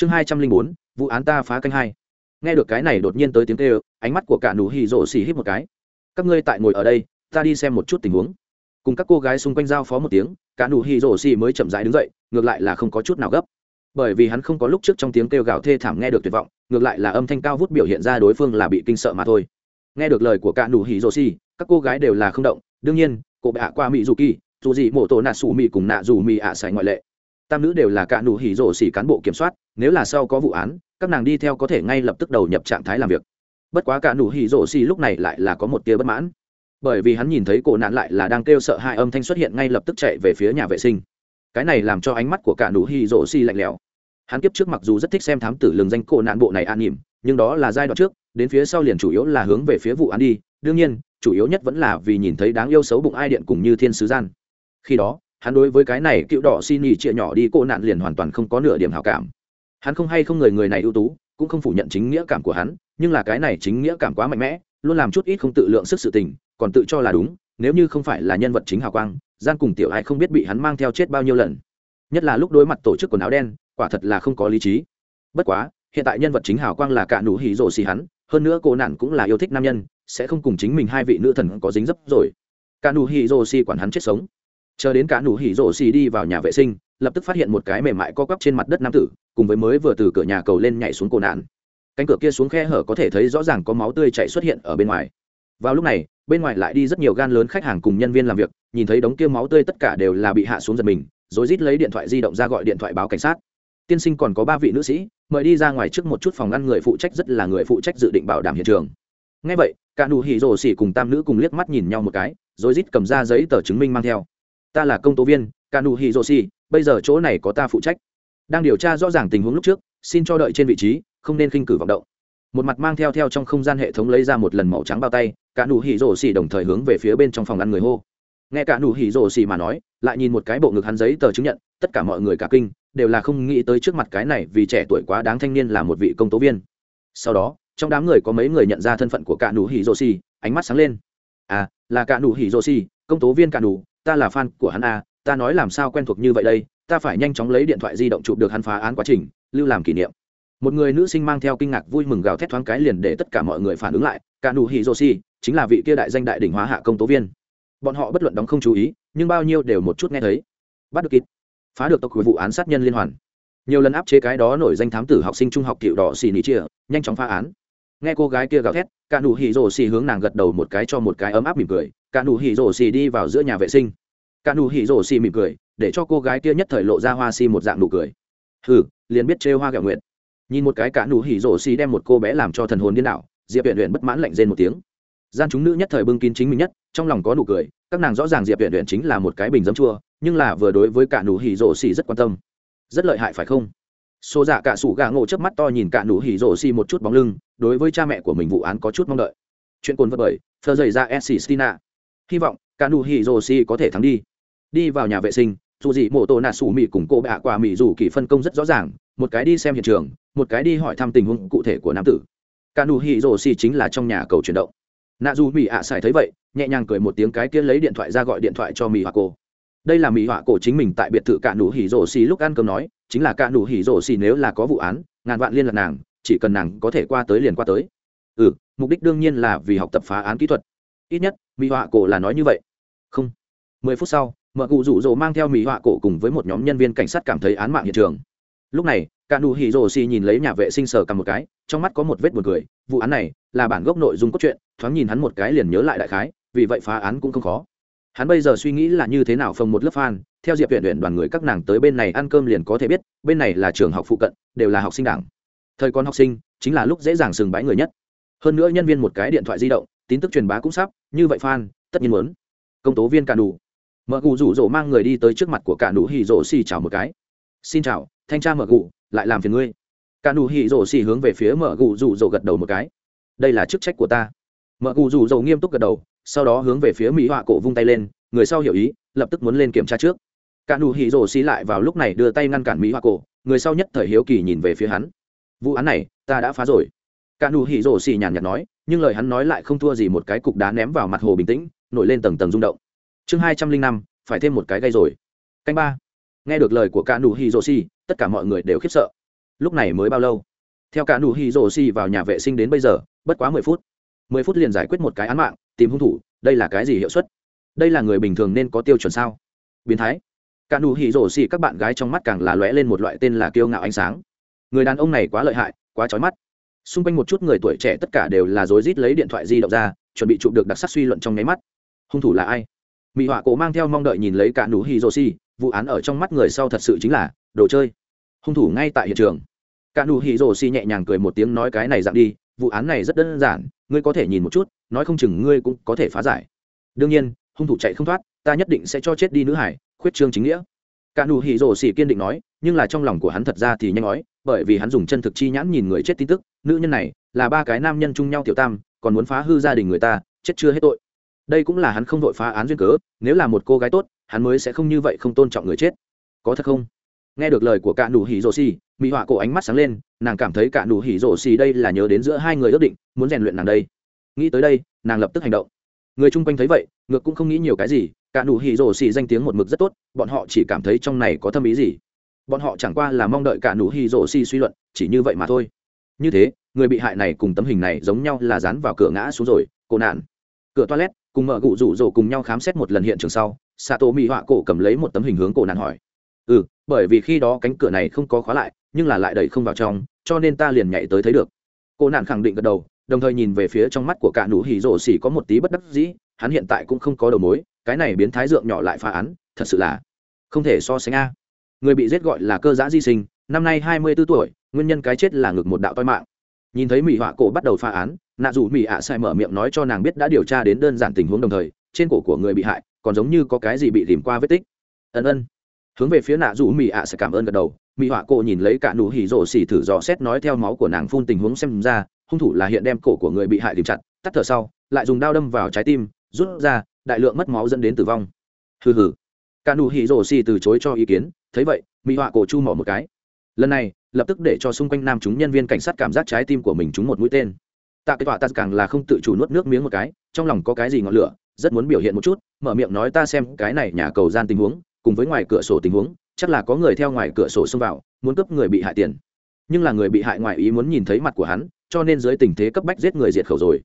chương hai trăm linh bốn, vụ án ta phá canh hai. Nghe được cái này đột nhiên tới tiếng kêu, ánh mắt của cả nụ hỉ rổ xỉ hít một cái. Các ngươi tại ngồi ở đây, ta đi xem một chút tình huống. Cùng các cô gái xung quanh giao phó một tiếng, cả nụ hỉ rổ xỉ mới chậm rãi đứng dậy, ngược lại là không có chút nào gấp. Bởi vì hắn không có lúc trước trong tiếng kêu gào thê thảm nghe được tuyệt vọng, ngược lại là âm thanh cao vút biểu hiện ra đối phương là bị kinh sợ mà thôi. Nghe được lời của cả nụ hỉ rổ xỉ, các cô gái đều là không động. Đương nhiên, cô hạ qua mỹ dù kỳ, dù gì mổ tổ nạ sủ mỹ cùng nạ dù mỹ ạ sài ngoại lệ tam nữ đều là cạ nụ hỉ rổ xỉ cán bộ kiểm soát, nếu là sau có vụ án, các nàng đi theo có thể ngay lập tức đầu nhập trạng thái làm việc. Bất quá cạ nụ hỉ rổ xỉ lúc này lại là có một tia bất mãn. Bởi vì hắn nhìn thấy cổ nạn lại là đang kêu sợ hai âm thanh xuất hiện ngay lập tức chạy về phía nhà vệ sinh. Cái này làm cho ánh mắt của cạ nụ hỉ rổ xỉ lạnh lẽo. Hắn kiếp trước mặc dù rất thích xem thám tử lường danh cổ nạn bộ này an nhỉm, nhưng đó là giai đoạn trước, đến phía sau liền chủ yếu là hướng về phía vụ án đi. Đương nhiên, chủ yếu nhất vẫn là vì nhìn thấy đáng yêu xấu bụng ai điện cùng như thiên sứ gian. Khi đó hắn đối với cái này cựu đỏ xin nhì chia nhỏ đi cô nạn liền hoàn toàn không có nửa điểm hảo cảm. Hắn không hay không người người này ưu tú, cũng không phủ nhận chính nghĩa cảm của hắn, nhưng là cái này chính nghĩa cảm quá mạnh mẽ, luôn làm chút ít không tự lượng sức sự tình, còn tự cho là đúng, nếu như không phải là nhân vật chính hào quang, gian cùng tiểu ai không biết bị hắn mang theo chết bao nhiêu lần. Nhất là lúc đối mặt tổ chức quần áo đen, quả thật là không có lý trí. Bất quá, hiện tại nhân vật chính hào quang là cả nụ hỉ rổ xì hắn, hơn nữa cô nạn cũng là yêu thích nam nhân, sẽ không cùng chính mình hai vị nữ thần có dính dấp rồi. Cả nụ hỉ rổ xì quản hắn chết sống chờ đến cả nụ hỉ rổ xì đi vào nhà vệ sinh, lập tức phát hiện một cái mềm mại co quắp trên mặt đất nam tử, cùng với mới vừa từ cửa nhà cầu lên nhảy xuống cổ nạn. Cánh cửa kia xuống khe hở có thể thấy rõ ràng có máu tươi chảy xuất hiện ở bên ngoài. Vào lúc này, bên ngoài lại đi rất nhiều gan lớn khách hàng cùng nhân viên làm việc, nhìn thấy đống kia máu tươi tất cả đều là bị hạ xuống giật mình, rồi rít lấy điện thoại di động ra gọi điện thoại báo cảnh sát. Tiên sinh còn có ba vị nữ sĩ, mời đi ra ngoài trước một chút phòng ngăn người phụ trách rất là người phụ trách dự định bảo đảm hiện trường. Ngay vậy, cả nụ hỉ rồ xỉ cùng tam nữ cùng liếc mắt nhìn nhau một cái, rồi rít cầm ra giấy tờ chứng minh mang theo ta là công tố viên, cả nụ bây giờ chỗ này có ta phụ trách. Đang điều tra rõ ràng tình huống lúc trước, xin cho đợi trên vị trí, không nên khinh cử vọng động. Một mặt mang theo theo trong không gian hệ thống lấy ra một lần màu trắng bao tay, cả nụ đồng thời hướng về phía bên trong phòng ăn người hô. Nghe cả nụ mà nói, lại nhìn một cái bộ ngực hắn giấy tờ chứng nhận, tất cả mọi người cả kinh, đều là không nghĩ tới trước mặt cái này vì trẻ tuổi quá đáng thanh niên là một vị công tố viên. Sau đó, trong đám người có mấy người nhận ra thân phận của cả nụ ánh mắt sáng lên. À là cả nụ công tố viên cả ta là fan của hắn a, ta nói làm sao quen thuộc như vậy đây, ta phải nhanh chóng lấy điện thoại di động chụp được hắn phá án quá trình, lưu làm kỷ niệm. Một người nữ sinh mang theo kinh ngạc vui mừng gào thét thoáng cái liền để tất cả mọi người phản ứng lại, cả nụ hỉ joshi chính là vị kia đại danh đại đỉnh hóa hạ công tố viên. Bọn họ bất luận đóng không chú ý, nhưng bao nhiêu đều một chút nghe thấy. Bắt được kịp. Phá được tộc vụ án sát nhân liên hoàn. Nhiều lần áp chế cái đó nổi danh thám tử học sinh trung học tiểu đỏ xì nỉ chia, nhanh chóng phá án. Nghe cô gái kia gào thét, cả nụ hỉ rồ xì hướng nàng gật đầu một cái cho một cái ấm áp mỉm cười cả nụ hỉ rổ xì đi vào giữa nhà vệ sinh. Cả nụ hỉ rổ xì mỉm cười, để cho cô gái kia nhất thời lộ ra hoa xi một dạng nụ cười. Hừ, liền biết trêu hoa gạo nguyện nhìn một cái cả nụ hỉ rổ xì đem một cô bé làm cho thần hồn điên đảo, diệp huyện huyện bất mãn lạnh rên một tiếng. Gian chúng nữ nhất thời bưng kín chính mình nhất, trong lòng có nụ cười, các nàng rõ ràng diệp huyện huyện chính là một cái bình dấm chua, nhưng là vừa đối với cả nụ hỉ rổ xì rất quan tâm. Rất lợi hại phải không? Xô dạ cả sủ gà ngộ trước mắt to nhìn cả nụ hỉ rổ xì một chút bóng lưng, đối với cha mẹ của mình vụ án có chút mong đợi. Chuyện cồn vật bởi, thơ dày ra s stina hy vọng, cả nụ hỉ rồ xì có thể thắng đi. Đi vào nhà vệ sinh, dù gì mộ tổ nạ sủ mỹ cùng cô bạ quả mỹ dù kỳ phân công rất rõ ràng, một cái đi xem hiện trường, một cái đi hỏi thăm tình huống cụ thể của nam tử. Cả nụ hỉ rồ xì chính là trong nhà cầu chuyển động. Nạ dù mỹ ạ à xài thấy vậy, nhẹ nhàng cười một tiếng cái kia lấy điện thoại ra gọi điện thoại cho mỹ họa cô. đây là mỹ họa cổ chính mình tại biệt thự cả nụ hỉ rồ xì lúc ăn cơm nói, chính là cả nụ hỉ rồ xì nếu là có vụ án, ngàn vạn liên lạc nàng, chỉ cần nàng có thể qua tới liền qua tới. Ừ mục đích đương nhiên là vì học tập phá án kỹ thuật ít nhất, mỹ họa cổ là nói như vậy. Không. Mười phút sau, mợ cụ rủ rỗ mang theo mỹ họa cổ cùng với một nhóm nhân viên cảnh sát cảm thấy án mạng hiện trường. Lúc này, cả nụ hỉ rồ xì nhìn lấy nhà vệ sinh sờ cầm một cái, trong mắt có một vết buồn cười, vụ án này là bản gốc nội dung cốt truyện, thoáng nhìn hắn một cái liền nhớ lại đại khái, vì vậy phá án cũng không khó. Hắn bây giờ suy nghĩ là như thế nào phồng một lớp fan, theo diệp huyện huyện đoàn người các nàng tới bên này ăn cơm liền có thể biết, bên này là trường học phụ cận, đều là học sinh đảng. Thời con học sinh, chính là lúc dễ dàng sừng bái người nhất. Hơn nữa nhân viên một cái điện thoại di động tin tức truyền bá cũng sắp như vậy Phan, tất nhiên muốn. Công tố viên cả nụ mở cụ rủ rỗ mang người đi tới trước mặt của cả nụ hỉ rỗ xì chào một cái. Xin chào thanh tra mở cụ lại làm phiền ngươi. Cả nụ hỉ rỗ xì hướng về phía mở cụ rủ rỗ gật đầu một cái. Đây là chức trách của ta. Mở cụ rủ rỗ nghiêm túc gật đầu sau đó hướng về phía mỹ họa cổ vung tay lên người sau hiểu ý lập tức muốn lên kiểm tra trước. Cả nụ hỉ rồ xì lại vào lúc này đưa tay ngăn cản mỹ hoa cổ người sau nhất thời hiếu kỳ nhìn về phía hắn. Vụ án này ta đã phá rồi. Cả nụ hỉ rồ xì nhàn nhạt nói nhưng lời hắn nói lại không thua gì một cái cục đá ném vào mặt hồ bình tĩnh, nổi lên tầng tầng rung động. Chương hai trăm linh năm, phải thêm một cái gây rồi. Canh ba. Nghe được lời của cả nụ hì rồ xì tất cả mọi người đều khiếp sợ. Lúc này mới bao lâu? Theo cả nụ hì rồ xì vào nhà vệ sinh đến bây giờ, bất quá mười phút. Mười phút liền giải quyết một cái án mạng, tìm hung thủ, đây là cái gì hiệu suất? Đây là người bình thường nên có tiêu chuẩn sao? Biến thái. Cả nụ hì rồ xì các bạn gái trong mắt càng là lóe lên một loại tên là kiêu ngạo ánh sáng. Người đàn ông này quá lợi hại, quá trói mắt xung quanh một chút người tuổi trẻ tất cả đều là rối rít lấy điện thoại di động ra, chuẩn bị chụp được đặc sắc suy luận trong nháy mắt. Hung thủ là ai? Mỹ họa cổ mang theo mong đợi nhìn lấy cả nụ hì rô si vụ án ở trong mắt người sau thật sự chính là đồ chơi. Hung thủ ngay tại hiện trường. Cả nụ hì rô si nhẹ nhàng cười một tiếng nói cái này dặn đi, vụ án này rất đơn giản, ngươi có thể nhìn một chút, nói không chừng ngươi cũng có thể phá giải. Đương nhiên, hung thủ chạy không thoát, ta nhất định sẽ cho chết đi nữ hải, khuyết trương chính nghĩa. Cả nụ hì rồ xỉ kiên định nói, nhưng là trong lòng của hắn thật ra thì nhanh nói bởi vì hắn dùng chân thực chi nhãn nhìn người chết tin tức, nữ nhân này là ba cái nam nhân chung nhau tiểu tam, còn muốn phá hư gia đình người ta, chết chưa hết tội. Đây cũng là hắn không vội phá án duyên cớ, nếu là một cô gái tốt, hắn mới sẽ không như vậy không tôn trọng người chết. Có thật không? Nghe được lời của cạ nụ hỉ rồ xì, mỹ họa cổ ánh mắt sáng lên, nàng cảm thấy cạ nụ hỉ rồ xì đây là nhớ đến giữa hai người ước định, muốn rèn luyện nàng đây. Nghĩ tới đây, nàng lập tức hành động. Người chung quanh thấy vậy, ngược cũng không nghĩ nhiều cái gì cạ nụ hỉ rồ xì danh tiếng một mực rất tốt, bọn họ chỉ cảm thấy trong này có thâm ý gì bọn họ chẳng qua là mong đợi cả nụ hy rỗ xi suy luận, chỉ như vậy mà thôi. Như thế, người bị hại này cùng tấm hình này giống nhau là dán vào cửa ngã xuống rồi cổ nạn. Cửa toilet, cùng mở gụ rủ rỗ cùng nhau khám xét một lần hiện trường sau xạ tổ mỹ họa cổ cầm lấy một tấm hình hướng cổ nạn hỏi. Ừ bởi vì khi đó cánh cửa này không có khóa lại, nhưng là lại đẩy không vào trong, cho nên ta liền nhảy tới thấy được. Cô nạn khẳng định gật đầu, đồng thời nhìn về phía trong mắt của cả nụ hỉ rổ xỉ có một tí bất đắc dĩ, hắn hiện tại cũng không có đầu mối, cái này biến thái dượng nhỏ lại phá án, thật sự là không thể so sánh a người bị giết gọi là cơ giã di sinh, năm nay hai mươi b ố tuổi, nguyên nhân cái chết là ngược một đạo toi mạng. Nhìn thấy mỹ họa cổ bắt đầu phá án, nạ dù mỹ ạ sai mở miệng nói cho nàng biết đã điều tra đến đơn giản tình huống đồng thời, trên cổ của người bị hại còn giống như có cái gì bị tìm qua vết tích. Ân ân. Hướng về phía nạ dù mỹ ạ sẽ cảm ơn gật đầu mỹ họa cổ nhìn lấy cả nụ hỉ rổ xỉ thử dò xét nói theo máu của nàng phun tình huống xem ra, hung thủ là hiện đem cổ của người bị hại tìm chặt, tắt thở sau, lại dùng đao đâm vào trái tim, rút ra, đại lượng mất máu dẫn đến tử vong. Hừ hừ. Cả nụ hỉ rổ xỉ từ chối cho ý kiến thấy vậy, mỹ họa cổ chu mỏ một cái. Lần này, lập tức để cho xung quanh nam chúng nhân viên cảnh sát cảm giác trái tim của mình trúng một mũi tên. Tạ cái tọa tạ càng là không tự chủ nuốt nước miếng một cái, trong lòng có cái gì ngọn lửa, rất muốn biểu hiện một chút, mở miệng nói ta xem cái này nhà cầu gian tình huống, cùng với ngoài cửa sổ tình huống, chắc là có người theo ngoài cửa sổ xông vào, muốn cướp người bị hại tiền. Nhưng là người bị hại ngoại ý muốn nhìn thấy mặt của hắn, cho nên dưới tình thế cấp bách giết người diệt khẩu rồi.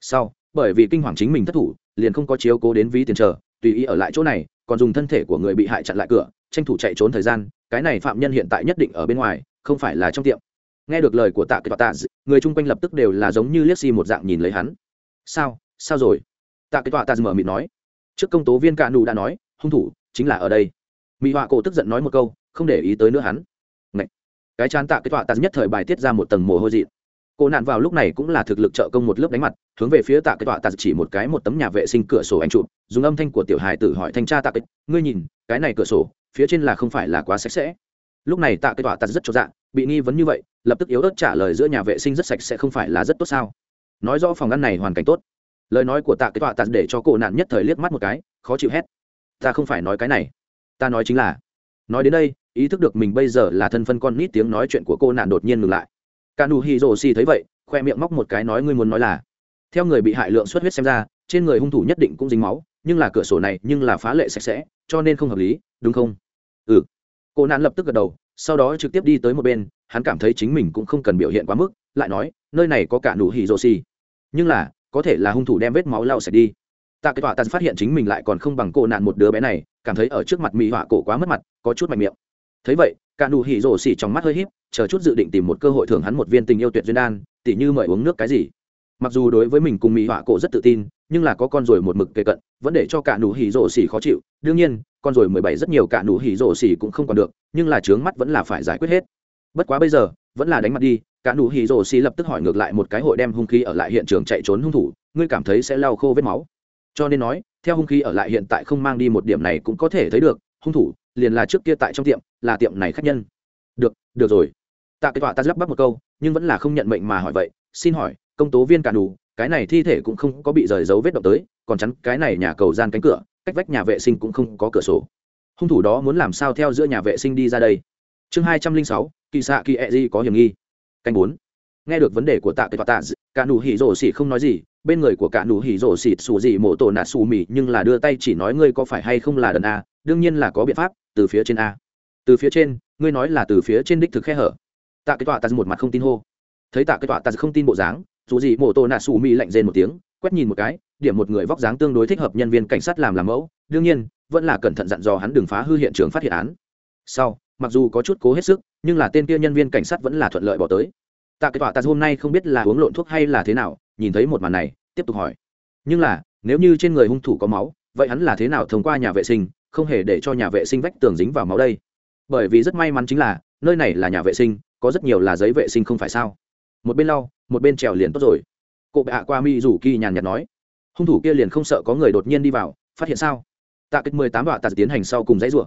Sau, bởi vì kinh hoàng chính mình thất thủ, liền không có chiếu cố đến ví tiền chờ, tùy ý ở lại chỗ này, còn dùng thân thể của người bị hại chặn lại cửa tranh thủ chạy trốn thời gian, cái này phạm nhân hiện tại nhất định ở bên ngoài, không phải là trong tiệm. Nghe được lời của tạ kỳ tạ người chung quanh lập tức đều là giống như liếc xi một dạng nhìn lấy hắn. Sao? Sao rồi? Tạ kỳ tạ mở mịt nói. Trước công tố viên cạn nụ đã nói, hung thủ chính là ở đây. Mỹ họa cổ tức giận nói một câu, không để ý tới nữa hắn. Ngậy. cái chán tạ cái tọa tạ nhất thời bài tiết ra một tầng mồ hôi dị. Cô nạn vào lúc này cũng là thực lực trợ công một lớp đánh mặt, hướng về phía tạ cái tọa tạ chỉ một cái một tấm nhà vệ sinh cửa sổ anh chụp, dùng âm thanh của tiểu hài tử hỏi thanh tra tạ cái ngươi nhìn, cái này cửa sổ phía trên là không phải là quá sạch sẽ. Lúc này tạ Cái tỏa tạt rất cho dạ bị nghi vấn như vậy, lập tức yếu ớt trả lời giữa nhà vệ sinh rất sạch sẽ không phải là rất tốt sao? Nói rõ phòng ăn này hoàn cảnh tốt. Lời nói của tạ Cái tỏa tạt để cho cổ nạn nhất thời liếc mắt một cái, khó chịu hét. Ta không phải nói cái này. Ta nói chính là, nói đến đây, ý thức được mình bây giờ là thân phân con nít tiếng nói chuyện của cô nạn đột nhiên ngừng lại. Cả nụ hi rồ Si thấy vậy, khoe miệng móc một cái nói ngươi muốn nói là, theo người bị hại lượng xuất huyết xem ra, trên người hung thủ nhất định cũng dính máu, nhưng là cửa sổ này nhưng là phá lệ sạch sẽ, cho nên không hợp lý, đúng không? ừ. Cô nạn lập tức gật đầu, sau đó trực tiếp đi tới một bên, hắn cảm thấy chính mình cũng không cần biểu hiện quá mức, lại nói, nơi này có cả nụ hỉ rô xì. Nhưng là, có thể là hung thủ đem vết máu lau sạch đi. Tạ cái tọa tàn phát hiện chính mình lại còn không bằng cô nạn một đứa bé này, cảm thấy ở trước mặt mỹ họa cổ quá mất mặt, có chút mạnh miệng. Thấy vậy, cả nụ hỉ rô xì trong mắt hơi híp, chờ chút dự định tìm một cơ hội thưởng hắn một viên tình yêu tuyệt duyên đan, tỉ như mời uống nước cái gì. Mặc dù đối với mình cùng mỹ họa cổ rất tự tin nhưng là có con rồi một mực kề cận, vẫn để cho cả nụ hỉ rổ xỉ khó chịu. Đương nhiên, con rồi mười bảy rất nhiều cả nụ hỉ rổ xỉ cũng không còn được, nhưng là trướng mắt vẫn là phải giải quyết hết. Bất quá bây giờ, vẫn là đánh mặt đi, cả nụ hỉ rổ xỉ lập tức hỏi ngược lại một cái hội đem hung khí ở lại hiện trường chạy trốn hung thủ, ngươi cảm thấy sẽ lau khô vết máu. Cho nên nói, theo hung khí ở lại hiện tại không mang đi một điểm này cũng có thể thấy được, hung thủ, liền là trước kia tại trong tiệm, là tiệm này khách nhân. Được được rồi. Tạ cái tọa ta lắp bắp một câu, nhưng vẫn là không nhận mệnh mà hỏi vậy, xin hỏi, công tố viên cả nụ cái này thi thể cũng không có bị rời dấu vết động tới còn chắn cái này nhà cầu gian cánh cửa cách vách nhà vệ sinh cũng không có cửa sổ. Hung thủ đó muốn làm sao theo giữa nhà vệ sinh đi ra đây? Chương hai trăm linh sáu kỳ xạ kỳ e di có hiểm nghi. Canh bốn. Nghe được vấn đề của tạ cái tọa tạ cả nụ hỉ rổ xỉ không nói gì bên người của cả nụ hỉ rổ xỉ xù gì mổ tổ nạt xù mỉ, nhưng là đưa tay chỉ nói ngươi có phải hay không là đần a đương nhiên là có biện pháp từ phía trên a. Từ phía trên ngươi nói là từ phía trên đích thực khe hở. Tạ cái tọa tạ một mặt không tin hô. Thấy tạ cái tọa tạ không tin bộ dáng dù gì mổ tô nạ xù mi lạnh rên một tiếng, quét nhìn một cái, điểm một người vóc dáng tương đối thích hợp nhân viên cảnh sát làm làm mẫu, đương nhiên, vẫn là cẩn thận dặn dò hắn đừng phá hư hiện trường phát hiện án. Sau, mặc dù có chút cố hết sức, nhưng là tên kia nhân viên cảnh sát vẫn là thuận lợi bỏ tới. Tạ kết tọa ta hôm nay không biết là uống lộn thuốc hay là thế nào, nhìn thấy một màn này, tiếp tục hỏi. Nhưng là, nếu như trên người hung thủ có máu, vậy hắn là thế nào thông qua nhà vệ sinh, không hề để cho nhà vệ sinh vách tường dính vào máu đây? Bởi vì rất may mắn chính là, nơi này là nhà vệ sinh, có rất nhiều là giấy vệ sinh không phải sao? Một bên lau một bên trèo liền tốt rồi. Cụ bệ hạ qua mi rủ kỳ nhàn nhạt nói. Hung thủ kia liền không sợ có người đột nhiên đi vào, phát hiện sao? Tạ kích mười tám họa tạ tiến hành sau cùng dãy rủa.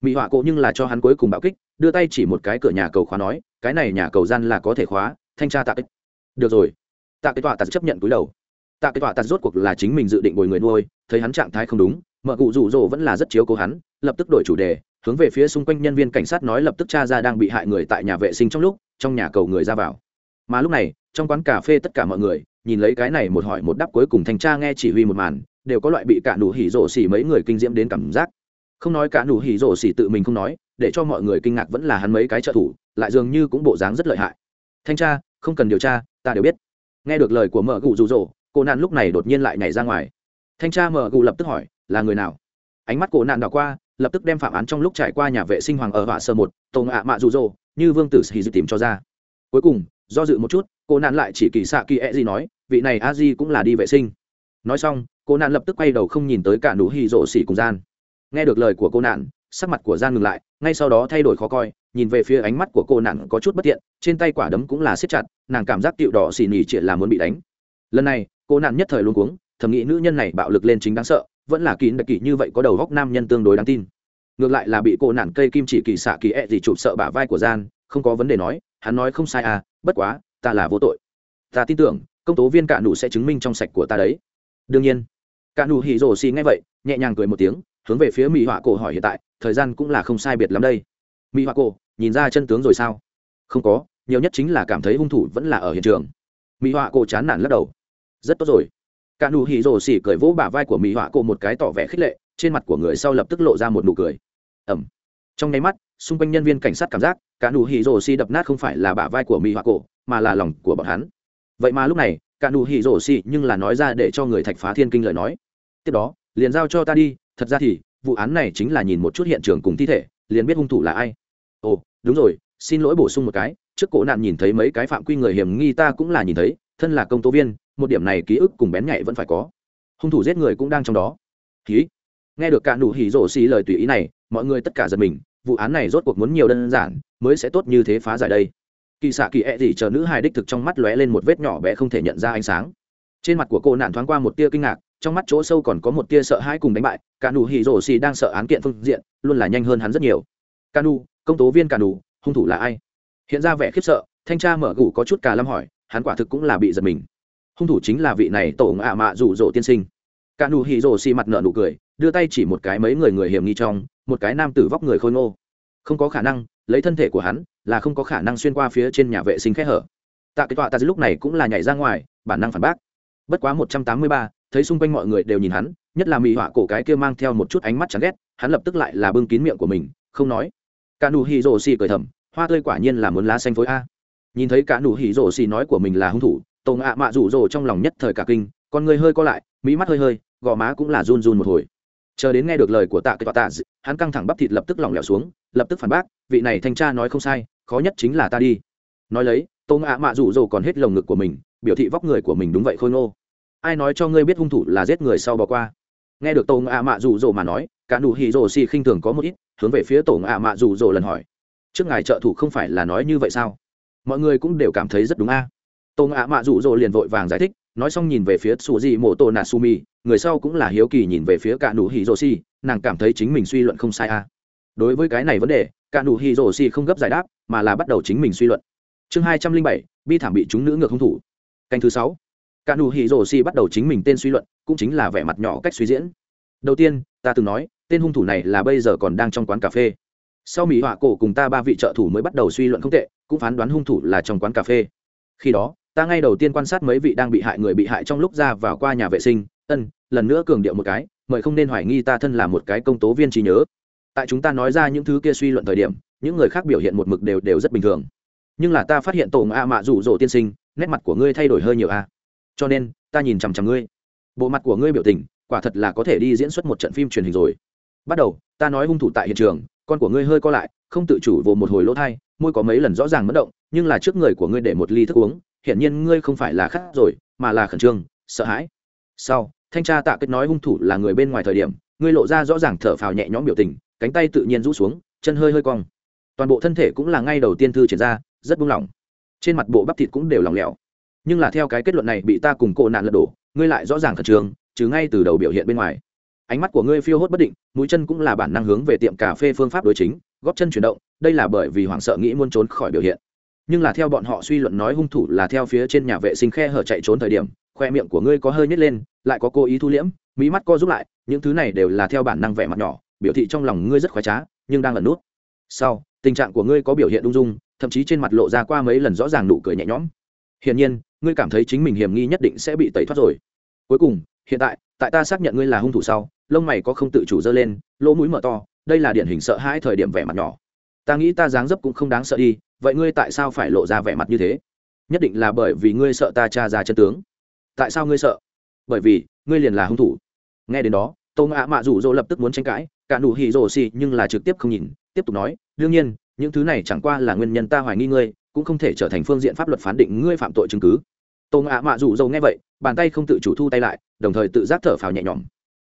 Mỹ họa cụ nhưng là cho hắn cuối cùng bạo kích, đưa tay chỉ một cái cửa nhà cầu khóa nói, cái này nhà cầu gian là có thể khóa, thanh tra tạ kích được rồi. Tạ kích họa tạ chấp nhận cúi đầu. Tạ kích họa tạ rốt cuộc là chính mình dự định bồi người nuôi, thấy hắn trạng thái không đúng, mợ cụ rủ rỗ vẫn là rất chiếu cố hắn, lập tức đổi chủ đề, hướng về phía xung quanh nhân viên cảnh sát nói lập tức cha ra đang bị hại người tại nhà vệ sinh trong lúc, trong nhà cầu người ra vào mà lúc này, trong quán cà phê tất cả mọi người, nhìn lấy cái này một hỏi một đáp cuối cùng thanh tra nghe chỉ huy một màn, đều có loại bị cả nụ hỉ rổ xỉ mấy người kinh diễm đến cảm giác. Không nói cả nụ hỉ rổ xỉ tự mình không nói, để cho mọi người kinh ngạc vẫn là hắn mấy cái trợ thủ, lại dường như cũng bộ dáng rất lợi hại. Thanh tra, không cần điều tra, ta đều biết. Nghe được lời của mở gù rụ rỗ, cô nạn lúc này đột nhiên lại nhảy ra ngoài. Thanh tra mở gù lập tức hỏi, là người nào? Ánh mắt cô nạn đảo qua, lập tức đem phạm án trong lúc trải qua nhà vệ sinh hoàng ở vạ sơ một tổng ạ mạ rụ rỗ, như vương tử hỉ sĩ tìm cho ra. Cuối cùng do dự một chút, cô nạn lại chỉ kỳ xạ kỳ ẹ、e、gì nói, vị này a di cũng là đi vệ sinh. Nói xong, cô nạn lập tức quay đầu không nhìn tới cả nụ hì rộ xỉ cùng gian. Nghe được lời của cô nạn, sắc mặt của gian ngừng lại, ngay sau đó thay đổi khó coi, nhìn về phía ánh mắt của cô nạn có chút bất tiện, trên tay quả đấm cũng là siết chặt, nàng cảm giác tiệu đỏ xỉ nỉ chỉ là muốn bị đánh. Lần này, cô nạn nhất thời luôn cuống, thầm nghĩ nữ nhân này bạo lực lên chính đáng sợ, vẫn là kín đặc kỷ như vậy có đầu góc nam nhân tương đối đáng tin. Ngược lại là bị cô nạn cây kim chỉ kỳ xạ kỳ ẹ、e、gì chụp sợ bả vai của gian, không có vấn đề nói, hắn nói không sai à bất quá, ta là vô tội. Ta tin tưởng, công tố viên cạ nụ sẽ chứng minh trong sạch của ta đấy. Đương nhiên. Cạ nụ hỉ rồ xì ngay vậy, nhẹ nhàng cười một tiếng, hướng về phía mỹ họa cổ hỏi hiện tại, thời gian cũng là không sai biệt lắm đây. Mỹ họa cổ, nhìn ra chân tướng rồi sao? Không có, nhiều nhất chính là cảm thấy hung thủ vẫn là ở hiện trường. Mỹ họa cổ chán nản lắc đầu. Rất tốt rồi. Cả nụ hỉ rồ xì cười vỗ bả vai của mỹ họa cổ một cái tỏ vẻ khích lệ, trên mặt của người sau lập tức lộ ra một nụ cười. Ẩm. Trong nháy mắt xung quanh nhân viên cảnh sát cảm giác, cả nụ hỉ rổ xì đập nát không phải là bả vai của mỹ họa cổ, mà là lòng của bọn hắn. Vậy mà lúc này, cả nụ hỉ rổ xì nhưng là nói ra để cho người thạch phá thiên kinh lợi nói. Tiếp đó, liền giao cho ta đi, thật ra thì, vụ án này chính là nhìn một chút hiện trường cùng thi thể, liền biết hung thủ là ai. Ồ, đúng rồi, xin lỗi bổ sung một cái, trước cổ nạn nhìn thấy mấy cái phạm quy người hiểm nghi ta cũng là nhìn thấy, thân là công tố viên, một điểm này ký ức cùng bén nhạy vẫn phải có. Hung thủ giết người cũng đang trong đó. Ký nghe được cả nụ hỉ rổ xì lời tùy ý này, mọi người tất cả giật mình vụ án này rốt cuộc muốn nhiều đơn giản, mới sẽ tốt như thế phá giải đây. Kỳ xạ kỳ ẹ、e、gì chờ nữ hài đích thực trong mắt lóe lên một vết nhỏ bé không thể nhận ra ánh sáng. Trên mặt của cô nạn thoáng qua một tia kinh ngạc, trong mắt chỗ sâu còn có một tia sợ hãi cùng đánh bại, cả nụ hỉ rổ xì đang sợ án kiện phương diện, luôn là nhanh hơn hắn rất nhiều. Cả nụ, công tố viên cả nụ, hung thủ là ai? Hiện ra vẻ khiếp sợ, thanh tra mở gủ có chút cả lâm hỏi, hắn quả thực cũng là bị giật mình. Hung thủ chính là vị này tổ ả mạ rủ rỗ tiên sinh. Cả nụ hỉ rổ xì mặt nợ nụ cười, đưa tay chỉ một cái mấy người người hiểm nghi trong một cái nam tử vóc người khôi ngô. Không có khả năng, lấy thân thể của hắn là không có khả năng xuyên qua phía trên nhà vệ sinh khẽ hở. Tạ cái tọa tạ lúc này cũng là nhảy ra ngoài, bản năng phản bác. Bất quá một trăm tám mươi ba, thấy xung quanh mọi người đều nhìn hắn, nhất là mỹ họa cổ cái kia mang theo một chút ánh mắt chán ghét, hắn lập tức lại là bưng kín miệng của mình, không nói. Cả nụ hì rổ xì cười thầm, hoa tươi quả nhiên là muốn lá xanh phối a. Nhìn thấy cả nụ hỉ rổ xì nói của mình là hung thủ tổng ạ mạ rủ rổ trong lòng nhất thời cả kinh, con người hơi co lại mỹ mắt hơi hơi, gò má cũng là run run một hồi chờ đến nghe được lời của tạ cái tọa tạ d... hắn căng thẳng bắp thịt lập tức lỏng lẻo xuống, lập tức phản bác, vị này thanh tra nói không sai, khó nhất chính là ta đi. Nói lấy, tô ngã mạ rủ rồ còn hết lồng ngực của mình, biểu thị vóc người của mình đúng vậy khôi ngô. Ai nói cho ngươi biết hung thủ là giết người sau bỏ qua? Nghe được tô ngã mạ rủ rồ mà nói, cả nụ hì rồ xì khinh thường có một ít, hướng về phía tổ ngã mạ rủ rồ lần hỏi. Trước ngài trợ thủ không phải là nói như vậy sao? Mọi người cũng đều cảm thấy rất đúng a. À. tô ngã mạ rủ rồ liền vội vàng giải thích nói xong nhìn về phía sù dị mô tô nà sumi người sau cũng là hiếu kỳ nhìn về phía cả nụ hỉ rô si nàng cảm thấy chính mình suy luận không sai à. đối với cái này vấn đề cả nụ hỉ rô si không gấp giải đáp, mà là bắt đầu chính mình suy luận. Chương hai trăm linh bảy, bi thảm bị chúng nữ ngược hung thủ. Canh thứ sáu. Cả nụ hỉ rô si bắt đầu chính mình tên suy luận, cũng chính là vẻ mặt nhỏ cách suy diễn. Đầu tiên, ta từng nói, tên hung thủ này là bây giờ còn đang trong quán cà phê. Sau mỹ họa cổ cùng ta ba vị trợ thủ mới bắt đầu suy luận không tệ, cũng phán đoán hung thủ là trong quán cà phê. Khi đó ta ngay đầu tiên quan sát mấy vị đang bị hại người bị hại trong lúc ra vào qua nhà vệ sinh. Ân, lần nữa cường điệu một cái, mời không nên hoài nghi ta thân là một cái công tố viên trí nhớ. Tại chúng ta nói ra những thứ kia suy luận thời điểm, những người khác biểu hiện một mực đều đều rất bình thường. Nhưng là ta phát hiện tổ a mạ rủ rỗ tiên sinh, nét mặt của ngươi thay đổi hơi nhiều a cho nên, ta nhìn chằm chằm ngươi. Bộ mặt của ngươi biểu tình, quả thật là có thể đi diễn xuất một trận phim truyền hình rồi. Bắt đầu, ta nói hung thủ tại hiện trường, con của ngươi hơi co lại, không tự chủ vồ một hồi lỗ thai, môi có mấy lần rõ ràng mất động, nhưng là trước người của ngươi để một ly thức uống hiển nhiên ngươi không phải là khát rồi, mà là khẩn trương, sợ hãi. Sau, thanh tra tạ kết nói hung thủ là người bên ngoài thời điểm, ngươi lộ ra rõ ràng thở phào nhẹ nhõm biểu tình, cánh tay tự nhiên rũ xuống, chân hơi hơi cong. Toàn bộ thân thể cũng là ngay đầu tiên thư triển ra, rất buông lỏng. Trên mặt bộ bắp thịt cũng đều lỏng lẻo. Nhưng là theo cái kết luận này bị ta cùng cô nạn lật đổ, ngươi lại rõ ràng khẩn trương, chứ ngay từ đầu biểu hiện bên ngoài. Ánh mắt của ngươi phiêu hốt bất định, mũi chân cũng là bản năng hướng về tiệm cà phê phương pháp đối chính gót chân chuyển động, đây là bởi vì hoảng sợ nghĩ muốn trốn khỏi biểu hiện nhưng là theo bọn họ suy luận nói hung thủ là theo phía trên nhà vệ sinh khe hở chạy trốn thời điểm, khoe miệng của ngươi có hơi nhét lên, lại có cố ý thu liễm mỹ mắt co giúp lại, những thứ này đều là theo bản năng vẻ mặt nhỏ, biểu thị trong lòng ngươi rất khoái trá, nhưng đang ẩn nút. Sau, tình trạng của ngươi có biểu hiện ung dung, thậm chí trên mặt lộ ra qua mấy lần rõ ràng nụ cười nhẹ nhõm. Hiển nhiên, ngươi cảm thấy chính mình hiểm nghi nhất định sẽ bị tẩy thoát rồi. Cuối cùng, hiện tại tại ta xác nhận ngươi là hung thủ sau, lông mày có không tự chủ dơ lên, lỗ mũi mở to, đây là điển hình sợ hãi thời điểm vẻ mặt nhỏ. Ta nghĩ ta dáng dấp cũng không đáng sợ đi vậy ngươi tại sao phải lộ ra vẻ mặt như thế? Nhất định là bởi vì ngươi sợ ta tra ra chân tướng. Tại sao ngươi sợ? Bởi vì, ngươi liền là hung thủ. Nghe đến đó, tô ngã mạ rủ rỗ lập tức muốn tranh cãi, cả nụ hỉ rồ xì nhưng là trực tiếp không nhìn, tiếp tục nói, đương nhiên, những thứ này chẳng qua là nguyên nhân ta hoài nghi ngươi, cũng không thể trở thành phương diện pháp luật phán định ngươi phạm tội chứng cứ. Tô ngã mạ rủ rỗ nghe vậy, bàn tay không tự chủ thu tay lại, đồng thời tự giác thở phào nhẹ nhõm.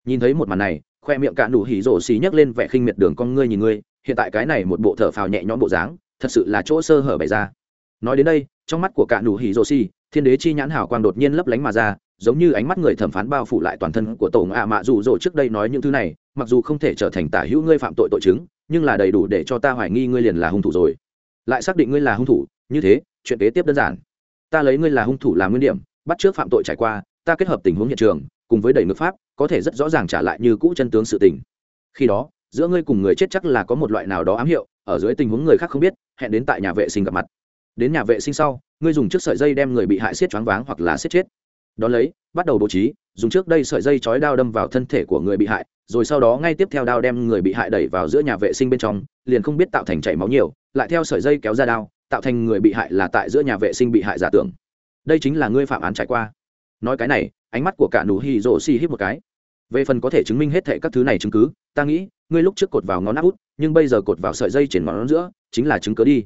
Nhìn thấy một màn này, khoe miệng cả nụ hỉ rồ xì nhấc lên vẻ khinh miệt đường con ngươi nhìn ngươi, hiện tại cái này một bộ thở phào nhẹ nhõm bộ dáng thật sự là chỗ sơ hở bày ra. Nói đến đây, trong mắt của cạn nụ hỉ rô xì, thiên đế chi nhãn hào quang đột nhiên lấp lánh mà ra, giống như ánh mắt người thẩm phán bao phủ lại toàn thân của tổng ạ mạ dù dỗ trước đây nói những thứ này, mặc dù không thể trở thành tả hữu ngươi phạm tội tội chứng, nhưng là đầy đủ để cho ta hoài nghi ngươi liền là hung thủ rồi. Lại xác định ngươi là hung thủ, như thế, chuyện kế tiếp đơn giản. Ta lấy ngươi là hung thủ làm nguyên điểm, bắt trước phạm tội trải qua, ta kết hợp tình huống hiện trường, cùng với đầy ngược pháp, có thể rất rõ ràng trả lại như cũ chân tướng sự tình. Khi đó, giữa ngươi cùng người chết chắc là có một loại nào đó ám hiệu ở dưới tình huống người khác không biết, hẹn đến tại nhà vệ sinh gặp mặt. Đến nhà vệ sinh sau, ngươi dùng trước sợi dây đem người bị hại siết choáng váng hoặc là siết chết. Đó lấy, bắt đầu bố trí, dùng trước đây sợi dây chói đao đâm vào thân thể của người bị hại, rồi sau đó ngay tiếp theo đao đem người bị hại đẩy vào giữa nhà vệ sinh bên trong, liền không biết tạo thành chảy máu nhiều, lại theo sợi dây kéo ra đao, tạo thành người bị hại là tại giữa nhà vệ sinh bị hại giả tưởng. Đây chính là ngươi phạm án trải qua. Nói cái này, ánh mắt của cả nụ hi rổ xì hít một cái. Về phần có thể chứng minh hết thảy các thứ này chứng cứ, ta nghĩ ngươi lúc trước cột vào ngón áp út, nhưng bây giờ cột vào sợi dây trên ngón giữa, chính là chứng cớ đi.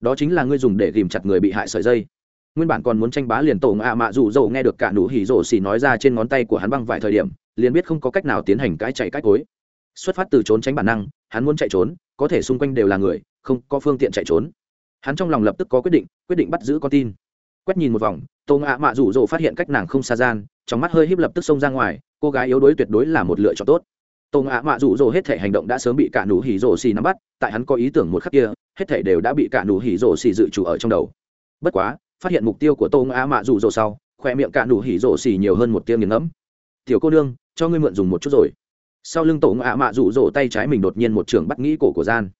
Đó chính là ngươi dùng để ghìm chặt người bị hại sợi dây. Nguyên bản còn muốn tranh bá liền tổ ngạ mạ dù dầu nghe được cả nụ hỉ rổ xì nói ra trên ngón tay của hắn băng vài thời điểm, liền biết không có cách nào tiến hành cái chạy cách cối. Xuất phát từ trốn tránh bản năng, hắn muốn chạy trốn, có thể xung quanh đều là người, không có phương tiện chạy trốn. Hắn trong lòng lập tức có quyết định quyết định bắt giữ con tin. Quét nhìn một vòng tô ngạ mạ rủ rỗ phát hiện cách nàng không xa gian, trong mắt hơi híp lập tức xông ra ngoài, cô gái yếu đuối tuyệt đối là một lựa chọn tốt tổ ngạ mạ rủ rỗ hết thể hành động đã sớm bị cả nụ hỉ rỗ xì nắm bắt, tại hắn có ý tưởng một khắc kia, hết thể đều đã bị cả nụ hỉ rỗ xì dự trù ở trong đầu. Bất quá, phát hiện mục tiêu của tổ ngạ mạ rủ rỗ sau khoe miệng cả nụ hỉ rỗ xì nhiều hơn một tiếng nghiền ngẫm. Tiểu cô nương, cho ngươi mượn dùng một chút rồi. Sau lưng tổ ngạ mạ rủ rỗ tay trái mình đột nhiên một trường bắt nghĩ cổ của gian.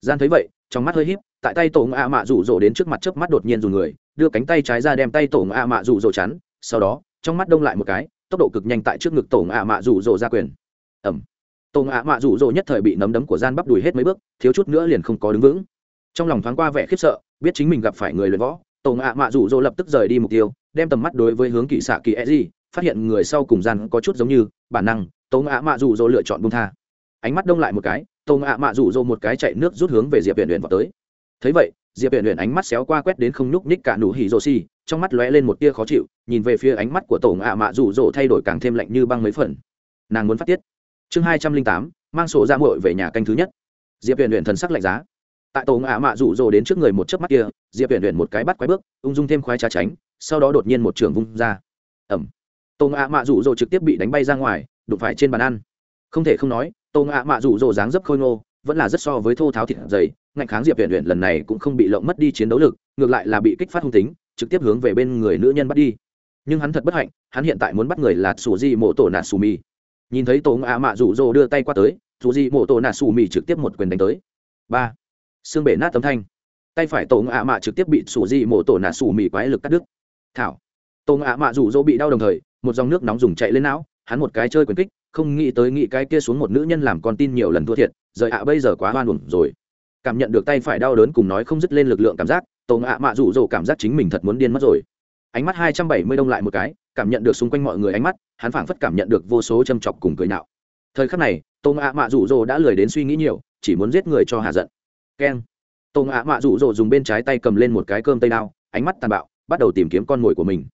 Gian thấy vậy, trong mắt hơi híp, tại tay tổ ngạ mạ rủ rỗ đến trước mặt chớp mắt đột nhiên dùng người, đưa cánh tay trái ra đem tay tổ ngạ mạ rủ rỗ chắn, sau đó, trong mắt đông lại một cái, tốc độ cực nhanh tại trước ngực tổ ngạ mạ rủ rỗ ra quyền. Ẩm tổ ngã mạ rủ rỗ nhất thời bị nấm đấm của gian bắp đùi hết mấy bước, thiếu chút nữa liền không có đứng vững. Trong lòng thoáng qua vẻ khiếp sợ, biết chính mình gặp phải người luyện võ tổ ngã mạ rủ rỗ lập tức rời đi mục tiêu, đem tầm mắt đối với hướng kỵ xạ kỳ e gì phát hiện người sau cùng gian có chút giống như, bản năng tổ ngã mạ rủ rỗ lựa chọn buông tha. Ánh mắt đông lại một cái tổ ngã mạ rủ rỗ một cái chạy nước rút hướng về diệp viện luyện vào tới. Thấy vậy, diệp viện luyện ánh mắt xéo qua quét đến không nhúc nhích cả nụ hỉ rô xi trong mắt lóe lên một tia khó chịu, nhìn về phía ánh mắt của tổ ngã mạ rủ rỗ thay đổi càng thêm lạnh như băng mấy phần. Nàng muốn phát tiết chương hai trăm linh tám, mang sổ ra muội về nhà canh thứ nhất. Diệp huyền huyền thần sắc lạnh giá. Tại tổ ngã mạ rủ rồ đến trước người một chớp mắt kia, diệp huyền huyền một cái bắt quái bước, ung dung thêm khoái trá tránh, sau đó đột nhiên một trường vung ra. Ẩm. Tổ ngã mạ rủ rồ trực tiếp bị đánh bay ra ngoài, đụng phải trên bàn ăn. Không thể không nói, tổ ngã mạ rủ rồ dáng dấp khôi ngô, vẫn là rất so với thô tháo thịt dày, ngạnh kháng diệp huyền huyền lần này cũng không bị lộng mất đi chiến đấu lực, ngược lại là bị kích phát hung tính, trực tiếp hướng về bên người nữ nhân bắt đi. Nhưng hắn thật bất hạnh, hắn hiện tại muốn bắt người là sù di mộ tổ nà sù mi nhìn thấy tổ ngã mạ rủ rỗ đưa tay qua tới, dù gì mộ tổ nà xù mì trực tiếp một quyền đánh tới. Ba. Xương bể nát tấm thanh. Tay phải tổ ngã mạ trực tiếp bị xù gì mộ tổ nà xù mì quái lực cắt đứt. Thảo. Tổ ngã mạ rủ rỗ bị đau đồng thời, một dòng nước nóng dùng chạy lên não, hắn một cái chơi quyền kích, không nghĩ tới nghĩ cái kia xuống một nữ nhân làm con tin nhiều lần thua thiệt, rời ạ bây giờ quá hoan hồn rồi. Cảm nhận được tay phải đau đớn cùng nói không dứt lên lực lượng cảm giác, tổ ngã mạ rủ rỗ cảm giác chính mình thật muốn điên mất rồi. Ánh mắt hai trăm bảy mươi đông lại một cái cảm nhận được xung quanh mọi người ánh mắt, hắn phảng phất cảm nhận được vô số châm chọc cùng cười nhạo. thời khắc này tôn ngã mạ rủ rồ đã lười đến suy nghĩ nhiều, chỉ muốn giết người cho hà giận. Keng. Tôn ngã mạ rủ rồ dùng bên trái tay cầm lên một cái cơm tây đao, ánh mắt tàn bạo, bắt đầu tìm kiếm con mồi của mình.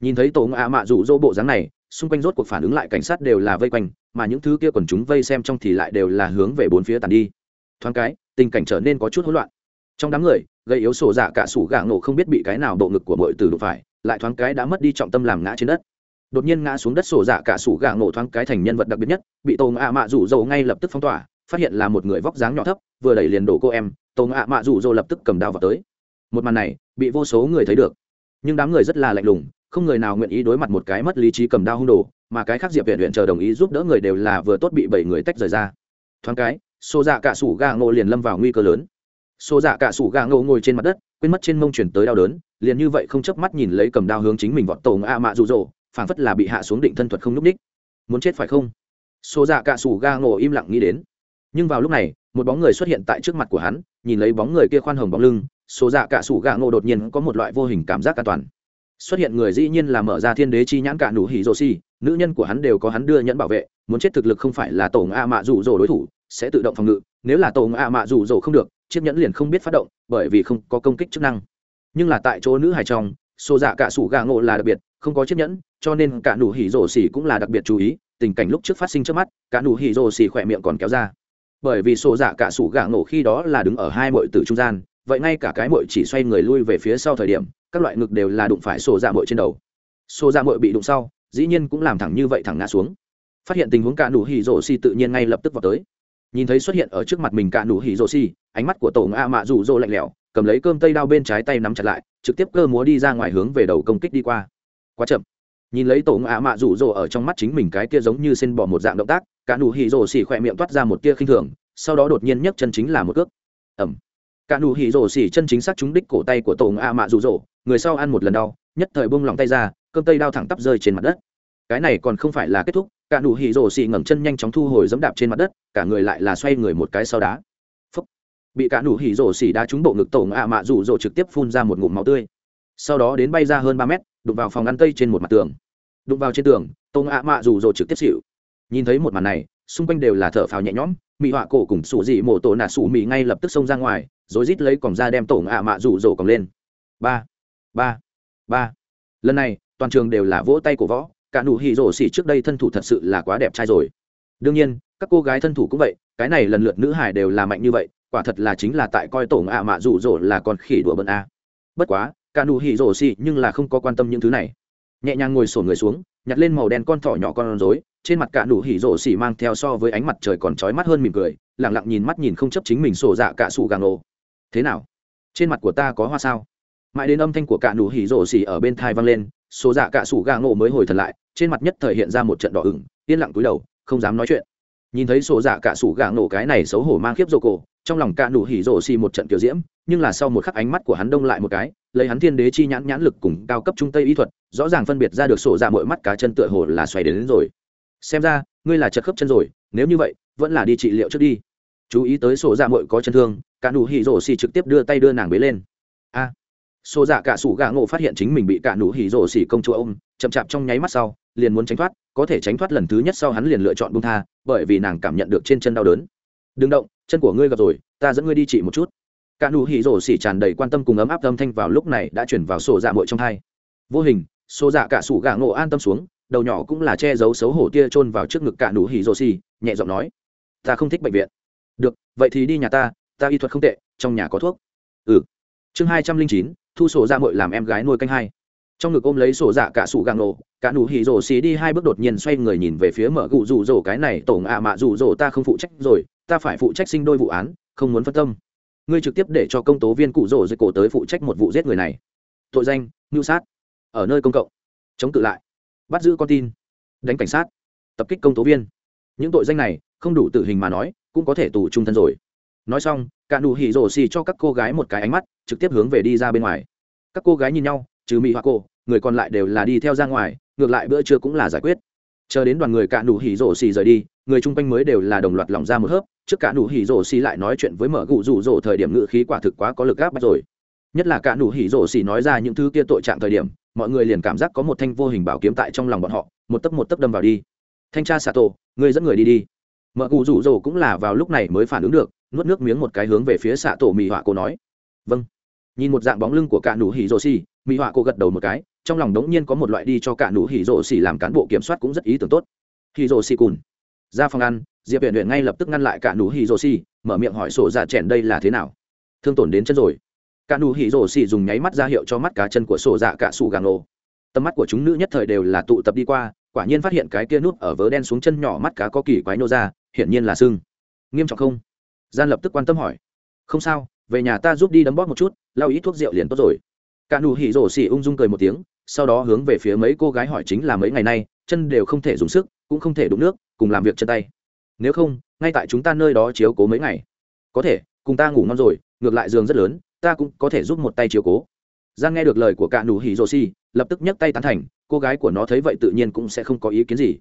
Nhìn thấy tôn ngã mạ rủ rỗ bộ dáng này, xung quanh rốt cuộc phản ứng lại cảnh sát đều là vây quanh, mà những thứ kia quần chúng vây xem trong thì lại đều là hướng về bốn phía tàn đi. Thoáng cái, tình cảnh trở nên có chút hỗn loạn. Trong đám người, gây yếu sổ giả cả sủ gạ ngộ không biết bị cái nào bộ ngực của mọi từ đụng phải lại thoáng cái đã mất đi trọng tâm làm ngã trên đất. Đột nhiên ngã xuống đất sổ dạ cả sủ gà ngộ thoáng cái thành nhân vật đặc biệt nhất, bị tông ạ mạ rủ dầu ngay lập tức phong tỏa, phát hiện là một người vóc dáng nhỏ thấp, vừa đẩy liền đổ cô em tông ạ mạ rủ dầu lập tức cầm đao vào tới. Một màn này, bị vô số người thấy được. Nhưng đám người rất là lạnh lùng, không người nào nguyện ý đối mặt một cái mất lý trí cầm đao hung đồ, mà cái khác diệp viện viện chờ đồng ý giúp đỡ người đều là vừa tốt bị bảy người tách rời ra. Thoáng cái, sổ dạ cả sủ gà ngộ liền lâm vào nguy cơ lớn. Sổ dạ cả sủ gà ngộ ngồi trên mặt đất quên mất trên mông chuyển tới đau đớn, liền như vậy không chớp mắt nhìn lấy cầm đao hướng chính mình vọt tổng a mạ rụ rỗ phảng phất là bị hạ xuống định thân thuật không n ú c ních muốn chết phải không? Xô dạ cạ sủ ga ngộ im lặng nghĩ đến. Nhưng vào lúc này, một bóng người xuất hiện tại trước mặt của hắn, nhìn lấy bóng người kia khoan hồng bóng lưng số dạ cạ sủ ga ngộ đột nhiên có một loại vô hình cảm giác an toàn. Xuất hiện người dĩ nhiên là mở ra thiên đế chi nhãn cả nụ hỉ rô si, nữ nhân của hắn đều có hắn đưa nhẫn bảo vệ, muốn chết thực lực không phải là tổng a mạ rủ rỗ đối thủ, sẽ tự động phòng ngự, nếu là tổng a mạ rủ rỗ không được chiếc nhẫn liền không biết phát động, bởi vì không có công kích chức năng. Nhưng là tại chỗ nữ hải trong xô dạ cả sủ gà ngộ là đặc biệt, không có chiếc nhẫn, cho nên cả nụ hỉ rổ xỉ cũng là đặc biệt chú ý, tình cảnh lúc trước phát sinh trước mắt, cả nụ hỉ rổ xỉ khỏe miệng còn kéo ra. Bởi vì xô dạ cả sủ gà ngộ khi đó là đứng ở hai mội từ trung gian, vậy ngay cả cái mội chỉ xoay người lui về phía sau thời điểm, các loại ngực đều là đụng phải xô dạ mội trên đầu. Xô dạ mội bị đụng sau, dĩ nhiên cũng làm thẳng như vậy thẳng ngã xuống. Phát hiện tình huống cả nụ hỉ rổ xỉ tự nhiên ngay lập tức vào tới nhìn thấy xuất hiện ở trước mặt mình cả nụ hỉ rô xi, ánh mắt của tổ ngã mạ rủ rô lạnh lẽo cầm lấy cơm tây đao bên trái tay nắm chặt lại trực tiếp cơ múa đi ra ngoài hướng về đầu công kích đi qua. Quá chậm. Nhìn lấy tổ ngã mạ rủ rô ở trong mắt chính mình cái kia giống như xin bỏ một dạng động tác cả nụ hỉ rô xì khỏe miệng toát ra một kia khinh thường sau đó đột nhiên nhấc chân chính là một cước. Ẩm cả nụ hỉ rô xì chân chính xác trúng đích cổ tay của tổ ngã mạ rủ rô người sau ăn một lần đau nhất thời bung lòng tay ra cơm tây đao thẳng tắp rơi trên mặt đất. Cái này còn không phải là kết thúc cả nụ hỉ rổ xì ngẩng chân nhanh chóng thu hồi dẫm đạp trên mặt đất, cả người lại là xoay người một cái sau đá. Phúc. bị cả nụ hỉ rổ xì đá trúng bộ ngực tổng ạ mạ rủ rổ trực tiếp phun ra một ngụm máu tươi. Sau đó đến bay ra hơn ba mét, đụng vào phòng ăn tây trên một mặt tường. Đụng vào trên tường tổng ạ mạ rủ rổ trực tiếp xịu nhìn thấy một màn này, xung quanh đều là thở phào nhẹ nhõm mỹ họa cổ cùng sủ dị mổ tổ nạ sủ mỹ ngay lập tức xông ra ngoài, rồi rít lấy còng ra đem tổng ạ mạ rủ rổ còng lên. Ba. Ba. Ba. Lần này, toàn trường đều là vỗ tay cổ võ cả nụ hỉ rổ xỉ trước đây thân thủ thật sự là quá đẹp trai rồi. Đương nhiên, các cô gái thân thủ cũng vậy, cái này lần lượt nữ hải đều là mạnh như vậy, quả thật là chính là tại coi tổ ạ mạ rủ rổ là còn khỉ đùa bận a. À. bất quá, cả nụ hỉ rổ xỉ nhưng là không có quan tâm những thứ này. Nhẹ nhàng ngồi sổ người xuống, nhặt lên màu đen con thỏ nhỏ con rối, trên mặt cả nụ hỉ rổ xỉ mang theo so với ánh mặt trời còn trói mắt hơn mỉm cười lẳng lặng nhìn mắt nhìn không chấp chính mình sổ dạ cả sụ gàng ồ thế nào? Trên mặt của ta có hoa sao? Mãi đến âm thanh của cả nụ hỉ rổ xỉ ở bên thai vang lên, sổ dạ cả sụ gàng ồ mới hồi thật lại trên mặt nhất thời hiện ra một trận đỏ ửng yên lặng cúi đầu không dám nói chuyện. Nhìn thấy sổ giả cả sủ gạ nổ cái này xấu hổ mang khiếp rồ cổ trong lòng cả nụ hỉ rồ xì một trận kiểu diễm nhưng là sau một khắc ánh mắt của hắn đông lại một cái lấy hắn thiên đế chi nhãn nhãn lực cùng cao cấp trung tây y thuật rõ ràng phân biệt ra được sổ dạ giả mỗi mắt cá chân tựa hồ là xoay đến, đến rồi. Xem ra ngươi là chật khớp chân rồi nếu như vậy vẫn là đi trị liệu trước đi. Chú ý tới sổ dạ giả mỗi có chân thương cả nụ hỉ rồ xì trực tiếp đưa tay đưa nàng bế lên. A xô dạ cả sủ gà ngộ phát hiện chính mình bị cả nụ hỉ rổ xỉ công chúa ôm, chậm chạp trong nháy mắt sau, liền muốn tránh thoát, có thể tránh thoát lần thứ nhất sau hắn liền lựa chọn bung tha, bởi vì nàng cảm nhận được trên chân đau đớn. Đừng động, chân của ngươi gặp rồi, ta dẫn ngươi đi trị một chút. Cả nụ hỉ rổ xỉ tràn đầy quan tâm cùng ấm áp âm thanh vào lúc này đã chuyển vào sổ dạ mội trong thai vô hình sổ dạ cả sủ gà ngộ an tâm xuống, đầu nhỏ cũng là che giấu xấu hổ tia chôn vào trước ngực cả nụ hỉ rổ xỉ, nhẹ giọng nói, ta không thích bệnh viện. Được, vậy thì đi nhà ta ta y thuật không tệ, trong nhà có thuốc. Ừ. Chương hai trăm linh chín thu sổ dạ ra mội làm em gái nuôi canh hai. Trong ngực ôm lấy sổ dạ cả sủ gàng nổ, cả nụ hì rổ xì đi hai bước đột nhiên xoay người nhìn về phía mở gụ rủ rổ cái này tổng ạ à mạ rủ rổ ta không phụ trách rồi, ta phải phụ trách sinh đôi vụ án, không muốn phân tâm. Ngươi trực tiếp để cho công tố viên cụ rổ dưới cổ tới phụ trách một vụ giết người này. Tội danh, mưu sát. Ở nơi công cộng. Chống tự lại. Bắt giữ con tin. Đánh cảnh sát. Tập kích công tố viên. Những tội danh này, không đủ tử hình mà nói, cũng có thể tù trung thân rồi nói xong, cả nụ hỉ rổ xì cho các cô gái một cái ánh mắt, trực tiếp hướng về đi ra bên ngoài. Các cô gái nhìn nhau, trừ mỹ hoa cô, người còn lại đều là đi theo ra ngoài, ngược lại bữa trưa cũng là giải quyết. Chờ đến đoàn người cả nụ hỉ rổ xì rời đi, người chung quanh mới đều là đồng loạt lỏng ra một hớp, trước cả nụ hỉ rổ xì lại nói chuyện với mở gụ rủ rổ thời điểm ngự khí quả thực quá có lực gáp bắt rồi. Nhất là cả nụ hỉ rổ xì nói ra những thứ kia tội trạng thời điểm, mọi người liền cảm giác có một thanh vô hình bảo kiếm tại trong lòng bọn họ, một tấc một tấc đâm vào đi. Thanh tra xạ tổ người dẫn người đi đi. Mợ cụ rủ rồ cũng là vào lúc này mới phản ứng được nuốt nước miếng một cái hướng về phía xạ tổ mỹ họa cô nói. Vâng. Nhìn một dạng bóng lưng của cả nụ hỉ rô xỉ mỹ họa cô gật đầu một cái, trong lòng đống nhiên có một loại đi cho cả nụ hỉ rô xỉ làm cán bộ kiểm soát cũng rất ý tưởng tốt. Hỉ rô xỉ cùn. Ra phòng ăn, diệp huyện huyện ngay lập tức ngăn lại cả nụ hỉ rô xỉ mở miệng hỏi sổ dạ chèn đây là thế nào? Thương tổn đến chân rồi. Cả nụ hỉ rô xỉ dùng nháy mắt ra hiệu cho mắt cá chân của sổ dạ cả sủ gàng lộ tầm mắt của chúng nữ nhất thời đều là tụ tập đi qua, quả nhiên phát hiện cái kia nút ở vớ đen xuống chân nhỏ mắt cá có kỳ quái nô ra, hiển nhiên là sưng. Nghiêm trọng không? gian lập tức quan tâm hỏi. Không sao, về nhà ta giúp đi đấm bóp một chút, lau ít thuốc rượu liền tốt rồi. Cả nụ hỉ rổ xỉ ung dung cười một tiếng, sau đó hướng về phía mấy cô gái hỏi chính là mấy ngày nay, chân đều không thể dùng sức, cũng không thể đụng nước, cùng làm việc chân tay. Nếu không, ngay tại chúng ta nơi đó chiếu cố mấy ngày. Có thể, cùng ta ngủ ngon rồi, ngược lại giường rất lớn, ta cũng có thể giúp một tay chiếu cố. Giang nghe được lời của cả nụ hỉ rổ xỉ, lập tức nhấc tay tán thành, cô gái của nó thấy vậy tự nhiên cũng sẽ không có ý kiến gì.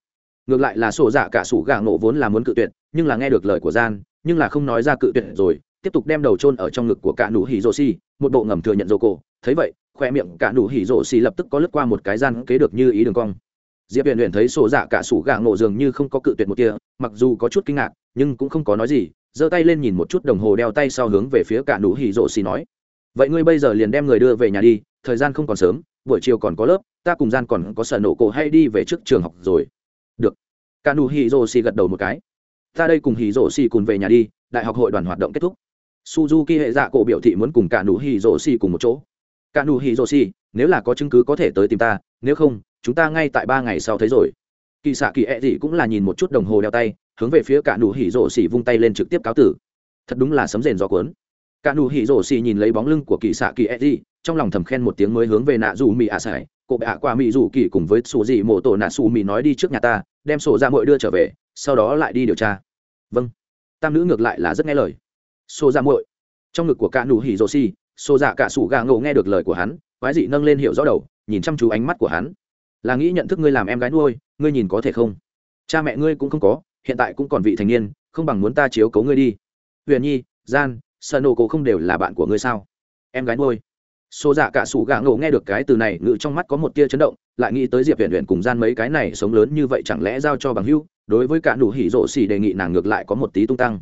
Ngược lại là sổ dạ cả sủ gà ngộ vốn là muốn cự tuyệt, nhưng là nghe được lời của gian nhưng là không nói ra cự tuyệt rồi, tiếp tục đem đầu trôn ở trong ngực của cả nụ hỉ rổ xì một bộ ngầm thừa nhận rổ cổ. Thấy vậy, khoe miệng cả nụ hỉ rổ xì lập tức có lướt qua một cái gian kế được như ý đường cong. Diệp huyền huyền thấy sổ dạ cả sủ gà ngộ dường như không có cự tuyệt một kia, mặc dù có chút kinh ngạc, nhưng cũng không có nói gì, giơ tay lên nhìn một chút đồng hồ đeo tay sau hướng về phía cả nụ hỉ rổ xì nói, vậy ngươi bây giờ liền đem người đưa về nhà đi, thời gian không còn sớm, buổi chiều còn có lớp, ta cùng gian còn có sở nổ cổ hay đi về trước trường học rồi. Được. Cả nụ hỉ rổ xì gật đầu một cái ta đây cùng hì rổ xì cùng về nhà đi, đại học hội đoàn hoạt động kết thúc. Suzuki hệ dạ cổ biểu thị muốn cùng cả nụ hì rổ xì cùng một chỗ. Cả nụ hì rổ xì, nếu là có chứng cứ có thể tới tìm ta, nếu không, chúng ta ngay tại ba ngày sau thấy rồi. Kỳ xạ kỳ ẹ、e、gì cũng là nhìn một chút đồng hồ đeo tay, hướng về phía cả nụ hỉ rổ xỉ vung tay lên trực tiếp cáo tử. Thật đúng là sấm rền gió cuốn. Cả nụ hỉ rổ xỉ nhìn lấy bóng lưng của kỳ xạ kỳ ẹ、e、gì, trong lòng thầm khen một tiếng mới hướng về nạ dù mì ạ à sải cộ bạ qua mì dù kỳ cùng với sổ dị mộ tổ nạ xù mì nói đi trước nhà ta, đem sổ ra mội đưa trở về sau đó lại đi điều tra. Vâng. Tam nữ ngược lại là rất nghe lời. Xô ra dạ muội. Trong ngực của cả nụ hỉ rồ xì xô dạ cả sủ gà ngộ nghe được lời của hắn, quái dị nâng lên hiệu rõ đầu, nhìn chăm chú ánh mắt của hắn. Là nghĩ nhận thức ngươi làm em gái nuôi, ngươi nhìn có thể không? Cha mẹ ngươi cũng không có, hiện tại cũng còn vị thành niên, không bằng muốn ta chiếu cấu ngươi đi. Huyền nhi, gian sợ nổ cổ không đều là bạn của ngươi sao? Em gái nuôi. Xô dạ cả sủ gà ngộ nghe được cái từ này, ngự trong mắt có một tia chấn động, lại nghĩ tới diệp huyền huyền cùng gian mấy cái này sống lớn như vậy chẳng lẽ giao cho bằng hưu đối với cả nụ hỉ rộ xỉ đề nghị nàng ngược lại có một tí tung tăng.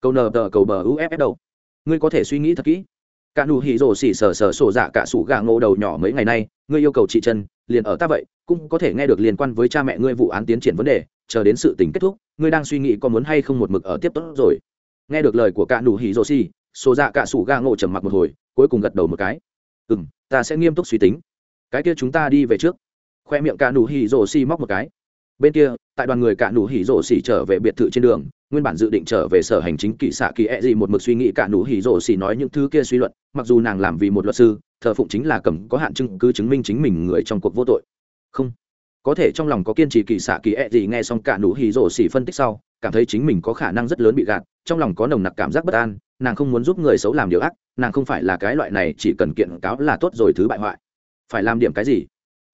Câu nờ tờ cầu bờ uff đầu. Ngươi có thể suy nghĩ thật kỹ. Cả nụ hỉ rồ xỉ sờ sờ sổ dạ cả sủ gà ngộ đầu nhỏ mấy ngày nay, ngươi yêu cầu chị chân liền ở ta vậy, cũng có thể nghe được liên quan với cha mẹ ngươi vụ án tiến triển vấn đề, chờ đến sự tình kết thúc, ngươi đang suy nghĩ có muốn hay không một mực ở tiếp tốt rồi. Nghe được lời của cả nụ hỉ rồ xỉ sổ dạ cả sủ gà ngộ trầm mặc một hồi, cuối cùng gật đầu một cái. Ừ ta sẽ nghiêm túc suy tính. Cái kia chúng ta đi về trước. Khoe miệng cả nụ hỉ rồ xỉ móc một cái bên kia, tại đoàn người cả nụ hỉ rổ xỉ trở về biệt thự trên đường, nguyên bản dự định trở về sở hành chính kỳ xạ kỳ e gì một mực suy nghĩ cả nụ hỉ rổ xỉ nói những thứ kia suy luận, mặc dù nàng làm vì một luật sư, thờ phụng chính là cầm có hạn chứng cứ chứng minh chính mình người trong cuộc vô tội. Không. Có thể trong lòng có kiên trì kỳ xạ kỳ e gì nghe xong cả nụ hỉ rổ xỉ phân tích sau, cảm thấy chính mình có khả năng rất lớn bị gạt, trong lòng có nồng nặc cảm giác bất an, nàng không muốn giúp người xấu làm điều ác, nàng không phải là cái loại này chỉ cần kiện cáo là tốt rồi thứ bại hoại. Phải làm điểm cái gì?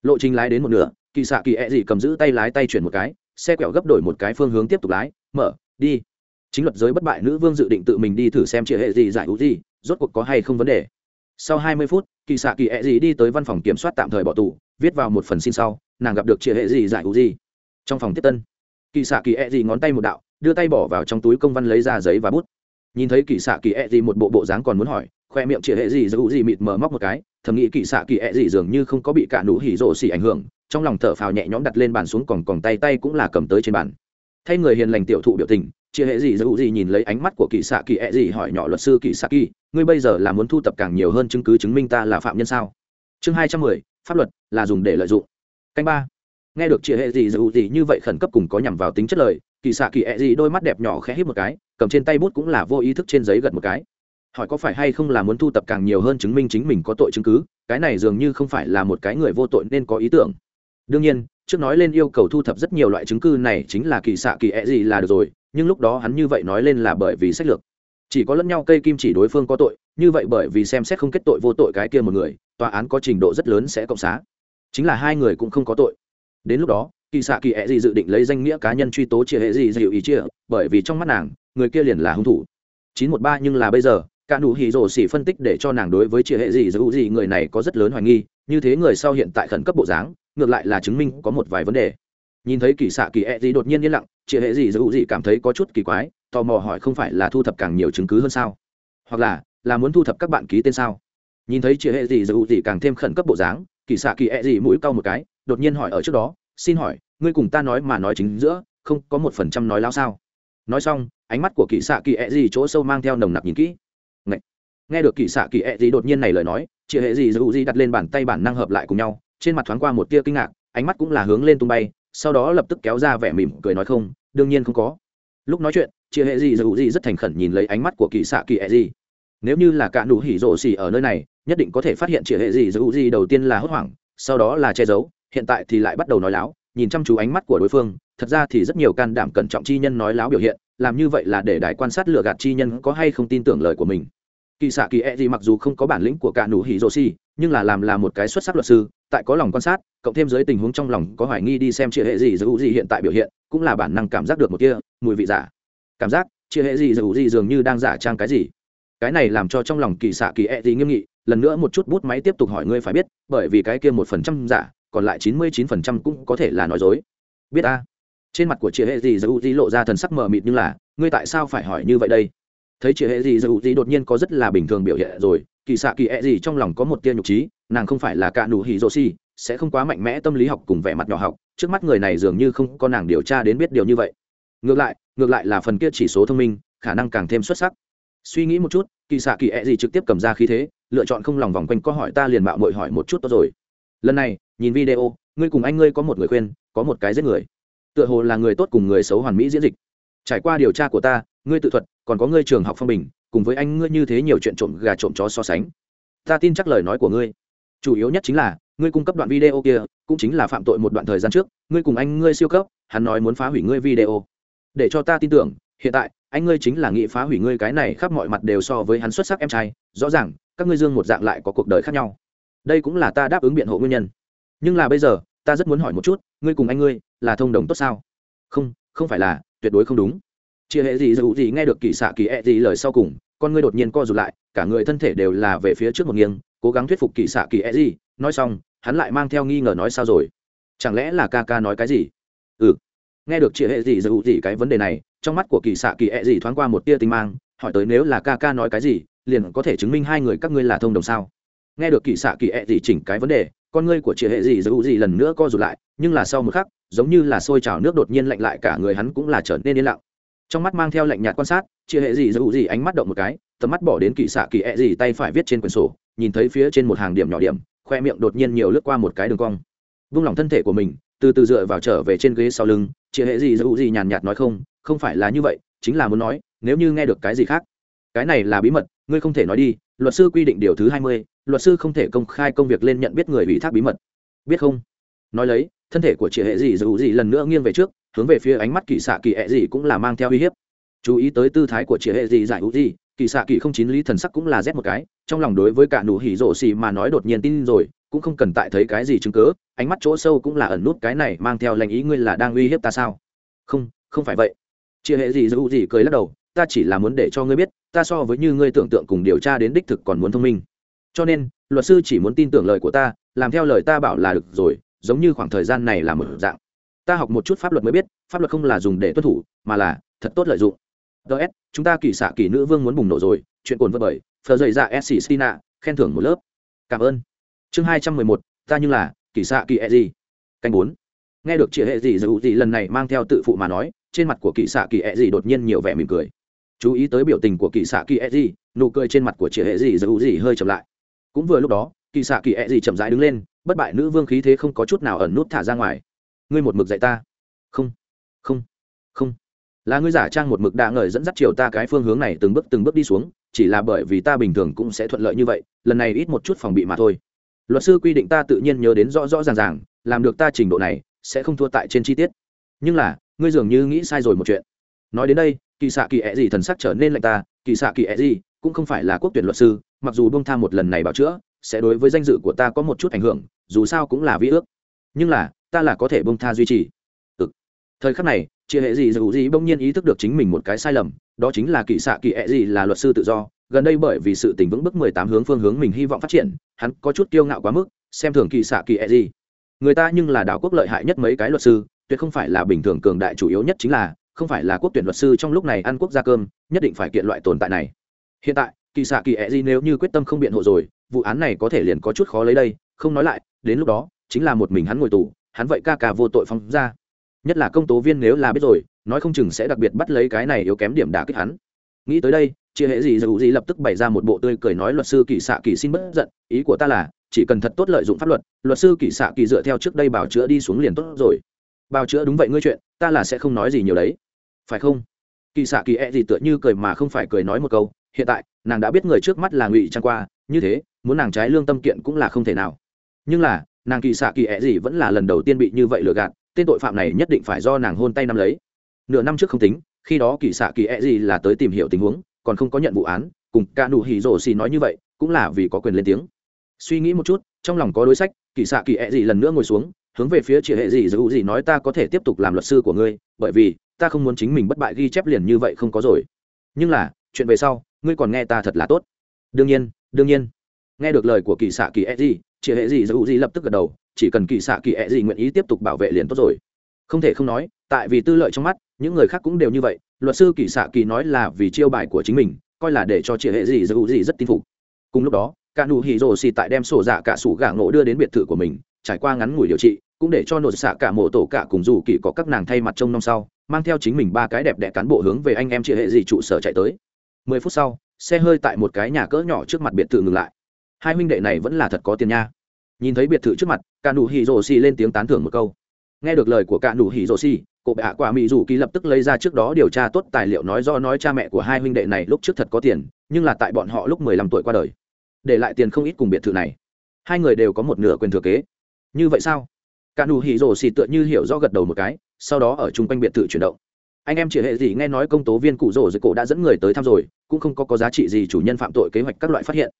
Lộ trình lái đến một nửa kỳ xạ kỳ ẹ、e、gì cầm giữ tay lái tay chuyển một cái, xe quẹo gấp đổi một cái phương hướng tiếp tục lái, mở, đi. Chính luật giới bất bại nữ vương dự định tự mình đi thử xem chị hệ gì, giải hữu gì, rốt cuộc có hay không vấn đề. Sau hai mươi phút, kỳ xạ kỳ ẹ、e、gì đi tới văn phòng kiểm soát tạm thời bỏ tù, viết vào một phần xin sau, nàng gặp được chị hệ gì, giải hữu gì. Trong phòng tiếp tân, kỳ xạ kỳ ẹ、e、gì ngón tay một đạo, đưa tay bỏ vào trong túi công văn lấy ra giấy và bút. Nhìn thấy kỳ xạ kỳ ẹ、e、gì một bộ bộ dáng còn muốn hỏi, khoe miệng chị hệ gì, giải giữ gì mịt mờ móc một cái, thầm nghĩ kỳ xạ kỳ ẹ、e、gì dường như không có bị cả nụ hỉ rộ xỉ ảnh hưởng trong lòng thở phào nhẹ nhõm đặt lên bàn xuống còn còn tay tay cũng là cầm tới trên bàn. Thay người hiền lành tiểu thụ biểu tình, chia hệ gì dẫu gì nhìn lấy ánh mắt của kỳ xạ kỳ ẹ gì hỏi nhỏ luật sư kỳ xạ kỳ, ngươi bây giờ là muốn thu tập càng nhiều hơn chứng cứ chứng minh ta là phạm nhân sao? Chương hai trăm mười, pháp luật là dùng để lợi dụng. Canh ba. Nghe được chia hệ gì dẫu gì như vậy khẩn cấp cùng có nhằm vào tính chất lời, kỳ xạ kỳ ẹ gì đôi mắt đẹp nhỏ khẽ hít một cái, cầm trên tay bút cũng là vô ý thức trên giấy gật một cái. Hỏi có phải hay không là muốn thu tập càng nhiều hơn chứng minh chính mình có tội chứng cứ, cái này dường như không phải là một cái người vô tội nên có ý tưởng đương nhiên, trước nói lên yêu cầu thu thập rất nhiều loại chứng cứ này chính là kỳ xạ kỳ ẹ、e、gì là được rồi, nhưng lúc đó hắn như vậy nói lên là bởi vì sách lược. Chỉ có lẫn nhau cây kim chỉ đối phương có tội, như vậy bởi vì xem xét không kết tội vô tội cái kia một người, tòa án có trình độ rất lớn sẽ cộng xá. Chính là hai người cũng không có tội. Đến lúc đó, kỳ xạ kỳ ẹ、e、gì dự định lấy danh nghĩa cá nhân truy tố chia hệ gì dịu ý chia, bởi vì trong mắt nàng, người kia liền là hung thủ. chín một ba nhưng là bây giờ, cả đủ hì rổ xỉ phân tích để cho nàng đối với chia hệ gì dữ gì, người này có rất lớn hoài nghi, như thế người sau hiện tại khẩn cấp bộ dáng ngược lại là chứng minh có một vài vấn đề. Nhìn thấy kỳ xạ kỳ e gì đột nhiên yên lặng, chị hệ gì dù gì cảm thấy có chút kỳ quái, tò mò hỏi không phải là thu thập càng nhiều chứng cứ hơn sao? Hoặc là là muốn thu thập các bạn ký tên sao? Nhìn thấy chị hệ gì dù gì càng thêm khẩn cấp bộ dáng, kỳ xạ kỳ e gì mũi cau một cái, đột nhiên hỏi ở trước đó, xin hỏi, ngươi cùng ta nói mà nói chính giữa, không có một phần trăm nói lao sao? Nói xong, ánh mắt của kỳ xạ kỳ e gì chỗ sâu mang theo nồng nặc nhìn kỹ. Nghe được kỳ xạ kỳ e gì đột nhiên này lời nói, chị hệ gì dù gì đặt lên bàn tay bản năng hợp lại cùng nhau trên mặt thoáng qua một tia kinh ngạc, ánh mắt cũng là hướng lên tung bay, sau đó lập tức kéo ra vẻ mỉm cười nói không, đương nhiên không có lúc nói chuyện chị hệ Dị dù Dị rất thành khẩn nhìn lấy ánh mắt của kỳ xạ kỳ hệ Dị. nếu như là cả nụ hỉ rổ xỉ ở nơi này, nhất định có thể phát hiện chị hệ Dị dù Dị đầu tiên là hốt hoảng, sau đó là che giấu, hiện tại thì lại bắt đầu nói láo, nhìn chăm chú ánh mắt của đối phương, thật ra thì rất nhiều can đảm cẩn trọng chi nhân nói láo biểu hiện, làm như vậy là để đài quan sát lựa gạt chi nhân có hay không tin tưởng lời của mình kỳ xạ kỳ e gì mặc dù không có bản lĩnh của cả nụ hỉ rồ si nhưng là làm là một cái xuất sắc luật sư, tại có lòng quan sát, cộng thêm dưới tình huống trong lòng có hoài nghi đi xem chia hệ gì giữ gì hiện tại biểu hiện, cũng là bản năng cảm giác được một kia, mùi vị giả. Cảm giác, chia hệ gì giữ gì dường như đang giả trang cái gì? Cái này làm cho trong lòng kỳ xạ kỳ e gì nghiêm nghị, lần nữa một chút bút máy tiếp tục hỏi ngươi phải biết, bởi vì cái kia một phần trăm giả, còn lại chín mươi chín phần trăm cũng có thể là nói dối. Biết a trên mặt của chia hệ gì giữ gì lộ ra thần sắc mờ mịt nhưng là, ngươi tại sao phải hỏi như vậy đây? thấy chị hệ gì dù gì đột nhiên có rất là bình thường biểu hiện rồi, kỳ xạ kỳ hệ gì trong lòng có một tia nhục trí, nàng không phải là cạ nụ hỉ rô si sẽ không quá mạnh mẽ tâm lý học cùng vẻ mặt nhỏ học, trước mắt người này dường như không có nàng điều tra đến biết điều như vậy. Ngược lại ngược lại là phần kia chỉ số thông minh, khả năng càng thêm xuất sắc. Suy nghĩ một chút, kỳ xạ kỳ ẹ、e、gì trực tiếp cầm ra khí thế, lựa chọn không lòng vòng quanh có hỏi ta liền mạo mội hỏi một chút tốt rồi. Lần này, nhìn video, ngươi cùng anh ngươi có một người khuyên, có một cái giết người. Tựa hồ là người tốt cùng người xấu hoàn mỹ diễn dịch. Trải qua điều tra của ta ngươi tự thuật, còn có ngươi trường học phong bình, cùng với anh ngươi như thế nhiều chuyện trộm gà trộm chó so sánh. Ta tin chắc lời nói của ngươi. Chủ yếu nhất chính là, ngươi cung cấp đoạn video kia, cũng chính là phạm tội một đoạn thời gian trước, ngươi cùng anh ngươi siêu cấp, hắn nói muốn phá hủy ngươi video. Để cho ta tin tưởng, hiện tại, anh ngươi chính là nghị phá hủy ngươi cái này khắp mọi mặt đều so với hắn xuất sắc em trai, rõ ràng, các ngươi dương một dạng lại có cuộc đời khác nhau. Đây cũng là ta đáp ứng biện hộ nguyên nhân. Nhưng là bây giờ, ta rất muốn hỏi một chút, ngươi cùng anh ngươi là thông đồng tốt sao? Không không phải là, tuyệt đối không đúng chia hệ gì dù gì nghe được kỳ xạ kỳ ẹ、e、gì lời sau cùng, con ngươi đột nhiên co rụt lại, cả người thân thể đều là về phía trước một nghiêng, cố gắng thuyết phục kỳ xạ kỳ ẹ、e、gì. Nói xong, hắn lại mang theo nghi ngờ nói sao rồi? Chẳng lẽ là ca ca nói cái gì? Ừ. Nghe được chia hệ gì dù gì cái vấn đề này, trong mắt của kỳ xạ kỳ ẹ、e、gì thoáng qua một tia tinh mang, hỏi tới nếu là ca ca nói cái gì, liền có thể chứng minh hai người các ngươi là thông đồng sao? Nghe được kỳ xạ kỳ ẹ、e、gì chỉnh cái vấn đề, con ngươi của chị hệ gì dù gì lần nữa co rụt lại, nhưng là sau một khắc, giống như là sôi trào nước đột nhiên lạnh lại, cả người hắn cũng là trở nên yên lặng trong mắt mang theo lạnh nhạt quan sát chia hệ gì dù gì ánh mắt động một cái, tầm mắt bỏ đến kỳ xạ kỳ ẹ、e、gì tay phải viết trên quyển sổ, nhìn thấy phía trên một hàng điểm nhỏ điểm, khoe miệng đột nhiên nhiều lướt qua một cái đường cong. Vung lòng thân thể của mình, từ từ dựa vào trở về trên ghế sau lưng chia hệ gì dù gì nhàn nhạt nói không không phải là như vậy, chính là muốn nói, nếu như nghe được cái gì khác. Cái này là bí mật, ngươi không thể nói đi, luật sư quy định điều thứ hai mươi, luật sư không thể công khai công việc lên nhận biết người ủy thác bí mật. Biết không? Nói lấy thân thể của chị hệ dị dù dị lần nữa nghiêng về trước, hướng về phía ánh mắt kỳ xạ kỳ hệ dị cũng là mang theo uy hiếp. Chú ý tới tư thái của chị hệ dị giải hữu dị kỳ xạ kỳ không chín lý thần sắc cũng là rét một cái, trong lòng đối với cả nụ hỉ rổ xì mà nói đột nhiên tin rồi, cũng không cần tại thấy cái gì chứng cớ, ánh mắt chỗ sâu cũng là ẩn nút cái này mang theo lành ý ngươi là đang uy hiếp ta sao? Không không phải vậy. Chị hệ gì dữ gì cười lắc đầu, ta chỉ là muốn để cho ngươi biết, ta so với như ngươi tưởng tượng cùng điều tra đến đích thực còn muốn thông minh. Cho nên, luật sư chỉ muốn tin tưởng lời của ta, làm theo lời ta bảo là được rồi giống như khoảng thời gian này là một dạng. Ta học một chút pháp luật mới biết, pháp luật không là dùng để tuân thủ, mà là thật tốt lợi dụng. Ts chúng ta kỳ xạ kỳ nữ vương muốn bùng nổ rồi, chuyện cồn vật bởi phở dậy ra s c tina khen thưởng một lớp. Cảm ơn. Chương hai trăm mười một, ta như là kỳ xạ kỳ e gì canh bốn. Nghe được triệu hệ gì dù gì lần này mang theo tự phụ mà nói, trên mặt của kỳ xạ kỳ e gì đột nhiên nhiều vẻ mỉm cười. Chú ý tới biểu tình của kỳ xạ kỳ e gì nụ cười trên mặt của triệu hệ gì dù gì hơi chậm lại. Cũng vừa lúc đó, kỳ xạ kỳ e gì chậm rãi đứng lên bất bại nữ vương khí thế không có chút nào ẩn nút thả ra ngoài. Ngươi một mực dạy ta. Không không không. Là ngươi giả trang một mực đã ngời dẫn dắt chiều ta cái phương hướng này từng bước từng bước đi xuống, chỉ là bởi vì ta bình thường cũng sẽ thuận lợi như vậy, lần này ít một chút phòng bị mà thôi. Luật sư quy định ta tự nhiên nhớ đến rõ rõ ràng ràng, làm được ta trình độ này, sẽ không thua tại trên chi tiết. Nhưng là, ngươi dường như nghĩ sai rồi một chuyện. Nói đến đây, kỳ xạ kỳ ẹ gì thần sắc trở nên lạnh ta, kỳ xạ kỳ ẹ gì cũng không phải là quốc tuyển luật sư, mặc dù bông tham một lần này bảo chữa, sẽ đối với danh dự của ta có một chút ảnh hưởng dù sao cũng là vi ước. Nhưng là, ta là có thể bông tha duy trì. Ừ. thời khắc này chị hệ gì dù gì bỗng nhiên ý thức được chính mình một cái sai lầm, đó chính là kỳ xạ kỳ hệ gì là luật sư tự do. Gần đây bởi vì sự tình vững bước mười tám hướng phương hướng mình hy vọng phát triển, hắn có chút kiêu ngạo quá mức, xem thường kỳ xạ kỳ hệ gì người ta nhưng là đảo quốc lợi hại nhất mấy cái luật sư, tuyệt không phải là bình thường cường đại chủ yếu nhất chính là, không phải là quốc tuyển luật sư trong lúc này ăn quốc gia cơm, nhất định phải kiện loại tồn tại này. Hiện tại kỳ xạ kỳ ẹ gì nếu như quyết tâm không biện hộ rồi, vụ án này có thể liền có chút khó lấy đây không nói lại, đến lúc đó, chính là một mình hắn ngồi tù, hắn vậy ca ca vô tội phóng ra. Nhất là công tố viên nếu là biết rồi, nói không chừng sẽ đặc biệt bắt lấy cái này yếu kém điểm đả kích hắn. Nghĩ tới đây, chia hệ gì dù gì lập tức bày ra một bộ tươi cười nói luật sư kỳ xạ kỳ xin bất giận, ý của ta là, chỉ cần thật tốt lợi dụng pháp luật luật sư kỳ xạ kỳ dựa theo trước đây bảo chữa đi xuống liền tốt rồi. Bảo chữa đúng vậy ngươi chuyện, ta là sẽ không nói gì nhiều đấy. Phải không? Kỳ xạ kỳ e gì tựa như cười mà không phải cười nói một câu, hiện tại, nàng đã biết người trước mắt là ngụy trang qua, như thế, muốn nàng trái lương tâm kiện cũng là không thể nào nhưng là, nàng kỳ xạ kỳ ẹ gì vẫn là lần đầu tiên bị như vậy lừa gạt, tên tội phạm này nhất định phải do nàng hôn tay năm lấy. Nửa năm trước không tính, khi đó kỳ xạ kỳ ẹ gì là tới tìm hiểu tình huống, còn không có nhận vụ án, cùng ca nụ hỉ rổ xì nói như vậy, cũng là vì có quyền lên tiếng. Suy nghĩ một chút, trong lòng có đối sách, kỳ xạ kỳ ẹ gì lần nữa ngồi xuống, hướng về phía chị hệ gì giữ gì nói ta có thể tiếp tục làm luật sư của ngươi, bởi vì, ta không muốn chính mình bất bại ghi chép liền như vậy không có rồi. Nhưng là, chuyện về sau, ngươi còn nghe ta thật là tốt. Đương nhiên đương nhiên. Nghe được lời của kỳ xạ kỳ e gì chỉ hệ gì, dù gì lập tức gật đầu, chỉ cần kỳ xạ kỳ ẹ gì nguyện ý tiếp tục bảo vệ liền tốt rồi. Không thể không nói, tại vì tư lợi trong mắt, những người khác cũng đều như vậy, luật sư kỳ xạ kỳ nói là vì chiêu bài của chính mình, coi là để cho chị hệ gì, dù gì rất tin phục. Cùng lúc đó, cả nụ hỉ rồ xì tại đem sổ dạ cả sủ gà ngộ đưa đến biệt thự của mình, trải qua ngắn ngủi điều trị, cũng để cho nội xạ cả mộ tổ cả cùng dù kỳ có các nàng thay mặt trông năm sau, mang theo chính mình ba cái đẹp đẽ cán bộ hướng về anh em chị hệ gì trụ sở chạy tới. Mười phút sau, xe hơi tại một cái nhà cỡ nhỏ trước mặt biệt thự ngừng lại. Hai huynh đệ này vẫn là thật có tiền nha nhìn thấy biệt thự trước mặt, cả nụ hỉ rổ xì lên tiếng tán thưởng một câu. Nghe được lời của cả nụ hỉ rổ xì cụ bệ hạ quả mỹ dù kỳ lập tức lấy ra trước đó điều tra tốt tài liệu nói do nói cha mẹ của hai huynh đệ này lúc trước thật có tiền, nhưng là tại bọn họ lúc mười lăm tuổi qua đời. Để lại tiền không ít cùng biệt thự này. Hai người đều có một nửa quyền thừa kế. Như vậy sao? Cả nụ hỉ rổ xì tựa như hiểu do gật đầu một cái, sau đó ở chung quanh biệt thự chuyển động. Anh em chỉ hệ gì nghe nói công tố viên cụ rổ dưới cổ đã dẫn người tới thăm rồi, cũng không có có giá trị gì chủ nhân phạm tội kế hoạch các loại phát hiện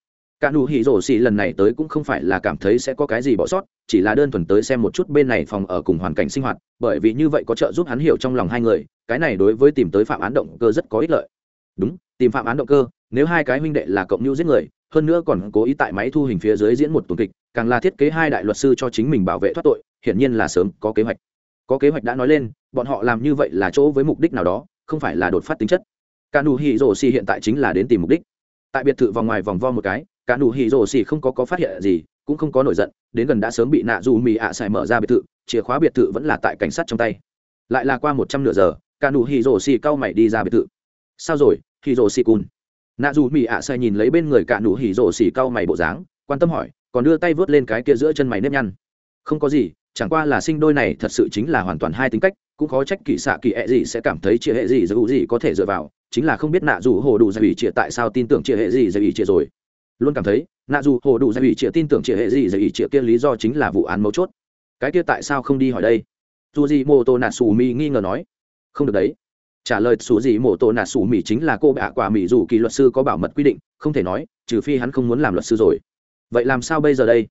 cả nụ hỉ rổ xì lần này tới cũng không phải là cảm thấy sẽ có cái gì bỏ sót, chỉ là đơn thuần tới xem một chút bên này phòng ở cùng hoàn cảnh sinh hoạt, bởi vì như vậy có trợ giúp hắn hiểu trong lòng hai người, cái này đối với tìm tới phạm án động cơ rất có ích lợi. Đúng, tìm phạm án động cơ, nếu hai cái huynh đệ là cộng nhu giết người, hơn nữa còn cố ý tại máy thu hình phía dưới diễn một tuần kịch, càng là thiết kế hai đại luật sư cho chính mình bảo vệ thoát tội, hiển nhiên là sớm có kế hoạch. Có kế hoạch đã nói lên, bọn họ làm như vậy là chỗ với mục đích nào đó, không phải là đột phát tính chất. Cả nụ hỉ rổ xì hiện tại chính là đến tìm mục đích. Tại biệt thự vòng ngoài vòng vo một cái cả nụ hỉ rổ xỉ không có có phát hiện gì, cũng không có nổi giận, đến gần đã sớm bị nạ dù mì ạ xài mở ra biệt thự, chìa khóa biệt thự vẫn là tại cảnh sát trong tay. Lại là qua một trăm nửa giờ, cả nụ hỉ rổ xỉ cau mày đi ra biệt thự. Sao rồi, hỉ rổ xỉ cùn? Nạ dù mì ạ xài nhìn lấy bên người cả nụ hỉ rổ xỉ cau mày bộ dáng, quan tâm hỏi, còn đưa tay vớt lên cái kia giữa chân mày nếp nhăn. Không có gì, chẳng qua là sinh đôi này thật sự chính là hoàn toàn hai tính cách, cũng khó trách kỳ xạ kỳ hệ gì sẽ cảm thấy chia hệ gì dù gì có thể dựa vào, chính là không biết nạ dù hồ đủ giải ủy chia tại sao tin tưởng chia hệ gì giải ủy chia rồi luôn cảm thấy, nạ dù hồ đủ giải ủy trịa tin tưởng trịa hệ gì giải ủy trịa kia lý do chính là vụ án mấu chốt. Cái kia tại sao không đi hỏi đây? Dù gì mô tô nạ xù mi nghi ngờ nói. Không được đấy. Trả lời xù gì mô tô nạ xù mi chính là cô bạ quả mỹ dù kỳ luật sư có bảo mật quy định, không thể nói, trừ phi hắn không muốn làm luật sư rồi. Vậy làm sao bây giờ đây?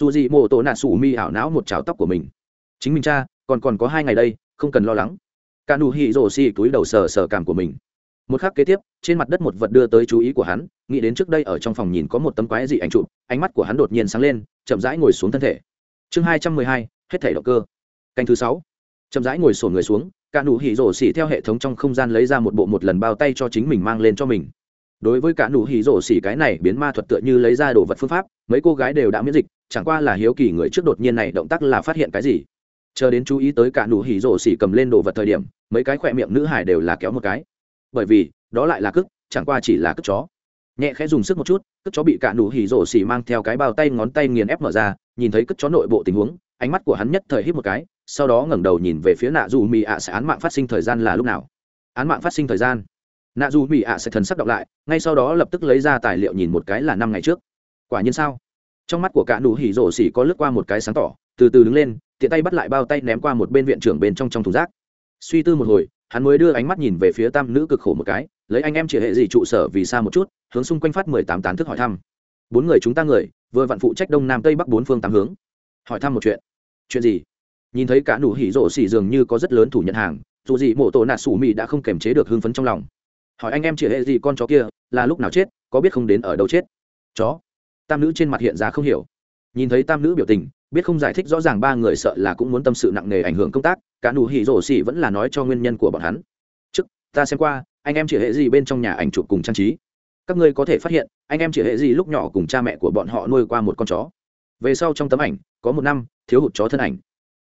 Dù gì mô tô nạ xù mi ảo não một chảo tóc của mình. Chính mình cha, còn còn có hai ngày đây, không cần lo lắng. Cả nụ hỉ rổ xì túi đầu sờ sờ cảm của mình một khắc kế tiếp, trên mặt đất một vật đưa tới chú ý của hắn, nghĩ đến trước đây ở trong phòng nhìn có một tấm quái dị ảnh chụp, ánh mắt của hắn đột nhiên sáng lên, chậm rãi ngồi xuống thân thể. Chương hai trăm mười hai, hết thể động cơ. Canh thứ sáu. Chậm rãi ngồi sổn người xuống, cả nụ hỉ rổ xỉ theo hệ thống trong không gian lấy ra một bộ một lần bao tay cho chính mình mang lên cho mình. Đối với cả nụ hỉ rổ xỉ, cái này biến ma thuật tựa như lấy ra đồ vật phương pháp, mấy cô gái đều đã miễn dịch, chẳng qua là hiếu kỳ người trước đột nhiên này động tác là phát hiện cái gì. Chờ đến chú ý tới cả nụ hỉ rổ xỉ cầm lên đồ vật thời điểm, mấy cái khỏe miệng nữ hải đều là kéo một cái bởi vì, đó lại là cức, chẳng qua chỉ là cức chó. Nhẹ khẽ dùng sức một chút cất chó bị cả nụ hỉ rổ xỉ mang theo cái bao tay ngón tay nghiền ép mở ra, nhìn thấy cất chó nội bộ tình huống, ánh mắt của hắn nhất thời hít một cái, sau đó ngẩng đầu nhìn về phía nạ dù mì ạ sẽ án mạng phát sinh thời gian là lúc nào. Án mạng phát sinh thời gian. Nạ dù mì ạ sẽ thần sắc đọc lại, ngay sau đó lập tức lấy ra tài liệu nhìn một cái là năm ngày trước. Quả nhiên sao? Trong mắt của cả nụ hỉ rổ xỉ có lướt qua một cái sáng tỏ, từ từ đứng lên, tiện tay bắt lại bao tay ném qua một bên viện trưởng bên trong trong thùng rác. Suy tư một hồi hắn mới đưa ánh mắt nhìn về phía tam nữ cực khổ một cái, lấy anh em chỉ hệ gì trụ sở vì xa một chút, hướng xung quanh phát mười tám tán thức hỏi thăm. Bốn người chúng ta người, vừa vặn phụ trách đông nam tây bắc bốn phương tám hướng. Hỏi thăm một chuyện. Chuyện gì? Nhìn thấy cả nụ hỉ rộ xỉ dường như có rất lớn thủ nhận hàng, dù gì mộ tổ nạt sủ mị đã không kềm chế được hưng phấn trong lòng. Hỏi anh em chỉ hệ gì con chó kia, là lúc nào chết, có biết không đến ở đâu chết? Chó. Tam nữ trên mặt hiện ra không hiểu. Nhìn thấy tam nữ biểu tình biết không giải thích rõ ràng ba người sợ là cũng muốn tâm sự nặng nề ảnh hưởng công tác cả nụ hỉ rổ xỉ vẫn là nói cho nguyên nhân của bọn hắn. Trước ta xem qua anh em chỉ hệ gì bên trong nhà ảnh chụp cùng trang trí. Các ngươi có thể phát hiện anh em chỉ hệ gì lúc nhỏ cùng cha mẹ của bọn họ nuôi qua một con chó. Về sau trong tấm ảnh có một năm thiếu hụt chó thân ảnh.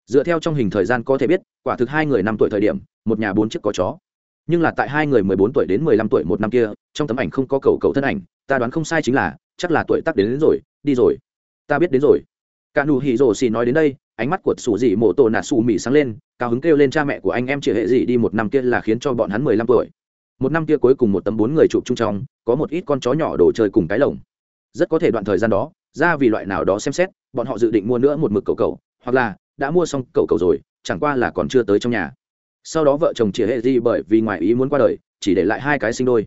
Dựa theo trong hình thời gian có thể biết quả thực hai người năm tuổi thời điểm một nhà bốn chiếc có chó. Nhưng là tại hai người mười bốn tuổi đến mười lăm tuổi một năm kia trong tấm ảnh không có cầu cầu thân ảnh ta đoán không sai chính là chắc là tuổi tác đến, đến rồi đi rồi. Ta biết đến rồi cả nụ hỉ rồ xì nói đến đây, ánh mắt của sủ dị mổ tổ nà sủ mỉ sáng lên, cao hứng kêu lên cha mẹ của anh em chỉ hệ gì đi một năm kia là khiến cho bọn hắn mười lăm tuổi. Một năm kia cuối cùng một tấm bốn người chụp chung trong, có một ít con chó nhỏ đồ chơi cùng cái lồng. Rất có thể đoạn thời gian đó, ra vì loại nào đó xem xét, bọn họ dự định mua nữa một mực cầu cầu, hoặc là đã mua xong cầu cầu rồi, chẳng qua là còn chưa tới trong nhà. Sau đó vợ chồng chỉ hệ gì bởi vì ngoài ý muốn qua đời, chỉ để lại hai cái sinh đôi.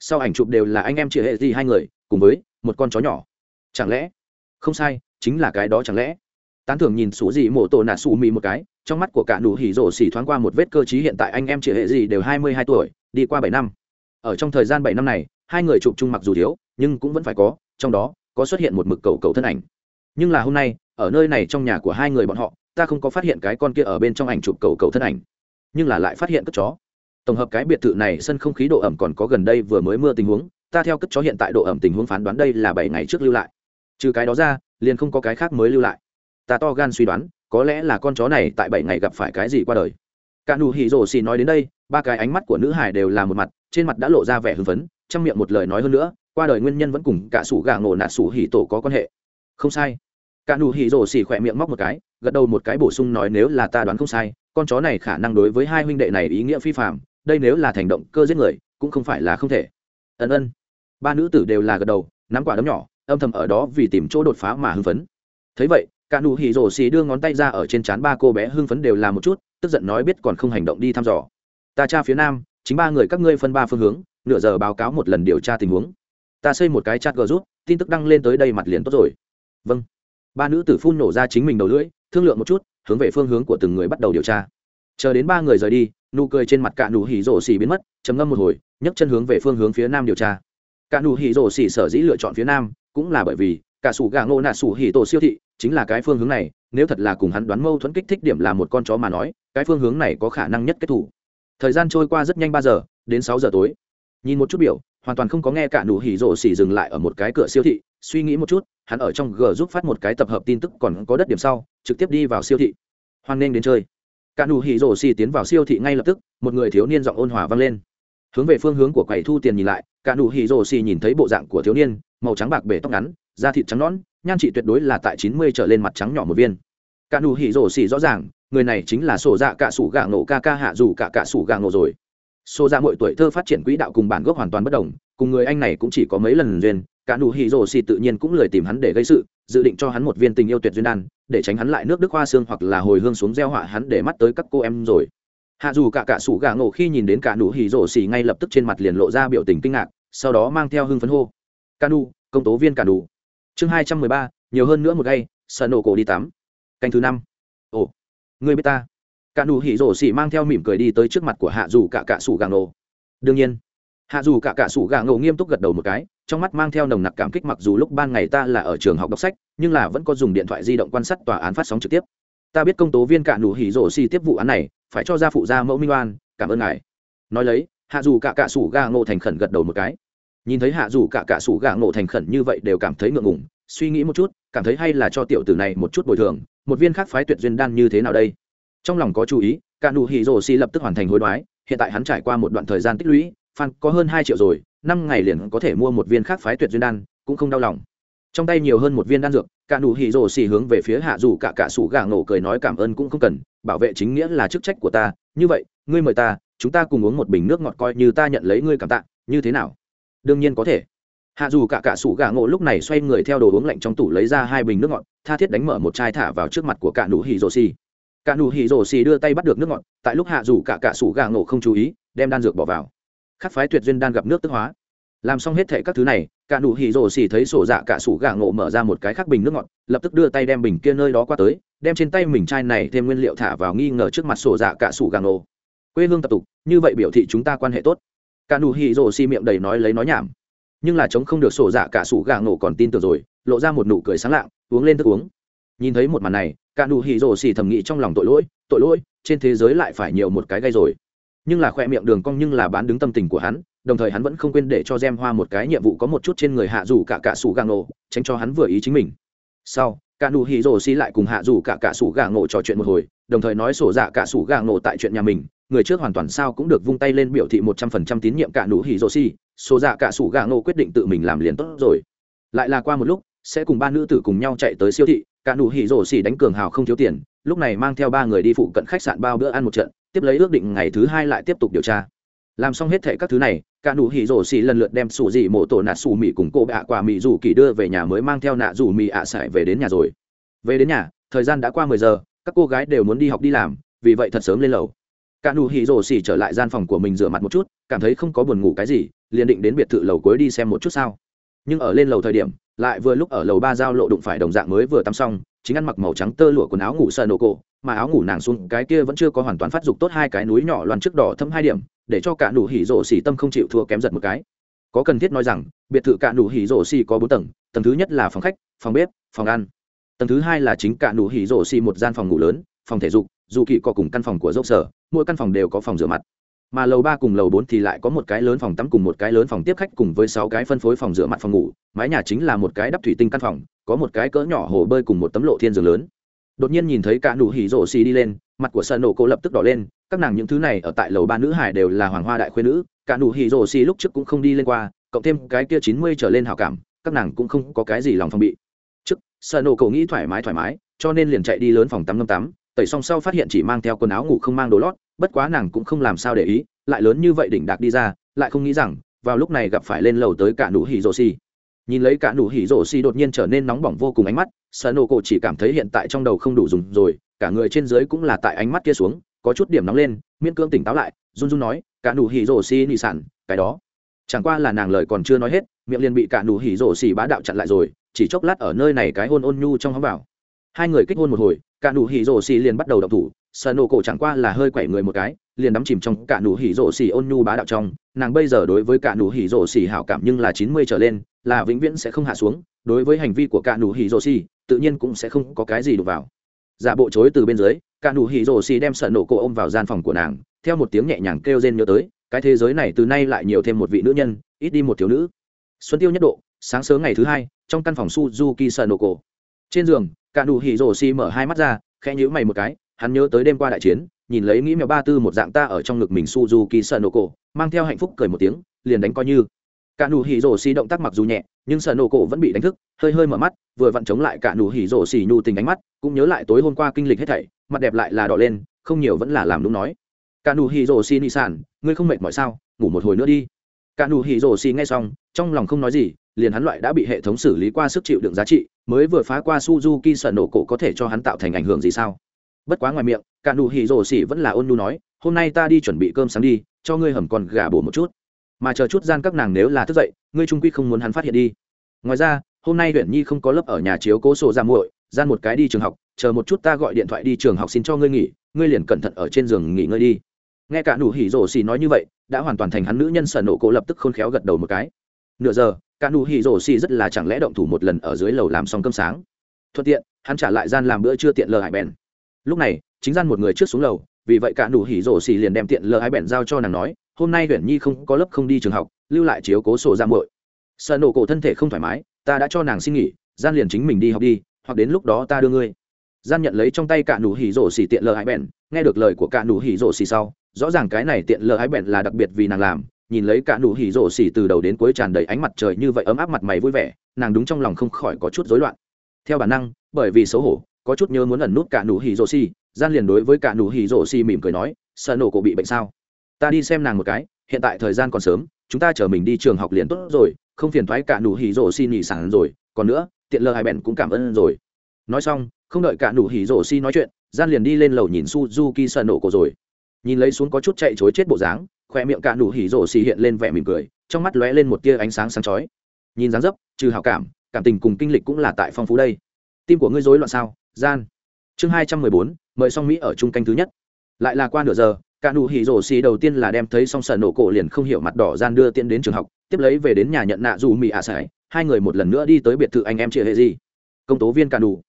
Sau ảnh chụp đều là anh em chỉ hệ gì hai người, cùng với một con chó nhỏ. Chẳng lẽ không sai chính là cái đó chẳng lẽ? Tán thưởng nhìn sủ dị mổ tổ nạ sủ mị một cái, trong mắt của cả nụ hỉ rổ xỉ thoáng qua một vết cơ t hiện tại anh em chị hệ gì đều hai mươi hai tuổi, đi qua bảy năm. Ở trong thời gian bảy năm này, hai người chụp chung mặc dù thiếu, nhưng cũng vẫn phải có, trong đó, có xuất hiện một mực cầu cầu thân ảnh. Nhưng là hôm nay, ở nơi này trong nhà của hai người bọn họ, ta không có phát hiện cái con kia ở bên trong ảnh chụp cầu cầu thân ảnh, nhưng là lại phát hiện cất chó. Tổng hợp cái biệt thự này sân không khí độ ẩm còn có gần đây vừa mới mưa tình huống, ta theo cất chó hiện tại độ ẩm tình huống phán đoán đây là bảy ngày trước lưu lại trừ cái đó ra, liền không có cái khác mới lưu lại. Ta to gan suy đoán, có lẽ là con chó này tại bảy ngày gặp phải cái gì qua đời. Cả nụ hỉ rổ xì nói đến đây, ba cái ánh mắt của nữ hải đều là một mặt, trên mặt đã lộ ra vẻ hưng phấn, trong miệng một lời nói hơn nữa, qua đời nguyên nhân vẫn cùng cả sủ gà ngộ nạt sủ hỉ tổ có quan hệ. Không sai. Cả nụ hỉ rổ xì khỏe miệng móc một cái, gật đầu một cái bổ sung nói nếu là ta đoán không sai, con chó này khả năng đối với hai huynh đệ này ý nghĩa phi phạm đây nếu là thành động cơ giết người, cũng không phải là không thể. Ân ân. Ba nữ tử đều là gật đầu, nắm quả đấm nhỏ âm thầm ở đó vì tìm chỗ đột phá mà hưng phấn. Thấy vậy, cả nụ hỉ rổ xì đưa ngón tay ra ở trên trán ba cô bé hưng phấn đều làm một chút, tức giận nói biết còn không hành động đi thăm dò. Ta tra phía nam, chính ba người các ngươi phân ba phương hướng, nửa giờ báo cáo một lần điều tra tình huống. Ta xây một cái chat gờ rút tin tức đăng lên tới đây mặt liền tốt rồi. Vâng. Ba nữ tử phun nổ ra chính mình đầu lưỡi, thương lượng một chút, hướng về phương hướng của từng người bắt đầu điều tra. Chờ đến ba người rời đi, nụ cười trên mặt cả nụ hỉ rổ xì biến mất, trầm ngâm một hồi, nhấc chân hướng về phương hướng phía nam điều tra. Cả nụ hỉ rổ xì sở dĩ lựa chọn phía nam cũng là bởi vì, cả sủ gà ngộ nạ sủ hì tổ siêu thị chính là cái phương hướng này, nếu thật là cùng hắn đoán mâu thuẫn kích thích điểm là một con chó mà nói, cái phương hướng này có khả năng nhất kết thủ thời gian trôi qua rất nhanh ba giờ, đến sáu giờ tối. Nhìn một chút biểu, hoàn toàn không có nghe cả nụ hỉ rổ xỉ dừng lại ở một cái cửa siêu thị, suy nghĩ một chút, hắn ở trong g giúp phát một cái tập hợp tin tức còn có đất điểm sau, trực tiếp đi vào siêu thị. Hoan nghênh đến chơi. Cả nụ hỉ rổ xỉ tiến vào siêu thị ngay lập tức, một người thiếu niên giọng ôn hòa vang lên hướng về phương hướng của quầy thu tiền nhìn lại, cả nụ hỉ rồ xì nhìn thấy bộ dạng của thiếu niên, màu trắng bạc bể tóc ngắn, da thịt trắng nõn, nhan trị tuyệt đối là tại chín mươi trở lên mặt trắng nhỏ một viên. Cả nụ hỉ rồ xì rõ ràng, người này chính là sổ dạ cả sủ gà ngộ ca ca hạ dù cả cả sủ gà ngộ rồi. Sổ dạ mỗi tuổi thơ phát triển quỹ đạo cùng bản gốc hoàn toàn bất đồng, cùng người anh này cũng chỉ có mấy lần duyên, cả nụ hỉ rồ xì tự nhiên cũng lười tìm hắn để gây sự, dự định cho hắn một viên tình yêu tuyệt duyên đan, để tránh hắn lại nước đức hoa xương hoặc là hồi hương xuống gieo họa hắn để mắt tới các cô em rồi hạ dù cả cả sủ gà ngộ khi nhìn đến cả nụ hỉ rổ xì ngay lập tức trên mặt liền lộ ra biểu tình kinh ngạc, sau đó mang theo hưng phấn hô. Ca nu công tố viên cả nụ. Chương hai trăm mười ba, nhiều hơn nữa một gây sợ nổ cổ đi tắm. Canh thứ năm. Ồ người biết ta. Cả nụ hỉ rổ xì mang theo mỉm cười đi tới trước mặt của hạ dù cả cả sủ gà ngộ. Đương nhiên, hạ dù cả cả sủ gà ngộ nghiêm túc gật đầu một cái, trong mắt mang theo nồng nặc cảm kích mặc dù lúc ban ngày ta là ở trường học đọc sách, nhưng là vẫn có dùng điện thoại di động quan sát tòa án phát sóng trực tiếp ta biết công tố viên cả nụ hỉ rổ xì tiếp vụ án này, phải cho ra phụ gia mẫu minh oan, cảm ơn ngài. Nói lấy, hạ dù cả cạ sủ gà ngộ thành khẩn gật đầu một cái. Nhìn thấy hạ dù cả cạ sủ gà ngộ thành khẩn như vậy đều cảm thấy ngượng ngùng, suy nghĩ một chút, cảm thấy hay là cho tiểu tử này một chút bồi thường, một viên khác phái tuyệt duyên đan như thế nào đây? Trong lòng có chú ý, cả nụ hỉ rổ xì lập tức hoàn thành hối đoái, hiện tại hắn trải qua một đoạn thời gian tích lũy, phan có hơn hai triệu rồi, năm ngày liền có thể mua một viên khác phái tuyệt duyên đan, cũng không đau lòng. Trong tay nhiều hơn một viên đan dược cả nụ hỉ rồ xì hướng về phía hạ dù cả cả sủ gà ngộ cười nói cảm ơn cũng không cần, bảo vệ chính nghĩa là chức trách của ta. Như vậy, ngươi mời ta, chúng ta cùng uống một bình nước ngọt coi như ta nhận lấy ngươi cảm tạ. Như thế nào? Đương nhiên có thể. Hạ dù cả cả sủ gà ngộ lúc này xoay người theo đồ uống lạnh trong tủ lấy ra hai bình nước ngọt, tha thiết đánh mở một chai thả vào trước mặt của cả nụ hỉ rồ xì. Cả nụ hỉ rồ xì đưa tay bắt được nước ngọt, tại lúc hạ dù cả cả sủ gà ngộ không chú ý, đem đan dược bỏ vào. Khắc phái tuyệt duyên đan gặp nước tức hóa làm xong hết thệ các thứ này, cả nụ hì rồ xì thấy sổ dạ cả sủ gà ngộ mở ra một cái khác bình nước ngọt, lập tức đưa tay đem bình kia nơi đó qua tới, đem trên tay mình chai này thêm nguyên liệu thả vào nghi ngờ trước mặt sổ dạ cả sủ gà ngộ. Quê hương tập tục, như vậy biểu thị chúng ta quan hệ tốt. Cả nụ hì rồ xỉ miệng đầy nói lấy nói nhảm. Nhưng là chống không được sổ dạ cả sủ gà ngộ còn tin tưởng rồi, lộ ra một nụ cười sáng lạng, uống lên thức uống. Nhìn thấy một màn này, cả nụ hì rồ xì thầm nghĩ trong lòng tội lỗi tội lỗi, trên thế giới lại phải nhiều một cái gây rồi. Nhưng là khoe miệng đường cong nhưng là bán đứng tâm tình của hắn đồng thời hắn vẫn không quên để cho gem hoa một cái nhiệm vụ có một chút trên người hạ dù cả cả sủ gà ngộ, tránh cho hắn vừa ý chính mình. Sau, cả nụ hỉ rồ xi lại cùng hạ dù cả cả sủ gà ngộ trò chuyện một hồi, đồng thời nói sổ dạ cả sủ gà ngộ tại chuyện nhà mình, người trước hoàn toàn sao cũng được vung tay lên biểu thị một trăm phần trăm tín nhiệm cả nụ hỉ rồ xi, sổ dạ cả sủ gà ngộ quyết định tự mình làm liền tốt rồi. Lại là qua một lúc, sẽ cùng ba nữ tử cùng nhau chạy tới siêu thị, cả nụ hỉ rồ xi đánh cường hào không thiếu tiền, lúc này mang theo ba người đi phụ cận khách sạn bao bữa ăn một trận, tiếp lấy ước định ngày thứ hai lại tiếp tục điều tra làm xong hết thệ các thứ này, cả nụ hỉ rổ xỉ lần lượt đem sủ dị mộ tổ nạ sủ mì cùng cô bạ quả mì rủ kỳ đưa về nhà mới mang theo nạ rủ mì ạ sải về đến nhà rồi. Về đến nhà, thời gian đã qua mười giờ, các cô gái đều muốn đi học đi làm, vì vậy thật sớm lên lầu. Cả nụ hỉ rổ xỉ trở lại gian phòng của mình rửa mặt một chút, cảm thấy không có buồn ngủ cái gì, liền định đến biệt thự lầu cuối đi xem một chút sao. Nhưng ở lên lầu thời điểm, lại vừa lúc ở lầu ba giao lộ đụng phải đồng dạng mới vừa tắm xong, chính ăn mặc màu trắng tơ lụa quần áo ngủ sờ nổ cổ, mà áo ngủ nàng xuống, cái kia vẫn chưa có hoàn toàn phát dục tốt hai cái núi nhỏ loan trước đỏ thâm hai điểm để cho cả nụ hỉ rổ xỉ tâm không chịu thua kém giật một cái. Có cần thiết nói rằng biệt thự cả nụ hỉ rổ xỉ có bốn tầng tầng thứ nhất là phòng khách phòng bếp phòng ăn. Tầng thứ hai là chính cả nụ hỉ rổ xỉ một gian phòng ngủ lớn phòng thể dục dù kỵ có cùng căn phòng của dốc sở mỗi căn phòng đều có phòng rửa mặt. Mà lầu ba cùng lầu bốn thì lại có một cái lớn phòng tắm cùng một cái lớn phòng tiếp khách cùng với sáu cái phân phối phòng rửa mặt phòng ngủ, mái nhà chính là một cái đắp thủy tinh căn phòng, có một cái cỡ nhỏ hồ bơi cùng một tấm lộ thiên giường lớn. Đột nhiên nhìn thấy cả nụ hỉ rổ xì đi lên, mặt của sợ nổ cô lập tức đỏ lên, các nàng những thứ này ở tại lầu ba nữ hải đều là hoàng hoa đại khuyên nữ, cả nụ hỉ rồ xì lúc trước cũng không đi lên qua, cộng thêm cái kia chín mươi trở lên hào cảm, các nàng cũng không có cái gì lòng phòng bị trước, sợ nổ cổ nghĩ thoải mái thoải mái, cho nên liền chạy đi lớn phòng tắm năm tám. tẩy xong sau phát hiện chỉ mang theo quần áo ngủ không mang đồ lót, bất quá nàng cũng không làm sao để ý, lại lớn như vậy đỉnh đạc đi ra, lại không nghĩ rằng, vào lúc này gặp phải lên lầu tới cả nụ hỉ rồ xì nhìn lấy cả nụ hỉ rổ xì đột nhiên trở nên nóng bỏng vô cùng ánh mắt, sợ nổ cổ chỉ cảm thấy hiện tại trong đầu không đủ dùng rồi cả người trên dưới cũng là tại ánh mắt kia xuống, có chút điểm nóng lên, miễn cưỡng tỉnh táo lại, run run nói, cả nụ hỉ rổ xì nị sản cái đó. Chẳng qua là nàng lời còn chưa nói hết, miệng liền bị cả nụ hỉ rổ xì bá đạo chặn lại rồi, chỉ chốc lát ở nơi này cái hôn ôn nhu trong hóng vào hai người kích hôn một hồi, cả nụ hỉ rổ xì liền bắt đầu động thủ sợ nổ cổ chẳng qua là hơi quẩy người một cái, liền đắm chìm trong cả nụ hỉ rổ xì ôn nhu bá đạo trong, nàng bây giờ đối với cả nụ hỉ rổ xì hảo cảm nhưng là chín mươi trở lên, là vĩnh viễn sẽ không hạ xuống, đối với hành vi của cả nụ hỉ rổ xì, tự nhiên cũng sẽ không có cái gì đụng vào giả bộ chối từ bên dưới, cả nụ hỉ rồ xì đem sợ nổ cổ ôm vào gian phòng của nàng, theo một tiếng nhẹ nhàng kêu rên nhớ tới, cái thế giới này từ nay lại nhiều thêm một vị nữ nhân, ít đi một thiếu nữ. Xuân tiêu nhất độ, sáng sớm ngày thứ hai, trong căn phòng suzuki sợ nổ cổ. Trên giường, cả nụ hỉ rồ xì mở hai mắt ra, khẽ nhíu mày một cái, hắn nhớ tới đêm qua đại chiến, nhìn lấy nghĩ mèo ba tư một dạng ta ở trong ngực mình suzuki sợ nổ cổ, mang theo hạnh phúc cười một tiếng, liền đánh coi như. Cả nụ hỉ rồ xì động tác mặc dù nhẹ nhưng sợ nổ cổ vẫn bị đánh thức, hơi hơi mở mắt, vừa vặn chống lại cả nụ hỉ rổ xỉ nhu tình ánh mắt, cũng nhớ lại tối hôm qua kinh lịch hết thảy, mặt đẹp lại là đỏ lên, không nhiều vẫn là làm đúng nói. Cả nụ hỉ rổ xỉ nị sản, ngươi không mệt mỏi sao? Ngủ một hồi nữa đi. Cả nụ hỉ rổ xỉ nghe xong, trong lòng không nói gì, liền hắn loại đã bị hệ thống xử lý qua sức chịu đựng giá trị, mới vừa phá qua suzuki sợ nổ cổ có thể cho hắn tạo thành ảnh hưởng gì sao? Bất quá ngoài miệng, cả nụ hỉ rổ xỉ vẫn là ôn nhu nói, hôm nay ta đi chuẩn bị cơm sáng đi, cho ngươi hầm còn gà bổ một chút mà chờ chút gian các nàng nếu là thức dậy, ngươi trung quy không muốn hắn phát hiện đi. Ngoài ra, hôm nay huyện nhi không có lớp ở nhà chiếu cố sổ ra muội, gian một cái đi trường học, chờ một chút ta gọi điện thoại đi trường học xin cho ngươi nghỉ, ngươi liền cẩn thận ở trên giường nghỉ ngơi đi. Nghe cả nụ hỉ rổ xì nói như vậy, đã hoàn toàn thành hắn nữ nhân sở nổ cổ lập tức khôn khéo gật đầu một cái. Nửa giờ, cả nụ hỉ rổ xì rất là chẳng lẽ động thủ một lần ở dưới lầu làm xong cơm sáng. Thuận tiện, hắn trả lại gian làm bữa chưa tiện lờ hải bèn. Lúc này, chính gian một người trước xuống lầu, vì vậy cả nụ hỉ rổ xì liền đem tiện lờ hải bèn giao cho nàng nói hôm nay huyện nhi không có lớp không đi trường học, lưu lại chiếu cố sổ ra muội. Sợ nổ cổ thân thể không thoải mái, ta đã cho nàng xin nghỉ, gian liền chính mình đi học đi, hoặc đến lúc đó ta đưa ngươi. Gian nhận lấy trong tay cả nụ hỉ rổ xỉ tiện lờ hai bèn nghe được lời của cả nụ hỉ rổ xỉ sau, rõ ràng cái này tiện lờ hai bèn là đặc biệt vì nàng làm, nhìn lấy cả nụ hỉ rổ xỉ từ đầu đến cuối tràn đầy ánh mặt trời như vậy ấm áp mặt mày vui vẻ, nàng đúng trong lòng không khỏi có chút rối loạn. Theo bản năng, bởi vì xấu hổ, có chút nhớ muốn ẩn nút cả nụ hỉ rổ xỉ, gian liền đối với cả nụ hỉ rổ xỉ mỉm cười nói, sợ nổ cổ bị bệnh sao? ta đi xem nàng một cái, hiện tại thời gian còn sớm, chúng ta chở mình đi trường học liền tốt rồi, không phiền thoái cả nụ hỉ rổ xi nhị sẵn rồi, còn nữa, tiện lờ hai bèn cũng cảm ơn rồi. Nói xong, không đợi cả nụ hỉ rổ xi nói chuyện, gian liền đi lên lầu nhìn suzuki sợ nổ cổ rồi. Nhìn lấy xuống có chút chạy chối chết bộ dáng khoe miệng cả nụ hỉ rổ xi hiện lên vẻ mỉm cười, trong mắt lóe lên một tia ánh sáng sáng chói. Nhìn dáng dấp, trừ hảo cảm cảm tình cùng kinh lịch cũng là tại phong phú đây. Tim của ngươi rối loạn sao? Gian. Chương hai trăm mười bốn, mời song mỹ ở trung canh thứ nhất. Lại là qua nửa giờ cả nụ hỉ rổ xì đầu tiên là đem thấy xong sợ nổ cổ liền không hiểu mặt đỏ gian đưa tiễn đến trường học, tiếp lấy về đến nhà nhận nạ dù mì ạ à sải. Hai người một lần nữa đi tới biệt thự anh em chia hệ gì. Công tố viên cả nụ.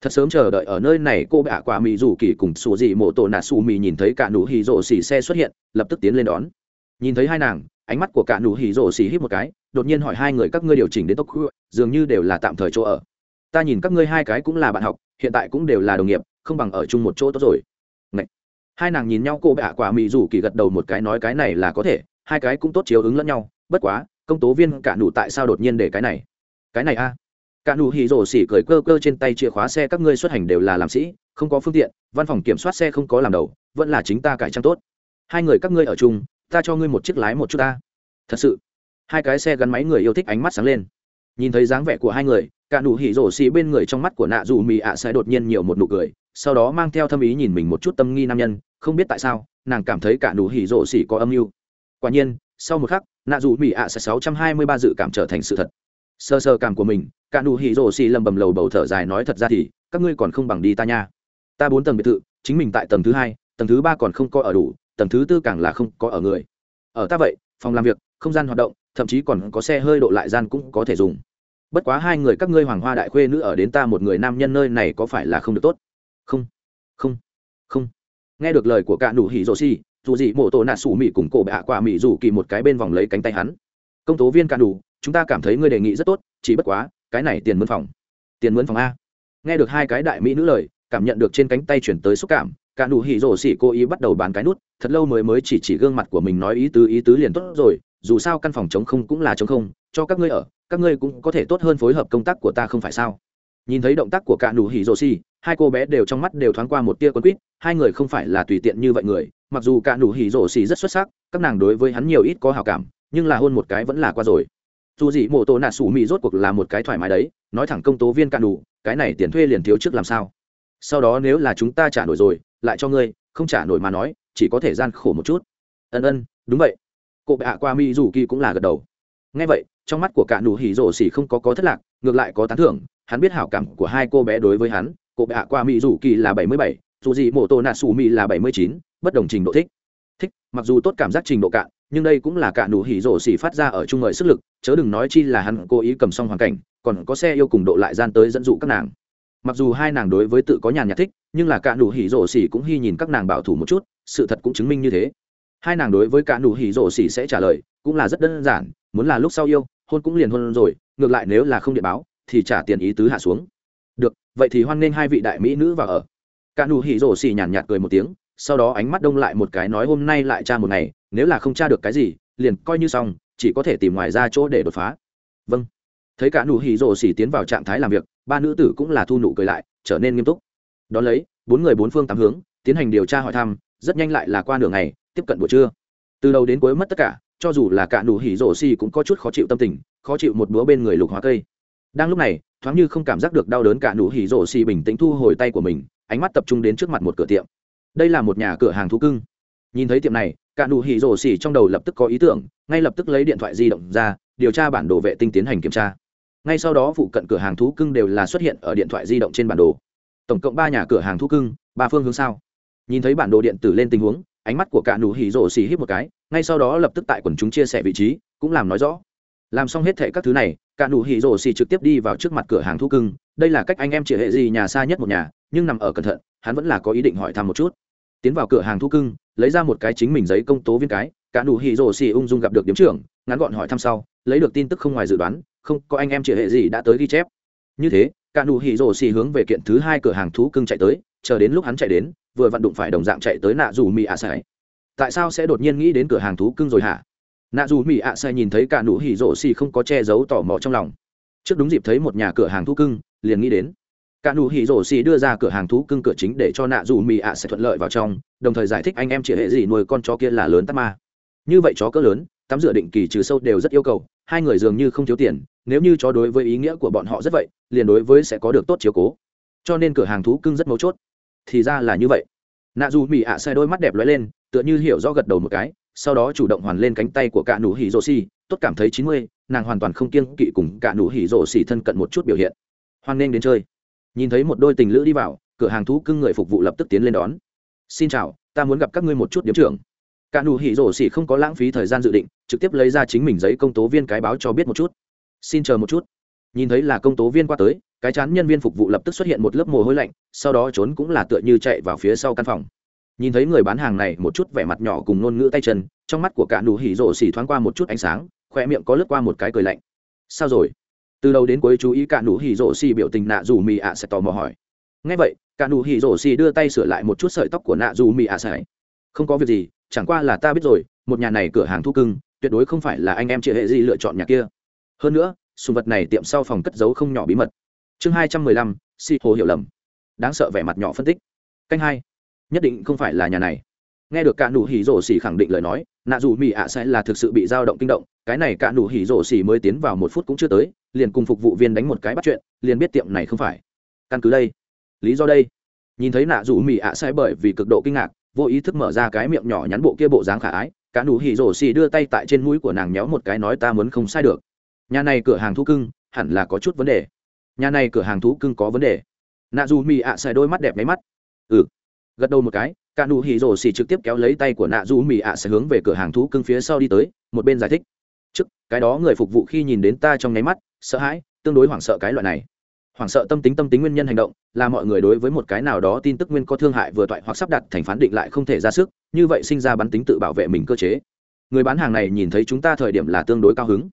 Thật sớm chờ đợi ở nơi này, cô bạ quả mì rủ kỳ cùng sủ gì mộ tổ nạ xù mì nhìn thấy cả nụ hỉ rổ xì xe xuất hiện, lập tức tiến lên đón. Nhìn thấy hai nàng, ánh mắt của cả nụ hỉ rổ xì hít một cái, đột nhiên hỏi hai người các ngươi điều chỉnh đến tốc khuya dường như đều là tạm thời chỗ ở. Ta nhìn các ngươi hai cái cũng là bạn học, hiện tại cũng đều là đồng nghiệp, không bằng ở chung một chỗ tốt rồi hai nàng nhìn nhau, cô bạ quả mỹ rủ kỳ gật đầu một cái nói, cái này là có thể, hai cái cũng tốt chiếu ứng lẫn nhau, bất quá, công tố viên cả nụ tại sao đột nhiên để cái này? Cái này a. À. cả nụ hì rổ xỉ cười cơ cơ trên tay chìa khóa xe, các ngươi xuất hành đều là làm sĩ, không có phương tiện, văn phòng kiểm soát xe không có làm đầu, vẫn là chính ta cải trang tốt. Hai người các ngươi ở chung, ta cho ngươi một chiếc lái một chút ta. Thật sự? Hai cái xe gắn máy người yêu thích ánh mắt sáng lên. Nhìn thấy dáng vẻ của hai người, cả nụ hỉ rổ xì bên người trong mắt của nạ dù mì ạ sẽ đột nhiên nhiều một nụ cười sau đó mang theo thâm ý nhìn mình một chút tâm nghi nam nhân, không biết tại sao, nàng cảm thấy cả nụ hỉ rộ xỉ có âm mưu. Quả nhiên, sau một khắc, nạ dù mỹ ạ sẽ sáu trăm hai mươi ba dự cảm trở thành sự thật. Sơ sơ cảm của mình, cả nụ hỉ rộ xỉ lầm bầm lầu bầu thở dài nói thật ra thì, các ngươi còn không bằng đi ta nha. Ta bốn tầng biệt thự, chính mình tại tầng thứ hai, tầng thứ ba còn không có ở đủ, tầng thứ tư càng là không có ở người. Ở ta vậy, phòng làm việc, không gian hoạt động, thậm chí còn có xe hơi độ lại gian cũng có thể dùng. Bất quá hai người các ngươi hoàng hoa đại khuê nữ ở đến ta một người nam nhân nơi này có phải là không được tốt? không không không. Nghe được lời của cả nụ hỉ rồ xì, dù gì mộ tổ nạ sủ mỹ cùng cổ bạ quả mỹ rủ kỳ một cái bên vòng lấy cánh tay hắn. Công tố viên cả nụ, chúng ta cảm thấy ngươi đề nghị rất tốt, chỉ bất quá, cái này tiền mướn phòng. Tiền mướn phòng a. Nghe được hai cái đại mỹ nữ lời, cảm nhận được trên cánh tay chuyển tới xúc cảm, cả nụ hỉ rồ xì cố ý bắt đầu bán cái nút, thật lâu mới mới chỉ chỉ gương mặt của mình nói ý tứ ý tứ liền tốt rồi, dù sao căn phòng chống không cũng là chống không, cho các ngươi ở, các ngươi cũng có thể tốt hơn phối hợp công tác của ta không phải sao? nhìn thấy động tác của cả nụ hỉ rồ xì, hai cô bé đều trong mắt đều thoáng qua một tia quấn quýt, hai người không phải là tùy tiện như vậy người, mặc dù cả nụ hỉ rồ xì rất xuất sắc, các nàng đối với hắn nhiều ít có hào cảm, nhưng là hôn một cái vẫn là qua rồi. Dù gì mộ tổ nạ sủ mỹ rốt cuộc là một cái thoải mái đấy, nói thẳng công tố viên cạn đủ cái này tiền thuê liền thiếu trước làm sao? Sau đó nếu là chúng ta trả nổi rồi, lại cho ngươi, không trả nổi mà nói, chỉ có thể gian khổ một chút. Ân ân, đúng vậy. Cô bệ hạ qua mi dù kỳ cũng là gật đầu. Ngay vậy, trong mắt của cạn đủ hỉ rổ xì không có có thất lạc, ngược lại có tán thưởng hắn biết hảo cảm của hai cô bé đối với hắn, cô bé hạ qua mỹ dù kỳ là bảy mươi bảy dù gì mổ Tô nạ xù mỹ là bảy mươi chín, bất đồng trình độ thích. Thích, mặc dù tốt cảm giác trình độ cạn, nhưng đây cũng là cả nụ hỉ rổ xỉ phát ra ở trung người sức lực, chớ đừng nói chi là hắn cố ý cầm xong hoàn cảnh, còn có xe yêu cùng độ lại gian tới dẫn dụ các nàng. Mặc dù hai nàng đối với tự có nhàn nhạt thích, nhưng là cả nụ hỉ rổ xỉ cũng hy nhìn các nàng bảo thủ một chút, sự thật cũng chứng minh như thế. Hai nàng đối với cả nụ hỉ rổ xỉ sẽ trả lời, cũng là rất đơn giản, muốn là lúc sau yêu, hôn cũng liền hôn rồi, ngược lại nếu là không điện báo thì trả tiền ý tứ hạ xuống. Được, vậy thì hoan nghênh hai vị đại mỹ nữ vào ở. Cả nụ hỉ rổ xì nhàn nhạt cười một tiếng, sau đó ánh mắt đông lại một cái nói hôm nay lại tra một ngày, nếu là không tra được cái gì, liền coi như xong, chỉ có thể tìm ngoài ra chỗ để đột phá. Vâng. Thấy cả nụ hỉ rổ xì tiến vào trạng thái làm việc, ba nữ tử cũng là thu nụ cười lại, trở nên nghiêm túc. Đón lấy, bốn người bốn phương tám hướng, tiến hành điều tra hỏi thăm, rất nhanh lại là qua nửa ngày, tiếp cận buổi trưa. Từ đầu đến cuối mất tất cả, cho dù là cả nụ hỉ rổ xì cũng có chút khó chịu tâm tình, khó chịu một búa bên người lục hóa cây đang lúc này, thoáng như không cảm giác được đau đớn cả nụ hỉ rổ xì bình tĩnh thu hồi tay của mình, ánh mắt tập trung đến trước mặt một cửa tiệm. Đây là một nhà cửa hàng thú cưng. Nhìn thấy tiệm này, cả nụ hỉ rổ xì trong đầu lập tức có ý tưởng, ngay lập tức lấy điện thoại di động ra, điều tra bản đồ vệ tinh tiến hành kiểm tra. Ngay sau đó phụ cận cửa hàng thú cưng đều là xuất hiện ở điện thoại di động trên bản đồ. Tổng cộng ba nhà cửa hàng thú cưng, ba phương hướng sao? Nhìn thấy bản đồ điện tử lên tình huống, ánh mắt của cả nụ hỉ rổ xì hít một cái, ngay sau đó lập tức tại quần chúng chia sẻ vị trí, cũng làm nói rõ làm xong hết thệ các thứ này, cả đủ hỉ rổ xì trực tiếp đi vào trước mặt cửa hàng thú cưng. Đây là cách anh em chỉ hệ gì nhà xa nhất một nhà, nhưng nằm ở cẩn thận, hắn vẫn là có ý định hỏi thăm một chút. Tiến vào cửa hàng thú cưng, lấy ra một cái chính mình giấy công tố viên cái, cả đủ hỉ rổ xì ung dung gặp được điểm trưởng, ngắn gọn hỏi thăm sau, lấy được tin tức không ngoài dự đoán, không, có anh em chỉ hệ gì đã tới ghi chép. Như thế, cả đủ hỉ rổ xì hướng về kiện thứ hai cửa hàng thú cưng chạy tới, chờ đến lúc hắn chạy đến, vừa vặn đụng phải đồng dạng chạy tới nạ dù mì ạ à tại sao sẽ đột nhiên nghĩ đến cửa hàng thú cưng rồi hả? nạ dù mỹ ạ à sai nhìn thấy cả nụ hỉ rổ xì không có che giấu tò mò trong lòng. Trước đúng dịp thấy một nhà cửa hàng thú cưng, liền nghĩ đến. Cả nụ hỉ rổ xì đưa ra cửa hàng thú cưng cửa chính để cho nạ dù mỹ ạ à sẽ thuận lợi vào trong, đồng thời giải thích anh em chỉ hệ gì nuôi con chó kia là lớn tắc ma. Như vậy chó cỡ lớn, tắm rửa định kỳ trừ sâu đều rất yêu cầu, hai người dường như không thiếu tiền, nếu như chó đối với ý nghĩa của bọn họ rất vậy, liền đối với sẽ có được tốt chiếu cố. Cho nên cửa hàng thú cưng rất mấu chốt. Thì ra là như vậy. Nạ dù mỹ ạ à sai đôi mắt đẹp lóe lên, tựa như hiểu rõ gật đầu một cái sau đó chủ động hoàn lên cánh tay của cả nụ hỉ rổ xì. Tốt cảm thấy chín mươi, nàng hoàn toàn không kiêng kỵ cùng cả nụ hỉ rổ xì thân cận một chút biểu hiện. Hoan nghênh đến chơi. Nhìn thấy một đôi tình lữ đi vào, cửa hàng thú cưng người phục vụ lập tức tiến lên đón. Xin chào, ta muốn gặp các ngươi một chút điểm trưởng. Cả nụ hỉ rổ xì không có lãng phí thời gian dự định, trực tiếp lấy ra chính mình giấy công tố viên cái báo cho biết một chút. Xin chờ một chút. Nhìn thấy là công tố viên qua tới, cái chán nhân viên phục vụ lập tức xuất hiện một lớp mồ hôi lạnh, sau đó trốn cũng là tựa như chạy vào phía sau căn phòng nhìn thấy người bán hàng này, một chút vẻ mặt nhỏ cùng nôn ngữ tay chân, trong mắt của cả nụ hỉ rổ xỉ thoáng qua một chút ánh sáng khoe miệng có lướt qua một cái cười lạnh. Sao rồi? Từ đầu đến cuối chú ý cả nụ hỉ rổ xỉ biểu tình nạ dù mì ạ à sẽ tò mò hỏi. Ngay vậy, cả nụ hỉ rổ xỉ đưa tay sửa lại một chút sợi tóc của nạ dù mì ạ à sẽ không có việc gì, chẳng qua là ta biết rồi, một nhà này cửa hàng thu cưng, tuyệt đối không phải là anh em chị hệ gì lựa chọn nhà kia. Hơn nữa, sùng vật này tiệm sau phòng cất giấu không nhỏ bí mật. Chương hai trăm mười lăm si hồ hiểu lầm. Đáng sợ vẻ mặt nhỏ phân tích. Canh hai nhất định không phải là nhà này. Nghe được cả nụ hỉ rổ xỉ khẳng định lời nói, nạ dù mỹ ạ sẽ là thực sự bị dao động kinh động, cái này cả nụ hỉ rổ xỉ mới tiến vào một phút cũng chưa tới, liền cùng phục vụ viên đánh một cái bắt chuyện, liền biết tiệm này không phải. Căn cứ đây, lý do đây. Nhìn thấy nạ dù mỹ ạ sẽ bởi vì cực độ kinh ngạc, vô ý thức mở ra cái miệng nhỏ nhắn bộ kia bộ dáng khả ái, cả nụ hỉ rổ xỉ đưa tay tại trên mũi của nàng nhéo một cái nói ta muốn không sai được. Nhà này cửa hàng thú cưng, hẳn là có chút vấn đề. Nhà này cửa hàng thú cưng có vấn đề. Nạ dù mỹ ạ à sẽ đôi mắt đẹp máy mắt. Ừ gật đầu một cái, cả nụ hỉ rổ xỉ trực tiếp kéo lấy tay của nạ du mì ạ sẽ hướng về cửa hàng thú cưng phía sau đi tới, một bên giải thích. Trước, cái đó người phục vụ khi nhìn đến ta trong nháy mắt, sợ hãi, tương đối hoảng sợ cái loại này. Hoảng sợ tâm tính tâm tính nguyên nhân hành động, là mọi người đối với một cái nào đó tin tức nguyên có thương hại vừa toại hoặc sắp đặt thành phán định lại không thể ra sức, như vậy sinh ra bắn tính tự bảo vệ mình cơ chế. Người bán hàng này nhìn thấy chúng ta thời điểm là tương đối cao hứng.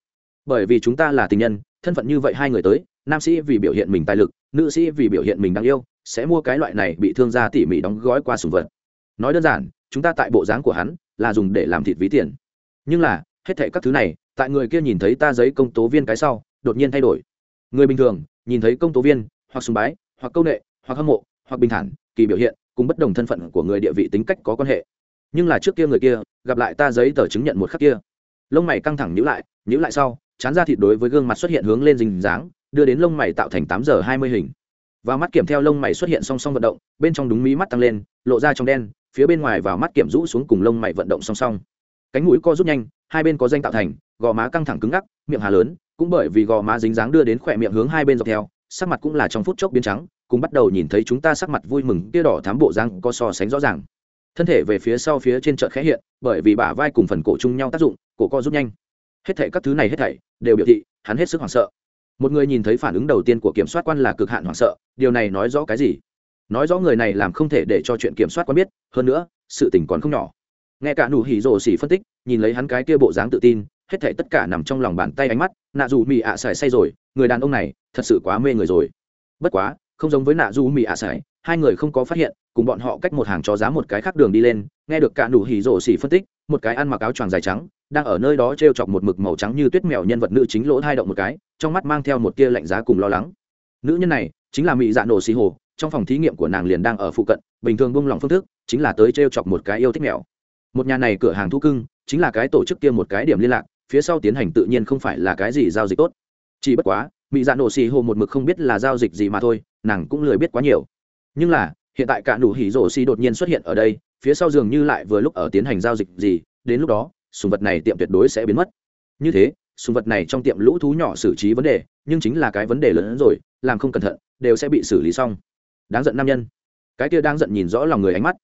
Bởi vì chúng ta là tình nhân, thân phận như vậy hai người tới, nam sĩ vì biểu hiện mình tài lực, nữ sĩ vì biểu hiện mình đáng yêu sẽ mua cái loại này bị thương gia tỉ mỉ đóng gói qua sùng vật. Nói đơn giản, chúng ta tại bộ dáng của hắn là dùng để làm thịt ví tiền. Nhưng là, hết thệ các thứ này, tại người kia nhìn thấy ta giấy công tố viên cái sau, đột nhiên thay đổi. Người bình thường, nhìn thấy công tố viên, hoặc sùng bái, hoặc công nghệ hoặc hâm mộ, hoặc bình thản, kỳ biểu hiện, cùng bất đồng thân phận của người địa vị tính cách có quan hệ. Nhưng là trước kia người kia, gặp lại ta giấy tờ chứng nhận một khắc kia. Lông mày căng thẳng nhữ lại nhữ lại sau, chán ra thịt đối với gương mặt xuất hiện hướng lên dình dáng, đưa đến lông mày tạo thành tám giờ hai mươi hình và mắt kiểm theo lông mày xuất hiện song song vận động, bên trong đúng mí mắt tăng lên, lộ ra trong đen, phía bên ngoài vào mắt kiểm rũ xuống cùng lông mày vận động song song. Cánh mũi co rút nhanh, hai bên có danh tạo thành, gò má căng thẳng cứng ngắc, miệng hà lớn, cũng bởi vì gò má dính dáng đưa đến khỏe miệng hướng hai bên dọc theo, sắc mặt cũng là trong phút chốc biến trắng, cùng bắt đầu nhìn thấy chúng ta sắc mặt vui mừng kia đỏ thám bộ răng có so sánh rõ ràng. Thân thể về phía sau phía trên chợ khẽ hiện, bởi vì bả vai cùng phần cổ chung nhau tác dụng, cổ co rút nhanh. Hết thảy các thứ này hết thảy đều biểu thị hắn hết sức hoảng sợ một người nhìn thấy phản ứng đầu tiên của kiểm soát quan là cực hạn hoảng sợ, điều này nói rõ cái gì? Nói rõ người này làm không thể để cho chuyện kiểm soát quan biết, hơn nữa, sự tình còn không nhỏ. Nghe cả nụ hỉ rồ xỉ phân tích, nhìn lấy hắn cái kia bộ dáng tự tin, hết thể tất cả nằm trong lòng bàn tay ánh mắt, nạ dù mì ạ à say rồi, người đàn ông này, thật sự quá mê người rồi. Bất quá, không giống với nạ dù mì ạ à hai người không có phát hiện, cùng bọn họ cách một hàng cho giá một cái khác đường đi lên, nghe được cả nụ hỉ rồ xỉ phân tích một cái ăn mặc áo choàng dài trắng, đang ở nơi đó t r e o chọc một mực màu trắng như tuyết mèo nhân vật nữ chính lỗ thai động một cái, trong mắt mang theo một tia lạnh giá cùng lo lắng. Nữ nhân này chính là mỹ dạ nổ xì hồ, trong phòng thí nghiệm của nàng liền đang ở phụ cận, bình thường buông lỏng phương thức chính là tới t r e o chọc một cái yêu thích mèo. Một nhà này cửa hàng thu cưng, chính là cái tổ chức kia một cái điểm liên lạc, phía sau tiến hành tự nhiên không phải là cái gì giao dịch tốt. Chỉ bất quá, mỹ dạ nổ xì hồ một mực không biết là giao dịch gì mà thôi, nàng cũng lười biết quá nhiều. Nhưng là, hiện tại cả nụ hỉ rổ xì đột nhiên xuất hiện ở đây phía sau dường như lại vừa lúc ở tiến hành giao dịch gì, đến lúc đó, sùng vật này tiệm tuyệt đối sẽ biến mất. Như thế, sùng vật này trong tiệm lũ thú nhỏ xử trí vấn đề, nhưng chính là cái vấn đề lớn hơn rồi, làm không cẩn thận, đều sẽ bị xử lý xong. Đáng giận nam nhân. Cái kia đang giận nhìn rõ lòng người ánh mắt.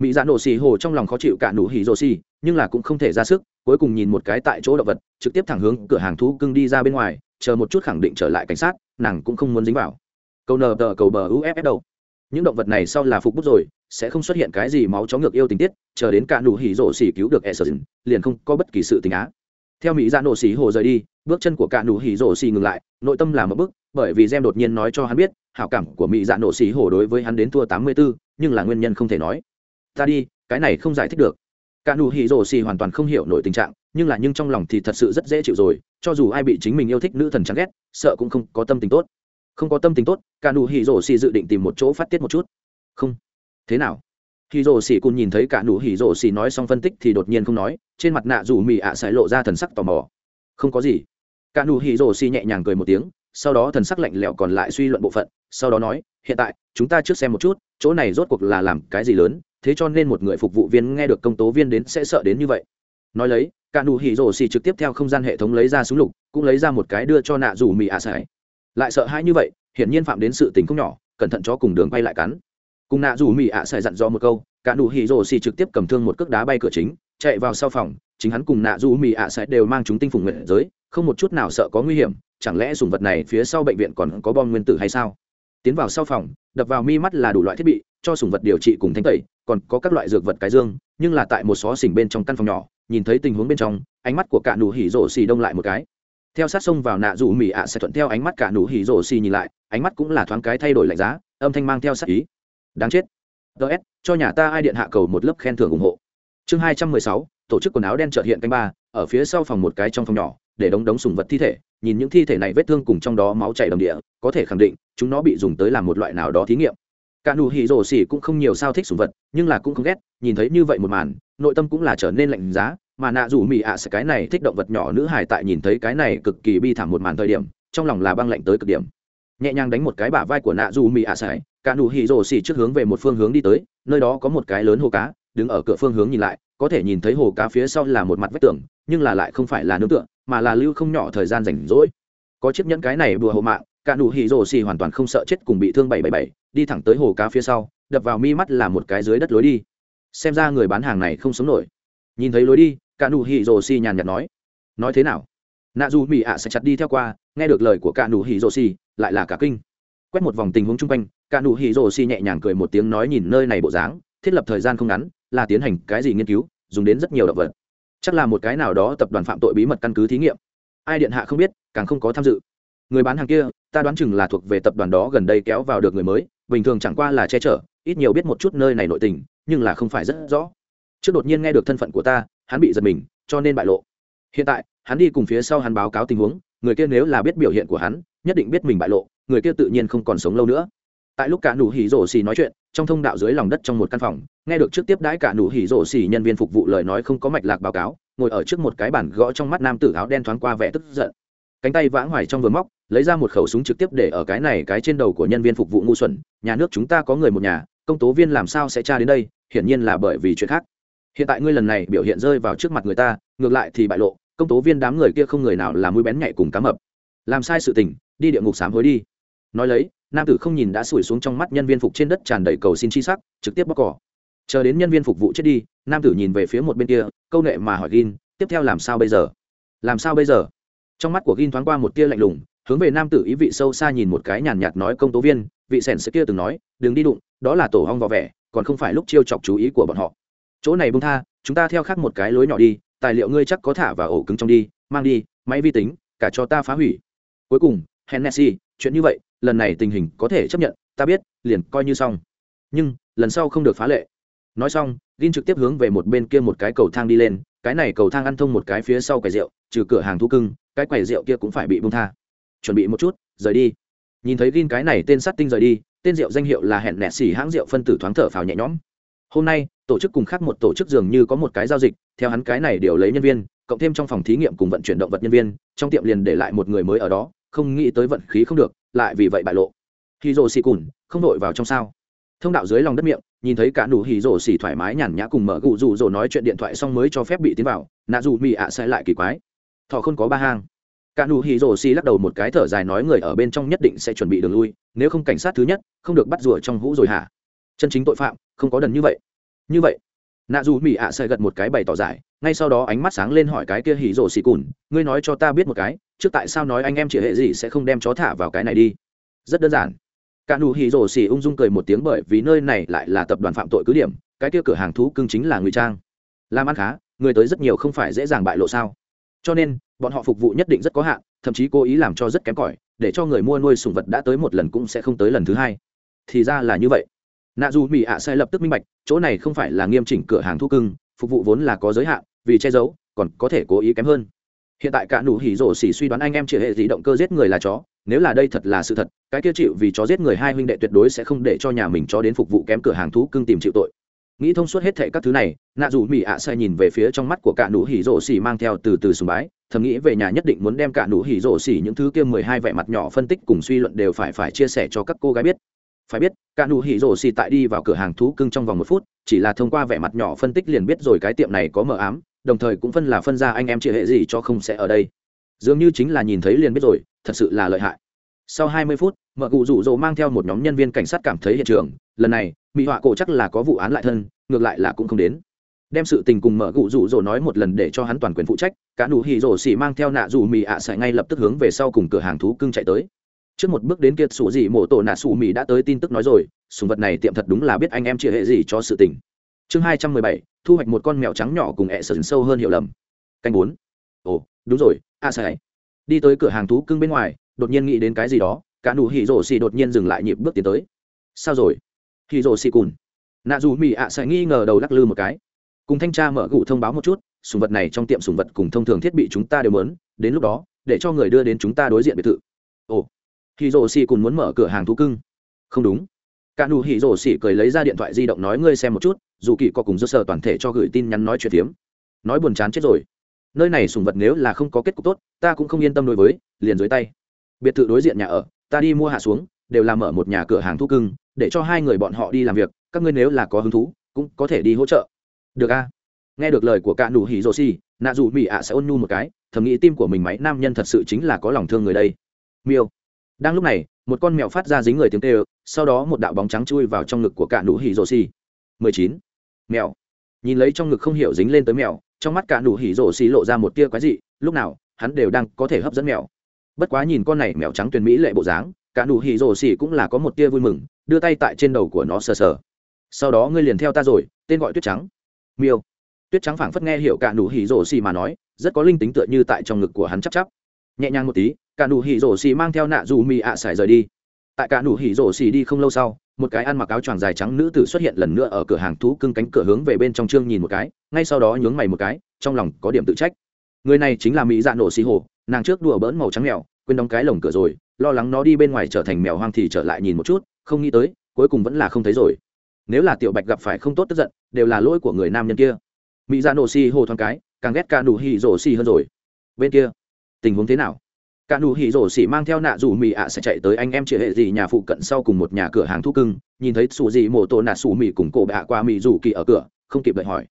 Mỹ dạ nổ xì hồ trong lòng khó chịu cả nụ hỉ rồ xì, nhưng là cũng không thể ra sức, cuối cùng nhìn một cái tại chỗ động vật, trực tiếp thẳng hướng cửa hàng thú cưng đi ra bên ngoài, chờ một chút khẳng định trở lại cảnh sát, nàng cũng không muốn dính vào. Câu nờ tờ cầu bờ uff đâu những động vật này sau là phục bút rồi sẽ không xuất hiện cái gì máu chó ngược yêu tình tiết chờ đến cả nụ hỉ rổ xỉ cứu được e sờ dừng liền không có bất kỳ sự tình á. Theo mỹ ra nổ xỉ hồ rời đi bước chân của cả nụ hỉ rổ xỉ ngừng lại nội tâm là một bước bởi vì gem đột nhiên nói cho hắn biết hảo cảm của mỹ dạ nổ xỉ hồ đối với hắn đến thua tám mươi 84, nhưng là nguyên nhân không thể nói. Ta đi cái này không giải thích được. Cả nụ hỉ rổ xỉ hoàn toàn không hiểu nổi tình trạng nhưng là nhưng trong lòng thì thật sự rất dễ chịu rồi cho dù ai bị chính mình yêu thích nữ thần chán ghét sợ cũng không có tâm tình tốt không có tâm tình tốt, cả nụ hỉ rổ xì dự định tìm một chỗ phát tiết một chút. Không. Thế nào? Hỉ rổ xì cun nhìn thấy cả nụ hỉ rổ xì nói xong phân tích thì đột nhiên không nói, trên mặt nạ dù mì ạ à lộ ra thần sắc tò mò. Không có gì. Cả nụ hỉ rổ xì nhẹ nhàng cười một tiếng, sau đó thần sắc lạnh lẽo còn lại suy luận bộ phận, sau đó nói, hiện tại, chúng ta trước xem một chút, chỗ này rốt cuộc là làm cái gì lớn, thế cho nên một người phục vụ viên nghe được công tố viên đến sẽ sợ đến như vậy. Nói lấy, cả nụ hỉ rổ xì trực tiếp theo không gian hệ thống lấy ra súng lục, cũng lấy ra một cái đưa cho nạ dù mì ạ à lại sợ hãi như vậy, hiển nhiên phạm đến sự tình không nhỏ, cẩn thận cho cùng đường bay lại cắn. Cùng nạ dù mỹ ạ à xài dặn do một câu, cả nụ hỉ rồ xì trực tiếp cầm thương một cước đá bay cửa chính, chạy vào sau phòng, chính hắn cùng nạ dù mỹ ạ à đều mang chúng tinh phùng nguyện giới, không một chút nào sợ có nguy hiểm, chẳng lẽ sùng vật này phía sau bệnh viện còn có bom nguyên tử hay sao? Tiến vào sau phòng, đập vào mi mắt là đủ loại thiết bị, cho sùng vật điều trị cùng thanh tẩy, còn có các loại dược vật cái dương, nhưng là tại một xó xỉnh bên trong căn phòng nhỏ, nhìn thấy tình huống bên trong, ánh mắt của cả nụ hỉ rổ xì đông lại một cái theo sát sông vào nạ rủ mỹ ạ sẽ thuận theo ánh mắt cả nụ hỉ rổ xì nhìn lại, ánh mắt cũng là thoáng cái thay đổi lạnh giá, âm thanh mang theo sát ý. Đáng chết. Ts cho nhà ta ai điện hạ cầu một lớp khen thưởng ủng hộ. Chương hai trăm mười sáu, tổ chức quần áo đen trợt hiện canh ba, ở phía sau phòng một cái trong phòng nhỏ, để đống đống sùng vật thi thể, nhìn những thi thể này vết thương cùng trong đó máu chảy đầm địa, có thể khẳng định, chúng nó bị dùng tới làm một loại nào đó thí nghiệm. Cả nụ hỉ rổ xỉ cũng không nhiều sao thích sùng vật, nhưng là cũng không ghét, nhìn thấy như vậy một màn, nội tâm cũng là trở nên lạnh giá mà nạ dù mỹ ạ sẽ cái này thích động vật nhỏ nữ hải tại nhìn thấy cái này cực kỳ bi thảm một màn thời điểm, trong lòng là băng lạnh tới cực điểm. Nhẹ nhàng đánh một cái bả vai của nạ dù mỹ ạ sải, cả nụ hỉ rồ xỉ trước hướng về một phương hướng đi tới, nơi đó có một cái lớn hồ cá, đứng ở cửa phương hướng nhìn lại, có thể nhìn thấy hồ cá phía sau là một mặt vách tường, nhưng là lại không phải là nướng tượng mà là lưu không nhỏ thời gian rảnh rỗi. Có chiếc nhẫn cái này bùa hộ mạng, cả nụ hỉ rồ xỉ hoàn toàn không sợ chết cùng bị thương bảy bảy bảy, đi thẳng tới hồ cá phía sau, đập vào mi mắt là một cái dưới đất lối đi. Xem ra người bán hàng này không sống nổi. Nhìn thấy lối đi cả nụ hỉ rồ xì nhàn nhạt nói. Nói thế nào? Nạ dù mỹ ạ sẽ chặt đi theo qua, nghe được lời của cả nụ hỉ rồ xì, lại là cả kinh. Quét một vòng tình huống chung quanh, cả nụ hỉ rồ xì nhẹ nhàng cười một tiếng nói nhìn nơi này bộ dáng, thiết lập thời gian không ngắn, là tiến hành cái gì nghiên cứu, dùng đến rất nhiều động vật. Chắc là một cái nào đó tập đoàn phạm tội bí mật căn cứ thí nghiệm. Ai điện hạ không biết, càng không có tham dự. Người bán hàng kia, ta đoán chừng là thuộc về tập đoàn đó gần đây kéo vào được người mới, bình thường chẳng qua là che chở, ít nhiều biết một chút nơi này nội tình, nhưng là không phải rất rõ. Trước đột nhiên nghe được thân phận của ta hắn bị giật mình, cho nên bại lộ. Hiện tại, hắn đi cùng phía sau hắn báo cáo tình huống, người kia nếu là biết biểu hiện của hắn, nhất định biết mình bại lộ, người kia tự nhiên không còn sống lâu nữa. Tại lúc cả nụ hỉ rổ xì nói chuyện, trong thông đạo dưới lòng đất trong một căn phòng, nghe được trước tiếp đãi cả nụ hỉ rổ xì nhân viên phục vụ lời nói không có mạch lạc báo cáo, ngồi ở trước một cái bản gõ trong mắt nam tử áo đen thoáng qua vẻ tức giận. Cánh tay vãng hoài trong vừa móc, lấy ra một khẩu súng trực tiếp để ở cái này cái trên đầu của nhân viên phục vụ ngu xuẩn, nhà nước chúng ta có người một nhà, công tố viên làm sao sẽ tra đến đây, hiển nhiên là bởi vì chuyện khác hiện tại ngươi lần này biểu hiện rơi vào trước mặt người ta, ngược lại thì bại lộ, công tố viên đám người kia không người nào là mũi bén nhạy cùng cá mập. Làm sai sự tình, đi địa ngục sám hối đi. Nói lấy, nam tử không nhìn đã sủi xuống trong mắt nhân viên phục trên đất tràn đầy cầu xin chi sắc, trực tiếp bóc cỏ. Chờ đến nhân viên phục vụ chết đi, nam tử nhìn về phía một bên kia, câu nghệ mà hỏi gin, tiếp theo làm sao bây giờ? Làm sao bây giờ? Trong mắt của gin thoáng qua một tia lạnh lùng, hướng về nam tử ý vị sâu xa nhìn một cái nhàn nhạt nói công tố viên, vị sẻn sẽ kia từng nói, đừng đi đụng, đó là tổ hong vỏ vẻ, còn không phải lúc chiêu chọc chú ý của bọn họ chỗ này bung tha, chúng ta theo khác một cái lối nhỏ đi, tài liệu ngươi chắc có thả và ổ cứng trong đi, mang đi, máy vi tính, cả cho ta phá hủy. Cuối cùng, hennessy, chuyện như vậy, lần này tình hình có thể chấp nhận, ta biết, liền coi như xong. Nhưng, lần sau không được phá lệ. Nói xong, gin trực tiếp hướng về một bên kia một cái cầu thang đi lên, cái này cầu thang ăn thông một cái phía sau quầy rượu, trừ cửa hàng thu cưng, cái quầy rượu kia cũng phải bị bung tha. Chuẩn bị một chút, rời đi. Nhìn thấy gin cái này tên sát tinh rời đi, tên rượu danh hiệu là hẹn nẹt xỉ hãng rượu phân tử thoáng thở phào nhẹ nhõm hôm nay, tổ chức cùng khác một tổ chức dường như có một cái giao dịch, theo hắn cái này điều lấy nhân viên, cộng thêm trong phòng thí nghiệm cùng vận chuyển động vật nhân viên, trong tiệm liền để lại một người mới ở đó, không nghĩ tới vận khí không được, lại vì vậy bại lộ. Hì rồ xì cùn không đội vào trong sao. Thông đạo dưới lòng đất miệng, nhìn thấy cả nụ hì rồ xì thoải mái nhàn nhã cùng mở gụ rủ rồ nói chuyện điện thoại xong mới cho phép bị tiến vào nạ dù mị ạ à sai lại kỳ quái. Thọ không có ba hang. Cả nụ hì rồ xì lắc đầu một cái thở dài nói người ở bên trong nhất định sẽ chuẩn bị đường lui, nếu không cảnh sát thứ nhất, không được bắt rùa trong hũ rồi hả? chân chính tội phạm, không có đần như vậy. Như vậy, nạ dù mỹ ạ à gật một cái bày tỏ giải, ngay sau đó ánh mắt sáng lên hỏi cái kia hỉ rổ xì cùn, ngươi nói cho ta biết một cái, trước tại sao nói anh em chị hệ gì sẽ không đem chó thả vào cái này đi? Rất đơn giản. Cả nụ hỉ rổ xì ung dung cười một tiếng bởi vì nơi này lại là tập đoàn phạm tội cứ điểm, cái kia cửa hàng thú cưng chính là ngụy trang. Làm ăn khá, người tới rất nhiều không phải dễ dàng bại lộ sao. Cho nên, bọn họ phục vụ nhất định rất có hạn, thậm chí cố ý làm cho rất kém cỏi, để cho người mua nuôi sùng vật đã tới một lần cũng sẽ không tới lần thứ hai. Thì ra là như vậy nạ dù mỹ ạ sai lập tức minh bạch, chỗ này không phải là nghiêm chỉnh cửa hàng thu cưng, phục vụ vốn là có giới hạn, vì che giấu, còn có thể cố ý kém hơn. Hiện tại cả nụ hỉ rổ xỉ suy đoán anh em chỉ hệ gì động cơ giết người là chó, nếu là đây thật là sự thật, cái kia chịu vì chó giết người hai huynh đệ tuyệt đối sẽ không để cho nhà mình chó đến phục vụ kém cửa hàng thú cưng tìm chịu tội. Nghĩ thông suốt hết thệ các thứ này, nạ dù mỹ ạ sai nhìn về phía trong mắt của cả nụ hỉ rổ xỉ mang theo từ từ sùng bái, thầm nghĩ về nhà nhất định muốn đem cả nụ hỉ rổ xỉ những thứ kia mười hai vẻ mặt nhỏ phân tích cùng suy luận đều phải phải chia sẻ cho các cô gái biết phải biết, cả nụ hỉ rổ xì tại đi vào cửa hàng thú cưng trong vòng một phút, chỉ là thông qua vẻ mặt nhỏ phân tích liền biết rồi cái tiệm này có mờ ám, đồng thời cũng phân là phân ra anh em chị hệ gì cho không sẽ ở đây. Dường như chính là nhìn thấy liền biết rồi, thật sự là lợi hại. Sau 20 phút, mợ cụ rủ rỗ mang theo một nhóm nhân viên cảnh sát cảm thấy hiện trường, lần này mỹ họa cổ chắc là có vụ án lại thân, ngược lại là cũng không đến. Đem sự tình cùng mợ cụ rủ rỗ nói một lần để cho hắn toàn quyền phụ trách, cả nụ hỉ rổ xì mang theo nạ rủ mì ạ à sẽ ngay lập tức hướng về sau cùng cửa hàng thú cưng chạy tới trước một bước đến kiệt sủ gì mổ tổ nạ sủ mỹ đã tới tin tức nói rồi, sùng vật này tiệm thật đúng là biết anh em chia hệ gì cho sự tình. Chương hai trăm mười bảy, thu hoạch một con mèo trắng nhỏ cùng ẹ sần sâu hơn hiểu lầm. Canh bốn. Ồ, đúng rồi, a à sai đi tới cửa hàng thú cưng bên ngoài, đột nhiên nghĩ đến cái gì đó, cả nụ hỉ rổ xì đột nhiên dừng lại nhịp bước tiến tới. Sao rồi? Hỉ rổ xì cùn. Nạ dù mỹ ạ à sẽ nghi ngờ đầu lắc lư một cái. Cùng thanh tra mở gụ thông báo một chút, sùng vật này trong tiệm sùng vật cùng thông thường thiết bị chúng ta đều mớn đến lúc đó, để cho người đưa đến chúng ta đối diện biệt thự. Ồ hì rổ xì cùn muốn mở cửa hàng thú cưng. Không đúng. Cả nụ hì rổ xì cười lấy ra điện thoại di động nói ngươi xem một chút, dù kỳ có cùng dơ sờ toàn thể cho gửi tin nhắn nói chuyện tiếm nói buồn chán chết rồi. Nơi này sùng vật nếu là không có kết cục tốt, ta cũng không yên tâm đối với, liền dưới tay. Biệt thự đối diện nhà ở, ta đi mua hạ xuống, đều làm ở một nhà cửa hàng thú cưng, để cho hai người bọn họ đi làm việc, các ngươi nếu là có hứng thú, cũng có thể đi hỗ trợ. Được a. Nghe được lời của cả nụ hỉ rô xi nạ dù mỹ ạ sẽ ôn nhu một cái, thầm nghĩ tim của mình máy nam nhân thật sự chính là có lòng thương người đây. Miêu đang lúc này, một con mèo phát ra dính người tiếng tê ơ sau đó một đạo bóng trắng chui vào trong ngực của cả nụ hỉ rổ xì. Mười chín. Mèo. Nhìn lấy trong ngực không hiểu dính lên tới mèo, trong mắt cả nụ hỉ rổ xì lộ ra một tia quái dị, lúc nào, hắn đều đang có thể hấp dẫn mèo. Bất quá nhìn con này mèo trắng tuyền mỹ lệ bộ dáng, cả nụ hỉ rổ xì cũng là có một tia vui mừng, đưa tay tại trên đầu của nó sờ sờ. Sau đó ngươi liền theo ta rồi, tên gọi tuyết trắng. Miêu. Tuyết trắng phảng phất nghe hiểu cả nụ hỉ rổ xì mà nói, rất có linh tính tựa như tại trong ngực của hắn chắp chắp nhẹ nhàng một tí, cả nụ hỉ rổ xì mang theo nạ dù mì ạ xài rời đi. Tại cả nụ hỉ rổ xì đi không lâu sau, một cái ăn mặc áo choàng dài trắng nữ tử xuất hiện lần nữa ở cửa hàng thú cưng cánh cửa hướng về bên trong trương nhìn một cái, ngay sau đó nhướng mày một cái, trong lòng có điểm tự trách. Người này chính là mỹ dạ nổ xì hồ, nàng trước đùa bỡn màu trắng mèo, quên đóng cái lồng cửa rồi, lo lắng nó đi bên ngoài trở thành mèo hoang thì trở lại nhìn một chút, không nghĩ tới, cuối cùng vẫn là không thấy rồi. Nếu là tiểu bạch gặp phải không tốt tức giận, đều là lỗi của người nam nhân kia. Mỹ dạ nổ xì hồ thoáng cái, càng ghét cả nụ hỉ rổ xì hơn rồi. Bên kia tình huống thế nào? Cả nụ hỉ rổ xỉ mang theo nạ dù mì ạ sẽ chạy tới anh em chị hệ gì nhà phụ cận sau cùng một nhà cửa hàng thu cưng, nhìn thấy sủ gì mổ tổ nạ sủ mì cùng cổ bạ qua mì rủ kỳ ở cửa, không kịp đợi hỏi.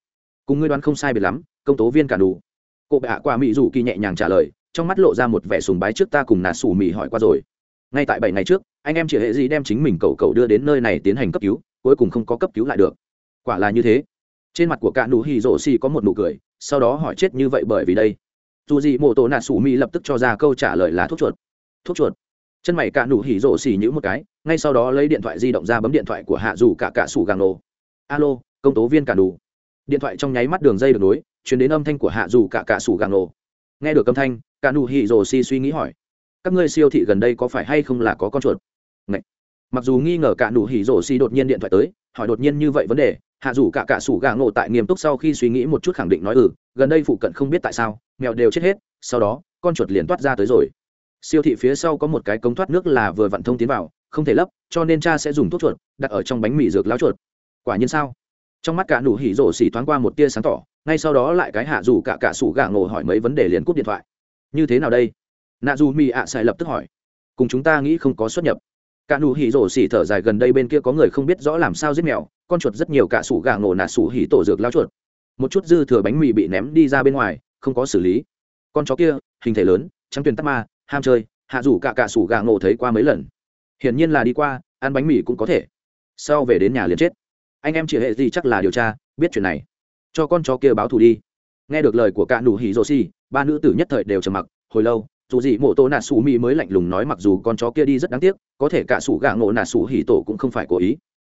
Cùng ngươi đoán không sai biệt lắm, công tố viên cả nụ. Cổ bạ qua mì rủ kỳ nhẹ nhàng trả lời, trong mắt lộ ra một vẻ sùng bái trước ta cùng nạ sủ mì hỏi qua rồi. Ngay tại bảy ngày trước, anh em chị hệ gì đem chính mình cầu cầu đưa đến nơi này tiến hành cấp cứu, cuối cùng không có cấp cứu lại được. Quả là như thế. Trên mặt của cả nụ hỉ rổ xỉ có một nụ cười, sau đó hỏi chết như vậy bởi vì đây dù gì mộ tổ nạ sủ mỹ lập tức cho ra câu trả lời là thuốc chuột. Thuốc chuột. Chân mày cả nụ hỉ rổ xỉ nhữ một cái, ngay sau đó lấy điện thoại di động ra bấm điện thoại của hạ dù cả cả sủ gàng nổ. Alo, công tố viên cả nụ. điện thoại trong nháy mắt đường dây được nối, chuyển đến âm thanh của hạ dù cả cả sủ gàng nổ. Nghe được âm thanh, cả nụ hỉ rổ xỉ suy nghĩ hỏi, các ngươi siêu thị gần đây có phải hay không là có con chuột? Ngậy. mặc dù nghi ngờ cả nụ hỉ rổ xỉ đột nhiên điện thoại tới hỏi đột nhiên như vậy vấn đề, hạ dù cả cả sủ gà ngộ tại nghiêm túc sau khi suy nghĩ một chút khẳng định nói ừ gần đây phụ cận không biết tại sao, mèo đều chết hết, sau đó, con chuột liền toát ra tới rồi. Siêu thị phía sau có một cái cống thoát nước là vừa vặn thông tiến vào, không thể lấp, cho nên cha sẽ dùng thuốc chuột, đặt ở trong bánh mì dược láo chuột. Quả nhiên sao? Trong mắt cả nụ hỉ rổ xỉ thoáng qua một tia sáng tỏ, ngay sau đó lại cái hạ dù cả cả sủ gà ngộ hỏi mấy vấn đề liền cúp điện thoại. Như thế nào đây? Nạ dù mì ạ à lập tức hỏi. Cùng chúng ta nghĩ không có xuất nhập cả nụ hỉ rổ xỉ thở dài gần đây bên kia có người không biết rõ làm sao giết mèo, con chuột rất nhiều cả sủ gà ngộ nạt sủ hỉ tổ dược lao chuột. Một chút dư thừa bánh mì bị ném đi ra bên ngoài, không có xử lý. Con chó kia, hình thể lớn, trắng tuyền tắc ma, ham chơi, hạ rủ cả cả sủ gà ngộ thấy qua mấy lần. Hiển nhiên là đi qua, ăn bánh mì cũng có thể. Sau về đến nhà liền chết. Anh em chỉ hệ gì chắc là điều tra, biết chuyện này. Cho con chó kia báo thù đi. Nghe được lời của cả nụ hỉ rổ xỉ, ba nữ tử nhất thời đều trầm mặc, hồi lâu dù gì mộ tổ nà sủ mỹ mới lạnh lùng nói mặc dù con chó kia đi rất đáng tiếc, có thể cả sủ gạ ngộ nà sủ hỉ tổ cũng không phải cố ý.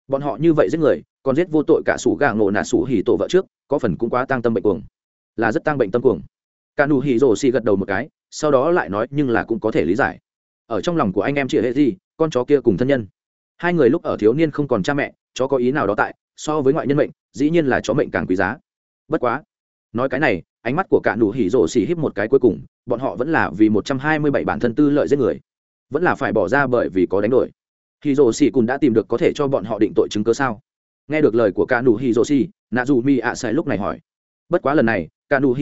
Bọn họ như vậy giết người, còn giết vô tội cả sủ gạ ngộ nà sủ hỉ tổ vợ trước, có phần cũng quá tăng tâm bệnh cuồng. Là rất tăng bệnh tâm cuồng. Cả nụ hỉ rồ xì gật đầu một cái, sau đó lại nói nhưng là cũng có thể lý giải. Ở trong lòng của anh em chị hệ gì con chó kia cùng thân nhân. Hai người lúc ở thiếu niên không còn cha mẹ, chó có ý nào đó tại, so với ngoại nhân mệnh, dĩ nhiên là chó mệnh càng quý giá. Bất quá, nói cái này, ánh mắt của cả nụ hỉ rồ xì híp một cái cuối cùng bọn họ vẫn là vì một trăm hai mươi bảy bản thân tư lợi giết người, vẫn là phải bỏ ra bởi vì có đánh đổi. Hì rồ đã tìm được có thể cho bọn họ định tội chứng cứ sao? Nghe được lời của cả nụ hì rồ mi ạ sai lúc này hỏi. Bất quá lần này cả nụ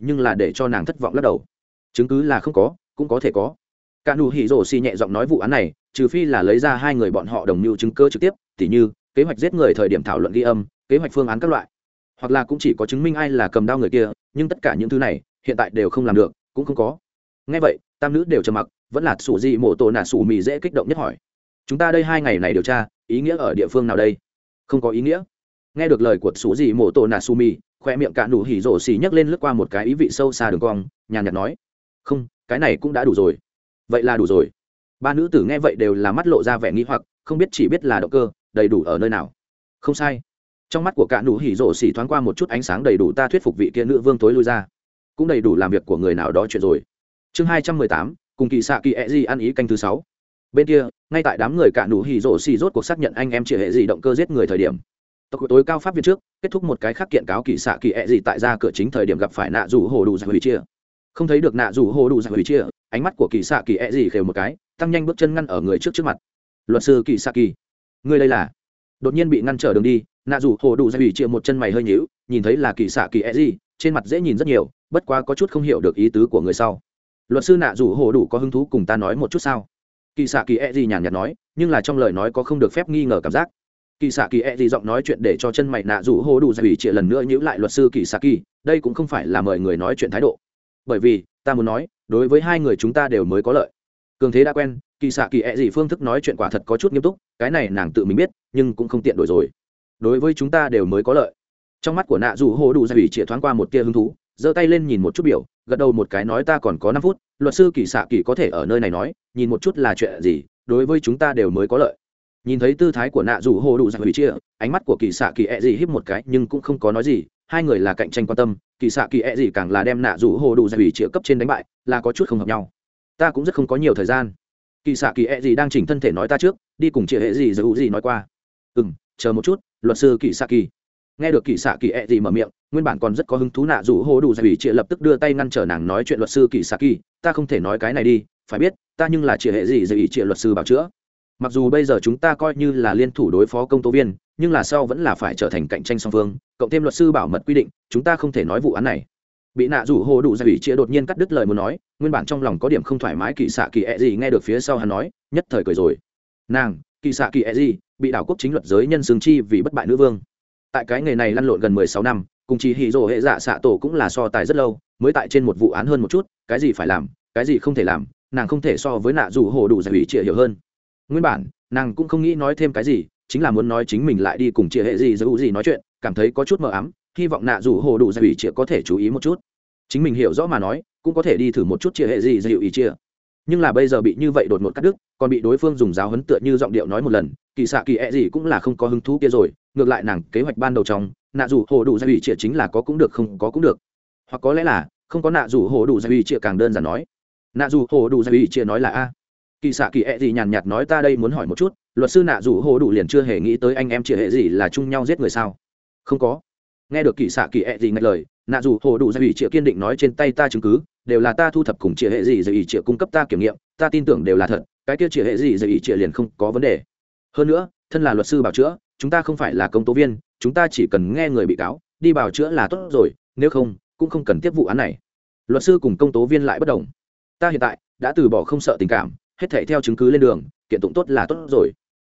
nhưng là để cho nàng thất vọng lắc đầu. Chứng cứ là không có, cũng có thể có. Cả nụ nhẹ giọng nói vụ án này, trừ phi là lấy ra hai người bọn họ đồng mưu chứng cứ trực tiếp, tỉ như, kế hoạch giết người thời điểm thảo luận ghi âm, kế hoạch phương án các loại. Hoặc là cũng chỉ có chứng minh ai là cầm dao người kia, nhưng tất cả những thứ này, hiện tại đều không làm được cũng không có. Ngay vậy, tam nữ đều trầm mặc, vẫn là sủ gì mổ tổ nạ sủ mì dễ kích động nhất hỏi. Chúng ta đây hai ngày này điều tra, ý nghĩa ở địa phương nào đây? Không có ý nghĩa. Nghe được lời của sủ gì mổ tổ nạ sủ mì, khoe miệng cạn đủ hỉ rổ xì nhấc lên lướt qua một cái ý vị sâu xa đường cong, nhàn nhạt nói. Không, cái này cũng đã đủ rồi. Vậy là đủ rồi. Ba nữ tử nghe vậy đều là mắt lộ ra vẻ nghi hoặc, không biết chỉ biết là động cơ, đầy đủ ở nơi nào. Không sai. Trong mắt của cạn đủ hỉ rổ xì thoáng qua một chút ánh sáng đầy đủ ta thuyết phục vị kia nữ vương tối lui ra cũng đầy đủ làm việc của người nào đó chuyện rồi. Chương hai trăm mười tám, cùng kỳ xạ kỳ ẹ、e、gì ăn ý canh thứ sáu. Bên kia, ngay tại đám người cả nụ hỉ rổ xì rốt cuộc xác nhận anh em chị hệ gì động cơ giết người thời điểm. Tộc tối cao pháp viện trước, kết thúc một cái khác kiện cáo kỳ xạ kỳ ẹ、e、gì tại ra cửa chính thời điểm gặp phải nạ rủ hồ đủ giải hủy chia. Không thấy được nạ rủ hồ đủ giải hủy chia, ánh mắt của kỳ xạ kỳ ẹ、e、gì khều một cái, tăng nhanh bước chân ngăn ở người trước trước mặt. Luật sư kỳ xạ kỳ người đây là? Đột nhiên bị ngăn trở đường đi, nạ rủ hồ đủ giải hủy chia một chân mày hơi nhíu, nhìn thấy là kỳ xạ kỳ ẹ、e、gì, trên mặt dễ nhìn rất nhiều bất quá có chút không hiểu được ý tứ của người sau. Luật sư nạ rủ hồ đủ có hứng thú cùng ta nói một chút sao? Kỳ xạ kỳ e gì nhàn nhạt nói, nhưng là trong lời nói có không được phép nghi ngờ cảm giác. Kỳ xạ kỳ e gì giọng nói chuyện để cho chân mày nạ rủ hồ đủ ra ủy trịa lần nữa nhữ lại luật sư kỳ xạ kỳ, đây cũng không phải là mời người nói chuyện thái độ. Bởi vì, ta muốn nói, đối với hai người chúng ta đều mới có lợi. Cường thế đã quen, kỳ xạ kỳ e gì phương thức nói chuyện quả thật có chút nghiêm túc, cái này nàng tự mình biết, nhưng cũng không tiện đổi rồi. Đối với chúng ta đều mới có lợi. Trong mắt của nạ rủ hồ đủ ra ủy trịa thoáng qua một tia hứng thú giơ tay lên nhìn một chút biểu, gật đầu một cái nói ta còn có năm phút, luật sư kỳ xạ kỳ có thể ở nơi này nói, nhìn một chút là chuyện gì, đối với chúng ta đều mới có lợi. Nhìn thấy tư thái của nạ dù hồ đủ giặc hủy chia, ánh mắt của kỳ xạ kỳ ẹ、e、gì híp một cái, nhưng cũng không có nói gì, hai người là cạnh tranh quan tâm, kỳ xạ kỳ ẹ、e、gì càng là đem nạ dù hồ đủ giặc hủy chia cấp trên đánh bại, là có chút không hợp nhau. Ta cũng rất không có nhiều thời gian. Kỳ xạ kỳ ẹ、e、gì đang chỉnh thân thể nói ta trước, đi cùng chị hệ gì giữ gì nói qua. Ừ n chờ một chút, luật sư kỳ xạ kỳ nghe được kỳ xạ kỳ ẹ gì mở miệng, nguyên bản còn rất có hứng thú nạ rủ hô đủ giải ủy trịa lập tức đưa tay ngăn trở nàng nói chuyện luật sư kỳ xạ kỳ ta không thể nói cái này đi, phải biết, ta nhưng là trịa hệ gì giải ủy trịa luật sư bảo chữa. Mặc dù bây giờ chúng ta coi như là liên thủ đối phó công tố viên, nhưng là sau vẫn là phải trở thành cạnh tranh song phương, cộng thêm luật sư bảo mật quy định, chúng ta không thể nói vụ án này. Bị nạ rủ hồ đủ giải ủy chia đột nhiên cắt đứt lời muốn nói, nguyên bản trong lòng có điểm không thoải mái kỳ xạ kỳ e gì nghe được phía sau hắn nói, nhất thời cười rồi. Nàng kỳ xạ kỳ e gì bị đảo quốc chính luật giới nhân xương chi vì bất bại nữ vương tại cái nghề này lăn lộn gần mười sáu năm, cùng chỉ hỉ rồ hệ dạ xạ tổ cũng là so tài rất lâu, mới tại trên một vụ án hơn một chút, cái gì phải làm, cái gì không thể làm, nàng không thể so với nạ dù hồ đủ giải ủy trịa hiểu hơn. Nguyên bản, nàng cũng không nghĩ nói thêm cái gì, chính là muốn nói chính mình lại đi cùng chia hệ gì giữ gì nói chuyện, cảm thấy có chút mờ ám, hy vọng nạ dù hồ đủ giải ủy trịa có thể chú ý một chút. Chính mình hiểu rõ mà nói, cũng có thể đi thử một chút chia hệ gì dịu ý chia nhưng là bây giờ bị như vậy đột ngột cắt đứt, còn bị đối phương dùng giáo huấn tựa như giọng điệu nói một lần, kỳ xạ kỳ e gì cũng là không có hứng thú kia rồi ngược lại nàng kế hoạch ban đầu trong, nạ rủ hồ đủ gia ủy trịa chính là có cũng được, không có cũng được. Hoặc có lẽ là, không có nạ rủ hồ đủ gia ủy trịa càng đơn giản nói. Nạ rủ hồ đủ gia ủy trịa nói là, a, kỳ xạ kỳ ẹ、e、gì nhàn nhạt nói ta đây muốn hỏi một chút, luật sư nạ rủ hồ đủ liền chưa hề nghĩ tới anh em chị hệ gì là chung nhau giết người sao? Không có. Nghe được kỳ xạ kỳ ẹ、e、gì ngạch lời, nạ rủ hồ đủ gia ủy trịa kiên định nói trên tay ta chứng cứ, đều là ta thu thập cùng chị hệ gì gia ý triệu cung cấp ta kiểm nghiệm, ta tin tưởng đều là thật, cái kia chị hệ gì gia ý triệu liền không có vấn đề. Hơn nữa, thân là luật sư bảo chữa chúng ta không phải là công tố viên, chúng ta chỉ cần nghe người bị cáo, đi bào chữa là tốt rồi, nếu không, cũng không cần tiếp vụ án này. Luật sư cùng công tố viên lại bất đồng. Ta hiện tại đã từ bỏ không sợ tình cảm, hết thể theo chứng cứ lên đường, kiện tụng tốt là tốt rồi.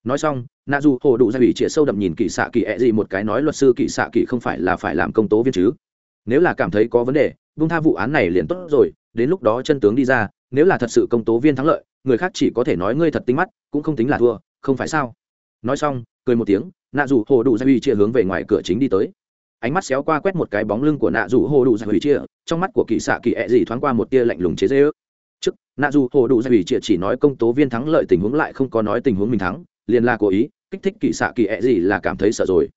Nói xong, nạ dù hồ đủ ra ủy chĩa sâu đậm nhìn kỹ xạ kỳ ẹ、e、gì một cái nói luật sư kỹ xạ kỳ không phải là phải làm công tố viên chứ? Nếu là cảm thấy có vấn đề vung tha vụ án này liền tốt rồi, đến lúc đó chân tướng đi ra, nếu là thật sự công tố viên thắng lợi, người khác chỉ có thể nói ngươi thật tính mắt, cũng không tính là thua, không phải sao? nói xong, cười một tiếng, nạ dù hồ đủ gia huy chia hướng về ngoài cửa chính đi tới. Ánh mắt xéo qua quét một cái bóng lưng của nạ dù hồ đủ gia huy chia, trong mắt của kỳ xạ kỳ ẹ dị thoáng qua một tia lạnh lùng chế dễ ước. Trước, nạ dù hồ đủ gia huy chia chỉ nói công tố viên thắng lợi tình huống lại không có nói tình huống mình thắng, liền là cố ý, kích thích kỳ xạ kỳ ẹ dị là cảm thấy sợ rồi.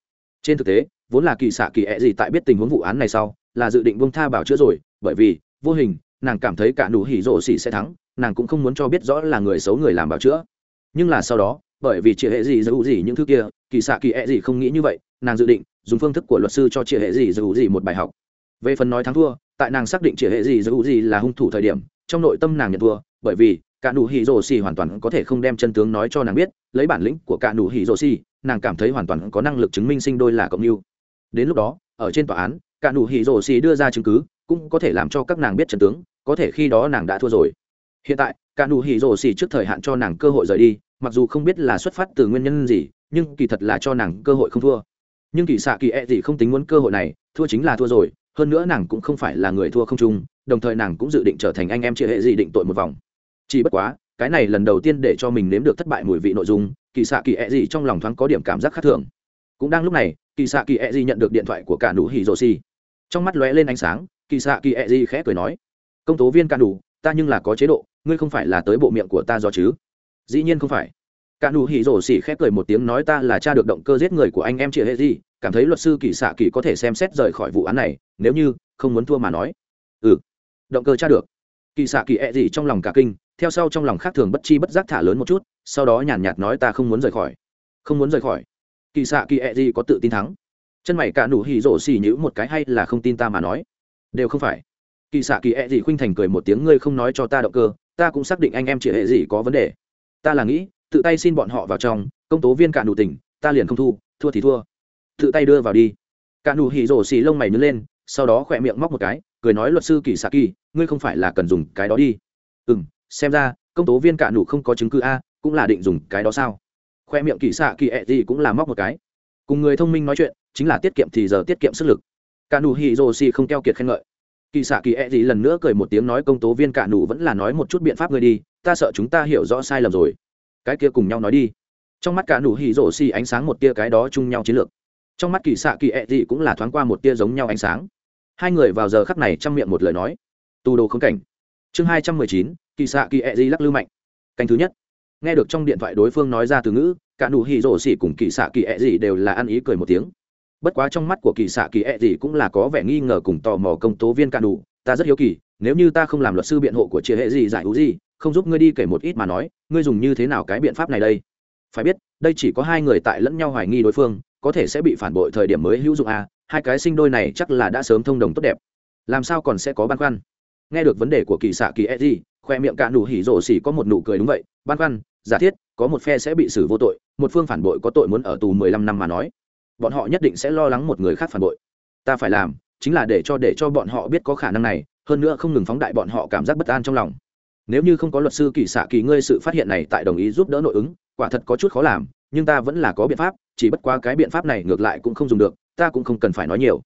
Trên thực tế, vốn là kỳ xạ kỳ ẹ dị tại biết tình huống vụ án này sau, là dự định buông tha bảo chữa rồi, bởi vì, vô hình, nàng cảm thấy cả nụ hỉ rổ xỉ sẽ thắng, nàng cũng không muốn cho biết rõ là người xấu người làm bảo chữa. Nhưng là sau đó bởi vì chị hệ gì giữ gì những thứ kia, kỳ xạ kỳ ẹ、e、gì không nghĩ như vậy, nàng dự định dùng phương thức của luật sư cho chị hệ gì giữ gì một bài học. Về phần nói thắng thua, tại nàng xác định chị hệ gì giữ gì là hung thủ thời điểm, trong nội tâm nàng nhận thua, bởi vì cả nụ hỉ rồ xì hoàn toàn có thể không đem chân tướng nói cho nàng biết, lấy bản lĩnh của cả nụ hỉ rồ xì, nàng cảm thấy hoàn toàn có năng lực chứng minh sinh đôi là cộng lưu đến lúc đó, ở trên tòa án, cả nụ hỉ rồ xì đưa ra chứng cứ, cũng có thể làm cho các nàng biết chân tướng, có thể khi đó nàng đã thua rồi hiện tại, cả nụ hỉ rổ xỉ trước thời hạn cho nàng cơ hội rời đi, mặc dù không biết là xuất phát từ nguyên nhân gì, nhưng kỳ thật là cho nàng cơ hội không thua. Nhưng kỳ xạ kỳ e gì không tính muốn cơ hội này, thua chính là thua rồi, hơn nữa nàng cũng không phải là người thua không chung, đồng thời nàng cũng dự định trở thành anh em chia hệ gì định tội một vòng. Chỉ bất quá, cái này lần đầu tiên để cho mình nếm được thất bại mùi vị nội dung, kỳ xạ kỳ e gì trong lòng thoáng có điểm cảm giác khác thường. Cũng đang lúc này, kỳ xạ kỳ e gì nhận được điện thoại của cả nụ hỉ rổ xỉ. Trong mắt lóe lên ánh sáng, kỳ xạ kỳ e gì khẽ cười nói, công tố viên cả nụ ta nhưng là có chế độ ngươi không phải là tới bộ miệng của ta do chứ? Dĩ nhiên không phải. Cả nụ hỉ rổ xỉ khép cười một tiếng nói ta là cha được động cơ giết người của anh em chị hệ gì cảm thấy luật sư kỳ xạ kỳ có thể xem xét rời khỏi vụ án này nếu như không muốn thua mà nói. Ừ động cơ cha được. Kỳ xạ kỳ hệ gì trong lòng cả kinh theo sau trong lòng khác thường bất chi bất giác thả lớn một chút sau đó nhàn nhạt, nói ta không muốn rời khỏi. Không muốn rời khỏi. Kỳ xạ kỳ ẹ gì có tự tin thắng. Chân mày cả nụ hỉ rổ xì nhữ một cái hay là không tin ta mà nói? Đều không phải kỳ xạ kỳ ẹ、e、gì khuynh thành cười một tiếng, ngươi không nói cho ta động cơ, ta cũng xác định anh em chị hệ gì có vấn đề. Ta là nghĩ, tự tay xin bọn họ vào trong, công tố viên cả nụ tỉnh, ta liền không thu, thua thì thua. Tự tay đưa vào đi. Cả nụ hỉ rổ xì lông mày nứt lên, sau đó khỏe miệng móc một cái, cười nói, luật sư kỳ xạ kỳ, ngươi không phải là cần dùng cái đó đi. Ừ m xem ra, công tố viên cả nụ không có chứng cứ a, cũng là định dùng cái đó sao? Khoe miệng kỳ xạ kỳ ẹ gì cũng là móc một cái. Cùng người thông minh nói chuyện, chính là tiết kiệm thì giờ tiết kiệm sức lực. Cả nụ hỉ rổ xì không keo kiệt khen ngợi kỳ xạ kỳ ẹ、e、gì lần nữa cười một tiếng nói công tố viên cả nụ vẫn là nói một chút biện pháp ngươi đi, ta sợ chúng ta hiểu rõ sai lầm rồi. Cái kia cùng nhau nói đi. Trong mắt cả nụ hỉ rổ xì ánh sáng một tia cái đó chung nhau chiến lược. Trong mắt kỳ xạ kỳ ẹ、e、gì cũng là thoáng qua một tia giống nhau ánh sáng. Hai người vào giờ khắc này chăm miệng một lời nói. Tù đồ không cảnh. Chương hai trăm mười chín, kỳ xạ kỳ ẹ、e、gì lắc lư mạnh. Canh thứ nhất. Nghe được trong điện thoại đối phương nói ra từ ngữ, cả nụ hỉ rổ xì cùng kỳ xạ kỳ ẹ、e、gì đều là ăn ý cười một tiếng bất quá trong mắt của kỳ xạ kỳ ẹ、e、gì cũng là có vẻ nghi ngờ cùng tò mò công tố viên cạn đủ ta rất hiếu kỳ nếu như ta không làm luật sư biện hộ của chia hệ gì giải hữu gì không giúp ngươi đi kể một ít mà nói ngươi dùng như thế nào cái biện pháp này đây? Phải biết đây chỉ có hai người tại lẫn nhau hoài nghi đối phương có thể sẽ bị phản bội thời điểm mới hữu dụng à, hai cái sinh đôi này chắc là đã sớm thông đồng tốt đẹp. Làm sao còn sẽ có băn khoăn? Nghe được vấn đề của kỳ xạ kỳ e gì khoe miệng cạn đủ hỉ rộ xỉ có một nụ cười đúng vậy băn khoăn giả thiết có một phe sẽ bị xử vô tội một phương phản bội có tội muốn ở tù mười lăm năm mà nói bọn họ nhất định sẽ lo lắng một người khác phản bội. Ta phải làm, chính là để cho để cho bọn họ biết có khả năng này, hơn nữa không ngừng phóng đại bọn họ cảm giác bất an trong lòng. Nếu như không có luật sư kỳ xạ kỳ, ngươi sự phát hiện này tại đồng ý giúp đỡ nội ứng, quả thật có chút khó làm, nhưng ta vẫn là có biện pháp, chỉ bất qua cái biện pháp này ngược lại cũng không dùng được, ta cũng không cần phải nói nhiều.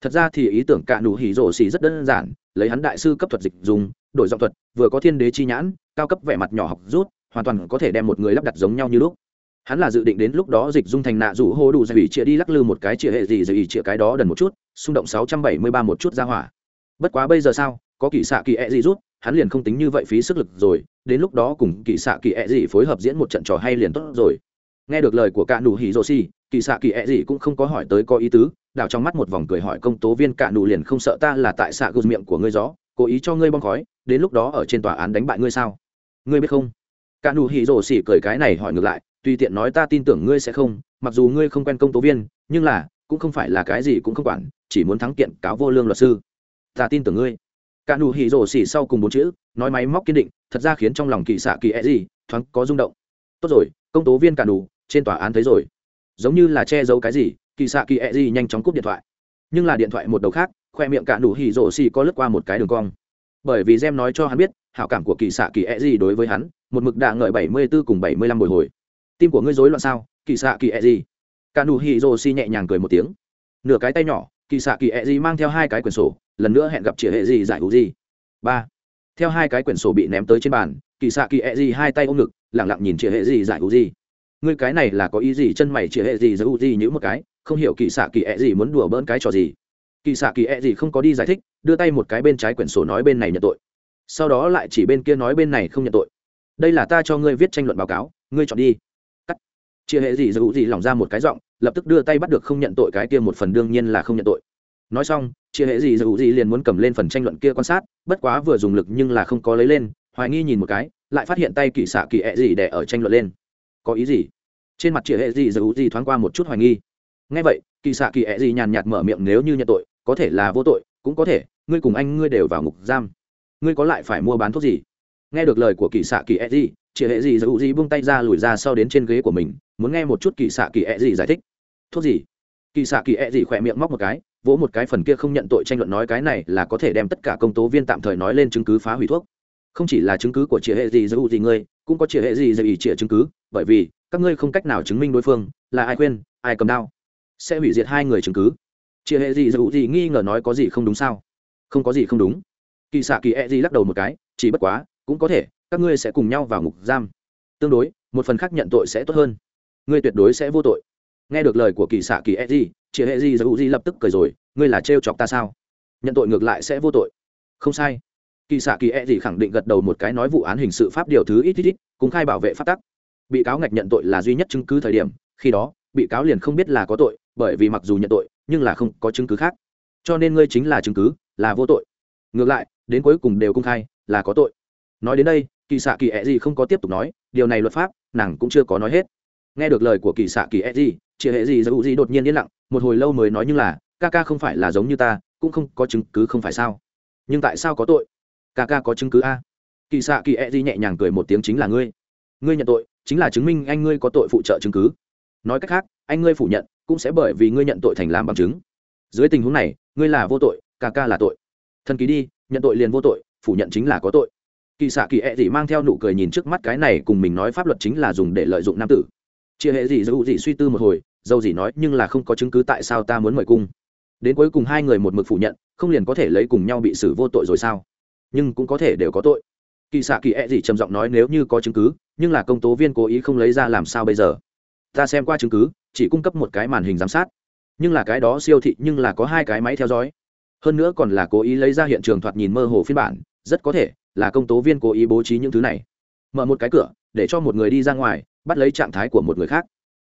Thật ra thì ý tưởng cạ nụ hỉ rổ xì rất đơn giản, lấy hắn đại sư cấp thuật dịch dùng, đổi giọng thuật, vừa có thiên đế chi nhãn, cao cấp vẻ mặt nhỏ học rút, hoàn toàn có thể đem một người lắp đặt giống nhau như lúc hắn là dự định đến lúc đó dịch dung thành nạ rủ hô đủ dạy ủy chia đi lắc lư một cái chia hệ gì dạy ủy chia cái đó đần một chút, xung động sáu trăm bảy mươi ba một chút ra hỏa. Bất quá bây giờ sao, có kỳ xạ kỳ e gì rút, hắn liền không tính như vậy phí sức lực rồi, đến lúc đó cùng kỳ xạ kỳ e gì phối hợp diễn một trận trò hay liền tốt rồi. Nghe được lời của cả nụ hỉ rô xì kỳ xạ kỳ e gì cũng không có hỏi tới có ý tứ, đảo trong mắt một vòng cười hỏi công tố viên cả nụ liền không sợ ta là tại xạ gục miệng của ngươi gió, cố ý cho ngươi bong khói, đến lúc đó ở trên tòa án đánh bại ngươi sao? Ngươi biết không? Cả nụ hỉ rô xì cười cái này hỏi ngược lại tùy tiện nói ta tin tưởng ngươi sẽ không, mặc dù ngươi không quen công tố viên, nhưng là, cũng không phải là cái gì cũng không quản, chỉ muốn thắng kiện cáo vô lương luật sư. Ta tin tưởng ngươi. Cả nụ hỉ rổ xỉ sau cùng bốn chữ, nói máy móc kiên định, thật ra khiến trong lòng kỳ xạ kỳ e gì, thoáng có rung động. Tốt rồi, công tố viên cả nụ, trên tòa án thấy rồi. Giống như là che giấu cái gì, kỳ xạ kỳ e gì nhanh chóng cúp điện thoại. Nhưng là điện thoại một đầu khác, khoe miệng cả nụ hỉ rổ xỉ có lướt qua một cái đường cong. Bởi vì gem nói cho hắn biết, hảo cảm của kỳ xạ kỳ e gì đối với hắn, một mực đạ ngợi 74 cùng 75 bồi hồi tim của ngươi rối loạn sao? Kỳ xạ kỳ gì? cả nụ hỉ rồ si nhẹ nhàng cười một tiếng. Nửa cái tay nhỏ, kỳ xạ kỳ gì mang theo hai cái quyển sổ, lần nữa hẹn gặp chị hệ gì giải hữu gì? Ba. Theo hai cái quyển sổ bị ném tới trên bàn, kỳ xạ kỳ gì hai tay ôm ngực lẳng lặng nhìn chị hệ gì giải hữu gì. Ngươi cái này là có ý gì chân mày chị hệ gì giải hữu gì như một cái, không hiểu kỳ xạ kỳ gì muốn đùa bỡn cái trò gì? Kỳ xạ kỳ gì không có đi giải thích, đưa tay một cái bên trái quyển sổ nói bên này nhận tội. Sau đó lại chỉ bên kia nói bên này không nhận tội. Đây là ta cho ngươi viết tranh luận báo cáo, ngươi chọn đi chia hệ gì dù gì lỏng ra một cái giọng, lập tức đưa tay bắt được không nhận tội cái kia một phần đương nhiên là không nhận tội. Nói xong, chia hệ gì dù gì liền muốn cầm lên phần tranh luận kia quan sát, bất quá vừa dùng lực nhưng là không có lấy lên, hoài nghi nhìn một cái, lại phát hiện tay kỳ xạ kỳ hẹ gì để ở tranh luận lên. Có ý gì? Trên mặt chia hệ gì dù gì thoáng qua một chút hoài nghi. Ngay vậy, kỳ xạ kỳ hẹ gì nhàn nhạt mở miệng nếu như nhận tội, có thể là vô tội, cũng có thể, ngươi cùng anh ngươi đều vào ngục giam. Ngươi có lại phải mua bán thuốc gì? Nghe được lời của kỳ xạ kỳ e gì chị hệ gì giữ gì buông tay ra lùi ra sau đến trên ghế của mình muốn nghe một chút kỳ xạ kỳ ẹ、e、gì giải thích. Thuốc gì? Kỳ xạ kỳ ẹ、e、gì khỏe miệng móc một cái, vỗ một cái phần kia không nhận tội tranh luận nói cái này là có thể đem tất cả công tố viên tạm thời nói lên chứng cứ phá hủy thuốc. Không chỉ là chứng cứ của chị hệ gì giữ gì ngươi, cũng có chị hệ gì giữ ý chị chứng cứ, bởi vì các ngươi không cách nào chứng minh đối phương là ai khuyên, ai cầm đao. Sẽ hủy diệt hai người chứng cứ. Chị hệ gì giữ gì nghi ngờ nói có gì không đúng sao? Không có gì không đúng. Kỳ xạ kỳ e gì lắc đầu một cái, chỉ bất quá, cũng có thể, các ngươi sẽ cùng nhau vào ngục giam. Tương đối, một phần khác nhận tội sẽ tốt hơn ngươi tuyệt đối sẽ vô tội. Nghe được lời của kỳ xạ kỳ e gì chị hệ gì dù gì lập tức cười rồi, ngươi là trêu chọc ta sao? Nhận tội ngược lại sẽ vô tội. Không sai. Kỳ xạ kỳ e gì khẳng định gật đầu một cái nói vụ án hình sự pháp điều thứ ít ít ít công khai bảo vệ pháp tắc. Bị cáo ngạch nhận tội là duy nhất chứng cứ thời điểm, khi đó, bị cáo liền không biết là có tội, bởi vì mặc dù nhận tội, nhưng là không có chứng cứ khác. Cho nên ngươi chính là chứng cứ, là vô tội. Ngược lại, đến cuối cùng đều công khai, là có tội. Nói đến đây, kỳ xạ kỳ ẹ gì không có tiếp tục nói, điều này luật pháp, nàng cũng chưa có nói hết nghe được lời của kỳ xạ kỳ edgy chị hệ gì dầu gì đột nhiên yên lặng, một hồi lâu mới nói như là, ca ca không phải là giống như ta, cũng không có chứng cứ không phải sao? Nhưng tại sao có tội? Ca ca có chứng cứ a? Kỳ xạ kỳ edgy nhẹ nhàng cười một tiếng chính là ngươi. Ngươi nhận tội, chính là chứng minh anh ngươi có tội phụ trợ chứng cứ. Nói cách khác, anh ngươi phủ nhận, cũng sẽ bởi vì ngươi nhận tội thành làm bằng chứng. Dưới tình huống này, ngươi là vô tội, ca ca là tội. Thần ký đi, nhận tội liền vô tội, phủ nhận chính là có tội. Kỳ xạ kỳ ẹ、e、thì mang theo nụ cười nhìn trước mắt cái này cùng mình nói pháp luật chính là dùng để lợi dụng nam tử chia hệ gì dầu gì suy tư một hồi, dầu gì nói, nhưng là không có chứng cứ tại sao ta muốn mời cung. Đến cuối cùng hai người một mực phủ nhận, không liền có thể lấy cùng nhau bị xử vô tội rồi sao? Nhưng cũng có thể đều có tội. Kỳ xạ kỳ ẹ、e、gì trầm giọng nói nếu như có chứng cứ, nhưng là công tố viên cố ý không lấy ra làm sao bây giờ? Ta xem qua chứng cứ, chỉ cung cấp một cái màn hình giám sát. Nhưng là cái đó siêu thị, nhưng là có hai cái máy theo dõi. Hơn nữa còn là cố ý lấy ra hiện trường thoạt nhìn mơ hồ phiên bản, rất có thể là công tố viên cố ý bố trí những thứ này. Mở một cái cửa, để cho một người đi ra ngoài bắt lấy trạng thái của một người khác.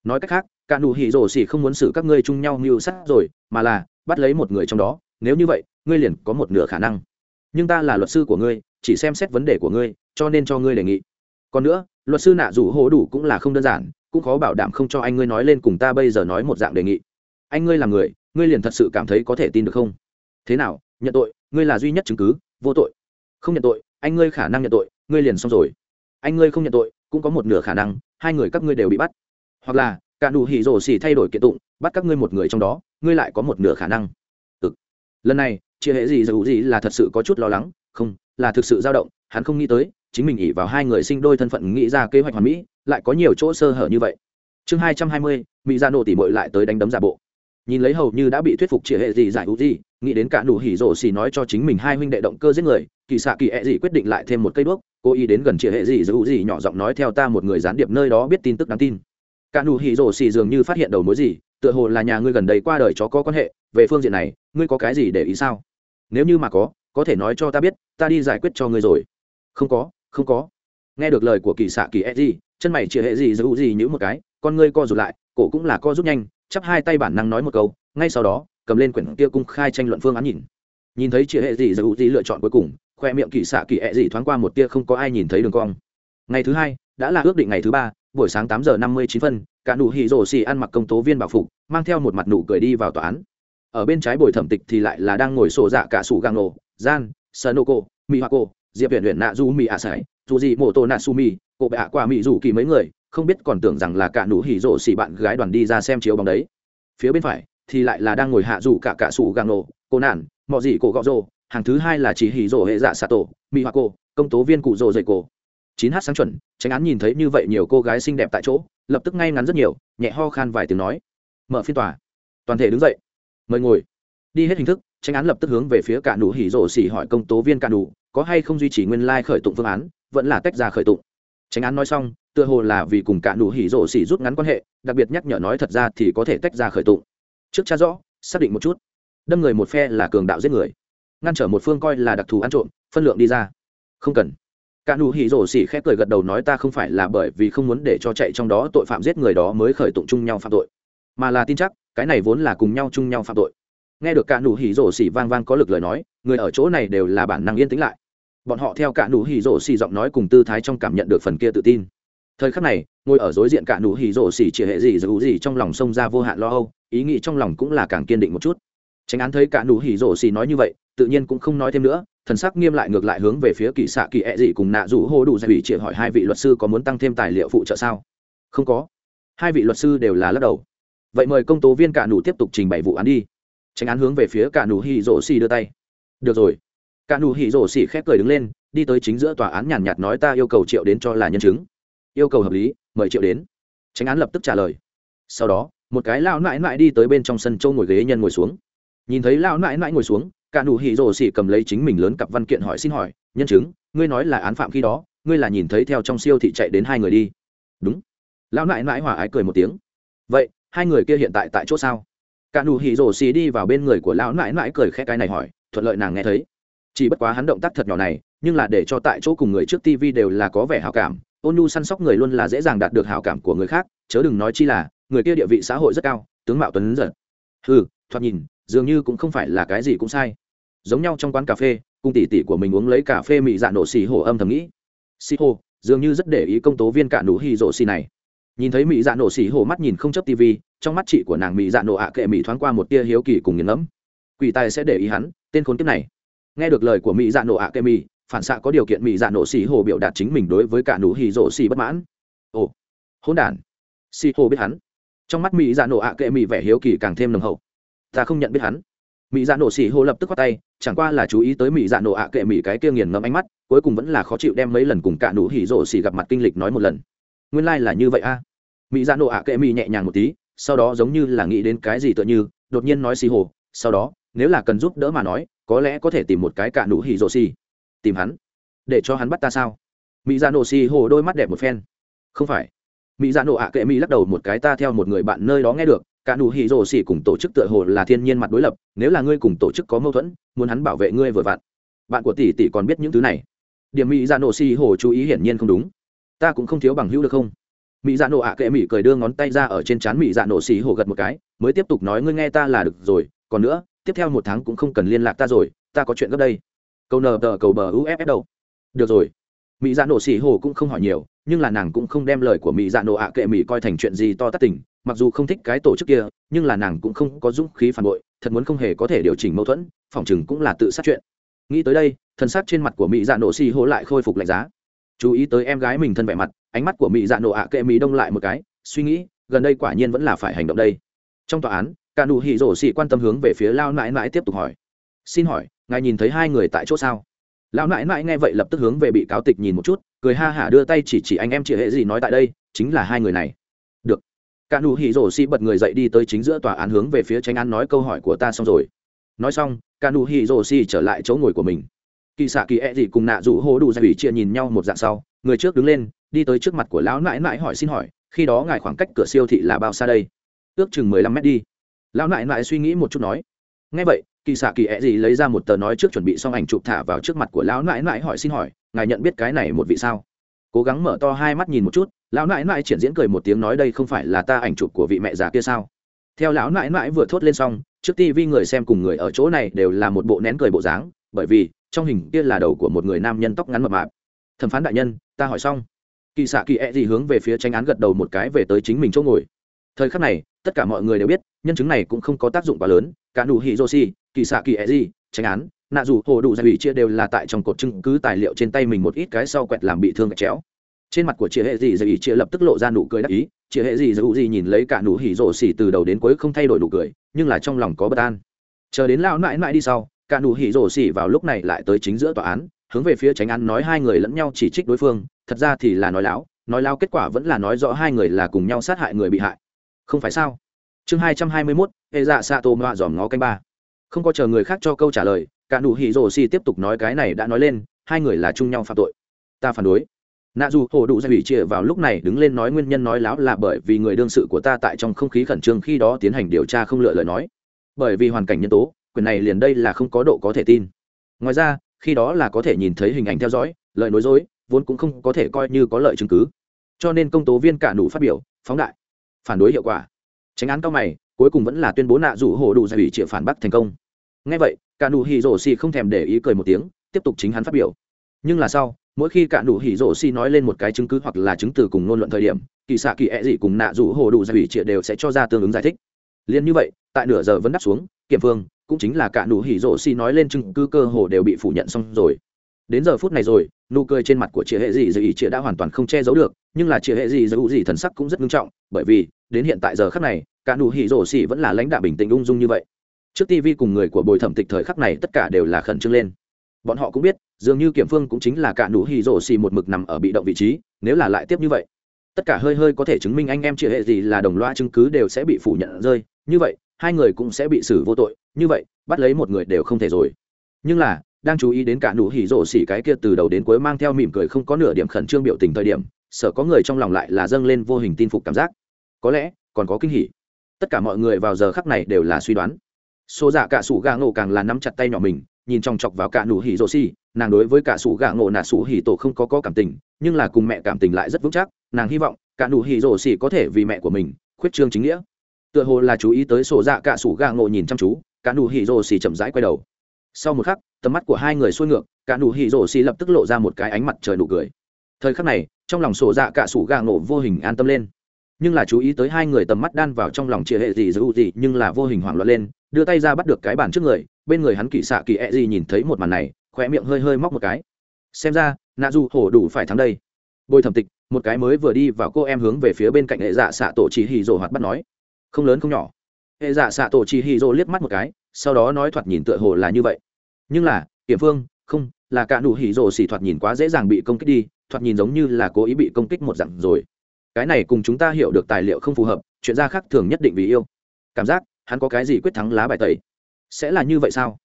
Nói cách khác, cả nụ hỉ rồ xỉ không muốn xử các ngươi chung nhau mưu sát rồi, mà là bắt lấy một người trong đó. Nếu như vậy, ngươi liền có một nửa khả năng. Nhưng ta là luật sư của ngươi, chỉ xem xét vấn đề của ngươi, cho nên cho ngươi đề nghị. Còn nữa, luật sư nạ rủ hố đủ cũng là không đơn giản, cũng khó bảo đảm không cho anh ngươi nói lên cùng ta bây giờ nói một dạng đề nghị. Anh ngươi là người, ngươi liền thật sự cảm thấy có thể tin được không? Thế nào, nhận tội, ngươi là duy nhất chứng cứ, vô tội. Không nhận tội, anh ngươi khả năng nhận tội, ngươi liền xong rồi. Anh ngươi không nhận tội, cũng có một nửa khả năng hai người các ngươi đều bị bắt. Hoặc là, cả nụ hỉ rổ xỉ thay đổi kiện tụng, bắt các ngươi một người trong đó, ngươi lại có một nửa khả năng. Ừ. lần này, chia hệ gì dù gì là thật sự có chút lo lắng, không, là thực sự dao động, hắn không nghĩ tới, chính mình ỉ vào hai người sinh đôi thân phận nghĩ ra kế hoạch hoàn mỹ, lại có nhiều chỗ sơ hở như vậy. Chương hai trăm hai mươi, mỹ ra nổ tỉ mội lại tới đánh đấm giả bộ. Nhìn lấy hầu như đã bị thuyết phục chia hệ gì giải hữu gì, nghĩ đến cả nụ hỉ rổ xì nói cho chính mình hai huynh đệ động cơ giết người, kỳ xạ kỳ ẹ、e、gì quyết định lại thêm một cây đuốc cô ý đến gần chị hệ Dị Dữ Dị nhỏ giọng nói theo ta một người gián điệp nơi đó biết tin tức đáng tin. Cả nụ hỉ rổ xì dường như phát hiện đầu mối gì, tựa hồ là nhà ngươi gần đây qua đời chó có quan hệ, về phương diện này, ngươi có cái gì để ý sao? Nếu như mà có có thể nói cho ta biết, ta đi giải quyết cho ngươi rồi. Không có không có. Nghe được lời của kỳ xạ kỳ e gì chân mày chị hệ Dị Dữ Dị nhữ một cái, con ngươi co rụt lại, cổ cũng là co rút nhanh, chắp hai tay bản năng nói một câu, ngay sau đó, cầm lên quyển kia cung khai tranh luận phương án nhìn. Nhìn thấy chị hệ Dị Dữ Dị lựa chọn cuối cùng khoe miệng kỳ xạ kỳ ẹ、e、dị thoáng qua một tia không có ai nhìn thấy đường cong. Ngày thứ hai, đã là ước định ngày thứ ba, buổi sáng tám giờ năm mươi chín phân, cả nụ hỉ rổ xì ăn mặc công tố viên bảo phục, mang theo một mặt nụ cười đi vào tòa án. Ở bên trái bồi thẩm tịch thì lại là đang ngồi sổ dạ cả sủ gang nổ gian sơn nô cô mỹ hoa cô diệp huyện huyện nạ du mỹ ạ sải dù gì mô tô nạ su mi cô bệ ạ qua mỹ dù kỳ mấy người, không biết còn tưởng rằng là cả nụ hỉ rổ xì bạn gái đoàn đi ra xem chiếu bóng đấy. Phía bên phải thì lại là đang ngồi hạ dù cả cả sủ gang nổ cô nản mọi gì cổ gọ rồ hàng thứ hai là chỉ hỉ rổ hệ dạ xạ tổ mỹ hoa cổ công tố viên cụ rổ dậy cổ chín h sáng chuẩn, tránh án nhìn thấy như vậy nhiều cô gái xinh đẹp tại chỗ, lập tức ngay ngắn rất nhiều, nhẹ ho khan vài tiếng nói. Mở phiên tòa. Toàn thể đứng dậy. Mời ngồi. Đi hết hình thức, tránh án lập tức hướng về phía cả nụ hỉ rổ xỉ hỏi công tố viên cả nụ, có hay không duy trì nguyên lai khởi tụng phương án, vẫn là tách ra khởi tụng. Tránh án nói xong, tựa hồ là vì cùng cả nụ hỉ rổ xỉ rút ngắn quan hệ, đặc biệt nhắc nhở nói thật ra thì có thể tách ra khởi tụng. Trước cha rõ, xác định một chút. Đâm người một phe là cường đạo giết người ngăn trở một phương coi là đặc thù ăn trộm, phân lượng đi ra. Không cần. Cả nụ hỉ rổ xỉ khép cười gật đầu nói ta không phải là bởi vì không muốn để cho chạy trong đó tội phạm giết người đó mới khởi tụng chung nhau phạm tội, mà là tin chắc, cái này vốn là cùng nhau chung nhau phạm tội. Nghe được cả nụ hỉ rổ xỉ vang vang có lực lời nói, người ở chỗ này đều là bản năng yên tĩnh lại. Bọn họ theo cả nụ hỉ rổ xỉ giọng nói cùng tư thái trong cảm nhận được phần kia tự tin. Thời khắc này, ngồi ở đối diện cả nụ hỉ rổ xỉ chỉ hệ gì giữ gì trong lòng xông ra vô hạn lo âu, ý nghĩ trong lòng cũng là càng kiên định một chút. Tránh án thấy cả nụ hỉ rổ xỉ nói như vậy tự nhiên cũng không nói thêm nữa, thần sắc nghiêm lại ngược lại hướng về phía kỳ xạ kỳ ẹ、e、dị cùng nạ rủ hô đủ giải ủy chỉ hỏi hai vị luật sư có muốn tăng thêm tài liệu phụ trợ sao? Không có. Hai vị luật sư đều là lắc đầu. Vậy mời công tố viên cả nụ tiếp tục trình bày vụ án đi. Tránh án hướng về phía cả nụ hì rổ xì đưa tay. Được rồi. Cả nụ hì rổ xì khép cười đứng lên, đi tới chính giữa tòa án nhàn nhạt nói ta yêu cầu triệu đến cho là nhân chứng. Yêu cầu hợp lý, mời triệu đến. Tránh án lập tức trả lời. Sau đó, một cái lao nãi nãi đi tới bên trong sân châu ngồi ghế nhân ngồi xuống. Nhìn thấy lao nãi nãi ngồi xuống cả nụ hỉ rồ xỉ cầm lấy chính mình lớn cặp văn kiện hỏi xin hỏi, nhân chứng, ngươi nói là án phạm khi đó, ngươi là nhìn thấy theo trong siêu thị chạy đến hai người đi. Đúng. Lão nại nại hòa ái cười một tiếng. Vậy, hai người kia hiện tại tại chỗ sao? Cả nụ hỉ rồ xỉ đi vào bên người của lão nại nại cười khẽ cái này hỏi, thuận lợi nàng nghe thấy. Chỉ bất quá hắn động tác thật nhỏ này, nhưng là để cho tại chỗ cùng người trước TV đều là có vẻ hào cảm. Ôn nhu săn sóc người luôn là dễ dàng đạt được hào cảm của người khác, chớ đừng nói chi là, người kia địa vị xã hội rất cao, tướng mạo tuấn giật. Ừ thoạt nhìn, dường như cũng không phải là cái gì cũng sai giống nhau trong quán cà phê cùng tỷ tỷ của mình uống lấy cà phê mị dạ nổ xì hổ âm thầm nghĩ. Xì hô, dường như rất để ý công tố viên cả nụ hy rộ xì này. Nhìn thấy mị dạ nổ xì hổ mắt nhìn không chấp tv trong mắt chị của nàng mị dạ nổ ạ kệ mị thoáng qua một tia hiếu kỳ cùng nghiền ngẫm. Quỷ tài sẽ để ý hắn tên khốn kiếp này. Nghe được lời của mị dạ nổ ạ kệ mị phản xạ có điều kiện mị dạ nổ xì hổ biểu đạt chính mình đối với cả nụ hy rộ xì bất mãn. Ồ hỗn đản. Xì hô biết hắn. Trong mắt mị dạ nổ ạ kệ mị vẻ hiếu kỳ càng thêm nồng hậu. Ta không nhận biết hắn mỹ dạ nổ xỉ hô lập tức khoát tay, chẳng qua là chú ý tới mỹ dạ nổ ạ kệ mỹ cái kia nghiền ngẫm ánh mắt, cuối cùng vẫn là khó chịu đem mấy lần cùng cả nụ hỉ rổ xỉ gặp mặt kinh lịch nói một lần. Nguyên lai là như vậy a. À. mỹ dạ nổ ạ kệ mỹ nhẹ nhàng một tí, sau đó giống như là nghĩ đến cái gì tựa như, đột nhiên nói xì hồ sau đó, nếu là cần giúp đỡ mà nói, có lẽ có thể tìm một cái cả nụ hỉ rổ xỉ. Tìm hắn? Để cho hắn bắt ta sao? Mỹ dạ nổ xì hồ đôi mắt đẹp một phen. Không phải. Mỹ dạ nổ ạ kệ mỹ lắc đầu một cái, ta theo một người bạn nơi đó nghe được cả nụ hỉ rồ xỉ cùng tổ chức tựa hồ là thiên nhiên mặt đối lập, nếu là ngươi cùng tổ chức có mâu thuẫn, muốn hắn bảo vệ ngươi vừa vặn. Bạn của tỷ tỷ còn biết những thứ này. Điểm mỹ dạ nổ xỉ hồ chú ý hiển nhiên không đúng. Ta cũng không thiếu bằng hữu được không? Mỹ dạ nổ ạ kệ mỹ cười đưa ngón tay ra ở trên trán mỹ dạ nổ xỉ hồ gật một cái, mới tiếp tục nói ngươi nghe ta là được rồi, còn nữa, tiếp theo một tháng cũng không cần liên lạc ta rồi, ta có chuyện gấp đây. Câu nờ tờ cầu bờ uff đâu. Được rồi mỹ dạ nổ xì hồ cũng không hỏi nhiều, nhưng là nàng cũng không đem lời của mỹ dạ nổ ạ kệ mỹ coi thành chuyện gì to tát tỉnh mặc dù không thích cái tổ chức kia, nhưng là nàng cũng không có dũng khí phản bội, thật muốn không hề có thể điều chỉnh mâu thuẫn, phỏng chừng cũng là tự sát chuyện. Nghĩ tới đây thân xác trên mặt của mỹ dạ nổ xì hồ lại khôi phục lạnh giá. Chú ý tới em gái mình thân vẻ mặt, ánh mắt của mỹ dạ nổ ạ kệ mỹ đông lại một cái, suy nghĩ, gần đây quả nhiên vẫn là phải hành động đây. Trong tòa án, cả nụ hỉ rổ xì quan tâm hướng về phía lao nãi nãi tiếp tục hỏi. Xin hỏi, ngài nhìn thấy hai người tại chỗ sao? lão nãi nãi nghe vậy lập tức hướng về bị cáo tịch nhìn một chút, cười ha hả đưa tay chỉ chỉ anh em chị hệ gì nói tại đây, chính là hai người này. Được. Cả nụ hỉ rổ xi bật người dậy đi tới chính giữa tòa án hướng về phía tranh án nói câu hỏi của ta xong rồi. Nói xong, cả nụ hỉ rổ xi trở lại chỗ ngồi của mình. Kỳ xạ kỳ e gì cùng nạ rủ hô đủ ra ủy chia nhìn nhau một dạng sau, người trước đứng lên, đi tới trước mặt của lão nãi nãi hỏi xin hỏi, khi đó ngài khoảng cách cửa siêu thị là bao xa đây? Ước chừng mười lăm mét đi. Lão nãi nãi suy nghĩ một chút nói. Ngay vậy kỳ xạ kỳ ẹ gì lấy ra một tờ nói trước chuẩn bị xong ảnh chụp thả vào trước mặt của lão nãi nãi hỏi xin hỏi, ngài nhận biết cái này một vị sao? Cố gắng mở to hai mắt nhìn một chút, lão nãi nãi triển diễn cười một tiếng nói, đây không phải là ta ảnh chụp của vị mẹ già kia sao? Theo lão nãi nãi vừa thốt lên xong, trước tivi người xem cùng người ở chỗ này đều là một bộ nén cười bộ dáng, bởi vì trong hình kia là đầu của một người nam nhân tóc ngắn mập mạp. Thẩm phán đại nhân, ta hỏi xong. Kỳ xạ kỳ ẹ gì hướng về phía tranh án gật đầu một cái về tới chính mình chỗ ngồi. Thời khắc này tất cả mọi người đều biết, nhân chứng này cũng không có tác dụng quá lớn, cả nụ hỉ joshi kỳ xạ kỳ e gì tranh án, nạ dù hồ đủ giải ủy chia đều là tại trong cột chứng cứ tài liệu trên tay mình một ít cái sau quẹt làm bị thương gạch chéo. Trên mặt của chị hệ gì dì ý chia lập tức lộ ra nụ cười đắc ý chị hệ gì dù dì nhìn lấy cả nụ hỉ rổ xỉ từ đầu đến cuối không thay đổi nụ cười, nhưng là trong lòng có bất an. Chờ đến lao mãi mãi đi sau, cả nụ hỉ rổ xỉ vào lúc này lại tới chính giữa tòa án, hướng về phía tránh án nói hai người lẫn nhau chỉ trích đối phương, thật ra thì là nói láo nói láo kết quả vẫn là nói rõ hai người là cùng nhau sát hại người bị hại không phải sao? Chương hai trăm hai mươi mốt, hệ dạ xạ tổ mạ dòm ngó canh ba. Không có chờ người khác cho câu trả lời, cả nụ hỉ rổ si tiếp tục nói cái này đã nói lên, hai người là chung nhau phạm tội. Ta phản đối. Nạ dù hồ đủ ra ủy trịa vào lúc này đứng lên nói nguyên nhân nói láo là bởi vì người đương sự của ta tại trong không khí khẩn trương khi đó tiến hành điều tra không lựa lời nói. Bởi vì hoàn cảnh nhân tố, quyền này liền đây là không có độ có thể tin. Ngoài ra, khi đó là có thể nhìn thấy hình ảnh theo dõi, lời nói dối, vốn cũng không có thể coi như có lợi chứng cứ. Cho nên công tố viên cả nụ phát biểu, phóng đại phản đối hiệu quả. Tránh án cao mày, cuối cùng vẫn là tuyên bố nạ rủ hồ đủ giải ủy triệu phản bác thành công. Ngay vậy, cả nụ hỉ rổ xì không thèm để ý cười một tiếng, tiếp tục chính hắn phát biểu. Nhưng là sau, mỗi khi cả nụ hỉ rổ xì nói lên một cái chứng cứ hoặc là chứng từ cùng ngôn luận thời điểm, kỳ xạ kỳ ẹ、e、gì cùng nạ rủ hồ đủ giải ủy triệu đều sẽ cho ra tương ứng giải thích. Liền như vậy, tại nửa giờ vẫn đáp xuống, kiểm phương, cũng chính là cả nụ hỉ rổ xì nói lên chứng cứ cơ hồ đều bị phủ nhận xong rồi đến giờ phút này rồi, nụ cười trên mặt của chị hệ dị dị chị đã hoàn toàn không che giấu được, nhưng là chị hệ dị dị dị thần sắc cũng rất nghiêm trọng, bởi vì, đến hiện tại giờ khắc này, cả nụ hỉ rổ xỉ vẫn là lãnh đạo bình tĩnh ung dung như vậy. Trước tivi cùng người của bồi thẩm tịch thời khắc này tất cả đều là khẩn trương lên. Bọn họ cũng biết, dường như kiểm phương cũng chính là cả nụ hỉ rổ xỉ một mực nằm ở bị động vị trí, nếu là lại tiếp như vậy, tất cả hơi hơi có thể chứng minh anh em chị hệ gì là đồng loa chứng cứ đều sẽ bị phủ nhận rơi. Như vậy, hai người cũng sẽ bị xử vô tội. Như vậy, bắt lấy một người đều không thể rồi. Nhưng là đang chú ý đến cả nụ hỉ rổ xỉ cái kia từ đầu đến cuối mang theo mỉm cười không có nửa điểm khẩn trương biểu tình thời điểm sợ có người trong lòng lại là dâng lên vô hình tin phục cảm giác. Có lẽ còn có kinh hỉ. Tất cả mọi người vào giờ khắc này đều là suy đoán. Số giả dạ cả sủ gà ngộ càng là nắm chặt tay nhỏ mình nhìn trong chọc vào cả nụ hỉ rổ xỉ nàng đối với cả sủ gà ngộ nà sủ hỉ tổ không có, có cảm tình nhưng là cùng mẹ cảm tình lại rất vững chắc nàng hy vọng cả nụ hỉ rổ xỉ có thể vì mẹ của mình khuyết trương chính nghĩa. Tựa hồ là chú ý tới sổ dạ cả sủ gà ngộ nhìn chăm chú cả nụ hỉ rổ xỉ chậm rãi quay đầu sau một khắc, tầm mắt của hai người xuôi ngược, cả nụ hỉ rổ xì lập tức lộ ra một cái ánh mặt trời nụ cười. Thời khắc này, trong lòng sổ dạ cả sủ gà nổ vô hình an tâm lên. Nhưng là chú ý tới hai người tầm mắt đan vào trong lòng chia hệ gì giữ gì, nhưng là vô hình hoảng loạn lên, đưa tay ra bắt được cái bàn trước người, bên người hắn kỳ xạ kỳ e gì nhìn thấy một màn này, khóe miệng hơi hơi móc một cái. Xem ra, nạ du hổ đủ phải thắng đây. Bồi thẩm tịch, một cái mới vừa đi vào cô em hướng về phía bên cạnh hệ dạ xạ tổ chỉ hì rổ hoạt bắt nói. Không lớn không nhỏ. Hệ dạ xạ tổ chỉ hì rổ liếc mắt một cái sau đó nói thoạt nhìn tựa hồ là như vậy. Nhưng là hiểm vương không, là cả nụ hỉ rồ xỉ thoạt nhìn quá dễ dàng bị công kích đi, thoạt nhìn giống như là cố ý bị công kích một dặn rồi. Cái này cùng chúng ta hiểu được tài liệu không phù hợp, chuyện ra khác thường nhất định vì yêu. Cảm giác, hắn có cái gì quyết thắng lá bài tẩy? Sẽ là như vậy sao?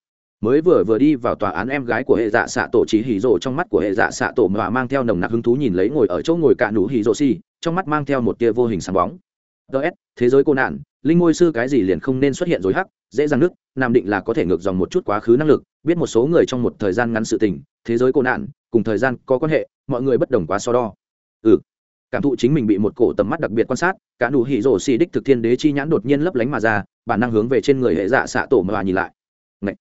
Mới vừa vừa đi vào tòa án em gái của hệ dạ xạ tổ trí hỉ rộ trong mắt của hệ dạ xạ tổ mà mang theo nồng nặc hứng thú nhìn lấy ngồi ở chỗ ngồi cạn nụ hỉ rộ xì trong mắt mang theo một tia vô hình sáng bóng. Ts thế giới cô nạn, linh ngôi sư cái gì liền không nên xuất hiện rồi hắc, dễ dàng nứt nam định là có thể ngược dòng một chút quá khứ năng lực, biết một số người trong một thời gian ngắn sự tình, thế giới cô nạn, cùng thời gian có quan hệ, mọi người bất đồng quá so đo. Ừ. Cảm thụ chính mình bị một cổ tầm mắt đặc biệt quan sát, cả nụ hỉ rổ xì đích thực thiên đế chi nhãn đột nhiên lấp lánh mà ra, bản năng hướng về trên người hệ dạ xạ tổ mà nhìn lại. Ngậy!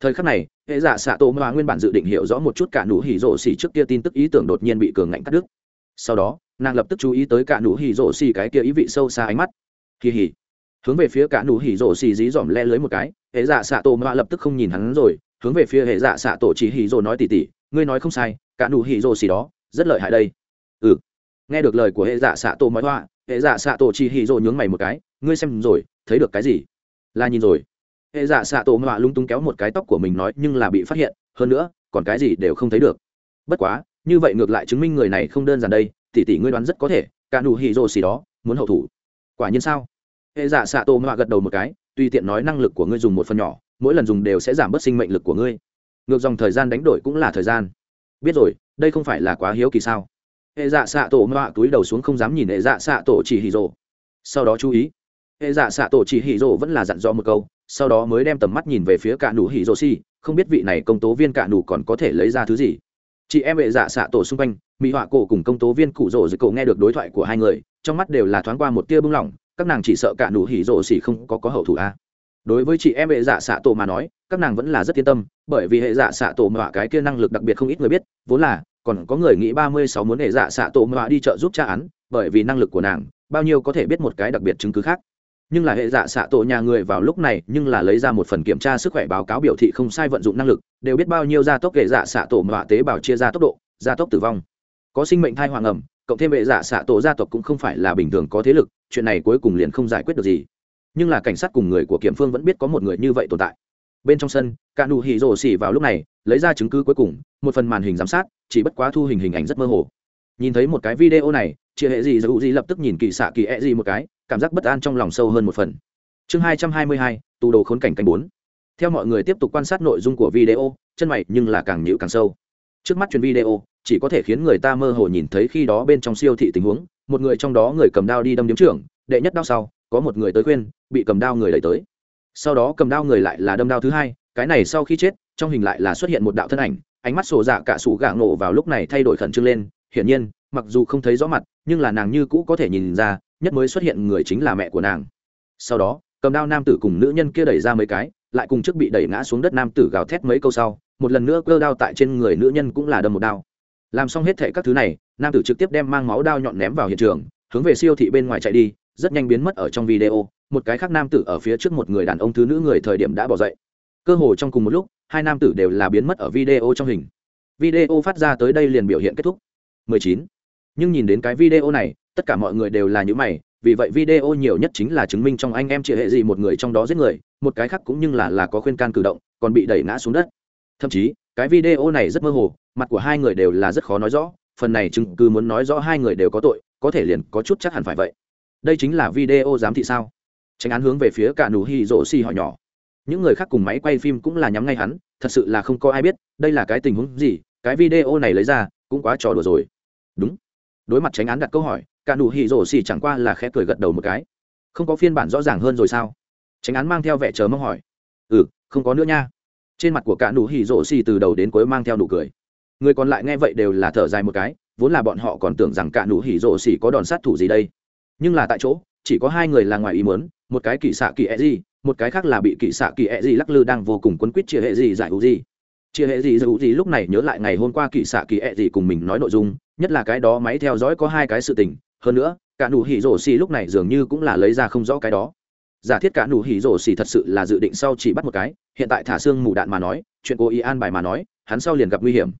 thời khắc này, hệ dạ xạ tổ mà nguyên bản dự định hiểu rõ một chút cả nụ hỉ rổ xì trước kia tin tức ý tưởng đột nhiên bị cường ngạnh cắt đứt. Sau đó, nàng lập tức chú ý tới cả nụ hỉ rổ xì cái kia ý vị sâu xa ánh mắt. Kỳ hỉ. Hướng về phía cả nụ hỉ rổ xì dí dỏm le lưới một cái hệ dạ xạ tổ mạ lập tức không nhìn hắn rồi, hướng về phía hệ dạ xạ tổ chỉ hì rồ nói tỉ tỉ, ngươi nói không sai, cả nụ hì rồ xì đó, rất lợi hại đây. Ừ. Nghe được lời của hệ dạ xạ tổ mọi hoa hệ dạ xạ tổ chỉ hì rồ nhướng mày một cái, ngươi xem rồi, thấy được cái gì? Là nhìn rồi. Hệ dạ xạ tổ mạ lung tung kéo một cái tóc của mình nói, nhưng là bị phát hiện, hơn nữa, còn cái gì đều không thấy được. Bất quá, như vậy ngược lại chứng minh người này không đơn giản đây, tỉ tỉ ngươi đoán rất có thể, cả nụ hì rồ xì đó, muốn hậu thủ. Quả nhiên sao? hệ giả xạ tổ mạ gật đầu một cái, tùy tiện nói năng lực của ngươi dùng một phần nhỏ, mỗi lần dùng đều sẽ giảm bớt sinh mệnh lực của ngươi. Ngược dòng thời gian đánh đổi cũng là thời gian. Biết rồi, đây không phải là quá hiếu kỳ sao? Hệ dạ xạ tổ mạ túi đầu xuống không dám nhìn hệ dạ xạ tổ chỉ hỉ rộ. Sau đó chú ý, hệ dạ xạ tổ chỉ hỉ rộ vẫn là dặn dò một câu, sau đó mới đem tầm mắt nhìn về phía cả nụ hỉ rộ si, không biết vị này công tố viên cả nụ còn có thể lấy ra thứ gì. Chị em hệ dạ xạ tổ xung quanh, mỹ họa cổ cùng công tố viên cụ rộ dưới cổ nghe được đối thoại của hai người, trong mắt đều là thoáng qua một tia bưng lỏng các nàng chỉ sợ cả nụ hỉ rộ xỉ không có có hậu thủ a à. đối với chị em hệ dạ xạ tổ mà nói, các nàng vẫn là rất yên tâm, bởi vì hệ dạ xạ tổ mà cái kia năng lực đặc biệt không ít người biết, vốn là, còn có người nghĩ ba mươi sáu muốn hệ dạ xạ tổ mà đi chợ giúp cha án, bởi vì năng lực của nàng, bao nhiêu có thể biết một cái đặc biệt chứng cứ khác nhưng là hệ dạ xạ tổ nhà người vào lúc này, nhưng là lấy ra một phần kiểm tra sức khỏe báo cáo biểu thị không sai vận dụng năng lực, đều biết bao nhiêu gia tốc hệ dạ xạ tổ mà tế bào chia ra tốc độ, gia tốc tử vong có sinh mệnh thai hoàng ẩm cộng thêm vệ giả dạ xạ tổ gia tộc cũng không phải là bình thường có thế lực, chuyện này cuối cùng liền không giải quyết được gì. Nhưng là cảnh sát cùng người của kiểm phương vẫn biết có một người như vậy tồn tại. Bên trong sân, cả nụ hỉ rồ xỉ vào lúc này, lấy ra chứng cứ cuối cùng, một phần màn hình giám sát, chỉ bất quá thu hình hình ảnh rất mơ hồ. Nhìn thấy một cái video này chị hệ gì dù gì lập tức nhìn kỳ xạ kỳ e gì một cái, cảm giác bất an trong lòng sâu hơn một phần. Chương hai trăm hai mươi hai, tù đồ khốn cảnh canh bốn. Theo mọi người tiếp tục quan sát nội dung của video, chân mày nhưng là càng nhữ càng sâu trước mắt truyền video, chỉ có thể khiến người ta mơ hồ nhìn thấy khi đó bên trong siêu thị tình huống. Một người trong đó người cầm đao đi đâm điếm trưởng, đệ nhất đao sau, có một người tới khuyên, bị cầm đao người đẩy tới. Sau đó cầm đao người lại là đâm đao thứ hai, cái này sau khi chết, trong hình lại là xuất hiện một đạo thân ảnh, ánh mắt sổ dạ cả sủ gạ nổ vào lúc này thay đổi khẩn trương lên. Hiển nhiên, mặc dù không thấy rõ mặt, nhưng là nàng như cũ có thể nhìn ra, nhất mới xuất hiện người chính là mẹ của nàng. Sau đó, cầm đao nam tử cùng nữ nhân kia đẩy ra mấy cái, lại cùng trước bị đẩy ngã xuống đất nam tử gào thét mấy câu sau một lần nữa cơ đao tại trên người nữ nhân cũng là đâm một đao. Làm xong hết thệ các thứ này, nam tử trực tiếp đem mang máu đao nhọn ném vào hiện trường, hướng về siêu thị bên ngoài chạy đi, rất nhanh biến mất ở trong video, một cái khác nam tử ở phía trước một người đàn ông thứ nữ người thời điểm đã bỏ dậy. Cơ hồ trong cùng một lúc, hai nam tử đều là biến mất ở video trong hình. Video phát ra tới đây liền biểu hiện kết thúc. 19. nhưng nhìn đến cái video này, tất cả mọi người đều là những mày, vì vậy video nhiều nhất chính là chứng minh trong anh em chị hệ gì một người trong đó giết người, một cái khác cũng nhưng là là có khuyên can cử động, còn bị đẩy ngã xuống đất thậm chí, cái video này rất mơ hồ, mặt của hai người đều là rất khó nói rõ, phần này chứng cứ muốn nói rõ hai người đều có tội, có thể liền có chút chắc hẳn phải vậy. Đây chính là video giám thị sao? Tránh án hướng về phía cả nụ hi rổ xì hỏi nhỏ. Những người khác cùng máy quay phim cũng là nhắm ngay hắn, thật sự là không có ai biết, đây là cái tình huống gì, cái video này lấy ra, cũng quá trò đùa rồi. Đúng. Đối mặt tránh án đặt câu hỏi, cả nụ hi rổ xì chẳng qua là khẽ cười gật đầu một cái. Không có phiên bản rõ ràng hơn rồi sao? Tránh án mang theo vẻ chờ mong hỏi. Ừ không có nữa nha trên mặt của cả nụ hỉ Rộ xì từ đầu đến cuối mang theo nụ cười. Người còn lại nghe vậy đều là thở dài một cái, vốn là bọn họ còn tưởng rằng cả nụ hỉ Rộ xì có đòn sát thủ gì đây. Nhưng là tại chỗ, chỉ có hai người là ngoài ý muốn, một cái kỳ xạ kỳ e gì, một cái khác là bị kỳ xạ kỳ e gì lắc lư đang vô cùng quấn quýt chia hệ gì giải hữu gì. Chia hệ gì giải hữu gì lúc này nhớ lại ngày hôm qua kỳ xạ kỳ e gì cùng mình nói nội dung, nhất là cái đó máy theo dõi có hai cái sự tình. Hơn nữa, cả nụ hỉ Rộ xì lúc này dường như cũng là lấy ra không rõ cái đó giả thiết cả nụ hỉ rổ xỉ thật sự là dự định sau chỉ bắt một cái, hiện tại thả xương mù đạn mà nói, chuyện cô ý an bài mà nói, hắn sau liền gặp nguy hiểm.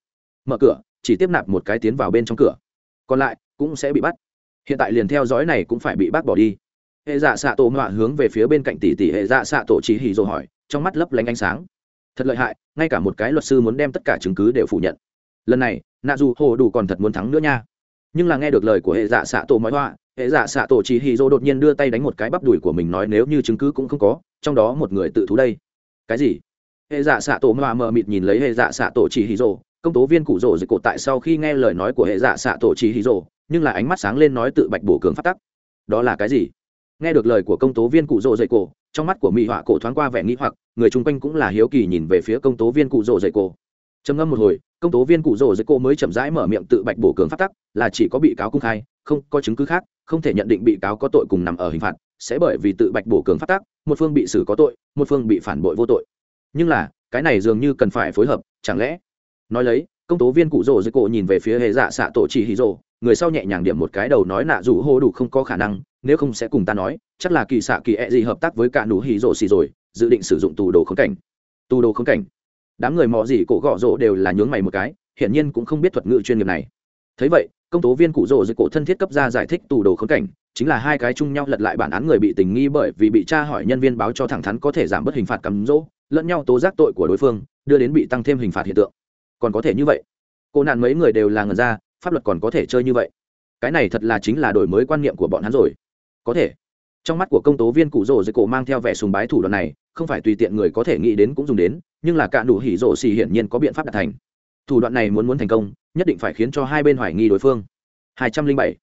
Mở cửa, chỉ tiếp nạp một cái tiến vào bên trong cửa. Còn lại, cũng sẽ bị bắt. Hiện tại liền theo dõi này cũng phải bị bác bỏ đi. Hệ dạ xạ tổ ngoạ hướng về phía bên cạnh tỷ tỷ hệ dạ xạ tổ trí hỉ rổ hỏi, trong mắt lấp lánh ánh sáng. Thật lợi hại, ngay cả một cái luật sư muốn đem tất cả chứng cứ đều phủ nhận. Lần này nạ dù hồ đủ còn thật muốn thắng nữa nha nhưng là nghe được lời của hệ dạ xạ tổ mọi họa hệ dạ xạ tổ chỉ hì dô đột nhiên đưa tay đánh một cái bắp đùi của mình nói nếu như chứng cứ cũng không có, trong đó một người tự thú đây. Cái gì? Hệ dạ xạ tổ mà mờ mịt nhìn lấy hệ dạ xạ tổ chỉ hì dô công tố viên cụ rồ dịch cổ tại sau khi nghe lời nói của hệ dạ xạ tổ chỉ hì dô nhưng là ánh mắt sáng lên nói tự bạch bổ cường phát tắc. Đó là cái gì? Nghe được lời của công tố viên cụ rồ dậy cổ, trong mắt của mỹ họa cổ thoáng qua vẻ nghĩ hoặc, người chung quanh cũng là hiếu kỳ nhìn về phía công tố viên cụ rồ dậy cổ trầm ngâm một hồi, công tố viên cụ rồ dưới cô mới chậm rãi mở miệng tự bạch bổ cường phát tắc, là chỉ có bị cáo công khai, không có chứng cứ khác, không thể nhận định bị cáo có tội cùng nằm ở hình phạt, sẽ bởi vì tự bạch bổ cường phát tác một phương bị xử có tội, một phương bị phản bội vô tội. Nhưng là, cái này dường như cần phải phối hợp, chẳng lẽ? Nói lấy, công tố viên cụ rồ dưới cô nhìn về phía hệ dạ xạ tổ chỉ hí rồ, người sau nhẹ nhàng điểm một cái đầu nói nạ dù hô đủ không có khả năng, nếu không sẽ cùng ta nói, chắc là kỳ xạ kỳ e gì hợp tác với cả nụ hí rồ xì rồi, dự định sử dụng tù đồ khống cảnh. Tù đồ khống cảnh? đám người mò gì cổ gõ rỗ đều là nhướng mày một cái, hiển nhiên cũng không biết thuật ngữ chuyên nghiệp này. Thấy vậy, công tố viên cụ rỗ dưới cổ thân thiết cấp ra giải thích tù đồ khốn cảnh, chính là hai cái chung nhau lật lại bản án người bị tình nghi bởi vì bị tra hỏi nhân viên báo cho thẳng thắn có thể giảm bớt hình phạt cắm rỗ lẫn nhau tố giác tội của đối phương, đưa đến bị tăng thêm hình phạt hiện tượng. Còn có thể như vậy. Cô nạn mấy người đều là ngần ra, pháp luật còn có thể chơi như vậy. Cái này thật là chính là đổi mới quan niệm của bọn hắn rồi. Có thể. Trong mắt của công tố viên cụ rỗ dưới cổ mang theo vẻ sùng bái thủ đoạn này không phải tùy tiện người có thể nghĩ đến cũng dùng đến, nhưng là cạn đủ hỉ rổ xì hiển nhiên có biện pháp đạt thành. Thủ đoạn này muốn muốn thành công, nhất định phải khiến cho hai bên hoài nghi đối phương. 207.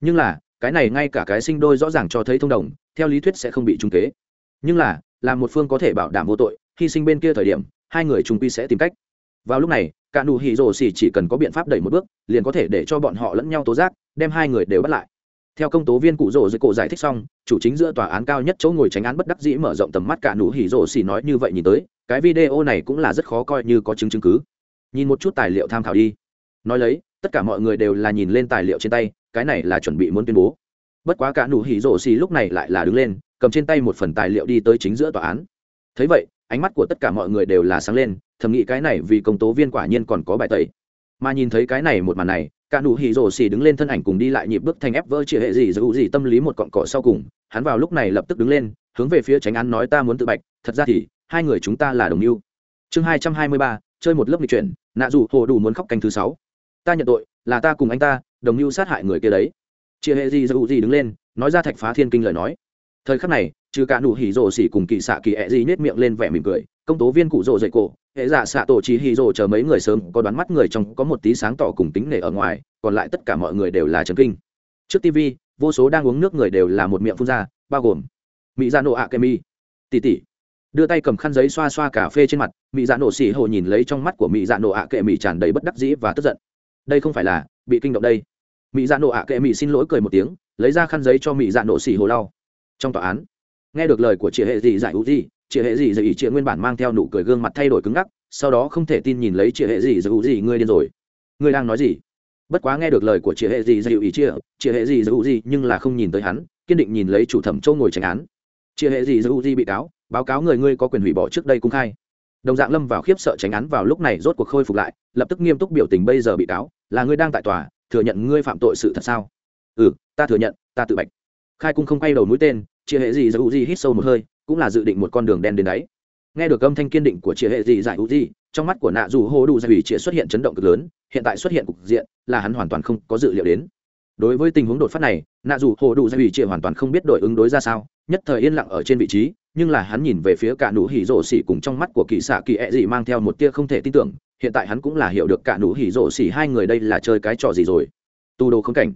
nhưng là, cái này ngay cả cái sinh đôi rõ ràng cho thấy thông đồng, theo lý thuyết sẽ không bị trung kế. Nhưng là làm một phương có thể bảo đảm vô tội khi sinh bên kia thời điểm, hai người trung quy sẽ tìm cách. Vào lúc này cạn đủ hỉ rổ xì chỉ cần có biện pháp đẩy một bước, liền có thể để cho bọn họ lẫn nhau tố giác, đem hai người đều bắt lại theo công tố viên cụ rỗ dưới cổ giải thích xong, chủ chính giữa tòa án cao nhất chỗ ngồi tránh án bất đắc dĩ mở rộng tầm mắt cả nụ hỉ rỗ xỉ nói như vậy nhìn tới, cái video này cũng là rất khó coi như có chứng chứng cứ. Nhìn một chút tài liệu tham khảo đi. Nói lấy, tất cả mọi người đều là nhìn lên tài liệu trên tay, cái này là chuẩn bị muốn tuyên bố. Bất quá cả nụ hỉ rỗ xỉ lúc này lại là đứng lên, cầm trên tay một phần tài liệu đi tới chính giữa tòa án. Thấy vậy, ánh mắt của tất cả mọi người đều là sáng lên, thầm nghĩ cái này vì công tố viên quả nhiên còn có bài tẩy. Mà nhìn thấy cái này một màn này cả nụ hỉ rồ xì đứng lên thân ảnh cùng đi lại nhịp bước thành ép vỡ chia hệ gì dù gì tâm lý một cọn cỏ sau cùng, hắn vào lúc này lập tức đứng lên, hướng về phía tránh án nói ta muốn tự bạch, thật ra thì, hai người chúng ta là đồng mưu. Chương hai trăm hai mươi ba, chơi một lớp lịch chuyển, nạ dù hồ đủ muốn khóc canh thứ sáu. Ta nhận tội, là ta cùng anh ta, đồng mưu sát hại người kia đấy. Chia hệ gì dù gì đứng lên, nói ra thạch phá thiên kinh lời nói. Thời khắc này, trừ cả nụ hỉ rồ xì cùng kỳ xạ kỳ ẹ gì nhét miệng lên vẻ mỉm cười công tố viên cụ rộ dậy cổ, hệ giả xạ tổ trí hì rỗ chờ mấy người sớm có đoán mắt người trong có một tí sáng tỏ cùng tính nể ở ngoài, còn lại tất cả mọi người đều là trấn kinh. Trước tv vô số đang uống nước người đều là một miệng phun ra, bao gồm mỹ dạ gia nộ ạ kemi tỉ tỉ. Đưa tay cầm khăn giấy xoa xoa cà phê trên mặt, mỹ dạ nổ xỉ hồ nhìn lấy trong mắt của mỹ dạ nổ ạ kệ mỹ tràn đầy bất đắc dĩ và tức giận. Đây không phải là bị kinh động đây. Mỹ dạ nổ ạ kệ mỹ xin lỗi cười một tiếng, lấy ra khăn giấy cho mỹ dạ nổ xỉ hồ lau. Trong tòa án, nghe được lời của chị hệ dị giải hữu dị chị hệ gì dạy ý chị nguyên bản mang theo nụ cười gương mặt thay đổi cứng ngắc, sau đó không thể tin nhìn lấy chị hệ gì dạy ý gì, ngươi điên rồi. Ngươi đang nói gì? Bất quá nghe được lời của chị hệ gì dạy ý chị chị hệ gì dạy ý nhưng là không nhìn tới hắn, kiên định nhìn lấy chủ thẩm châu ngồi tránh án. Chị hệ gì dạy gì bị cáo, báo cáo người ngươi có quyền hủy bỏ trước đây cung khai. Đồng dạng lâm vào khiếp sợ tránh án vào lúc này rốt cuộc khôi phục lại, lập tức nghiêm túc biểu tình bây giờ bị cáo, là ngươi đang tại tòa, thừa nhận ngươi phạm tội sự thật sao? Ừ ta thừa nhận, ta tự bạch. Khai cung không quay đầu mũi tên chia hệ gì giữ gì hít sâu một hơi cũng là dự định một con đường đen đến đấy. nghe được âm thanh kiên định của chị hệ dị giải hữu dị trong mắt của nạ dù hồ đủ giải ủy chị xuất hiện chấn động cực lớn, hiện tại xuất hiện cục diện là hắn hoàn toàn không có dự liệu đến. Đối với tình huống đột phát này, nạ dù hồ đủ gia ủy chị hoàn toàn không biết đội ứng đối ra sao, nhất thời yên lặng ở trên vị trí, nhưng là hắn nhìn về phía cạ nũ hỉ rổ sĩ cùng trong mắt của kỳ xạ kỳ ẹ、e、gì mang theo một tia không thể tin tưởng, hiện tại hắn cũng là hiểu được cạ nũ hỉ rổ sĩ hai người đây là chơi cái trò gì rồi. Tu đồ không cảnh.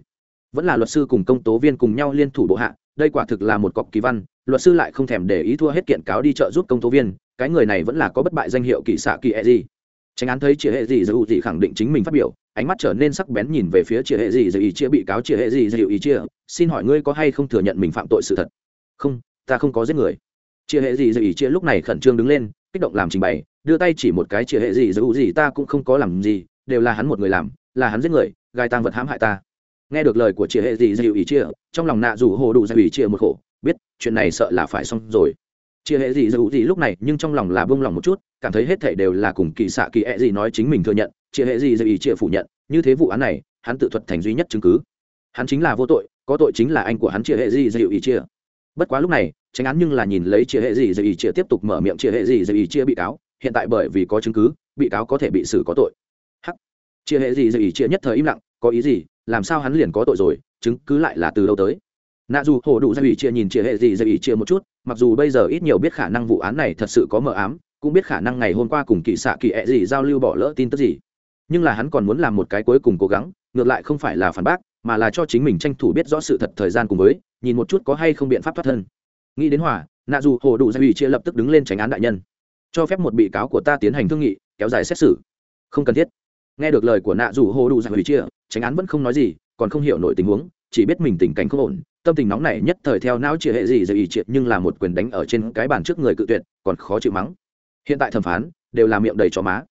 Vẫn là luật sư cùng công tố viên cùng nhau liên thủ bộ hạ, đây quả thực là một cọc kỳ văn luật sư lại không thèm để ý thua hết kiện cáo đi trợ giúp công tố viên, cái người này vẫn là có bất bại danh hiệu kỳ xạ kỳ hệ gì. Tránh án thấy chị hệ gì dữ gì khẳng định chính mình phát biểu, ánh mắt trở nên sắc bén nhìn về phía chị hệ gì dữ ý chia bị cáo chị hệ gì dữ ý chia xin hỏi ngươi có hay không thừa nhận mình phạm tội sự thật? Không, ta không có giết người. Chị hệ gì dữ ý chia lúc này khẩn trương đứng lên, kích động làm trình bày, đưa tay chỉ một cái chị hệ gì dữ gì ta cũng không có làm gì, đều là hắn một người làm, là hắn giết người, gai tang vật hãm hại ta. Nghe được lời của chị hệ gì dữ ý chia trong lòng nạ rủ hồ đủ dữ ý chia một khổ chuyện này sợ là phải xong rồi. Chia hệ gì dù gì lúc này, nhưng trong lòng là bông lòng một chút, cảm thấy hết thể đều là cùng kỳ xạ kỳ ẹ、e、gì nói chính mình thừa nhận, chia hệ gì dù ý chia phủ nhận, như thế vụ án này, hắn tự thuật thành duy nhất chứng cứ. Hắn chính là vô tội, có tội chính là anh của hắn chia hệ gì dù ý chia. Bất quá lúc này, tránh án nhưng là nhìn lấy chia hệ gì dù ý chia tiếp tục mở miệng chia hệ gì dù ý chia bị cáo, hiện tại bởi vì có chứng cứ, bị cáo có thể bị xử có tội. Hắc. Chia hệ gì dù ý chia nhất thời im lặng, có ý gì, làm sao hắn liền có tội rồi, chứng cứ lại là từ đâu tới? nạ dù hồ đủ ra ủy chia nhìn chia hệ gì ra ủy chia một chút, mặc dù bây giờ ít nhiều biết khả năng vụ án này thật sự có mờ ám, cũng biết khả năng ngày hôm qua cùng kỳ xạ kỳ hệ gì giao lưu bỏ lỡ tin tức gì. Nhưng là hắn còn muốn làm một cái cuối cùng cố gắng, ngược lại không phải là phản bác, mà là cho chính mình tranh thủ biết rõ sự thật thời gian cùng với, nhìn một chút có hay không biện pháp thoát thân. Nghĩ đến hòa, nạ dù hồ đủ gia ủy chia lập tức đứng lên tránh án đại nhân. Cho phép một bị cáo của ta tiến hành thương nghị, kéo dài xét xử. Không cần thiết. Nghe được lời của nạ dù hồ đủ gia ủy chia, tránh án vẫn không nói gì, còn không hiểu nội tình huống, chỉ biết mình tình cảnh không ổn tâm tình nóng này nhất thời theo não chia hệ gì rồi ỷ triệt nhưng là một quyền đánh ở trên cái bàn trước người cự tuyệt, còn khó chịu mắng. Hiện tại thẩm phán, đều là miệng đầy chó má.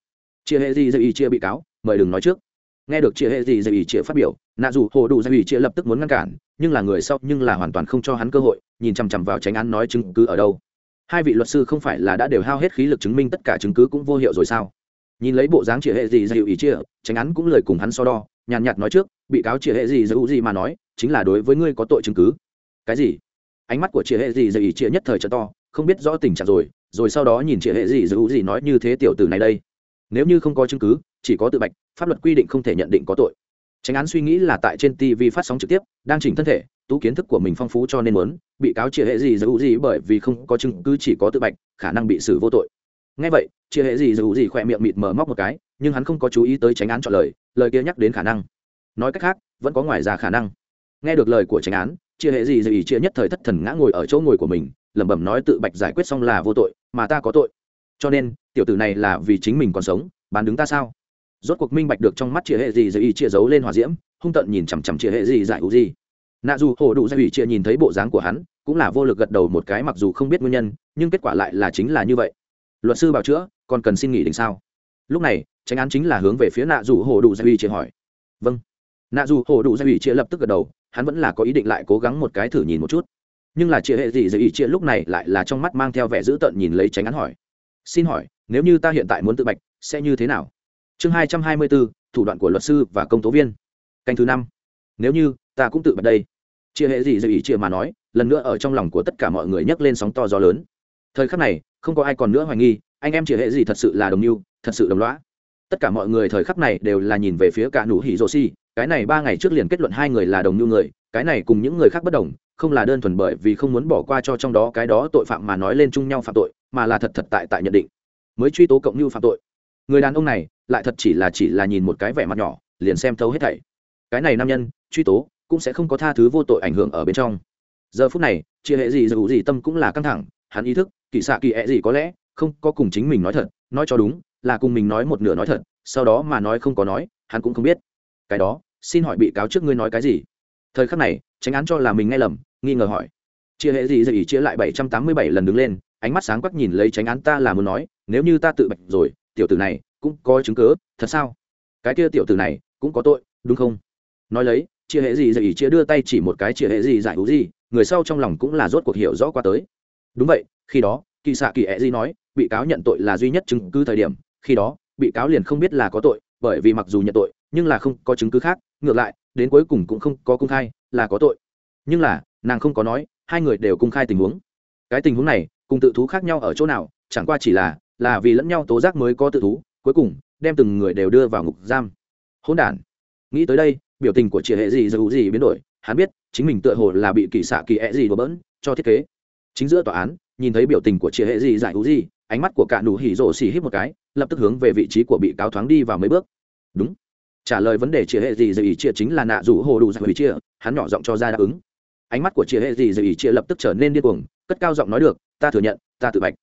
Chia hệ gì rồi ỷ chia bị cáo, mời đừng nói trước. Nghe được chia hệ gì rồi ỷ chia phát biểu, nạ dù hồ đủ rồi ỷ chia lập tức muốn ngăn cản, nhưng là người sau nhưng là hoàn toàn không cho hắn cơ hội, nhìn chằm chằm vào tránh án nói chứng cứ ở đâu. Hai vị luật sư không phải là đã đều hao hết khí lực chứng minh tất cả chứng cứ cũng vô hiệu rồi sao? Nhìn lấy bộ dáng chia hệ gì rồi ỷ chia tránh án cũng lời cùng hắn so đo nhàn nhạt nói trước, bị cáo chia hệ gì dữ gì mà nói, chính là đối với ngươi có tội chứng cứ. Cái gì? Ánh mắt của chia hệ gì dữ ý chia nhất thời trợ to, không biết rõ tình trạng rồi rồi sau đó nhìn chia hệ gì dữ gì nói như thế tiểu tử này đây. Nếu như không có chứng cứ, chỉ có tự bạch, pháp luật quy định không thể nhận định có tội. Tránh án suy nghĩ là tại trên tv phát sóng trực tiếp, đang chỉnh thân thể, tú kiến thức của mình phong phú cho nên muốn, bị cáo chia hệ gì dữ gì bởi vì không có chứng cứ chỉ có tự bạch, khả năng bị xử vô tội. Nghe vậy chia hệ gì dữ gì khỏe miệng mịt mở móc một cái, nhưng hắn không có chú ý tới tránh án trả lời lời kia nhắc đến khả năng. Nói cách khác, vẫn có ngoài ra khả năng. Nghe được lời của tranh án, chia hệ gì gì chia nhất thời thất thần ngã ngồi ở chỗ ngồi của mình, lẩm bẩm nói tự bạch giải quyết xong là vô tội, mà ta có tội. Cho nên, tiểu tử này là vì chính mình còn sống, bán đứng ta sao? Rốt cuộc minh bạch được trong mắt chia hệ gì gì chia giấu lên hòa diễm, hung tận nhìn chằm chằm chia hệ gì giải u gì. Nạ dù hồ đủ gia ủy chia nhìn thấy bộ dáng của hắn, cũng là vô lực gật đầu một cái mặc dù không biết nguyên nhân, nhưng kết quả lại là chính là như vậy. Luật sư bảo chữa, còn cần xin nghỉ đình sao? lúc này, tránh án chính là hướng về phía nạ dù hồ đủ gia ủy chia hỏi. Vâng. Nạ dù hồ đủ gia ủy chia lập tức gật đầu, hắn vẫn là có ý định lại cố gắng một cái thử nhìn một chút. Nhưng là chia hệ gì dưới ý chia lúc này lại là trong mắt mang theo vẻ dữ tợn nhìn lấy tránh án hỏi. Xin hỏi, nếu như ta hiện tại muốn tự bạch, sẽ như thế nào? Chương hai trăm hai mươi bốn thủ đoạn của luật sư và công tố viên. Canh thứ năm. Nếu như, ta cũng tự bạch đây. Chia hệ gì dưới ý chia mà nói, lần nữa ở trong lòng của tất cả mọi người nhấc lên sóng to gió lớn. Thời khắc này, không có ai còn nữa hoài nghi, anh em chia hệ gì thật sự là đồng mưu thật sự đồng loã tất cả mọi người thời khắc này đều là nhìn về phía cả nụ hỉ rồ xì cái này ba ngày trước liền kết luận hai người là đồng nhu người, cái này cùng những người khác bất đồng, không là đơn thuần bởi vì không muốn bỏ qua cho trong đó cái đó tội phạm mà nói lên chung nhau phạm tội, mà là thật thật tại tại nhận định. Mới truy tố cộng nhu phạm tội. Người đàn ông này, lại thật chỉ là chỉ là nhìn một cái vẻ mặt nhỏ, liền xem thấu hết thảy. Cái này nam nhân, truy tố, cũng sẽ không có tha thứ vô tội ảnh hưởng ở bên trong. Giờ phút này, chia hệ gì dù gì tâm cũng là căng thẳng, hắn ý thức, kỳ xạ kỳ ẹ gì có lẽ, không có cùng chính mình nói thật, nói cho đúng là cùng mình nói một nửa nói thật, sau đó mà nói không có nói, hắn cũng không biết. Cái đó, xin hỏi bị cáo trước ngươi nói cái gì? Thời khắc này, tránh án cho là mình nghe lầm, nghi ngờ hỏi. Chia hệ gì dậy, chia lại bảy trăm tám mươi bảy lần đứng lên, ánh mắt sáng quắc nhìn lấy tránh án ta là muốn nói, nếu như ta tự bạch rồi, tiểu tử này cũng có chứng cớ thật sao? Cái kia tiểu tử này cũng có tội, đúng không? Nói lấy, chia hệ gì dậy, chia đưa tay chỉ một cái chia hệ gì giải hữu gì, người sau trong lòng cũng là rốt cuộc hiểu rõ qua tới. Đúng vậy, khi đó, kỳ xạ kỳ ẹ gì nói, bị cáo nhận tội là duy nhất chứng cứ thời điểm khi đó, bị cáo liền không biết là có tội, bởi vì mặc dù nhận tội, nhưng là không có chứng cứ khác, ngược lại, đến cuối cùng cũng không có công khai là có tội. Nhưng là, nàng không có nói, hai người đều công khai tình huống. Cái tình huống này, cùng tự thú khác nhau ở chỗ nào, chẳng qua chỉ là là vì lẫn nhau tố giác mới có tự thú, cuối cùng, đem từng người đều đưa vào ngục giam. Hôn đ nghĩ tới đây, biểu tình của chị hệ gì dù gì biến đổi, hắn biết, chính mình tựa hồ là bị kỳ xạ kỳ ẹ gì đổ bỡn, cho thiết kế. Chính giữa tòa án, nhìn thấy biểu tình của chị hệ gì giải hữu gì ánh mắt của cả nụ hỉ rổ xì hít một cái, lập tức hướng về vị trí của bị cáo thoáng đi vào mấy bước. Đúng. Trả lời vấn đề chia hệ gì dạy chia chính là nạ rủ hồ đủ dạy chia hắn nhỏ giọng cho ra đáp ứng. Ánh mắt của chia hệ gì dạy chia lập tức trở nên điên cuồng, cất cao giọng nói được, ta thừa nhận, ta tự bạch.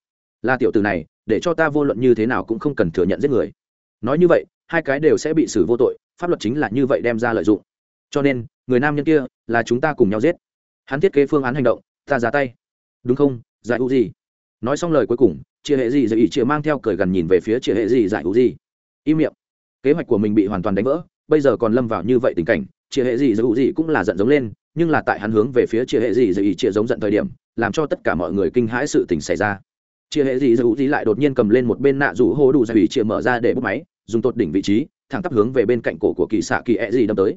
Là tiểu từ này, để cho ta vô luận như thế nào cũng không cần thừa nhận giết người. Nói như vậy, hai cái đều sẽ bị xử vô tội, pháp luật chính là như vậy đem ra lợi dụng. Cho nên, người nam nhân kia là chúng ta cùng nhau giết. Hắn thiết kế phương án hành động, ta ra tay. Đúng không, giải u gì? Nói xong lời cuối cùng chia hệ gì dạy ý chia mang theo cười gần nhìn về phía chia hệ gì dạy hữu gì. Im miệng. Kế hoạch của mình bị hoàn toàn đánh vỡ, bây giờ còn lâm vào như vậy tình cảnh chia hệ gì dạy hữu gì cũng là giận giống lên, nhưng là tại hắn hướng về phía chia hệ gì dạy ý chia giống giận thời điểm, làm cho tất cả mọi người kinh hãi sự tình xảy ra. Chia hệ gì dạy hữu gì lại đột nhiên cầm lên một bên nạ rủ hô đủ dạy ý chia mở ra để bút máy, dùng tột đỉnh vị trí, thẳng tắp hướng về bên cạnh cổ của kỳ xạ kỳ ẹ gì đâm tới.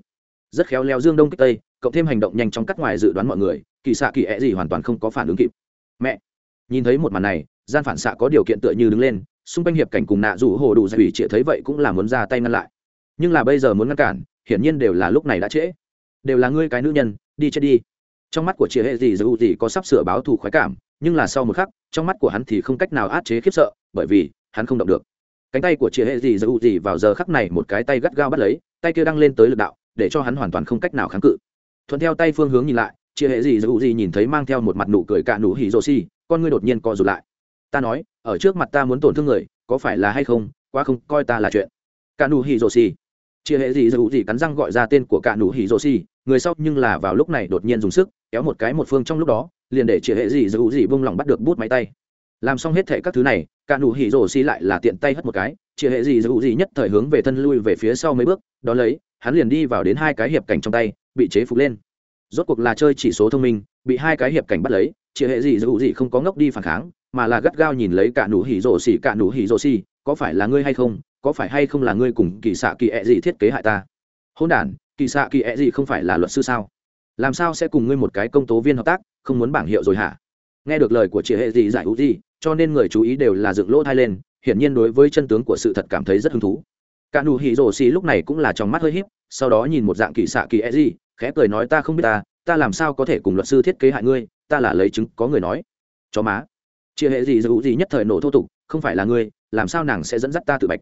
Rất khéo léo dương đông kích tây, cộng thêm hành động nhanh chóng cắt ngoài dự đoán mọi người, kỳ xạ kỳ ẹ gì hoàn toàn không có phản ứng kịp. Mẹ! Nhìn thấy một màn này gian phản xạ có điều kiện tựa như đứng lên xung quanh hiệp cảnh cùng nạ rủ hồ đủ giải ủy trịa thấy vậy cũng là muốn ra tay ngăn lại. Nhưng là bây giờ muốn ngăn cản hiển nhiên đều là lúc này đã trễ. Đều là ngươi cái nữ nhân đi chết đi. Trong mắt của chị hệ gì dù gì có sắp sửa báo thù khoái cảm nhưng là sau một khắc trong mắt của hắn thì không cách nào át chế khiếp sợ bởi vì hắn không động được. Cánh tay của chị hệ gì dù gì vào giờ khắc này một cái tay gắt gao bắt lấy tay kia đang lên tới lực đạo để cho hắn hoàn toàn không cách nào kháng cự. Thuận theo tay phương hướng nhìn lại chị hệ gì dù gì nhìn thấy mang theo một mặt nụ cười cạ nụ hỉ rô xi, con ngươi đột nhiên co rụt lại ta nói, ở trước mặt ta muốn tổn thương người, có phải là hay không, quá không coi ta là chuyện. Cả nụ hỉ rồ xì. Chia hệ gì dù gì cắn răng gọi ra tên của cả nụ hỉ rồ xì, người sau nhưng là vào lúc này đột nhiên dùng sức, kéo một cái một phương trong lúc đó, liền để chia hệ gì dù gì bông lỏng bắt được bút máy tay. Làm xong hết thệ các thứ này, cả nụ hỉ rồ xì lại là tiện tay hất một cái, chia hệ gì dù gì nhất thời hướng về thân lui về phía sau mấy bước, đó lấy, hắn liền đi vào đến hai cái hiệp cảnh trong tay, bị chế phục lên. Rốt cuộc là chơi chỉ số thông minh, bị hai cái hiệp cảnh bắt lấy, chia hệ gì dù gì không có ngốc đi phản kháng mà là gắt gao nhìn lấy cả nụ hỉ rổ xỉ, cả nụ hỉ rổ xỉ, có phải là ngươi hay không? Có phải hay không là ngươi cùng kỳ xạ kỳ ẹ gì thiết kế hại ta? Hôn đ kỳ xạ kỳ ẹ gì không phải là luật sư sao? Làm sao sẽ cùng ngươi một cái công tố viên hợp tác, không muốn bảng hiệu rồi hả? Nghe được lời của chị hệ gì giải hữu gì, cho nên người chú ý đều là dựng lỗ thai lên, hiển nhiên đối với chân tướng của sự thật cảm thấy rất hứng thú. Cả nụ hỉ rổ xỉ lúc này cũng là trong mắt hơi h sau đó nhìn một dạng kỳ xạ kỳ ẹ gì, khẽ cười nói ta không biết ta ta làm sao có thể cùng luật sư thiết kế hại ngươi, ta là lấy chứng có người nói. Chó má chia hệ gì dù gì nhất thời nổ thô tục, không phải là ngươi, làm sao nàng sẽ dẫn dắt ta tự bạch?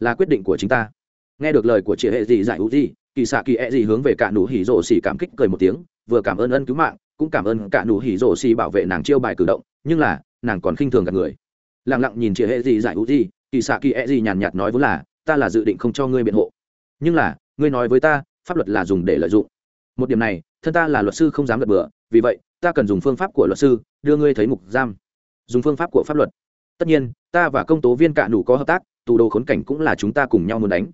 Là quyết định của chính ta. Nghe được lời của chia hệ gì giải u gì, kỳ xạ kỳ e gì hướng về cả nụ hỉ rổ xỉ cảm kích cười một tiếng, vừa cảm ơn ân cứu mạng, cũng cảm ơn cả nụ hỉ rổ xỉ bảo vệ nàng chiêu bài cử động, nhưng là, nàng còn khinh thường cả người. Lặng lặng nhìn chia hệ gì giải u gì, kỳ xạ kỳ e gì nhàn nhạt nói vốn là, ta là dự định không cho ngươi biện hộ. Nhưng là, ngươi nói với ta, pháp luật là dùng để lợi dụng. Một điểm này, thân ta là luật sư không dám gật bừa, vì vậy, ta cần dùng phương pháp của luật sư, đưa ngươi thấy mục giam dùng phương pháp của pháp luật. Tất nhiên, ta và công tố viên cạn đủ có hợp tác, tù đồ khốn cảnh cũng là chúng ta cùng nhau muốn đánh.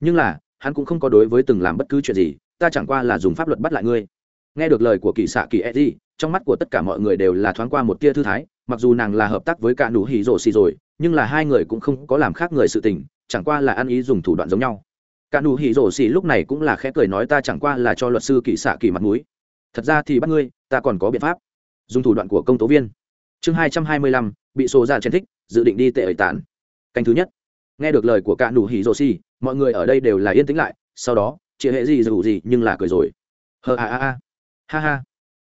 Nhưng là, hắn cũng không có đối với từng làm bất cứ chuyện gì, ta chẳng qua là dùng pháp luật bắt lại ngươi. Nghe được lời của kỳ xạ kỳ e trong mắt của tất cả mọi người đều là thoáng qua một tia thư thái, mặc dù nàng là hợp tác với cạn đủ hỉ rổ xì rồi, nhưng là hai người cũng không có làm khác người sự tình, chẳng qua là ăn ý dùng thủ đoạn giống nhau. Cạn đủ hỉ rổ xì lúc này cũng là khẽ cười nói ta chẳng qua là cho luật sư kỳ xạ kỳ mặt m ũ i thật ra thì bắt ngươi, ta còn có biện pháp. Dùng thủ đoạn của công tố viên chương hai trăm hai mươi lăm, bị sổ dạ ra chen thích, dự định đi tệ ẩy tản. Canh thứ nhất. Nghe được lời của cạn đủ hỉ rồ xì, mọi người ở đây đều là yên tĩnh lại, sau đó chị hệ gì dù gì nhưng là cười rồi. Hờ a a a. Ha ha.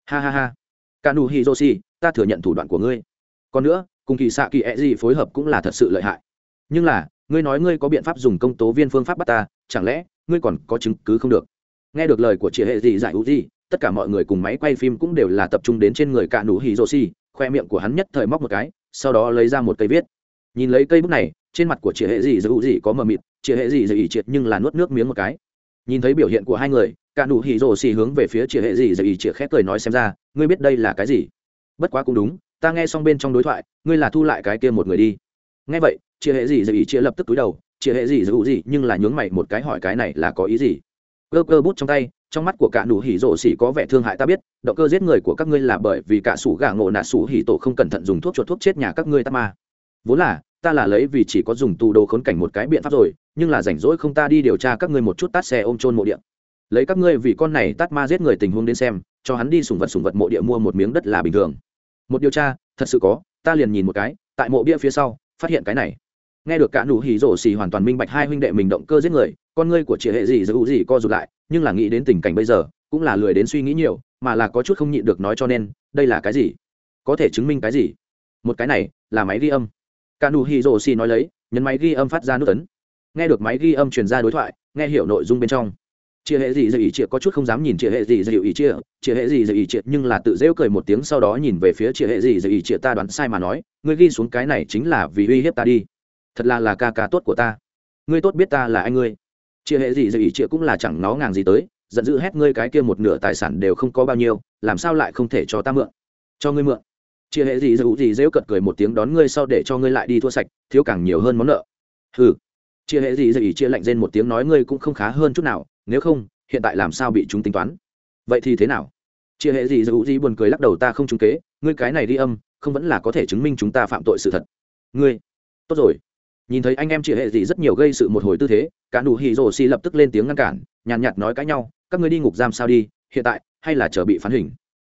Ha ha ha. Cạn đủ hỉ rồ xì, ta thừa nhận thủ đoạn của ngươi. Còn nữa, cùng kỳ xạ kỳ ẹ gì phối hợp cũng là thật sự lợi hại. Nhưng là, ngươi nói ngươi có biện pháp dùng công tố viên phương pháp bắt ta, chẳng lẽ, ngươi còn có chứng cứ không được? Nghe được lời của chị hệ gì giải hữu gì, tất cả mọi người cùng máy quay phim cũng đều là tập trung đến trên người cạn đủ hỉ rô xi khoe miệng của hắn nhất thời móc một cái sau đó lấy ra một cây viết nhìn lấy cây bút này trên mặt của chị hệ gì giữ gì có mờ mịt chị hệ gì giữ ý triệt nhưng là nuốt nước miếng một cái nhìn thấy biểu hiện của hai người cả nụ hỉ rồ xì hướng về phía chị hệ gì giữ ý triệt khép cười nói xem ra ngươi biết đây là cái gì bất quá cũng đúng ta nghe xong bên trong đối thoại ngươi là thu lại cái kia một người đi nghe vậy chị hệ gì giữ ý triệt lập tức túi đầu chị hệ gì giữ gì nhưng là nhướng mày một cái hỏi cái này là có ý gì cơ cơ bút trong tay trong mắt của cả nụ hỉ rổ xỉ có vẻ thương hại ta biết, động cơ giết người của các ngươi là bởi vì cả sủ gà ngộ nạt sủ hỉ tổ không cẩn thận dùng thuốc chuột thuốc chết nhà các ngươi ta ma vốn là, ta là lấy vì chỉ có dùng tù đồ khốn cảnh một cái biện pháp rồi, nhưng là rảnh rỗi không ta đi điều tra các ngươi một chút tát xe ôm trôn mộ địa. Lấy các ngươi vì con này tát ma giết người tình huống đến xem, cho hắn đi sùng vật sùng vật mộ địa mua một miếng đất là bình thường. Một điều tra, thật sự có, ta liền nhìn một cái, tại mộ bia phía sau, phát hiện cái này. Nghe được cả nụ hỉ rổ xì hoàn toàn minh bạch hai huynh đệ mình động cơ giết người, con ngươi của chị hệ gì giữ gì co rụt lại nhưng là nghĩ đến tình cảnh bây giờ, cũng là lười đến suy nghĩ nhiều, mà là có chút không nhịn được nói cho nên, đây là cái gì? Có thể chứng minh cái gì? Một cái này, là máy ghi âm. Kanu hiroshi nói lấy, nhấn máy ghi âm phát ra nút tấn nghe được máy ghi âm truyền ra đối thoại, nghe hiểu nội dung bên trong. Chia hệ gì dạy ý chia có chút không dám nhìn chia hệ gì dạy ý chia chia hệ gì dạy ý chia nhưng là tự rêu cười một tiếng sau đó nhìn về phía chia hệ gì dạy ý chia ta đoán sai mà nói, ngươi ghi xuống cái này chính là vì uy hiếp ta đi. Thật là là ca ca tốt của ta. Ngươi tốt biết ta là anh ngươi chia hệ gì dạy ý chia cũng là chẳng nó ngàng gì tới, giận dữ hét ngươi cái kia một nửa tài sản đều không có bao nhiêu, làm sao lại không thể cho ta mượn? Cho ngươi mượn. Chia hệ gì dữ gì dễu cật cười một tiếng đón ngươi sau để cho ngươi lại đi thua sạch, thiếu càng nhiều hơn món nợ. Hừ. Chia hệ gì dữ chia lạnh rên một tiếng nói ngươi cũng không khá hơn chút nào, nếu không, hiện tại làm sao bị chúng tính toán? Vậy thì thế nào? Chia hệ gì dữ gì buồn cười lắc đầu ta không trúng kế, ngươi cái này đi âm, không vẫn là có thể chứng minh chúng ta phạm tội sự thật. Ngươi. Tốt rồi nhìn thấy anh em chị hệ gì rất nhiều gây sự một hồi tư thế, cả nụ hỉ rồ xì lập tức lên tiếng ngăn cản, nhàn nhạt nói cãi nhau, các người đi ngục giam sao đi, hiện tại, hay là chờ bị phán hình?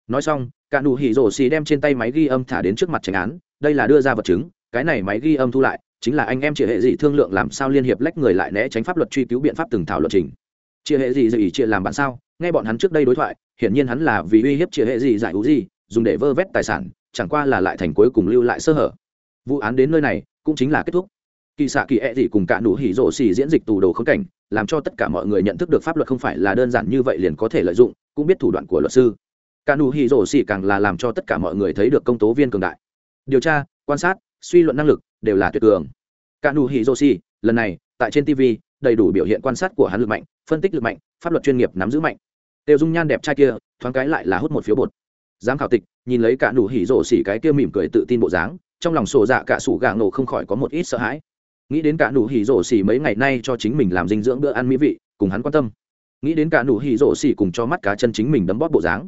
Nói xong, cả nụ hỉ rồ xì đem trên tay máy ghi âm thả đến trước mặt tranh án, đây là đưa ra vật chứng, cái này máy ghi âm thu lại, chính là anh em chị hệ dị thương lượng làm sao liên hiệp lách người lại né tránh pháp luật truy cứu biện pháp từng thảo luật trình. Chị hệ dị dị ý chị làm bạn sao? Nghe bọn hắn trước đây đối thoại, hiển nhiên hắn là vì uy hiếp chị hệ dị giải hữu gì, dùng để vơ vét tài sản, chẳng qua là lại thành cuối cùng lưu lại sơ hở. Vụ án đến nơi này cũng chính là kết thúc kỳ xạ kỳ ẹ、e、gì cùng cả nụ hỉ rổ xì diễn dịch tù đồ khống cảnh, làm cho tất cả mọi người nhận thức được pháp luật không phải là đơn giản như vậy liền có thể lợi dụng, cũng biết thủ đoạn của luật sư. Cả nụ hỉ rổ xì càng là làm cho tất cả mọi người thấy được công tố viên cường đại. Điều tra, quan sát, suy luận năng lực đều là tuyệt cường. Cả nụ hỉ rổ xì, lần này, tại trên tv đầy đủ biểu hiện quan sát của hắn lực mạnh, phân tích lực mạnh, pháp luật chuyên nghiệp nắm giữ mạnh. Tiêu dung nhan đẹp trai kia, thoáng cái lại là hút một phiếu bột. Giám khảo tịch, nhìn lấy cả nụ hỉ rổ xỉ cái kia mỉm cười tự tin bộ dáng, trong lòng sổ dạ cả sủ gà ngộ không khỏi có một ít sợ hãi nghĩ đến cả nụ hỉ rổ xỉ mấy ngày nay cho chính mình làm dinh dưỡng bữa ăn mỹ vị, cùng hắn quan tâm. Nghĩ đến cả nụ hỉ rổ xỉ cùng cho mắt cá chân chính mình đấm bóp bộ dáng.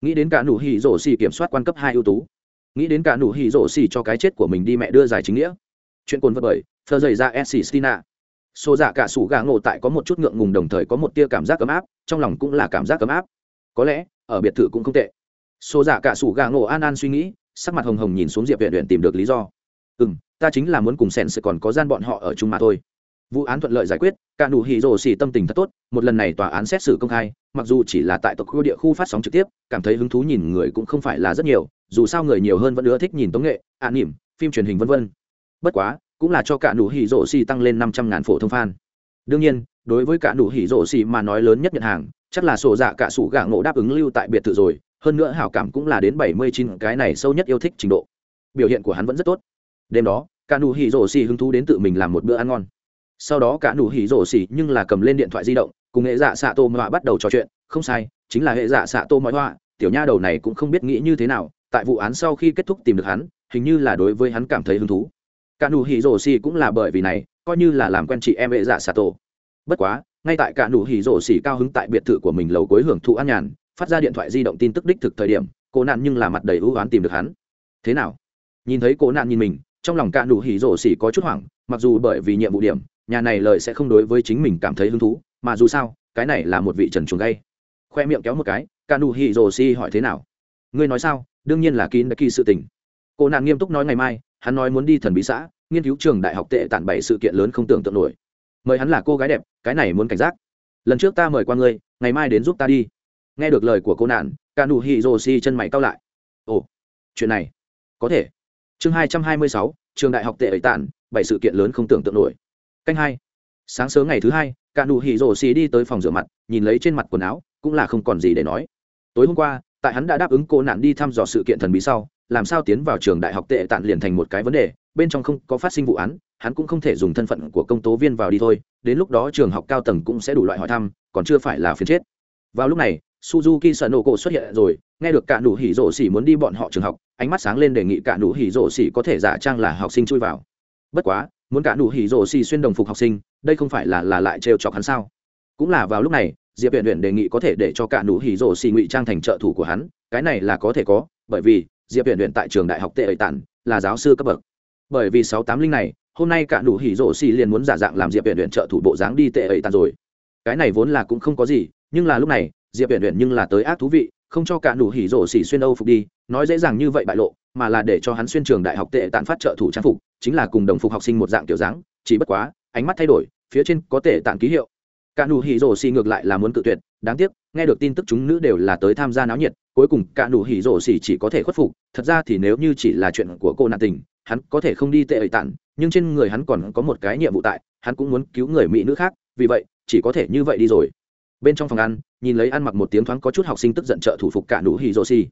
Nghĩ đến cả nụ hỉ rổ xỉ kiểm soát quan cấp hai ưu tú. Nghĩ đến cả nụ hỉ rổ xỉ cho cái chết của mình đi mẹ đưa giải chính nghĩa. Chuyện cồn vật bởi, thơ dày ra s stina xô dạ cả sủ gà ngộ tại có một chút ngượng ngùng đồng thời có một tia cảm giác ấm áp, trong lòng cũng là cảm giác ấm áp. Có lẽ, ở biệt thự cũng không tệ. Xô dạ cả sủ gà ngộ an an suy nghĩ, sắc mặt hồng hồng nhìn xuống diệp viện luyện tìm được lý do ừ ta chính là muốn cùng sẻn sẽ còn có gian bọn họ ở chung mà thôi vụ án thuận lợi giải quyết, cả nụ hỉ rồ xì tâm tình thật tốt, một lần này tòa án xét xử công khai, mặc dù chỉ là tại tộc khu địa khu phát sóng trực tiếp, cảm thấy hứng thú nhìn người cũng không phải là rất nhiều, dù sao người nhiều hơn vẫn ưa thích nhìn tống nghệ, an nỉm, phim truyền hình vân vân. bất quá, cũng là cho cả nụ hỉ rồ xì tăng lên năm trăm ngàn phổ thông fan. đương nhiên, đối với cả nụ hỉ rồ xì mà nói lớn nhất nhật hàng, chắc là sổ dạ cả sủ gạ ngộ đáp ứng lưu tại biệt thự rồi, hơn nữa hảo cảm cũng là đến bảy mươi chín cái này sâu nhất yêu thích trình độ biểu hiện của hắn vẫn rất tốt đêm đó, cả nụ hỉ rổ xì hứng thú đến tự mình làm một bữa ăn ngon. Sau đó cả nụ hỉ rổ xì nhưng là cầm lên điện thoại di động, cùng hệ dạ xạ tô mọi bắt đầu trò chuyện. Không sai, chính là hệ dạ xạ tô mọi họa tiểu nha đầu này cũng không biết nghĩ như thế nào, tại vụ án sau khi kết thúc tìm được hắn, hình như là đối với hắn cảm thấy hứng thú. Cả nụ hỉ rổ xì cũng là bởi vì này, coi như là làm quen chị em hệ dạ xạ tô. Bất quá, ngay tại cả nụ hỉ rổ xì cao hứng tại biệt thự của mình lầu cuối hưởng thụ ăn nhàn, phát ra điện thoại di động tin tức đích thực thời điểm, cô nạn nhưng là mặt đầy ưu oán tìm được hắn. Thế nào? Nhìn thấy cô nạn nhìn mình trong lòng cạn đủ hỉ rổ xỉ có chút hoảng, mặc dù bởi vì nhiệm vụ điểm, nhà này lời sẽ không đối với chính mình cảm thấy hứng thú, mà dù sao, cái này là một vị trần chuồng gay. Khoe miệng kéo một cái cạn đủ hỉ rổ xỉ hỏi thế nào? Ngươi nói sao? Đương nhiên là kín đã kỳ sự tình. Cô nàng nghiêm túc nói ngày mai, hắn nói muốn đi thần bí xã, nghiên cứu trường đại học tệ tản bảy sự kiện lớn không tưởng tượng nổi. Mời hắn là cô gái đẹp, cái này muốn cảnh giác. Lần trước ta mời qua ngươi, ngày mai đến giúp ta đi. Nghe được lời của cô nạn cả đủ hỉ rồ si chân mày cau lại. Ồ, chuyện này, có thể chương hai trăm hai mươi sáu, trường đại học tệ ấy tản, bảy sự kiện lớn không tưởng tượng nổi. Canh hai. Sáng sớm ngày thứ hai, cả nụ hỉ rổ xì đi tới phòng rửa mặt, nhìn lấy trên mặt quần áo, cũng là không còn gì để nói. Tối hôm qua, tại hắn đã đáp ứng cô nạn đi thăm dò sự kiện thần bí sau, làm sao tiến vào trường đại học tệ tản liền thành một cái vấn đề, bên trong không có phát sinh vụ án, hắn cũng không thể dùng thân phận của công tố viên vào đi thôi, đến lúc đó trường học cao tầng cũng sẽ đủ loại hỏi thăm, còn chưa phải là phiền chết. Vào lúc này suzuki sợ nổ cổ xuất hiện rồi, nghe được cả nụ hỉ rổ xỉ muốn đi bọn họ trường học, ánh mắt sáng lên đề nghị cả nụ hỉ rổ xỉ có thể giả trang là học sinh chui vào. Bất quá, muốn cả nụ hỉ rổ xỉ xuyên đồng phục học sinh, đây không phải là là lại trêu chọc hắn sao? Cũng là vào lúc này, diệp viện viện đề nghị có thể để cho cả nụ hỉ rổ xỉ ngụy trang thành trợ thủ của hắn, cái này là có thể có, bởi vì diệp viện viện tại trường đại học tệ ẩy tản, là giáo sư cấp bậc. Bởi vì sáu tám linh này, hôm nay cả nụ hỉ rổ xỉ liền muốn giả dạng làm diệp viện viện trợ thủ bộ dáng đi tệ ẩy tản rồi. Cái này vốn là cũng không có gì, nhưng là lúc này diệp uyển luyện nhưng là tới ác thú vị, không cho cả nụ hỉ rổ xỉ xuyên âu phục đi, nói dễ dàng như vậy bại lộ, mà là để cho hắn xuyên trường đại học tệ tàn phát trợ thủ trang phục, chính là cùng đồng phục học sinh một dạng kiểu dáng, chỉ bất quá, ánh mắt thay đổi, phía trên có tệ tàn ký hiệu. Cả nụ hỉ rổ xỉ ngược lại là muốn cự tuyệt, đáng tiếc, nghe được tin tức chúng nữ đều là tới tham gia náo nhiệt, cuối cùng cả nụ hỉ rổ xỉ chỉ có thể khuất phục, thật ra thì nếu như chỉ là chuyện của cô nạn tình, hắn có thể không đi tệ ẩy nhưng trên người hắn còn có một cái nhiệm vụ tại, hắn cũng muốn cứu người mỹ nữ khác, vì vậy, chỉ có thể như vậy đi rồi. Bên trong phòng ăn nhìn lấy ăn mặc một tiếng thoáng có chút học sinh tức giận trợ thủ phục cả nụ hỉ rổ xì.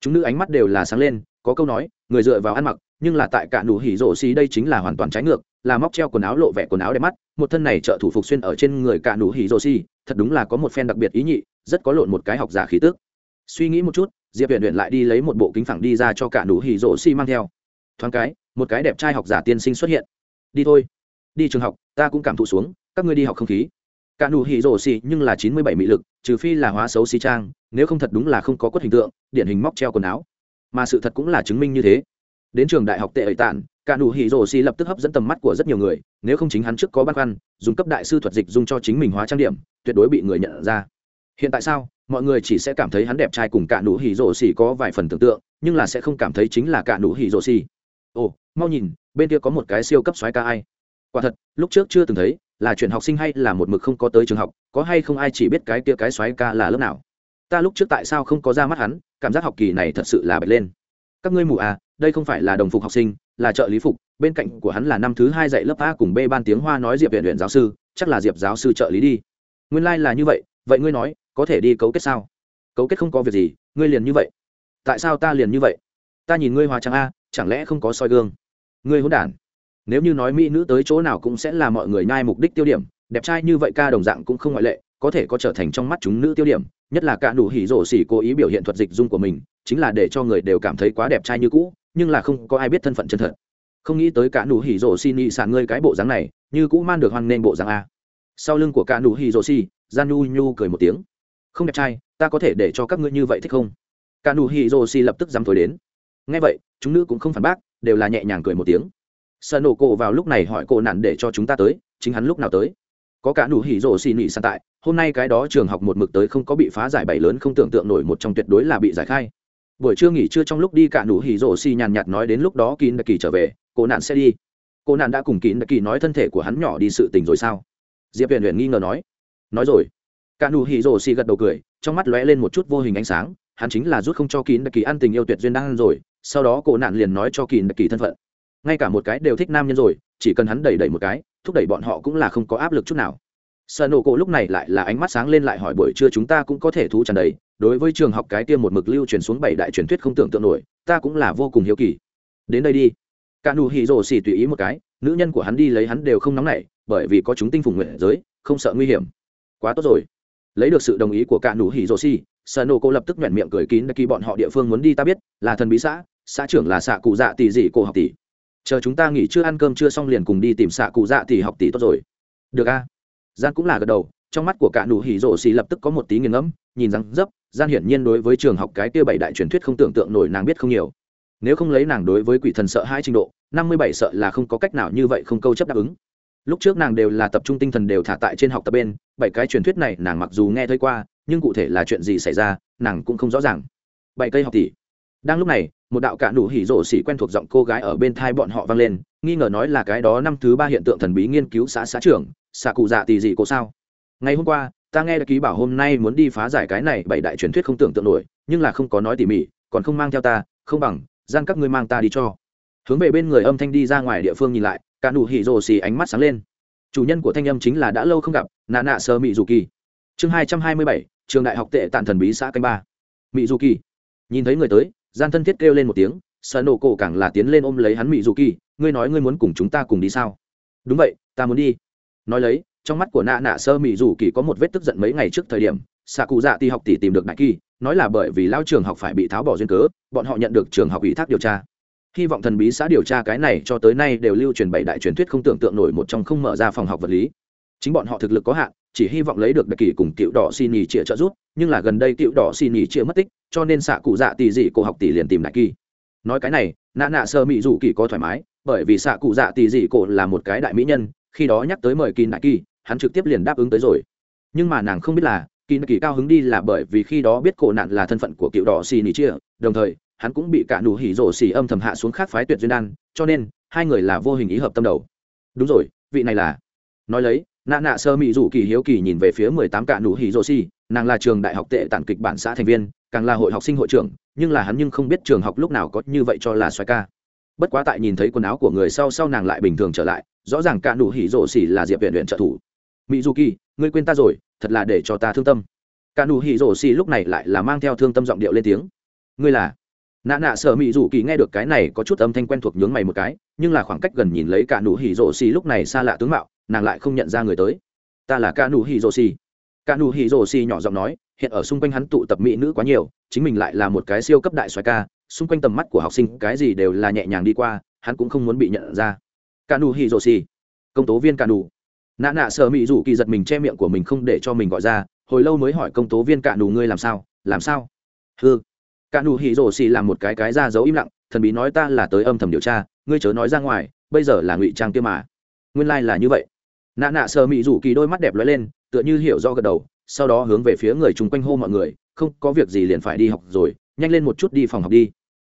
Chúng nữ ánh mắt đều là sáng lên, có câu nói, người dựa vào ăn mặc, nhưng là tại cả nụ hỉ rổ xì đây chính là hoàn toàn trái ngược, là móc treo quần áo lộ vẻ quần áo đẹp mắt, một thân này trợ thủ phục xuyên ở trên người cả nụ hỉ rổ xì, thật đúng là có một phen đặc biệt ý nhị, rất có lộn một cái học giả khí tước suy nghĩ một chút, diệp huyền huyền lại đi lấy một bộ kính phẳng đi ra cho cả nụ hỉ rổ xì mang theo. Thoáng cái, một cái đẹp trai học giả tiên sinh xuất hiện. Đi thôi, đi trường học, ta cũng cảm thụ xuống, các ngươi đi học không khí cả nụ hỉ rổ xì nhưng là chín mươi bảy mị lực, trừ phi là hóa xấu xí trang, nếu không thật đúng là không có quất hình tượng, điển hình móc treo quần áo. Mà sự thật cũng là chứng minh như thế. Đến trường đại học tệ ẩy tản cả nụ hỉ rổ xì lập tức hấp dẫn tầm mắt của rất nhiều người, nếu không chính hắn trước có băn khoăn, dùng cấp đại sư thuật dịch dùng cho chính mình hóa trang điểm, tuyệt đối bị người nhận ra. Hiện tại sao, mọi người chỉ sẽ cảm thấy hắn đẹp trai cùng cả nụ hỉ rổ xì có vài phần tưởng tượng, nhưng là sẽ không cảm thấy chính là cả nụ hỉ rổ xì. Ồ, mau nhìn, bên kia có một cái siêu cấp xoáy ca ai. Quả thật, lúc trước chưa từng thấy là chuyển học sinh hay là một mực không có tới trường học, có hay không ai chỉ biết cái kia cái xoáy ca là lớp nào? Ta lúc trước tại sao không có ra mắt hắn, cảm giác học kỳ này thật sự là bật lên. Các ngươi mù à đây không phải là đồng phục học sinh, là trợ lý phục, bên cạnh của hắn là năm thứ hai dạy lớp a cùng b ban tiếng hoa nói diệp viện luyện giáo sư, chắc là diệp giáo sư trợ lý đi. Nguyên lai、like、là như vậy vậy ngươi nói, có thể đi cấu kết sao? Cấu kết không có việc gì, ngươi liền như vậy. Tại sao ta liền như vậy? Ta nhìn ngươi hòa trang a, chẳng lẽ không có soi gương? Ngươi hỗn đản nếu như nói mỹ nữ tới chỗ nào cũng sẽ là mọi người nhai mục đích tiêu điểm, đẹp trai như vậy ca đồng dạng cũng không ngoại lệ, có thể có trở thành trong mắt chúng nữ tiêu điểm, nhất là cả đủ hỉ rổ xỉ cố ý biểu hiện thuật dịch dung của mình, chính là để cho người đều cảm thấy quá đẹp trai như cũ, nhưng là không có ai biết thân phận chân thật. Không nghĩ tới cả nụ hỉ rổ xỉ nhị sản ngươi cái bộ dáng này, như cũ man được hoan nên bộ dáng a. Sau lưng của cả nụ hỉ rổ xỉ, gian nu nhu cười một tiếng. Không đẹp trai, ta có thể để cho các ngươi như vậy thích không? Cả nụ hỉ rổ xỉ lập tức dám thối đến. Nghe vậy, chúng nữ cũng không phản bác, đều là nhẹ nhàng cười một tiếng sợ nổ cổ vào lúc này hỏi cổ nạn để cho chúng ta tới, chính hắn lúc nào tới? Có cả nụ hỉ rộ xì nỉ sàn tại, hôm nay cái đó trường học một mực tới không có bị phá giải bảy lớn không tưởng tượng nổi một trong tuyệt đối là bị giải khai. Buổi trưa nghỉ trưa trong lúc đi cả nụ hỉ rộ xì nhàn nhạt nói đến lúc đó kín đặc kỳ trở về, cổ nạn sẽ đi. Cổ nạn đã cùng kín đặc kỳ nói thân thể của hắn nhỏ đi sự tình rồi sao? Diệp huyền huyền nghi ngờ nói. Nói rồi, cả nụ hỉ rộ xì gật đầu cười, trong mắt lóe lên một chút vô hình ánh sáng, hắn chính là rút không cho kín đặc kỳ ăn tình yêu tuyệt duyên đang ăn rồi, sau đó cổ nạn liền nói cho kín đặc kỳ thân phận ngay cả một cái đều thích nam nhân rồi chỉ cần hắn đẩy đẩy một cái thúc đẩy bọn họ cũng là không có áp lực chút nào. Sợ nổ cổ lúc này lại là ánh mắt sáng lên lại hỏi buổi trưa chúng ta cũng có thể thú tràn đầy đối với trường học cái tiêm một mực lưu truyền xuống bảy đại truyền thuyết không tưởng tượng nổi ta cũng là vô cùng hiếu kỳ. Đến đây đi. Cả nụ hỉ rồ Xì tùy ý một cái nữ nhân của hắn đi lấy hắn đều không nóng nảy bởi vì có chúng tinh phùng nguyện giới không sợ nguy hiểm. Quá tốt rồi. Lấy được sự đồng ý của cả nụ hỉ rồ Xì, sợ nổ cô lập tức nhoẻn miệng cười kín đã kỳ bọn họ địa phương muốn đi ta biết là thần bí xã xã trưởng là xạ cụ dạ tỷ dị cổ học tỷ chờ chúng ta nghỉ chưa ăn cơm chưa xong liền cùng đi tìm xạ cụ dạ thì học tỷ tốt rồi. Được a. Gian cũng là gật đầu, trong mắt của cả nụ hỉ rổ xì lập tức có một tí nghiêng ngẫm, nhìn rằng, dấp, gian hiển nhiên đối với trường học cái kia bảy đại truyền thuyết không tưởng tượng nổi nàng biết không nhiều. Nếu không lấy nàng đối với quỷ thần sợ hai trình độ, năm mươi bảy sợ là không có cách nào như vậy không câu chấp đáp ứng. Lúc trước nàng đều là tập trung tinh thần đều thả tại trên học tập bên, bảy cái truyền thuyết này nàng mặc dù nghe thấy qua, nhưng cụ thể là chuyện gì xảy ra, nàng cũng không rõ ràng. Bảy cây học tỷ. Đang lúc này một đạo cả nụ hỉ rộ xỉ quen thuộc giọng cô gái ở bên thai bọn họ vang lên, nghi ngờ nói là cái đó năm thứ ba hiện tượng thần bí nghiên cứu xã xã trưởng xạ cụ dạ tỷ dị cô sao? Ngày hôm qua, ta nghe đã ký bảo hôm nay muốn đi phá giải cái này, bảy đại truyền thuyết không tưởng tượng nổi, nhưng là không có nói tỉ mỉ, còn không mang theo ta, không bằng gian các ngươi mang ta đi cho. Hướng về bên người âm thanh đi ra ngoài địa phương nhìn lại, cả nụ hỉ rộ xì ánh mắt sáng lên. Chủ nhân của thanh âm chính là đã lâu không gặp, nà nạ sơ mị dù kỳ. Chương hai trăm hai mươi bảy, trường đại học tệ tàn thần bí xã canh ba. Mị dù kỳ. Nhìn thấy người tới gian thân thiết kêu lên một tiếng, sợ nổ cổ càng là tiến lên ôm lấy hắn mỹ dù kỳ ngươi nói ngươi muốn cùng chúng ta cùng đi sao? Đúng vậy, ta muốn đi. Nói lấy, trong mắt của nạ nạ sơ mỹ dù kỳ có một vết tức giận mấy ngày trước thời điểm xạ cụ dạ thì học tỷ tìm được đại kỳ nói là bởi vì lao trường học phải bị tháo bỏ duyên cớ, bọn họ nhận được trường học ủy thác điều tra. Hy vọng thần bí xã điều tra cái này cho tới nay đều lưu truyền bảy đại truyền thuyết không tưởng tượng nổi một trong không mở ra phòng học vật lý chính bọn họ thực lực có hạn, chỉ hy vọng lấy được đặc kỳ cùng tiểu đỏ xin nhì chĩa trợ giúp, nhưng là gần đây tiểu đỏ xin nhì chĩa mất tích, cho nên xạ cụ dạ tỷ dị cổ học tỷ liền tìm đại kỳ. Nói cái này, nạ nạ sơ mỹ dù kỳ có thoải mái, bởi vì xạ cụ dạ tỷ dị cổ là một cái đại mỹ nhân, khi đó nhắc tới mời kỳ đại kỳ, hắn trực tiếp liền đáp ứng tới rồi. Nhưng mà nàng không biết là, kỳ đại kỳ cao hứng đi là bởi vì khi đó biết cổ nạn là thân phận của tiểu đỏ xin nhì chĩa đồng thời, hắn cũng bị cả nụ hỉ rổ xì âm thầm hạ xuống khác phái tuyệt duyên đan, cho nên, hai người là vô hình ý hợp tâm đầu. Đúng rồi, vị này là. Nói lấy nạ nạ sơ mỹ dù kỳ hiếu kỳ nhìn về phía mười tám cạn nụ hỉ rô si nàng là trường đại học tệ tản kịch bản xã thành viên, càng là hội học sinh hội trưởng, nhưng là hắn nhưng không biết trường học lúc nào có như vậy cho là xoài ca. Bất quá tại nhìn thấy quần áo của người sau sau nàng lại bình thường trở lại, rõ ràng cạ nụ hỉ rô si là diệp viện luyện trợ thủ. Mỹ dù kỳ, ngươi quên ta rồi, thật là để cho ta thương tâm. Cạ nụ hỉ rô si lúc này lại là mang theo thương tâm giọng điệu lên tiếng. Ngươi là? Nạ nạ sợ mỹ dù kỳ nghe được cái này có chút âm thanh quen thuộc nhướng mày một cái, nhưng là khoảng cách gần nhìn lấy cả nụ hỉ rổ xì lúc này xa lạ tướng mạo nàng lại không nhận ra người tới. Ta là ca nù hi rô si ca nù hi rô si nhỏ giọng nói, hiện ở xung quanh hắn tụ tập mỹ nữ quá nhiều, chính mình lại là một cái siêu cấp đại xoài ca, xung quanh tầm mắt của học sinh cái gì đều là nhẹ nhàng đi qua, hắn cũng không muốn bị nhận ra. Ca nù hi rô si công tố viên ca nù nạ nạ sợ mỹ rủ kỳ giật mình che miệng của mình không để cho mình gọi ra, hồi lâu mới hỏi công tố viên ca nù ngươi làm sao làm sao? Hư ca nù hi rô si làm một cái cái ra giấu im lặng, thần bí nói ta là tới âm thầm điều tra, ngươi chớ nói ra ngoài, bây giờ là ngụy trang kia mà. Nguyên lai là như vậy nạ nạ sơ mị rủ kỳ đôi mắt đẹp lóe lên, tựa như hiểu do gật đầu, sau đó hướng về phía người chung quanh hô mọi người, không, có việc gì liền phải đi học rồi, nhanh lên một chút đi phòng học đi.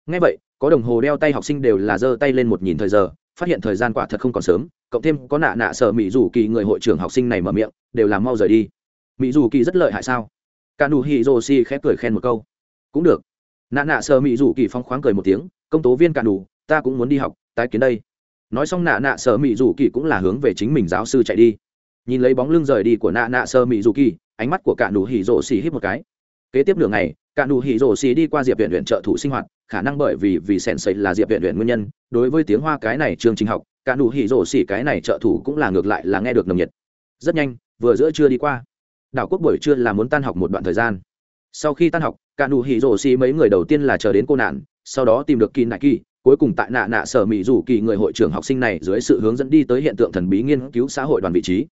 Ngay vậy, có đồng hồ đeo tay học sinh đều là giơ tay lên một nhìn thời giờ, phát hiện thời gian quả thật không còn sớm, cộng thêm có nạ nạ sợ Mị dù kỳ người hội trưởng học sinh này mở miệng, đều làm mau rời đi. Mị dù kỳ rất lợi hại sao? Cả nụ hì rồ si khẽ cười khen một câu. Cũng được. Nạ nạ sợ Mị dù kỳ phong khoáng cười một tiếng, công tố viên cả nụ ta cũng muốn đi học, tái kiến đây nói xong nạ nạ sợ mỹ dù kỳ cũng là hướng về chính mình giáo sư chạy đi. Nhìn lấy bóng lưng rời đi của nạ nạ sợ mỹ dù kỳ, ánh mắt của cả nụ hỉ rổ xì hít một cái. Kế tiếp nửa ngày, cả nụ hỉ rổ xì đi qua diệp viện huyện trợ thủ sinh hoạt, khả năng bởi vì vì sèn sầy là diệp viện huyện nguyên nhân, đối với tiếng hoa cái này chương trình học, cả nụ hỉ rổ xì cái này trợ thủ cũng là ngược lại là nghe được nồng nhiệt. Rất nhanh, vừa giữa trưa đi qua, đảo quốc buổi trưa là muốn tan học một đoạn thời gian. Sau khi tan học, cả nụ hỉ rổ xì mấy người đầu tiên là chờ đến cô nạn, sau đó tìm được kỳ nại kỳ cuối cùng tại nạ nạ sở mỹ dù kỳ người hội trưởng học sinh này dưới sự hướng dẫn đi tới hiện tượng thần bí nghiên cứu xã hội đoàn vị trí.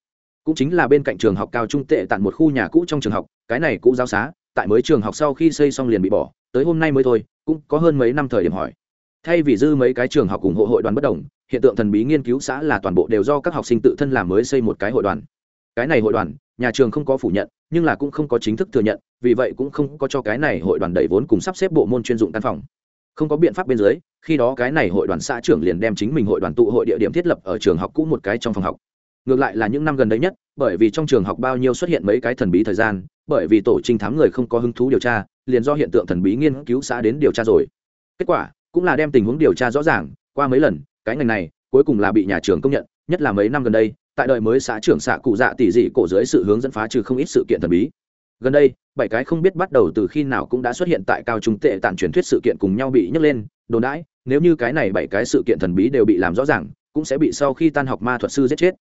Cũng chính là bên cạnh trường học cao trung tệ tặng một khu nhà cũ trong trường học, cái này cũ giáo xá, tại mới trường học sau khi xây xong liền bị bỏ, tới hôm nay mới thôi, cũng có hơn mấy năm thời điểm hỏi. Thay vì dư mấy cái trường học cùng hộ hội đoàn bất đồng, hiện tượng thần bí nghiên cứu xã là toàn bộ đều do các học sinh tự thân làm mới xây một cái hội đoàn. Cái này hội đoàn, nhà trường không có phủ nhận, nhưng là cũng không có chính thức thừa nhận, vì vậy cũng không có cho cái này hội đoàn đẩy vốn cùng sắp xếp bộ môn chuyên dụng căn phòng không có biện pháp bên dưới, khi đó cái này hội đoàn xã trưởng liền đem chính mình hội đoàn tụ hội địa điểm thiết lập ở trường học cũ một cái trong phòng học. Ngược lại là những năm gần đây nhất, bởi vì trong trường học bao nhiêu xuất hiện mấy cái thần bí thời gian, bởi vì tổ trinh thám người không có hứng thú điều tra, liền do hiện tượng thần bí nghiên cứu xã đến điều tra rồi. Kết quả, cũng là đem tình huống điều tra rõ ràng, qua mấy lần, cái ngành này, cuối cùng là bị nhà trường công nhận, nhất là mấy năm gần đây, tại đời mới xã trưởng xã cụ dạ tỷ dị cổ dưới sự hướng dẫn phá trừ không ít sự kiện thần bí gần đây, bảy cái không biết bắt đầu từ khi nào cũng đã xuất hiện tại cao trung tệ tản truyền thuyết sự kiện cùng nhau bị nhấc lên, đồn đãi, nếu như cái này bảy cái sự kiện thần bí đều bị làm rõ ràng, cũng sẽ bị sau khi tan học ma thuật sư giết chết.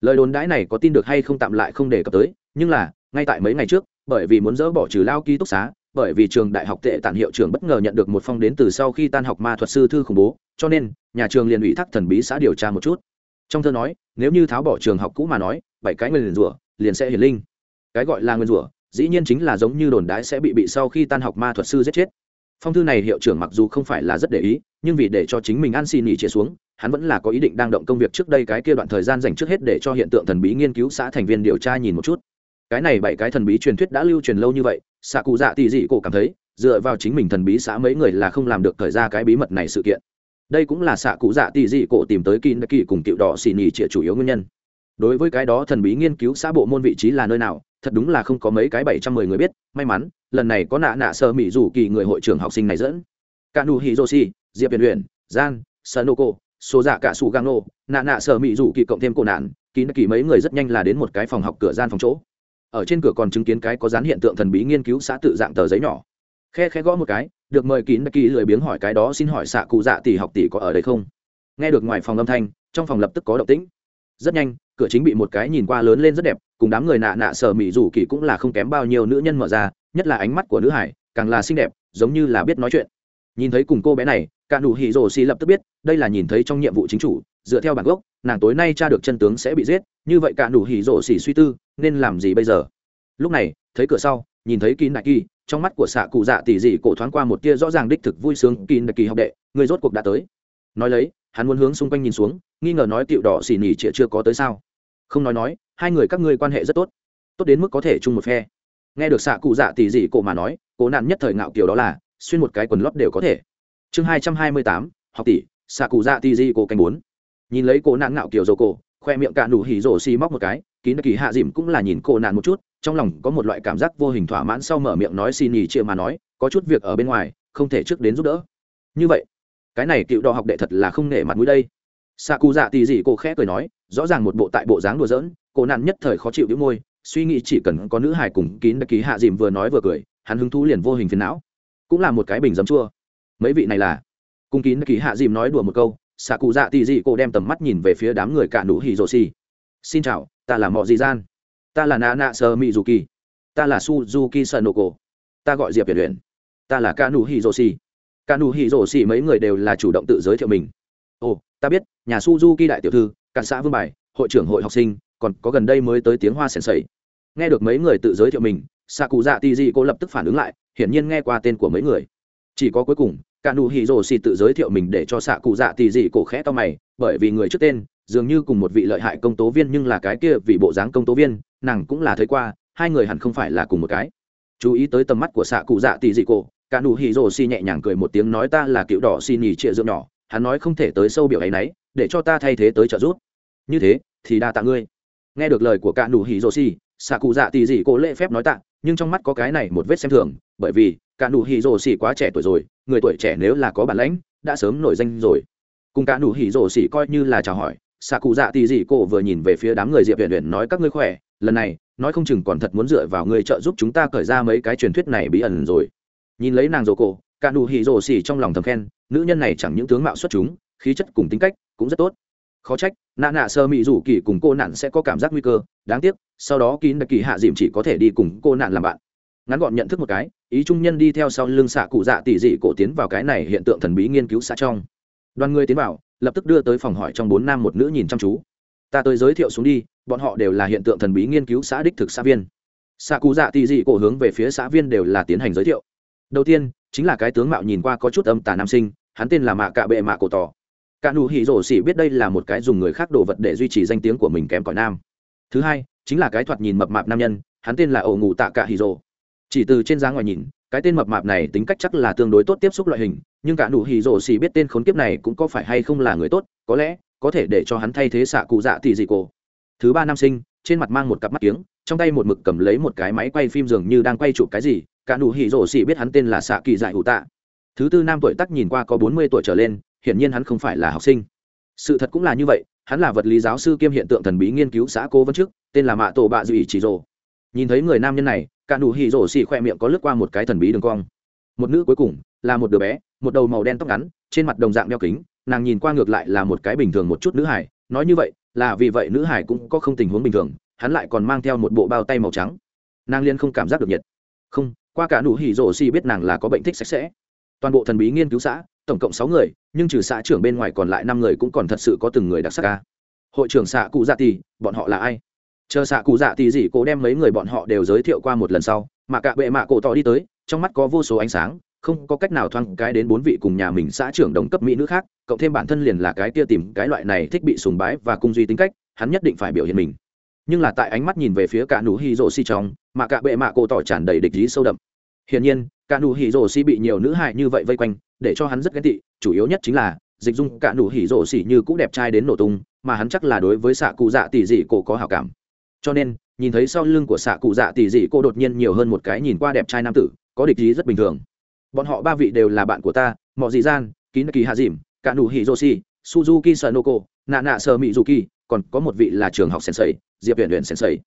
Lời đồn đãi này có tin được hay không tạm lại không đề cập tới, nhưng là, ngay tại mấy ngày trước, bởi vì muốn dỡ bỏ trừ lao ký túc xá, bởi vì trường đại học tệ tản hiệu trưởng bất ngờ nhận được một phong đến từ sau khi tan học ma thuật sư thư khủng bố, cho nên, nhà trường liền ủy thác thần bí xã điều tra một chút. Trong thơ nói, nếu như tháo bỏ trường học cũ mà nói, bảy cái nguyên rủa liền sẽ hiển linh. Cái gọi là nguyên rủa dĩ nhiên chính là giống như đồn đãi sẽ bị bị sau khi tan học ma thuật sư giết chết. Phong thư này hiệu trưởng mặc dù không phải là rất để ý, nhưng vì để cho chính mình ăn xin nghỉ chia xuống, hắn vẫn là có ý định đang động công việc trước đây cái kia đoạn thời gian dành trước hết để cho hiện tượng thần bí nghiên cứu xã thành viên điều tra nhìn một chút. Cái này bảy cái thần bí truyền thuyết đã lưu truyền lâu như vậy, xạ cụ dạ tỉ dị cổ cảm thấy, dựa vào chính mình thần bí xã mấy người là không làm được thời ra cái bí mật này sự kiện. Đây cũng là xạ cụ dạ tỉ dị cổ tìm tới kỳ nơ kỳ cùng tiểu đỏ xin nghỉ trịa chủ yếu nguyên nhân. Đối với cái đó thần bí nghiên cứu xã bộ môn vị trí là nơi nào thật đúng là không có mấy cái bảy trăm mười người biết, may mắn, lần này có nạ nạ sơ mỹ dù kỳ người hội trưởng học sinh này dẫn. Cả nụ hì dô si diệp viện huyền gian sanoko số dạ cả su gano nạ nạ sơ mỹ dù kỳ cộng thêm cổ nạn, kỳ kỳ mấy người rất nhanh là đến một cái phòng học cửa gian phòng chỗ. Ở trên cửa còn chứng kiến cái có dán hiện tượng thần bí nghiên cứu xã tự dạng tờ giấy nhỏ. Khe khe gõ một cái, được mời kín kỳ lười biếng hỏi cái đó xin hỏi xạ cụ dạ tỷ học tỷ có ở đây không? Nghe được ngoài phòng âm thanh, trong phòng lập tức có động tĩnh rất nhanh, cửa chính bị một cái nhìn qua lớn lên rất đẹp, cùng đám người nạ nạ sở mỹ rủ kỳ cũng là không kém bao nhiêu nữ nhân mở ra, nhất là ánh mắt của nữ hải, càng là xinh đẹp, giống như là biết nói chuyện. Nhìn thấy cùng cô bé này, cả nụ hỉ rồ xì lập tức biết, đây là nhìn thấy trong nhiệm vụ chính chủ, dựa theo bản gốc, nàng tối nay cha được chân tướng sẽ bị giết, như vậy cả nụ hỉ rồ xì suy tư, nên làm gì bây giờ? Lúc này, thấy cửa sau, nhìn thấy kín đại kỳ, trong mắt của xạ cụ dạ tỉ dị cổ thoáng qua một tia rõ ràng đích thực vui sướng, kín đại kỳ học đệ, người rốt cuộc đã tới. Nói lấy hắn muốn hướng xung quanh nhìn xuống, nghi ngờ nói tiệu đỏ xì nỉ trịa chưa có tới sao? Không nói nói, hai người các ngươi quan hệ rất tốt. Tốt đến mức có thể chung một phe. Nghe được xạ cụ dạ tỉ dị cổ mà nói, cố nạn nhất thời ngạo kiểu đó là, xuyên một cái quần lót đều có thể. Chương hai trăm hai mươi tám, học tỷ, xạ cụ dạ tỉ dị cổ canh bốn. Nhìn lấy cố nạn ngạo kiểu dầu cổ, khoe miệng cạn đủ hỉ rổ xì móc một cái, kín kỳ hạ dìm cũng là nhìn cô nạn một chút, trong lòng có một loại cảm giác vô hình thỏa mãn sau mở miệng nói xì nhì chia mà nói, có chút việc ở bên ngoài, không thể trước đến giúp đỡ. Như vậy cái này cựu đỏ học đệ thật là không nể mặt mũi đây. Xạ cụ dạ tì dị cô khẽ cười nói rõ ràng một bộ tại bộ dáng đùa dỡn, cô nạn nhất thời khó chịu đĩu môi suy nghĩ chỉ cần có nữ hài cùng kín đặc ký hạ dìm vừa nói vừa cười hắn hứng thú liền vô hình phiền não. Cũng là một cái bình dấm chua. Mấy vị này là? Cung kín đặc ký hạ dìm nói đùa một câu xạ cụ dạ tì dị cô đem tầm mắt nhìn về phía đám người cả nụ hì rồ xì. Xin chào ta là mọi dị gian. Ta là nà nạ sơ mỹ dù kỳ. Ta là suzuki sơn nô cổ ta gọi diệp việt luyện ta là ca nụ hì rồ xì cả nụ hỉ rổ xỉ mấy người đều là chủ động tự giới thiệu mình. Ồ, ta biết, nhà suzuki đại tiểu thư, cả xã vương bài, hội trưởng hội học sinh, còn có gần đây mới tới tiếng hoa sèn sẩy nghe được mấy người tự giới thiệu mình xạ cụ dạ tì dị cô lập tức phản ứng lại, hiển nhiên nghe qua tên của mấy người. Chỉ có cuối cùng, cả nụ hỉ rổ xỉ tự giới thiệu mình để cho xạ cụ dạ tì dị cổ khẽ to mày, bởi vì người trước tên, dường như cùng một vị lợi hại công tố viên nhưng là cái kia vì bộ dáng công tố viên, nàng cũng là thấy qua, hai người hẳn không phải là cùng một cái. Chú ý tới tầm mắt của xạ cụ dạ tì dị cổ cả nụ hỉ rồ xì nhẹ nhàng cười một tiếng nói ta là cựu đỏ xì nhì trịa dưỡng nhỏ, hắn nói không thể tới sâu biểu ấy nấy, để cho ta thay thế tới trợ giúp. Như thế, thì đa tạ ngươi. Nghe được lời của cả nụ hỉ rồ xì, xạ cụ dạ tì dị cô lễ phép nói tạ, nhưng trong mắt có cái này một vết xem thường, bởi vì, cả nụ hỉ rồ xì quá trẻ tuổi rồi, người tuổi trẻ nếu là có bản lãnh, đã sớm nổi danh rồi. Cùng cả nụ hỉ rồ xì coi như là chào hỏi, xạ cụ dạ tì dị cô vừa nhìn về phía đám người diệp huyền huyền nói, các ngươi khỏe, lần này, nói không chừng còn thật muốn dựa vào ngươi trợ giúp chúng ta cởi ra mấy cái truyền thuyết này bí ẩn rồi nhìn lấy nàng rồ cổ, cả nụ hỉ rổ xỉ trong lòng thầm khen, nữ nhân này chẳng những tướng mạo xuất chúng, khí chất cùng tính cách cũng rất tốt. Khó trách, nạ nạ sơ mỹ rủ kỳ cùng cô nạn sẽ có cảm giác nguy cơ, đáng tiếc, sau đó kín đặc kỳ hạ dìm chỉ có thể đi cùng cô nạn làm bạn. Ngắn gọn nhận thức một cái, ý trung nhân đi theo sau lưng xạ cụ dạ tỷ dị cổ tiến vào cái này hiện tượng thần bí nghiên cứu xã trong. Đoàn người tiến vào, lập tức đưa tới phòng hỏi trong bốn nam một nữ nhìn chăm chú. Ta tới giới thiệu xuống đi, bọn họ đều là hiện tượng thần bí nghiên cứu xã đích thực xã viên. Xạ cụ dạ tỷ dị cổ hướng về phía xã viên đều là tiến hành giới thiệu đầu tiên, chính là cái tướng mạo nhìn qua có chút âm tà nam sinh, hắn tên là mạ cạ bệ mạ cổ tỏ. Cả nụ hỉ rổ xỉ biết đây là một cái dùng người khác đồ vật để duy trì danh tiếng của mình kém cỏi nam. Thứ hai, chính là cái thoạt nhìn mập mạp nam nhân, hắn tên là ổ ngủ tạ cạ hỉ rổ. Chỉ từ trên dáng ngoài nhìn, cái tên mập mạp này tính cách chắc là tương đối tốt tiếp xúc loại hình, nhưng cả nụ hỉ rổ xỉ biết tên khốn kiếp này cũng có phải hay không là người tốt, có lẽ có thể để cho hắn thay thế xạ cụ dạ thì gì cổ. Thứ ba nam sinh, trên mặt mang một cặp mắt kiếng, trong tay một mực cầm lấy một cái máy quay phim dường như đang quay chụp cái gì cả nụ hỉ rổ xỉ biết hắn tên là xạ kỳ dại ủ tạ. Thứ tư nam tuổi tắc nhìn qua có bốn mươi tuổi trở lên, hiển nhiên hắn không phải là học sinh. Sự thật cũng là như vậy, hắn là vật lý giáo sư kiêm hiện tượng thần bí nghiên cứu xã cố vấn trước, tên là mạ tổ bạ dư chỉ rồ. Nhìn thấy người nam nhân này, cả nụ hỉ rổ xỉ khoe miệng có lướt qua một cái thần bí đường cong. Một nữ cuối cùng, là một đứa bé, một đầu màu đen tóc ngắn, trên mặt đồng dạng đeo kính, nàng nhìn qua ngược lại là một cái bình thường một chút nữ hải nói như vậy, là vì vậy nữ hải cũng có không tình huống bình thường, hắn lại còn mang theo một bộ bao tay màu trắng. Nàng liên không cảm giác được nhiệt. Không qua cả nụ hỉ rổ xì biết nàng là có bệnh thích sạch sẽ. Toàn bộ thần bí nghiên cứu xã, tổng cộng sáu người, nhưng trừ xã trưởng bên ngoài còn lại năm người cũng còn thật sự có từng người đặc sắc ca. Hội trưởng xã cụ dạ tì, bọn họ là ai? Chờ xã cụ dạ tì gì cố đem mấy người bọn họ đều giới thiệu qua một lần sau, mà cả bệ mạ cổ tỏ đi tới, trong mắt có vô số ánh sáng, không có cách nào thoáng cái đến bốn vị cùng nhà mình xã trưởng đồng cấp mỹ nữ khác, cộng thêm bản thân liền là cái kia tìm cái loại này thích bị sùng bái và cung duy tính cách, hắn nhất định phải biểu hiện mình nhưng là tại ánh mắt nhìn về phía cả nụ hỉ rồ si trong, mà cả bệ mạ cổ tỏ tràn đầy địch ý sâu đậm. Hiển nhiên, cả nụ hỉ rồ si bị nhiều nữ hại như vậy vây quanh, để cho hắn rất ghét tị, chủ yếu nhất chính là, dịch dung cả nụ hỉ rồ si như cũng đẹp trai đến nổ tung, mà hắn chắc là đối với xạ cụ dạ tỷ dị cổ có hảo cảm. Cho nên, nhìn thấy sau lưng của xạ cụ dạ tỷ dị cô đột nhiên nhiều hơn một cái nhìn qua đẹp trai nam tử, có địch ý rất bình thường. Bọn họ ba vị đều là bạn của ta mọi dị gian kín kỳ hạ dìm cả nụ hỉ rồ si suzuki sanoko nạ nạ sơ mỹ dù kỳ còn có một vị là trường học sen sensei diệp viện luyện sèn sầy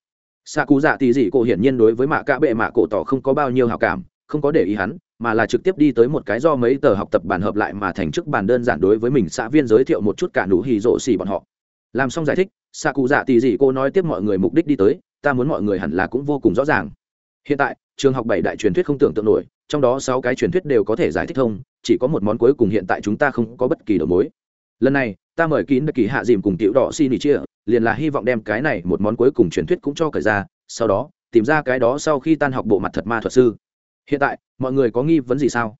xạ Cú dạ Tì dị cổ hiển nhiên đối với mạ cạ bệ mạ cổ tỏ không có bao nhiêu hào cảm, không có để ý hắn, mà là trực tiếp đi tới một cái do mấy tờ học tập bản hợp lại mà thành chức bản đơn giản đối với mình xã viên giới thiệu một chút cả nụ hì rộ xì bọn họ. Làm xong giải thích xạ Cú dạ Tì dị cô nói tiếp mọi người mục đích đi tới, ta muốn mọi người hẳn là cũng vô cùng rõ ràng. Hiện tại, trường học bảy đại truyền thuyết không tưởng tượng nổi, trong đó sáu cái truyền thuyết đều có thể giải thích thông, chỉ có một món cuối cùng hiện tại chúng ta không có bất kỳ đầu mối. Lần này, ta mời kín đặc kỳ hạ dìm cùng tiểu đỏ xin ý chia liền là hy vọng đem cái này một món cuối cùng truyền thuyết cũng cho cởi ra, sau đó, tìm ra cái đó sau khi tan học bộ mặt thật ma thuật sư. Hiện tại, mọi người có nghi vấn gì sao?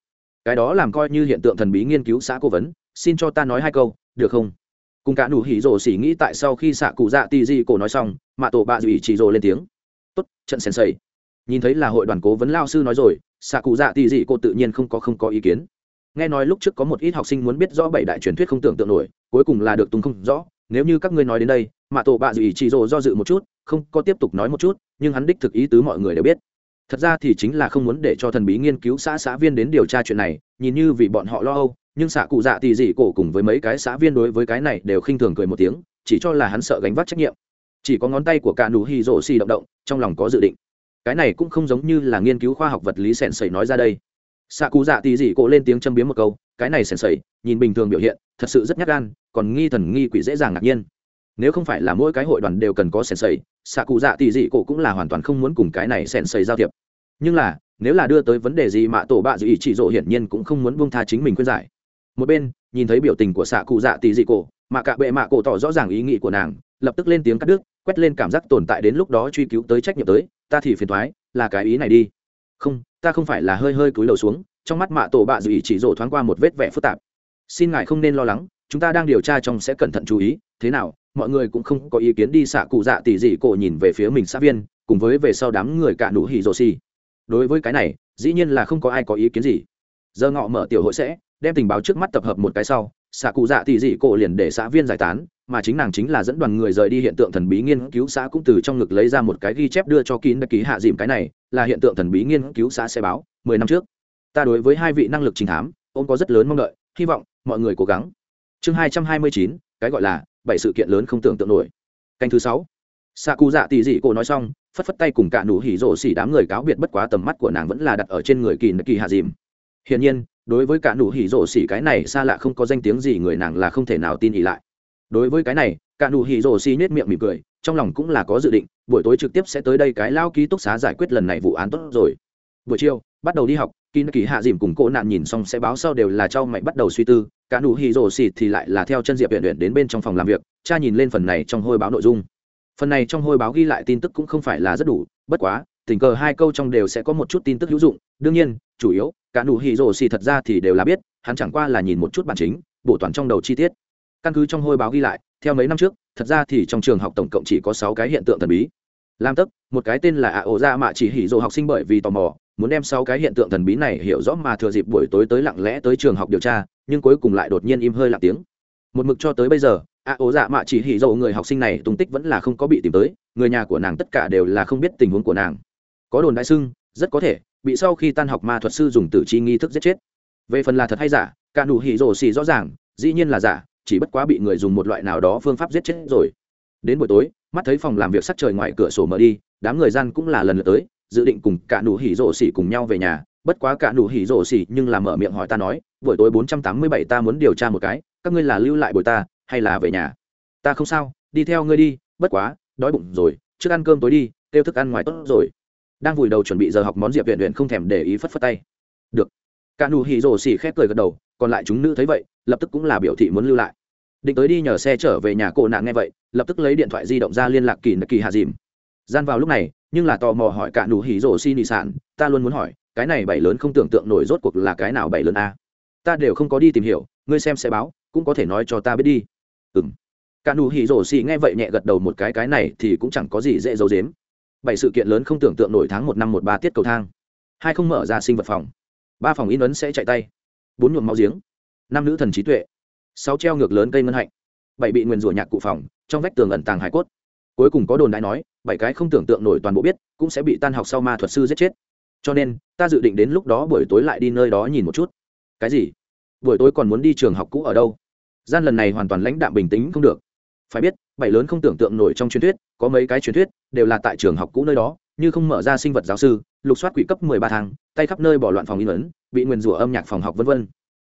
Cái đó làm coi như hiện tượng thần bí nghiên cứu xã cố vấn, xin cho ta nói hai câu, được không? Cùng cả đủ hỉ rồ xỉ nghĩ tại sau khi xạ cụ dạ tì di cổ nói xong, mạ tổ bạ dù ý chỉ rồ lên tiếng. Tốt, trận sen sầy. Nhìn thấy là hội đoàn cố vấn lao sư nói rồi, xạ cụ dạ tì di cô tự nhiên không có không có ý kiến. Nghe nói lúc trước có một ít học sinh muốn biết rõ bảy đại truyền thuyết không tưởng tượng nổi, cuối cùng là được tung không rõ nếu như các ngươi nói đến đây mạ tổ bạ dự ý chị rồ do dự một chút, không có tiếp tục nói một chút, nhưng hắn đích thực ý tứ mọi người đều biết. Thật ra thì chính là không muốn để cho thần bí nghiên cứu xã xã viên đến điều tra chuyện này, nhìn như vì bọn họ lo âu, nhưng xạ cụ dạ thì dị cổ cùng với mấy cái xã viên đối với cái này đều khinh thường cười một tiếng, chỉ cho là hắn sợ gánh vác trách nhiệm. Chỉ có ngón tay của cả nụ hy rộ xì động động, trong lòng có dự định. Cái này cũng không giống như là nghiên cứu khoa học vật lý sèn sẩy nói ra đây. Xạ cụ dạ thì dị cổ lên tiếng châm biếm một câu, cái này sèn sẩy, nhìn bình thường biểu hiện, thật sự rất nhát gan còn nghi thần nghi quỷ dễ dàng ngạc nhiên. Nếu không phải là mỗi cái hội đoàn đều cần có sèn sầy xạ cụ dạ tỷ dị cổ cũng là hoàn toàn không muốn cùng cái này sèn sầy giao thiệp. Nhưng là, nếu là đưa tới vấn đề gì mà tổ bạ dị chỉ dỗ hiển nhiên cũng không muốn buông tha chính mình khuyên giải. Một bên, nhìn thấy biểu tình của xạ cụ dạ tỷ dị cổ, mà cả bệ mạ cổ tỏ rõ ràng ý nghĩ của nàng, lập tức lên tiếng cắt đứt, quét lên cảm giác tồn tại đến lúc đó truy cứu tới trách nhiệm tới, ta thì phiền thoái là cái ý này đi. Không, ta không phải là hơi hơi cúi đầu xuống. Trong mắt mạ tổ bạ dị chỉ dỗ thoáng qua một vết vẻ phức tạp. Xin ngài không nên lo lắng chúng ta đang điều tra trong sẽ cẩn thận chú ý, thế nào, mọi người cũng không có ý kiến đi xạ cụ dạ tỷ dị cổ nhìn về phía mình xã viên, cùng với về sau đám người cả nụ hỉ rồ xì. Đối với cái này, dĩ nhiên là không có ai có ý kiến gì. Giờ ngọ mở tiểu hội sẽ, đem tình báo trước mắt tập hợp một cái sau xạ cụ dạ tỷ dị cổ liền để xã viên giải tán, mà chính nàng chính là dẫn đoàn người rời đi hiện tượng thần bí nghiên cứu xã cũng từ trong ngực lấy ra một cái ghi chép đưa cho kín đặc ký hạ dìm cái này, là hiện tượng thần bí nghiên cứu xã sẽ báo, mười năm trước. Ta đối với hai vị năng lực trình thám, ông có rất lớn mong đợi, hy vọng mọi người cố gắng chương hai trăm hai mươi chín, cái gọi là bảy sự kiện lớn không tưởng tượng nổi. Canh thứ sáu. Xạ cụ dạ tỉ dị cổ nói xong, phất phất tay cùng cả nụ hỉ rổ xỉ đám người cáo biệt bất quá tầm mắt của nàng vẫn là đặt ở trên người kỳ kỳ hạ dìm. Hiển nhiên, đối với cả nụ hỉ rổ xỉ cái này xa lạ không có danh tiếng gì người nàng là không thể nào tin ỉ lại. Đối với cái này, cả nụ hỉ rổ xỉ nhếch miệng mỉm cười, trong lòng cũng là có dự định, buổi tối trực tiếp sẽ tới đây cái lao ký túc xá giải quyết lần này vụ án tốt rồi. Buổi chiều, bắt đầu đi học kỳ kỳ hạ dìm cùng cô nạn nhìn xong sẽ báo sau đều là cho mày bắt đầu suy tư cả nụ hỉ rồ xì thì lại là theo chân diệp huyện huyện đến bên trong phòng làm việc, cha nhìn lên phần này trong hôi báo nội dung. Phần này trong hôi báo ghi lại tin tức cũng không phải là rất đủ, bất quá, tình cờ hai câu trong đều sẽ có một chút tin tức hữu dụng. Đương nhiên, chủ yếu, cả nụ hỉ rồ xì thật ra thì đều là biết, hắn chẳng qua là nhìn một chút bản chính, bổ toàn trong đầu chi tiết. Căn cứ trong hôi báo ghi lại, theo mấy năm trước, thật ra thì trong trường học tổng cộng chỉ có sáu cái hiện tượng thần bí. Làm tức, một cái tên là ạ ổ ra mà chỉ hỉ rộ học sinh bởi vì tò mò, muốn đem sáu cái hiện tượng thần bí này hiểu rõ mà thừa dịp buổi tối tới lặng lẽ tới trường học điều tra nhưng cuối cùng lại đột nhiên im hơi lạc tiếng. Một mực cho tới bây giờ, a ố dạ mạ chỉ hỉ dầu người học sinh này tung tích vẫn là không có bị tìm tới, người nhà của nàng tất cả đều là không biết tình huống của nàng. Có đồn đại sưng rất có thể, bị sau khi tan học ma thuật sư dùng tử chi nghi thức giết chết. Về phần là thật hay giả, cả nụ hỉ rổ xì rõ ràng, dĩ nhiên là giả, chỉ bất quá bị người dùng một loại nào đó phương pháp giết chết rồi. Đến buổi tối, mắt thấy phòng làm việc sắc trời ngoài cửa sổ mở đi, đám người gian cũng là lần lượt tới, dự định cùng cả nụ hỉ rổ xì cùng nhau về nhà bất quá cả nụ hỉ rổ xỉ nhưng là mở miệng hỏi ta nói, buổi tối bốn trăm tám mươi bảy ta muốn điều tra một cái, các ngươi là lưu lại bồi ta, hay là về nhà? Ta không sao, đi theo ngươi đi, bất quá, đói bụng rồi, trước ăn cơm tối đi, kêu thức ăn ngoài tốt rồi. Đang vùi đầu chuẩn bị giờ học món diệp viện huyện không thèm để ý phất phất tay. Được. Cả nụ hỉ rổ xỉ khép cười gật đầu, còn lại chúng nữ thấy vậy, lập tức cũng là biểu thị muốn lưu lại. Định tới đi nhờ xe trở về nhà cổ nạn nghe vậy, lập tức lấy điện thoại di động ra liên lạc kỳ nạ kỳ hà dìm. Gian vào lúc này, nhưng là tò mò hỏi cả nụ hỉ rổ xỉ nị sản, ta luôn muốn hỏi cái này bảy lớn không tưởng tượng nổi rốt cuộc là cái nào bảy lớn a? Ta đều không có đi tìm hiểu, ngươi xem sẽ báo, cũng có thể nói cho ta biết đi. Ừng cả nụ hỉ rổ xì nghe vậy nhẹ gật đầu một cái cái này thì cũng chẳng có gì dễ dấu dếm bảy sự kiện lớn không tưởng tượng nổi tháng một năm một ba tiết cầu thang. Hai không mở ra sinh vật phòng. Ba phòng in ấn sẽ chạy tay. Bốn nhuộm máu giếng. Năm nữ thần trí tuệ. Sáu treo ngược lớn cây ngân hạnh. Bảy bị nguyền rủa nhạc cụ phòng, trong vách tường ẩn tàng hải cốt. Cuối cùng có đồn đại nói, bảy cái không tưởng tượng nổi toàn bộ biết, cũng sẽ bị tan học sau ma thuật sư giết chết cho nên ta dự định đến lúc đó buổi tối lại đi nơi đó nhìn một chút. Cái gì? Buổi tối còn muốn đi trường học cũ ở đâu? Gian lần này hoàn toàn lãnh đạm bình tĩnh không được. Phải biết bảy lớn không tưởng tượng nổi trong truyền thuyết có mấy cái truyền thuyết đều là tại trường học cũ nơi đó như không mở ra sinh vật giáo sư lục soát quỷ cấp mười ba tháng tay khắp nơi bỏ loạn phòng in ấn bị nguyền rủa âm nhạc phòng học vân vân.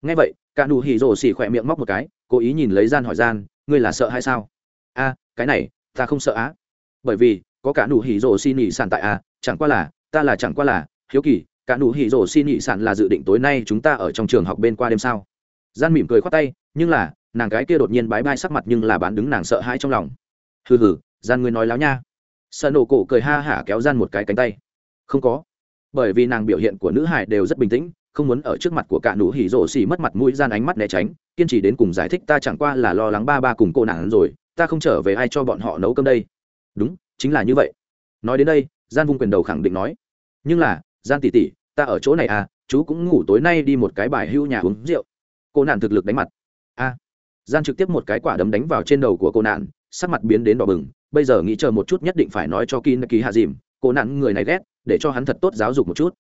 Nghe vậy cả nụ hỉ rồ xỉ khỏe miệng móc một cái cố ý nhìn lấy gian hỏi gian ngươi là sợ hay sao? A cái này ta không sợ á. Bởi vì có cả nụ hỉ rồ xỉ nỉ sản tại a à, chẳng qua là ta là chẳng qua là hiếu kỳ, cả nụ hỉ rổ xin nhị sản là dự định tối nay chúng ta ở trong trường học bên qua đêm sao? Gian mỉm cười khoát tay, nhưng là, nàng cái kia đột nhiên bái bai sắc mặt nhưng là bán đứng nàng sợ hãi trong lòng. Hừ hừ, gian ngươi nói láo nha. Sợ nổ cổ cười ha hả kéo gian một cái cánh tay. Không có. Bởi vì nàng biểu hiện của nữ hải đều rất bình tĩnh, không muốn ở trước mặt của cả nụ hỉ rổ xì mất mặt mũi gian ánh mắt né tránh, kiên trì đến cùng giải thích ta chẳng qua là lo lắng ba ba cùng cô nàng rồi, ta không trở về ai cho bọn họ nấu cơm đây. Đúng, chính là như vậy. Nói đến đây, gian vung quyền đầu khẳng định nói. Nhưng là gian tỷ tỷ, ta ở chỗ này à chú cũng ngủ tối nay đi một cái bài hưu nhà uống rượu. Cô nạn thực lực đánh mặt. A. Gian trực tiếp một cái quả đấm đánh vào trên đầu của cô nạn sắc mặt biến đến đỏ bừng bây giờ nghĩ chờ một chút nhất định phải nói cho kin ký hạ dìm cô nạn người này ghét để cho hắn thật tốt giáo dục một chút.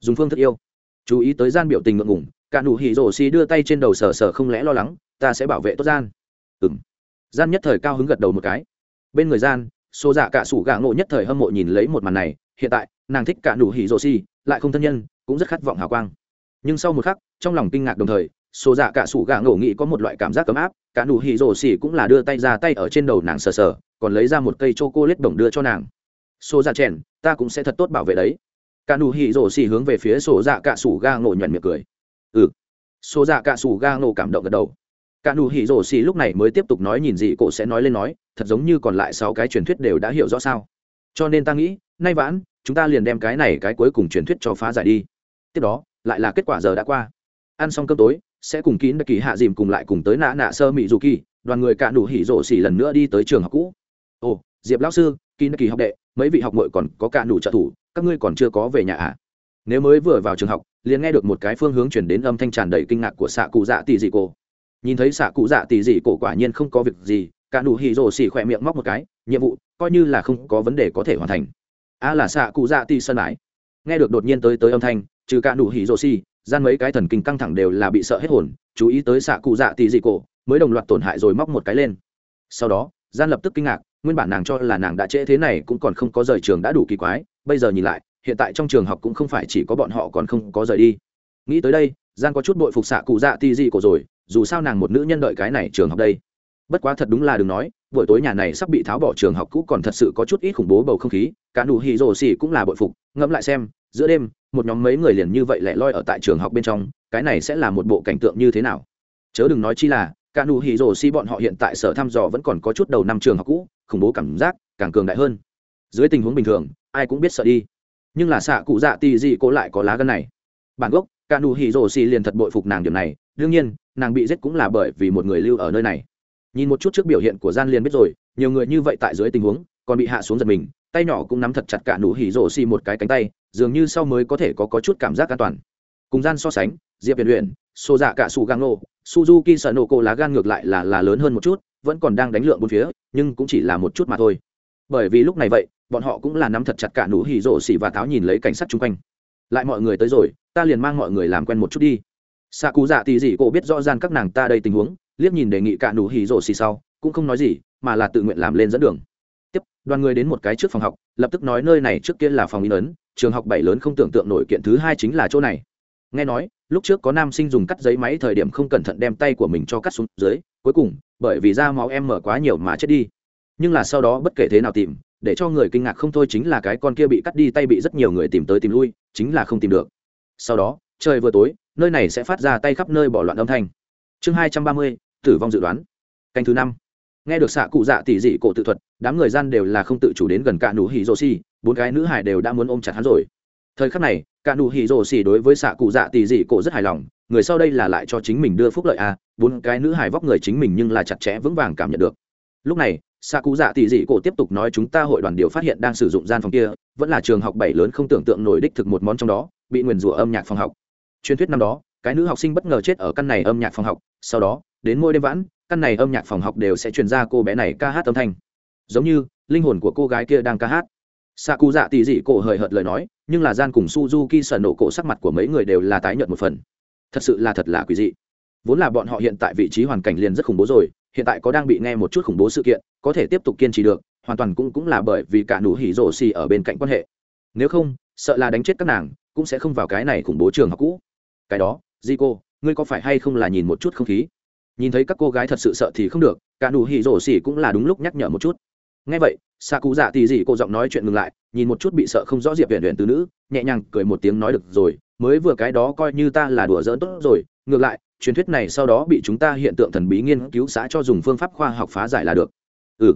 Dùng phương thức yêu. Chú ý tới gian biểu tình ngượng ngùng, cả nụ hỉ rổ xì đưa tay trên đầu sờ sờ không lẽ lo lắng ta sẽ bảo vệ tốt gian. Ừm. Gian nhất thời cao hứng gật đầu một cái. Bên người gian xô dạ cả sủ gạ ngộ nhất thời hâm mộ nhìn lấy một màn này hiện tại nàng thích cả nụ hỉ rổ xì lại không thân nhân, cũng rất khát vọng hào quang. Nhưng sau một khắc, trong lòng kinh ngạc đồng thời xô dạ cả sủ gà ngổ nghị có một loại cảm giác ấm áp, cả nụ hỉ rổ xỉ cũng là đưa tay ra tay ở trên đầu nàng sờ sờ, còn lấy ra một cây chô cô lết đồng đưa cho nàng. Xô dạ chèn, ta cũng sẽ thật tốt bảo vệ đấy. Cả nụ hỉ rổ xỉ hướng về phía xô dạ cả sủ gà ngổ nhuận miệng cười. Ừ. Xô dạ cả sủ gà ngổ cảm động gật đầu. Cả nụ hỉ rổ xỉ lúc này mới tiếp tục nói nhìn gì cổ sẽ nói lên nói, thật giống như còn lại sáu cái truyền thuyết đều đã hiểu rõ sao. Cho nên ta nghĩ, nay vãn chúng ta liền đem cái này cái cuối cùng truyền thuyết cho phá giải đi. Tiếp đó, lại là kết quả giờ đã qua. Ăn xong cơm tối, sẽ cùng kín đặc kỳ hạ dìm cùng lại cùng tới nạ nạ sơ mỹ dù kỳ, đoàn người cạn đủ hỉ rộ xỉ lần nữa đi tới trường học cũ. Ồ, diệp lão sư, kín đặc kỳ học đệ, mấy vị học mội còn có cạn đủ trợ thủ, các ngươi còn chưa có về nhà à? nếu mới vừa vào trường học, liền nghe được một cái phương hướng chuyển đến âm thanh tràn đầy kinh ngạc của xạ cụ dạ tỳ dị cổ. Nhìn thấy xạ cụ dạ tỳ dị cổ quả nhiên không có việc gì, cả đủ hỉ rồ xỉ khỏe miệng móc một cái, nhiệm vụ, coi như là không có vấn đề có thể hoàn thành a là xạ cụ dạ ti sân mãi nghe được đột nhiên tới tới âm thanh, trừ cả nụ hỉ rồ xì, gian mấy cái thần kinh căng thẳng đều là bị sợ hết hồn, chú ý tới xạ cụ dạ ti dị cổ, mới đồng loạt tổn hại rồi móc một cái lên. Sau đó, gian lập tức kinh ngạc, nguyên bản nàng cho là nàng đã trễ thế này cũng còn không có rời trường đã đủ kỳ quái, bây giờ nhìn lại, hiện tại trong trường học cũng không phải chỉ có bọn họ còn không có rời đi. Nghĩ tới đây, gian có chút bội phục xạ cụ dạ ti dị cổ rồi, dù sao nàng một nữ nhân đợi cái này trường học đây. Bất quá thật đúng là đừng nói buổi tối nhà này sắp bị tháo bỏ trường học cũ còn thật sự có chút ít khủng bố bầu không khí, cả nụ hỉ rồ xỉ cũng là bội phục. Ngẫm lại xem, giữa đêm, một nhóm mấy người liền như vậy lẻ loi ở tại trường học bên trong, cái này sẽ là một bộ cảnh tượng như thế nào? Chớ đừng nói chi là, cả nụ hỉ rồ xỉ bọn họ hiện tại sở thăm dò vẫn còn có chút đầu năm trường học cũ, khủng bố cảm giác càng cường đại hơn. Dưới tình huống bình thường, ai cũng biết sợ đi. Nhưng là xạ cụ dạ tì gì cô lại có lá gân này. Bản gốc, cả nụ hỉ rồ xỉ liền thật bội phục nàng điểm này. Đương nhiên, nàng bị giết cũng là bởi vì một người lưu ở nơi này nhìn một chút trước biểu hiện của gian liền biết rồi, nhiều người như vậy tại dưới tình huống, còn bị hạ xuống giật mình, tay nhỏ cũng nắm thật chặt cả nụ hỉ rổ xì một cái cánh tay, dường như sau mới có thể có có chút cảm giác an toàn. Cùng gian so sánh, diệp huyền luyện xô dạ cả sù gang nô suzuki sợ nổ cổ lá gan ngược lại là là lớn hơn một chút, vẫn còn đang đánh lượng bốn phía, nhưng cũng chỉ là một chút mà thôi. Bởi vì lúc này vậy, bọn họ cũng là nắm thật chặt cả nụ hỉ rổ xì và tháo nhìn lấy cảnh sát chung quanh. Lại mọi người tới rồi, ta liền mang mọi người làm quen một chút đi. Xạ cú dạ thì gì cô biết rõ ràng các nàng ta đây tình huống liếc nhìn đề nghị cả nụ hì rổ xì sau, cũng không nói gì, mà là tự nguyện làm lên dẫn đường. Tiếp, đoàn người đến một cái trước phòng học, lập tức nói nơi này trước kia là phòng in ấn, trường học bảy lớn không tưởng tượng nổi kiện thứ hai chính là chỗ này. Nghe nói, lúc trước có nam sinh dùng cắt giấy máy thời điểm không cẩn thận đem tay của mình cho cắt xuống dưới, cuối cùng, bởi vì da máu em mở quá nhiều mà chết đi. Nhưng là sau đó bất kể thế nào tìm, để cho người kinh ngạc không thôi chính là cái con kia bị cắt đi tay bị rất nhiều người tìm tới tìm lui, chính là không tìm được. Sau đó, trời vừa tối, nơi này sẽ phát ra tay khắp nơi bỏ loạn âm thanh. Chương hai trăm ba mươi tử vong dự đoán. Canh thứ năm. Nghe được xạ cụ dạ tỉ dị cổ tự thuật đám người gian đều là không tự chủ đến gần cả nụ hỉ rồ xì bốn cái nữ hải đều đã muốn ôm chặt hắn rồi. Thời khắc này cả nụ hỉ rồ xì đối với xạ cụ dạ tỉ dị cổ rất hài lòng người sau đây là lại cho chính mình đưa phúc lợi a à, bốn cái nữ hải vóc người chính mình nhưng là chặt chẽ vững vàng cảm nhận được. Lúc này xạ cụ dạ tỉ dị cổ tiếp tục nói chúng ta hội đoàn điều phát hiện đang sử dụng gian phòng kia vẫn là trường học bảy lớn không tưởng tượng nổi đích thực một món trong đó bị nguyền rủa âm nhạc phòng học. Truyền thuyết năm đó cái nữ học sinh bất ngờ chết ở căn này âm nhạc phòng học sau đó đến mỗi đêm vãn, căn này âm nhạc phòng học đều sẽ truyền ra cô bé này ca hát âm thanh. Giống như, linh hồn của cô gái kia đang ca hát. Xạ cụ dạ tỉ dị cổ hời hợt lời nói, nhưng là gian cùng suzuki sở nổ cổ sắc mặt của mấy người đều là tái nhợt một phần. Thật sự là thật là quý dị. Vốn là bọn họ hiện tại vị trí hoàn cảnh liền rất khủng bố rồi, hiện tại có đang bị nghe một chút khủng bố sự kiện, có thể tiếp tục kiên trì được, hoàn toàn cũng cũng là bởi vì cả nụ hỉ rổ xì ở bên cạnh quan hệ. Nếu không, sợ là đánh chết các nàng, cũng sẽ không vào cái này khủng bố trường học cũ. Cái đó di cô ngươi có phải hay không là nhìn một chút không khí? nhìn thấy các cô gái thật sự sợ thì không được, cả nụ hỉ rổ xỉ cũng là đúng lúc nhắc nhở một chút. Ngay vậy xạ cụ dạ thì dị cô giọng nói chuyện ngừng lại, nhìn một chút bị sợ không rõ diệp huyện huyện từ nữ, nhẹ nhàng cười một tiếng nói được rồi, mới vừa cái đó coi như ta là đùa giỡn tốt rồi, ngược lại, truyền thuyết này sau đó bị chúng ta hiện tượng thần bí nghiên cứu xã cho dùng phương pháp khoa học phá giải là được. Ừ.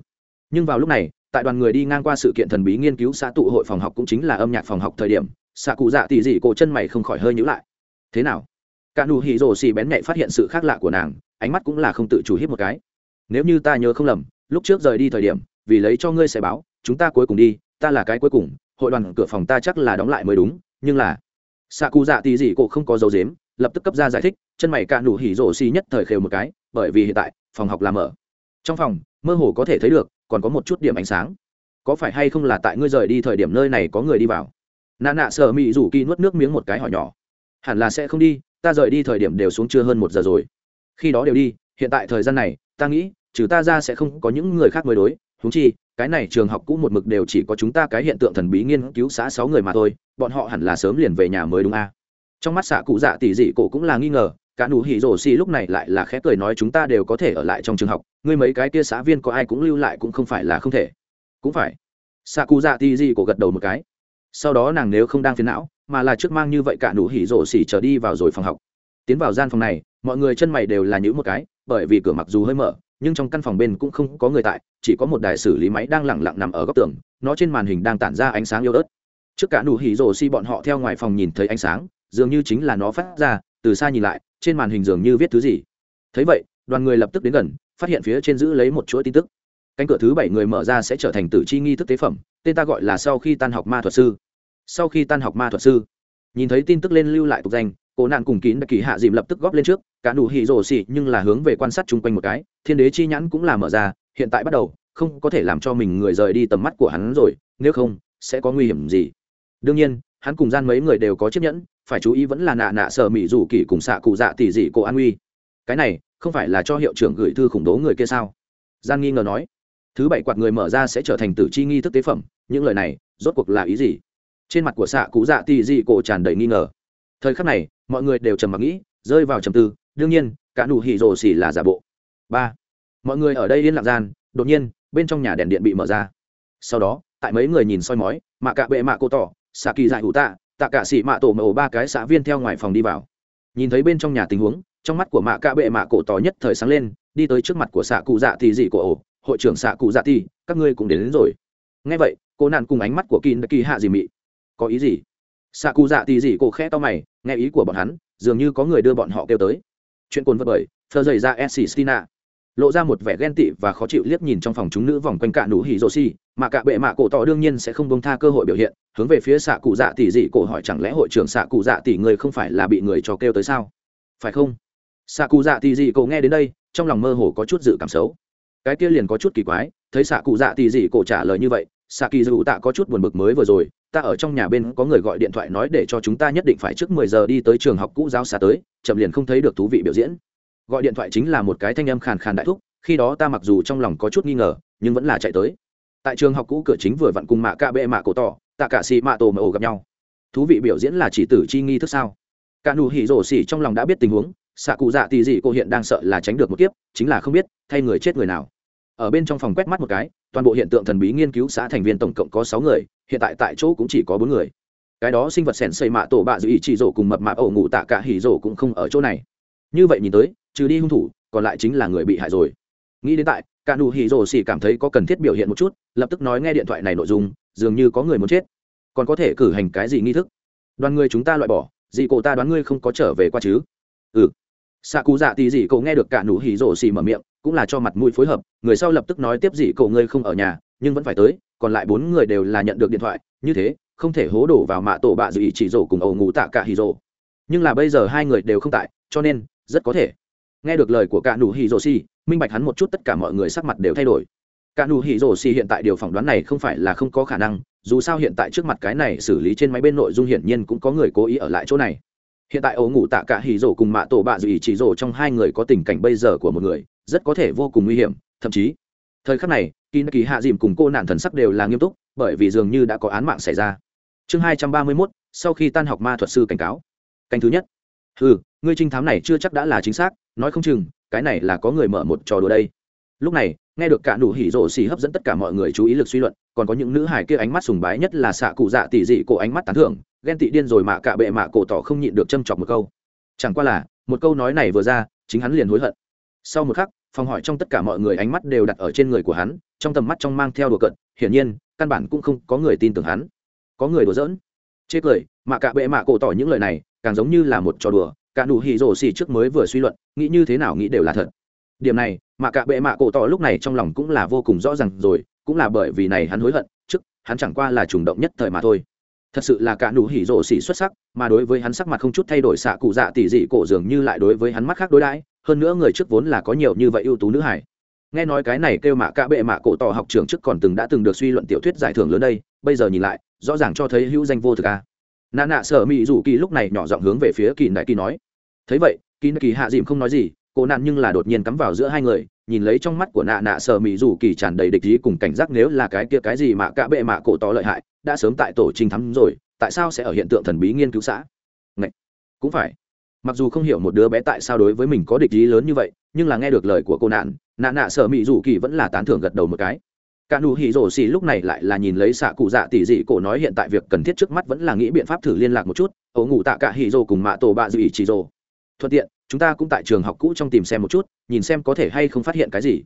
Nhưng vào lúc này, tại đoàn người đi ngang qua sự kiện thần bí nghiên cứu xã tụ hội phòng học cũng chính là âm nhạc phòng học thời điểm xạ cụ dạ tỉ dị cô chân mày không khỏi hơi nhữ lại. Thế nào? Cả nụ hỉ rồ xì bén nhạy phát hiện sự khác lạ của nàng ánh mắt cũng là không tự chủ hít một cái. Nếu như ta nhớ không lầm, lúc trước rời đi thời điểm, vì lấy cho ngươi sẽ báo, chúng ta cuối cùng đi, ta là cái cuối cùng, hội đoàn cửa phòng ta chắc là đóng lại mới đúng, nhưng là xạ cụ dạ tì dị cổ không có dấu dếm lập tức cấp ra giải thích, chân mày cạn đủ hỉ rổ xì nhất thời khều một cái, bởi vì hiện tại, phòng học làm ở trong phòng, mơ hồ có thể thấy được, còn có một chút điểm ánh sáng. Có phải hay không là tại ngươi rời đi thời điểm nơi này có người đi vào? Nà nạ sợ mị rủ kỳ nuốt nước miếng một cái hỏi nhỏ. Hẳn là sẽ không đi, ta rời đi thời điểm đều xuống chưa hơn một giờ rồi khi đó đều đi, hiện tại thời gian này, ta nghĩ, trừ ta ra sẽ không có những người khác mới đối. Húng chi, cái này trường học cũ một mực đều chỉ có chúng ta cái hiện tượng thần bí nghiên cứu xã sáu người mà thôi, bọn họ hẳn là sớm liền về nhà mới đúng a. À. trong mắt xạ cụ dạ tỷ dị cổ cũng là nghi ngờ, cả nụ hỉ rổ xì lúc này lại là khẽ cười nói chúng ta đều có thể ở lại trong trường học, ngươi mấy cái kia xã viên có ai cũng lưu lại cũng không phải là không thể. Cũng phải. Xạ cụ dạ tỷ dị cổ gật đầu một cái. Sau đó nàng nếu không đang phiền não, mà là trước mang như vậy cả nụ hỉ rổ xì trở đi vào rồi phòng học. Tiến vào gian phòng này mọi người chân mày đều là những một cái, bởi vì cửa mặc dù hơi mở, nhưng trong căn phòng bên cũng không có người tại, chỉ có một đài xử lý máy đang lẳng lặng nằm ở góc tường, nó trên màn hình đang tản ra ánh sáng yếu ớt. Trước cả nụ hỉ rồ si bọn họ theo ngoài phòng nhìn thấy ánh sáng, dường như chính là nó phát ra, từ xa nhìn lại, trên màn hình dường như viết thứ gì. Thấy vậy, đoàn người lập tức đến gần, phát hiện phía trên giữ lấy một chuỗi tin tức. Cánh cửa thứ bảy người mở ra sẽ trở thành tử chi nghi thức tế phẩm, tên ta gọi là sau khi tan học ma thuật sư. Sau khi tan học ma thuật sư. Nhìn thấy tin tức lên lưu lại tục danh cổ nạn cùng kín đặc kỳ hạ dìm lập tức góp lên trước, cả nụ hỉ rồ xỉ nhưng là hướng về quan sát chung quanh một cái, thiên đế chi nhãn cũng là mở ra, hiện tại bắt đầu, không có thể làm cho mình người rời đi tầm mắt của hắn rồi, nếu không, sẽ có nguy hiểm gì. Đương nhiên, hắn cùng gian mấy người đều có chiếc nhẫn, phải chú ý vẫn là nạ nạ sợ mỹ rủ kỳ cùng xạ cụ dạ tỷ dị cô an uy. Cái này, không phải là cho hiệu trưởng gửi thư khủng bố người kia sao? Gian nghi ngờ nói. Thứ bảy quạt người mở ra sẽ trở thành tử chi nghi thức tế phẩm, những lời này, rốt cuộc là ý gì? Trên mặt của xạ cụ dạ tỷ dị cô tràn đầy nghi ngờ. Thời khắc này mọi người đều trầm mặc nghĩ rơi vào trầm tư đương nhiên cả nụ hỉ rồ xỉ là giả bộ. Ba mọi người ở đây liên lạc gian đột nhiên bên trong nhà đèn điện bị mở ra. Sau đó tại mấy người nhìn soi mói mạ cạ bệ mạ cô tỏ xạ kỳ dại hụ tạ tạ cả xỉ mạ tổ mộ ba cái xã viên theo ngoài phòng đi vào. Nhìn thấy bên trong nhà tình huống trong mắt của mạ cạ bệ mạ cổ tỏ nhất thời sáng lên đi tới trước mặt của xạ cụ dạ thì dị của ổ hội trưởng xạ cụ dạ thì các ngươi cũng đến, đến rồi. Nghe vậy cô nạn cùng ánh mắt của kỳ kỳ hạ dị mị. Có ý gì? xạ cụ dạ tì dị cổ khẽ to mày, nghe ý của bọn hắn, dường như có người đưa bọn họ kêu tới. Chuyện cồn vật bởi thơ dày dạ ra s s tina lộ ra một vẻ ghen tị và khó chịu liếc nhìn trong phòng chúng nữ vòng quanh cạ nụ hỉ rô xi, mà cạ bệ mạ cổ tỏ đương nhiên sẽ không bông tha cơ hội biểu hiện, hướng về phía xạ cụ dạ tỉ dị cổ hỏi chẳng lẽ hội trưởng xạ cụ dạ tỉ người không phải là bị người cho kêu tới sao? Phải không? Xạ cụ dạ tỉ dị cổ nghe đến đây, trong lòng mơ hồ có chút dự cảm xấu. Cái kia liền có chút kỳ quái, thấy xạ cụ dạ tỉ dị cổ trả lời như vậy xạ kỳ dù tạ có chút buồn bực mới vừa rồi ta ở trong nhà bên có người gọi điện thoại nói để cho chúng ta nhất định phải trước mười giờ đi tới trường học cũ giáo xá tới, chậm liền không thấy được thú vị biểu diễn. Gọi điện thoại chính là một cái thanh âm khàn khàn đại thúc, khi đó ta mặc dù trong lòng có chút nghi ngờ, nhưng vẫn là chạy tới. Tại trường học cũ cửa chính vừa vặn cùng mạ cạ bệ mạ cổ tỏ, tạ cả xì mạ tổ mạ ổ gặp nhau. Thú vị biểu diễn là chỉ tử chi nghi thức sao? Cả nụ hỉ rổ xỉ trong lòng đã biết tình huống, xạ cụ dạ tỷ gì cô hiện đang sợ là tránh được một kiếp, chính là không biết, thay người chết người nào. Ở bên trong phòng quét mắt một cái toàn bộ hiện tượng thần bí nghiên cứu xã thành viên tổng cộng có sáu người, hiện tại tại chỗ cũng chỉ có bốn người. Cái đó sinh vật sèn xây mạ tổ bạ dự ý chỉ rổ cùng mập mạ ẩu ngủ tạ cả hỉ rổ cũng không ở chỗ này. Như vậy nhìn tới, trừ đi hung thủ, còn lại chính là người bị hại rồi. Nghĩ đến tại, cả nụ hỉ rổ xỉ cảm thấy có cần thiết biểu hiện một chút, lập tức nói nghe điện thoại này nội dung, dường như có người muốn chết. Còn có thể cử hành cái gì nghi thức? Đoàn người chúng ta loại bỏ, dị cổ ta đoán ngươi không có trở về qua chứ? Ừ. Xạ cụ dạ tì dị cổ nghe được cả nụ hỉ rổ xì mở miệng cũng là cho mặt mũi phối hợp, người sau lập tức nói tiếp dị cậu ngươi không ở nhà, nhưng vẫn phải tới, còn lại bốn người đều là nhận được điện thoại, như thế, không thể hố đổ vào mạ tổ bạ dị chỉ rổ cùng ẩu ngủ tạ cả hì rổ. Nhưng là bây giờ hai người đều không tại, cho nên, rất có thể. Nghe được lời của cả nụ hì rổ xì, minh bạch hắn một chút tất cả mọi người sắc mặt đều thay đổi. Cả nụ hỉ rổ xì hiện tại điều phỏng đoán này không phải là không có khả năng, dù sao hiện tại trước mặt cái này xử lý trên máy bên nội dung hiển nhiên cũng có người cố ý ở lại chỗ này hiện tại ấu ngủ tạ cả hỉ rổ cùng mạ tổ bạ dù ý chỉ rổ trong hai người có tình cảnh bây giờ của một người, rất có thể vô cùng nguy hiểm, thậm chí, thời khắc này kỳ kỳ hạ dìm cùng cô nạn thần sắc đều là nghiêm túc, bởi vì dường như đã có án mạng xảy ra. Chương hai trăm ba mươi mốt, sau khi tan học ma thuật sư cảnh cáo. Cảnh thứ nhất. Ừ ngươi trinh thám này chưa chắc đã là chính xác, nói không chừng, cái này là có người mở một trò đùa đây. Lúc này, nghe được cả nụ hỉ rổ xì hấp dẫn tất cả mọi người chú ý lực suy luận còn có những nữ hải kia ánh mắt sùng bái nhất là xạ cụ dạ tỷ dị cổ ánh mắt tán thưởng, ghen tị điên rồi mạ cả bệ mạ cổ tỏ không nhịn được châm chọc một câu. Chẳng qua là, một câu nói này vừa ra, chính hắn liền hối hận. Sau một khắc, phòng hỏi trong tất cả mọi người ánh mắt đều đặt ở trên người của hắn, trong tầm mắt trong mang theo đùa cận hiển nhiên, căn bản cũng không có người tin tưởng hắn. Có người đùa giỡn. Chê cười mạ cả bệ mạ cổ tỏ những lời này, càng giống như là một trò đùa, cả nụ hỉ rổ xì trước mới vừa suy luận, nghĩ như thế nào nghĩ đều là thật. Điểm này mạ cả bệ mạ cổ tỏ lúc này trong lòng cũng là vô cùng rõ ràng rồi cũng là bởi vì này hắn hối hận, trước, hắn chẳng qua là trùng động nhất thời mà thôi. Thật sự là cả nụ hỉ rổ xỉ xuất sắc, mà đối với hắn sắc mặt không chút thay đổi xạ cụ dạ tỉ dị cổ dường như lại đối với hắn mắt khác đối đãi, hơn nữa người trước vốn là có nhiều như vậy ưu tú nữ hải nghe nói cái này kêu mạ cả bệ mạ cổ tỏ học trưởng trước còn từng đã từng được suy luận tiểu thuyết giải thưởng lớn đây, bây giờ nhìn lại, rõ ràng cho thấy hữu danh vô thực a. Nà nạ sở mỹ rủ kỳ lúc này nhỏ giọng hướng về phía kỳ đại kỳ nói. Thấy vậy, kỳ đại kỳ hạ dìm không nói gì, cô nạn nhưng là đột nhiên cắm vào giữa hai người nhìn lấy trong mắt của nạ nạ sợ mỹ dù kỳ tràn đầy địch ý cùng cảnh giác nếu là cái kia cái gì mà cả bệ mạ cổ to lợi hại, đã sớm tại tổ trình thắm rồi, tại sao sẽ ở hiện tượng thần bí nghiên cứu xã? Ngậy! cũng phải. Mặc dù không hiểu một đứa bé tại sao đối với mình có địch ý lớn như vậy, nhưng là nghe được lời của cô nạn, nạ nạ sợ mỹ dù kỳ vẫn là tán thưởng gật đầu một cái. Cả nụ hỉ rổ xì lúc này lại là nhìn lấy xạ cụ dạ tỷ dị cổ nói hiện tại việc cần thiết trước mắt vẫn là nghĩ biện pháp thử liên lạc một chút, ấu ngủ tạ cả hỉ rổ cùng mạ tổ bạ dị chỉ rổ. Thuận tiện chúng ta cũng tại trường học cũ trong tìm xem một chút, nhìn xem có thể hay không phát hiện cái gì.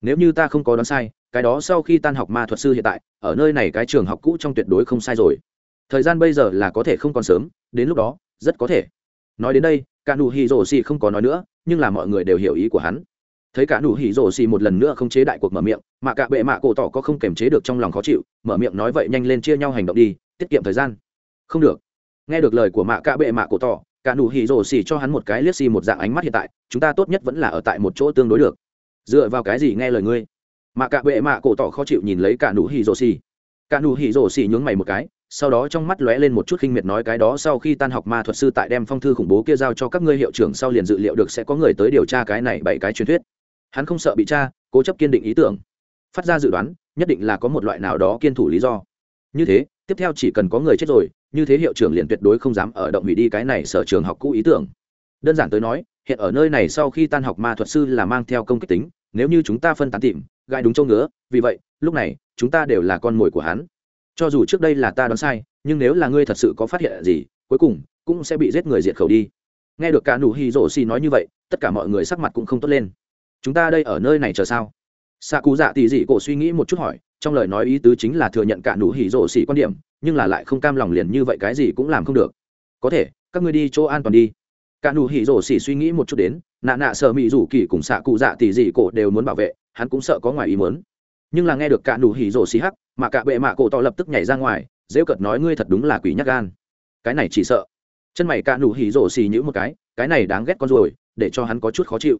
Nếu như ta không có đoán sai, cái đó sau khi tan học ma thuật sư hiện tại, ở nơi này cái trường học cũ trong tuyệt đối không sai rồi. Thời gian bây giờ là có thể không còn sớm, đến lúc đó, rất có thể. Nói đến đây, cả nụ hỉ rổ xì không có nói nữa, nhưng là mọi người đều hiểu ý của hắn. Thấy cả nụ hỉ rổ xì một lần nữa không chế đại cuộc mở miệng, mà cả bệ mạ cổ tỏ có không kềm chế được trong lòng khó chịu, mở miệng nói vậy nhanh lên chia nhau hành động đi, tiết kiệm thời gian. Không được. Nghe được lời của mạ cả bệ mạ cổ tỏ cả nụ hỉ rồ xỉ cho hắn một cái liếc xì một dạng ánh mắt hiện tại, chúng ta tốt nhất vẫn là ở tại một chỗ tương đối được. Dựa vào cái gì nghe lời ngươi? Mà cả bệ mạ cổ tỏ khó chịu nhìn lấy cả nụ hỉ rồ xỉ. Cả nụ hỉ rồ xỉ nhướng mày một cái, sau đó trong mắt lóe lên một chút khinh miệt nói cái đó sau khi tan học ma thuật sư tại đem phong thư khủng bố kia giao cho các ngươi hiệu trưởng sau liền dự liệu được sẽ có người tới điều tra cái này bảy cái truyền thuyết. Hắn không sợ bị tra, cố chấp kiên định ý tưởng. Phát ra dự đoán, nhất định là có một loại nào đó kiên thủ lý do. Như thế, tiếp theo chỉ cần có người chết rồi như thế hiệu trưởng liền tuyệt đối không dám ở động hủy đi cái này sở trường học cũ ý tưởng. Đơn giản tới nói, hiện ở nơi này sau khi tan học ma thuật sư là mang theo công kích tính, nếu như chúng ta phân tán tìm gai đúng châu ngứa, vì vậy, lúc này, chúng ta đều là con mồi của hắn. Cho dù trước đây là ta đoán sai, nhưng nếu là ngươi thật sự có phát hiện gì, cuối cùng, cũng sẽ bị giết người diệt khẩu đi. Nghe được cả nụ hi dỗ xi nói như vậy, tất cả mọi người sắc mặt cũng không tốt lên. Chúng ta đây ở nơi này chờ sao? Xạ cú dạ tỷ dị cổ suy nghĩ một chút hỏi trong lời nói ý tứ chính là thừa nhận cả nụ hỉ rổ xỉ quan điểm, nhưng là lại không cam lòng liền như vậy cái gì cũng làm không được. Có thể, các ngươi đi chỗ an toàn đi. Cả nụ hỉ rổ xỉ suy nghĩ một chút đến, nạ nạ sợ mỹ rủ kỳ cùng xạ cụ dạ tỷ dị cổ đều muốn bảo vệ, hắn cũng sợ có ngoài ý muốn. Nhưng là nghe được cả nụ hỉ rổ xỉ hắc, mà cả bệ mạ cổ to lập tức nhảy ra ngoài dễ cợt nói ngươi thật đúng là quỷ nhắc gan. Cái này chỉ sợ. Chân mày cả nụ hỉ rổ xỉ nhữ một cái cái này đáng ghét con rồi để cho hắn có chút khó chịu.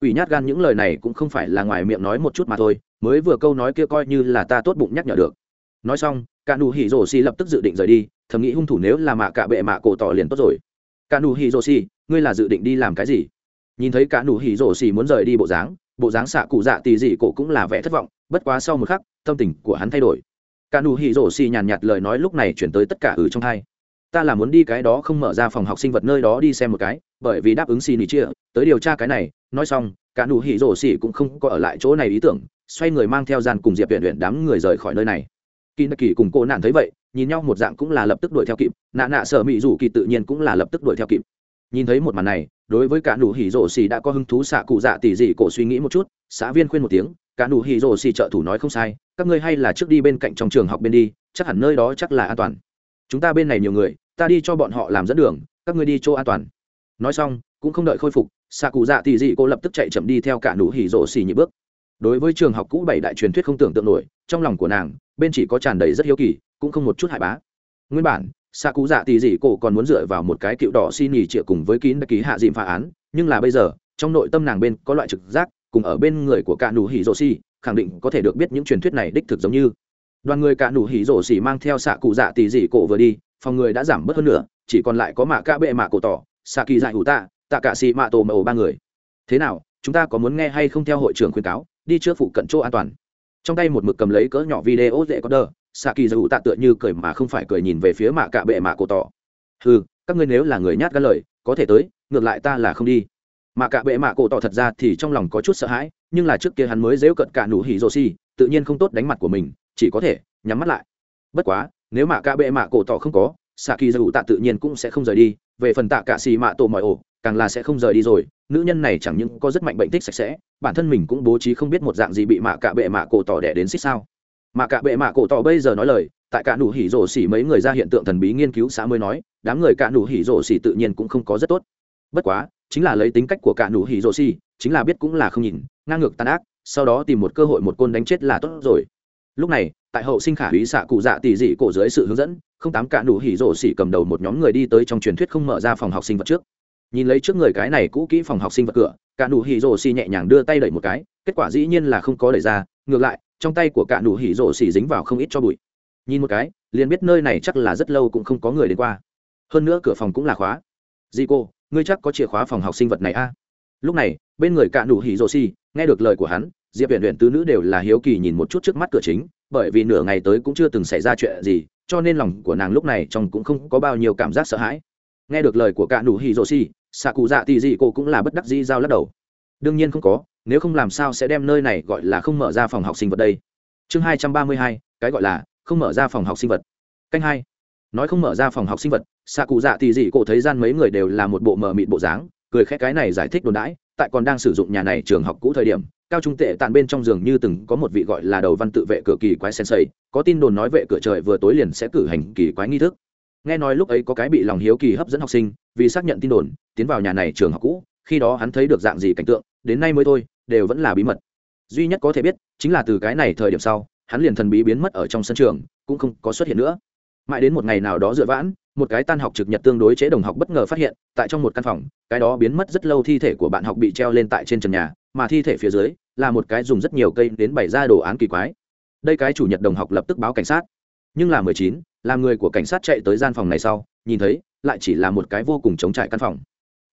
Quỷ nhát gan những lời này cũng không phải là ngoài miệng nói một chút mà thôi mới vừa câu nói kia coi như là ta tốt bụng nhắc nhở được. Nói xong, cả nụ hỉ rổ xì lập tức dự định rời đi, thầm nghĩ hung thủ nếu là mạ cả bệ mạ cổ tỏ liền tốt rồi. Cả nụ hỉ rổ xì ngươi là dự định đi làm cái gì? Nhìn thấy cả nụ hỉ rổ xì muốn rời đi bộ dáng bộ dáng xạ cụ dạ tì dị cổ cũng là vẻ thất vọng, bất quá sau một khắc, tâm tình của hắn thay đổi. Cả nụ hỉ rổ xì nhàn nhạt lời nói lúc này chuyển tới tất cả ừ trong hai. Ta là muốn đi cái đó không mở ra phòng học sinh vật nơi đó đi xem một cái, bởi vì đáp ứng xì nỉ chia tới điều tra cái này, nói xong, cả nụ hỉ rổ xì cũng không có ở lại chỗ này ý tưởng xoay người mang theo gian cùng diệp viện luyện đám người rời khỏi nơi này. Kỳ nạ kỳ cùng cô nạn thấy vậy, nhìn nhau một dạng cũng là lập tức đuổi theo kịp, nạ nạ sở mỹ dù kỳ tự nhiên cũng là lập tức đuổi theo kịp. Nhìn thấy một màn này, đối với cả nụ hỉ rổ xì đã có hứng thú xạ cụ dạ tỷ dị cổ suy nghĩ một chút, xã viên khuyên một tiếng, cả nụ hỉ rổ xì trợ thủ nói không sai, các ngươi hay là trước đi bên cạnh trong trường học bên đi, chắc hẳn nơi đó chắc là an toàn. Chúng ta bên này nhiều người, ta đi cho bọn họ làm dẫn đường, các ngươi đi chỗ an toàn. Nói xong, cũng không đợi khôi phục, xạ cụ dạ tỷ dị cô lập tức chạy chậm đi theo cả nụ hỉ rổ xì nhị bước đối với trường học cũ bảy đại truyền thuyết không tưởng tượng nổi, trong lòng của nàng, bên chỉ có tràn đầy rất hiếu kỳ, cũng không một chút hại bá. Nguyên bản xạ cụ dạ tỷ dị cổ còn muốn dựa vào một cái cựu đỏ xin nhì trịa cùng với kín đã ký hạ dịm phá án, nhưng là bây giờ, trong nội tâm nàng bên có loại trực giác, cùng ở bên người của cạ nụ hỉ rồ xì, khẳng định có thể được biết những truyền thuyết này đích thực giống như. Đoàn người cạ nụ hỉ rổ xỉ mang theo xạ cụ dạ tỷ dị cổ vừa đi, phòng người đã giảm bớt hơn nửa chỉ còn lại có mạ ca bệ mạ cổ tỏ xạ kỳ dạ hủ tạ tạ cạ xì mạ tổ mạ ổ ba người. Thế nào chúng ta có muốn nghe hay không theo hội trưởng khuyên cáo đi trước phụ cận chỗ an toàn. Trong tay một mực cầm lấy cỡ nhỏ video dễ có đờ xạ kỳ dù tạ tựa như cười mà không phải cười nhìn về phía mạ cạ bệ mạ cổ tỏ. Ừ các ngươi nếu là người nhát gan lời có thể tới ngược lại ta là không đi. Mạ cạ bệ mạ cổ tỏ thật ra thì trong lòng có chút sợ hãi nhưng là trước kia hắn mới dễu cận cả nụ hỉ rô xi, tự nhiên không tốt đánh mặt của mình chỉ có thể nhắm mắt lại. Bất quá nếu mạ cạ bệ mạ cổ tỏ không có xạ kỳ dù tạ tự nhiên cũng sẽ không rời đi về phần tạ cả xì mạ tổ mọi ổ càng là sẽ không rời đi rồi, nữ nhân này chẳng những có rất mạnh bệnh tích sạch sẽ, bản thân mình cũng bố trí không biết một dạng gì bị mạ cạ bệ mạ cổ tỏ đẻ đến xích sao. Mạ cạ bệ mạ cổ tỏ bây giờ nói lời, tại cả nụ hỉ rổ xỉ mấy người ra hiện tượng thần bí nghiên cứu xã mới nói, đám người cả nụ hỉ rổ xỉ tự nhiên cũng không có rất tốt. Bất quá, chính là lấy tính cách của cả nụ hỉ rổ xỉ, chính là biết cũng là không nhìn, ngang ngược tàn ác, sau đó tìm một cơ hội một côn đánh chết là tốt rồi. Lúc này, tại hậu sinh khả hủy xạ cụ dạ tỷ dị cổ dưới sự hướng dẫn, không tám cả nụ hỉ rổ xỉ cầm đầu một nhóm người đi tới trong truyền thuyết không mở ra phòng học sinh vật trước nhìn lấy trước người cái này cũ kỹ phòng học sinh vật cửa, cả nụ hỉ rổ xì nhẹ nhàng đưa tay đẩy một cái, kết quả dĩ nhiên là không có đẩy ra, ngược lại, trong tay của cả nụ hỉ rổ xì dính vào không ít cho bụi. Nhìn một cái, liền biết nơi này chắc là rất lâu cũng không có người đến qua. Hơn nữa cửa phòng cũng là khóa. Di cô, ngươi chắc có chìa khóa phòng học sinh vật này a? Lúc này, bên người cạn đủ hỉ rô si nghe được lời của hắn, diệp huyện huyện tứ nữ đều là hiếu kỳ nhìn một chút trước mắt cửa chính, bởi vì nửa ngày tới cũng chưa từng xảy ra chuyện gì, cho nên lòng của nàng lúc này trông cũng không có bao nhiêu cảm giác sợ hãi. Nghe được lời của cạn đủ hỉ rô si xạ cụ dạ tỷ dị cô cũng là bất đắc dĩ giao lắc đầu. Đương nhiên không có, nếu không làm sao sẽ đem nơi này gọi là không mở ra phòng học sinh vật đây? Chương hai trăm ba mươi hai, cái gọi là không mở ra phòng học sinh vật. Canh hai. Nói không mở ra phòng học sinh vật, xạ cụ dạ tỷ dị cô thấy gian mấy người đều là một bộ mờ mịt bộ dáng, cười khẽ cái này giải thích đồn đãi, tại còn đang sử dụng nhà này trường học cũ thời điểm, cao trung tệ tàn bên trong giường như từng có một vị gọi là đầu văn tự vệ cửa kỳ quái sensei, có tin đồn nói vệ cửa trời vừa tối liền sẽ cử hành kỳ quái nghi thức nghe nói lúc ấy có cái bị lòng hiếu kỳ hấp dẫn học sinh, vì xác nhận tin đồn, tiến vào nhà này trường học cũ, khi đó hắn thấy được dạng gì cảnh tượng, đến nay mới thôi, đều vẫn là bí mật. Duy nhất có thể biết, chính là từ cái này thời điểm sau, hắn liền thần bí biến mất ở trong sân trường, cũng không có xuất hiện nữa. Mãi đến một ngày nào đó dựa vãn, một cái tan học trực nhật tương đối chế đồng học bất ngờ phát hiện, tại trong một căn phòng, cái đó biến mất rất lâu thi thể của bạn học bị treo lên tại trên trần nhà, mà thi thể phía dưới là một cái dùng rất nhiều cây đến bày ra đồ án kỳ quái. Đây cái chủ nhật đồng học lập tức báo cảnh sát. Nhưng là mười chín làm người của cảnh sát chạy tới gian phòng này sau, nhìn thấy, lại chỉ là một cái vô cùng chống trải căn phòng.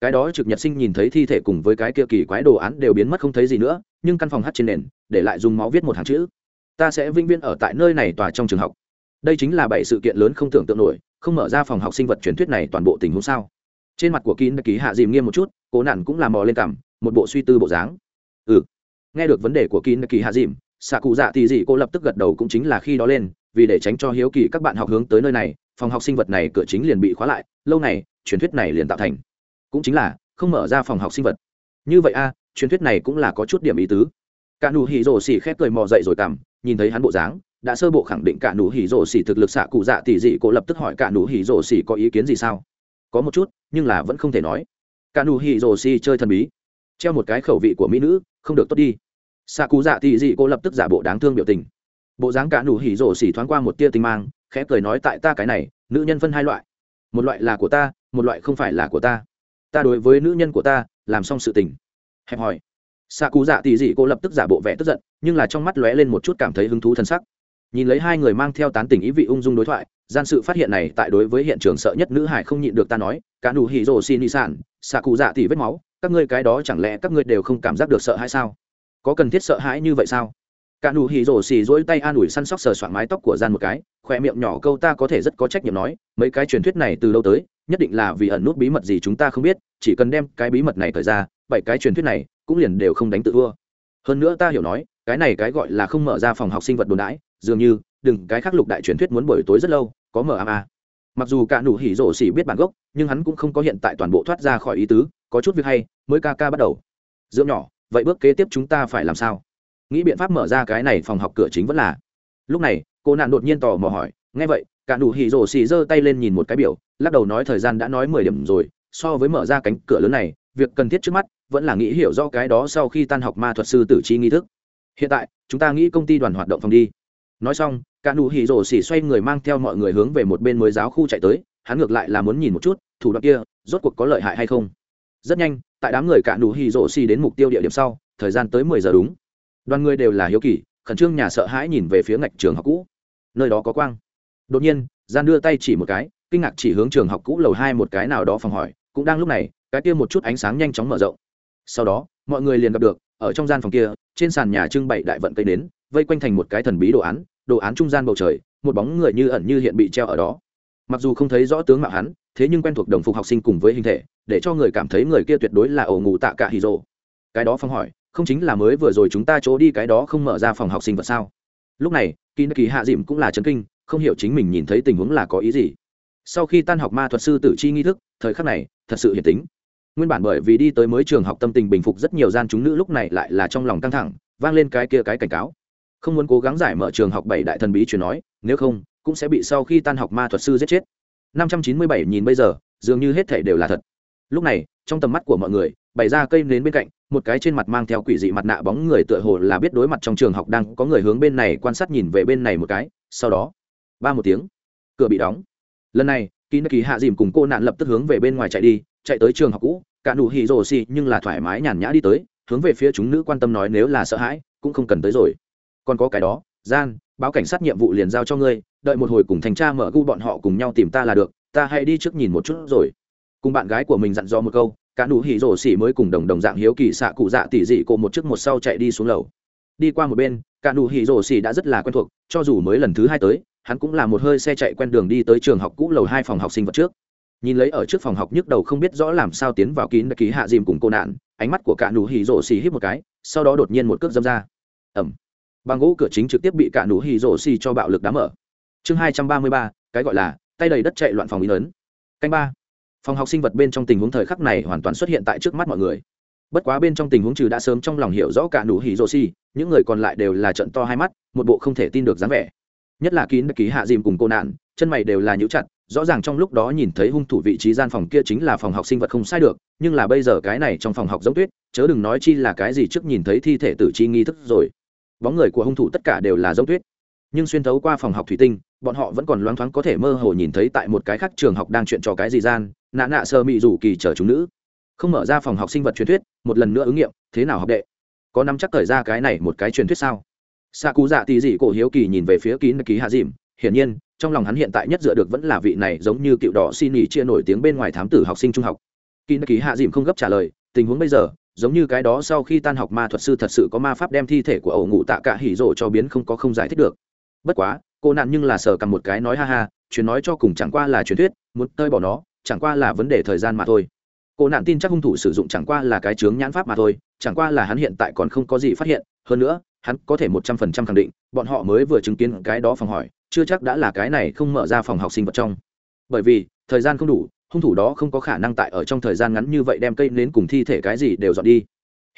Cái đó trực nhật sinh nhìn thấy thi thể cùng với cái kia kỳ quái đồ án đều biến mất không thấy gì nữa, nhưng căn phòng hát trên nền, để lại dùng máu viết một hàng chữ. Ta sẽ vĩnh viễn ở tại nơi này tòa trong trường học. Đây chính là bảy sự kiện lớn không tưởng tượng nổi, không mở ra phòng học sinh vật truyền thuyết này toàn bộ tình huống sao? Trên mặt của kín ký hạ dìm nghiêm một chút, cố nạn cũng làm mò lên cằm một bộ suy tư bộ dáng. Ừ. Nghe được vấn đề của kín ký hạ dìm xạ cụ dạ thì dị cô lập tức gật đầu cũng chính là khi đó lên, vì để tránh cho hiếu kỳ các bạn học hướng tới nơi này, phòng học sinh vật này cửa chính liền bị khóa lại, lâu này, truyền thuyết này liền tạo thành. Cũng chính là, không mở ra phòng học sinh vật. Như vậy a, truyền thuyết này cũng là có chút điểm ý tứ. Cả nụ hỉ rổ xỉ khép cười mò dậy rồi cảm nhìn thấy hắn bộ dáng, đã sơ bộ khẳng định cả nụ hỉ rổ xỉ thực lực xạ cụ dạ tỷ dị cô lập tức hỏi cả nụ hỉ rổ xỉ có ý kiến gì sao? Có một chút, nhưng là vẫn không thể nói. Cả nụ hỉ rổ xỉ chơi thần bí. Treo một cái khẩu vị của mỹ nữ, không được tốt đi xạ cụ dạ thị dị cô lập tức giả bộ đáng thương biểu tình. Bộ dáng cả nụ hỉ rổ xỉ thoáng qua một tia tinh mang, khẽ cười nói tại ta cái này, nữ nhân phân hai loại. Một loại là của ta, một loại không phải là của ta. Ta đối với nữ nhân của ta, làm xong sự tình. Hẹp hỏi xạ cụ dạ tỉ dị cô lập tức giả bộ vẻ tức giận, nhưng là trong mắt lóe lên một chút cảm thấy hứng thú thân sắc. Nhìn lấy hai người mang theo tán tình ý vị ung dung đối thoại, gian sự phát hiện này tại đối với hiện trường sợ nhất nữ hải không nhịn được ta nói, cả nụ hỉ rổ xỉ nị sản, xạ cụ dạ tỉ vết máu, các ngươi cái đó chẳng lẽ các ngươi đều không cảm giác được sợ hay sao? có cần thiết sợ hãi như vậy sao? Cả nụ hỉ rổ xì rỗi tay an ủi săn sóc sờ soạn mái tóc của gian một cái khoe miệng nhỏ câu ta có thể rất có trách nhiệm nói, mấy cái truyền thuyết này từ lâu tới, nhất định là vì ẩn nút bí mật gì chúng ta không biết, chỉ cần đem cái bí mật này thời ra, bảy cái truyền thuyết này cũng liền đều không đánh tự thua. Hơn nữa ta hiểu nói, cái này cái gọi là không mở ra phòng học sinh vật đồn đãi, dường như, đừng, cái khác lục đại truyền thuyết muốn buổi tối rất lâu, có mở am a mặc dù cả nụ hỉ rổ xỉ biết bản gốc, nhưng hắn cũng không có hiện tại toàn bộ thoát ra khỏi ý tứ, có chút việc hay, mới ca ca bắt đầu. Dưỡng nhỏ vậy bước kế tiếp chúng ta phải làm sao? Nghĩ biện pháp mở ra cái này phòng học cửa chính vẫn là. Lúc này, cô nạn đột nhiên tò mò hỏi, nghe vậy, cả đủ hì rổ xì giơ tay lên nhìn một cái biểu, lắc đầu nói thời gian đã nói mười điểm rồi, so với mở ra cánh cửa lớn này, việc cần thiết trước mắt vẫn là nghĩ hiểu do cái đó sau khi tan học ma thuật sư tử trí nghi thức. Hiện tại, chúng ta nghĩ công ty đoàn hoạt động phòng đi. Nói xong, cả đủ hì rổ xì xoay người mang theo mọi người hướng về một bên mới giáo khu chạy tới, hắn ngược lại là muốn nhìn một chút, thủ đoạn kia rốt cuộc có lợi hại hay không. Rất nhanh tại đám người cả nụ hỉ rổ xì đến mục tiêu địa điểm sau, thời gian tới mười giờ đúng. Đoàn người đều là hiếu kỳ, khẩn trương nhà sợ hãi nhìn về phía ngạch trường học cũ. Nơi đó có quang. Đột nhiên, gian đưa tay chỉ một cái, kinh ngạc chỉ hướng trường học cũ lầu hai một cái nào đó phòng hỏi, cũng đang lúc này, cái kia một chút ánh sáng nhanh chóng mở rộng. Sau đó, mọi người liền gặp được, ở trong gian phòng kia, trên sàn nhà trưng bày đại vận cây đến vây quanh thành một cái thần bí đồ án đồ án trung gian bầu trời, một bóng người như ẩn như hiện bị treo ở đó. Mặc dù không thấy rõ tướng mạo hắn thế nhưng quen thuộc đồng phục học sinh cùng với hình thể, để cho người cảm thấy người kia tuyệt đối là ổ ngủ tạ cả hì rồ. Cái đó phong hỏi, không chính là mới vừa rồi chúng ta chỗ đi cái đó không mở ra phòng học sinh vật sao? Lúc này kỳ kỳ hạ dịm cũng là chấn kinh, không hiểu chính mình nhìn thấy tình huống là có ý gì. Sau khi tan học ma thuật sư tử chi nghi thức, thời khắc này, thật sự hiển tính. Nguyên bản bởi vì đi tới mới trường học tâm tình bình phục rất nhiều gian chúng nữ lúc này lại là trong lòng căng thẳng, vang lên cái kia cái cảnh cáo. Không muốn cố gắng giải mở trường học bảy đại thần bí truyền nói, nếu không, cũng sẽ bị sau khi tan học ma thuật sư giết chết năm trăm chín mươi bảy nhìn bây giờ, dường như hết thảy đều là thật. Lúc này, trong tầm mắt của mọi người, bày ra cây nến bên cạnh, một cái trên mặt mang theo quỷ dị mặt nạ bóng người tựa hồ là biết đối mặt trong trường học đang có người hướng bên này quan sát nhìn về bên này một cái, sau đó, ba một tiếng, cửa bị đóng. Lần này kỳ kỳ hạ dìm cùng cô nạn lập tức hướng về bên ngoài chạy đi, chạy tới trường học cũ, cả nụ hì rồ xì nhưng là thoải mái nhàn nhã đi tới, hướng về phía chúng nữ quan tâm nói nếu là sợ hãi, cũng không cần tới rồi. Còn có cái đó, gian báo cảnh sát nhiệm vụ liền giao cho ngươi, đợi một hồi cùng thanh tra mở gu bọn họ cùng nhau tìm ta là được, ta hãy đi trước nhìn một chút rồi. Cùng bạn gái của mình dặn dò một câu, cả nụ hỉ rổ xỉ mới cùng đồng đồng dạng hiếu kỳ xạ cụ dạ tỉ dị cô một chiếc một sau chạy đi xuống lầu. Đi qua một bên, cả nụ hỉ rổ xỉ đã rất là quen thuộc, cho dù mới lần thứ hai tới, hắn cũng là một hơi xe chạy quen đường đi tới trường học cũ lầu hai phòng học sinh vật trước. Nhìn lấy ở trước phòng học nhức đầu không biết rõ làm sao tiến vào kín ký hạ dìm cùng cô nạn, ánh mắt của cả nụ hỉ rổ xỉ hít một cái, sau đó đột nhiên một cước dâm ra. Ẩm bằng gỗ cửa chính trực tiếp bị cả nụ hì rổ xì cho bạo lực đám mở. Chương hai trăm ba mươi ba, cái gọi là tay đầy đất chạy loạn phòng in ấn. Canh ba. Phòng học sinh vật bên trong tình huống thời khắc này hoàn toàn xuất hiện tại trước mắt mọi người. Bất quá bên trong tình huống trừ đã sớm trong lòng hiểu rõ cả nụ hì rổ xì, những người còn lại đều là trận to hai mắt, một bộ không thể tin được dáng vẻ. Nhất là kín ký hạ dìm cùng cô nạn, chân mày đều là nhũ chặt, rõ ràng trong lúc đó nhìn thấy hung thủ vị trí gian phòng kia chính là phòng học sinh vật không sai được, nhưng là bây giờ cái này trong phòng học giống tuyết, chớ đừng nói chi là cái gì trước nhìn thấy thi thể tử chi nghi thức rồi bóng người của hung thủ tất cả đều là giống tuyết. Nhưng xuyên thấu qua phòng học thủy tinh, bọn họ vẫn còn loáng thoáng có thể mơ hồ nhìn thấy tại một cái khác trường học đang chuyện trò cái gì gian, nạ nạ sơ mị rủ kỳ chờ chúng nữ. Không mở ra phòng học sinh vật truyền thuyết, một lần nữa ứng nghiệm, thế nào học đệ? Có nắm chắc thời ra cái này một cái truyền thuyết sao? Xa cú dạ tì dị cổ hiếu kỳ nhìn về phía kín ký hạ dìm, hiển nhiên, trong lòng hắn hiện tại nhất dựa được vẫn là vị này giống như cựu đỏ xin nghỉ chia nổi tiếng bên ngoài thám tử học sinh trung học. Kín ký hạ dìm không gấp trả lời, tình huống bây giờ giống như cái đó sau khi tan học ma thuật sư thật sự có ma pháp đem thi thể của ẩu ngủ tạ cả hỉ rộ cho biến không có không giải thích được. Bất quá, cô nạn nhưng là sờ cầm một cái nói ha ha, chuyện nói cho cùng chẳng qua là truyền thuyết, muốn tơi bỏ nó, chẳng qua là vấn đề thời gian mà thôi. Cô nạn tin chắc hung thủ sử dụng chẳng qua là cái chướng nhãn pháp mà thôi, chẳng qua là hắn hiện tại còn không có gì phát hiện, hơn nữa, hắn có thể một trăm phần trăm khẳng định, bọn họ mới vừa chứng kiến cái đó phòng hỏi, chưa chắc đã là cái này không mở ra phòng học sinh vật trong. Bởi vì, thời gian không đủ hung thủ đó không có khả năng tại ở trong thời gian ngắn như vậy đem cây nến cùng thi thể cái gì đều dọn đi.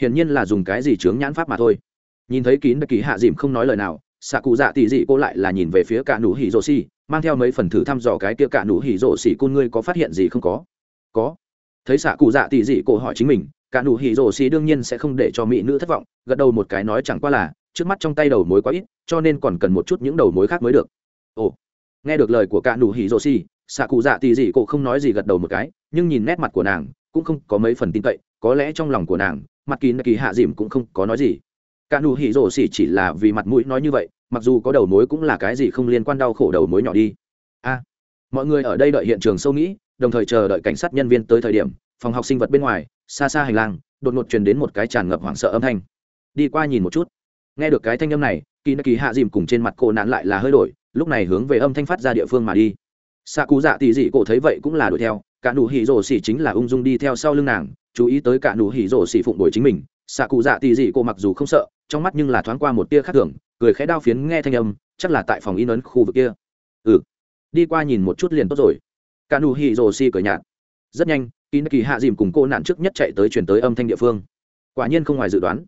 Hiển nhiên là dùng cái gì chướng nhãn pháp mà thôi. Nhìn thấy kín đặc kỳ hạ dìm không nói lời nào xạ cụ dạ tỉ dị cô lại là nhìn về phía cả nụ hỉ rổ xì mang theo mấy phần thử thăm dò cái kia cả nụ hỉ rổ xì côn ngươi có phát hiện gì không có? Có. Thấy xạ cụ dạ tỉ dị cô hỏi chính mình, cả nụ hỉ rổ xì đương nhiên sẽ không để cho mỹ nữ thất vọng, gật đầu một cái nói chẳng qua là, trước mắt trong tay đầu mối quá ít, cho nên còn cần một chút những đầu mối khác mới được. Ồ nghe được lời của cả đủ hỉ rồ xì xạ cụ dạ tì dị cổ không nói gì gật đầu một cái, nhưng nhìn nét mặt của nàng, cũng không có mấy phần tin cậy, có lẽ trong lòng của nàng, mặt kín kỳ hạ dìm cũng không có nói gì. Cả đủ hỉ rồ xì chỉ là vì mặt mũi nói như vậy, mặc dù có đầu mối cũng là cái gì không liên quan đau khổ đầu mối nhỏ đi. A, mọi người ở đây đợi hiện trường sâu nghĩ, đồng thời chờ đợi cảnh sát nhân viên tới thời điểm, phòng học sinh vật bên ngoài, xa xa hành lang, đột ngột truyền đến một cái tràn ngập hoảng sợ âm thanh. Đi qua nhìn một chút. Nghe được cái thanh âm này kỳ nạ kỳ hạ dìm cùng trên mặt cô nán lại là hơi đổi lúc này hướng về âm thanh phát ra địa phương mà đi. Xạ cụ dạ tỉ dị cổ thấy vậy cũng là đuổi theo, cả nụ hỉ rổ xỉ chính là ung dung đi theo sau lưng nàng, chú ý tới cả nụ hỉ rổ xỉ phụng đổi chính mình. Xạ cụ dạ tỉ dị cổ mặc dù không sợ, trong mắt nhưng là thoáng qua một tia khác thường, cười khẽ đao phiến nghe thanh âm, chắc là tại phòng in ấn khu vực kia. Ừ đi qua nhìn một chút liền tốt rồi. Cả nụ hỉ rổ xỉ cười nhạt. Rất nhanh, kín kỳ hạ dìm cùng cô nạn trước nhất chạy tới chuyển tới âm thanh địa phương. Quả nhiên không ngoài dự đoán.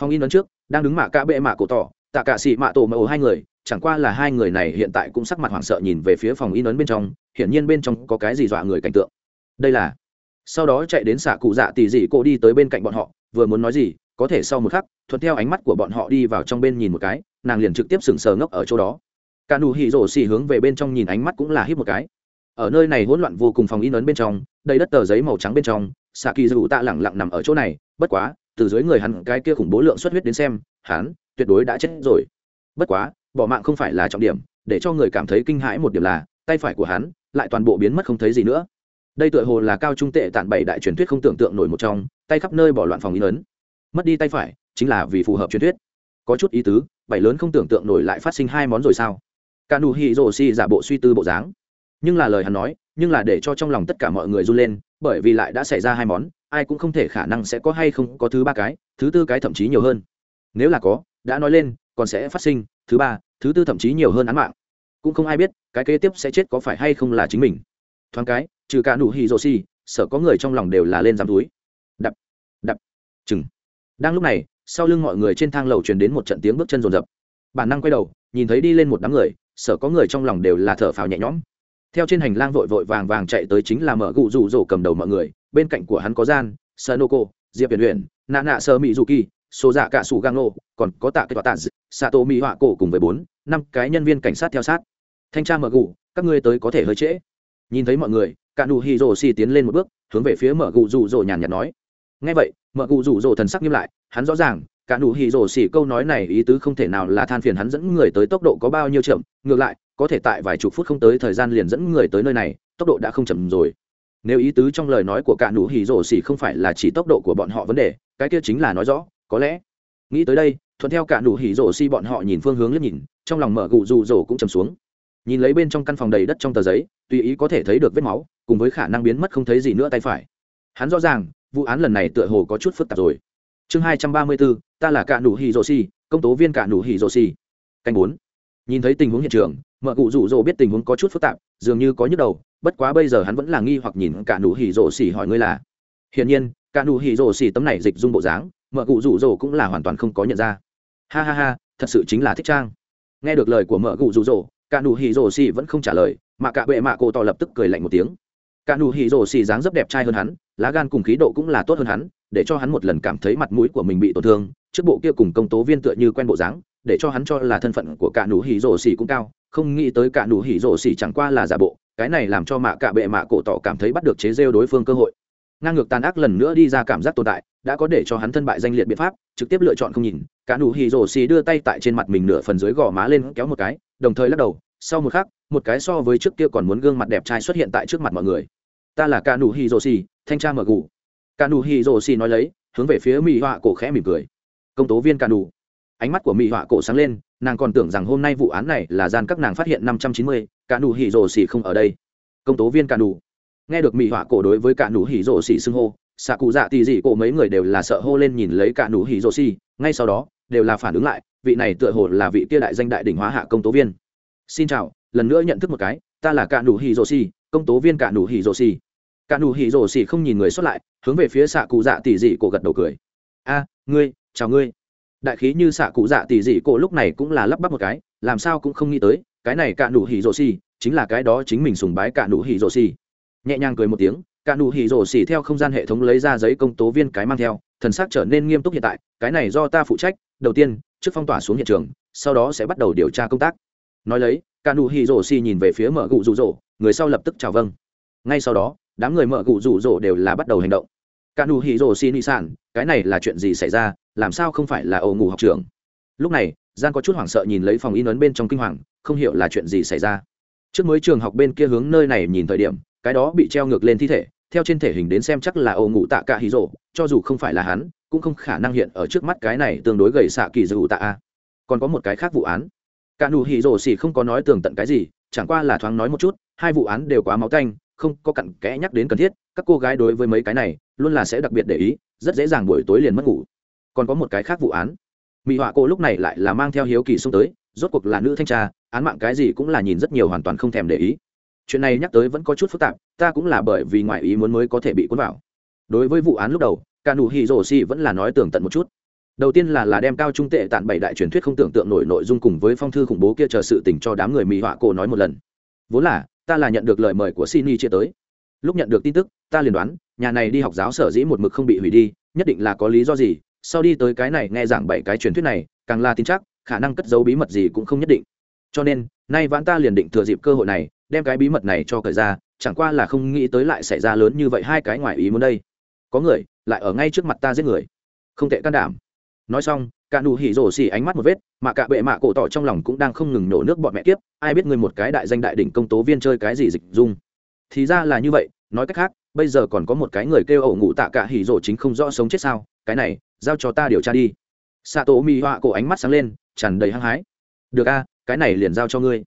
Phòng in ấn trước, đang đứng mạ cả bệ mạ cổ tỏ tạ cả sĩ mạ tổ mẫu hai người, chẳng qua là hai người này hiện tại cũng sắc mặt hoảng sợ nhìn về phía phòng in ấn bên trong, hiển nhiên bên trong có cái gì dọa người cảnh tượng. Đây là, sau đó chạy đến xả cụ dạ tỷ dị cô đi tới bên cạnh bọn họ, vừa muốn nói gì, có thể sau một khắc, thuận theo ánh mắt của bọn họ đi vào trong bên nhìn một cái, nàng liền trực tiếp sừng sờ ngốc ở chỗ đó. Cả nụ hỉ rổ xì hướng về bên trong nhìn ánh mắt cũng là hít một cái. Ở nơi này hỗn loạn vô cùng phòng in ấn bên trong, đầy đất tờ giấy màu trắng bên trong xạ kỳ dù tạ lẳng lặng nằm ở chỗ này, bất quá, từ dưới người hắn cái kia khủng bố lượng xuất huyết đến xem, hắn tuyệt đối đã chết rồi. Bất quá, bỏ mạng không phải là trọng điểm, để cho người cảm thấy kinh hãi một điểm là, tay phải của hắn lại toàn bộ biến mất không thấy gì nữa. Đây tựa hồ là cao trung tệ tản bảy đại truyền thuyết không tưởng tượng nổi một trong, tay khắp nơi bỏ loạn phòng in lớn mất đi tay phải, chính là vì phù hợp truyền thuyết. Có chút ý tứ, bảy lớn không tưởng tượng nổi lại phát sinh hai món rồi sao? Cả nụ hỉ rồ xì giả bộ suy tư bộ dáng. Nhưng là lời hắn nói, nhưng là để cho trong lòng tất cả mọi người run lên, bởi vì lại đã xảy ra hai món, ai cũng không thể khả năng sẽ có hay không có thứ ba cái, thứ tư cái thậm chí nhiều hơn. Nếu là có đã nói lên, còn sẽ phát sinh, thứ ba, thứ tư thậm chí nhiều hơn án mạng. Cũng không ai biết, cái kế tiếp sẽ chết có phải hay không là chính mình. Thoáng cái, trừ cả nụ hì rồ xì, sợ có người trong lòng đều là lên dám túi. Đập đập, chừng. Đang lúc này, sau lưng mọi người trên thang lầu truyền đến một trận tiếng bước chân rồn rập. Bản năng quay đầu, nhìn thấy đi lên một đám người, sợ có người trong lòng đều là thở phào nhẹ nhõm. Theo trên hành lang vội vội vàng vàng chạy tới chính là mở gụ rủ rổ cầm đầu mọi người, bên cạnh của hắn có gian, sơ nô cô, diệp huyền huyền nạ nạ sơ mỹ du kỳ số dạ cả sủ gang lô, còn có tạ kết tòa tạ xạ tô mỹ họa cổ cùng với bốn năm cái nhân viên cảnh sát theo sát. Thanh tra mở gù các ngươi tới có thể hơi trễ. Nhìn thấy mọi người cả nụ hì rồ xì tiến lên một bước hướng về phía mở gù rủ rồ nhàn nhạt nói. Ngay vậy mở gù rủ rồ thần sắc nghiêm lại hắn rõ ràng cả nụ hì rồ xì câu nói này ý tứ không thể nào là than phiền hắn dẫn người tới tốc độ có bao nhiêu chậm ngược lại có thể tại vài chục phút không tới thời gian liền dẫn người tới nơi này tốc độ đã không chậm rồi. Nếu ý tứ trong lời nói của cả nụ hì rồ xì không phải là chỉ tốc độ của bọn họ vấn đề cái kia chính là nói rõ có lẽ. Nghĩ tới đây, thuận theo cả nụ hỉ rổ xi bọn họ nhìn phương hướng lên nhìn, trong lòng mở gù rủ rổ cũng chầm xuống. Nhìn lấy bên trong căn phòng đầy đất trong tờ giấy, tùy ý có thể thấy được vết máu, cùng với khả năng biến mất không thấy gì nữa tay phải. Hắn rõ ràng, vụ án lần này tựa hồ có chút phức tạp rồi. Chương hai trăm ba mươi bốn, ta là cả nụ hỉ rổ xi công tố viên cả nụ hỉ rổ xi canh bốn. Nhìn thấy tình huống hiện trường mợ cụ rủ rỗ biết tình huống có chút phức tạp, dường như có nhức đầu, bất quá bây giờ hắn vẫn là nghi hoặc nhìn cả nụ hỉ rổ xỉ hỏi ngươi là. Hiển nhiên, cả nụ hỉ rổ xỉ tấm này dịch dung bộ dáng mợ cụ rủ rỗ cũng là hoàn toàn không có nhận ra. Ha ha ha, thật sự chính là thích trang. Nghe được lời của mợ cụ rủ rỗ, cả nụ hỉ rồ xì vẫn không trả lời, mà cả bệ mạ cổ tỏ lập tức cười lạnh một tiếng. Cả nụ hỉ rồ xì dáng rất đẹp trai hơn hắn, lá gan cùng khí độ cũng là tốt hơn hắn, để cho hắn một lần cảm thấy mặt mũi của mình bị tổn thương, trước bộ kia cùng công tố viên tựa như quen bộ dáng, để cho hắn cho là thân phận của cả nụ hỉ rồ xì cũng cao, không nghĩ tới cả nụ hỉ rồ xì chẳng qua là giả bộ, cái này làm cho mạ cả bệ mạ cổ tỏ cảm thấy bắt được chế rêu đối phương cơ hội ngang ngược tàn ác lần nữa đi ra cảm giác tồn tại, đã có để cho hắn thân bại danh liệt biện pháp, trực tiếp lựa chọn không nhìn. Cả nụ hì rổ xì đưa tay tại trên mặt mình nửa phần dưới gò má lên kéo một cái, đồng thời lắc đầu, sau một khắc, một cái so với trước kia còn muốn gương mặt đẹp trai xuất hiện tại trước mặt mọi người. Ta là cả nụ hì rổ xì, thanh tra mở gù. Cả nụ hì rổ xì nói lấy, hướng về phía mỹ họa cổ khẽ mỉm cười. Công tố viên cả nụ. Ánh mắt của mỹ họa cổ sáng lên, nàng còn tưởng rằng hôm nay vụ án này là gian các nàng phát hiện năm trăm chín mươi, cả nụ hì rổ xì không ở đây. Công tố viên cả nụ nghe được mỹ họa cổ đối với cả nụ hỉ rổ xỉ xưng hô, xạ cụ dạ tì dị cổ mấy người đều là sợ hô lên nhìn lấy cả nụ hỉ rổ xỉ, ngay sau đó, đều là phản ứng lại, vị này tựa hồ là vị kia đại danh đại đỉnh hóa hạ công tố viên. Xin chào, lần nữa nhận thức một cái, ta là cả nụ hỉ rổ xỉ, công tố viên cả nụ hỉ rổ xỉ. Cả nụ hỉ rổ xỉ không nhìn người xuất lại, hướng về phía xạ cụ dạ tì dị cổ gật đầu cười. A, ngươi, chào ngươi. Đại khí như xạ cụ dạ tỉ dị cổ lúc này cũng là lắp bắp một cái, làm sao cũng không nghĩ tới, cái này cả nụ hỉ rồ xì chính là cái đó chính mình sùng bái cả nụ hỉ rồ xì nhẹ nhàng cười một tiếng, cả nụ hỉ rổ xỉ theo không gian hệ thống lấy ra giấy công tố viên cái mang theo, thần sắc trở nên nghiêm túc hiện tại, cái này do ta phụ trách, đầu tiên, trước phong tỏa xuống hiện trường, sau đó sẽ bắt đầu điều tra công tác. Nói lấy, cả nụ hỉ rổ xỉ nhìn về phía mở gụ rụ rỗ, người sau lập tức chào vâng. Ngay sau đó, đám người mở gụ rụ rỗ đều là bắt đầu hành động. Cả nụ hỉ rổ xỉ nị sản cái này là chuyện gì xảy ra, làm sao không phải là ổ ngủ học trường? Lúc này gian có chút hoảng sợ nhìn lấy phòng in ấn bên trong kinh hoàng, không hiểu là chuyện gì xảy ra. Trước mới trường học bên kia hướng nơi này nhìn thời điểm cái đó bị treo ngược lên thi thể, theo trên thể hình đến xem chắc là âu ngụ tạ cả hí rộ cho dù không phải là hắn, cũng không khả năng hiện ở trước mắt cái này tương đối gầy xạ kỳ dư tạ a. Còn có một cái khác vụ án. Cả nụ hỉ rồ xỉ không có nói tường tận cái gì, chẳng qua là thoáng nói một chút, hai vụ án đều quá máu tanh, không có cặn kẽ nhắc đến cần thiết, các cô gái đối với mấy cái này, luôn là sẽ đặc biệt để ý, rất dễ dàng buổi tối liền mất ngủ. Còn có một cái khác vụ án. Mỹ họa cô lúc này lại là mang theo hiếu kỳ xông tới, rốt cuộc là nữ thanh tra, án mạng cái gì cũng là nhìn rất nhiều hoàn toàn không thèm để ý chuyện này nhắc tới vẫn có chút phức tạp, ta cũng là bởi vì ngoại ý muốn mới có thể bị cuốn vào. Đối với vụ án lúc đầu, cả nụ hỉ rổ xì vẫn là nói tưởng tận một chút. Đầu tiên là là đem cao trung tệ tản bảy đại truyền thuyết không tưởng tượng nổi nội dung cùng với phong thư khủng bố kia chờ sự tình cho đám người mỹ họa cổ nói một lần. Vốn là, ta là nhận được lời mời của sini chia tới. Lúc nhận được tin tức, ta liền đoán, nhà này đi học giáo sở dĩ một mực không bị hủy đi, nhất định là có lý do gì, sau đi tới cái này nghe giảng bảy cái truyền thuyết này, càng là tin chắc, khả năng cất giấu bí mật gì cũng không nhất định. Cho nên, nay vãn ta liền định thừa dịp cơ hội này đem cái bí mật này cho cởi ra, chẳng qua là không nghĩ tới lại xảy ra lớn như vậy hai cái ngoài ý muốn đây. Có người lại ở ngay trước mặt ta giết người. Không tệ can đảm. Nói xong, cả nụ hỉ rổ xỉ ánh mắt một vết, mà cả bệ mạ cổ tỏ trong lòng cũng đang không ngừng nổ nước bọn mẹ kiếp, ai biết người một cái đại danh đại đỉnh công tố viên chơi cái gì dịch dung. Thì ra là như vậy, nói cách khác, bây giờ còn có một cái người kêu ẩu ngủ tạ cả hỉ rổ chính không rõ sống chết sao, cái này, giao cho ta điều tra đi. Xạ tổ mỹ họa cổ ánh mắt sáng lên, tràn đầy hăng hái. Được a, cái này liền giao cho ngươi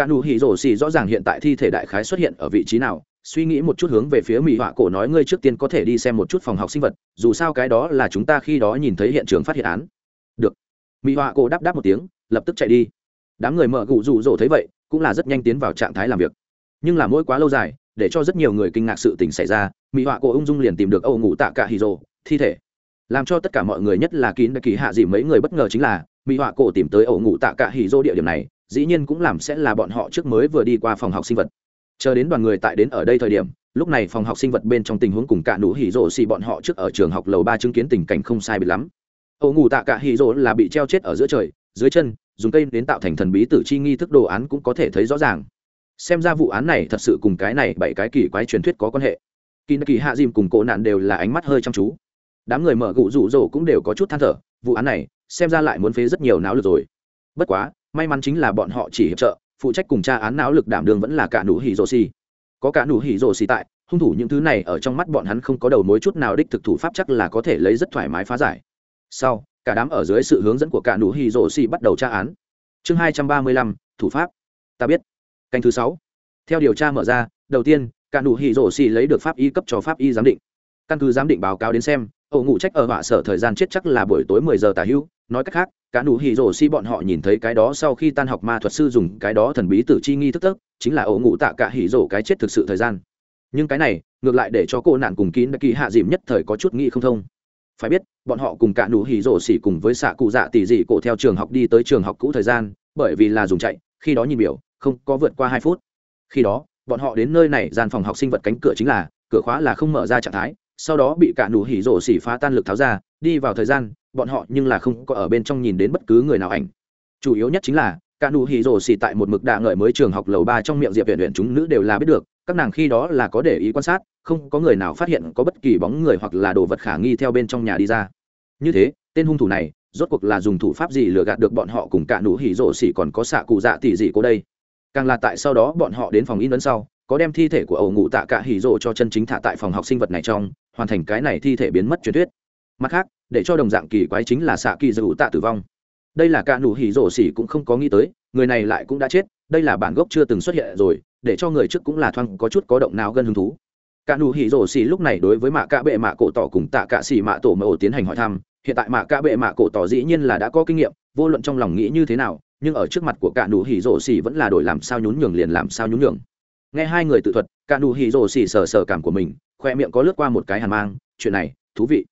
cả nụ hỉ rổ xì rõ ràng hiện tại thi thể đại khái xuất hiện ở vị trí nào, suy nghĩ một chút hướng về phía mỹ họa cổ nói ngươi trước tiên có thể đi xem một chút phòng học sinh vật, dù sao cái đó là chúng ta khi đó nhìn thấy hiện trường phát hiện án. Được. Mỹ họa cổ đáp đáp một tiếng, lập tức chạy đi. Đám người mở gụ rủ rỗ thấy vậy, cũng là rất nhanh tiến vào trạng thái làm việc. Nhưng là mỗi quá lâu dài, để cho rất nhiều người kinh ngạc sự tình xảy ra mỹ họa cổ ung dung liền tìm được âu ngủ tạ cạ hỉ rồ thi thể. Làm cho tất cả mọi người nhất là kín đã kỳ hạ gì mấy người bất ngờ chính là mỹ họa cổ tìm tới ẩu ngủ tạ cạ hỉ dô địa điểm này dĩ nhiên cũng làm sẽ là bọn họ trước mới vừa đi qua phòng học sinh vật. Chờ đến đoàn người tại đến ở đây thời điểm, lúc này phòng học sinh vật bên trong tình huống cùng cả nụ hỉ rổ xì bọn họ trước ở trường học lầu ba chứng kiến tình cảnh không sai bị lắm. Ổ ngủ tạ cả hỉ rổ là bị treo chết ở giữa trời, dưới chân, dùng cây đến tạo thành thần bí tử chi nghi thức đồ án cũng có thể thấy rõ ràng. Xem ra vụ án này thật sự cùng cái này bảy cái kỳ quái truyền thuyết có quan hệ. Kỳ kỳ hạ dìm cùng cổ nạn đều là ánh mắt hơi chăm chú. Đám người mở gụ rủ rỗ cũng đều có chút than thở, vụ án này, xem ra lại muốn phế rất nhiều não lực rồi. Bất quá may mắn chính là bọn họ chỉ hiệp trợ, phụ trách cùng tra án não lực đảm đường vẫn là cả nụ hỉ rồ xì. Có cả nụ hỉ rồ xì tại, hung thủ những thứ này ở trong mắt bọn hắn không có đầu mối chút nào đích thực thủ pháp chắc là có thể lấy rất thoải mái phá giải. Sau, cả đám ở dưới sự hướng dẫn của cả nụ hỉ rồ xì bắt đầu tra án. Chương hai trăm ba mươi lăm, thủ pháp. Ta biết. Canh thứ sáu. Theo điều tra mở ra, đầu tiên, cả nụ hỉ rồ xì lấy được pháp y cấp cho pháp y giám định. Căn cứ giám định báo cáo đến xem, ổ ngủ trách ở họa sở thời gian chết chắc là buổi tối mười giờ tả hữu nói cách khác, cả nụ hỉ rổ xi bọn họ nhìn thấy cái đó sau khi tan học ma thuật sư dùng cái đó thần bí tử chi nghi thức tức chính là ổ ngụ tạ cả hỉ rổ cái chết thực sự thời gian. Nhưng cái này, ngược lại để cho cô nạn cùng kín đã kỳ hạ dìm nhất thời có chút nghĩ không thông. Phải biết, bọn họ cùng cả nụ hỉ rổ xỉ cùng với xạ cụ dạ tỷ dị cổ theo trường học đi tới trường học cũ thời gian, bởi vì là dùng chạy, khi đó nhìn biểu, không có vượt qua hai phút. Khi đó, bọn họ đến nơi này, gian phòng học sinh vật cánh cửa chính là, cửa khóa là không mở ra trạng thái, sau đó bị cả nụ hỉ rổ xỉ phá tan lực tháo ra, đi vào thời gian bọn họ nhưng là không có ở bên trong nhìn đến bất cứ người nào ảnh. Chủ yếu nhất chính là, cả nụ hỉ rồ xì tại một mực đạ ngợi mới trường học lầu ba trong miệng diệp viện viện chúng nữ đều là biết được, các nàng khi đó là có để ý quan sát, không có người nào phát hiện có bất kỳ bóng người hoặc là đồ vật khả nghi theo bên trong nhà đi ra. Như thế, tên hung thủ này, rốt cuộc là dùng thủ pháp gì lừa gạt được bọn họ cùng cả nụ hỉ rồ xì còn có xạ cụ dạ tỷ gì cô đây? Càng là tại sau đó bọn họ đến phòng in ấn sau, có đem thi thể của ẩu ngụ tạ cả hỉ rồ cho chân chính thả tại phòng học sinh vật này trong, hoàn thành cái này thi thể biến mất truyền thuyết mặt khác, để cho đồng dạng kỳ quái chính là xạ kỳ dầu tạ tử vong. Đây là cả nụ hỉ rổ xỉ cũng không có nghĩ tới, người này lại cũng đã chết, đây là bản gốc chưa từng xuất hiện rồi, để cho người trước cũng là thoang có chút có động nào gần hứng thú. Cả nụ hỉ rổ xỉ lúc này đối với mạ cạ bệ mạ cổ tỏ cùng tạ cạ xỉ mạ tổ mộ tiến hành hỏi thăm, hiện tại mạ cạ bệ mạ cổ tỏ dĩ nhiên là đã có kinh nghiệm, vô luận trong lòng nghĩ như thế nào, nhưng ở trước mặt của cả nụ hỉ rổ xỉ vẫn là đổi làm sao nhún nhường liền làm sao nhún nhường. Nghe hai người tự thuật, cả nụ hỉ rổ xỉ sờ sờ cảm của mình, khoe miệng có lướt qua một cái hàn mang, chuyện này, thú vị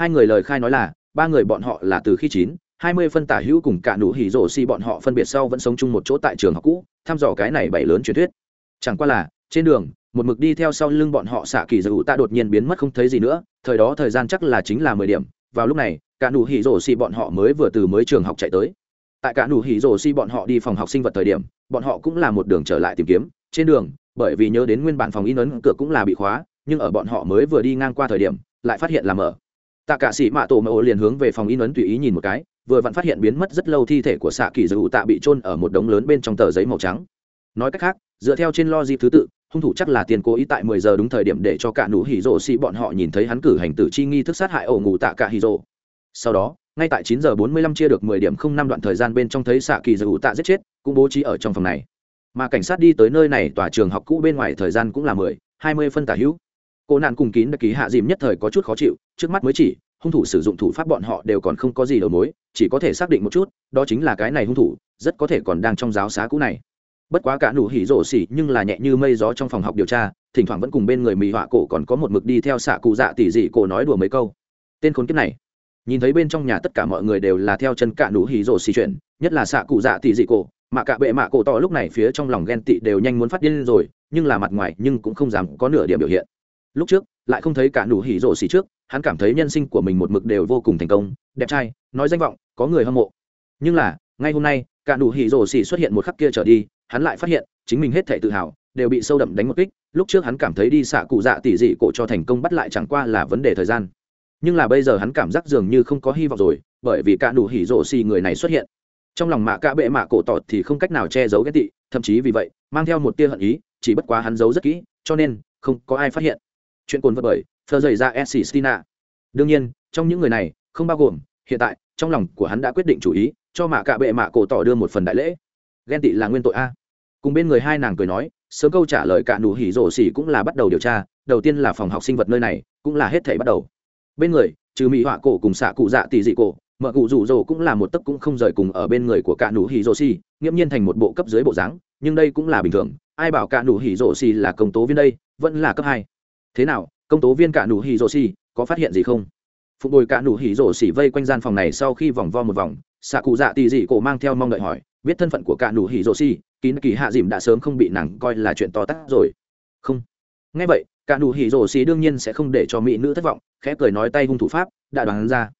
hai người lời khai nói là, ba người bọn họ là từ khi chín, hai mươi phân tả hữu cùng cả nụ hỉ rổ xì bọn họ phân biệt sau vẫn sống chung một chỗ tại trường học cũ, thăm dò cái này bảy lớn truyền thuyết. Chẳng qua là, trên đường, một mực đi theo sau lưng bọn họ xạ kỳ dầu ta đột nhiên biến mất không thấy gì nữa, thời đó thời gian chắc là chính là mười điểm, vào lúc này, cả nụ hỉ rổ xì bọn họ mới vừa từ mới trường học chạy tới. Tại cả nụ hỉ rổ xì bọn họ đi phòng học sinh vật thời điểm, bọn họ cũng là một đường trở lại tìm kiếm, trên đường, bởi vì nhớ đến nguyên bản phòng in ấn cửa cũng là bị khóa, nhưng ở bọn họ mới vừa đi ngang qua thời điểm, lại phát hiện là mở tạ cả sĩ mạ tổ mẫu liền hướng về phòng in ấn tùy ý nhìn một cái, vừa vặn phát hiện biến mất rất lâu thi thể của xạ kỳ dầu tạ bị trôn ở một đống lớn bên trong tờ giấy màu trắng. Nói cách khác, dựa theo trên lo di thứ tự, hung thủ chắc là tiền cố ý tại mười giờ đúng thời điểm để cho cả nụ hỉ rộ xị bọn họ nhìn thấy hắn cử hành tử chi nghi thức sát hại ổ ngủ tạ cả hỉ rộ. Sau đó, ngay tại chín giờ bốn mươi lăm chia được mười điểm không năm đoạn thời gian bên trong thấy xạ kỳ dầu tạ giết chết, cũng bố trí ở trong phòng này. Mà cảnh sát đi tới nơi này tòa trường học cũ bên ngoài thời gian cũng là mười, hai mươi phân tả hữu. Cô nạn cùng kín đã ký hạ dìm nhất thời có chút khó chịu trước mắt mới chỉ, hung thủ sử dụng thủ pháp bọn họ đều còn không có gì đầu mối, chỉ có thể xác định một chút, đó chính là cái này hung thủ, rất có thể còn đang trong giáo xá cũ này. Bất quá cả nụ hỉ rổ xỉ nhưng là nhẹ như mây gió trong phòng học điều tra, thỉnh thoảng vẫn cùng bên người mỹ họa cổ còn có một mực đi theo xạ cụ dạ tỉ dị cổ nói đùa mấy câu. Tên khốn kiếp này. Nhìn thấy bên trong nhà tất cả mọi người đều là theo chân cả nụ hỉ rổ xỉ chuyện, nhất là xạ cụ dạ tỉ dị cổ, mà cả bệ mạ cổ to lúc này phía trong lòng ghen tị đều nhanh muốn phát điên rồi, nhưng là mặt ngoài nhưng cũng không dám có nửa điểm biểu hiện. Lúc trước, lại không thấy cả nụ hỉ rổ xỉ trước hắn cảm thấy nhân sinh của mình một mực đều vô cùng thành công, đẹp trai, nói danh vọng, có người hâm mộ. Nhưng là, ngay hôm nay, cả nụ hỉ rồ xỉ xuất hiện một khắc kia trở đi, hắn lại phát hiện, chính mình hết thể tự hào, đều bị sâu đậm đánh một kích, lúc trước hắn cảm thấy đi xạ cụ dạ tỉ dị cổ cho thành công bắt lại chẳng qua là vấn đề thời gian. Nhưng là bây giờ hắn cảm giác dường như không có hy vọng rồi, bởi vì cả nụ hỉ rồ xỉ người này xuất hiện. Trong lòng mạ cả bệ mạ cổ tọt thì không cách nào che giấu ghét tị, thậm chí vì vậy, mang theo một tia hận ý, chỉ bất quá hắn giấu rất kỹ, cho nên, không có ai phát hiện. Chuyện cồn vật bởi thờ dày ra Escistina. Đương nhiên, trong những người này, không bao gồm, hiện tại, trong lòng của hắn đã quyết định chủ ý, cho mạ cả bệ mạ cổ tỏ đưa một phần đại lễ. Ghen tị là nguyên tội a. Cùng bên người hai nàng cười nói, sớm câu trả lời cả nụ hỉ rổ xỉ cũng là bắt đầu điều tra, đầu tiên là phòng học sinh vật nơi này, cũng là hết thảy bắt đầu. Bên người, trừ mỹ họa cổ cùng xạ cụ dạ tỷ dị cổ, mợ cụ rủ rổ cũng là một tấc cũng không rời cùng ở bên người của cả nụ hỉ rổ xỉ, nghiễm nhiên thành một bộ cấp dưới bộ dáng, nhưng đây cũng là bình thường, ai bảo cả nụ hỉ rổ xỉ là công tố viên đây, vẫn là cấp hai. Thế nào, công tố viên cả nụ hỉ rổ xì, có phát hiện gì không? Phục bồi cả nụ hỉ rổ xì vây quanh gian phòng này sau khi vòng vo một vòng, xạ cụ dạ tì dị cổ mang theo mong đợi hỏi, biết thân phận của cả nụ hỉ rổ xì kín kỳ hạ dìm đã sớm không bị nàng coi là chuyện to tát rồi. Không. Nghe vậy, cả nụ hỉ rổ xì đương nhiên sẽ không để cho mỹ nữ thất vọng, khẽ cười nói tay hung thủ pháp, đã đoán ra.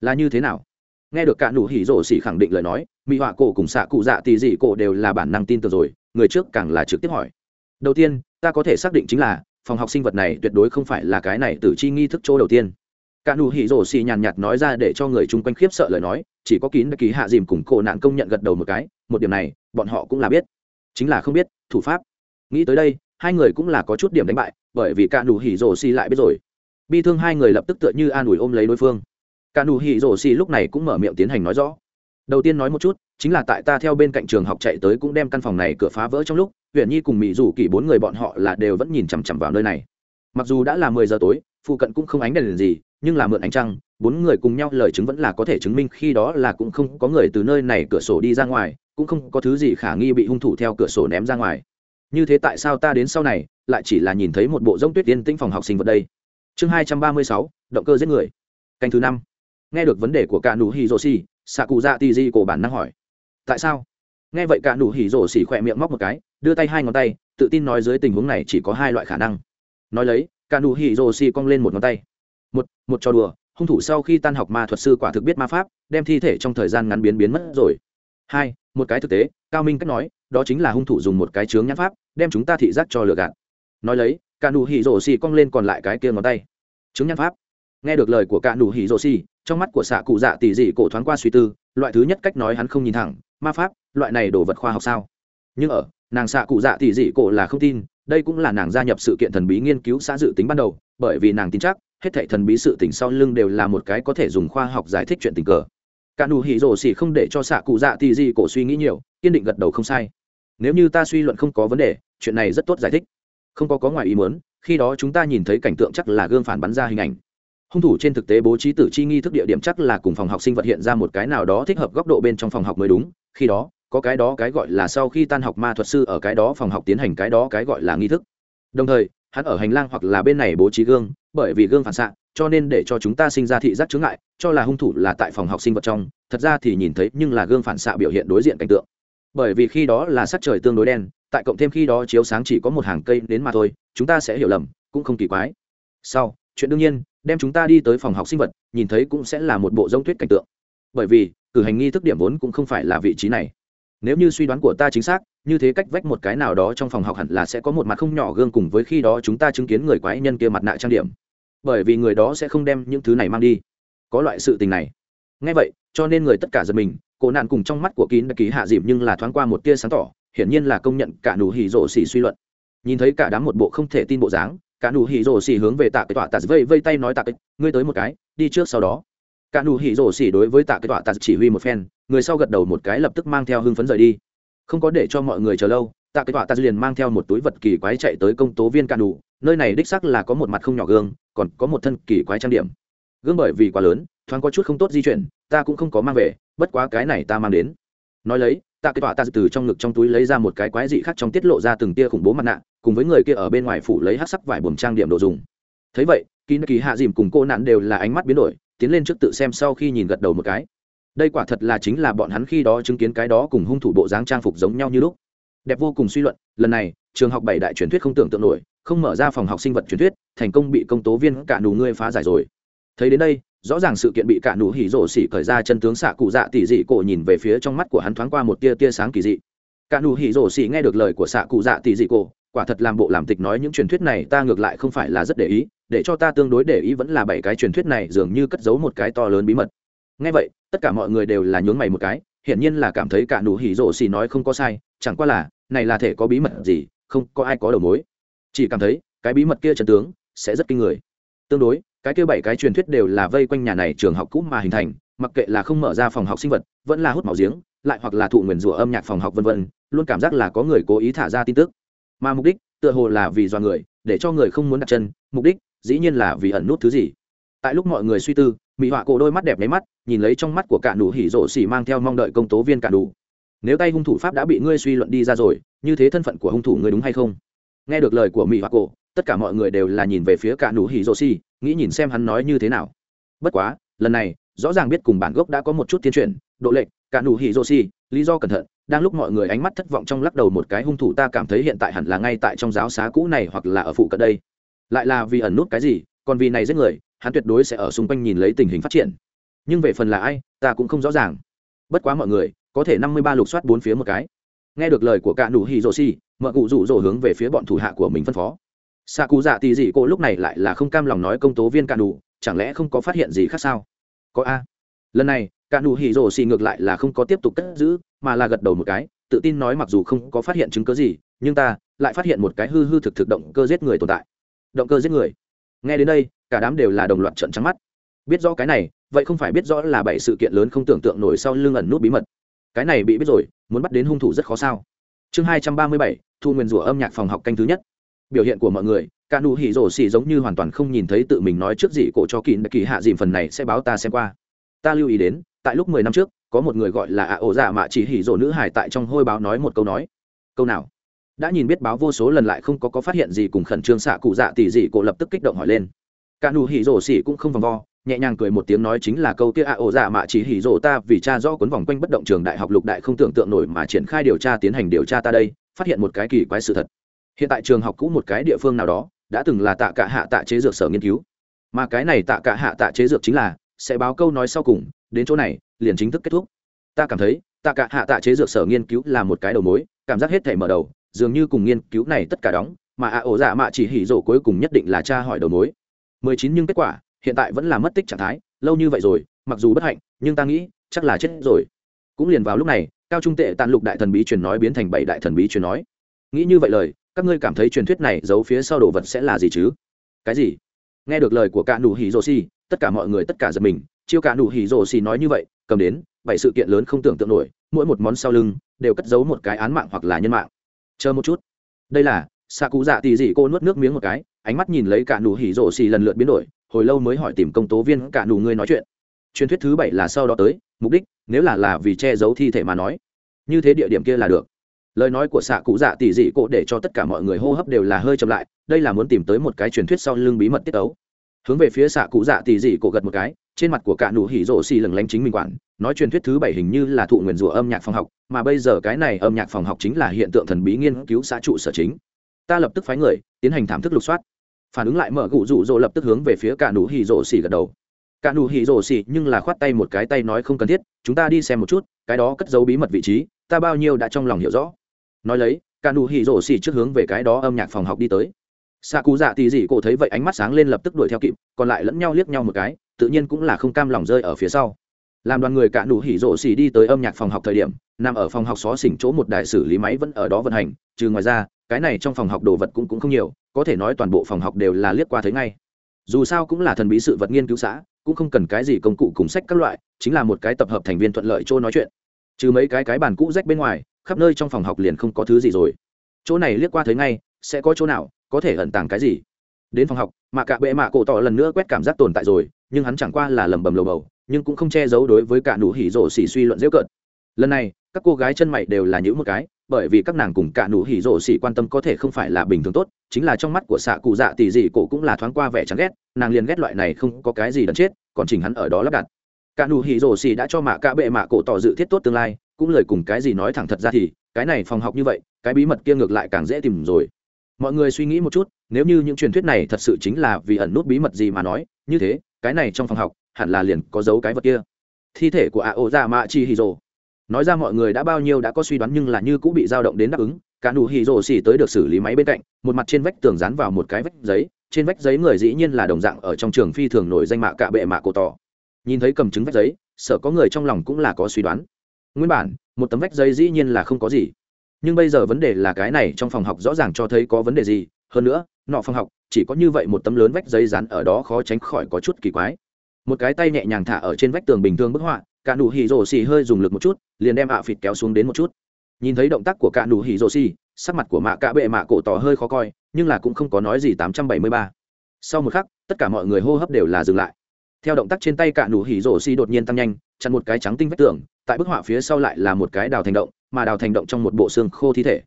Là như thế nào? Nghe được cả nụ hỉ rổ xì khẳng định lời nói, mỹ họa cổ cùng xạ cụ dạ tì dị cổ đều là bản năng tin tưởng rồi, người trước càng là trực tiếp hỏi. Đầu tiên, ta có thể xác định chính là phòng học sinh vật này tuyệt đối không phải là cái này tử chi nghi thức chỗ đầu tiên. Cả nụ hỉ rổ xì nhàn nhạt nói ra để cho người chung quanh khiếp sợ lời nói, chỉ có kín ký hạ dìm cùng cổ nạn công nhận gật đầu một cái, một điểm này, bọn họ cũng là biết. Chính là không biết, thủ pháp. Nghĩ tới đây, hai người cũng là có chút điểm đánh bại, bởi vì cả nụ hỉ rổ xì lại biết rồi. Bi thương hai người lập tức tựa như an ủi ôm lấy đối phương. Cả nụ hỉ rổ xì lúc này cũng mở miệng tiến hành nói rõ. Đầu tiên nói một chút, chính là tại ta theo bên cạnh trường học chạy tới cũng đem căn phòng này cửa phá vỡ trong lúc huyện nhi cùng mỹ dù kỳ bốn người bọn họ là đều vẫn nhìn chằm chằm vào nơi này. Mặc dù đã là mười giờ tối, phụ cận cũng không ánh đèn gì, nhưng là mượn ánh trăng, bốn người cùng nhau lời chứng vẫn là có thể chứng minh khi đó là cũng không có người từ nơi này cửa sổ đi ra ngoài, cũng không có thứ gì khả nghi bị hung thủ theo cửa sổ ném ra ngoài. Như thế tại sao ta đến sau này, lại chỉ là nhìn thấy một bộ rông tuyết yên tĩnh phòng học sinh vật đây. Chương hai trăm ba mươi sáu, động cơ giết người. Canh thứ năm. Nghe được vấn đề của cả nụ hì rô xì xạ cụ dạ tì di cổ bản năng hỏi. Tại sao? Nghe vậy cả nụ hì rô xì khỏe miệng móc một cái đưa tay hai ngón tay, tự tin nói dưới tình huống này chỉ có hai loại khả năng. Nói lấy, cả nụ hỉ rồ xì cong lên một ngón tay. Một một trò đùa, hung thủ sau khi tan học ma thuật sư quả thực biết ma pháp, đem thi thể trong thời gian ngắn biến biến mất rồi. Hai, một cái thực tế, cao minh cách nói, đó chính là hung thủ dùng một cái chướng nhãn pháp, đem chúng ta thị giác cho lừa gạt. Nói lấy, cả nụ hỉ rồ xì cong lên còn lại cái kia ngón tay. Chứng nhãn pháp. Nghe được lời của cả nụ hỉ rồ xì, trong mắt của xạ cụ dạ tỷ dị cổ thoáng qua suy tư, loại thứ nhất cách nói hắn không nhìn thẳng, ma pháp, loại này đồ vật khoa học sao? Nhưng ở nàng xạ cụ dạ thì dị cổ là không tin, đây cũng là nàng gia nhập sự kiện thần bí nghiên cứu xã dự tính ban đầu, bởi vì nàng tin chắc, hết thảy thần bí sự tình sau lưng đều là một cái có thể dùng khoa học giải thích chuyện tình cờ. Cả nụ hỉ rồ xỉ không để cho xạ cụ dạ thì dị cổ suy nghĩ nhiều, kiên định gật đầu không sai. Nếu như ta suy luận không có vấn đề, chuyện này rất tốt giải thích. Không có có ngoài ý muốn, khi đó chúng ta nhìn thấy cảnh tượng chắc là gương phản bắn ra hình ảnh. Hung thủ trên thực tế bố trí tử chi nghi thức địa điểm chắc là cùng phòng học sinh vật hiện ra một cái nào đó thích hợp góc độ bên trong phòng học mới đúng, khi đó có cái đó cái gọi là sau khi tan học ma thuật sư ở cái đó phòng học tiến hành cái đó cái gọi là nghi thức. Đồng thời, hắn ở hành lang hoặc là bên này bố trí gương, bởi vì gương phản xạ, cho nên để cho chúng ta sinh ra thị giác chướng ngại, cho là hung thủ là tại phòng học sinh vật trong, thật ra thì nhìn thấy nhưng là gương phản xạ biểu hiện đối diện cảnh tượng. Bởi vì khi đó là sắc trời tương đối đen, tại cộng thêm khi đó chiếu sáng chỉ có một hàng cây đến mà thôi, chúng ta sẽ hiểu lầm, cũng không kỳ quái. Sau, chuyện đương nhiên, đem chúng ta đi tới phòng học sinh vật, nhìn thấy cũng sẽ là một bộ giống tuyết cảnh tượng. Bởi vì, cử hành nghi thức điểm vốn cũng không phải là vị trí này nếu như suy đoán của ta chính xác, như thế cách vách một cái nào đó trong phòng học hẳn là sẽ có một mặt không nhỏ gương cùng với khi đó chúng ta chứng kiến người quái nhân kia mặt nạ trang điểm. Bởi vì người đó sẽ không đem những thứ này mang đi. Có loại sự tình này. Ngay vậy, cho nên người tất cả giật mình cổ nạn cùng trong mắt của kín đã ký hạ dịp nhưng là thoáng qua một tia sáng tỏ, hiển nhiên là công nhận cả nụ hỉ rổ xỉ suy luận. Nhìn thấy cả đám một bộ không thể tin bộ dáng, cả nụ hỉ rổ xỉ hướng về tạ cái tọa tạ vây vây tay nói tạ cái ngươi tới một cái, đi trước sau đó cả nụ hỉ rổ xỉ đối với tạ cái tọa tạ chỉ huy một phen, người sau gật đầu một cái lập tức mang theo hưng phấn rời đi. Không có để cho mọi người chờ lâu, tạ cái tọa tạ liền mang theo một túi vật kỳ quái chạy tới công tố viên cả nụ, nơi này đích sắc là có một mặt không nhỏ gương, còn có một thân kỳ quái trang điểm. Gương bởi vì quá lớn, thoáng có chút không tốt di chuyển, ta cũng không có mang về, bất quá cái này ta mang đến. Nói lấy, tạ cái tọa tạ từ trong ngực trong túi lấy ra một cái quái dị khác trong tiết lộ ra từng tia khủng bố mặt nạ, cùng với người kia ở bên ngoài phủ lấy hát sắc vải buồm trang điểm đồ dùng. Thấy vậy kỳ kỳ hạ dìm cùng cô nạn đều là ánh mắt biến đổi tiến lên trước tự xem sau khi nhìn gật đầu một cái. Đây quả thật là chính là bọn hắn khi đó chứng kiến cái đó cùng hung thủ bộ dáng trang phục giống nhau như lúc. Đẹp vô cùng suy luận, lần này, trường học bảy đại truyền thuyết không tưởng tượng nổi, không mở ra phòng học sinh vật truyền thuyết, thành công bị công tố viên cả nù ngươi phá giải rồi. Thấy đến đây, rõ ràng sự kiện bị cả nụ hỉ rổ xỉ khởi ra chân tướng xạ cụ dạ tỷ dị cổ nhìn về phía trong mắt của hắn thoáng qua một tia tia sáng kỳ dị. Cả nụ hỉ rổ xỉ nghe được lời của xạ cụ dạ tỷ dị cổ, quả thật làm bộ làm tịch nói những truyền thuyết này ta ngược lại không phải là rất để ý để cho ta tương đối để ý vẫn là bảy cái truyền thuyết này dường như cất giấu một cái to lớn bí mật. Ngay vậy, tất cả mọi người đều là nhướng mày một cái, hiển nhiên là cảm thấy cả nụ hỉ rổ xì nói không có sai, chẳng qua là, này là thể có bí mật gì, không có ai có đầu mối. Chỉ cảm thấy, cái bí mật kia trần tướng, sẽ rất kinh người. Tương đối, cái kia bảy cái truyền thuyết đều là vây quanh nhà này trường học cũ mà hình thành, mặc kệ là không mở ra phòng học sinh vật, vẫn là hút máu giếng, lại hoặc là thụ nguyền rủa âm nhạc phòng học vân vân, luôn cảm giác là có người cố ý thả ra tin tức. Mà mục đích, tựa hồ là vì do người, để cho người không muốn đặt chân, mục đích dĩ nhiên là vì ẩn nút thứ gì. Tại lúc mọi người suy tư, mỹ họa cổ đôi mắt đẹp nháy mắt, nhìn lấy trong mắt của Cạn nụ hỉ rộ xỉ mang theo mong đợi công tố viên Cạn nụ. Nếu tay hung thủ pháp đã bị ngươi suy luận đi ra rồi, như thế thân phận của hung thủ ngươi đúng hay không? Nghe được lời của mỹ họa cổ, tất cả mọi người đều là nhìn về phía Cạn nụ hỉ rộ xỉ, nghĩ nhìn xem hắn nói như thế nào. Bất quá, lần này, rõ ràng biết cùng bản gốc đã có một chút tiên chuyển độ lệch Cạn nụ hỉ rộ xỉ, lý do cẩn thận, đang lúc mọi người ánh mắt thất vọng trong lắc đầu một cái hung thủ ta cảm thấy hiện tại hẳn là ngay tại trong giáo xá cũ này hoặc là ở phụ cận đây lại là vì ẩn nút cái gì còn vì này giết người hắn tuyệt đối sẽ ở xung quanh nhìn lấy tình hình phát triển. Nhưng về phần là ai ta cũng không rõ ràng. Bất quá mọi người có thể năm mươi ba lục soát bốn phía một cái. Nghe được lời của cả nụ hỉ rồ Si, mợ cụ rủ rồ hướng về phía bọn thủ hạ của mình phân phó. Xạ cụ dạ tì dị cô lúc này lại là không cam lòng nói công tố viên cả nụ chẳng lẽ không có phát hiện gì khác sao? Có a. Lần này cả nụ hỉ rồ Si ngược lại là không có tiếp tục cất giữ mà là gật đầu một cái tự tin nói mặc dù không có phát hiện chứng cứ gì nhưng ta lại phát hiện một cái hư hư thực thực động cơ giết người tồn tại động cơ giết người. Nghe đến đây, cả đám đều là đồng loạt trận trắng mắt. Biết rõ cái này, vậy không phải biết rõ là bảy sự kiện lớn không tưởng tượng nổi sau lưng ẩn nút bí mật. Cái này bị biết rồi, muốn bắt đến hung thủ rất khó sao? Chương hai trăm ba mươi bảy, thu Nguyên rủa âm nhạc phòng học canh thứ nhất. Biểu hiện của mọi người cả nụ hỉ rổ xỉ giống như hoàn toàn không nhìn thấy tự mình nói trước gì cổ cho kỳ kỳ hạ dìm phần này sẽ báo ta xem qua. Ta lưu ý đến, tại lúc mười năm trước, có một người gọi là ạ ổ dạ mạ chỉ hỉ rổ nữ hải tại trong hôi báo nói một câu nói. Câu nào? đã nhìn biết báo vô số lần lại không có có phát hiện gì cùng khẩn trương xạ cụ dạ tỷ dị cổ lập tức kích động hỏi lên. Cả nụ hỉ rổ xỉ cũng không vòng vo, nhẹ nhàng cười một tiếng nói chính là câu kia ạ ổ dạ mạ chỉ hỉ rổ ta vì cha do cuốn vòng quanh bất động trường đại học lục đại không tưởng tượng nổi mà triển khai điều tra tiến hành điều tra ta đây, phát hiện một cái kỳ quái sự thật. Hiện tại trường học cũ một cái địa phương nào đó, đã từng là tạ cả hạ tạ chế dược sở nghiên cứu. Mà cái này tạ cả hạ tạ chế dược chính là, sẽ báo câu nói sau cùng, đến chỗ này, liền chính thức kết thúc. Ta cảm thấy, tạ cả hạ tạ chế dược sở nghiên cứu là một cái đầu mối, cảm giác hết thể mở đầu dường như cùng nghiên cứu này tất cả đóng, mà ạ ổ dạ mạ chỉ hỉ rổ cuối cùng nhất định là cha hỏi đầu mối. Mười chín nhưng kết quả, hiện tại vẫn là mất tích trạng thái, lâu như vậy rồi, mặc dù bất hạnh, nhưng ta nghĩ, chắc là chết rồi. Cũng liền vào lúc này, cao trung tệ tàn lục đại thần bí truyền nói biến thành bảy đại thần bí truyền nói. Nghĩ như vậy lời, các ngươi cảm thấy truyền thuyết này giấu phía sau đồ vật sẽ là gì chứ? Cái gì? Nghe được lời của cả nụ hỉ rổ xì tất cả mọi người tất cả giật mình. Chiêu cả nụ hỉ rổ xì nói như vậy, cầm đến, bảy sự kiện lớn không tưởng tượng nổi, mỗi một món sau lưng đều cất giấu một cái án mạng hoặc là nhân mạng chờ một chút. Đây là xạ cụ dạ tỉ dị cô nuốt nước miếng một cái, ánh mắt nhìn lấy cả nù hỉ rổ xì lần lượt biến đổi, hồi lâu mới hỏi tìm công tố viên cả nù ngươi nói chuyện. Truyền thuyết thứ bảy là sau đó tới, mục đích, nếu là là vì che giấu thi thể mà nói. Như thế địa điểm kia là được. Lời nói của xạ cụ dạ tỉ dị cô để cho tất cả mọi người hô hấp đều là hơi chậm lại, đây là muốn tìm tới một cái truyền thuyết sau lưng bí mật tiết ấu. Hướng về phía xạ cụ dạ tỉ dị cô gật một cái trên mặt của cả nụ hỉ rổ xì lừng lánh chính mình quản, nói truyền thuyết thứ bảy hình như là thụ nguyền rủa âm nhạc phòng học, mà bây giờ cái này âm nhạc phòng học chính là hiện tượng thần bí nghiên cứu xã trụ sở chính. Ta lập tức phái người, tiến hành thảm thức lục soát. Phản ứng lại mở cụ rủ rỗ lập tức hướng về phía cả nụ hỉ rổ xì gật đầu. Cả nụ hỉ rổ xì nhưng là khoát tay một cái tay nói không cần thiết, chúng ta đi xem một chút, cái đó cất giấu bí mật vị trí, ta bao nhiêu đã trong lòng hiểu rõ. Nói lấy, cả nụ hỉ rổ xì trước hướng về cái đó âm nhạc phòng học đi tới xạ cụ dạ thì dị cổ thấy vậy ánh mắt sáng lên lập tức đuổi theo kịp, còn lại lẫn nhau liếc nhau một cái, tự nhiên cũng là không cam lòng rơi ở phía sau. Làm đoàn người cạn đủ hỉ rộ xỉ đi tới âm nhạc phòng học thời điểm, nằm ở phòng học xó xỉnh chỗ một đại xử lý máy vẫn ở đó vận hành, trừ ngoài ra, cái này trong phòng học đồ vật cũng cũng không nhiều, có thể nói toàn bộ phòng học đều là liếc qua thấy ngay. Dù sao cũng là thần bí sự vật nghiên cứu xã, cũng không cần cái gì công cụ cùng sách các loại, chính là một cái tập hợp thành viên thuận lợi chỗ nói chuyện. Trừ mấy cái cái bàn cũ rách bên ngoài, khắp nơi trong phòng học liền không có thứ gì rồi. Chỗ này liếc qua thấy ngay, sẽ có chỗ nào có thể ẩn tàng cái gì? Đến phòng học, mạ cạ bệ mạ cổ tỏ lần nữa quét cảm giác tồn tại rồi, nhưng hắn chẳng qua là lầm bầm lầu bầu, nhưng cũng không che giấu đối với cả nụ hỉ rổ xỉ suy luận dễu cợt. Lần này, các cô gái chân mày đều là những một cái, bởi vì các nàng cùng cả nụ hỉ rổ xỉ quan tâm có thể không phải là bình thường tốt, chính là trong mắt của xạ cụ dạ tỷ dị cổ cũng là thoáng qua vẻ chán ghét, nàng liền ghét loại này không có cái gì đần chết, còn chỉnh hắn ở đó lắp đặt. Cả nụ hỉ rổ xỉ đã cho mạ cạ bệ mạ cổ tỏ dự thiết tốt tương lai, cũng lời cùng cái gì nói thẳng thật ra thì, cái này phòng học như vậy, cái bí mật kia ngược lại càng dễ tìm rồi mọi người suy nghĩ một chút, nếu như những truyền thuyết này thật sự chính là vì ẩn nút bí mật gì mà nói, như thế, cái này trong phòng học, hẳn là liền có dấu cái vật kia. Thi thể của a ô dạ mạ chi hì rồ nói ra mọi người đã bao nhiêu đã có suy đoán nhưng là như cũng bị dao động đến đáp ứng. Cả nụ hì rồ xỉ tới được xử lý máy bên cạnh, một mặt trên vách tường dán vào một cái vách giấy. Trên vách giấy người dĩ nhiên là đồng dạng ở trong trường phi thường nổi danh mạ cạ bệ mạ cổ tỏ. Nhìn thấy cầm chứng vách giấy, sợ có người trong lòng cũng là có suy đoán. Nguyên bản, một tấm vách giấy dĩ nhiên là không có gì nhưng bây giờ vấn đề là cái này trong phòng học rõ ràng cho thấy có vấn đề gì. Hơn nữa, nọ phòng học, chỉ có như vậy một tấm lớn vách giấy rán ở đó khó tránh khỏi có chút kỳ quái. Một cái tay nhẹ nhàng thả ở trên vách tường bình thường bức họa, cả nụ hỉ rổ xì hơi dùng lực một chút, liền đem ạ à phịt kéo xuống đến một chút. Nhìn thấy động tác của cả nụ hỉ rổ xì, sắc mặt của mạ cạ bệ mạ cổ tỏ hơi khó coi, nhưng là cũng không có nói gì tám trăm bảy mươi ba. Sau một khắc, tất cả mọi người hô hấp đều là dừng lại. Theo động tác trên tay cả nụ hỉ rổ xì đột nhiên tăng nhanh chặn một cái trắng tinh vách tường, tại bức họa phía sau lại là một cái đào thành động, mà đào thành động trong một bộ xương khô thi thể.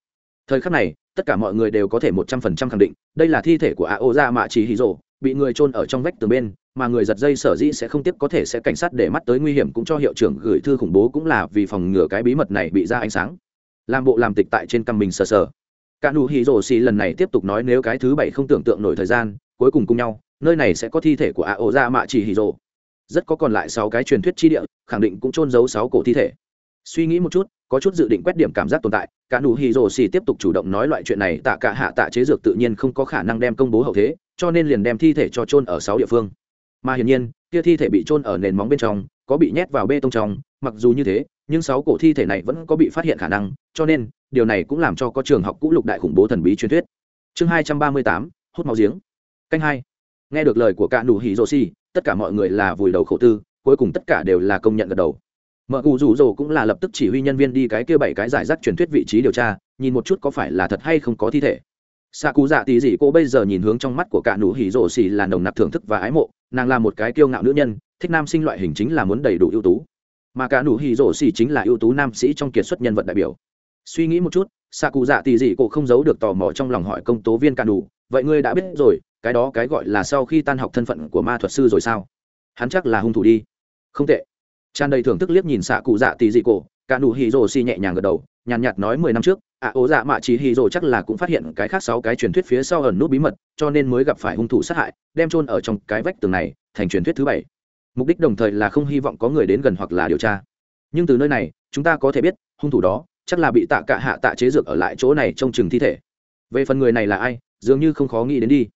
Thời khắc này, tất cả mọi người đều có thể một trăm phần trăm khẳng định, đây là thi thể của a ô ra mạ chỉ hì rồ bị người trôn ở trong vách tường bên, mà người giật dây sở dĩ sẽ không tiếp có thể sẽ cảnh sát để mắt tới nguy hiểm cũng cho hiệu trưởng gửi thư khủng bố cũng là vì phòng ngừa cái bí mật này bị ra ánh sáng. Làm bộ làm tịch tại trên căn mình sờ sờ. Cả nụ hì rồ xì lần này tiếp tục nói nếu cái thứ bảy không tưởng tượng nổi thời gian, cuối cùng cùng nhau, nơi này sẽ có thi thể của a ô ra mạ chỉ hì rồ rất có còn lại sáu cái truyền thuyết chi địa, khẳng định cũng trôn giấu sáu cổ thi thể. Suy nghĩ một chút, có chút dự định quét điểm cảm giác tồn tại, cả nụ hì rồ xì tiếp tục chủ động nói loại chuyện này, tạ cả hạ tạ chế dược tự nhiên không có khả năng đem công bố hậu thế, cho nên liền đem thi thể cho trôn ở sáu địa phương. Mà hiển nhiên, kia thi thể bị trôn ở nền móng bên trong, có bị nhét vào bê tông trong, mặc dù như thế, nhưng sáu cổ thi thể này vẫn có bị phát hiện khả năng, cho nên, điều này cũng làm cho có trường học cũ lục đại khủng bố thần bí truyền thuyết. Chương hai trăm ba mươi tám, hút máu giếng. Canh hai nghe được lời của cả nụ hỉ rồ xì, tất cả mọi người là vùi đầu khổ tư, cuối cùng tất cả đều là công nhận gật đầu. Mợ cụ rủ rồ cũng là lập tức chỉ huy nhân viên đi cái kia bảy cái giải rác truyền thuyết vị trí điều tra, nhìn một chút có phải là thật hay không có thi thể. Xạ cụ dạ tỉ dị cô bây giờ nhìn hướng trong mắt của cả nụ hỉ rồ xì là nồng nặc thưởng thức và ái mộ, nàng là một cái kiêu ngạo nữ nhân, thích nam sinh loại hình chính là muốn đầy đủ ưu tú. Mà cả nụ hỉ rồ xì chính là ưu tú nam sĩ trong kiệt xuất nhân vật đại biểu. Suy nghĩ một chút xạ cụ dạ tỉ dị cô không giấu được tò mò trong lòng hỏi công tố viên cả nụ, vậy ngươi đã biết rồi cái đó cái gọi là sau khi tan học thân phận của ma thuật sư rồi sao? Hắn chắc là hung thủ đi. Không tệ. Tràn đầy thưởng thức liếc nhìn xạ cụ dạ tỷ dị cổ, cả nụ hì rồ xì nhẹ nhàng gật đầu, nhàn nhạt nói mười năm trước, ạ ố dạ mạ chỉ hì rồ chắc là cũng phát hiện cái khác sáu cái truyền thuyết phía sau ẩn nút bí mật, cho nên mới gặp phải hung thủ sát hại, đem trôn ở trong cái vách tường này, thành truyền thuyết thứ bảy. Mục đích đồng thời là không hy vọng có người đến gần hoặc là điều tra. Nhưng từ nơi này, chúng ta có thể biết, hung thủ đó chắc là bị tạ cạ hạ tạ chế dược ở lại chỗ này trong chừng thi thể. Về phần người này là ai, dường như không khó nghĩ đến đi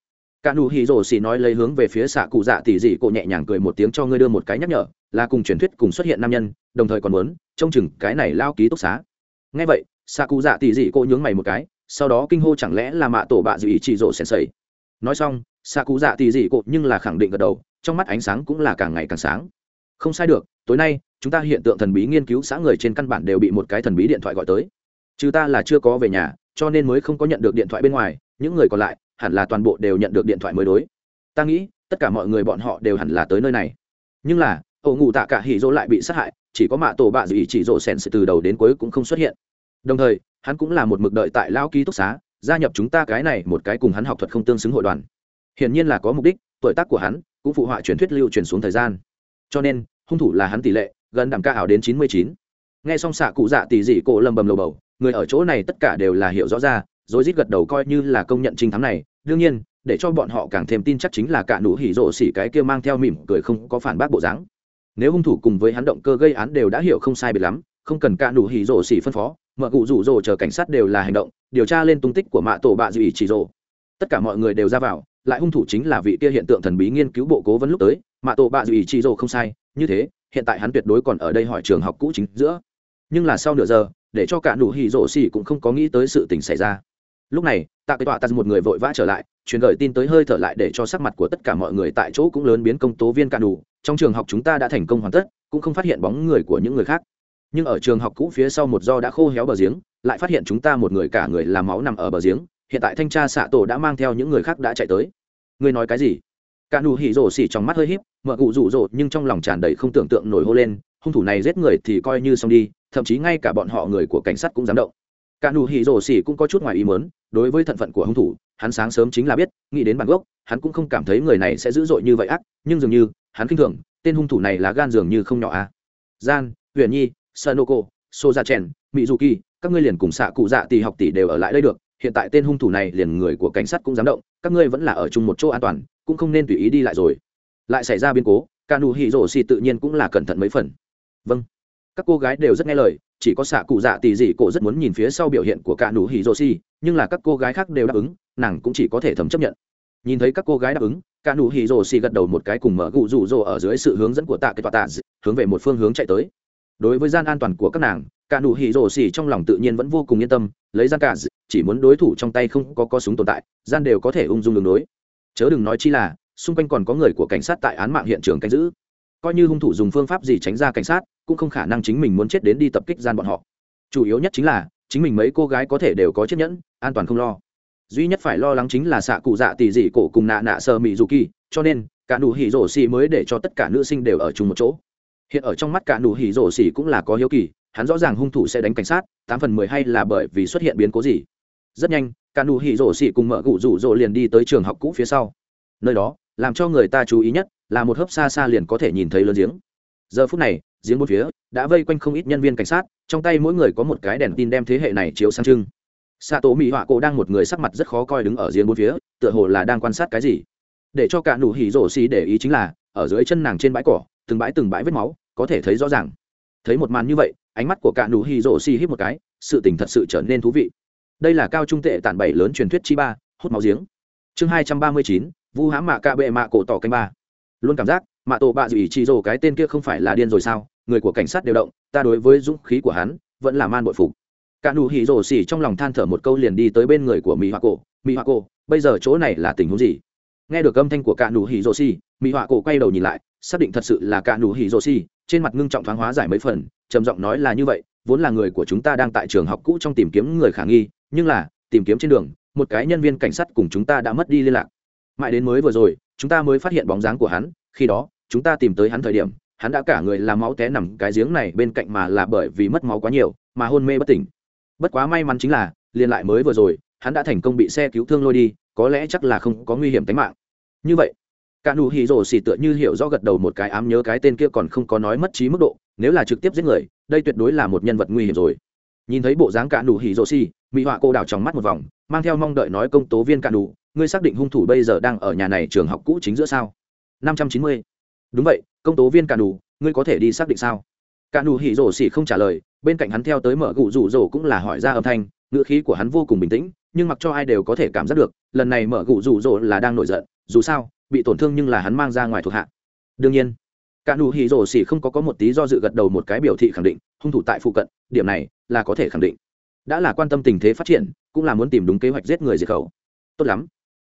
cả nụ hỉ rồ xì nói lấy hướng về phía xạ cụ dạ tỷ dị cổ nhẹ nhàng cười một tiếng cho ngươi đưa một cái nhắc nhở, là cùng truyền thuyết cùng xuất hiện nam nhân, đồng thời còn muốn trông chừng cái này lao ký túc xá. Nghe vậy, xạ cụ dạ tỷ dị cổ nhướng mày một cái, sau đó kinh hô chẳng lẽ là mạ tổ bạ dị chỉ rồ sèn sẩy. nói xong, xạ cụ dạ tỷ dị cổ nhưng là khẳng định gật đầu, trong mắt ánh sáng cũng là càng ngày càng sáng. Không sai được, tối nay, chúng ta hiện tượng thần bí nghiên cứu xã người trên căn bản đều bị một cái thần bí điện thoại gọi tới. Trừ ta là chưa có về nhà, cho nên mới không có nhận được điện thoại bên ngoài, những người còn lại hẳn là toàn bộ đều nhận được điện thoại mới đối. Ta nghĩ, tất cả mọi người bọn họ đều hẳn là tới nơi này. Nhưng là, ổ ngủ tạ cả hỉ dỗ lại bị sát hại, chỉ có mạ tổ bạ dị chỉ rộ sèn sự từ đầu đến cuối cũng không xuất hiện. Đồng thời, hắn cũng là một mực đợi tại lão ký túc xá, gia nhập chúng ta cái này một cái cùng hắn học thuật không tương xứng hội đoàn. Hiển nhiên là có mục đích, tuổi tác của hắn cũng phụ họa truyền thuyết lưu truyền xuống thời gian. Cho nên, hung thủ là hắn tỷ lệ, gần đẳng ca ảo đến chín mươi chín. Nghe xong xạ cụ dạ tỷ dị cổ lầm bầm lầu bầu, người ở chỗ này tất cả đều là hiểu rõ ra rồi rít gật đầu coi như là công nhận trinh thắng này. Đương nhiên, để cho bọn họ càng thêm tin chắc chính là cả nụ hỉ rộ xỉ cái kia mang theo mỉm cười không có phản bác bộ dáng. Nếu hung thủ cùng với hắn động cơ gây án đều đã hiểu không sai biệt lắm, không cần cả nụ hỉ rộ xỉ phân phó mở cụ rủ rồ chờ cảnh sát đều là hành động, điều tra lên tung tích của mạ tổ bạ Dị chỉ rồ. Tất cả mọi người đều ra vào, lại hung thủ chính là vị kia hiện tượng thần bí nghiên cứu bộ cố vấn lúc tới, mạ tổ bạ Dị chỉ rồ không sai, như thế, hiện tại hắn tuyệt đối còn ở đây hỏi trường học cũ chính giữa. Nhưng là sau nửa giờ, để cho cả nụ hỉ rộ xỉ cũng không có nghĩ tới sự tình xảy ra lúc này, tạ cái tọa tạ một người vội vã trở lại, truyền gửi tin tới hơi thở lại để cho sắc mặt của tất cả mọi người tại chỗ cũng lớn biến công tố viên cạn đủ. Trong trường học chúng ta đã thành công hoàn tất, cũng không phát hiện bóng người của những người khác. Nhưng ở trường học cũ phía sau một do đã khô héo bờ giếng, lại phát hiện chúng ta một người cả người làm máu nằm ở bờ giếng, hiện tại thanh tra xạ tổ đã mang theo những người khác đã chạy tới. Người nói cái gì? Cả đủ hỉ rổ xỉ trong mắt hơi híp, mở cụ rủ rộ nhưng trong lòng tràn đầy không tưởng tượng nổi hô lên, hung thủ này giết người thì coi như xong đi, thậm chí ngay cả bọn họ người của cảnh sát cũng dám động cả nụ hỉ rổ xỉ cũng có chút ngoài ý mớn đối với thận phận của hung thủ, hắn sáng sớm chính là biết, nghĩ đến bản gốc, hắn cũng không cảm thấy người này sẽ dữ dội như vậy ác, nhưng dường như, hắn khinh thường, tên hung thủ này là gan dường như không nhỏ à. Gian huyền nhi, sanoko so ra mỹ du kỳ các ngươi liền cùng xạ cụ dạ tỷ học tỷ đều ở lại đây được, hiện tại tên hung thủ này liền người của cảnh sát cũng dám động, các ngươi vẫn là ở chung một chỗ an toàn, cũng không nên tùy ý đi lại rồi. Lại xảy ra biến cố, cả nụ hỉ rổ xỉ tự nhiên cũng là cẩn thận mấy phần. Vâng. Các cô gái đều rất nghe lời chỉ có xạ cụ dạ tỷ dị cổ rất muốn nhìn phía sau biểu hiện của cả nụ hỉ rô xì, nhưng là các cô gái khác đều đáp ứng, nàng cũng chỉ có thể thầm chấp nhận. Nhìn thấy các cô gái đáp ứng, cả nụ hỉ rô xì gật đầu một cái cùng mở cụ rủ rô ở dưới sự hướng dẫn của tạ cái tọa tạ hướng về một phương hướng chạy tới. Đối với gian an toàn của các nàng, cả nụ hỉ rổ xỉ trong lòng tự nhiên vẫn vô cùng yên tâm, lấy ra cả chỉ muốn đối thủ trong tay không có có súng tồn tại, gian đều có thể ung dung đường đối. Chớ đừng nói chi là, xung quanh còn có người của cảnh sát tại án mạng hiện trường canh giữ coi như hung thủ dùng phương pháp gì tránh ra cảnh sát, cũng không khả năng chính mình muốn chết đến đi tập kích gian bọn họ. Chủ yếu nhất chính là, chính mình mấy cô gái có thể đều có chiếc nhẫn, an toàn không lo. Duy nhất phải lo lắng chính là xạ cụ dạ tỷ dị cổ cùng nạ nạ sơ mỹ dù kỳ, cho nên, cả nụ hỉ rổ xì mới để cho tất cả nữ sinh đều ở chung một chỗ. Hiện ở trong mắt cả nụ hỉ rổ xì cũng là có hiếu kỳ, hắn rõ ràng hung thủ sẽ đánh cảnh sát, tám phần mười hay là bởi vì xuất hiện biến cố gì. Rất nhanh, cả nụ hỉ rổ xì cùng mở cụ rủ rỗ liền đi tới trường học cũ phía sau. Nơi đó, làm cho người ta chú ý nhất là một hớp xa xa liền có thể nhìn thấy lớn giếng. Giờ phút này, giếng bốn phía đã vây quanh không ít nhân viên cảnh sát, trong tay mỗi người có một cái đèn tin đem thế hệ này chiếu sang trưng. Xạ tổ mỹ họa cổ đang một người sắc mặt rất khó coi đứng ở giếng bốn phía, tựa hồ là đang quan sát cái gì. Để cho cả nụ hỉ rổ xì để ý chính là, ở dưới chân nàng trên bãi cỏ, từng bãi từng bãi vết máu, có thể thấy rõ ràng. Thấy một màn như vậy, ánh mắt của cả nụ hỉ rổ xì hít một cái, sự tình thật sự trở nên thú vị. Đây là cao trung tệ tản bảy lớn truyền thuyết chi ba, hút máu giếng. Chương hai trăm ba mươi chín, vu hãm mạ cạ bệ mạ cổ tỏ canh ba luôn cảm giác mạ tổ bạ dì chỉ rồ cái tên kia không phải là điên rồi sao? Người của cảnh sát đều động, ta đối với dũng khí của hắn, vẫn là man bội phục. Cả nụ hỉ rồ xỉ trong lòng than thở một câu liền đi tới bên người của mỹ họa cổ. Mỹ họa cổ, bây giờ chỗ này là tình huống gì? Nghe được âm thanh của cả nụ hỉ rồ xỉ mỹ họa cổ quay đầu nhìn lại, xác định thật sự là cả nụ hỉ rồ xỉ, trên mặt ngưng trọng thoáng hóa giải mấy phần, trầm giọng nói là như vậy, vốn là người của chúng ta đang tại trường học cũ trong tìm kiếm người khả nghi, nhưng là, tìm kiếm trên đường, một cái nhân viên cảnh sát cùng chúng ta đã mất đi liên lạc. Mãi đến mới vừa rồi chúng ta mới phát hiện bóng dáng của hắn khi đó chúng ta tìm tới hắn thời điểm hắn đã cả người làm máu té nằm cái giếng này bên cạnh mà là bởi vì mất máu quá nhiều mà hôn mê bất tỉnh. Bất quá may mắn chính là liên lại mới vừa rồi hắn đã thành công bị xe cứu thương lôi đi có lẽ chắc là không có nguy hiểm tính mạng. Như vậy cả nụ hỉ rồ xì tựa như hiểu rõ gật đầu một cái ám nhớ cái tên kia còn không có nói mất trí mức độ nếu là trực tiếp giết người đây tuyệt đối là một nhân vật nguy hiểm rồi. Nhìn thấy bộ dáng cả nụ hỉ rồ xì, mỹ họa cô đảo trong mắt một vòng mang theo mong đợi nói công tố viên cả nụ ngươi xác định hung thủ bây giờ đang ở nhà này trường học cũ chính giữa sao? Năm trăm chín mươi. Đúng vậy công tố viên cả Đủ, ngươi có thể đi xác định sao? Cả Đủ hỉ rổ xỉ không trả lời bên cạnh hắn theo tới mở gụ rủ rổ cũng là hỏi ra âm thanh ngữ khí của hắn vô cùng bình tĩnh nhưng mặc cho ai đều có thể cảm giác được lần này mở gụ rủ rỗ là đang nổi giận dù sao bị tổn thương nhưng là hắn mang ra ngoài thuộc hạ. Đương nhiên cả Đủ hì rổ xỉ không có có một tí do dự gật đầu một cái biểu thị khẳng định hung thủ tại phụ cận điểm này là có thể khẳng định. Đã là quan tâm tình thế phát triển cũng là muốn tìm đúng kế hoạch giết người diệt khẩu. Tốt lắm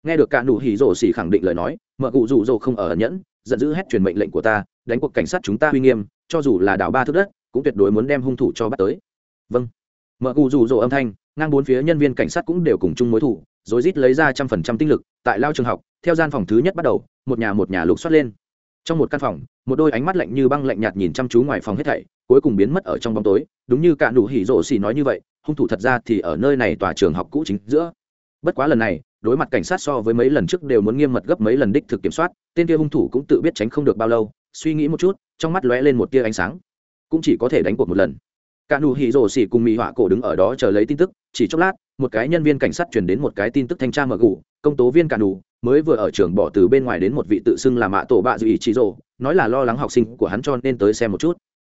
nghe được cả nụ hỉ rổ xỉ khẳng định lời nói, mợ cụ rủ rỗ không ở ẩn nhẫn, giận dữ hét truyền mệnh lệnh của ta, đánh cuộc cảnh sát chúng ta uy nghiêm, cho dù là đảo ba thước đất, cũng tuyệt đối muốn đem hung thủ cho bắt tới. Vâng. Mợ cụ rủ rỗ âm thanh, ngang bốn phía nhân viên cảnh sát cũng đều cùng chung mối thủ, rồi rít lấy ra trăm phần trăm tinh lực, tại lao trường học, theo gian phòng thứ nhất bắt đầu, một nhà một nhà lục soát lên. Trong một căn phòng, một đôi ánh mắt lạnh như băng lạnh nhạt nhìn chăm chú ngoài phòng hết thảy, cuối cùng biến mất ở trong bóng tối, đúng như cả nụ hỉ rộ xì nói như vậy, hung thủ thật ra thì ở nơi này tòa trường học cũ chính giữa. Bất quá lần này đối mặt cảnh sát so với mấy lần trước đều muốn nghiêm mật gấp mấy lần đích thực kiểm soát, tên kia hung thủ cũng tự biết tránh không được bao lâu, suy nghĩ một chút, trong mắt lóe lên một tia ánh sáng. Cũng chỉ có thể đánh cuộc một lần. Cả nụ hỉ rồ xỉ cùng mỹ họa cổ đứng ở đó chờ lấy tin tức, chỉ chốc lát, một cái nhân viên cảnh sát truyền đến một cái tin tức thanh tra mở gù, công tố viên cả nụ, mới vừa ở trường bỏ từ bên ngoài đến một vị tự xưng là mạ tổ bạ dự ý chị rổ nói là lo lắng học sinh của hắn cho nên tới xem một chút.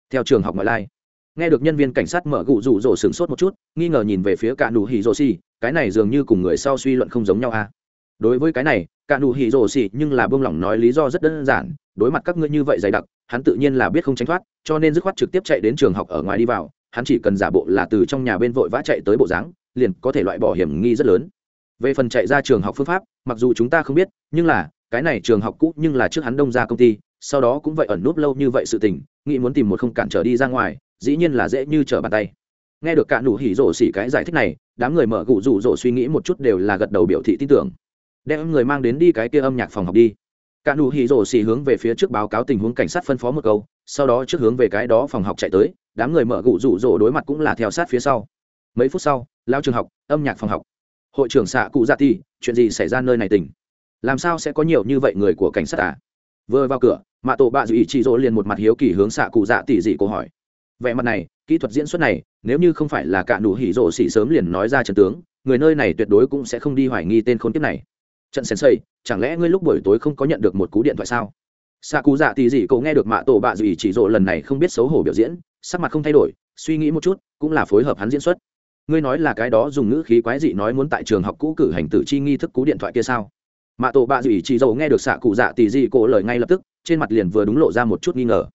Theo trường học ngoại lai, nghe được nhân viên cảnh sát mở gù rủ rồ sửng sốt một chút, nghi ngờ nhìn về phía cả nụ hỉ rồ xỉ cái này dường như cùng người sau suy luận không giống nhau a à? đối với cái này, cả nụ hỉ rồ xỉ nhưng là bông lỏng nói lý do rất đơn giản, đối mặt các ngươi như vậy dày đặc, hắn tự nhiên là biết không tránh thoát, cho nên dứt khoát trực tiếp chạy đến trường học ở ngoài đi vào, hắn chỉ cần giả bộ là từ trong nhà bên vội vã chạy tới bộ dáng, liền có thể loại bỏ hiểm nghi rất lớn về phần chạy ra trường học phương pháp, mặc dù chúng ta không biết, nhưng là, cái này trường học cũ nhưng là trước hắn đông ra công ty, sau đó cũng vậy ẩn núp lâu như vậy sự tình, nghĩ muốn tìm một không cản trở đi ra ngoài, dĩ nhiên là dễ như trở bàn tay nghe được cả nụ hỉ rổ xỉ cái giải thích này, đám người mở cụ rủ rổ suy nghĩ một chút đều là gật đầu biểu thị tin tưởng. Đem người mang đến đi cái kia âm nhạc phòng học đi. Cả nụ hỉ rổ xỉ hướng về phía trước báo cáo tình huống cảnh sát phân phó một câu, sau đó trước hướng về cái đó phòng học chạy tới, đám người mở cụ rủ rổ đối mặt cũng là theo sát phía sau. Mấy phút sau, lao trường học, âm nhạc phòng học. Hội trưởng xạ cụ dạ ti chuyện gì xảy ra nơi này tỉnh? Làm sao sẽ có nhiều như vậy người của cảnh sát à? Vừa vào cửa, mạ tổ bạ dự ý chị rỗ liền một mặt hiếu kỳ hướng xạ cụ dạ tỷ dị cô hỏi. Vẻ mặt này kỹ thuật diễn xuất này, nếu như không phải là cạn đủ hỉ rộ xỉ sớm liền nói ra trận tướng, người nơi này tuyệt đối cũng sẽ không đi hoài nghi tên khốn kiếp này. Trận sen sensei, chẳng lẽ ngươi lúc buổi tối không có nhận được một cú điện thoại sao? Xạ cú dạ tì dị cậu nghe được mạ tổ bạ dị chỉ rộ lần này không biết xấu hổ biểu diễn, sắc mặt không thay đổi, suy nghĩ một chút, cũng là phối hợp hắn diễn xuất. Ngươi nói là cái đó dùng ngữ khí quái dị nói muốn tại trường học cũ cử hành tử chi nghi thức cú điện thoại kia sao? Mạ tổ bạ dị chỉ rộ nghe được xạ cụ dạ tì dị cậu lời ngay lập tức, trên mặt liền vừa đúng lộ ra một chút nghi ngờ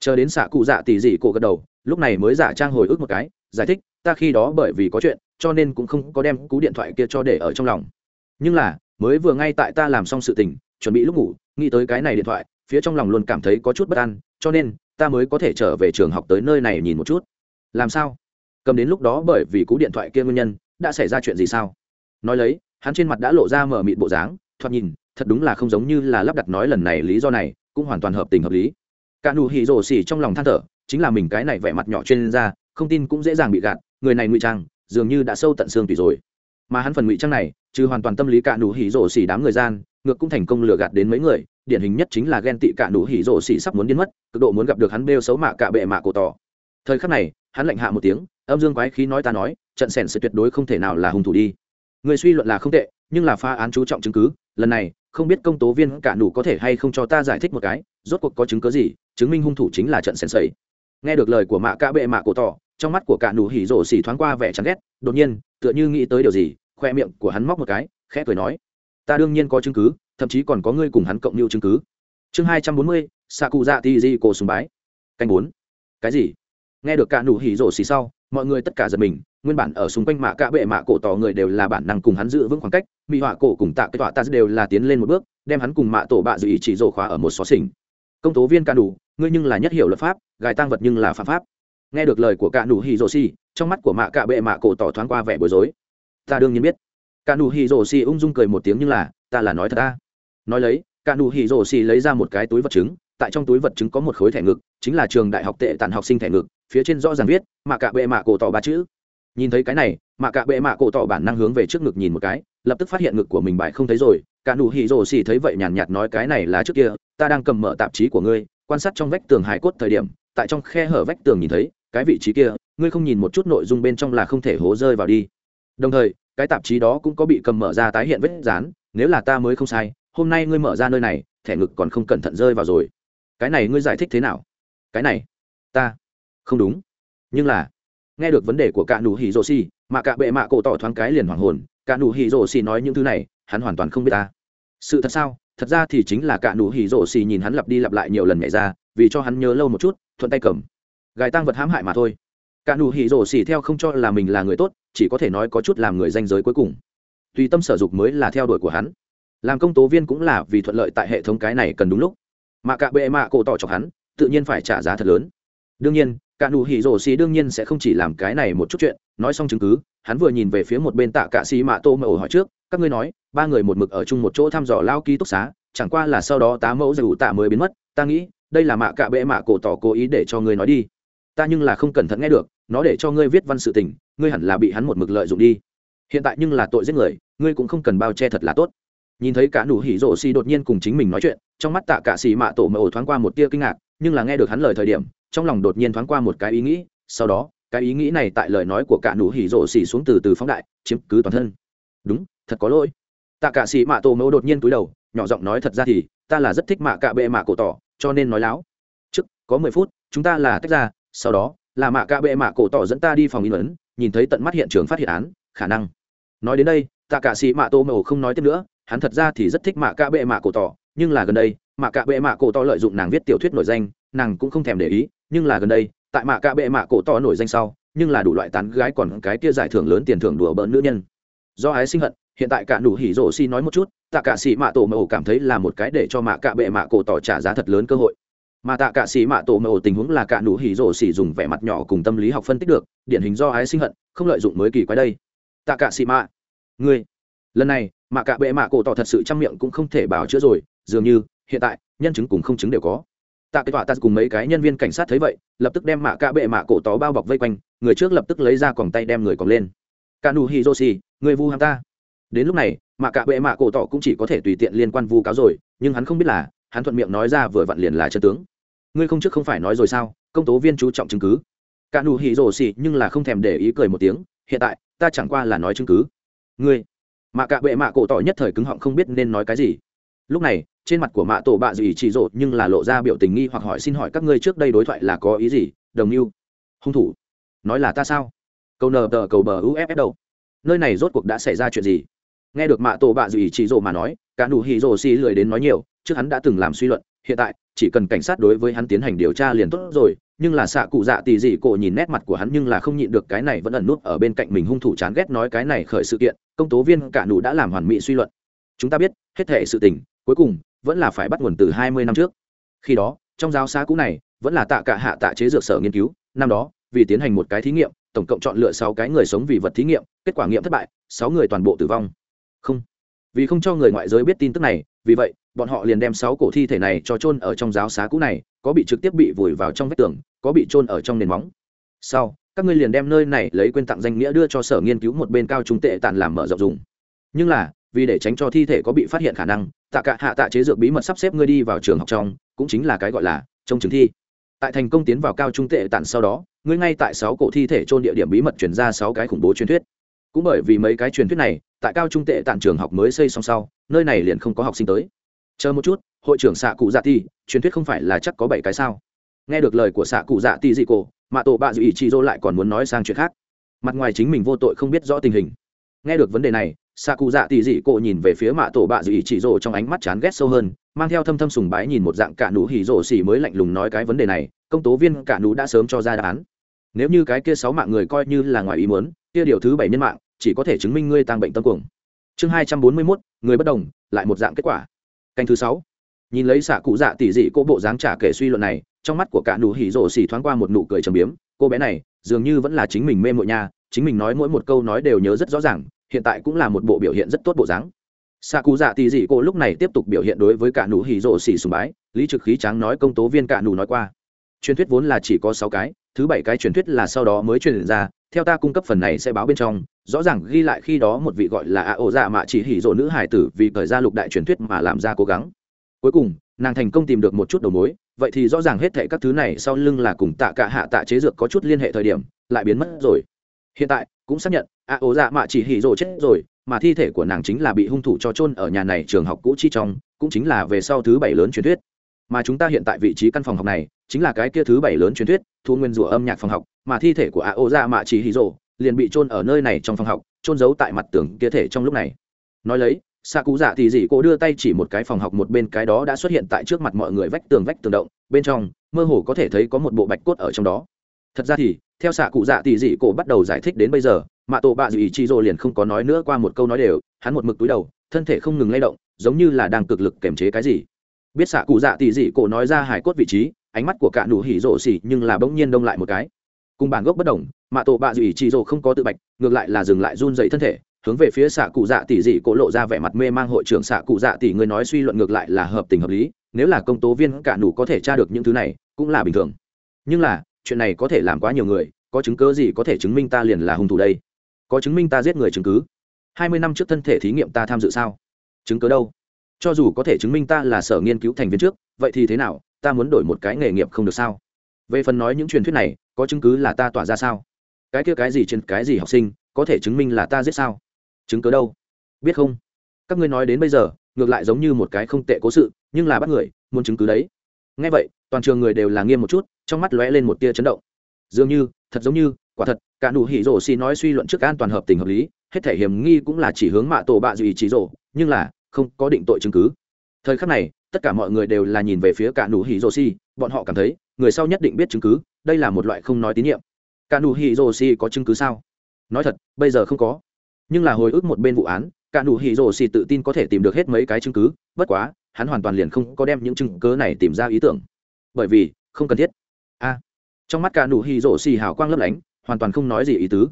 chờ đến xạ cụ dạ tỷ dị cổ gật đầu, lúc này mới giả trang hồi ức một cái, giải thích, ta khi đó bởi vì có chuyện, cho nên cũng không có đem cú điện thoại kia cho để ở trong lòng. Nhưng là, mới vừa ngay tại ta làm xong sự tình, chuẩn bị lúc ngủ, nghĩ tới cái này điện thoại, phía trong lòng luôn cảm thấy có chút bất an, cho nên, ta mới có thể trở về trường học tới nơi này nhìn một chút. Làm sao? Cầm đến lúc đó bởi vì cú điện thoại kia nguyên nhân, đã xảy ra chuyện gì sao? Nói lấy, hắn trên mặt đã lộ ra mở mịt bộ dáng, thoạt nhìn, thật đúng là không giống như là lắp đặt nói lần này lý do này, cũng hoàn toàn hợp tình hợp lý cả nụ hỉ rổ xỉ trong lòng than thở, chính là mình cái này vẻ mặt nhỏ trên ra không tin cũng dễ dàng bị gạt, người này ngụy trang, dường như đã sâu tận xương tủy rồi. Mà hắn phần ngụy trang này, trừ hoàn toàn tâm lý cả nụ hỉ rổ xỉ đám người gian, ngược cũng thành công lừa gạt đến mấy người, điển hình nhất chính là ghen tị cả nụ hỉ rổ xỉ sắp muốn điên mất, cực độ muốn gặp được hắn bêu xấu mạ cả bệ mạ cổ tỏ. Thời khắc này, hắn lạnh hạ một tiếng, âm dương quái khí nói ta nói, trận sẻn sự tuyệt đối không thể nào là hung thủ đi. Người suy luận là không tệ nhưng là pha án chú trọng chứng cứ, lần này, không biết công tố viên cả nủ có thể hay không cho ta giải thích một cái, rốt cuộc có chứng cứ gì, chứng minh hung thủ chính là trận sen sẩy. Nghe được lời của mạ cả bệ mạ cổ tỏ, trong mắt của cả nủ hỉ rổ xỉ thoáng qua vẻ chán ghét, đột nhiên, tựa như nghĩ tới điều gì, khoe miệng của hắn móc một cái, khẽ cười nói, ta đương nhiên có chứng cứ, thậm chí còn có ngươi cùng hắn cộng mưu chứng cứ. Chương hai trăm bốn mươi xạ cụ dạ ti di cổ sùng bái. Canh bốn. Cái gì? Nghe được cả nủ hỉ rổ xì sau, mọi người tất cả giật mình, nguyên bản ở xung quanh mạ cạ bệ mạ cổ tỏ người đều là bản năng cùng hắn giữ vững khoảng cách mỹ họa cổ cùng tạ kết họa ta đều là tiến lên một bước, đem hắn cùng mạ tổ bạ dự ý chỉ rổ khóa ở một xó xỉnh. Công tố viên ca đủ ngươi nhưng là nhất hiểu luật pháp, gài tăng vật nhưng là phạm pháp. Nghe được lời của ca đủ hì rổ xì trong mắt của mạ cạ bệ mạ cổ tỏ thoáng qua vẻ bối rối. Ta đương nhiên biết. Ca đủ hì rổ xì ung dung cười một tiếng nhưng là, ta là nói thật ta. Nói lấy ca đủ hì rổ xì lấy ra một cái túi vật chứng, tại trong túi vật chứng có một khối thẻ ngực, chính là trường đại học tệ tàn học sinh thẻ ngực, phía trên rõ ràng viết, mạ cạ bệ mạ cổ tỏ ba chữ nhìn thấy cái này, mạ cạ bệ mạ cổ tỏ bản năng hướng về trước ngực nhìn một cái, lập tức phát hiện ngực của mình bại không thấy rồi. Cả nụ hỉ rồ xỉ thấy vậy nhàn nhạt nói cái này là trước kia, ta đang cầm mở tạp chí của ngươi, quan sát trong vách tường hải cốt thời điểm, tại trong khe hở vách tường nhìn thấy, cái vị trí kia, ngươi không nhìn một chút nội dung bên trong là không thể hố rơi vào đi. Đồng thời, cái tạp chí đó cũng có bị cầm mở ra tái hiện vết dán, nếu là ta mới không sai, hôm nay ngươi mở ra nơi này, thẻ ngực còn không cẩn thận rơi vào rồi. Cái này ngươi giải thích thế nào? Cái này, ta, không đúng. Nhưng là nghe được vấn đề của cả nụ hỉ rồ xì, mà cả bệ mạ cổ tỏ thoáng cái liền hoảng hồn cả nụ hỉ rồ xì nói những thứ này, hắn hoàn toàn không biết ta. Sự thật sao? Thật ra thì chính là cả nụ hỉ rồ xì nhìn hắn lặp đi lặp lại nhiều lần nhảy ra, vì cho hắn nhớ lâu một chút, thuận tay cầm. Gài tăng vật hãm hại mà thôi. Cả nụ hỉ rồ xì theo không cho là mình là người tốt, chỉ có thể nói có chút làm người danh giới cuối cùng. Tùy tâm sở dục mới là theo đuổi của hắn. Làm công tố viên cũng là vì thuận lợi tại hệ thống cái này cần đúng lúc. Mà cả bệ mạ cổ tỏ cho hắn, tự nhiên phải trả giá thật lớn. Đương nhiên cả nụ hỉ rổ xì đương nhiên sẽ không chỉ làm cái này một chút chuyện, nói xong chứng cứ, hắn vừa nhìn về phía một bên tạ cạ xì mạ tô mậu hỏi trước, các ngươi nói, ba người một mực ở chung một chỗ thăm dò lao ký túc xá, chẳng qua là sau đó tá mẫu dù tạ mới biến mất, ta nghĩ, đây là mạ cạ bệ mạ cổ tỏ cố ý để cho ngươi nói đi. Ta nhưng là không cẩn thận nghe được, nó để cho ngươi viết văn sự tình, ngươi hẳn là bị hắn một mực lợi dụng đi. Hiện tại nhưng là tội giết người, ngươi cũng không cần bao che thật là tốt. Nhìn thấy cả nụ hỉ rổ xì đột nhiên cùng chính mình nói chuyện, trong mắt tạ cả xì mạ tổ mậu thoáng qua một tia kinh ngạc, nhưng là nghe được hắn lời thời điểm trong lòng đột nhiên thoáng qua một cái ý nghĩ, sau đó, cái ý nghĩ này tại lời nói của cả nụ hỉ rộ xỉ xuống từ từ phóng đại, chiếm cứ toàn thân. Đúng, thật có lỗi. Tạ cả sĩ mạ tô mẫu đột nhiên cúi đầu, nhỏ giọng nói thật ra thì, ta là rất thích mạ cạ bệ mạ cổ tỏ, cho nên nói láo. Trước, có mười phút, chúng ta là tách ra, sau đó, là mạ cạ bệ mạ cổ tỏ dẫn ta đi phòng in ấn, nhìn thấy tận mắt hiện trường phát hiện án, khả năng. Nói đến đây, tạ cả sĩ mạ tô mẫu không nói tiếp nữa, hắn thật ra thì rất thích mạ cạ bệ mạ cổ tỏ, nhưng là gần đây, mạ cạ bệ mạ cổ tỏ lợi dụng nàng viết tiểu thuyết nổi danh, nàng cũng không thèm để ý nhưng là gần đây tại mạ cạ bệ mạ cổ to nổi danh sau nhưng là đủ loại tán gái còn cái kia giải thưởng lớn tiền thưởng đùa bỡn nữ nhân. Do ái sinh hận hiện tại cả nụ hỉ rổ xi nói một chút tạ cạ sĩ mạ tổ mẫu cảm thấy là một cái để cho mạ cạ bệ mạ cổ tỏ trả giá thật lớn cơ hội. Mà tạ cạ sĩ mạ tổ mẫu tình huống là cả nụ hỉ rổ xi dùng vẻ mặt nhỏ cùng tâm lý học phân tích được điển hình do ái sinh hận không lợi dụng mới kỳ quái đây. Tạ cạ sĩ mạ người, lần này mạ cạ bệ mạ cổ tỏ thật sự trong miệng cũng không thể bảo chữa rồi dường như hiện tại nhân chứng cùng không chứng đều có tạ kết quả ta cùng mấy cái nhân viên cảnh sát thấy vậy, lập tức đem mạ cạ bệ mạ cổ tó bao bọc vây quanh, người trước lập tức lấy ra còng tay đem người còng lên. Cả nụ hiroshi, người vu hắn ta. Đến lúc này, mạ cạ bệ mạ cổ tỏ cũng chỉ có thể tùy tiện liên quan vu cáo rồi, nhưng hắn không biết là, hắn thuận miệng nói ra vừa vặn liền là chân tướng. Ngươi không trước không phải nói rồi sao, công tố viên chú trọng chứng cứ. Cả nụ hỉ rồ xì nhưng là không thèm để ý cười một tiếng, hiện tại, ta chẳng qua là nói chứng cứ. Ngươi. Mạ cạ bệ mạ cổ tỏ nhất thời cứng họng không biết nên nói cái gì lúc này, trên mặt của mạ tổ bạ dì chỉ rộ nhưng là lộ ra biểu tình nghi hoặc hỏi xin hỏi các ngươi trước đây đối thoại là có ý gì, đồng mưu hung thủ. Nói là ta sao? Câu nờ tờ cầu bờ uff đâu nơi này rốt cuộc đã xảy ra chuyện gì? Nghe được mạ tổ bạ dì chỉ rộ mà nói, cả nụ hì rồ xì lười đến nói nhiều, trước hắn đã từng làm suy luận, hiện tại, chỉ cần cảnh sát đối với hắn tiến hành điều tra liền tốt rồi, nhưng là xạ cụ dạ tì dị cổ nhìn nét mặt của hắn nhưng là không nhịn được cái này vẫn ẩn nút ở bên cạnh mình hung thủ chán ghét nói cái này khởi sự kiện, công tố viên cả nụ đã làm hoàn mỹ suy luận. Chúng ta biết, hết thể sự tình cuối cùng, vẫn là phải bắt nguồn từ hai mươi năm trước. Khi đó, trong giáo xá cũ này, vẫn là tạ cả hạ tạ chế dược sở nghiên cứu. Năm đó, vì tiến hành một cái thí nghiệm, tổng cộng chọn lựa sáu cái người sống vì vật thí nghiệm, kết quả nghiệm thất bại, sáu người toàn bộ tử vong. Không. Vì không cho người ngoại giới biết tin tức này, vì vậy, bọn họ liền đem sáu cổ thi thể này cho chôn ở trong giáo xá cũ này, có bị trực tiếp bị vùi vào trong vách tường, có bị chôn ở trong nền móng. Sau, các ngươi liền đem nơi này lấy quên tặng danh nghĩa đưa cho sở nghiên cứu một bên cao trung tệ tàn làm mở rộng dùng. Nhưng là, vì để tránh cho thi thể có bị phát hiện khả năng tạ cả hạ tạ chế dược bí mật sắp xếp ngươi đi vào trường học trong, cũng chính là cái gọi là trong trường thi. Tại thành công tiến vào cao trung tệ tản sau đó, ngươi ngay tại sáu cổ thi thể trôn địa điểm bí mật chuyển ra sáu cái khủng bố truyền thuyết. Cũng bởi vì mấy cái truyền thuyết này, tại cao trung tệ tản trường học mới xây xong sau, nơi này liền không có học sinh tới. Chờ một chút, hội trưởng xạ cụ dạ ti truyền thuyết không phải là chắc có bảy cái sao? Nghe được lời của xạ cụ dạ ti dị cổ, mà tổ bạ dị ý chị dô lại còn muốn nói sang chuyện khác. Mặt ngoài chính mình vô tội không biết rõ tình hình. Nghe được vấn đề này xạ cụ dạ tỷ dị cổ nhìn về phía mạ tổ bạ dị chỉ rộ trong ánh mắt chán ghét sâu hơn mang theo thâm thâm sùng bái nhìn một dạng cả nụ hỉ rộ xỉ mới lạnh lùng nói cái vấn đề này, công tố viên cả nụ đã sớm cho ra đáp án nếu như cái kia sáu mạng người coi như là ngoài ý muốn kia điều thứ bảy nhân mạng chỉ có thể chứng minh ngươi tăng bệnh tâm cuồng chương hai trăm bốn mươi mốt, người bất đồng, lại một dạng kết quả. Canh thứ sáu, nhìn lấy xạ cụ dạ tỷ dị cô bộ dáng trả kể suy luận này, trong mắt của cả nụ hỉ rộ xỉ thoáng qua một nụ cười trầm biếm. Cô bé này, dường như vẫn là chính mình mê mội nha, chính mình nói mỗi một câu nói đều nhớ rất rõ ràng hiện tại cũng là một bộ biểu hiện rất tốt bộ dáng. Xạ cụ dạ Tì dị cô lúc này tiếp tục biểu hiện đối với cả nụ hỉ rộ xì sùng bái, lý trực khí tráng nói công tố viên cả nụ nói qua. Truyền thuyết vốn là chỉ có sáu cái, thứ bảy cái truyền thuyết là sau đó mới truyền ra, theo ta cung cấp phần này sẽ báo bên trong, rõ ràng ghi lại khi đó một vị gọi là a ổ dạ mạ chỉ hỉ rộ nữ hải tử vì thời gian lục đại truyền thuyết mà làm ra cố gắng. Cuối cùng, nàng thành công tìm được một chút đầu mối, vậy thì rõ ràng hết thệ các thứ này sau lưng là cùng tạ cả hạ tạ chế dược có chút liên hệ thời điểm, lại biến mất rồi. Hiện tại, cũng xác nhận a ố dạ mạ chỉ hỉ rồ chết rồi, mà thi thể của nàng chính là bị hung thủ cho chôn ở nhà này trường học cũ chi trong, cũng chính là về sau thứ bảy lớn truyền thuyết. Mà chúng ta hiện tại vị trí căn phòng học này, chính là cái kia thứ bảy lớn truyền thuyết, thu nguyên rủa âm nhạc phòng học, mà thi thể của a ố dạ mạ chỉ hỉ rồ liền bị chôn ở nơi này trong phòng học, chôn giấu tại mặt tường kia thể trong lúc này. Nói lấy xạ Cú dạ thì dì cô đưa tay chỉ một cái phòng học một bên cái đó đã xuất hiện tại trước mặt mọi người vách tường vách tường động, bên trong, mơ hồ có thể thấy có một bộ bạch cốt ở trong đó. Thật ra thì, theo xạ cụ dạ thì dì cô bắt đầu giải thích đến bây giờ mạ tổ bạ dù ý chí rồ liền không có nói nữa qua một câu nói đều, hắn một mực túi đầu, thân thể không ngừng lay động, giống như là đang cực lực kềm chế cái gì. Biết xạ cụ dạ tỉ dị cổ nói ra hải cốt vị trí, ánh mắt của cả nụ hỉ rộ xỉ nhưng là bỗng nhiên đông lại một cái. Cùng bản gốc bất đồng, mạ tổ bạ dù ý chí rồ không có tự bạch, ngược lại là dừng lại run dậy thân thể, hướng về phía xạ cụ dạ tỉ dị cổ lộ ra vẻ mặt mê mang hội trưởng xạ cụ dạ tỉ người nói suy luận ngược lại là hợp tình hợp lý, nếu là công tố viên cả nụ có thể tra được những thứ này, cũng là bình thường. Nhưng là, chuyện này có thể làm quá nhiều người, có chứng cớ gì có thể chứng minh ta liền là hung thủ đây? có chứng minh ta giết người chứng cứ. Hai mươi năm trước thân thể thí nghiệm ta tham dự sao? Chứng cứ đâu? Cho dù có thể chứng minh ta là sở nghiên cứu thành viên trước, vậy thì thế nào? Ta muốn đổi một cái nghề nghiệp không được sao? Về phần nói những truyền thuyết này, có chứng cứ là ta tỏa ra sao? Cái kia cái gì trên cái gì học sinh, có thể chứng minh là ta giết sao? Chứng cứ đâu? Biết không? Các ngươi nói đến bây giờ, ngược lại giống như một cái không tệ cố sự, nhưng là bắt người, muốn chứng cứ đấy. Ngay vậy, toàn trường người đều là nghiêm một chút, trong mắt lóe lên một tia chấn động. Dường như, thật giống như quả thật, cả nụ hỉ rổ xì nói suy luận trước an toàn hợp tình hợp lý, hết thể hiểm nghi cũng là chỉ hướng mạ tổ bạ duy trí rổ, nhưng là, không có định tội chứng cứ. Thời khắc này, tất cả mọi người đều là nhìn về phía cả nụ hỉ rổ xì, bọn họ cảm thấy, người sau nhất định biết chứng cứ, đây là một loại không nói tín nhiệm. Cả nụ hỉ rổ xì có chứng cứ sao? Nói thật, bây giờ không có. Nhưng là hồi ức một bên vụ án, cả nụ hỉ rổ xì tự tin có thể tìm được hết mấy cái chứng cứ, bất quá, hắn hoàn toàn liền không có đem những chứng cứ này tìm ra ý tưởng. Bởi vì, không cần thiết. A. Trong mắt cả nụ hỉ rổ xì hào quang lấp lánh hoàn toàn không nói gì ý tứ.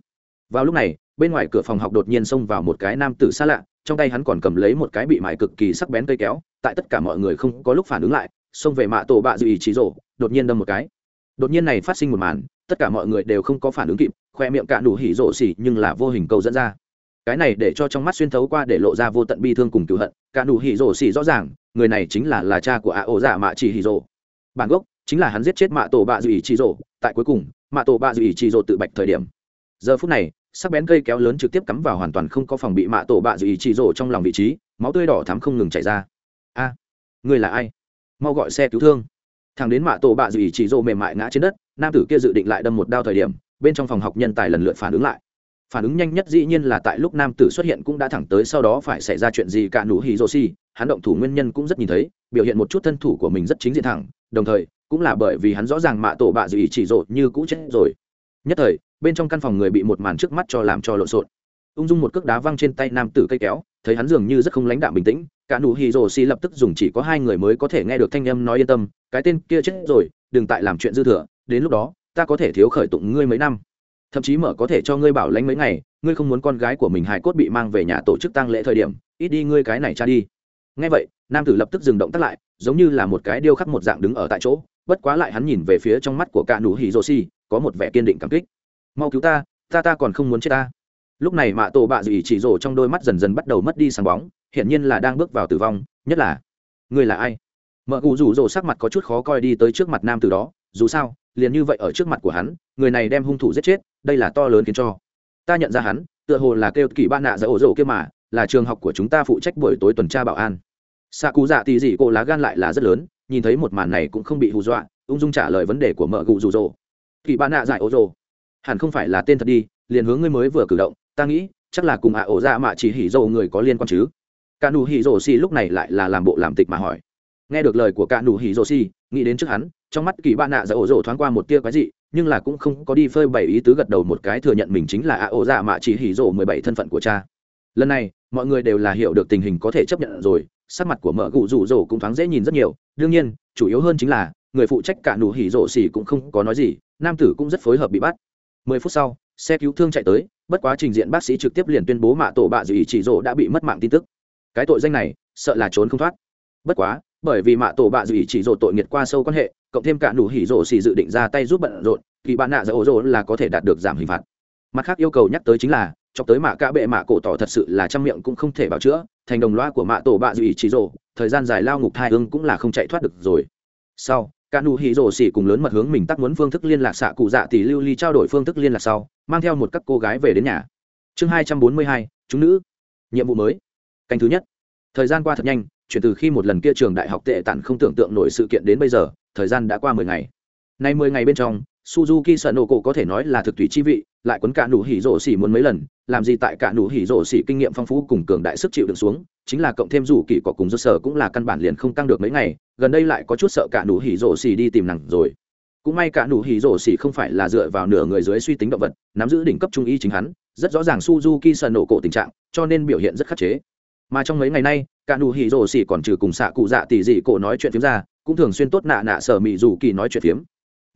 Vào lúc này, bên ngoài cửa phòng học đột nhiên xông vào một cái nam tử xa lạ, trong tay hắn còn cầm lấy một cái bị mài cực kỳ sắc bén cây kéo, tại tất cả mọi người không có lúc phản ứng lại, xông về mạ tổ bạ dự ý chí rổ đột nhiên đâm một cái. Đột nhiên này phát sinh một màn, tất cả mọi người đều không có phản ứng kịp, khoe miệng cạn đủ hỉ rộ xỉ, nhưng là vô hình câu dẫn ra. Cái này để cho trong mắt xuyên thấu qua để lộ ra vô tận bi thương cùng cựu hận, cạn đủ hỉ rộ xỉ rõ ràng, người này chính là là cha của ạ ổ giả mạ chỉ hỉ rộ bản gốc chính là hắn giết chết mạ tổ bạ dự ý chí rộ tại cuối cùng mạ tổ bạ dự ý chỉ rộ tự bạch thời điểm. Giờ phút này sắc bén cây kéo lớn trực tiếp cắm vào hoàn toàn không có phòng bị mạ tổ bạ dự ý chỉ rộ trong lòng vị trí máu tươi đỏ thắm không ngừng chảy ra. A à, người là ai? Mau gọi xe cứu thương. Thằng đến mạ tổ bạ dự ý chỉ rộ mềm mại ngã trên đất nam tử kia dự định lại đâm một đao thời điểm bên trong phòng học nhân tài lần lượt phản ứng lại. Phản ứng nhanh nhất dĩ nhiên là tại lúc nam tử xuất hiện cũng đã thẳng tới sau đó phải xảy ra chuyện gì cả nụ hỉ rô si hắn động thủ nguyên nhân cũng rất nhìn thấy biểu hiện một chút thân thủ của mình rất chính diện thẳng đồng thời cũng là bởi vì hắn rõ ràng mạ tổ bạ dị chỉ rộ như cũ chết rồi. Nhất thời, bên trong căn phòng người bị một màn trước mắt cho làm cho lộn xộn. Ung dung một cước đá văng trên tay nam tử cây kéo, thấy hắn dường như rất không lãnh đạm bình tĩnh, cả nụ hì rồ xì lập tức dùng chỉ có hai người mới có thể nghe được thanh âm nói yên tâm, cái tên kia chết rồi, đừng tại làm chuyện dư thừa, đến lúc đó, ta có thể thiếu khởi tụng ngươi mấy năm. Thậm chí mở có thể cho ngươi bảo lãnh mấy ngày, ngươi không muốn con gái của mình hài cốt bị mang về nhà tổ chức tang lễ thời điểm, ít đi ngươi cái này cha đi. Ngay vậy, nam tử lập tức dừng động tắt lại, giống như là một cái điêu khắc một dạng đứng ở tại chỗ bất quá lại hắn nhìn về phía trong mắt của cả nụ hỉ rồ xì, có một vẻ kiên định cảm kích. Mau cứu ta ta ta còn không muốn chết ta. Lúc này mạ tổ bạ dị chỉ rồ trong đôi mắt dần dần bắt đầu mất đi sáng bóng, hiển nhiên là đang bước vào tử vong, nhất là người là ai? Mợ cụ rủ rồ sắc mặt có chút khó coi đi tới trước mặt nam từ đó, dù sao, liền như vậy ở trước mặt của hắn, người này đem hung thủ giết chết, đây là to lớn khiến cho. Ta nhận ra hắn, tựa hồ là kêu kỳ ba nạ ra ổ rỗ kia mà, là trường học của chúng ta phụ trách buổi tối tuần tra bảo an. Xạ cụ dạ tì dị cô lá gan lại là rất lớn nhìn thấy một màn này cũng không bị hù dọa ung dung trả lời vấn đề của mợ gù rủ rồ. Kỳ bạn nạ à giải ổ rồ. Hẳn không phải là tên thật đi liền hướng ngươi mới vừa cử động ta nghĩ chắc là cùng ạ à ổ dạ ra mà chỉ hỉ rồ người có liên quan chứ. Cả nụ hỉ rồ si lúc này lại là làm bộ làm tịch mà hỏi. Nghe được lời của cả nụ hỉ rồ si, nghĩ đến trước hắn trong mắt kỳ bạn nạ à giải ổ rồ thoáng qua một tia quái dị nhưng là cũng không có đi phơi bày ý tứ gật đầu một cái thừa nhận mình chính là ạ ổ dạ ra mà chỉ hỉ rồ mười bảy thân phận của cha. Lần này mọi người đều là hiểu được tình hình có thể chấp nhận rồi sắc mặt của mợ cụ rủ rỗ cũng thoáng dễ nhìn rất nhiều. Đương nhiên, chủ yếu hơn chính là, người phụ trách cả nụ hỉ rỗ xỉ cũng không có nói gì, nam tử cũng rất phối hợp bị bắt. Mười phút sau, xe cứu thương chạy tới, bất quá trình diện bác sĩ trực tiếp liền tuyên bố mạ tổ bạ dự ý chỉ rỗ đã bị mất mạng tin tức. Cái tội danh này, sợ là trốn không thoát. Bất quá, bởi vì mạ tổ bạ dự ý chỉ rỗ tội nghiệt qua sâu quan hệ, cộng thêm cả nụ hỉ rỗ xỉ dự định ra tay giúp bận rộn kỳ bạn nạ dỡ rỗ là có thể đạt được giảm hình phạt mặt khác yêu cầu nhắc tới chính là cho tới mạ cả bệ mạ cổ tỏ thật sự là trăm miệng cũng không thể bảo chữa, thành đồng loa của mạ tổ bạ dùy chỉ rồ, thời gian dài lao ngục thai hương cũng là không chạy thoát được rồi. Sau, cả nụ hỉ rồ xỉ cùng lớn mật hướng mình tắt muốn phương thức liên lạc xạ cụ dạ tỷ lưu ly trao đổi phương thức liên lạc sau, mang theo một các cô gái về đến nhà. Chương hai trăm bốn mươi hai, chúng nữ. Nhiệm vụ mới. Canh thứ nhất. Thời gian qua thật nhanh, chuyển từ khi một lần kia trường đại học tệ tản không tưởng tượng nổi sự kiện đến bây giờ, thời gian đã qua mười ngày. Nay mười ngày bên trong suzuki sợ nổ cổ có thể nói là thực thủy chi vị, lại quấn cả nụ hỉ rổ xỉ muốn mấy lần, làm gì tại cả nụ hỉ rổ xỉ kinh nghiệm phong phú cùng cường đại sức chịu đựng xuống, chính là cộng thêm rủ kỳ cỏ cùng do sở cũng là căn bản liền không tăng được mấy ngày, gần đây lại có chút sợ cả nụ hỉ rổ xỉ đi tìm nặng rồi. Cũng may cả nụ hỉ rổ xỉ không phải là dựa vào nửa người dưới suy tính động vật, nắm giữ đỉnh cấp trung y chính hắn, rất rõ ràng suzuki sợ nổ cổ tình trạng, cho nên biểu hiện rất khắc chế. Mà trong mấy ngày nay, cả nụ hỉ rổ xỉ còn trừ cùng xạ cụ dạ tỷ dị cổ nói chuyện phiếm ra, cũng thường xuyên tốt nạ nạ sở mị dù kỳ nói chuyện phiếm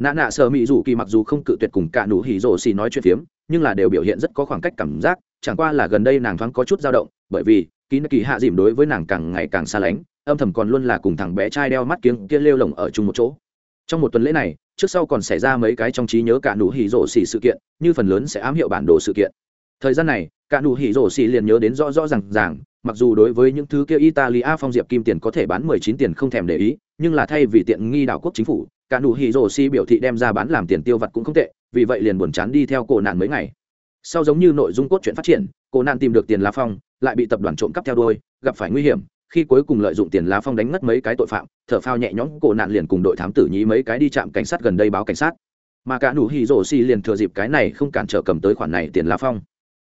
nạ nạ sợ mỹ dù kỳ mặc dù không cự tuyệt cùng cả nụ hỉ rổ xì nói chuyện phiếm, nhưng là đều biểu hiện rất có khoảng cách cảm giác, chẳng qua là gần đây nàng thoáng có chút dao động, bởi vì, ký kỳ hạ dìm đối với nàng càng ngày càng xa lánh, âm thầm còn luôn là cùng thằng bé trai đeo mắt kiếng kia lêu lồng ở chung một chỗ. Trong một tuần lễ này, trước sau còn xảy ra mấy cái trong trí nhớ cả nụ hỉ rổ xì sự kiện, như phần lớn sẽ ám hiệu bản đồ sự kiện. Thời gian này, cả nụ hỉ rổ xì liền nhớ đến rõ rõ rằng rằng mặc dù đối với những thứ kia italia phong diệp kim tiền có thể bán mười chín tiền không thèm để ý nhưng là thay vì tiện nghi đảo quốc chính phủ, cả nụ hì rồ xì biểu thị đem ra bán làm tiền tiêu vặt cũng không tệ, vì vậy liền buồn chán đi theo cổ nạn mấy ngày. Sau giống như nội dung cốt truyện phát triển, cổ nạn tìm được tiền lá phong, lại bị tập đoàn trộm cắp theo đôi gặp phải nguy hiểm, khi cuối cùng lợi dụng tiền lá phong đánh ngất mấy cái tội phạm, thở phao nhẹ nhõm, cổ nạn liền cùng đội thám tử nhí mấy cái đi trạm cảnh sát gần đây báo cảnh sát. Mà cả nụ hì rồ xì liền thừa dịp cái này không cản trở cầm tới khoản này tiền lá phong.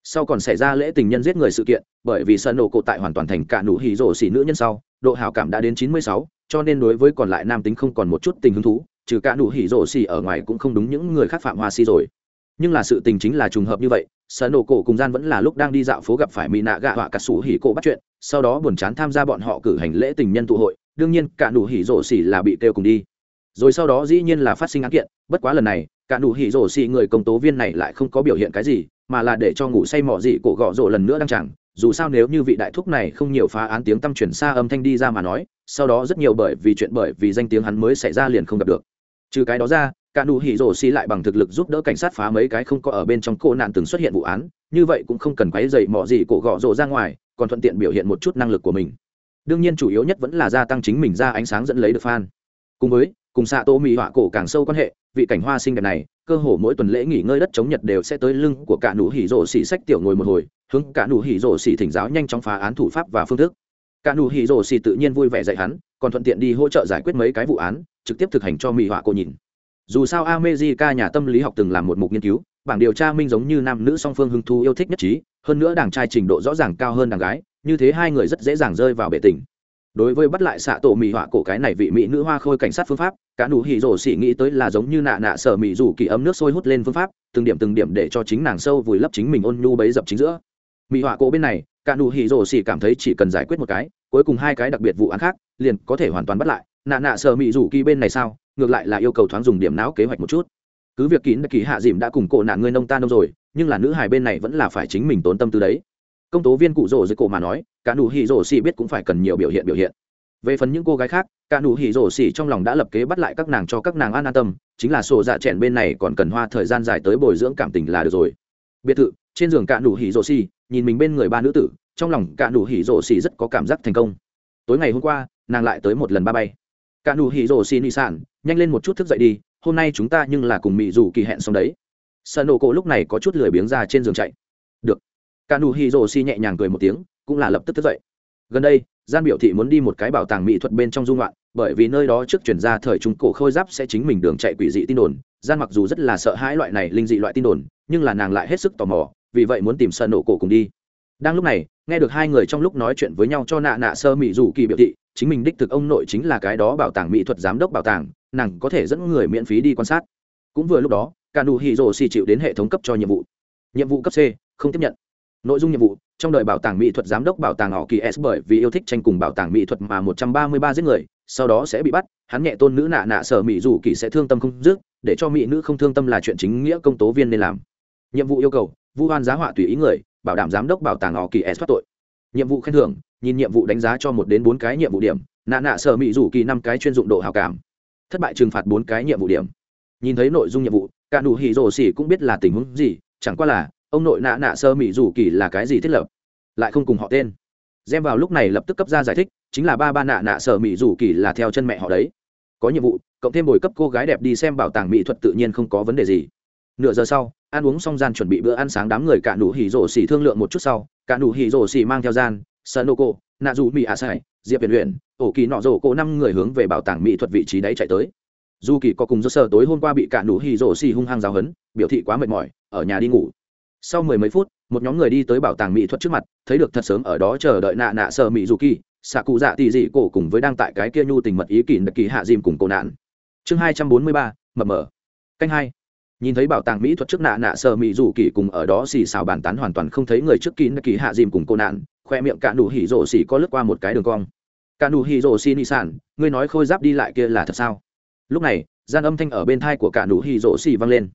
Sau còn xảy ra lễ tình nhân giết người sự kiện, bởi vì sân nổ cổ tại hoàn toàn thành cả nụ hì rồ xì nữ nhân sau, độ hảo cảm đã đến chín mươi sáu cho nên đối với còn lại nam tính không còn một chút tình hứng thú, trừ cả nụ hỉ rổ xỉ ở ngoài cũng không đúng những người khác phạm hoa si rồi. Nhưng là sự tình chính là trùng hợp như vậy, sở nổ cổ cùng gian vẫn là lúc đang đi dạo phố gặp phải mỹ nạ gạ họa cà sủ hỉ cổ bắt chuyện, sau đó buồn chán tham gia bọn họ cử hành lễ tình nhân tụ hội, đương nhiên cả nụ hỉ rổ xỉ là bị kêu cùng đi. Rồi sau đó dĩ nhiên là phát sinh án kiện, bất quá lần này, cả nụ hỉ rổ xỉ người công tố viên này lại không có biểu hiện cái gì, mà là để cho ngủ say mỏ dị cổ gọ rổ lần nữa đang chẳng dù sao nếu như vị đại thúc này không nhiều phá án tiếng tăm truyền xa âm thanh đi ra mà nói, sau đó rất nhiều bởi vì chuyện bởi vì danh tiếng hắn mới xảy ra liền không gặp được. Trừ cái đó ra, cả nụ hỉ rồ xi lại bằng thực lực giúp đỡ cảnh sát phá mấy cái không có ở bên trong cô nạn từng xuất hiện vụ án, như vậy cũng không cần quấy dày mọ gì cổ gọ rồ ra ngoài, còn thuận tiện biểu hiện một chút năng lực của mình. Đương nhiên chủ yếu nhất vẫn là gia tăng chính mình ra ánh sáng dẫn lấy được fan. Cùng với, cùng xạ tô mỹ họa cổ càng sâu quan hệ, vị cảnh hoa sinh đẹp này, cơ hồ mỗi tuần lễ nghỉ ngơi đất chống nhật đều sẽ tới lưng của cả nụ hỉ rồ xỉ sách tiểu ngồi một hồi hướng cả nụ hỉ rổ xỉ thỉnh giáo nhanh chóng phá án thủ pháp và phương thức. Cả nụ hỉ rổ xỉ tự nhiên vui vẻ dạy hắn, còn thuận tiện đi hỗ trợ giải quyết mấy cái vụ án, trực tiếp thực hành cho mỹ họa cô nhìn. Dù sao amejica nhà tâm lý học từng làm một mục nghiên cứu, bảng điều tra minh giống như nam nữ song phương hưng thu yêu thích nhất trí, hơn nữa đảng trai trình độ rõ ràng cao hơn đảng gái, như thế hai người rất dễ dàng rơi vào bệ tình. Đối với bắt lại xạ tổ mỹ họa cổ cái này vị mỹ nữ hoa khôi cảnh sát phương pháp, cả nụ hỉ rổ xỉ nghĩ tới là giống như nạ nạ sở mỹ rủ kỳ ấm nước sôi hút lên phương pháp, từng điểm từng điểm để cho chính nàng sâu vùi lấp chính mình ôn nhu bấy dập chính giữa mỹ họa cổ bên này, cả nụ hỉ rổ xỉ cảm thấy chỉ cần giải quyết một cái, cuối cùng hai cái đặc biệt vụ án khác, liền có thể hoàn toàn bắt lại. Nạ nạ sợ mỹ rủ kỳ bên này sao? Ngược lại là yêu cầu thoáng dùng điểm não kế hoạch một chút. Cứ việc kín kỳ hạ dìm đã cùng cổ nạn người nông ta nông rồi, nhưng là nữ hài bên này vẫn là phải chính mình tốn tâm tư đấy. Công tố viên cụ rổ dưới cổ mà nói, cả nụ hỉ rổ xỉ biết cũng phải cần nhiều biểu hiện biểu hiện. Về phần những cô gái khác, cả nụ hỉ rổ xỉ trong lòng đã lập kế bắt lại các nàng cho các nàng an an tâm, chính là sổ dạ chèn bên này còn cần hoa thời gian dài tới bồi dưỡng cảm tình là được rồi. Biệt thự, trên giường cả nụ hỉ rổ xỉ nhìn mình bên người ba nữ tử, trong lòng cả nụ hỉ rổ xì rất có cảm giác thành công. Tối ngày hôm qua, nàng lại tới một lần ba bay. Cả nụ hỉ rổ xì nị sản, nhanh lên một chút thức dậy đi, hôm nay chúng ta nhưng là cùng mỹ dù kỳ hẹn xong đấy. Sợ nổ cổ lúc này có chút lười biếng ra trên giường chạy. Được. Cả nụ hỉ rổ xì nhẹ nhàng cười một tiếng, cũng là lập tức thức dậy. Gần đây gian biểu thị muốn đi một cái bảo tàng mỹ thuật bên trong dung loạn bởi vì nơi đó trước chuyển ra thời trung cổ khôi giáp sẽ chính mình đường chạy quỷ dị tin đồn. Gian mặc dù rất là sợ hãi loại này linh dị loại tin đồn, nhưng là nàng lại hết sức tò mò vì vậy muốn tìm sợ nổ cổ cùng đi. Đang lúc này, nghe được hai người trong lúc nói chuyện với nhau cho nạ nạ sơ mỹ dù kỳ biểu thị, chính mình đích thực ông nội chính là cái đó bảo tàng mỹ thuật giám đốc bảo tàng, nàng có thể dẫn người miễn phí đi quan sát. Cũng vừa lúc đó, cả nụ hỉ rồ xì chịu đến hệ thống cấp cho nhiệm vụ. Nhiệm vụ cấp c, không tiếp nhận. Nội dung nhiệm vụ, trong đời bảo tàng mỹ thuật giám đốc bảo tàng họ kỳ s bởi vì yêu thích tranh cùng bảo tàng mỹ thuật mà một trăm ba mươi ba giết người, sau đó sẽ bị bắt, hắn nhẹ tôn nữ nạ nạ sở mỹ dù kỳ sẽ thương tâm không dứt, để cho mỹ nữ không thương tâm là chuyện chính nghĩa công tố viên nên làm. Nhiệm vụ yêu cầu vu hoan giá họa tùy ý người, bảo đảm giám đốc bảo tàng họ kỳ s thoát tội. Nhiệm vụ khen thưởng, nhìn nhiệm vụ đánh giá cho một đến bốn cái nhiệm vụ điểm, nạ nạ sở mỹ rủ kỳ năm cái chuyên dụng độ hào cảm. Thất bại trừng phạt bốn cái nhiệm vụ điểm. Nhìn thấy nội dung nhiệm vụ, cả nụ hỉ rổ xỉ cũng biết là tình huống gì, chẳng qua là, ông nội nạ nạ sơ mỹ rủ kỳ là cái gì thiết lập? Lại không cùng họ tên. Xem vào lúc này lập tức cấp ra giải thích, chính là ba ba nạ nạ sơ mỹ rủ kỳ là theo chân mẹ họ đấy. Có nhiệm vụ, cộng thêm bồi cấp cô gái đẹp đi xem bảo tàng mỹ thuật tự nhiên không có vấn đề gì. Nửa giờ sau ăn uống xong gian chuẩn bị bữa ăn sáng đám người cả nụ hỉ rổ xỉ thương lượng một chút sau, cả nụ hỉ rổ xỉ mang theo gian sơn ô cô nạ dù mỹ ạ sải diệp viện luyện ổ kỳ nọ rổ cô năm người hướng về bảo tàng mỹ thuật vị trí đấy chạy tới. Dù kỳ có cùng do sở tối hôm qua bị cả nụ hỉ rổ xỉ hung hăng giáo hấn biểu thị quá mệt mỏi, ở nhà đi ngủ. Sau mười mấy phút, một nhóm người đi tới bảo tàng mỹ thuật trước mặt, thấy được thật sớm ở đó chờ đợi nạ nạ sợ mỹ dù kỳ xạ cụ dạ tỉ dị cổ cùng với đang tại cái kia nhu tình mật ý kỳ đặc kỳ hạ dìm cùng cổ nạn. Chương hai trăm bốn mươi ba, mập mờ. Canh hai nhìn thấy bảo tàng mỹ thuật trước nạ nạ sợ mỹ dù kỳ cùng ở đó xì xào bàn tán hoàn toàn không thấy người trước kín kỳ hạ dìm cùng cô nạn, khoe miệng cả nụ hỉ rộ xì có lướt qua một cái đường cong. Cả nụ hỉ rộ xì nị sản, ngươi nói khôi giáp đi lại kia là thật sao? Lúc này, gian âm thanh ở bên thai của cả nụ hỉ rộ xì vang lên.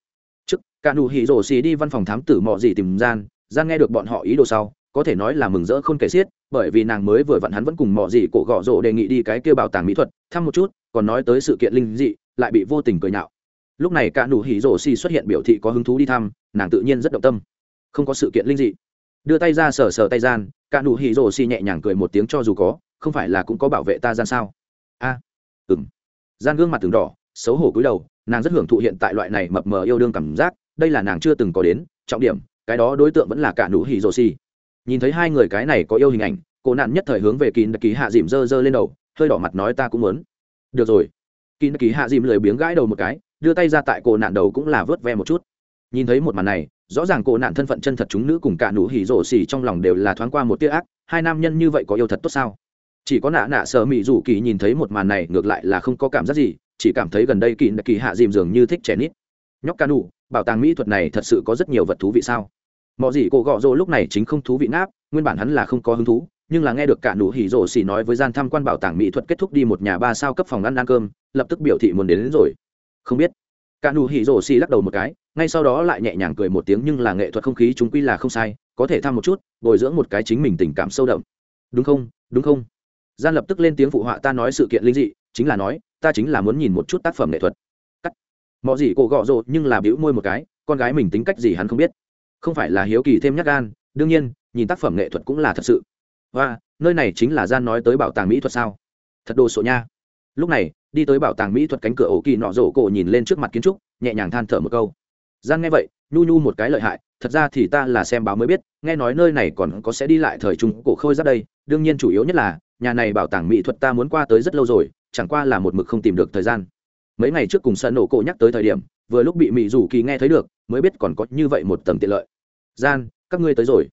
Trước, cả nụ hỉ rộ xì đi văn phòng thám tử mò gì tìm gian gian nghe được bọn họ ý đồ sau, có thể nói là mừng rỡ không kể xiết, bởi vì nàng mới vừa vặn hắn vẫn cùng mò gì cổ gọ rộ đề nghị đi cái kia bảo tàng mỹ thuật, thăm một chút, còn nói tới sự kiện linh dị, lại bị vô tình cười nhạo lúc này cả nụ hỉ rổ xì xuất hiện biểu thị có hứng thú đi thăm nàng tự nhiên rất động tâm. Không có sự kiện linh dị. Đưa tay ra sờ sờ tay gian cả nụ hỉ rổ xì nhẹ nhàng cười một tiếng cho dù có không phải là cũng có bảo vệ ta gian sao? A à, gian gương mặt từng đỏ xấu hổ cúi đầu nàng rất hưởng thụ hiện tại loại này mập mờ yêu đương cảm giác đây là nàng chưa từng có đến trọng điểm cái đó đối tượng vẫn là cả nụ hỉ rổ xì. Nhìn thấy hai người cái này có yêu hình ảnh cô nạn nhất thời hướng về kín đặc ký hạ dìm dơ dơ lên đầu hơi đỏ mặt nói ta cũng muốn. Được rồi. Kín đặc ký hạ dìm lười biếng gãi đầu một cái đưa tay ra tại cổ nạn đầu cũng là vớt ve một chút. Nhìn thấy một màn này rõ ràng cổ nạn thân phận chân thật chúng nữ cùng cả nụ hỉ rổ xỉ trong lòng đều là thoáng qua một tia ác hai nam nhân như vậy có yêu thật tốt sao? Chỉ có nạ nạ sợ mỹ rủ kỳ nhìn thấy một màn này ngược lại là không có cảm giác gì chỉ cảm thấy gần đây kỳ kỳ hạ dìm dường như thích trẻ nít. Nhóc ca nụ bảo tàng mỹ thuật này thật sự có rất nhiều vật thú vị sao? Mọi gì cổ gọ rỗ lúc này chính không thú vị náp nguyên bản hắn là không có hứng thú nhưng là nghe được cả nụ hỉ rổ xỉ nói với gian tham quan bảo tàng mỹ thuật kết thúc đi một nhà ba sao cấp phòng ăn ăn cơm lập tức biểu thị muốn đến, đến rồi không biết. Cả nụ hỉ rổ xì lắc đầu một cái, ngay sau đó lại nhẹ nhàng cười một tiếng nhưng là nghệ thuật không khí chúng quy là không sai, có thể tham một chút, bồi dưỡng một cái chính mình tình cảm sâu đậm. Đúng không? Đúng không? Gian lập tức lên tiếng phụ họa ta nói sự kiện linh dị, chính là nói, ta chính là muốn nhìn một chút tác phẩm nghệ thuật. Cắt. Mọi gì cổ gọ rộ nhưng là bĩu môi một cái, con gái mình tính cách gì hắn không biết. Không phải là hiếu kỳ thêm nhắc gan, đương nhiên, nhìn tác phẩm nghệ thuật cũng là thật sự. Và nơi này chính là gian nói tới bảo tàng mỹ thuật sao? Thật đồ sộ nha lúc này, đi tới bảo tàng mỹ thuật cánh cửa ổ kỳ nọ rổ cổ nhìn lên trước mặt kiến trúc, nhẹ nhàng than thở một câu. Gian nghe vậy, nhu nhu một cái lợi hại, thật ra thì ta là xem báo mới biết, nghe nói nơi này còn có sẽ đi lại thời trung cổ khôi ra đây, đương nhiên chủ yếu nhất là, nhà này bảo tàng mỹ thuật ta muốn qua tới rất lâu rồi, chẳng qua là một mực không tìm được thời gian. Mấy ngày trước cùng sân nổ cổ nhắc tới thời điểm, vừa lúc bị mỹ rủ kỳ nghe thấy được, mới biết còn có như vậy một tầm tiện lợi. Gian, các ngươi tới rồi.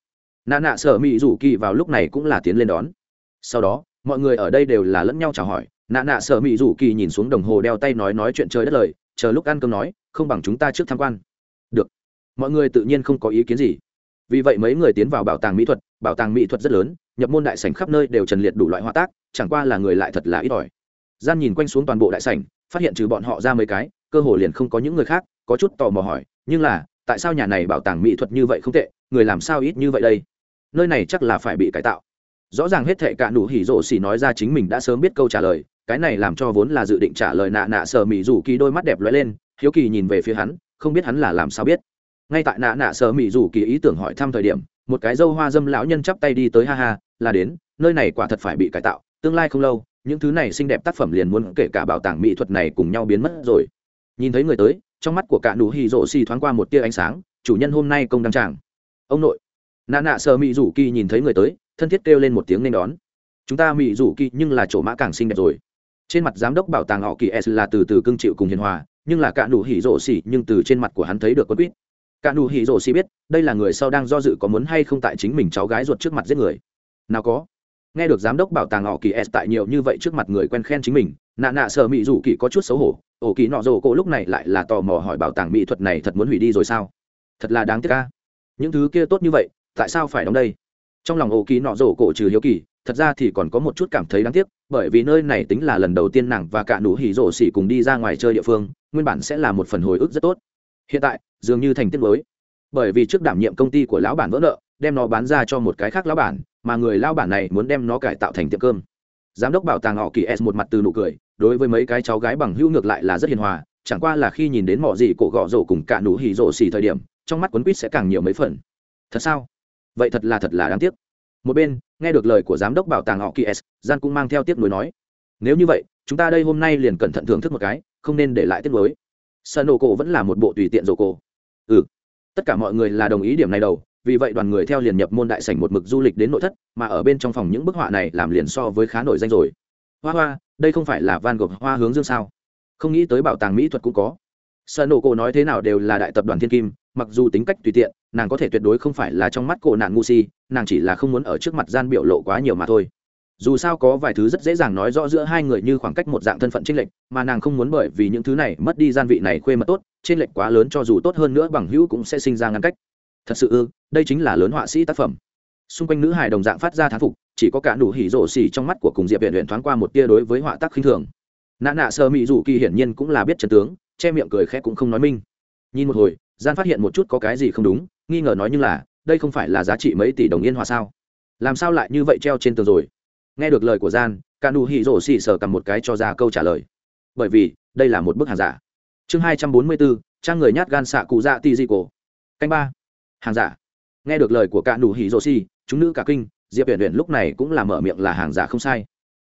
Nà nạ sở mỹ rủ kỳ vào lúc này cũng là tiến lên đón. Sau đó, mọi người ở đây đều là lẫn nhau chào hỏi nạ nạ sợ mỹ rủ kỳ nhìn xuống đồng hồ đeo tay nói nói chuyện trời đất lời, chờ lúc ăn cơm nói, không bằng chúng ta trước tham quan. Được. Mọi người tự nhiên không có ý kiến gì. Vì vậy mấy người tiến vào bảo tàng mỹ thuật, bảo tàng mỹ thuật rất lớn, nhập môn đại sảnh khắp nơi đều trần liệt đủ loại hoa tác, chẳng qua là người lại thật là ít ỏi. Gian nhìn quanh xuống toàn bộ đại sảnh, phát hiện trừ bọn họ ra mấy cái, cơ hồ liền không có những người khác, có chút tò mò hỏi, nhưng là, tại sao nhà này bảo tàng mỹ thuật như vậy không tệ, người làm sao ít như vậy đây? Nơi này chắc là phải bị cải tạo. Rõ ràng hết thệ cả nụ hỉ rộ xỉ nói ra chính mình đã sớm biết câu trả lời cái này làm cho vốn là dự định trả lời nạ nạ sở mỹ dù kỳ đôi mắt đẹp lóe lên, hiếu kỳ nhìn về phía hắn, không biết hắn là làm sao biết. Ngay tại nạ nạ sở mỹ dù kỳ ý tưởng hỏi thăm thời điểm, một cái dâu hoa dâm lão nhân chắp tay đi tới ha ha là đến, nơi này quả thật phải bị cải tạo, tương lai không lâu, những thứ này xinh đẹp tác phẩm liền muốn kể cả bảo tàng mỹ thuật này cùng nhau biến mất rồi. Nhìn thấy người tới, trong mắt của cả nụ hì rộ xì thoáng qua một tia ánh sáng, chủ nhân hôm nay công đăng tràng. Ông nội. Nạ nạ sở mỹ rủ kỳ nhìn thấy người tới, thân thiết kêu lên một tiếng nên đón. Chúng ta mỹ rủ kỳ nhưng là chỗ mã càng xinh đẹp rồi trên mặt giám đốc bảo tàng họ kỳ s là từ từ cưng chịu cùng hiền hòa, nhưng là cạn đủ hỉ rổ xỉ nhưng từ trên mặt của hắn thấy được con quýt. Cạn đủ hỉ rổ xỉ biết, đây là người sau đang do dự có muốn hay không tại chính mình cháu gái ruột trước mặt giết người. Nào có. Nghe được giám đốc bảo tàng họ kỳ s tại nhiều như vậy trước mặt người quen khen chính mình, nạ nạ sợ mỹ dù kỳ có chút xấu hổ, ổ kỳ nọ rổ cổ lúc này lại là tò mò hỏi bảo tàng mỹ thuật này thật muốn hủy đi rồi sao? Thật là đáng tiếc ca những thứ kia tốt như vậy, tại sao phải đóng đây? Trong lòng ổ kỳ nọ rổ cổ trừ hiếu kỳ thật ra thì còn có một chút cảm thấy đáng tiếc, bởi vì nơi này tính là lần đầu tiên nàng và cả nụ hỉ rổ xỉ cùng đi ra ngoài chơi địa phương, nguyên bản sẽ là một phần hồi ức rất tốt. Hiện tại, dường như thành tiết mới. Bởi vì trước đảm nhiệm công ty của lão bản vỡ nợ, đem nó bán ra cho một cái khác lão bản, mà người lão bản này muốn đem nó cải tạo thành tiệm cơm. Giám đốc bảo tàng họ kỳ s một mặt từ nụ cười, đối với mấy cái cháu gái bằng hữu ngược lại là rất hiền hòa, chẳng qua là khi nhìn đến mọi gì cổ gọ rổ cùng cả nụ hỉ rổ xỉ thời điểm, trong mắt quấn quýt sẽ càng nhiều mấy phần. Thật sao? Vậy thật là thật là đáng tiếc một bên, nghe được lời của giám đốc bảo tàng họ kỳ s, gian cũng mang theo tiếc nuối nói, nếu như vậy, chúng ta đây hôm nay liền cẩn thận thưởng thức một cái, không nên để lại tiếc nuối. Sợ nổ cổ vẫn là một bộ tùy tiện rổ cổ. Ừ tất cả mọi người là đồng ý điểm này đầu, vì vậy đoàn người theo liền nhập môn đại sảnh một mực du lịch đến nội thất, mà ở bên trong phòng những bức họa này làm liền so với khá nổi danh rồi. Hoa hoa, đây không phải là van gộp hoa hướng dương sao? Không nghĩ tới bảo tàng mỹ thuật cũng có sợ nổ cổ nói thế nào đều là đại tập đoàn thiên kim mặc dù tính cách tùy tiện nàng có thể tuyệt đối không phải là trong mắt cổ nạn ngu si nàng chỉ là không muốn ở trước mặt gian biểu lộ quá nhiều mà thôi. Dù sao có vài thứ rất dễ dàng nói rõ giữa hai người như khoảng cách một dạng thân phận trên lệnh, mà nàng không muốn bởi vì những thứ này mất đi gian vị này khuê mật tốt trên lệnh quá lớn cho dù tốt hơn nữa bằng hữu cũng sẽ sinh ra ngăn cách. Thật sự ư đây chính là lớn họa sĩ tác phẩm. Xung quanh nữ hài đồng dạng phát ra thán phục chỉ có cả đủ hỉ rổ xỉ trong mắt của cùng diệp viện luyện thoáng qua một tia đối với họa tác khinh thường. Nạn nạ sơ mỹ dù kỳ hiển nhiên cũng là biết trần tướng che miệng cười khẽ cũng không nói minh. Nhìn một hồi gian phát hiện một chút có cái gì không đúng nghi ngờ nói nhưng là đây không phải là giá trị mấy tỷ đồng yên hòa sao? Làm sao lại như vậy treo trên tường rồi? Nghe được lời của gian cả nụ hỉ rổ xì sờ cầm một cái cho ra câu trả lời. Bởi vì đây là một bức hàng giả. Chương hai trăm bốn mươi bốn, trang người nhát gan xạ cụ dạ tì di cổ. Canh ba. Hàng giả. Nghe được lời của cả nụ hỉ rổ xì chúng nữ cả kinh diệp uyển uyển lúc này cũng là mở miệng là hàng giả không sai.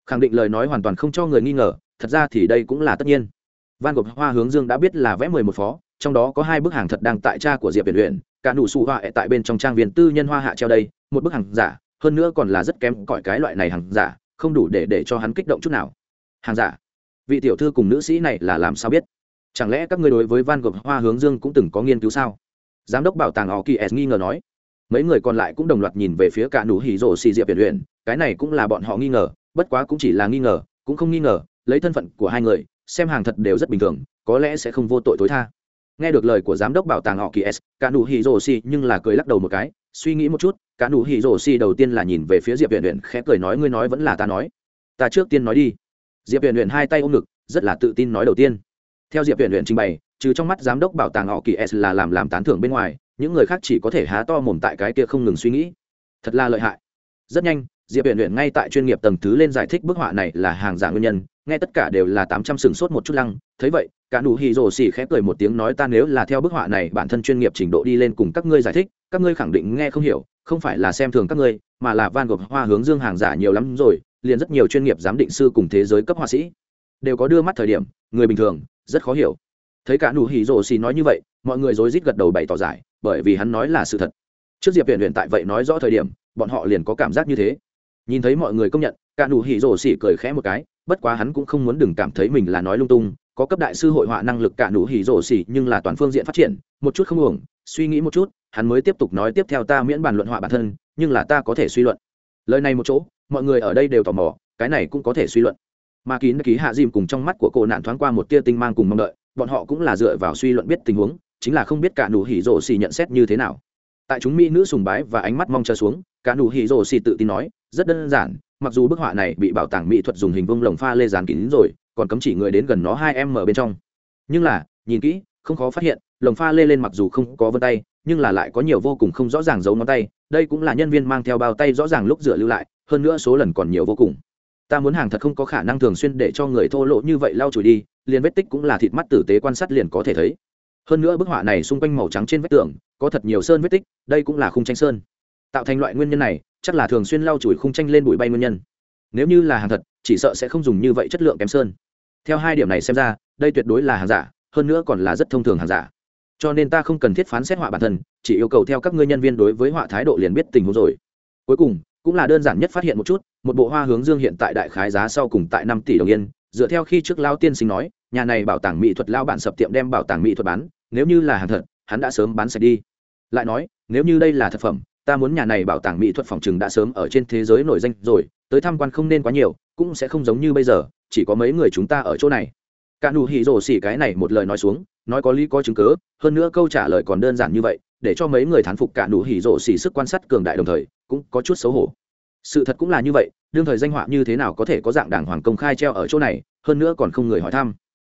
Khẳng định lời nói hoàn toàn không cho người nghi ngờ thật ra thì đây cũng là tất nhiên van Gogh hoa hướng dương đã biết là vẽ mười một phó, trong đó có hai bức hàng thật đang tại cha của diệp viện luyện cả nụ xù hoa tại bên trong trang viên tư nhân hoa hạ treo đây, một bức hàng giả, hơn nữa còn là rất kém cỏi cái loại này hàng giả, không đủ để để cho hắn kích động chút nào. Hàng giả? Vị tiểu thư cùng nữ sĩ này là làm sao biết? Chẳng lẽ các ngươi đối với van Gogh hoa hướng dương cũng từng có nghiên cứu sao? Giám đốc bảo tàng họ kỳ s nghi ngờ nói. Mấy người còn lại cũng đồng loạt nhìn về phía cả nụ hỉ rổ xì diệp viện luyện cái này cũng là bọn họ nghi ngờ, bất quá cũng chỉ là nghi ngờ, cũng không nghi ngờ, lấy thân phận của hai người xem hàng thật đều rất bình thường, có lẽ sẽ không vô tội tối tha. Nghe được lời của giám đốc bảo tàng họ kỳ s, cả nụ hỉ rồ xì nhưng là cười lắc đầu một cái, suy nghĩ một chút, cả nụ hỉ rồ xì đầu tiên là nhìn về phía diệp huyền huyền khẽ cười nói, ngươi nói vẫn là ta nói. Ta trước tiên nói đi. Diệp huyền huyền hai tay ôm ngực, rất là tự tin nói đầu tiên. Theo diệp huyền huyền trình bày, trừ trong mắt giám đốc bảo tàng họ kỳ s là làm làm tán thưởng bên ngoài, những người khác chỉ có thể há to mồm tại cái kia không ngừng suy nghĩ. Thật là lợi hại. Rất nhanh, diệp huyền huyền ngay tại chuyên nghiệp tầng thứ lên giải thích bức họa này là hàng giả nguyên nhân nghe tất cả đều là tám trăm sừng sốt một chút lăng, thấy vậy, cả nụ hì rồ xì khẽ cười một tiếng nói ta nếu là theo bức họa này bản thân chuyên nghiệp trình độ đi lên cùng các ngươi giải thích, các ngươi khẳng định nghe không hiểu, không phải là xem thường các ngươi, mà là van gộp hoa hướng dương hàng giả nhiều lắm rồi, liền rất nhiều chuyên nghiệp giám định sư cùng thế giới cấp họa sĩ đều có đưa mắt thời điểm, người bình thường, rất khó hiểu. Thấy cả nụ hỉ rồ xì nói như vậy, mọi người rối rít gật đầu bày tỏ giải, bởi vì hắn nói là sự thật. Trước diệp huyền huyền tại vậy nói rõ thời điểm, bọn họ liền có cảm giác như thế. Nhìn thấy mọi người công nhận, cả nụ hỉ rồ xì cười khẽ một cái bất quá hắn cũng không muốn đừng cảm thấy mình là nói lung tung, có cấp đại sư hội họa năng lực cả nụ hỉ rổ xỉ, nhưng là toàn phương diện phát triển, một chút không uổng, suy nghĩ một chút, hắn mới tiếp tục nói tiếp theo ta miễn bàn luận họa bản thân, nhưng là ta có thể suy luận. Lời này một chỗ, mọi người ở đây đều tò mò, cái này cũng có thể suy luận. Mà kín ký hạ dìm cùng trong mắt của cô nạn thoáng qua một tia tinh mang cùng mong đợi, bọn họ cũng là dựa vào suy luận biết tình huống, chính là không biết cả nụ hỉ rổ xỉ nhận xét như thế nào. Tại chúng mỹ nữ sùng bái và ánh mắt mong chờ xuống, cả nụ hỉ rổ xỉ tự tin nói, rất đơn giản mặc dù bức họa này bị bảo tàng mỹ thuật dùng hình vông lồng pha lê dán kín rồi, còn cấm chỉ người đến gần nó hai em ở bên trong. Nhưng là, nhìn kỹ, không khó phát hiện, lồng pha lê lên mặc dù không có vân tay, nhưng là lại có nhiều vô cùng không rõ ràng giấu ngón tay, đây cũng là nhân viên mang theo bao tay rõ ràng lúc rửa lưu lại, hơn nữa số lần còn nhiều vô cùng. Ta muốn hàng thật không có khả năng thường xuyên để cho người thô lỗ như vậy lau chùi đi, liền vết tích cũng là thịt mắt tử tế quan sát liền có thể thấy. Hơn nữa bức họa này xung quanh màu trắng trên vách tường, có thật nhiều sơn vết tích, đây cũng là khung tranh sơn. Tạo thành loại nguyên nhân này chắc là thường xuyên lau chùi khung tranh lên bụi bay nguyên nhân. Nếu như là hàng thật, chỉ sợ sẽ không dùng như vậy chất lượng kém sơn. Theo hai điểm này xem ra, đây tuyệt đối là hàng giả, hơn nữa còn là rất thông thường hàng giả. Cho nên ta không cần thiết phán xét họa bản thân, chỉ yêu cầu theo các ngươi nhân viên đối với họa thái độ liền biết tình huống rồi. Cuối cùng, cũng là đơn giản nhất phát hiện một chút, một bộ hoa hướng dương hiện tại đại khái giá sau cùng tại năm tỷ đồng yên, dựa theo khi trước lao tiên sinh nói, nhà này bảo tàng mỹ thuật lao bạn sập tiệm đem bảo tàng mỹ thuật bán, nếu như là hàng thật, hắn đã sớm bán sạch đi. Lại nói, nếu như đây là thực phẩm ta muốn nhà này bảo tàng mỹ thuật phòng trừng đã sớm ở trên thế giới nổi danh rồi tới tham quan không nên quá nhiều cũng sẽ không giống như bây giờ chỉ có mấy người chúng ta ở chỗ này. Cả nụ hỉ rổ xỉ cái này một lời nói xuống nói có lý có chứng cứ, hơn nữa câu trả lời còn đơn giản như vậy để cho mấy người thán phục cả nụ hỉ rổ xỉ sức quan sát cường đại đồng thời cũng có chút xấu hổ. Sự thật cũng là như vậy đương thời danh họa như thế nào có thể có dạng đảng hoàng công khai treo ở chỗ này hơn nữa còn không người hỏi thăm.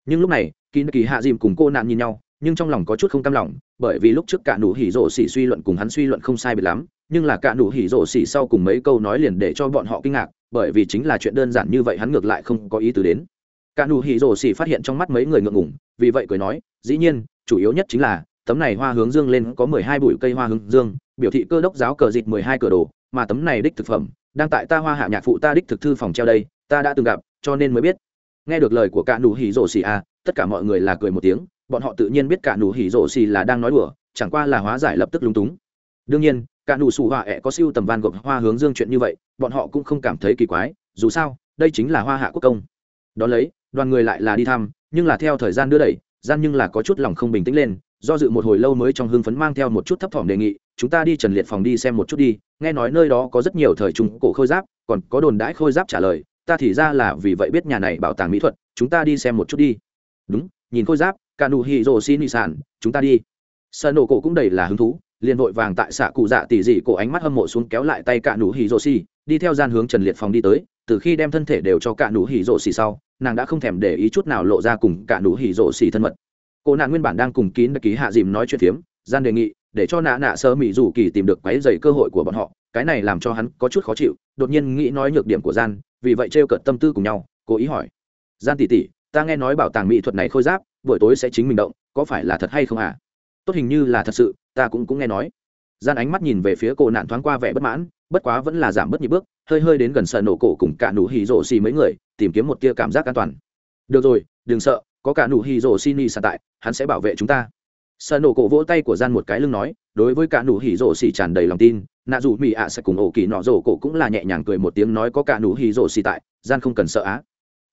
Nhưng lúc này kỳ kỳ hạ dìm cùng cô nạn nhìn nhau nhưng trong lòng có chút không cam lòng, bởi vì lúc trước cả nụ hỉ rổ xỉ suy luận cùng hắn suy luận không sai biệt lắm, nhưng là cả nụ hỉ rổ xỉ sau cùng mấy câu nói liền để cho bọn họ kinh ngạc, bởi vì chính là chuyện đơn giản như vậy hắn ngược lại không có ý tứ đến. Cả nụ hỉ rổ xỉ phát hiện trong mắt mấy người ngượng ngủng vì vậy cười nói, dĩ nhiên, chủ yếu nhất chính là, tấm này hoa hướng dương lên có mười hai bụi cây hoa hướng dương, biểu thị cơ đốc giáo cờ dịch mười hai cửa đồ, mà tấm này đích thực phẩm, đang tại ta hoa hạ nhạc phụ ta đích thực thư phòng treo đây, ta đã từng gặp, cho nên mới biết. Nghe được lời của cả nụ hỉ rổ xỉ à tất cả mọi người là cười một tiếng bọn họ tự nhiên biết cả nụ hỉ rổ xì là đang nói đùa, chẳng qua là hóa giải lập tức lúng túng. Đương nhiên, cả nụ sủ họa ẹ có siêu tầm van gộp hoa hướng dương chuyện như vậy, bọn họ cũng không cảm thấy kỳ quái, dù sao, đây chính là hoa hạ quốc công. Đón lấy, đoàn người lại là đi thăm, nhưng là theo thời gian đưa đẩy, gian nhưng là có chút lòng không bình tĩnh lên, do dự một hồi lâu mới trong hưng phấn mang theo một chút thấp thỏm đề nghị, chúng ta đi trần liệt phòng đi xem một chút đi, nghe nói nơi đó có rất nhiều thời trung cổ khôi giáp, còn có đồn đãi khôi giáp trả lời, ta thì ra là vì vậy biết nhà này bảo tàng mỹ thuật, chúng ta đi xem một chút đi. Đúng, nhìn khôi giáp cả nụ hỉ rồ xin nị sản chúng ta đi. Sợ nổ cổ cũng đầy là hứng thú, liền vội vàng tại xạ cụ dạ tỉ dị cổ ánh mắt hâm mộ xuống kéo lại tay cả nụ hỉ rồ xì, đi theo gian hướng trần liệt phòng đi tới, từ khi đem thân thể đều cho cả nụ hỉ rồ xì sau, nàng đã không thèm để ý chút nào lộ ra cùng cả nụ hỉ rồ xì thân mật. Cô nàng nguyên bản đang cùng kín ký hạ dìm nói chuyện phiếm, gian đề nghị, để cho nạ nạ sơ mỹ dù kỳ tìm được quái dày cơ hội của bọn họ, cái này làm cho hắn có chút khó chịu, đột nhiên nghĩ nói nhược điểm của gian, vì vậy trêu cợt tâm tư cùng nhau, cố ý hỏi. Gian tỷ tỷ, ta nghe nói bảo tàng mỹ thuật này khôi giáp buổi tối sẽ chính mình động, có phải là thật hay không à tốt hình như là thật sự, ta cũng cũng nghe nói. Gian ánh mắt nhìn về phía cổ nạn thoáng qua vẻ bất mãn, bất quá vẫn là giảm bớt nhịp bước, hơi hơi đến gần sợ nổ cổ cùng cả nụ hỉ rổ xì mấy người, tìm kiếm một tia cảm giác an toàn. Được rồi, đừng sợ, có cả nụ hỉ rổ xì ni sàn tại, hắn sẽ bảo vệ chúng ta. Sợ nổ cổ vỗ tay của gian một cái lưng nói, đối với cả nụ hỉ rổ xì tràn đầy lòng tin, nạ dù mỹ ạ sẽ cùng ổ kỳ nọ rổ cổ cũng là nhẹ nhàng cười một tiếng nói có cả nụ hỉ rổ xì tại, gian không cần sợ á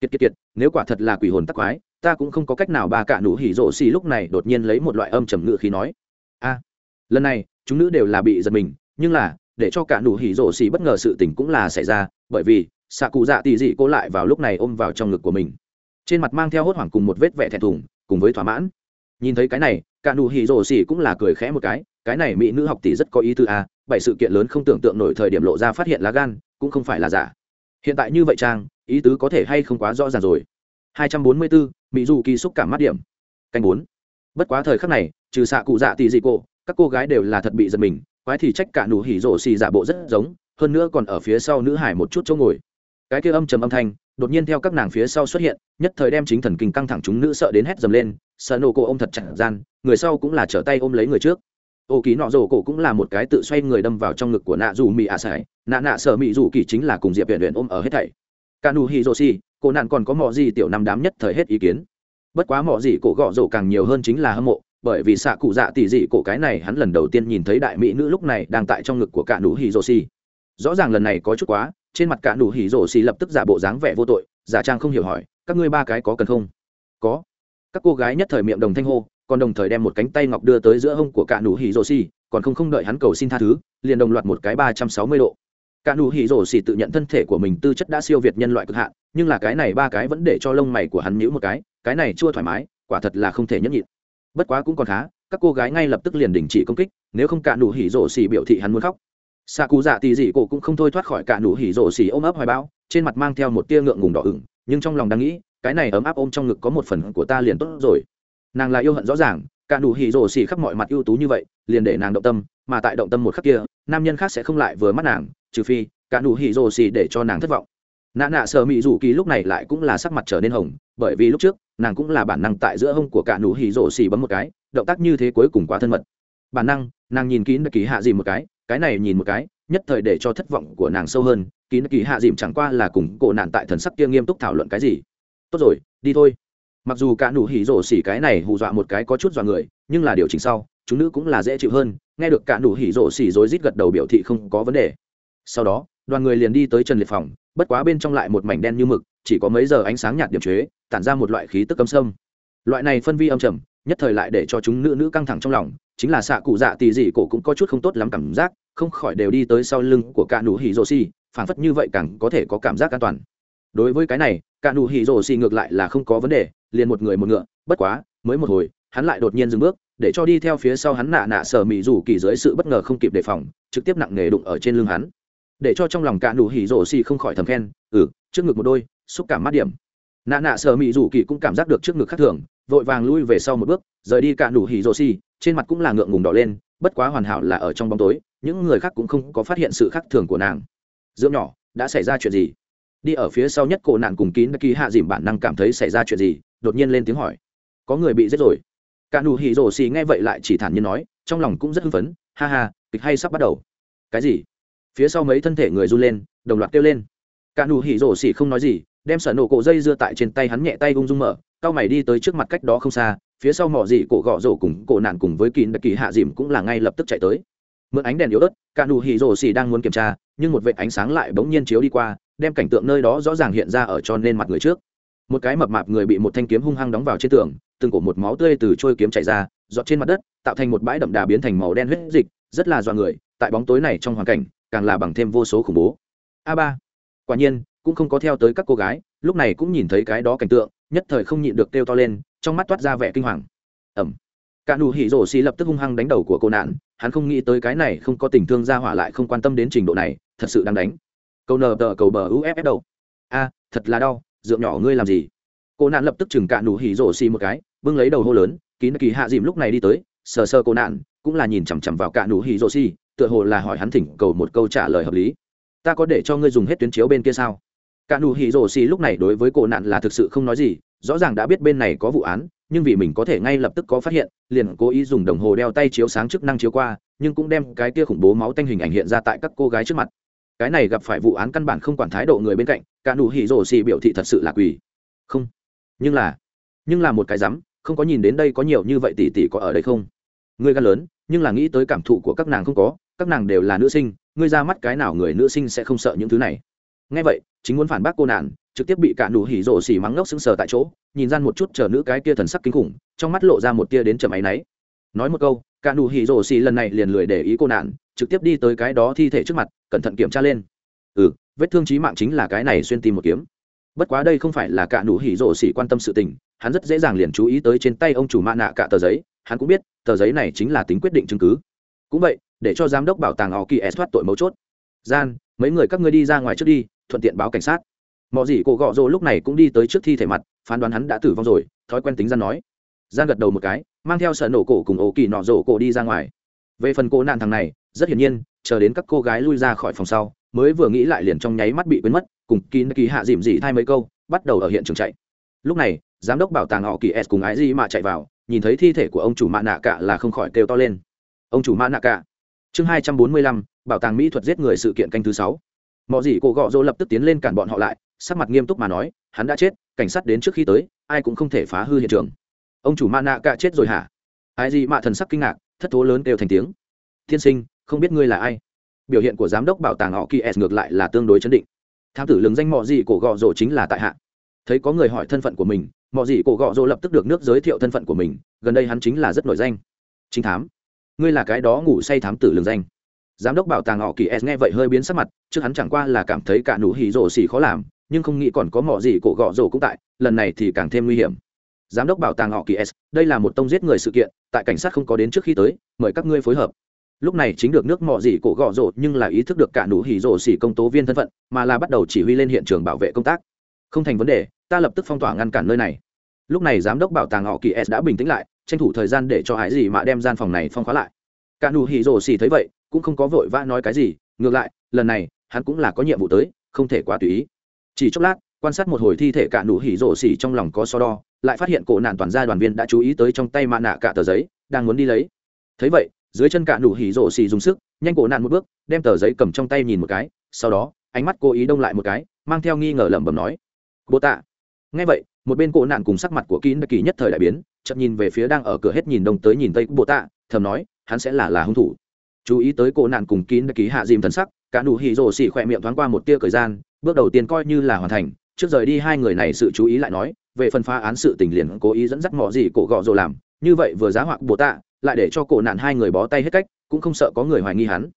kiệt kiệt kiệt, nếu quả thật là quỷ hồn tắc quái, ta cũng không có cách nào bà cả nụ hỉ rộ xì lúc này đột nhiên lấy một loại âm trầm ngự khí nói. A, lần này, chúng nữ đều là bị giật mình, nhưng là, để cho cả nụ hỉ rộ xì bất ngờ sự tình cũng là xảy ra, bởi vì xạ cụ dạ tỉ dị cô lại vào lúc này ôm vào trong ngực của mình. Trên mặt mang theo hốt hoảng cùng một vết vẻ thẹn thùng, cùng với thỏa mãn. Nhìn thấy cái này, cả nụ hỉ rộ xì cũng là cười khẽ một cái cái này mỹ nữ học tỷ rất có ý tư a, bảy sự kiện lớn không tưởng tượng nổi thời điểm lộ ra phát hiện lá gan, cũng không phải là giả. Hiện tại như vậy trang ý tứ có thể hay không quá rõ ràng rồi. Hai trăm bốn mươi bốn mỹ dù kỳ xúc cảm mát điểm. Canh bốn. Bất quá thời khắc này trừ xạ cụ dạ tỷ dị cô, các cô gái đều là thật bị giật mình quái thì trách cả nụ hỉ rổ xì giả bộ rất giống hơn nữa còn ở phía sau nữ hải một chút chỗ ngồi. Cái kia âm trầm âm thanh đột nhiên theo các nàng phía sau xuất hiện nhất thời đem chính thần kinh căng thẳng chúng nữ sợ đến hét dầm lên sợ nổ cô ôm thật chặt gian người sau cũng là trở tay ôm lấy người trước. Ô ký nọ rổ cổ cũng là một cái tự xoay người đâm vào trong ngực của nạ dù mỹ ạ à sải. Nạ nạ sợ mỹ dù kỳ chính là cùng diệp viện luyện ôm ở hết thảy cả nụ hỉ rồ xì cô nạn còn có mỏ gì tiểu năm đám nhất thời hết ý kiến. Bất quá mỏ gì cổ gọ rổ càng nhiều hơn chính là hâm mộ, bởi vì xạ cụ dạ tỷ dị cổ cái này hắn lần đầu tiên nhìn thấy đại mỹ nữ lúc này đang tại trong ngực của cả nụ hỉ rồ xì. Rõ ràng lần này có chút quá, trên mặt cả nụ hỉ rồ xì lập tức giả bộ dáng vẻ vô tội, giả trang không hiểu hỏi, các ngươi ba cái có cần không? Có. Các cô gái nhất thời miệng đồng thanh hô, còn đồng thời đem một cánh tay ngọc đưa tới giữa hông của cả nụ hỉ rồ xì, còn không không đợi hắn cầu xin tha thứ, liền đồng loạt một cái ba trăm sáu mươi độ cả nụ hỉ rổ xì tự nhận thân thể của mình tư chất đã siêu việt nhân loại cực hạn, nhưng là cái này ba cái vẫn để cho lông mày của hắn nhữ một cái cái này chưa thoải mái, quả thật là không thể nhấp nhịn. Bất quá cũng còn khá, các cô gái ngay lập tức liền đình chỉ công kích, nếu không cả nụ hỉ rổ xì biểu thị hắn muốn khóc. Xạ cụ dạ tì dị cổ cũng không thôi thoát khỏi cả nụ hỉ rổ xì ôm ấp hoài bão, trên mặt mang theo một tia ngượng ngùng đỏ ửng, nhưng trong lòng đang nghĩ, cái này ấm áp ôm trong ngực có một phần của ta liền tốt rồi. Nàng là yêu hận rõ ràng, cả nụ hỉ rổ xì khắp mọi mặt ưu tú như vậy, liền để nàng động tâm, mà tại động tâm một khắc kia, nam nhân khác sẽ không lại vừa mắt nàng trừ phi, cả nụ hỉ rồ xì để cho nàng thất vọng. Nạ nạ sợ mỹ dù kỳ lúc này lại cũng là sắc mặt trở nên hồng, bởi vì lúc trước, nàng cũng là bản năng tại giữa hông của cả nụ hỉ rồ xì bấm một cái, động tác như thế cuối cùng quá thân mật. Bản năng, nàng nhìn kín kỳ hạ dìm một cái cái này nhìn một cái, nhất thời để cho thất vọng của nàng sâu hơn, kín kỳ hạ dìm chẳng qua là cùng cổ nạn tại thần sắc kia nghiêm túc thảo luận cái gì. Tốt rồi, đi thôi. Mặc dù cả nụ hỉ rổ xỉ cái này hù dọa một cái có chút dọa người, nhưng là điều chỉnh sau, chúng nữ cũng là dễ chịu hơn, nghe được cả nụ hỉ rổ xỉ rối rít gật đầu biểu thị không có vấn đề sau đó, đoàn người liền đi tới trần liệt phòng, bất quá bên trong lại một mảnh đen như mực, chỉ có mấy giờ ánh sáng nhạt điểm chế, tản ra một loại khí tức cấm sâm. Loại này phân vi âm trầm, nhất thời lại để cho chúng nữ nữ căng thẳng trong lòng, chính là xạ cụ dạ tì dị cổ cũng có chút không tốt lắm cảm giác, không khỏi đều đi tới sau lưng của cả nụ hỉ rồ xì phảng phất như vậy càng có thể có cảm giác an toàn. Đối với cái này cả nụ hỉ rồ xì ngược lại là không có vấn đề, liền một người một ngựa, bất quá, mới một hồi, hắn lại đột nhiên dừng bước, để cho đi theo phía sau hắn nạ nạ sở mị rủ kỳ dưới sự bất ngờ không kịp đề phòng, trực tiếp nặng nề đụng ở trên lưng hắn để cho trong lòng cả nụ hỉ rổ xì không khỏi thầm khen ừ trước ngực một đôi, xúc cảm mát điểm. Nạ nạ sợ mị rủ kỳ cũng cảm giác được trước ngực khác thường, vội vàng lui về sau một bước, rời đi cả nụ hỉ rổ xì, trên mặt cũng là ngượng ngùng đỏ lên, bất quá hoàn hảo là ở trong bóng tối, những người khác cũng không có phát hiện sự khác thường của nàng. Dưỡng nhỏ, đã xảy ra chuyện gì? Đi ở phía sau nhất cổ nạn cùng kín kỳ hạ dìm bản năng cảm thấy xảy ra chuyện gì, đột nhiên lên tiếng hỏi. Có người bị giết rồi. Cả nụ hỉ rổ xì nghe vậy lại chỉ thản nhiên nói, trong lòng cũng rất hưng phấn, ha ha, kịch hay sắp bắt đầu. Cái gì? phía sau mấy thân thể người run lên, đồng loạt kêu lên. Cả nụ hỉ rổ xỉ không nói gì, đem sở nổ cổ dây dưa tại trên tay hắn nhẹ tay ung dung mở cao mày đi tới trước mặt cách đó không xa, phía sau mỏ dị cổ gõ rổ cùng cổ nạn cùng với kín đặc kỳ hạ dìm cũng là ngay lập tức chạy tới. Mượn ánh đèn yếu ớt, cả nụ hỉ rổ xỉ đang muốn kiểm tra, nhưng một vệt ánh sáng lại bỗng nhiên chiếu đi qua, đem cảnh tượng nơi đó rõ ràng hiện ra ở cho nên mặt người trước. Một cái mập mạp người bị một thanh kiếm hung hăng đóng vào trên tường, từng cổ một máu tươi từ trôi kiếm chảy ra dọt trên mặt đất, tạo thành một bãi đậm đà biến thành màu đen huyết dịch, rất là dọa người, tại bóng tối này trong hoàn cảnh càng là bằng thêm vô số khủng bố. A ba quả nhiên cũng không có theo tới các cô gái lúc này cũng nhìn thấy cái đó cảnh tượng nhất thời không nhịn được kêu to lên trong mắt toát ra vẻ kinh hoàng. Ầm, cả nụ hỉ rổ xì lập tức hung hăng đánh đầu của cô nạn hắn không nghĩ tới cái này không có tình thương ra hỏa lại không quan tâm đến trình độ này thật sự đang đánh. Câu nờ tờ cầu bờ uff đầu. A thật là đau dượng nhỏ ngươi làm gì? Cô nạn lập tức chừng cả nụ hỉ rổ xì một cái bưng lấy đầu hô lớn kín kỳ hạ dìm lúc này đi tới sờ sờ cô nạn cũng là nhìn chằm chằm vào cả nụ hỉ rổ xì tựa hồ là hỏi hắn thỉnh cầu một câu trả lời hợp lý. Ta có để cho ngươi dùng hết tuyến chiếu bên kia sao? Cả nụ hỉ rổ xì lúc này đối với cổ nạn là thực sự không nói gì, rõ ràng đã biết bên này có vụ án, nhưng vì mình có thể ngay lập tức có phát hiện, liền cố ý dùng đồng hồ đeo tay chiếu sáng chức năng chiếu qua, nhưng cũng đem cái kia khủng bố máu tanh hình ảnh hiện ra tại các cô gái trước mặt. Cái này gặp phải vụ án căn bản không quản thái độ người bên cạnh, cả nụ hỉ rổ xì biểu thị thật sự là quỷ. Không. Nhưng là nhưng là một cái rắm, không có nhìn đến đây có nhiều như vậy tỷ tỷ có ở đây không? Ngươi gan lớn, nhưng là nghĩ tới cảm thụ của các nàng không có các nàng đều là nữ sinh, ngươi ra mắt cái nào người nữ sinh sẽ không sợ những thứ này. Ngay vậy, chính muốn phản bác cô nạn, trực tiếp bị cả nụ hỉ rổ xỉ mắng ngốc sững sờ tại chỗ, nhìn gian một chút chờ nữ cái kia thần sắc kinh khủng, trong mắt lộ ra một tia đến chầm áy náy. Nói một câu, cả nụ hỉ rổ xỉ lần này liền lười để ý cô nạn, trực tiếp đi tới cái đó thi thể trước mặt, cẩn thận kiểm tra lên. Ừ vết thương chí mạng chính là cái này xuyên tim một kiếm. Bất quá đây không phải là cả nụ hỉ rổ xỉ quan tâm sự tình, hắn rất dễ dàng liền chú ý tới trên tay ông chủ mạ nạ cả tờ giấy, hắn cũng biết, tờ giấy này chính là tính quyết định chứng cứ. Cũng vậy để cho giám đốc bảo tàng họ kỳ s thoát tội mấu chốt. Gian, mấy người các ngươi đi ra ngoài trước đi, thuận tiện báo cảnh sát. Mọi gì cô gọ rồ lúc này cũng đi tới trước thi thể mặt, phán đoán hắn đã tử vong rồi, thói quen tính gian nói. Gian gật đầu một cái, mang theo sợ nổ cổ cùng ổ kỳ nọ rổ cổ đi ra ngoài. Về phần cô nạn thằng này, rất hiển nhiên, chờ đến các cô gái lui ra khỏi phòng sau, mới vừa nghĩ lại liền trong nháy mắt bị quên mất, cùng kỳ kỳ hạ dìm dị thay mấy câu, bắt đầu ở hiện trường chạy. Lúc này, giám đốc bảo tàng họ kỳ s cùng ái gì mà chạy vào, nhìn thấy thi thể của ông chủ mạ nạ cả là không khỏi kêu to lên. Ông chủ mạ nạ cả chương hai trăm bốn mươi lăm, bảo tàng mỹ thuật giết người sự kiện canh thứ sáu. Mọi gì cổ gọ dỗ lập tức tiến lên cản bọn họ lại, sắc mặt nghiêm túc mà nói, hắn đã chết, cảnh sát đến trước khi tới, ai cũng không thể phá hư hiện trường. Ông chủ ma nạ cả chết rồi hả? Ai gì mạ thần sắc kinh ngạc, thất thố lớn đều thành tiếng. Tiên sinh, không biết ngươi là ai? Biểu hiện của giám đốc bảo tàng họ kỳ s ngược lại là tương đối chấn định. Tham tử lừng danh mọi gì cổ gọ Dỗ chính là tại hạ. Thấy có người hỏi thân phận của mình mọi gì cổ gọ Dỗ lập tức được nước giới thiệu thân phận của mình, gần đây hắn chính là rất nổi danh. Chính thám ngươi là cái đó ngủ say thám tử lường danh. Giám đốc bảo tàng họ kỳ s nghe vậy hơi biến sắc mặt chứ hắn chẳng qua là cảm thấy cả nụ hỉ rổ xỉ khó làm, nhưng không nghĩ còn có mỏ gì cổ gọ rổ cũng tại, lần này thì càng thêm nguy hiểm. Giám đốc bảo tàng họ kỳ s, đây là một tông giết người sự kiện, tại cảnh sát không có đến trước khi tới, mời các ngươi phối hợp. Lúc này chính được nước mỏ gì cổ gọ rổ nhưng là ý thức được cả nụ hỉ rổ xỉ công tố viên thân phận, mà là bắt đầu chỉ huy lên hiện trường bảo vệ công tác. Không thành vấn đề, ta lập tức phong tỏa ngăn cản nơi này lúc này giám đốc bảo tàng họ kỳ s đã bình tĩnh lại, tranh thủ thời gian để cho hải dị mạ đem gian phòng này phong khóa lại. Cả nụ hỉ rồ xì thấy vậy, cũng không có vội vã nói cái gì, ngược lại, lần này, hắn cũng là có nhiệm vụ tới, không thể quá tùy ý. Chỉ chốc lát, quan sát một hồi thi thể cả nụ hỉ rổ xì trong lòng có so đo, lại phát hiện cổ nạn toàn gia đoàn viên đã chú ý tới trong tay mạ nạ cả tờ giấy, đang muốn đi lấy. Thấy vậy, dưới chân cả nụ hỉ rổ xì dùng sức, nhanh cổ nạn một bước, đem tờ giấy cầm trong tay nhìn một cái, sau đó, ánh mắt cố ý đông lại một cái, mang theo nghi ngờ lẩm bẩm nói, bố tạ. Nghe vậy một bên cổ nạn cùng sắc mặt của kín đặc kỳ nhất thời đại biến, chậm nhìn về phía đang ở cửa hết nhìn đông tới nhìn tây bộ tạ, thầm nói, hắn sẽ là là hung thủ. Chú ý tới cổ nạn cùng kín đặc kỳ hạ dìm thần sắc, cả nụ hỉ rồ xỉ khỏe miệng thoáng qua một tia thời gian, bước đầu tiên coi như là hoàn thành, trước rời đi hai người này sự chú ý lại nói, về phần phá án sự tình liền cố ý dẫn dắt mọi gì cổ gọ rồ làm, như vậy vừa giá hoặc bộ tạ, lại để cho cổ nạn hai người bó tay hết cách, cũng không sợ có người hoài nghi hắn.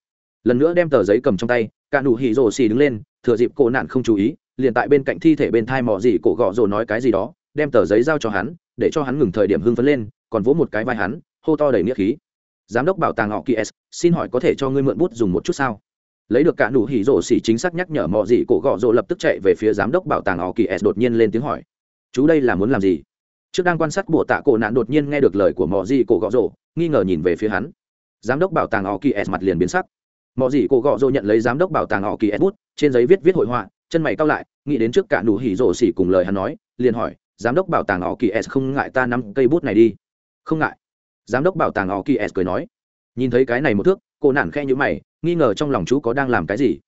Lần nữa đem tờ giấy cầm trong tay, cả nụ hỉ rồ xỉ đứng lên, thừa dịp cổ nạn không chú ý liền tại bên cạnh thi thể bên thai mò gì cổ gọ rồ nói cái gì đó, đem tờ giấy giao cho hắn, để cho hắn ngừng thời điểm hưng phấn lên, còn vỗ một cái vai hắn, hô to đầy nghĩa khí. Giám đốc bảo tàng họ ks xin hỏi có thể cho ngươi mượn bút dùng một chút sao? Lấy được cả nụ hỉ rổ xỉ chính xác nhắc nhở mò gì cổ gọ rồ lập tức chạy về phía giám đốc bảo tàng họ ks đột nhiên lên tiếng hỏi. Chú đây là muốn làm gì? Trước đang quan sát bộ tạ cổ nạn đột nhiên nghe được lời của mò gì cổ gọ rồ, nghi ngờ nhìn về phía hắn. Giám đốc bảo tàng họ ks mặt liền biến sắc. Mò gì cổ gọ rồ nhận lấy giám đốc bảo tàng họ kỳ bút, trên giấy viết viết hội họa chân mày cao lại, nghĩ đến trước cả nụ hỉ rổ xỉ cùng lời hắn nói, liền hỏi, giám đốc bảo tàng họ kỳ s không ngại ta nắm cây bút này đi? Không ngại. Giám đốc bảo tàng họ kỳ s cười nói. Nhìn thấy cái này một thước, cô nản khe nhữ mày, nghi ngờ trong lòng chú có đang làm cái gì?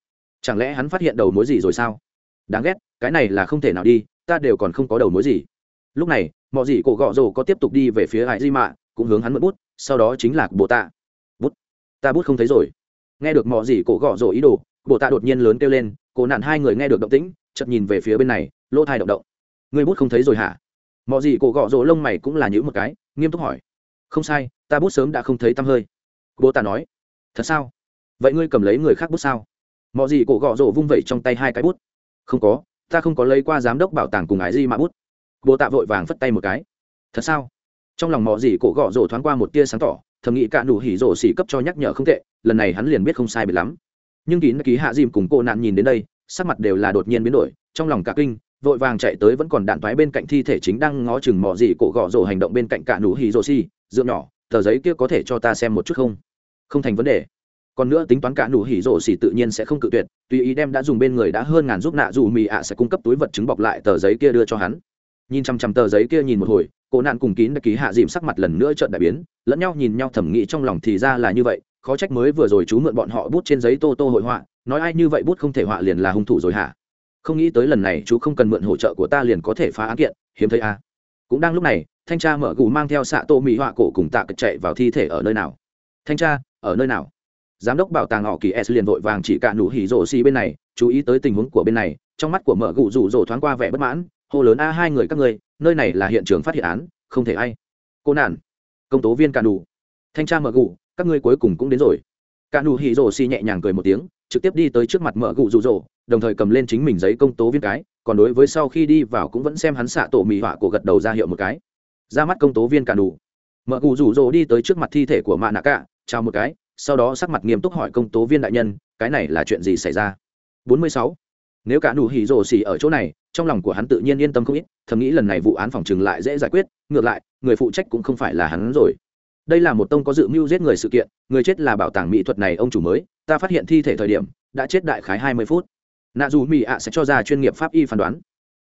Chẳng lẽ hắn phát hiện đầu mối gì rồi sao? Đáng ghét, cái này là không thể nào đi, ta đều còn không có đầu mối gì. Lúc này mọi gì cổ gọ rồ có tiếp tục đi về phía hải di mạ, cũng hướng hắn mượn bút, sau đó chính là bộ tạ. Bút, ta bút không thấy rồi. Nghe được mọi gì cổ gọ rồ ý đồ bộ tạ đột nhiên lớn kêu lên cổ nạn hai người nghe được động tĩnh, chợt nhìn về phía bên này, lỗ thai động động. Người bút không thấy rồi hả? Mọi gì cổ gọ rỗ lông mày cũng là những một cái, nghiêm túc hỏi. Không sai, ta bút sớm đã không thấy tăm hơi. Bố ta nói. Thật sao? Vậy ngươi cầm lấy người khác bút sao? Mọi gì cổ gọ rỗ vung vẩy trong tay hai cái bút. Không có, ta không có lấy qua giám đốc bảo tàng cùng ái di mạ bút. Bố tạ vội vàng phất tay một cái. Thật sao? Trong lòng mọi gì cổ gọ rỗ thoáng qua một tia sáng tỏ, thầm nghĩ cả đủ hỉ rổ xỉ cấp cho nhắc nhở không tệ, lần này hắn liền biết không sai bị lắm nhưng kín ký hạ dìm cùng cô nạn nhìn đến đây, sắc mặt đều là đột nhiên biến đổi, trong lòng cả kinh, vội vàng chạy tới vẫn còn đạn thoái bên cạnh thi thể chính đang ngó chừng mò gì cổ gõ rổ hành động bên cạnh cả nụ hì rổ xi, dựa nhỏ, tờ giấy kia có thể cho ta xem một chút không? Không thành vấn đề. Còn nữa tính toán cả nụ hỉ rổ xỉ tự nhiên sẽ không cự tuyệt Tuy ý đem đã dùng bên người đã hơn ngàn giúp nạ dù mì ạ sẽ cung cấp túi vật chứng bọc lại tờ giấy kia đưa cho hắn. Nhìn chằm chằm tờ giấy kia nhìn một hồi, cô nạn cùng kín đã ký hạ dìm sắc mặt lần nữa trợn đại biến, lẫn nhau nhìn nhau thẩm nghĩ trong lòng thì ra là như vậy khó trách mới vừa rồi chú mượn bọn họ bút trên giấy tô tô hội họa, nói ai như vậy bút không thể họa liền là hung thủ rồi hả? Không nghĩ tới lần này chú không cần mượn hỗ trợ của ta liền có thể phá án kiện, hiếm thấy à. cũng đang lúc này, thanh tra mở gù mang theo xạ tô mỹ họa cổ cùng tạ cực chạy vào thi thể ở nơi nào? Thanh tra, ở nơi nào? Giám đốc bảo tàng họ kỳ s liền vội vàng chỉ cạn nụ hỉ rổ xì bên này, chú ý tới tình huống của bên này, trong mắt của mở gù rủ rổ thoáng qua vẻ bất mãn, hô lớn, a, hai người các ngươi, nơi này là hiện trường phát hiện án, không thể ai. Cô nản công tố viên cạn đủ thanh tra mở gù các ngươi cuối cùng cũng đến rồi. Cả nụ hì rồ xì nhẹ nhàng cười một tiếng, trực tiếp đi tới trước mặt mợ gụ rụ rỗ đồng thời cầm lên chính mình giấy công tố viên cái, còn đối với sau khi đi vào cũng vẫn xem hắn xạ tổ mì họa của gật đầu ra hiệu một cái. Ra mắt công tố viên cả nụ. Mợ gụ rụ rỗ đi tới trước mặt thi thể của mạ nạ cả, chào một cái, sau đó sắc mặt nghiêm túc hỏi công tố viên đại nhân, cái này là chuyện gì xảy ra? 46. nếu cả nụ hì rồ xì ở chỗ này, trong lòng của hắn tự nhiên yên tâm không ít, thầm nghĩ lần này vụ án phòng trừng lại dễ giải quyết, ngược lại, người phụ trách cũng không phải là hắn rồi đây là một tông có dự mưu giết người sự kiện, người chết là bảo tàng mỹ thuật này ông chủ mới, ta phát hiện thi thể thời điểm, đã chết đại khái hai mươi phút. Nạ dù mỹ ạ sẽ cho ra chuyên nghiệp pháp y phán đoán.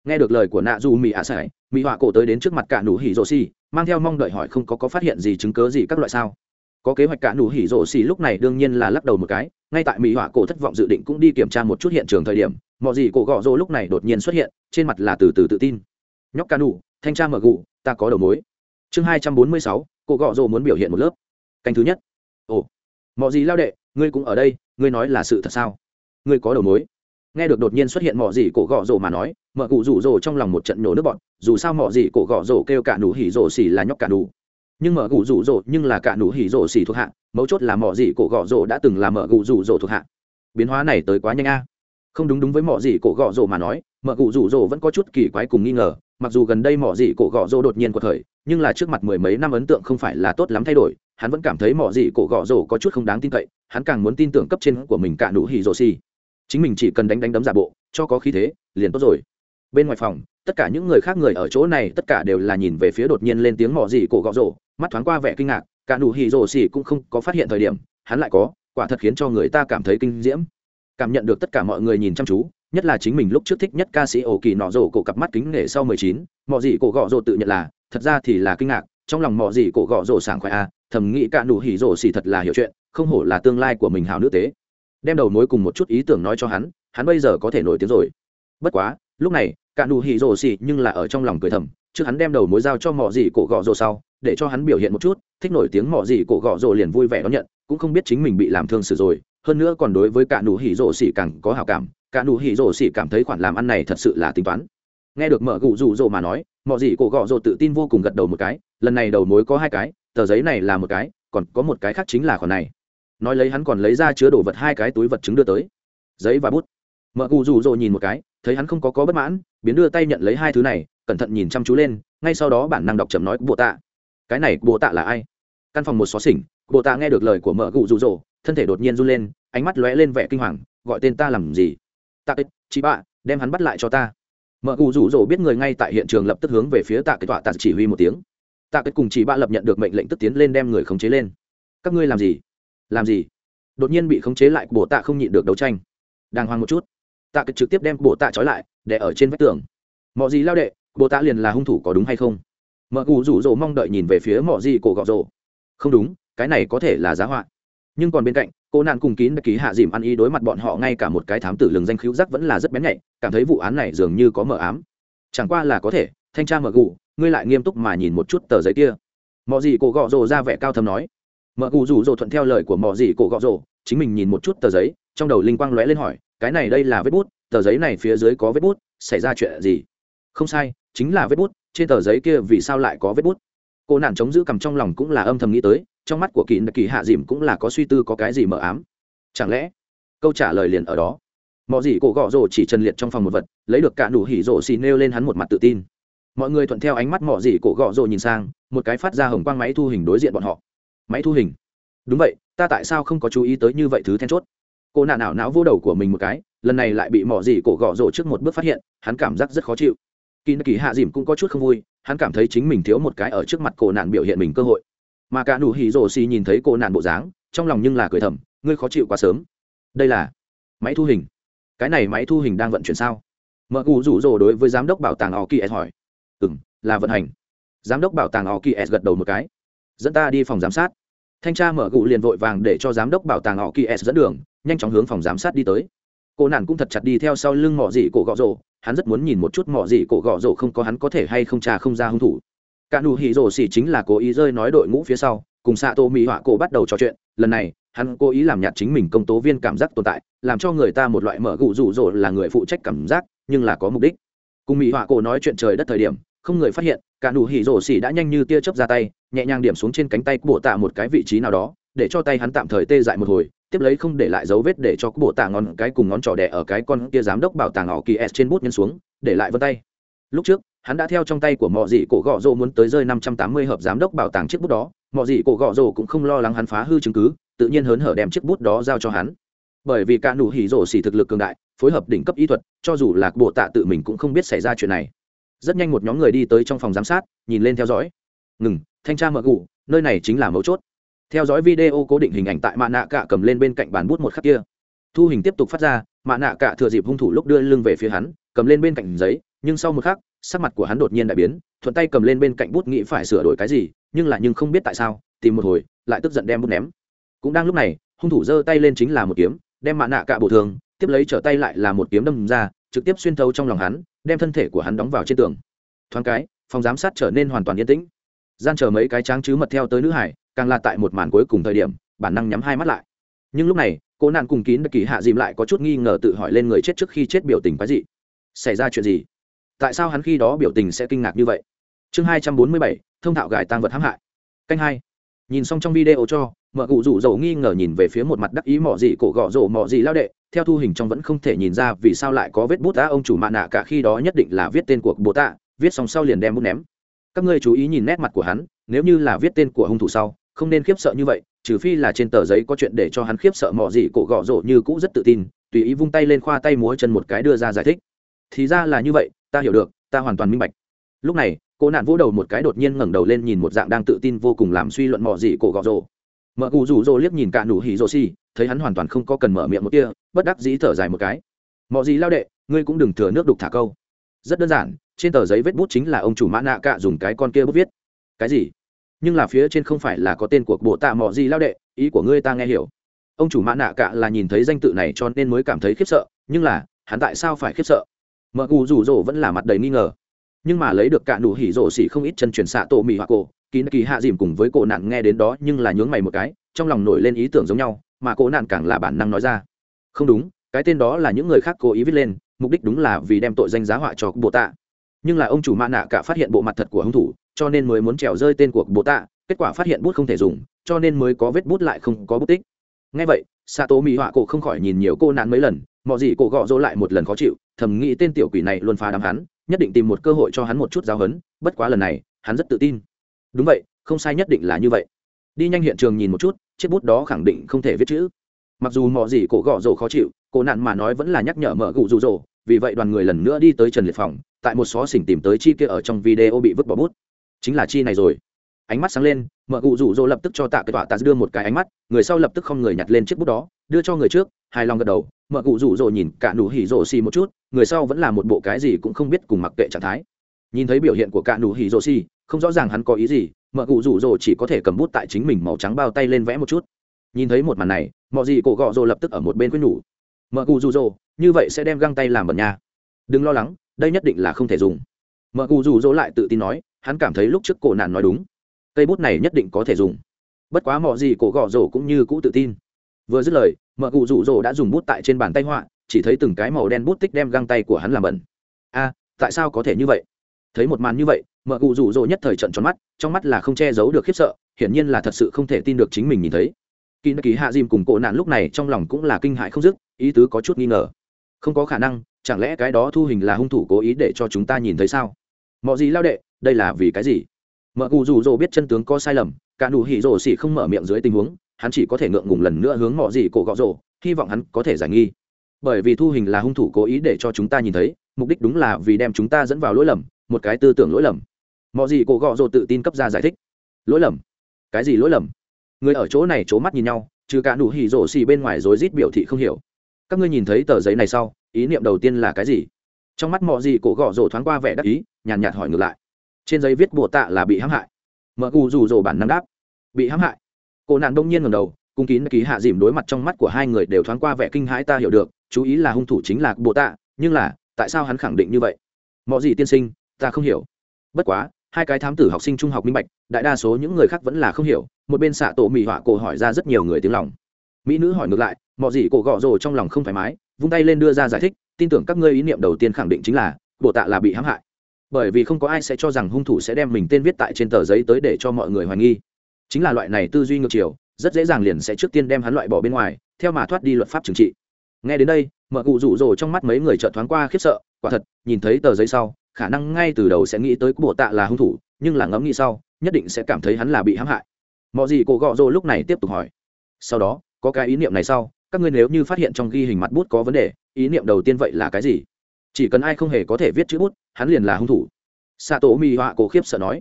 Nghe được lời của nạ dù mỹ ạ sẽ mỹ họa cổ tới đến trước mặt cả nụ hỉ rổ xì, mang theo mong đợi hỏi không có có phát hiện gì chứng cớ gì các loại sao. Có kế hoạch cả nụ hỉ rổ xì lúc này đương nhiên là lắc đầu một cái, ngay tại mỹ họa cổ thất vọng dự định cũng đi kiểm tra một chút hiện trường thời điểm mọi gì cổ gõ rỗ lúc này đột nhiên xuất hiện, trên mặt là từ từ tự tin. Nhóc ca nụ, thanh tra mở gụ ta có đầu mối. Chương hai trăm bốn mươi sáu cô gọ rồ muốn biểu hiện một lớp. Canh thứ nhất. Ồ mọi gì lao đệ, ngươi cũng ở đây, ngươi nói là sự thật sao? Ngươi có đầu mối. Nghe được đột nhiên xuất hiện mọi gì cổ gọ rồ mà nói, mợ cụ rủ rồ trong lòng một trận nổ nước bọn dù sao mọi gì cổ gọ rồ kêu cả nụ hỉ rồ xỉ là nhóc cả nụ. Nhưng mợ cụ rủ rồ nhưng là cả nụ hỉ rồ xỉ thuộc hạ, mấu chốt là mọi gì cổ gọ rồ đã từng là mợ cụ rủ rồ thuộc hạ. Biến hóa này tới quá nhanh a. Không đúng đúng với mọi gì cổ gọ rồ mà nói mợ cụ rủ rỗ vẫn có chút kỳ quái cùng nghi ngờ, mặc dù gần đây mỏ dị cổ gọ rỗ đột nhiên của thời nhưng là trước mặt mười mấy năm ấn tượng không phải là tốt lắm thay đổi, hắn vẫn cảm thấy mỏ dị cổ gọ rỗ có chút không đáng tin cậy, hắn càng muốn tin tưởng cấp trên của mình cả nụ hỉ rỗ xì. Chính mình chỉ cần đánh đánh đấm giả bộ, cho có khí thế, liền tốt rồi. Bên ngoài phòng, tất cả những người khác người ở chỗ này tất cả đều là nhìn về phía đột nhiên lên tiếng mỏ dị cổ gọ rỗ mắt thoáng qua vẻ kinh ngạc, cả nụ hỉ rỗ xì cũng không có phát hiện thời điểm, hắn lại có, quả thật khiến cho người ta cảm thấy kinh diễm. Cảm nhận được tất cả mọi người nhìn chăm chú nhất là chính mình lúc trước thích nhất ca sĩ ổ kỳ nọ rổ cổ cặp mắt kính nể sau mười chín mọi gì cổ gọ rổ tự nhận là thật ra thì là kinh ngạc trong lòng mọi gì cổ gọ rổ sảng khoai a à, thầm nghĩ cả nụ hỉ rổ xì thật là hiểu chuyện không hổ là tương lai của mình hào nữ tế. Đem đầu mối cùng một chút ý tưởng nói cho hắn hắn bây giờ có thể nổi tiếng rồi. Bất quá lúc này cả nụ hỉ rổ xì nhưng là ở trong lòng cười thầm trước hắn đem đầu mối giao cho mọi gì cổ gọ rổ sau để cho hắn biểu hiện một chút thích nổi tiếng mọi gì cổ gọ rổ liền vui vẻ đón nhận cũng không biết chính mình bị làm thương xử rồi hơn nữa còn đối với cả nụ hỉ rổ xì càng có hào cảm cả nụ hỉ rổ xỉ cảm thấy khoản làm ăn này thật sự là tính toán. Nghe được mở gụ rủ rỗ mà nói mọi gì cổ gọ rỗ tự tin vô cùng gật đầu một cái, lần này đầu mối có hai cái, tờ giấy này là một cái, còn có một cái khác chính là khoản này. Nói lấy hắn còn lấy ra chứa đồ vật hai cái túi vật chứng đưa tới. Giấy và bút. Mở cụ rủ rỗ nhìn một cái, thấy hắn không có có bất mãn, biến đưa tay nhận lấy hai thứ này, cẩn thận nhìn chăm chú lên, ngay sau đó bản năng đọc chậm nói, bộ tạ. Cái này, bộ tạ là ai? Căn phòng một xó xỉnh, bộ tạ nghe được lời của mở cụ rủ rỗ thân thể đột nhiên run lên, ánh mắt lóe lên vẻ kinh hoàng, gọi tên ta làm gì? tạ kích chị bạ, đem hắn bắt lại cho ta. Mợ cụ rủ rỗ biết người ngay tại hiện trường lập tức hướng về phía tạ kích tọa tạ chỉ huy một tiếng. Tạ kích cùng chị bạ lập nhận được mệnh lệnh tức tiến lên đem người khống chế lên. Các ngươi làm gì? Làm gì? Đột nhiên bị khống chế lại bộ tạ không nhịn được đấu tranh. Đàng hoàng một chút. Tạ kích trực tiếp đem bộ tạ trói lại, để ở trên vách tường. Mọi gì lao đệ bộ tạ liền là hung thủ có đúng hay không? Mợ cụ rủ rỗ mong đợi nhìn về phía mọi gì cổ gọ rỗ không đúng, cái này có thể là giá họa. Nhưng còn bên cạnh cô nạn cùng kín ký hạ dìm ăn ý đối mặt bọn họ ngay cả một cái thám tử lừng danh khíu giác vẫn là rất bén nhạy, cảm thấy vụ án này dường như có mờ ám. Chẳng qua là có thể, thanh tra mờ gù, ngươi lại nghiêm túc mà nhìn một chút tờ giấy kia. Mọi gì cổ gọ rồ ra vẻ cao thầm nói. Mờ gù rủ rồ thuận theo lời của mọi gì cổ gọ rồ, chính mình nhìn một chút tờ giấy, trong đầu linh quang lóe lên hỏi, cái này đây là vết bút, tờ giấy này phía dưới có vết bút, xảy ra chuyện gì? Không sai, chính là vết bút, trên tờ giấy kia vì sao lại có vết bút? Cô nạn chống giữ cầm trong lòng cũng là âm thầm nghĩ tới trong mắt của kỳ đặc kỳ hạ dìm cũng là có suy tư có cái gì mờ ám. Chẳng lẽ, câu trả lời liền ở đó? Mọi gì cổ gõ rồ chỉ trần liệt trong phòng một vật, lấy được cả nụ hỉ rộ xì nêu lên hắn một mặt tự tin. Mọi người thuận theo ánh mắt mọi gì cổ gõ rồ nhìn sang, một cái phát ra hồng quang máy thu hình đối diện bọn họ. Máy thu hình? Đúng vậy, ta tại sao không có chú ý tới như vậy thứ then chốt? Cô nạ não não vô đầu của mình một cái, lần này lại bị mỏ gì cổ gõ rổ trước một bước phát hiện, hắn cảm giác rất khó chịu. Kỳ kỳ hạ dìm cũng có chút không vui, hắn cảm thấy chính mình thiếu một cái ở trước mặt cổ nạn biểu hiện mình cơ hội mà cả nụ hỉ rổ xì nhìn thấy cô nạn bộ dáng, trong lòng nhưng là cười thầm, ngươi khó chịu quá sớm. Đây là máy thu hình. Cái này máy thu hình đang vận chuyển sao? Mợ cụ rủ rồ đối với giám đốc bảo tàng o k s hỏi. Ừ m là vận hành. Giám đốc bảo tàng o k s gật đầu một cái. Dẫn ta đi phòng giám sát. Thanh tra mở cụ liền vội vàng để cho giám đốc bảo tàng o k s dẫn đường, nhanh chóng hướng phòng giám sát đi tới. Cô nản cũng thật chặt đi theo sau lưng mỏ dị cổ gọ rổ, hắn rất muốn nhìn một chút mỏ dị cổ gọ rổ không có hắn có thể hay không trà không ra hung thủ cả nụ hỉ rổ xỉ chính là cố ý rơi nói đội ngũ phía sau, cùng xạ tô mỹ họa cổ bắt đầu trò chuyện. Lần này, hắn cố ý làm nhạt chính mình công tố viên cảm giác tồn tại, làm cho người ta một loại mở gụ rủ rỗ là người phụ trách cảm giác, nhưng là có mục đích. Cùng mỹ họa cổ nói chuyện trời đất thời điểm, không người phát hiện, cả nụ hỉ rổ xỉ đã nhanh như tia chớp ra tay, nhẹ nhàng điểm xuống trên cánh tay của tạ một cái vị trí nào đó, để cho tay hắn tạm thời tê dại một hồi, tiếp lấy không để lại dấu vết để cho bộ tạ ngón cái cùng ngón trỏ đẻ ở cái con kia giám đốc bảo tàng họ kỳ s trên bút nhân xuống, để lại vân tay. Lúc trước hắn đã theo trong tay của mọi dị cổ gọ rồ muốn tới rơi năm trăm tám mươi hợp giám đốc bảo tàng chiếc bút đó. Mọi dị cổ gọ rồ cũng không lo lắng hắn phá hư chứng cứ tự nhiên hớn hở đem chiếc bút đó giao cho hắn. Bởi vì cả nụ hỉ rồ xỉ thực lực cường đại phối hợp đỉnh cấp y thuật cho dù là bộ tạ tự mình cũng không biết xảy ra chuyện này. Rất nhanh một nhóm người đi tới trong phòng giám sát nhìn lên theo dõi. Ngừng thanh tra mở gù, nơi này chính là mấu chốt. Theo dõi video cố định hình ảnh tại mạ nạ cả cầm lên bên cạnh bàn bút một khắc kia. Thu hình tiếp tục phát ra mạ nạ cả thừa dịp hung thủ lúc đưa lưng về phía hắn cầm lên bên cạnh giấy nhưng sau một khắc sắc mặt của hắn đột nhiên đại biến thuận tay cầm lên bên cạnh bút nghĩ phải sửa đổi cái gì nhưng lại nhưng không biết tại sao tìm một hồi lại tức giận đem bút ném. Cũng đang lúc này hung thủ giơ tay lên chính là một kiếm đem mạ nạ cả bổ thường tiếp lấy trở tay lại là một kiếm đâm ra trực tiếp xuyên thấu trong lòng hắn đem thân thể của hắn đóng vào trên tường. Thoáng cái phòng giám sát trở nên hoàn toàn yên tĩnh. Gian chờ mấy cái tráng chứ mật theo tới nữ hải càng là tại một màn cuối cùng thời điểm bản năng nhắm hai mắt lại. Nhưng lúc này cô nạn cùng kín kỳ hạ dìm lại có chút nghi ngờ tự hỏi lên người chết trước khi chết biểu tình quái gì, xảy ra chuyện gì? tại sao hắn khi đó biểu tình sẽ kinh ngạc như vậy? Chương hai trăm bốn mươi bảy, thông thạo gài tăng vật hãm hại. Canh hai. Nhìn xong trong video cho, mợ cụ rủ dầu nghi ngờ nhìn về phía một mặt đắc ý mỏ gì cổ gọ rổ mỏ gì lao đệ, theo thu hình trong vẫn không thể nhìn ra vì sao lại có vết bút đã ông chủ mạ nạ cả khi đó nhất định là viết tên của bố tạ, viết xong sau liền đem bút ném. Các ngươi chú ý nhìn nét mặt của hắn, nếu như là viết tên của hung thủ sau, không nên khiếp sợ như vậy, trừ phi là trên tờ giấy có chuyện để cho hắn khiếp sợ mỏ gì cổ gọ rổ như cũ rất tự tin, tùy ý vung tay lên khoa tay múa chân một cái đưa ra giải thích. Thì ra là như vậy ta hiểu được, ta hoàn toàn minh bạch. Lúc này, cô nạn vỗ đầu một cái đột nhiên ngẩng đầu lên nhìn một dạng đang tự tin vô cùng làm suy luận mò gì cổ gò rồ. Mợ cụ rủ rồ liếc nhìn cả nụ hỉ rồ xì, thấy hắn hoàn toàn không có cần mở miệng một kia bất đắc dĩ thở dài một cái. Mò gì lao đệ, ngươi cũng đừng thừa nước đục thả câu. Rất đơn giản, trên tờ giấy vết bút chính là ông chủ mã nạ cạ dùng cái con kia bút viết. Cái gì? Nhưng là phía trên không phải là có tên của bộ tạ mò gì lao đệ, ý của ngươi ta nghe hiểu. Ông chủ mã nạ cạ là nhìn thấy danh tự này cho nên mới cảm thấy khiếp sợ, nhưng là, hắn tại sao phải khiếp sợ? Mặc dù rủ rỗ vẫn là mặt đầy nghi ngờ. Nhưng mà lấy được cả nụ hỉ rỗ xỉ không ít chân truyền xạ tổ mì hoa cổ kín kỳ hạ dìm cùng với cổ nạn nghe đến đó nhưng là nhướng mày một cái, trong lòng nổi lên ý tưởng giống nhau, mà cổ nạn càng là bản năng nói ra. Không đúng, cái tên đó là những người khác cố ý viết lên, mục đích đúng là vì đem tội danh giá họa cho bộ tạ. Nhưng là ông chủ mạ nạ cả phát hiện bộ mặt thật của hung thủ, cho nên mới muốn trèo rơi tên của bộ tạ, kết quả phát hiện bút không thể dùng, cho nên mới có vết bút lại không có bút tích. Ngay vậy, xạ tổ mỹ họa cổ không khỏi nhìn nhiều cô nạn mấy lần mọi gì cổ gọ dỗ lại một lần khó chịu thầm nghĩ tên tiểu quỷ này luôn phá đám hắn, nhất định tìm một cơ hội cho hắn một chút giáo hấn bất quá lần này, hắn rất tự tin. Đúng vậy, không sai nhất định là như vậy. Đi nhanh hiện trường nhìn một chút, chiếc bút đó khẳng định không thể viết chữ. Mặc dù mọi gì cổ gõ rổ khó chịu, cổ nạn mà nói vẫn là nhắc nhở mở gụ rụ rỗ vì vậy đoàn người lần nữa đi tới trần liệt phòng, tại một xó xỉnh tìm tới chi kia ở trong video bị vứt bỏ bút. Chính là chi này rồi ánh mắt sáng lên mợ cụ rủ rỗ lập tức cho tạ kết quả tạ đưa một cái ánh mắt, người sau lập tức không người nhặt lên chiếc bút đó, đưa cho người trước, hài lòng gật đầu mợ cụ rủ rỗ nhìn cả nụ hỉ rỗ xì một chút, người sau vẫn là một bộ cái gì cũng không biết cùng mặc kệ trạng thái. Nhìn thấy biểu hiện của cả nụ hỉ rỗ xì, không rõ ràng hắn có ý gì mợ cụ rủ rỗ chỉ có thể cầm bút tại chính mình màu trắng bao tay lên vẽ một chút. Nhìn thấy một màn này mọi gì cổ gọ rỗ lập tức ở một bên quyết nhủ mợ cụ rủ rỗ, như vậy sẽ đem găng tay làm bẩn nhà đừng lo lắng, đây nhất định là không thể dùng. Mợ cụ rủ rỗ lại tự tin nói, hắn cảm thấy lúc trước cổ nạn nói đúng cây bút này nhất định có thể dùng. Bất quá mọi gì cổ gò rổ cũng như cũ tự tin. Vừa dứt lời mợ cụ rủ rỗ đã dùng bút tại trên bàn tay họa, chỉ thấy từng cái màu đen bút tích đem găng tay của hắn làm bẩn. A, tại sao có thể như vậy? Thấy một màn như vậy mợ cụ rủ rỗ nhất thời trận tròn mắt, trong mắt là không che giấu được khiếp sợ, hiển nhiên là thật sự không thể tin được chính mình nhìn thấy. Kỳ nơ kỳ hạ dìm cùng cổ nạn lúc này trong lòng cũng là kinh hại không dứt, ý tứ có chút nghi ngờ. Không có khả năng, chẳng lẽ cái đó thu hình là hung thủ cố ý để cho chúng ta nhìn thấy sao? Mọi gì lao đệ, đây là vì cái gì? mợ cụ rủ rỗ biết chân tướng có sai lầm, cả nụ hỉ rỗ xỉ không mở miệng dưới tình huống, hắn chỉ có thể ngượng ngùng lần nữa hướng mọ gì cổ gõ rỗ hy vọng hắn có thể giải nghi. Bởi vì thu hình là hung thủ cố ý để cho chúng ta nhìn thấy, mục đích đúng là vì đem chúng ta dẫn vào lỗi lầm, một cái tư tưởng lỗi lầm. Mọ gì cổ gõ rỗ tự tin cấp ra giải thích. Lỗi lầm? Cái gì lỗi lầm? Người ở chỗ này c h ố mắt nhìn nhau, trừ cả nụ hỉ rổ xỉ bên ngoài rối rít biểu thị không hiểu. Các ngươi nhìn thấy tờ giấy này sau, ý niệm đầu tiên là cái gì? Trong mắt mọi gì cổ gõ rổ thoáng qua vẻ đắc ý, nhàn nhạt hỏi ngược lại trên giấy viết bộ tạ là bị hãm hại. Mở cù rủ rồ bản năng đáp. Bị hãm hại. Cô nạn đông nhiên ngầm đầu, cung kín ký hạ dìm đối mặt trong mắt của hai người đều thoáng qua vẻ kinh hãi ta hiểu được, chú ý là hung thủ chính là bộ tạ, nhưng là, tại sao hắn khẳng định như vậy? Mọi gì tiên sinh, ta không hiểu. Bất quá, hai cái thám tử học sinh trung học minh bạch, đại đa số những người khác vẫn là không hiểu, một bên xạ tổ mỹ họa cổ hỏi ra rất nhiều người tiếng lòng. Mỹ nữ hỏi ngược lại mọi gì cổ gọ rồ trong lòng không thoải mái, vung tay lên đưa ra giải thích, tin tưởng các ngươi ý niệm đầu tiên khẳng định chính là bộ tạ là bị hãm hại bởi vì không có ai sẽ cho rằng hung thủ sẽ đem mình tên viết tại trên tờ giấy tới để cho mọi người hoài nghi. Chính là loại này tư duy ngược chiều, rất dễ dàng liền sẽ trước tiên đem hắn loại bỏ bên ngoài, theo mà thoát đi luật pháp trừng trị. Nghe đến đây mợ cụ rủ rồ trong mắt mấy người chợt thoáng qua khiếp sợ, quả thật, nhìn thấy tờ giấy sau, khả năng ngay từ đầu sẽ nghĩ tới bộ tạ là hung thủ, nhưng là ngẫm nghĩ sau, nhất định sẽ cảm thấy hắn là bị hãm hại. Mọi gì cổ gọ rồ lúc này tiếp tục hỏi. Sau đó, có cái ý niệm này sau, các ngươi nếu như phát hiện trong ghi hình mặt bút có vấn đề, ý niệm đầu tiên vậy là cái gì? Chỉ cần ai không hề có thể viết chữ bút hắn liền là hung thủ. Xạ tổ mỹ họa cổ khiếp sợ nói.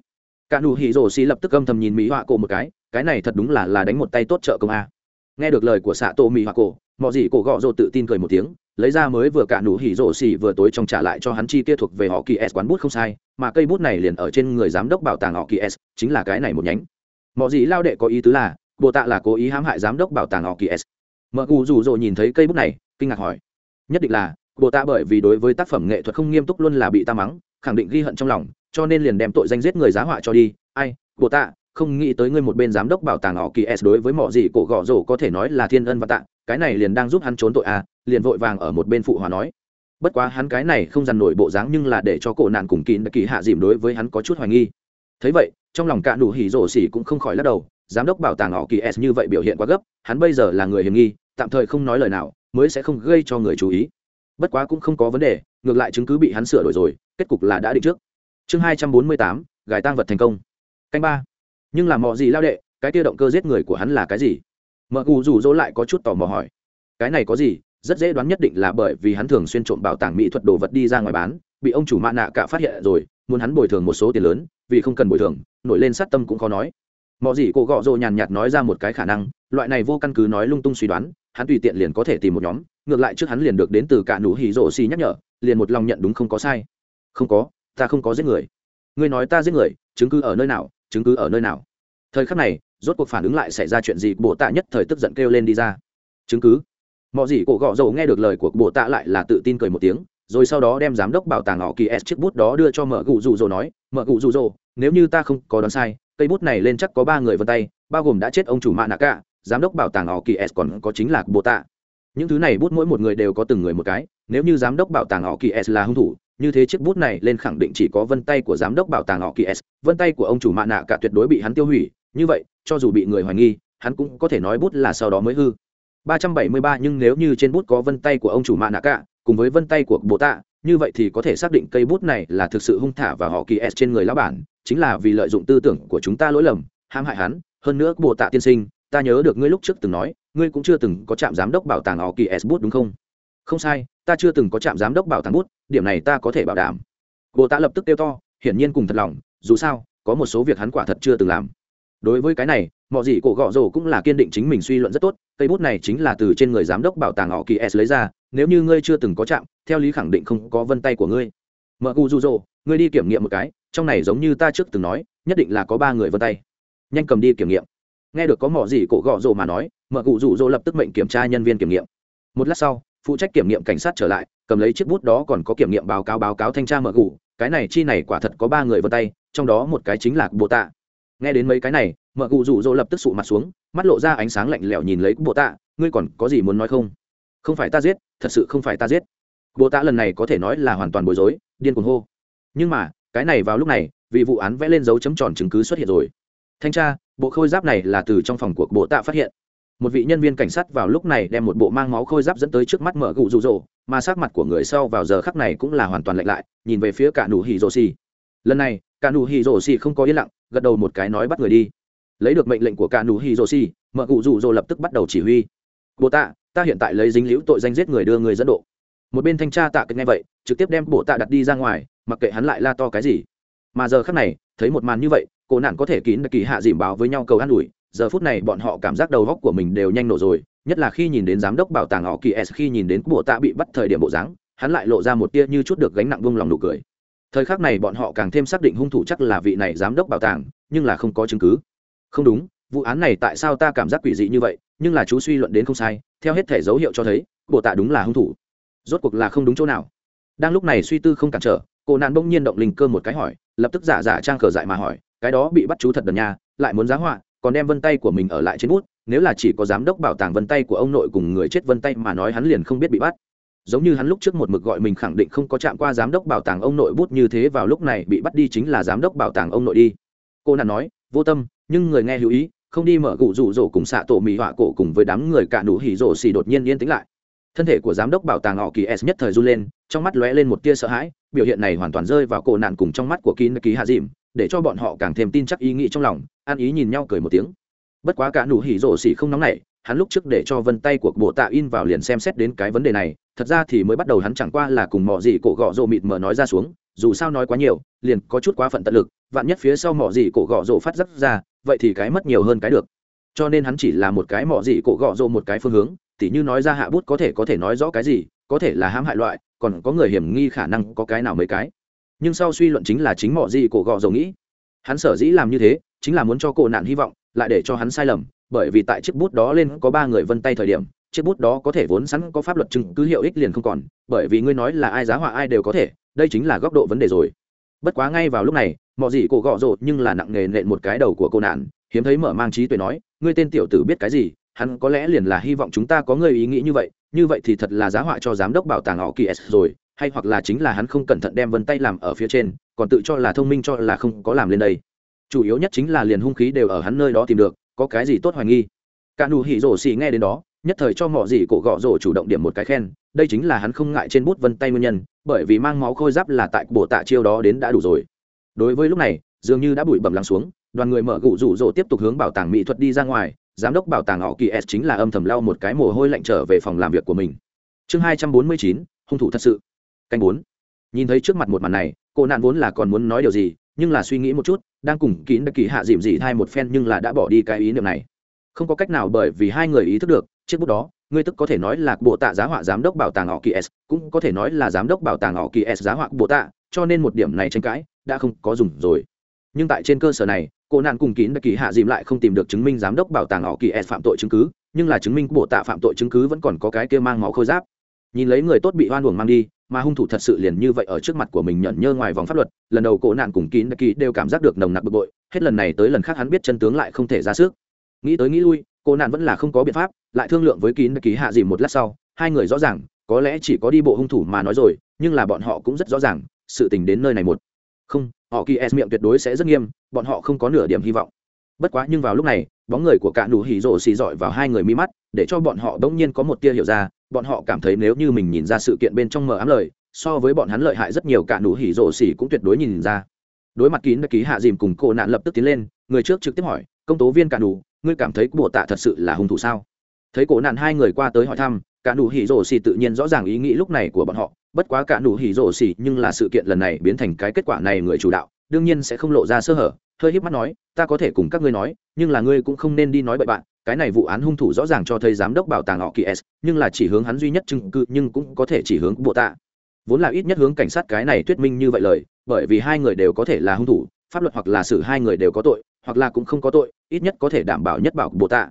Cả nụ hỉ rổ xì lập tức âm thầm nhìn mỹ họa cổ một cái cái này thật đúng là là đánh một tay tốt trợ công a. Nghe được lời của xạ tổ mỹ họa cổ mọi gì cổ gọ rồ tự tin cười một tiếng, lấy ra mới vừa cả nụ hỉ rổ xì vừa tối trong trả lại cho hắn chi tiêu thuộc về họ kỳ s quán bút không sai, mà cây bút này liền ở trên người giám đốc bảo tàng họ kỳ s chính là cái này một nhánh. Mọi gì lao đệ có ý tứ là bộ tạ là cố ý hãm hại giám đốc bảo tàng họ kỳ s mợ cù rủ rồ nhìn thấy cây bút này, kinh ngạc hỏi. Nhất định là bộ tạ bởi vì đối với tác phẩm nghệ thuật không nghiêm túc luôn là bị ta mắng, khẳng định ghi hận trong lòng, cho nên liền đem tội danh giết người giá họa cho đi. Ai bộ tạ, không nghĩ tới ngươi một bên giám đốc bảo tàng họ kỳ s đối với mọi gì cổ gõ rổ có thể nói là thiên ân và tạ, cái này liền đang giúp hắn trốn tội à liền vội vàng ở một bên phụ hòa nói. Bất quá hắn cái này không dằn nổi bộ dáng nhưng là để cho cổ nạn cùng kín kỳ hạ dìm đối với hắn có chút hoài nghi. Thấy vậy, trong lòng cạn đủ hỉ rổ xỉ cũng không khỏi lắc đầu, giám đốc bảo tàng họ kỳ s như vậy biểu hiện quá gấp, hắn bây giờ là người hiểm nghi, tạm thời không nói lời nào, mới sẽ không gây cho người chú ý bất quá cũng không có vấn đề, ngược lại chứng cứ bị hắn sửa đổi rồi, kết cục là đã định trước. Chương hai trăm bốn mươi tám, gài tang vật thành công. Canh ba. Nhưng làm mọi gì lao đệ, cái tia động cơ giết người của hắn là cái gì? Mợ cù rủ rỗ lại có chút tò mò hỏi. Cái này có gì? Rất dễ đoán nhất định là bởi vì hắn thường xuyên trộm bảo tàng mỹ thuật đồ vật đi ra ngoài bán, bị ông chủ mạ nạ cả phát hiện rồi, muốn hắn bồi thường một số tiền lớn, vì không cần bồi thường, nổi lên sát tâm cũng khó nói. Mọi gì cô gọ rỗ nhàn nhạt nói ra một cái khả năng, loại này vô căn cứ nói lung tung suy đoán hắn tùy tiện liền có thể tìm một nhóm, ngược lại trước hắn liền được đến từ cả nụ hỉ rổ xì nhắc nhở, liền một lòng nhận đúng không có sai. Không có, ta không có giết người. Ngươi nói ta giết người, chứng cứ ở nơi nào, chứng cứ ở nơi nào? Thời khắc này, rốt cuộc phản ứng lại xảy ra chuyện gì bộ tạ nhất thời tức giận kêu lên đi ra. Chứng cứ? Mọi gì cổ gọ dầu nghe được lời của bộ tạ lại là tự tin cười một tiếng, rồi sau đó đem giám đốc bảo tàng họ kỳ s chiếc bút đó đưa cho mở cụ rụ rỗ nói mở cụ rụ rỗ nếu như ta không có đoán sai, cây bút này lên chắc có ba người vân tay, bao gồm đã chết ông chủ mạ nạ cả giám đốc bảo tàng họ kỳ s còn có chính là bồ tạ. Những thứ này bút mỗi một người đều có từng người một cái, nếu như giám đốc bảo tàng họ kỳ s là hung thủ, như thế chiếc bút này lên khẳng định chỉ có vân tay của giám đốc bảo tàng họ kỳ s, vân tay của ông chủ mạ nạ cả tuyệt đối bị hắn tiêu hủy, như vậy, cho dù bị người hoài nghi, hắn cũng có thể nói bút là sau đó mới hư. 373 nhưng nếu như trên bút có vân tay của ông chủ mạ nạ cả, cùng với vân tay của bồ tạ, như vậy thì có thể xác định cây bút này là thực sự hung thả và họ kỳ s trên người lão bản, chính là vì lợi dụng tư tưởng của chúng ta lỗi lầm, hãm hại hắn, hơn nữa bồ tạ tiên sinh ta nhớ được ngươi lúc trước từng nói, ngươi cũng chưa từng có trạm giám đốc bảo tàng họ kỳ s bút đúng không? Không sai, ta chưa từng có trạm giám đốc bảo tàng bút, điểm này ta có thể bảo đảm. Bồ tạ lập tức kêu to, hiển nhiên cùng thật lòng, dù sao, có một số việc hắn quả thật chưa từng làm. Đối với cái này mọi gì cổ gọ rồ cũng là kiên định chính mình suy luận rất tốt, cây bút này chính là từ trên người giám đốc bảo tàng họ kỳ s lấy ra, nếu như ngươi chưa từng có chạm theo lý khẳng định không có vân tay của ngươi. Mợ cụ rụ rỗ ngươi đi kiểm nghiệm một cái, trong này giống như ta trước từng nói, nhất định là có ba người vân tay. Nhanh cầm đi kiểm nghiệm nghe được có mỏ gì cổ gọ rồ mà nói mở cụ rủ rỗ lập tức mệnh kiểm tra nhân viên kiểm nghiệm. Một lát sau, phụ trách kiểm nghiệm cảnh sát trở lại, cầm lấy chiếc bút đó còn có kiểm nghiệm báo cáo báo cáo thanh tra mở cụ, cái này chi này quả thật có ba người vân tay, trong đó một cái chính là bộ tạ. Nghe đến mấy cái này mở cụ rủ rỗ lập tức sụ mặt xuống, mắt lộ ra ánh sáng lạnh lẽo nhìn lấy bộ tạ, ngươi còn có gì muốn nói không? Không phải ta giết, thật sự không phải ta giết. Bộ tạ lần này có thể nói là hoàn toàn bối rối, điên cuồng hô. Nhưng mà, cái này vào lúc này, vì vụ án vẽ lên dấu chấm tròn chứng cứ xuất hiện rồi. Thanh tra bộ khôi giáp này là từ trong phòng của bộ tạ phát hiện. Một vị nhân viên cảnh sát vào lúc này đem một bộ mang máu khôi giáp dẫn tới trước mắt mở gụ rụ rỗ, mà sát mặt của người sau vào giờ khắc này cũng là hoàn toàn lạnh lại, nhìn về phía cả nụ hỉ rồ xì. Lần này, cả nụ hỉ rồ xì không có yên lặng, gật đầu một cái nói bắt người đi. Lấy được mệnh lệnh của cả nụ hỉ rồ xì, mở gụ rụ rỗ lập tức bắt đầu chỉ huy. Bộ tạ, ta hiện tại lấy dính liễu tội danh giết người đưa người dẫn độ. Một bên thanh tra tạ cách ngay vậy, trực tiếp đem bộ tạ đặt đi ra ngoài, mặc kệ hắn lại la to cái gì. Mà giờ khắc này, thấy một màn như vậy Cô nạn có thể kín kỳ hạ dìm báo với nhau cầu an ủi, giờ phút này bọn họ cảm giác đầu góc của mình đều nhanh nổ rồi, nhất là khi nhìn đến giám đốc bảo tàng họ kỳ s, khi nhìn đến bộ tạ bị bắt thời điểm bộ dáng, hắn lại lộ ra một tia như chút được gánh nặng vung lòng nụ cười. Thời khắc này bọn họ càng thêm xác định hung thủ chắc là vị này giám đốc bảo tàng, nhưng là không có chứng cứ. Không đúng, vụ án này tại sao ta cảm giác quỷ dị như vậy, nhưng là chú suy luận đến không sai, theo hết thể dấu hiệu cho thấy, bộ tạ đúng là hung thủ. Rốt cuộc là không đúng chỗ nào. Đang lúc này suy tư không cản trở cô nạn bỗng nhiên động linh cơ một cái hỏi, lập tức giả giả trang cờ dại mà hỏi cái đó bị bắt chú thật đần nha, lại muốn giá họa còn đem vân tay của mình ở lại trên bút nếu là chỉ có giám đốc bảo tàng vân tay của ông nội cùng người chết vân tay mà nói hắn liền không biết bị bắt. Giống như hắn lúc trước một mực gọi mình khẳng định không có chạm qua giám đốc bảo tàng ông nội bút như thế vào lúc này bị bắt đi chính là giám đốc bảo tàng ông nội đi. Cô nạn nói vô tâm nhưng người nghe lưu ý không đi mở gụ rủ rổ cùng xạ tổ mì họa cổ cùng với đám người cạn đủ hỉ rổ xì đột nhiên yên tĩnh lại. Thân thể của giám đốc bảo tàng họ kỳ s nhất thời run lên trong mắt lóe lên một tia sợ hãi biểu hiện này hoàn toàn rơi vào cổ nạn cùng trong mắt của kín ký hạ dìm để cho bọn họ càng thêm tin chắc ý nghĩ trong lòng, an ý nhìn nhau cười một tiếng. Bất quá cả nụ hỉ rộ xỉ không nóng nảy, hắn lúc trước để cho vân tay cuộc bộ tạ in vào liền xem xét đến cái vấn đề này, thật ra thì mới bắt đầu hắn chẳng qua là cùng mỏ gì cổ gọ rộ mịt mờ nói ra xuống, dù sao nói quá nhiều, liền có chút quá phận tận lực, vạn nhất phía sau mỏ gì cổ gọ rộ phát dắt ra, vậy thì cái mất nhiều hơn cái được. Cho nên hắn chỉ là một cái mỏ gì cổ gọ rộ một cái phương hướng, tỉ như nói ra hạ bút có thể có thể nói rõ cái gì, có thể là hãm hại loại, còn có người hiểm nghi khả năng có cái nào mấy cái nhưng sau suy luận chính là chính mọi gì cổ gọ dầu nghĩ. Hắn sở dĩ làm như thế, chính là muốn cho cổ nạn hy vọng, lại để cho hắn sai lầm, bởi vì tại chiếc bút đó lên có ba người vân tay thời điểm, chiếc bút đó có thể vốn sẵn có pháp luật chứng cứ hiệu ích liền không còn, bởi vì ngươi nói là ai giá họa ai đều có thể, đây chính là góc độ vấn đề rồi. Bất quá ngay vào lúc này mọi gì cổ gọ rột nhưng là nặng nề nện một cái đầu của cô nạn, hiếm thấy mở mang trí tuệ nói, ngươi tên tiểu tử biết cái gì, hắn có lẽ liền là hy vọng chúng ta có người ý nghĩ như vậy như vậy thì thật là giá họa cho giám đốc bảo tàng họ kỳ s rồi hay hoặc là chính là hắn không cẩn thận đem vân tay làm ở phía trên, còn tự cho là thông minh cho là không có làm lên đây. Chủ yếu nhất chính là liền hung khí đều ở hắn nơi đó tìm được, có cái gì tốt hoài nghi? Cả nụ hỉ rổ xì nghe đến đó, nhất thời cho mọi gì cổ gọ rổ chủ động điểm một cái khen, đây chính là hắn không ngại trên bút vân tay nguyên nhân, bởi vì mang máu khôi giáp là tại bộ tạ chiêu đó đến đã đủ rồi. Đối với lúc này, dường như đã bụi bẩm lắng xuống, đoàn người mở gụ rủ rổ tiếp tục hướng bảo tàng mỹ thuật đi ra ngoài, giám đốc bảo tàng họ kỳ s chính là âm thầm lau một cái mồ hôi lạnh trở về phòng làm việc của mình. Chương hai trăm bốn mươi chín, hung thủ thật sự canh bốn. Nhìn thấy trước mặt một màn này, cô nạn vốn là còn muốn nói điều gì, nhưng là suy nghĩ một chút, đang cùng kín đặc kỳ hạ dìm dị thai một phen nhưng là đã bỏ đi cái ý niệm này. Không có cách nào bởi vì hai người ý thức được chiếc bút đó, ngươi tức có thể nói là bộ tạ giá họa giám đốc bảo tàng họ kỳ s, cũng có thể nói là giám đốc bảo tàng họ kỳ s giá họa bộ tạ, cho nên một điểm này tranh cãi, đã không có dùng rồi. Nhưng tại trên cơ sở này, cô nạn cùng kín đặc kỳ hạ dìm lại không tìm được chứng minh giám đốc bảo tàng họ kỳ s phạm tội chứng cứ, nhưng là chứng minh bộ tạ phạm tội chứng cứ vẫn còn có cái kia mang máu khôi giáp nhìn lấy người tốt bị oan uổng mang đi, mà hung thủ thật sự liền như vậy ở trước mặt của mình nhận nhơ ngoài vòng pháp luật, lần đầu cổ nạn cùng kín đặc kỳ đều cảm giác được nồng nặc bực bội, hết lần này tới lần khác hắn biết chân tướng lại không thể ra sức. Nghĩ tới nghĩ lui, cổ nạn vẫn là không có biện pháp, lại thương lượng với kín đặc kỳ hạ dìm một lát sau, hai người rõ ràng, có lẽ chỉ có đi bộ hung thủ mà nói rồi, nhưng là bọn họ cũng rất rõ ràng, sự tình đến nơi này một. Không, họ kỳ s miệng tuyệt đối sẽ rất nghiêm, bọn họ không có nửa điểm hy vọng. Bất quá nhưng vào lúc này, bóng người của cả đủ hỉ rộ xì dọi vào hai người mi mắt, để cho bọn họ đ nhiên có một tia hiểu ra bọn họ cảm thấy nếu như mình nhìn ra sự kiện bên trong mờ ám lời, so với bọn hắn lợi hại rất nhiều cả nụ hỉ rổ xỉ cũng tuyệt đối nhìn ra. Đối mặt kín đã ký hạ dìm cùng cô nạn lập tức tiến lên, người trước trực tiếp hỏi, công tố viên cả nụ, ngươi cảm thấy bộ tạ thật sự là hung thủ sao? Thấy cổ nạn hai người qua tới hỏi thăm, cả nụ hỉ rổ xỉ tự nhiên rõ ràng ý nghĩ lúc này của bọn họ. Bất quá cả nụ hỉ rổ xỉ nhưng là sự kiện lần này biến thành cái kết quả này người chủ đạo, đương nhiên sẽ không lộ ra sơ hở. Hơi híp mắt nói, ta có thể cùng các ngươi nói, nhưng là ngươi cũng không nên đi nói bậy bạn cái này vụ án hung thủ rõ ràng cho thấy giám đốc bảo tàng họ kỳ s, nhưng là chỉ hướng hắn duy nhất chứng cứ, nhưng cũng có thể chỉ hướng bộ tạ. Vốn là ít nhất hướng cảnh sát cái này thuyết minh như vậy lời, bởi vì hai người đều có thể là hung thủ, pháp luật hoặc là xử hai người đều có tội, hoặc là cũng không có tội, ít nhất có thể đảm bảo nhất bảo bộ tạ.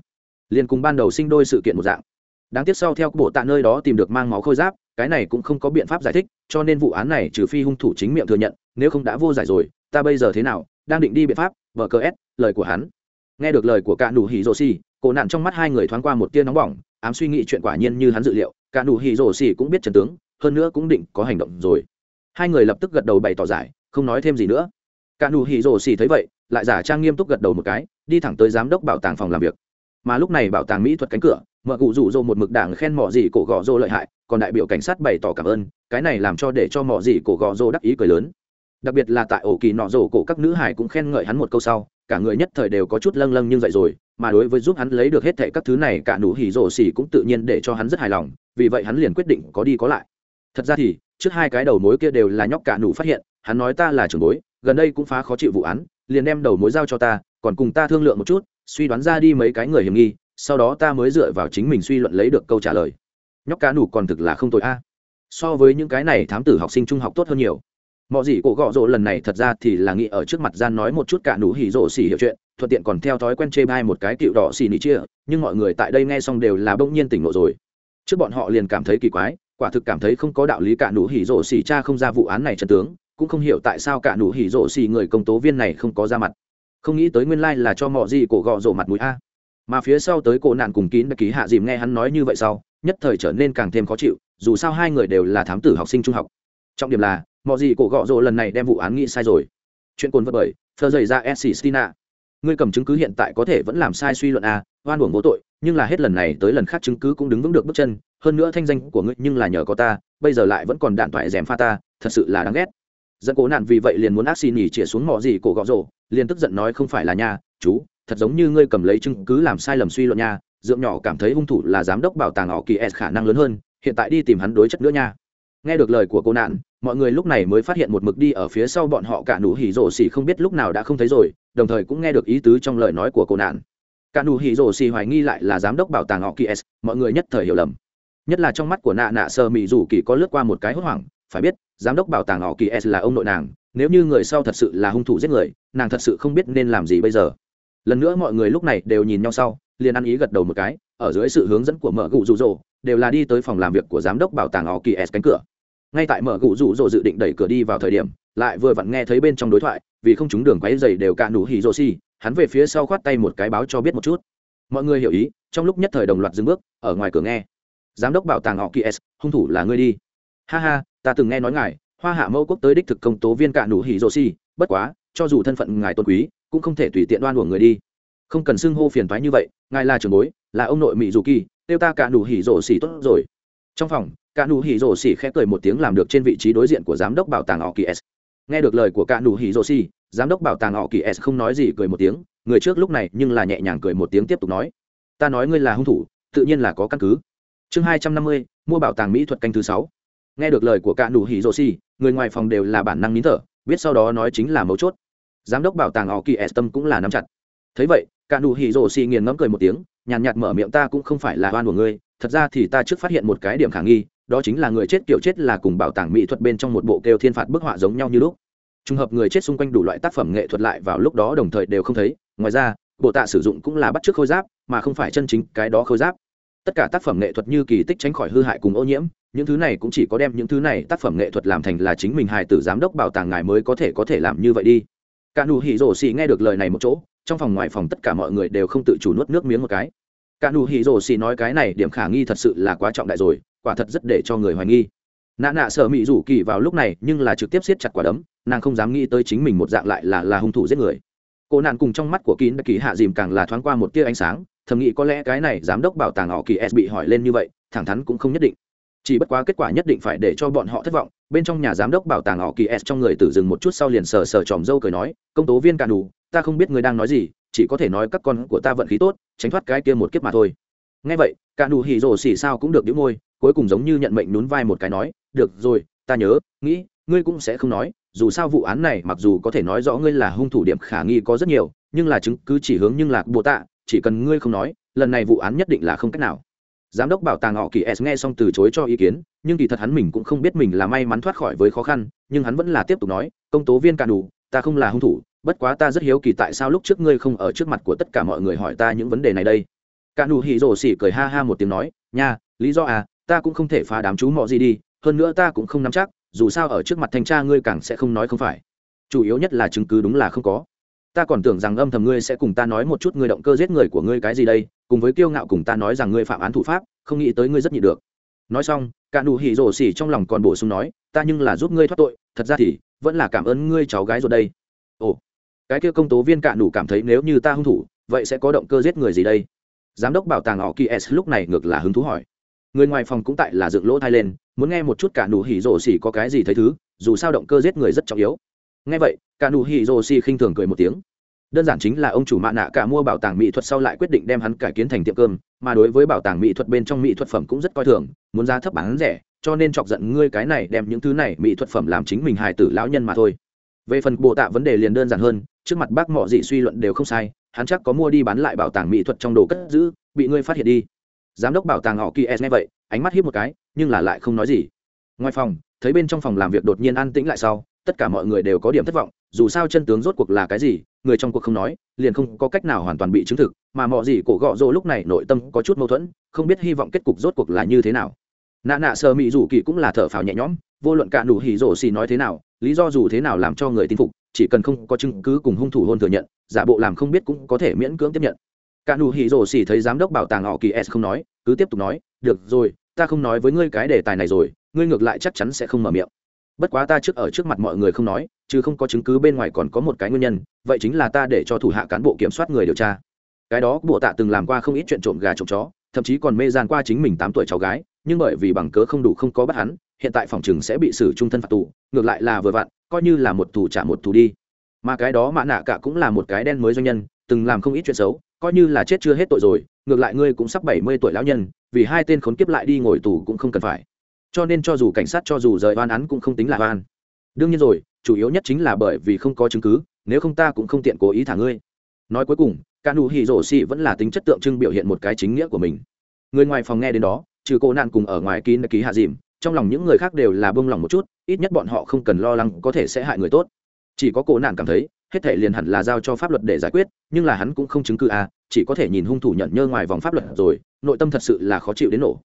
Liền cùng ban đầu sinh đôi sự kiện một dạng. Đáng tiếc sau theo bộ tạ nơi đó tìm được mang máu khôi giáp, cái này cũng không có biện pháp giải thích, cho nên vụ án này trừ phi hung thủ chính miệng thừa nhận, nếu không đã vô giải rồi, ta bây giờ thế nào, đang định đi biện pháp vờ cờ s, lời của hắn. Nghe được lời của cả đủ hỉ rô xì cổ nạn trong mắt hai người thoáng qua một tia nóng bỏng, ám suy nghĩ chuyện quả nhiên như hắn dự liệu, cả nụ hỉ rổ xỉ cũng biết trần tướng, hơn nữa cũng định có hành động rồi. Hai người lập tức gật đầu bày tỏ giải, không nói thêm gì nữa. Cả nụ hỉ rổ xỉ thấy vậy, lại giả trang nghiêm túc gật đầu một cái, đi thẳng tới giám đốc bảo tàng phòng làm việc. Mà lúc này bảo tàng mỹ thuật cánh cửa mợ cụ rủ rỗ một mực đảng khen mỏ gì cổ gò rỗ lợi hại, còn đại biểu cảnh sát bày tỏ cảm ơn, cái này làm cho để cho mỏ gì cổ gò rỗ đắc ý cười lớn. Đặc biệt là tại ổ kỳ nọ rổ cổ các nữ hải cũng khen ngợi hắn một câu sau cả người nhất thời đều có chút lâng lâng nhưng dậy rồi, mà đối với giúp hắn lấy được hết thệ các thứ này, cả nụ hỉ rổ xỉ cũng tự nhiên để cho hắn rất hài lòng, vì vậy hắn liền quyết định có đi có lại. Thật ra thì, trước hai cái đầu mối kia đều là nhóc cả nụ phát hiện, hắn nói ta là trưởng bối, gần đây cũng phá khó chịu vụ án, liền đem đầu mối giao cho ta, còn cùng ta thương lượng một chút, suy đoán ra đi mấy cái người hiểm nghi, sau đó ta mới dựa vào chính mình suy luận lấy được câu trả lời. Nhóc cá nủ còn thực là không tội a. So với những cái này thám tử học sinh trung học tốt hơn nhiều mọi gì cổ gọ rộ lần này thật ra thì là nghĩ ở trước mặt gian nói một chút cả nụ hỉ rộ xỉ hiểu chuyện, thuận tiện còn theo thói quen chê bai một cái cựu đỏ xỉ nỉ chia, nhưng mọi người tại đây nghe xong đều là bỗng nhiên tỉnh ngộ rồi. Trước bọn họ liền cảm thấy kỳ quái, quả thực cảm thấy không có đạo lý cả nụ hỉ rộ xỉ cha không ra vụ án này trần tướng, cũng không hiểu tại sao cả nụ hỉ rộ xỉ người công tố viên này không có ra mặt. Không nghĩ tới nguyên lai like là cho mọi gì cổ gọ rộ mặt mũi a. Mà phía sau tới cổ nạn cùng kín đã ký hạ dìm nghe hắn nói như vậy sau, nhất thời trở nên càng thêm khó chịu, dù sao hai người đều là thám tử học sinh trung học. Trọng điểm là mọi gì cổ gọ rồ lần này đem vụ án nghĩ sai rồi. Chuyện cồn vật bởi, thơ dày ra s stina ngươi cầm chứng cứ hiện tại có thể vẫn làm sai suy luận a oan uổng vô tội, nhưng là hết lần này tới lần khác chứng cứ cũng đứng vững được bước chân, hơn nữa thanh danh của ngươi nhưng là nhờ có ta, bây giờ lại vẫn còn đạn thoại dèm pha ta, thật sự là đáng ghét. Dẫn cố nạn vì vậy liền muốn ác xì nhỉ chĩa xuống mỏ gì cổ gọ rồ, liền tức giận nói không phải là nha, chú, thật giống như ngươi cầm lấy chứng cứ làm sai lầm suy luận nha dượng nhỏ cảm thấy hung thủ là giám đốc bảo tàng họ kỳ s khả năng lớn hơn, hiện tại đi tìm hắn đối chất nữa nha. Nghe được lời của cô nạn mọi người lúc này mới phát hiện một mực đi ở phía sau bọn họ cả nụ hỉ rổ xỉ không biết lúc nào đã không thấy rồi, đồng thời cũng nghe được ý tứ trong lời nói của cô nạn. Cả nụ hỉ rổ xỉ hoài nghi lại là giám đốc bảo tàng họ kia mọi người nhất thời hiểu lầm. Nhất là trong mắt của nạ nạ sơ mỹ rủ kỳ có lướt qua một cái hốt hoảng, phải biết, giám đốc bảo tàng họ kỳ s là ông nội nàng, nếu như người sau thật sự là hung thủ giết người, nàng thật sự không biết nên làm gì bây giờ. Lần nữa mọi người lúc này đều nhìn nhau sau, liền ăn ý gật đầu một cái, ở dưới sự hướng dẫn của mở gụ rụ rỗ, đều là đi tới phòng làm việc của giám đốc bảo tàng họ kỳ s cánh cửa ngay tại mở gụ rủ rỗ dự định đẩy cửa đi vào thời điểm, lại vừa vặn nghe thấy bên trong đối thoại, vì không chúng đường quáy dày đều cả đủ hỉ rô xi hắn về phía sau khoát tay một cái báo cho biết một chút. Mọi người hiểu ý, trong lúc nhất thời đồng loạt dừng bước, ở ngoài cửa nghe. Giám đốc bảo tàng họ kỳ hung thủ là ngươi đi. Ha ha, ta từng nghe nói ngài, hoa hạ mẫu quốc tới đích thực công tố viên cả đủ hỉ rô xi bất quá, cho dù thân phận ngài tôn quý, cũng không thể tùy tiện đoan của người đi. Không cần xưng hô phiền thoái như vậy, ngài là trưởng bối, là ông nội mỹ dù kỳ tiêu ta cả đủ hỉ rô xỉ tốt rồi. Trong phòng cả nụ hỉ rổ xỉ khẽ cười một tiếng làm được trên vị trí đối diện của giám đốc bảo tàng họ kỳ s nghe được lời của cả nụ hỉ rổ xỉ, giám đốc bảo tàng họ kỳ s không nói gì cười một tiếng, người trước lúc này nhưng là nhẹ nhàng cười một tiếng tiếp tục nói, ta nói ngươi là hung thủ, tự nhiên là có căn cứ. Chương hai trăm năm mươi, mua bảo tàng mỹ thuật canh thứ sáu. Nghe được lời của cả nụ hỉ rổ xỉ, người ngoài phòng đều là bản năng nín thở, biết sau đó nói chính là mấu chốt. Giám đốc bảo tàng họ kỳ s tâm cũng là nắm chặt. Thấy vậy, cả nụ hỉ rổ xỉ nghiền ngẫm cười một tiếng, nhàn nhạt mở miệng, ta cũng không phải là oan của ngươi, thật ra thì ta trước phát hiện một cái điểm khả nghi đó chính là người chết kiểu chết là cùng bảo tàng mỹ thuật bên trong một bộ kêu thiên phạt bức họa giống nhau như lúc. Trùng hợp người chết xung quanh đủ loại tác phẩm nghệ thuật lại vào lúc đó đồng thời đều không thấy, ngoài ra, bộ tạ sử dụng cũng là bắt chước khôi giáp, mà không phải chân chính cái đó khôi giáp. Tất cả tác phẩm nghệ thuật như kỳ tích tránh khỏi hư hại cùng ô nhiễm, những thứ này cũng chỉ có đem những thứ này tác phẩm nghệ thuật làm thành là chính mình hài tử giám đốc bảo tàng ngài mới có thể có thể làm như vậy đi. Cả nụ hỉ rổ xì nghe được lời này một chỗ, trong phòng ngoài phòng tất cả mọi người đều không tự chủ nuốt nước miếng một cái. Cả nụ hỉ rổ xì nói cái này điểm khả nghi thật sự là quá trọng đại rồi quả thật rất để cho người hoài nghi. Nạ nạ sợ mỹ rủ kỳ vào lúc này, nhưng là trực tiếp siết chặt quả đấm, nàng không dám nghĩ tới chính mình một dạng lại là là hung thủ giết người. Cô nạn cùng trong mắt của kín kỳ hạ dìm càng là thoáng qua một tia ánh sáng, thầm nghĩ có lẽ cái này giám đốc bảo tàng họ kỳ s bị hỏi lên như vậy, thẳng thắn cũng không nhất định. Chỉ bất quá kết quả nhất định phải để cho bọn họ thất vọng, bên trong nhà giám đốc bảo tàng họ kỳ s trong người tử dừng một chút sau liền sờ sờ tròm dâu cười nói, công tố viên cà đủ ta không biết người đang nói gì, chỉ có thể nói các con của ta vận khí tốt, tránh thoát cái kia một kiếp mà thôi. Nghe vậy cà đủ hỉ rồ xỉ sao cũng được đĩu môi cuối cùng giống như nhận mệnh nhún vai một cái nói, được rồi, ta nhớ, nghĩ, ngươi cũng sẽ không nói, dù sao vụ án này mặc dù có thể nói rõ ngươi là hung thủ điểm khả nghi có rất nhiều, nhưng là chứng cứ chỉ hướng nhưng lạc bồ tạ, chỉ cần ngươi không nói, lần này vụ án nhất định là không cách nào. Giám đốc bảo tàng họ kỳ s nghe xong từ chối cho ý kiến, nhưng kỳ thật hắn mình cũng không biết mình là may mắn thoát khỏi với khó khăn, nhưng hắn vẫn là tiếp tục nói, công tố viên cà đủ, ta không là hung thủ, bất quá ta rất hiếu kỳ tại sao lúc trước ngươi không ở trước mặt của tất cả mọi người hỏi ta những vấn đề này đây. Cà đủ hì rồ sỉ cười ha ha một tiếng nói, nha, lý do à ta cũng không thể phá đám chú mọ gì đi, hơn nữa ta cũng không nắm chắc, dù sao ở trước mặt thanh tra ngươi càng sẽ không nói không phải. Chủ yếu nhất là chứng cứ đúng là không có. Ta còn tưởng rằng âm thầm ngươi sẽ cùng ta nói một chút ngươi động cơ giết người của ngươi cái gì đây, cùng với kiêu ngạo cùng ta nói rằng ngươi phạm án thủ pháp, không nghĩ tới ngươi rất nhị được. Nói xong, cả nụ hỉ rổ xỉ trong lòng còn bổ sung nói, ta nhưng là giúp ngươi thoát tội, thật ra thì, vẫn là cảm ơn ngươi cháu gái rồi đây. Ồ, cái kia công tố viên cả nụ cảm thấy nếu như ta hung thủ, vậy sẽ có động cơ giết người gì đây? Giám đốc bảo tàng họ s lúc này ngược là hứng thú hỏi người ngoài phòng cũng tại là dựng lỗ thai lên, muốn nghe một chút cả nụ hỉ rổ xỉ có cái gì thấy thứ, dù sao động cơ giết người rất trọng yếu. Nghe vậy, cả nụ hỉ rổ xỉ khinh thường cười một tiếng. Đơn giản chính là ông chủ mạ nạ cả mua bảo tàng mỹ thuật sau lại quyết định đem hắn cải kiến thành tiệm cơm, mà đối với bảo tàng mỹ thuật bên trong mỹ thuật phẩm cũng rất coi thường, muốn giá thấp bán rẻ, cho nên chọc giận ngươi cái này đem những thứ này mỹ thuật phẩm làm chính mình hài tử lão nhân mà thôi. Về phần bộ tạ vấn đề liền đơn giản hơn, trước mặt bác mọ dị suy luận đều không sai, hắn chắc có mua đi bán lại bảo tàng mỹ thuật trong đồ cất giữ, bị ngươi phát hiện đi giám đốc bảo tàng họ kỳ s nghe vậy, ánh mắt hít một cái, nhưng là lại không nói gì. Ngoài phòng, thấy bên trong phòng làm việc đột nhiên an tĩnh lại sau, tất cả mọi người đều có điểm thất vọng, dù sao chân tướng rốt cuộc là cái gì, người trong cuộc không nói, liền không có cách nào hoàn toàn bị chứng thực, mà mọi gì cổ gọ rỗ lúc này nội tâm có chút mâu thuẫn, không biết hy vọng kết cục rốt cuộc là như thế nào. Nạ nạ sơ mị rủ kỳ cũng là thở phào nhẹ nhõm, vô luận cả đủ hỉ rổ xì nói thế nào, lý do dù thế nào làm cho người tin phục, chỉ cần không có chứng cứ cùng hung thủ hôn thừa nhận, giả bộ làm không biết cũng có thể miễn cưỡng tiếp nhận. Cả đủ hỉ rổ xì thấy giám đốc bảo tàng họ kỳ s không nói cứ tiếp tục nói, được rồi, ta không nói với ngươi cái đề tài này rồi, ngươi ngược lại chắc chắn sẽ không mở miệng. Bất quá ta trước ở trước mặt mọi người không nói, chứ không có chứng cứ bên ngoài còn có một cái nguyên nhân, vậy chính là ta để cho thủ hạ cán bộ kiểm soát người điều tra. Cái đó, bộ tạ từng làm qua không ít chuyện trộm gà trộm chó, thậm chí còn mê gian qua chính mình tám tuổi cháu gái, nhưng bởi vì bằng cớ không đủ không có bắt hắn, hiện tại phòng chừng sẽ bị xử trung thân phạt tù, ngược lại là vừa vặn, coi như là một tù trả một tù đi. Mà cái đó, mã nạ cả cũng là một cái đen mới doanh nhân, từng làm không ít chuyện xấu coi như là chết chưa hết tội rồi, ngược lại ngươi cũng sắp bảy mươi tuổi lão nhân, vì hai tên khốn kiếp lại đi ngồi tù cũng không cần phải. Cho nên cho dù cảnh sát cho dù rời oan án cũng không tính là oan. Đương nhiên rồi, chủ yếu nhất chính là bởi vì không có chứng cứ, nếu không ta cũng không tiện cố ý thả ngươi. Nói cuối cùng ca nụ hỉ rổ xì vẫn là tính chất tượng trưng biểu hiện một cái chính nghĩa của mình. Người ngoài phòng nghe đến đó, trừ cô nạn cùng ở ngoài kín ký hạ dìm, trong lòng những người khác đều là bông lòng một chút, ít nhất bọn họ không cần lo lắng có thể sẽ hại người tốt. Chỉ có cô nạn cảm thấy hết thể liền hẳn là giao cho pháp luật để giải quyết, nhưng là hắn cũng không chứng cứ à chỉ có thể nhìn hung thủ nhận nhơ ngoài vòng pháp luật rồi, nội tâm thật sự là khó chịu đến nổ.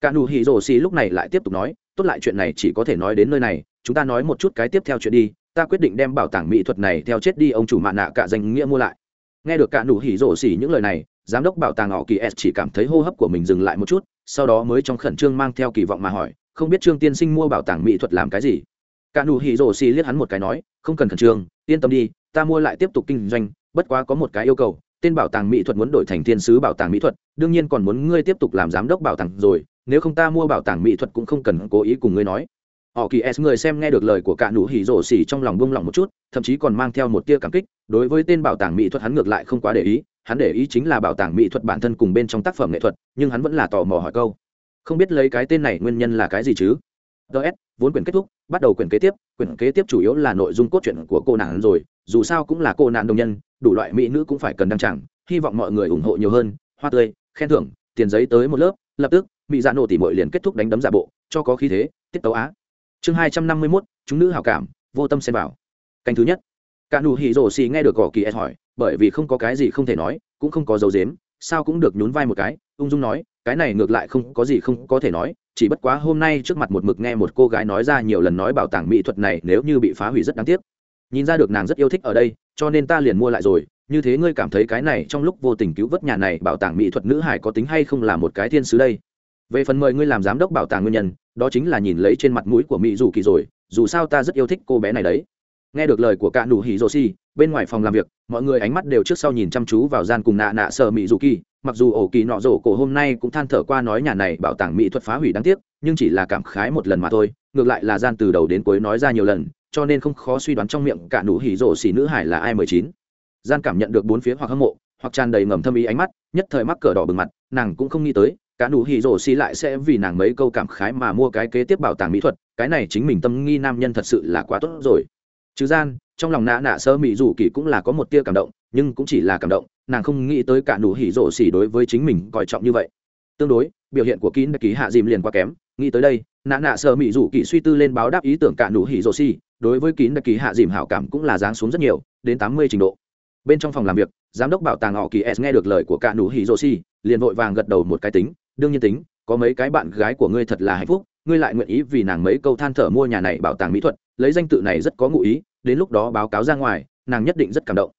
Cả nụ hỉ rồ xì lúc này lại tiếp tục nói, tốt lại chuyện này chỉ có thể nói đến nơi này, chúng ta nói một chút cái tiếp theo chuyện đi, ta quyết định đem bảo tàng mỹ thuật này theo chết đi ông chủ mạ nạ cả danh nghĩa mua lại. Nghe được cả nụ hỉ rổ xỉ những lời này, giám đốc bảo tàng họ kỳ s chỉ cảm thấy hô hấp của mình dừng lại một chút, sau đó mới trong khẩn trương mang theo kỳ vọng mà hỏi, không biết trương tiên sinh mua bảo tàng mỹ thuật làm cái gì? Cả nụ hỉ rổ xỉ liếc hắn một cái nói, không cần khẩn trương, yên tâm đi ta mua lại tiếp tục kinh doanh bất quá có một cái yêu cầu tên bảo tàng mỹ thuật muốn đổi thành thiên sứ bảo tàng mỹ thuật đương nhiên còn muốn ngươi tiếp tục làm giám đốc bảo tàng rồi nếu không ta mua bảo tàng mỹ thuật cũng không cần cố ý cùng ngươi nói. Họ kỳ s người xem nghe được lời của cạ nụ hỉ rổ xỉ trong lòng buông lòng một chút thậm chí còn mang theo một tia cảm kích đối với tên bảo tàng mỹ thuật hắn ngược lại không quá để ý hắn để ý chính là bảo tàng mỹ thuật bản thân cùng bên trong tác phẩm nghệ thuật nhưng hắn vẫn là tò mò hỏi câu. Không biết lấy cái tên này nguyên nhân là cái gì chứ? Ds, vốn quyển kết thúc bắt đầu quyển kế tiếp quyển kế tiếp chủ yếu là nội dung cốt truyện của cô nàng rồi dù sao cũng là cô nạn đồng nhân, đủ loại mỹ nữ cũng phải cần đăng chẳng hy vọng mọi người ủng hộ nhiều hơn, hoa tươi, khen thưởng, tiền giấy tới một lớp, lập tức, mỹ dạ nổ tỉ mội liền kết thúc đánh đấm giả bộ, cho có khí thế, tiết tấu á. Chương hai trăm năm mươi mốt, chúng nữ hào cảm, vô tâm xem vào. Canh thứ nhất. Cả nụ hỉ rổ xì nghe được cỏ kỳ s hỏi, bởi vì không có cái gì không thể nói, cũng không có dấu dếm, sao cũng được nhún vai một cái, ung dung nói, cái này ngược lại không có gì không có thể nói, chỉ bất quá hôm nay trước mặt một mực nghe một cô gái nói ra nhiều lần nói bảo tàng mỹ thuật này nếu như bị phá hủy rất đáng tiếc nhìn ra được nàng rất yêu thích ở đây, cho nên ta liền mua lại rồi. Như thế ngươi cảm thấy cái này trong lúc vô tình cứu vớt nhà này bảo tàng mỹ thuật nữ hải có tính hay không là một cái thiên sứ đây? Về phần mời ngươi làm giám đốc bảo tàng nguyên nhân, đó chính là nhìn lấy trên mặt mũi của mỹ dù kỳ rồi. Dù sao ta rất yêu thích cô bé này đấy. Nghe được lời của cả nụ hỉ rô si bên ngoài phòng làm việc, mọi người ánh mắt đều trước sau nhìn chăm chú vào gian cùng nạ nạ sợ mỹ dù kỳ. Mặc dù ổ kỳ nọ rổ cổ hôm nay cũng than thở qua nói nhà này bảo tàng mỹ thuật phá hủy đáng tiếc, nhưng chỉ là cảm khái một lần mà thôi, ngược lại là gian từ đầu đến cuối nói ra nhiều lần cho nên không khó suy đoán trong miệng cả nụ hỉ rổ xỉ nữ hải là ai mười chín. Gian cảm nhận được bốn phía hoặc hâm mộ, hoặc tràn đầy ngầm thâm ý ánh mắt, nhất thời mắc cờ đỏ bừng mặt, nàng cũng không nghĩ tới, cả nụ hỉ rổ xỉ lại sẽ vì nàng mấy câu cảm khái mà mua cái kế tiếp bảo tàng mỹ thuật, cái này chính mình tâm nghi nam nhân thật sự là quá tốt rồi. Chứ gian, trong lòng nạ nạ sơ mỹ rủ kỳ cũng là có một tia cảm động, nhưng cũng chỉ là cảm động, nàng không nghĩ tới cả nụ hỉ rổ xỉ đối với chính mình coi trọng như vậy. Tương đối, biểu hiện của kín ký hạ dìm liền quá kém, nghĩ tới đây nạ nạ sợ mỹ rủ kỳ suy tư lên báo đáp ý tưởng cả nụ hỉ rồ xì, đối với kín đặc kỳ hạ dìm hảo cảm cũng là giáng xuống rất nhiều, đến tám mươi trình độ. Bên trong phòng làm việc, giám đốc bảo tàng họ kỳ s nghe được lời của cả nụ hỉ rồ xì, liền vội vàng gật đầu một cái tính, đương nhiên tính, có mấy cái bạn gái của ngươi thật là hạnh phúc, ngươi lại nguyện ý vì nàng mấy câu than thở mua nhà này bảo tàng mỹ thuật, lấy danh tự này rất có ngụ ý, đến lúc đó báo cáo ra ngoài, nàng nhất định rất cảm động.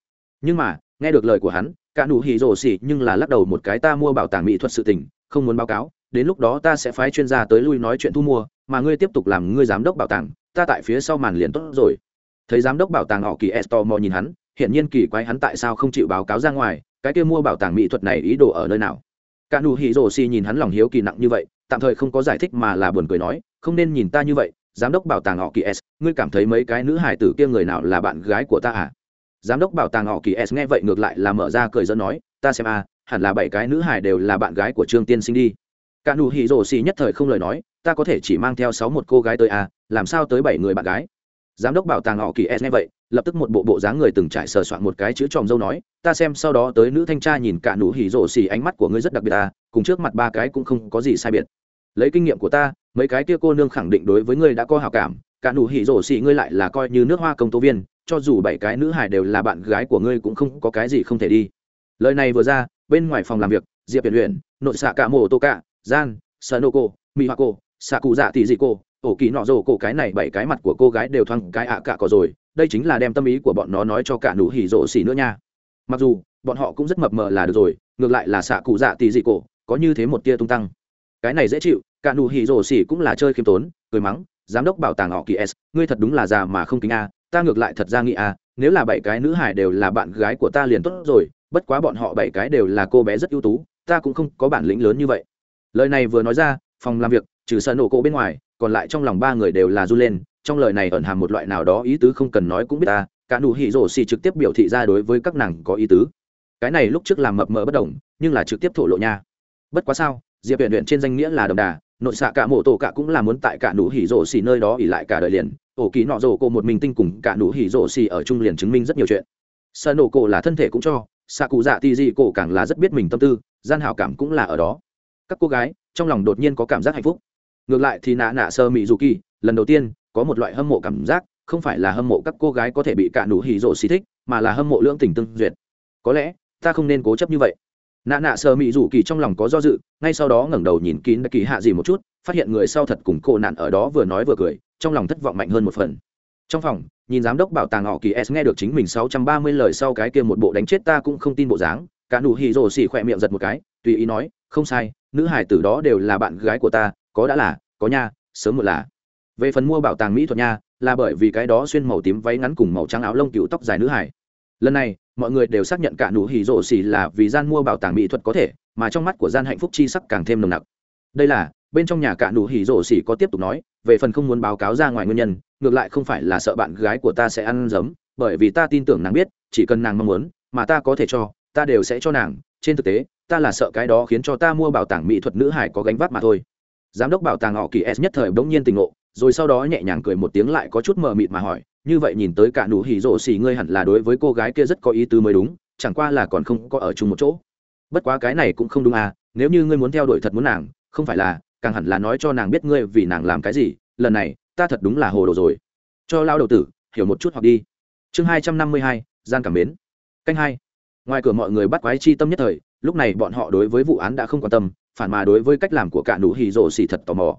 Nhưng mà, nghe được lời của hắn, cả nụ hỉ rồ xì nhưng là lắc đầu một cái, ta mua bảo tàng mỹ thuật sự tình, không muốn báo cáo đến lúc đó ta sẽ phái chuyên gia tới lui nói chuyện thu mua, mà ngươi tiếp tục làm ngươi giám đốc bảo tàng, ta tại phía sau màn liền tốt rồi. Thấy giám đốc bảo tàng họ kỳ s tò mò nhìn hắn hiện nhiên kỳ quái hắn tại sao không chịu báo cáo ra ngoài, cái kia mua bảo tàng mỹ thuật này ý đồ ở nơi nào? Cả nụ hỉ rồ xì nhìn hắn lòng hiếu kỳ nặng như vậy, tạm thời không có giải thích mà là buồn cười nói, không nên nhìn ta như vậy, giám đốc bảo tàng họ kỳ s ngươi cảm thấy mấy cái nữ hải tử kia người nào là bạn gái của ta à? Giám đốc bảo tàng họ kỳ s nghe vậy ngược lại là mở ra cười dẫn nói, ta xem à hẳn là bảy cái nữ hải đều là bạn gái của trương tiên sinh đi cả nụ hỉ rổ xì nhất thời không lời nói, ta có thể chỉ mang theo sáu một cô gái tới à làm sao tới bảy người bạn gái? Giám đốc bảo tàng họ kỳ s nghe vậy, lập tức một bộ bộ dáng người từng trải sờ soạn một cái chữ tròm dâu nói, ta xem sau đó tới nữ thanh tra nhìn cả nụ hỉ rổ xì ánh mắt của ngươi rất đặc biệt à cùng trước mặt ba cái cũng không có gì sai biệt. Lấy kinh nghiệm của ta, mấy cái kia cô nương khẳng định đối với ngươi đã có hào cảm, cả nụ hỉ rổ xì ngươi lại là coi như nước hoa công tố viên, cho dù bảy cái nữ hải đều là bạn gái của ngươi cũng không có cái gì không thể đi. Lời này vừa ra, bên ngoài phòng làm việc, diệp viện luyện nội xạ cả mổ tô cả gian sợ nô mỹ hoa cô xạ cụ dạ tỷ dị cô, ổ kỳ nọ rồ cổ, cái này bảy cái mặt của cô gái đều thoáng cái ạ cả có rồi. Đây chính là đem tâm ý của bọn nó nói cho cả nụ hỉ rộ xỉ nữa nha. Mặc dù, bọn họ cũng rất mập mờ là được rồi, ngược lại là xạ cụ dạ tỷ dị cổ có như thế một tia tung tăng. Cái này dễ chịu, cả nụ hỉ rộ xỉ cũng là chơi khiêm tốn, cười mắng, giám đốc bảo tàng họ kỳ s, ngươi thật đúng là già mà không kính a, ta ngược lại thật ra nghĩ a, nếu là bảy cái nữ hải đều là bạn gái của ta liền tốt rồi, bất quá bọn họ bảy cái đều là cô bé rất ưu tú, ta cũng không có bản lĩnh lớn như vậy lời này vừa nói ra, phòng làm việc, trừ sợ nổ cổ bên ngoài, còn lại trong lòng ba người đều là r u lên, trong lời này ẩn hàm một loại nào đó ý tứ không cần nói cũng biết ta, cả nụ hỉ rổ xì trực tiếp biểu thị ra đối với các nàng có ý tứ. Cái này lúc trước làm mập mờ bất đồng, nhưng là trực tiếp thổ lộ nha. Bất quá sao, diệp huyện huyện trên danh nghĩa là đồng đà, nội xạ cả mộ tổ cả cũng là muốn tại cả nụ hỉ rổ xì nơi đó ỉ lại cả đời liền. Ổ kỳ nọ rổ cô một mình tinh cùng cả nụ hỉ rổ xì ở trung liền chứng minh rất nhiều chuyện. Sợ nổ cổ là thân thể cũng cho, xạ cụ dạ ti dị cổ càng là rất biết mình tâm tư, gian hảo cảm cũng là ở đó các cô gái, trong lòng đột nhiên có cảm giác hạnh phúc. Ngược lại thì nạ nạ sơ mỹ dù kỳ, lần đầu tiên, có một loại hâm mộ cảm giác, không phải là hâm mộ các cô gái có thể bị cạn đủ hì rộ xì thích, mà là hâm mộ lưỡng tình tương duyệt. Có lẽ, ta không nên cố chấp như vậy. Nạ nạ sơ mỹ dù kỳ trong lòng có do dự, ngay sau đó ngẩng đầu nhìn kín kỳ hạ gì một chút, phát hiện người sau thật cùng cô nạn ở đó vừa nói vừa cười, trong lòng thất vọng mạnh hơn một phần. Trong phòng, nhìn giám đốc bảo tàng họ kỳ s nghe được chính mình sáu trăm ba mươi lời sau cái kia một bộ đánh chết ta cũng không tin bộ dáng, cả đủ hì rộ xì khỏe miệng giật một cái, tùy ý nói, không sai nữ hải tử đó đều là bạn gái của ta, có đã là, có nha, sớm một là. Về phần mua bảo tàng mỹ thuật nha, là bởi vì cái đó xuyên màu tím váy ngắn cùng màu trắng áo lông cựu tóc dài nữ hải. Lần này, mọi người đều xác nhận cả nụ hỉ rộ xì là vì gian mua bảo tàng mỹ thuật có thể, mà trong mắt của gian hạnh phúc chi sắc càng thêm nồng nặc. Đây là, bên trong nhà cả nụ hỉ rộ xì có tiếp tục nói, về phần không muốn báo cáo ra ngoài nguyên nhân, ngược lại không phải là sợ bạn gái của ta sẽ ăn giấm bởi vì ta tin tưởng nàng biết, chỉ cần nàng mong muốn, mà ta có thể cho, ta đều sẽ cho nàng, trên thực tế ta là sợ cái đó khiến cho ta mua bảo tàng mỹ thuật nữ hải có gánh vác mà thôi. Giám đốc bảo tàng họ kỳ s nhất thời bỗng nhiên tình ngộ, rồi sau đó nhẹ nhàng cười một tiếng lại có chút mờ mịt mà hỏi, như vậy nhìn tới cả nụ hỉ rổ xỉ ngươi hẳn là đối với cô gái kia rất có ý tứ mới đúng, chẳng qua là còn không có ở chung một chỗ. Bất quá cái này cũng không đúng à nếu như ngươi muốn theo đuổi thật muốn nàng, không phải là, càng hẳn là nói cho nàng biết ngươi vì nàng làm cái gì, lần này, ta thật đúng là hồ đồ rồi. Cho lao đầu tử, hiểu một chút hoặc đi. Chương hai trăm năm mươi hai gian cảm mến. Canh hai ngoài cửa mọi người bắt quái chi tâm nhất thời, lúc này bọn họ đối với vụ án đã không quan tâm, phản mà đối với cách làm của cả nụ hì rồ xì thật tò mò.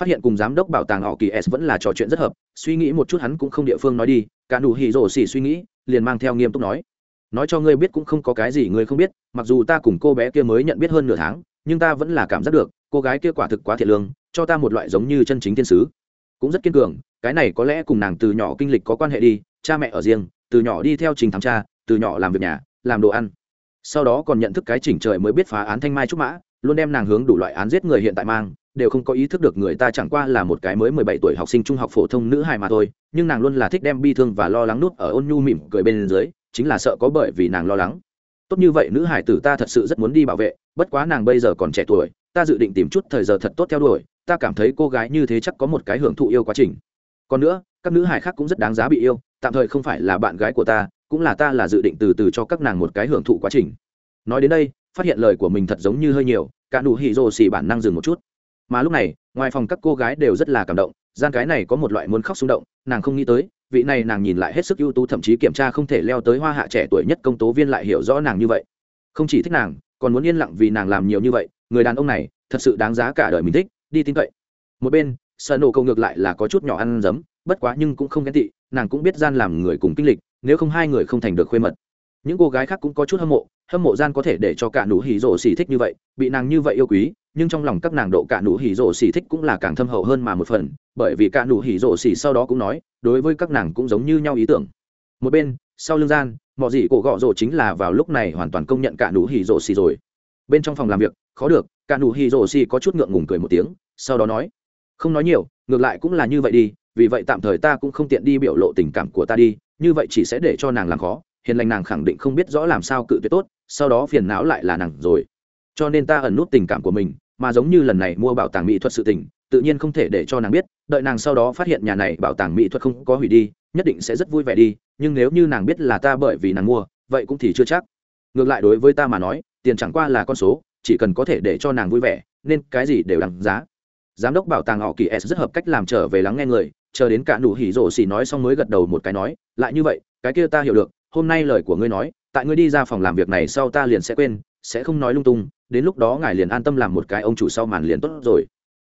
Phát hiện cùng giám đốc bảo tàng họ kỳ s vẫn là trò chuyện rất hợp, suy nghĩ một chút hắn cũng không địa phương nói đi, cả nụ hì rồ xì suy nghĩ, liền mang theo nghiêm túc nói. Nói cho ngươi biết cũng không có cái gì ngươi không biết, mặc dù ta cùng cô bé kia mới nhận biết hơn nửa tháng, nhưng ta vẫn là cảm giác được, cô gái kia quả thực quá thiệt lương, cho ta một loại giống như chân chính thiên sứ. Cũng rất kiên cường, cái này có lẽ cùng nàng từ nhỏ kinh lịch có quan hệ đi, cha mẹ ở riêng, từ nhỏ đi theo trình thám cha, từ nhỏ làm việc nhà làm đồ ăn. Sau đó còn nhận thức cái chỉnh trời mới biết phá án thanh mai trúc mã, luôn đem nàng hướng đủ loại án giết người hiện tại mang, đều không có ý thức được người ta chẳng qua là một cái mới mười bảy tuổi học sinh trung học phổ thông nữ hài mà thôi, nhưng nàng luôn là thích đem bi thương và lo lắng nuốt ở ôn nhu mỉm cười bên dưới, chính là sợ có bởi vì nàng lo lắng. Tốt như vậy nữ hải tử ta thật sự rất muốn đi bảo vệ, bất quá nàng bây giờ còn trẻ tuổi, ta dự định tìm chút thời giờ thật tốt theo đuổi, ta cảm thấy cô gái như thế chắc có một cái hưởng thụ yêu quá trình. Còn nữa, các nữ hải khác cũng rất đáng giá bị yêu, tạm thời không phải là bạn gái của ta cũng là ta là dự định từ từ cho các nàng một cái hưởng thụ quá trình. Nói đến đây, phát hiện lời của mình thật giống như hơi nhiều, cả đủ hỉ rồ xì bản năng dừng một chút. Mà lúc này, ngoài phòng các cô gái đều rất là cảm động, gian cái này có một loại muốn khóc xung động, nàng không nghĩ tới, vị này nàng nhìn lại hết sức ưu tú thậm chí kiểm tra không thể leo tới hoa hạ trẻ tuổi nhất công tố viên lại hiểu rõ nàng như vậy. Không chỉ thích nàng, còn muốn yên lặng vì nàng làm nhiều như vậy, người đàn ông này, thật sự đáng giá cả đời mình thích, đi tin cậy. Một bên, sợ nổ cầu ngược lại là có chút nhỏ ăn dấm, bất quá nhưng cũng không ghen tị, nàng cũng biết gian làm người cùng kinh lịch nếu không hai người không thành được khuê mật. Những cô gái khác cũng có chút hâm mộ hâm mộ gian có thể để cho cả nụ hỉ rổ xỉ thích như vậy, bị nàng như vậy yêu quý, nhưng trong lòng các nàng độ cả nụ hỉ rổ xỉ thích cũng là càng thâm hậu hơn mà một phần, bởi vì cả nụ hỉ rổ xỉ sau đó cũng nói, đối với các nàng cũng giống như nhau ý tưởng. Một bên, sau lưng gian mọi gì cổ gọ rổ chính là vào lúc này hoàn toàn công nhận cả nụ hỉ rổ xỉ rồi. Bên trong phòng làm việc, khó được, cả nụ hỉ rổ xỉ có chút ngượng ngùng cười một tiếng, sau đó nói, không nói nhiều, ngược lại cũng là như vậy đi, vì vậy tạm thời ta cũng không tiện đi biểu lộ tình cảm của ta đi như vậy chỉ sẽ để cho nàng làm khó, hiền lành nàng khẳng định không biết rõ làm sao cự tuyệt tốt, sau đó phiền não lại là nàng rồi. Cho nên ta ẩn nút tình cảm của mình, mà giống như lần này mua bảo tàng mỹ thuật sự tình, tự nhiên không thể để cho nàng biết, đợi nàng sau đó phát hiện nhà này bảo tàng mỹ thuật không có hủy đi, nhất định sẽ rất vui vẻ đi, nhưng nếu như nàng biết là ta bởi vì nàng mua, vậy cũng thì chưa chắc. Ngược lại đối với ta mà nói, tiền chẳng qua là con số, chỉ cần có thể để cho nàng vui vẻ, nên cái gì đều đằng giá. Giám đốc bảo tàng họ kỳ s rất hợp cách làm trở về lắng nghe người chờ đến cả nụ hỉ rổ xỉ nói xong mới gật đầu một cái nói, lại như vậy, cái kia ta hiểu được, hôm nay lời của ngươi nói, tại ngươi đi ra phòng làm việc này sau ta liền sẽ quên, sẽ không nói lung tung, đến lúc đó ngài liền an tâm làm một cái ông chủ sau màn liền tốt rồi.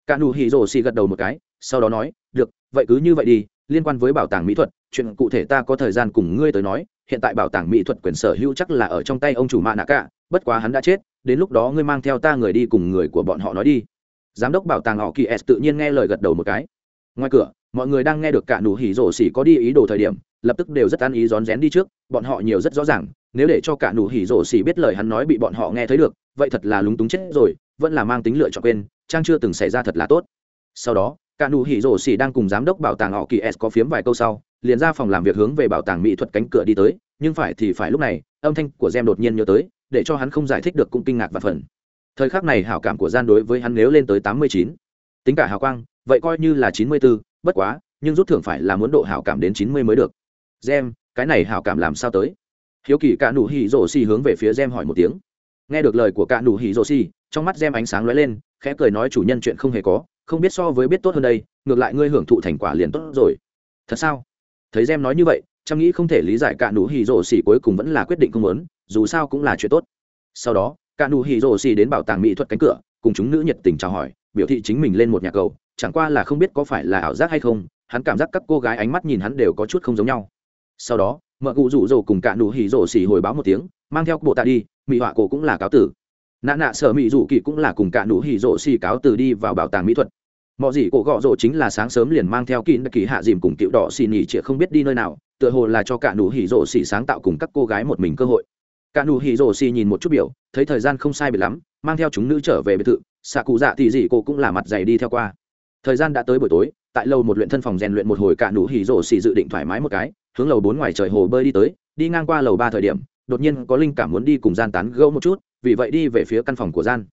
Cả nụ hỉ rổ xỉ gật đầu một cái, sau đó nói, được, vậy cứ như vậy đi, liên quan với bảo tàng mỹ thuật, chuyện cụ thể ta có thời gian cùng ngươi tới nói, hiện tại bảo tàng mỹ thuật quyền sở hữu chắc là ở trong tay ông chủ mạ nạ cả bất quá hắn đã chết, đến lúc đó ngươi mang theo ta người đi cùng người của bọn họ nói đi. Giám đốc bảo tàng họ kỳ s tự nhiên nghe lời gật đầu một cái. Ngoài cửa mọi người đang nghe được cả nụ hỉ rổ xỉ có đi ý đồ thời điểm, lập tức đều rất an ý rón rén đi trước, bọn họ nhiều rất rõ ràng, nếu để cho cả nụ hỉ rổ xỉ biết lời hắn nói bị bọn họ nghe thấy được, vậy thật là lúng túng chết rồi, vẫn là mang tính lựa chọn quên, trang chưa từng xảy ra thật là tốt. Sau đó, cả nụ hỉ rổ xỉ đang cùng giám đốc bảo tàng họ kỳ s có phiếm vài câu sau, liền ra phòng làm việc hướng về bảo tàng mỹ thuật cánh cửa đi tới, nhưng phải thì phải lúc này, âm thanh của gem đột nhiên nhớ tới, để cho hắn không giải thích được cũng kinh ngạc và phần thời khắc này hảo cảm của gian đối với hắn nếu lên tới tám mươi chín. Tính cả hào quang, vậy coi như là chín mươi bốn bất quá, nhưng rút thưởng phải là muốn độ hảo cảm đến chín mươi mới được. Gem, cái này hảo cảm làm sao tới? Hiếu kỳ cả nụ hỉ rổ xì hướng về phía gem hỏi một tiếng. Nghe được lời của cả nụ hỉ rổ xì trong mắt gem ánh sáng lóe lên, khẽ cười nói chủ nhân chuyện không hề có, không biết so với biết tốt hơn đây, ngược lại ngươi hưởng thụ thành quả liền tốt rồi. Thật sao? Thấy gem nói như vậy, chăm nghĩ không thể lý giải cả nụ hỉ rổ xì cuối cùng vẫn là quyết định không muốn, dù sao cũng là chuyện tốt. Sau đó cả nụ hỉ rổ xì đến bảo tàng mỹ thuật cánh cửa, cùng chúng nữ nhiệt tình chào hỏi, biểu thị chính mình lên một nhà cầu chẳng qua là không biết có phải là ảo giác hay không, hắn cảm giác các cô gái ánh mắt nhìn hắn đều có chút không giống nhau. Sau đó, mợ cụ rủ rồ cùng cạn đủ hỉ rổ xỉ hồi báo một tiếng, mang theo bộ tạ đi mỹ họa cổ cũng là cáo tử. Nạ nạ sở mỹ rủ kỳ cũng là cùng cạn đủ hỉ rổ xỉ cáo tử đi vào bảo tàng mỹ thuật. Mọi gì cổ gọ rộ chính là sáng sớm liền mang theo kín kỳ hạ dìm cùng cựu đỏ xì nhỉ chĩa không biết đi nơi nào, tựa hồ là cho cạn đủ hỉ rổ xỉ sáng tạo cùng các cô gái một mình cơ hội. Cạn đủ hỉ rổ xỉ nhìn một chút biểu, thấy thời gian không sai biệt lắm, mang theo chúng nữ trở về biệt thự, xạ cụ dạ thì gì cô cũng là mặt dày đi theo qua thời gian đã tới buổi tối tại lầu một luyện thân phòng rèn luyện một hồi cả nụ hỉ rổ xì dự định thoải mái một cái hướng lầu bốn ngoài trời hồ bơi đi tới đi ngang qua lầu ba thời điểm đột nhiên có linh cảm muốn đi cùng gian tán gẫu một chút vì vậy đi về phía căn phòng của gian.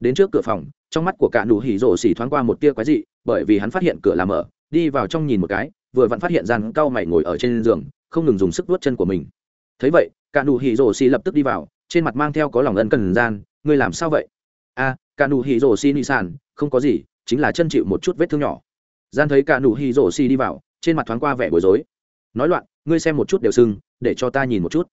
Đến trước cửa phòng trong mắt của cả nụ hỉ rổ xì thoáng qua một tia quái dị bởi vì hắn phát hiện cửa là mở đi vào trong nhìn một cái vừa vặn phát hiện gian cao mày ngồi ở trên giường không ngừng dùng sức vuốt chân của mình. Thấy vậy cả nụ hỉ rổ xì lập tức đi vào trên mặt mang theo có lòng ân cần gian ngươi làm sao vậy? A à, cả nụ hỉ rổ xì nị sản không có gì chính là chân chịu một chút vết thương nhỏ. Gian thấy cả nụ hỉ rổ xì đi vào trên mặt thoáng qua vẻ bối rối. Nói loạn ngươi xem một chút đều sưng để cho ta nhìn một chút.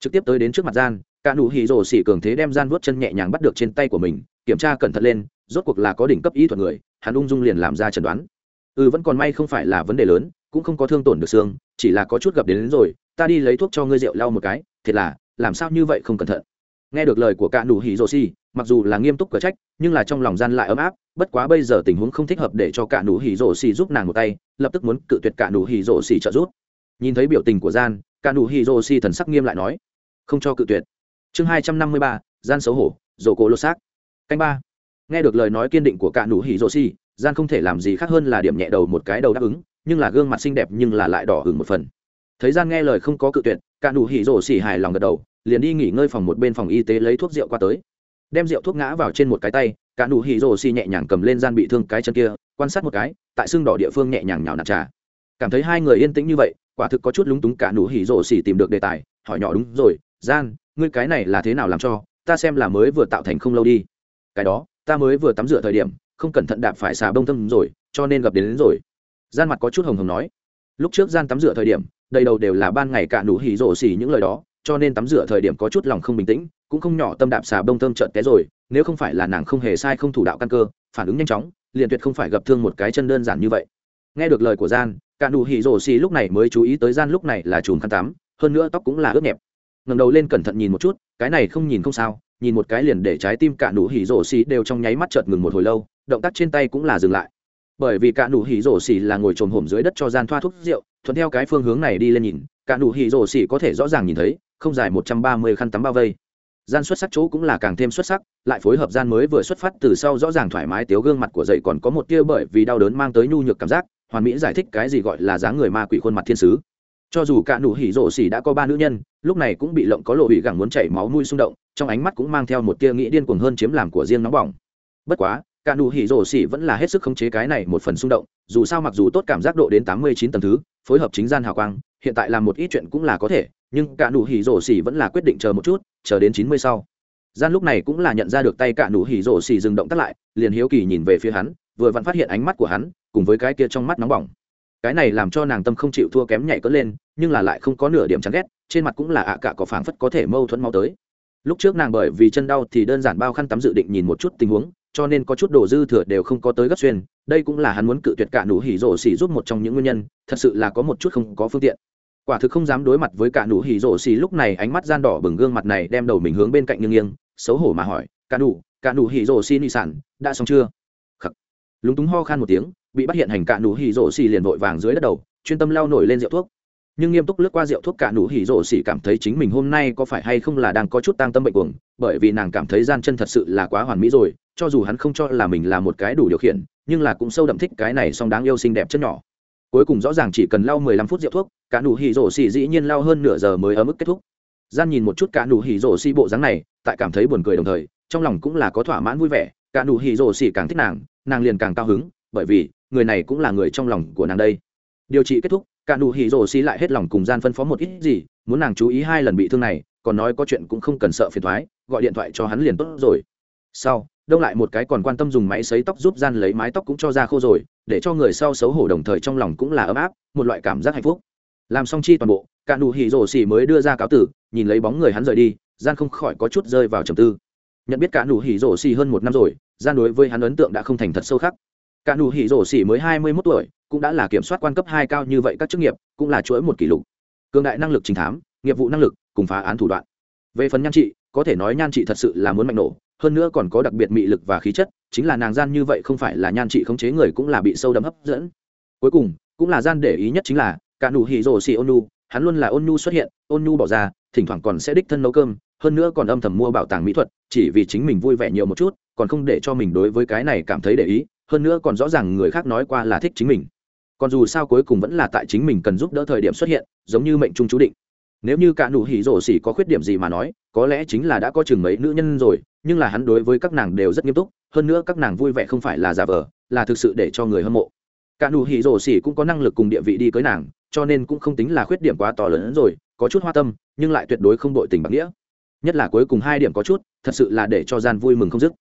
Trực tiếp tới đến trước mặt gian cả nụ hỉ rổ xì cường thế đem gian vuốt chân nhẹ nhàng bắt được trên tay của mình kiểm tra cẩn thận lên rốt cuộc là có đỉnh cấp ý thuật người hắn ung dung liền làm ra chẩn đoán. Ừ vẫn còn may không phải là vấn đề lớn cũng không có thương tổn được xương chỉ là có chút gặp đến, đến rồi ta đi lấy thuốc cho ngươi rượu lau một cái thiệt là làm sao như vậy không cẩn thận. Nghe được lời của cả nụ hỉ rổ xì mặc dù là nghiêm túc cở trách, nhưng là trong lòng gian lại ấm áp, bất quá bây giờ tình huống không thích hợp để cho cả nụ hỉ rổ xì giúp nàng một tay, lập tức muốn cự tuyệt cả nụ hỉ rổ xì trợ giúp. Nhìn thấy biểu tình của gian, cả nụ hỉ rổ xì thần sắc nghiêm lại nói, không cho cự tuyệt. Chương hai trăm năm mươi ba, gian xấu hổ, rổ cổ lột xác. Canh ba. Nghe được lời nói kiên định của cả nụ hỉ rổ xì, gian không thể làm gì khác hơn là điểm nhẹ đầu một cái đầu đáp ứng, nhưng là gương mặt xinh đẹp nhưng là lại đỏ hửng một phần. Thấy gian nghe lời không có cự tuyệt, cả nụ hỉ rổ xì hài lòng gật đầu, liền đi nghỉ ngơi phòng một bên phòng y tế lấy thuốc rượu qua tới đem rượu thuốc ngã vào trên một cái tay cả nụ hỉ rồ xì nhẹ nhàng cầm lên gian bị thương cái chân kia quan sát một cái tại xương đỏ địa phương nhẹ nhàng nhào nạt trà. Cảm thấy hai người yên tĩnh như vậy quả thực có chút lúng túng cả nụ hỉ rồ xì tìm được đề tài hỏi nhỏ đúng rồi gian ngươi cái này là thế nào làm cho? Ta xem là mới vừa tạo thành không lâu đi. Cái đó ta mới vừa tắm rửa thời điểm không cẩn thận đạp phải xà bông tâm rồi cho nên gặp đến, đến rồi. Gian mặt có chút hồng hồng nói. Lúc trước gian tắm rửa thời điểm đầy đầu đều là ban ngày cả nụ hỉ rổ xỉ những lời đó cho nên tắm rửa thời điểm có chút lòng không bình tĩnh, cũng không nhỏ tâm đạp xà bông thơm trợn té rồi, nếu không phải là nàng không hề sai không thủ đạo căn cơ, phản ứng nhanh chóng, liền tuyệt không phải gặp thương một cái chân đơn giản như vậy. Nghe được lời của gian cả nụ hỉ rổ xì lúc này mới chú ý tới gian lúc này là chùm khăn tắm, hơn nữa tóc cũng là ướt nhẹp. Ngẩng đầu lên cẩn thận nhìn một chút, cái này không nhìn không sao, nhìn một cái liền để trái tim cả nụ hỉ rổ xì đều trong nháy mắt chợt ngừng một hồi lâu, động tác trên tay cũng là dừng lại. Bởi vì cả nụ hỉ rổ xì là ngồi trồm hổm dưới đất cho gian thoa thuốc rượu, thuận theo cái phương hướng này đi lên nhìn cả nụ hỉ rổ xì có thể rõ ràng nhìn thấy không dài một trăm ba mươi khăn tắm bao vây. Gian xuất sắc chỗ cũng là càng thêm xuất sắc, lại phối hợp gian mới vừa xuất phát từ sau rõ ràng thoải mái tiếu gương mặt của dậy còn có một tia bởi vì đau đớn mang tới nhu nhược cảm giác, hoàn mỹ giải thích cái gì gọi là dáng người ma quỷ khuôn mặt thiên sứ. Cho dù cả nụ hỉ rộ xỉ đã có ba nữ nhân, lúc này cũng bị lộng có lộ bị gẳng muốn chảy máu nuôi xung động, trong ánh mắt cũng mang theo một tia nghĩ điên cuồng hơn chiếm làm của riêng nóng bỏng. Bất quá, cả nụ hỉ rổ xỉ vẫn là hết sức khống chế cái này một phần xung động, dù sao mặc dù tốt cảm giác độ đến tám mươi chín tầng thứ, phối hợp chính gian hào quang, hiện tại làm một ít chuyện cũng là có thể nhưng cả nụ hỉ rổ xỉ vẫn là quyết định chờ một chút, chờ đến chín mươi sau. Gian lúc này cũng là nhận ra được tay cả nụ hỉ rổ xỉ dừng động tắt lại, liền hiếu kỳ nhìn về phía hắn, vừa vặn phát hiện ánh mắt của hắn, cùng với cái kia trong mắt nóng bỏng. Cái này làm cho nàng tâm không chịu thua kém nhảy cỡ lên, nhưng là lại không có nửa điểm chán ghét, trên mặt cũng là ạ cả có phảng phất có thể mâu thuẫn mau tới. Lúc trước nàng bởi vì chân đau thì đơn giản bao khăn tắm dự định nhìn một chút tình huống, cho nên có chút đồ dư thừa đều không có tới gấp xuyên, đây cũng là hắn muốn cự tuyệt cả nụ hỉ rổ xỉ giúp một trong những nguyên nhân, thật sự là có một chút không có phương tiện quả thực không dám đối mặt với cả nụ hỉ rổ xì lúc này, ánh mắt gian đỏ bừng gương mặt này đem đầu mình hướng bên cạnh nghiêng nghiêng, xấu hổ mà hỏi, cả nụ cả nụ hỉ rổ xì nị sản, đã xong chưa? Khắc. lúng túng ho khan một tiếng, bị bắt hiện hành cả nụ hỉ rổ xì liền vội vàng dưới đất đầu, chuyên tâm lao nổi lên rượu thuốc. Nhưng nghiêm túc lướt qua rượu thuốc, cả nụ hỉ rổ xì cảm thấy chính mình hôm nay có phải hay không là đang có chút tăng tâm bệnh cuồng, bởi vì nàng cảm thấy gian chân thật sự là quá hoàn mỹ rồi, cho dù hắn không cho là mình là một cái đủ điều khiển, nhưng là cũng sâu đậm thích cái này song đáng yêu xinh đẹp chất nhỏ cuối cùng rõ ràng chỉ cần lau 15 phút rượu thuốc, cả nụ hỉ rổ xì dĩ nhiên lau hơn nửa giờ mới ở mức kết thúc. Gian nhìn một chút cả nụ hỉ rổ xì bộ dáng này, tại cảm thấy buồn cười đồng thời, trong lòng cũng là có thỏa mãn vui vẻ, cả nụ hỉ rổ xì càng thích nàng nàng liền càng cao hứng, bởi vì, người này cũng là người trong lòng của nàng đây. Điều trị kết thúc, cả nụ hỉ rổ xì lại hết lòng cùng gian phân phó một ít gì, muốn nàng chú ý hai lần bị thương này, còn nói có chuyện cũng không cần sợ phiền thoái, gọi điện thoại cho hắn liền tốt rồi sau, đông lại một cái còn quan tâm dùng máy xấy tóc giúp gian lấy mái tóc cũng cho ra khô rồi, để cho người sau xấu hổ đồng thời trong lòng cũng là ấm áp, một loại cảm giác hạnh phúc. Làm xong chi toàn bộ, cả nụ hỉ rổ xỉ mới đưa ra cáo tử, nhìn lấy bóng người hắn rời đi, gian không khỏi có chút rơi vào trầm tư. Nhận biết cả nụ hỉ rổ xỉ hơn một năm rồi, gian đối với hắn ấn tượng đã không thành thật sâu khắc. Cả nụ hỉ rổ xỉ mới hai mươi 21 tuổi, cũng đã là kiểm soát quan cấp hai cao như vậy các chức nghiệp, cũng là chuỗi một kỷ lục. Cường đại năng lực trình thám, nghiệp vụ năng lực, cùng phá án thủ đoạn. Về phần nhan trị, có thể nói nhan trị thật sự là muốn mạnh nổ hơn nữa còn có đặc biệt mị lực và khí chất, chính là nàng gian như vậy không phải là nhan trị khống chế người cũng là bị sâu đậm hấp dẫn. Cuối cùng, cũng là gian để ý nhất chính là, cả nụ hỉ rồ xì ôn nu hắn luôn là ôn nu xuất hiện ôn nu bỏ ra, thỉnh thoảng còn sẽ đích thân nấu cơm, hơn nữa còn âm thầm mua bảo tàng mỹ thuật, chỉ vì chính mình vui vẻ nhiều một chút, còn không để cho mình đối với cái này cảm thấy để ý, hơn nữa còn rõ ràng người khác nói qua là thích chính mình. Còn dù sao cuối cùng vẫn là tại chính mình cần giúp đỡ thời điểm xuất hiện, giống như mệnh trung chú định. Nếu như cả nụ hỉ rổ xỉ có khuyết điểm gì mà nói có lẽ chính là đã có chừng mấy nữ nhân rồi, nhưng là hắn đối với các nàng đều rất nghiêm túc, hơn nữa các nàng vui vẻ không phải là giả vờ, là thực sự để cho người hâm mộ. Cả nụ hỉ rổ xỉ cũng có năng lực cùng địa vị đi cưới nàng, cho nên cũng không tính là khuyết điểm quá to lớn hơn rồi, có chút hoa tâm, nhưng lại tuyệt đối không đội tình bạc nghĩa. Nhất là cuối cùng hai điểm có chút, thật sự là để cho gian vui mừng không dứt.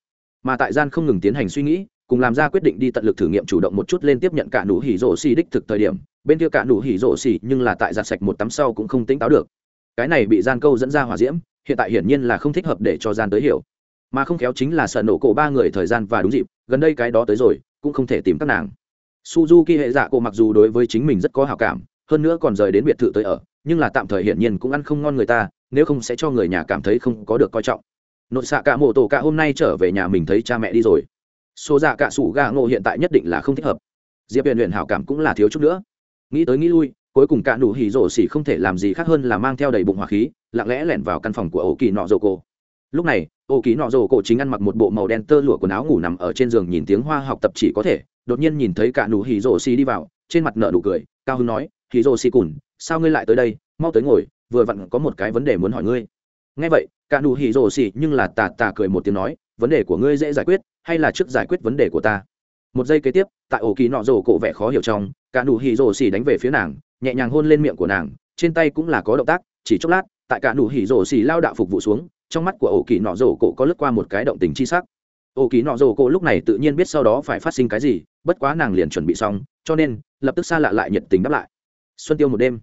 Mà tại gian không ngừng tiến hành suy nghĩ, cùng làm ra quyết định đi tận lực thử nghiệm chủ động một chút lên tiếp nhận cả nụ hỉ rổ xỉ đích thực thời điểm, bên kia cả nụ hỉ rổ xỉ nhưng là tại giặt sạch một tắm sau cũng không tính táo được. Cái này bị gian câu dẫn ra hỏa diễm hiện tại hiển nhiên là không thích hợp để cho gian tới hiểu. Mà không khéo chính là sợ nổ cổ ba người thời gian và đúng dịp, gần đây cái đó tới rồi, cũng không thể tìm các nàng. Suzuki hệ dạ cổ mặc dù đối với chính mình rất có hào cảm, hơn nữa còn rời đến biệt thự tới ở, nhưng là tạm thời hiển nhiên cũng ăn không ngon người ta, nếu không sẽ cho người nhà cảm thấy không có được coi trọng. Nội xạ cả mộ tổ cả hôm nay trở về nhà mình thấy cha mẹ đi rồi. Số dạ cả sủ gà ngộ hiện tại nhất định là không thích hợp. Diệp huyền huyền hảo cảm cũng là thiếu chút nữa. Nghĩ tới nghĩ lui cuối cùng cả nụ hỉ rổ xỉ không thể làm gì khác hơn là mang theo đầy bụng hỏa khí, lặng lẽ lẻn vào căn phòng của ổ kỳ nọ rổ cổ lúc này ổ kỳ nọ rổ cổ chính ăn mặc một bộ màu đen tơ lụa quần áo ngủ nằm ở trên giường nhìn tiếng hoa học tập chỉ có thể, đột nhiên nhìn thấy cả nụ hỉ rổ xỉ đi vào, trên mặt nở nụ cười, cao hưng nói, hỉ rổ xỉ cùn, sao ngươi lại tới đây? Mau tới ngồi, vừa vặn có một cái vấn đề muốn hỏi ngươi. Nghe vậy, cả nụ hỉ rổ xỉ nhưng là tà tà cười một tiếng nói, vấn đề của ngươi dễ giải quyết, hay là trước giải quyết vấn đề của ta? Một giây kế tiếp, tại ổ kỳ nọ rổ cổ vẻ khó hiểu trong, cả nụ hỉ rổ xỉ đánh về phía nàng nhẹ nhàng hôn lên miệng của nàng, trên tay cũng là có động tác, chỉ chốc lát, tại cả nụ hỉ rổ xì lao đạo phục vụ xuống, trong mắt của ổ kỳ nọ rổ cổ có lướt qua một cái động tình chi sắc. Ổ kỳ nọ rổ cổ lúc này tự nhiên biết sau đó phải phát sinh cái gì, bất quá nàng liền chuẩn bị xong, cho nên, lập tức xa lạ lại nhiệt tình đáp lại. Xuân tiêu một đêm.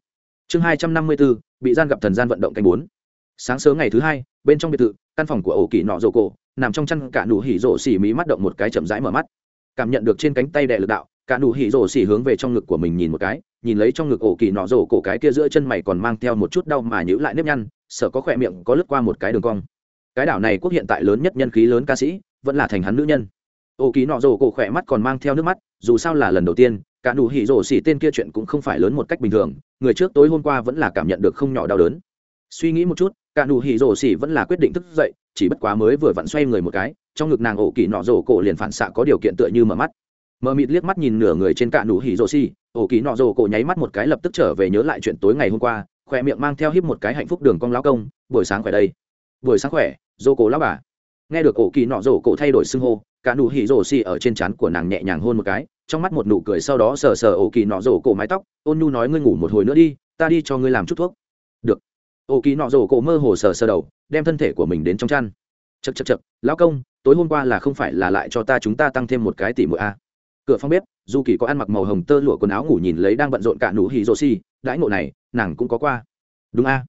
Chương hai trăm năm mươi bốn bị gian gặp thần gian vận động canh bốn. Sáng sớm ngày thứ hai, bên trong biệt thự, căn phòng của ổ kỳ nọ rổ cổ, nằm trong chăn cả nụ hỉ rổ xỉ mí mắt động một cái chậm rãi mở mắt. Cảm nhận được trên cánh tay đè lực đạo, cả nụ hỉ rổ xỉ hướng về trong ngực của mình nhìn một cái nhìn lấy trong ngực ổ kỳ nọ rổ cổ cái kia giữa chân mày còn mang theo một chút đau mà nhữ lại nếp nhăn, sợ có khỏe miệng có lướt qua một cái đường cong. Cái đảo này quốc hiện tại lớn nhất nhân khí lớn ca sĩ, vẫn là thành hắn nữ nhân. Ổ kỳ nọ rổ cổ khỏe mắt còn mang theo nước mắt, dù sao là lần đầu tiên, cả đủ hỉ rổ xỉ tên kia chuyện cũng không phải lớn một cách bình thường, người trước tối hôm qua vẫn là cảm nhận được không nhỏ đau đớn. Suy nghĩ một chút, cả đủ hỉ rổ xỉ vẫn là quyết định thức dậy, chỉ bất quá mới vừa vặn xoay người một cái, trong ngực nàng ổ kỳ nọ rổ cổ liền phản xạ có điều kiện tựa như mở mắt mờ mịt liếc mắt nhìn nửa người trên cạn nụ hỉ rồ si, ổ kỳ nọ rồ cổ nháy mắt một cái lập tức trở về nhớ lại chuyện tối ngày hôm qua khỏe miệng mang theo híp một cái hạnh phúc đường cong lão công buổi sáng khỏe đây. Buổi sáng khỏe rồ cổ lão bà. Nghe được ổ kỳ nọ rồ cổ thay đổi xưng hô cạn nụ hỉ rồ si ở trên trán của nàng nhẹ nhàng hôn một cái trong mắt một nụ cười sau đó sờ sờ ổ kỳ nọ rồ cổ mái tóc ôn nhu nói ngươi ngủ một hồi nữa đi ta đi cho ngươi làm chút thuốc. Được. Ổ kỳ nọ rồ cổ mơ hồ sờ sờ đầu đem thân thể của mình đến trong chăn. Chật chật chật lão công tối hôm qua là không phải là lại cho ta chúng ta tăng thêm một cái tỷ mũi a? à cửa phòng bếp, dù kỳ có ăn mặc màu hồng tơ lụa quần áo ngủ nhìn lấy đang bận rộn cả nụ hỉ rồ xì, đãi ngộ này, nàng cũng có qua. Đúng a. À.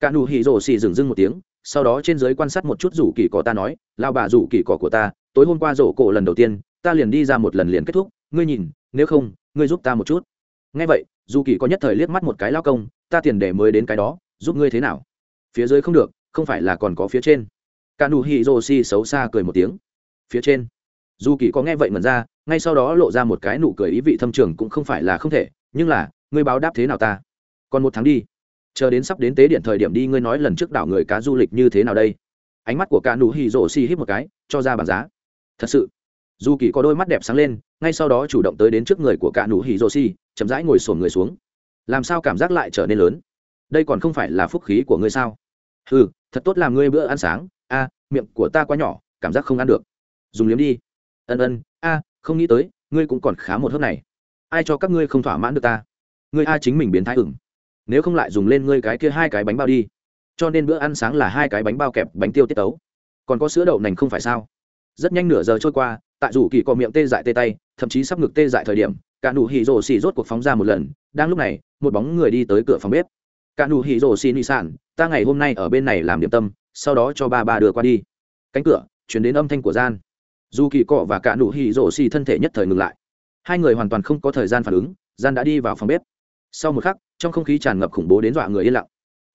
cả nụ hỉ rồ xì dừng dưng một tiếng, sau đó trên giới quan sát một chút rủ kỳ cỏ ta nói lao bà rủ kỳ cỏ của ta, tối hôm qua rổ cổ lần đầu tiên, ta liền đi ra một lần liền kết thúc, ngươi nhìn, nếu không, ngươi giúp ta một chút. Ngay vậy, dù kỳ có nhất thời liếc mắt một cái lao công, ta tiền để mới đến cái đó, giúp ngươi thế nào? Phía dưới không được, không phải là còn có phía trên. Cả nụ hỉ rồ xì xấu xa cười một tiếng. Phía trên. Dù kỳ có nghe vậy mẩn ra ngay sau đó lộ ra một cái nụ cười ý vị thâm trường cũng không phải là không thể, nhưng là, ngươi báo đáp thế nào ta? Còn một tháng đi. Chờ đến sắp đến tế điện thời điểm đi, ngươi nói lần trước đảo người cá du lịch như thế nào đây? Ánh mắt của cả nụ hì rổ xì một cái, cho ra bảng giá. Thật sự. Dù kỳ có đôi mắt đẹp sáng lên, ngay sau đó chủ động tới đến trước người của cả nụ hì rổ xì, chậm rãi ngồi sổn người xuống. Làm sao cảm giác lại trở nên lớn? Đây còn không phải là phúc khí của ngươi sao? Ừ thật tốt làm ngươi bữa ăn sáng. A, miệng của ta quá nhỏ, cảm giác không ăn được. Dùng liếm đi. Ân ân, a không nghĩ tới, ngươi cũng còn khá một hớp này. Ai cho các ngươi không thỏa mãn được ta? Ngươi a chính mình biến thái ửng. Nếu không lại dùng lên ngươi cái kia hai cái bánh bao đi. Cho nên bữa ăn sáng là hai cái bánh bao kẹp bánh tiêu tiết tấu. Còn có sữa đậu nành không phải sao? Rất nhanh nửa giờ trôi qua, tại rủ kỳ có miệng tê dại tê tay, thậm chí sắp ngực tê dại thời điểm, cả nụ hì rồ xì rốt cuộc phóng ra một lần, đang lúc này, một bóng người đi tới cửa phòng bếp. Cả nụ hì rồ xì nị sản, ta ngày hôm nay ở bên này làm điểm tâm, sau đó cho ba ba đưa qua đi. Cánh cửa, chuyển đến âm thanh của gian dù kỳ cọ và cả nụ hỉ rổ xì thân thể nhất thời ngừng lại. Hai người hoàn toàn không có thời gian phản ứng gian đã đi vào phòng bếp. Sau một khắc trong không khí tràn ngập khủng bố đến dọa người yên lặng.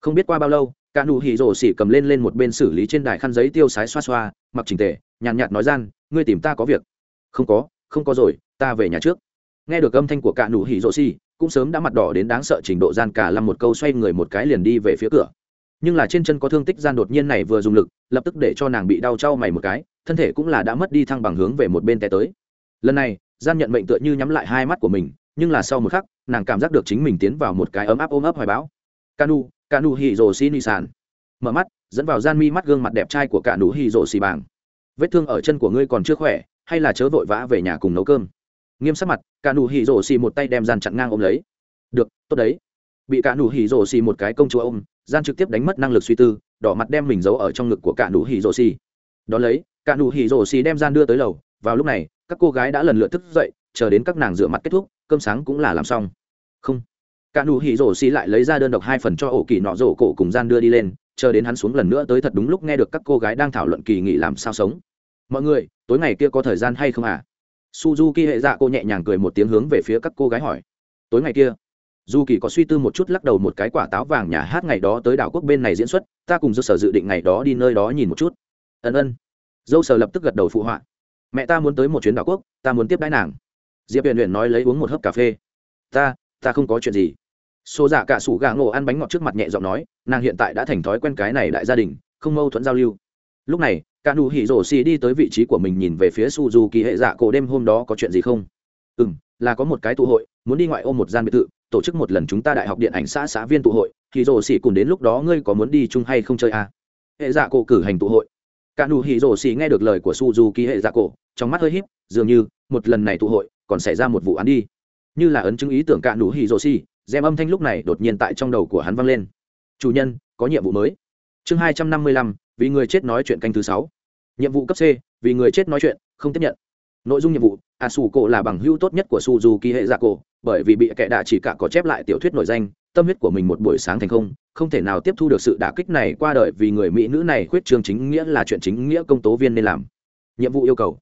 Không biết qua bao lâu cả nụ hỉ rổ xì cầm lên lên một bên xử lý trên đài khăn giấy tiêu sái xoa xoa mặc chỉnh tề nhàn nhạt, nhạt nói gian ngươi tìm ta có việc. Không có không có rồi ta về nhà trước. Nghe được âm thanh của cả nụ hỉ rộ xì, cũng sớm đã mặt đỏ đến đáng sợ trình độ gian cả lăm một câu xoay người một cái liền đi về phía cửa. Nhưng là trên chân có thương tích gian đột nhiên này vừa dùng lực lập tức để cho nàng bị đau trao mày một cái thân thể cũng là đã mất đi thăng bằng hướng về một bên té tới. Lần này, gian nhận mệnh tựa như nhắm lại hai mắt của mình, nhưng là sau một khắc, nàng cảm giác được chính mình tiến vào một cái ấm áp ôm ấp hoài bão. Canu canu hỉ rồ xi ni sàn mở mắt, dẫn vào gian mi mắt gương mặt đẹp trai của cả nụ hỉ rồ xì bàng vết thương ở chân của ngươi còn chưa khỏe, hay là chớ vội vã về nhà cùng nấu cơm? Nghiêm sắc mặt cả nụ hỉ rồ xì một tay đem gian chặn ngang ôm lấy. Được, tốt đấy. Bị cả nụ hỉ rồ xì một cái công chúa ôm, gian trực tiếp đánh mất năng lực suy tư, đỏ mặt đem mình giấu ở trong ngực của cả nụ hỉ rồ xì đó lấy cả nụ hỉ rổ xì đem gian đưa tới lầu, vào lúc này, các cô gái đã lần lượt thức dậy, chờ đến các nàng rửa mặt kết thúc, cơm sáng cũng là làm xong. Không. Cả nụ hỉ rổ xì lại lấy ra đơn độc hai phần cho ổ kỳ nọ rổ cổ cùng gian đưa đi lên, chờ đến hắn xuống lần nữa tới thật đúng lúc nghe được các cô gái đang thảo luận kỳ nghỉ làm sao sống. Mọi người, tối ngày kia có thời gian hay không à suzuki hệ dạ cô nhẹ nhàng cười một tiếng hướng về phía các cô gái hỏi. Tối ngày kia dù kỳ có suy tư một chút lắc đầu một cái quả táo vàng nhà hát ngày đó tới đảo quốc bên này diễn xuất, ta cùng do sở dự định ngày đó đi nơi đó nhìn một chút. Ân ân dâu sờ lập tức gật đầu phụ họa. Mẹ ta muốn tới một chuyến đảo quốc, ta muốn tiếp đái nàng. Diệp huyền huyền nói lấy uống một hớp cà phê. Ta ta không có chuyện gì. Xô giả dạ cả sủ gà ngộ ăn bánh ngọt trước mặt nhẹ giọng nói, nàng hiện tại đã thành thói quen cái này đại gia đình, không mâu thuẫn giao lưu. Lúc này, cả nụ hỉ rổ xì đi tới vị trí của mình nhìn về phía Su Du kỳ hệ dạ cổ đêm hôm đó có chuyện gì không? Ừ m là có một cái tụ hội, muốn đi ngoại ô một gian biệt thự, tổ chức một lần chúng ta đại học điện ảnh xã xã viên tụ hội. Thì rổ xì cùng đến lúc đó ngươi có muốn đi chung hay không chơi à? hệ dạ cổ cử hành tụ hội cả nụ hỉ rổ xì nghe được lời của suzuki hệ dạ cổ, trong mắt hơi híp, dường như một lần này tụ hội còn xảy ra một vụ án đi. Như là ấn chứng ý tưởng cả nụ hỉ rổ xì, rèm âm thanh lúc này đột nhiên tại trong đầu của hắn vang lên. Chủ nhân, có nhiệm vụ mới. Chương hai trăm năm mươi lăm, vì người chết nói chuyện canh thứ sáu. Nhiệm vụ cấp c, vì người chết nói chuyện, không tiếp nhận. Nội dung nhiệm vụ a su cổ là bằng hữu tốt nhất của suzuki hệ dạ cổ, bởi vì bị kẻ đạ chỉ cả có chép lại tiểu thuyết nổi danh, tâm huyết của mình một buổi sáng thành không không thể nào tiếp thu được sự đả kích này qua đời vì người mỹ nữ này khuyết trương chính nghĩa là chuyện chính nghĩa công tố viên nên làm. Nhiệm vụ yêu cầu.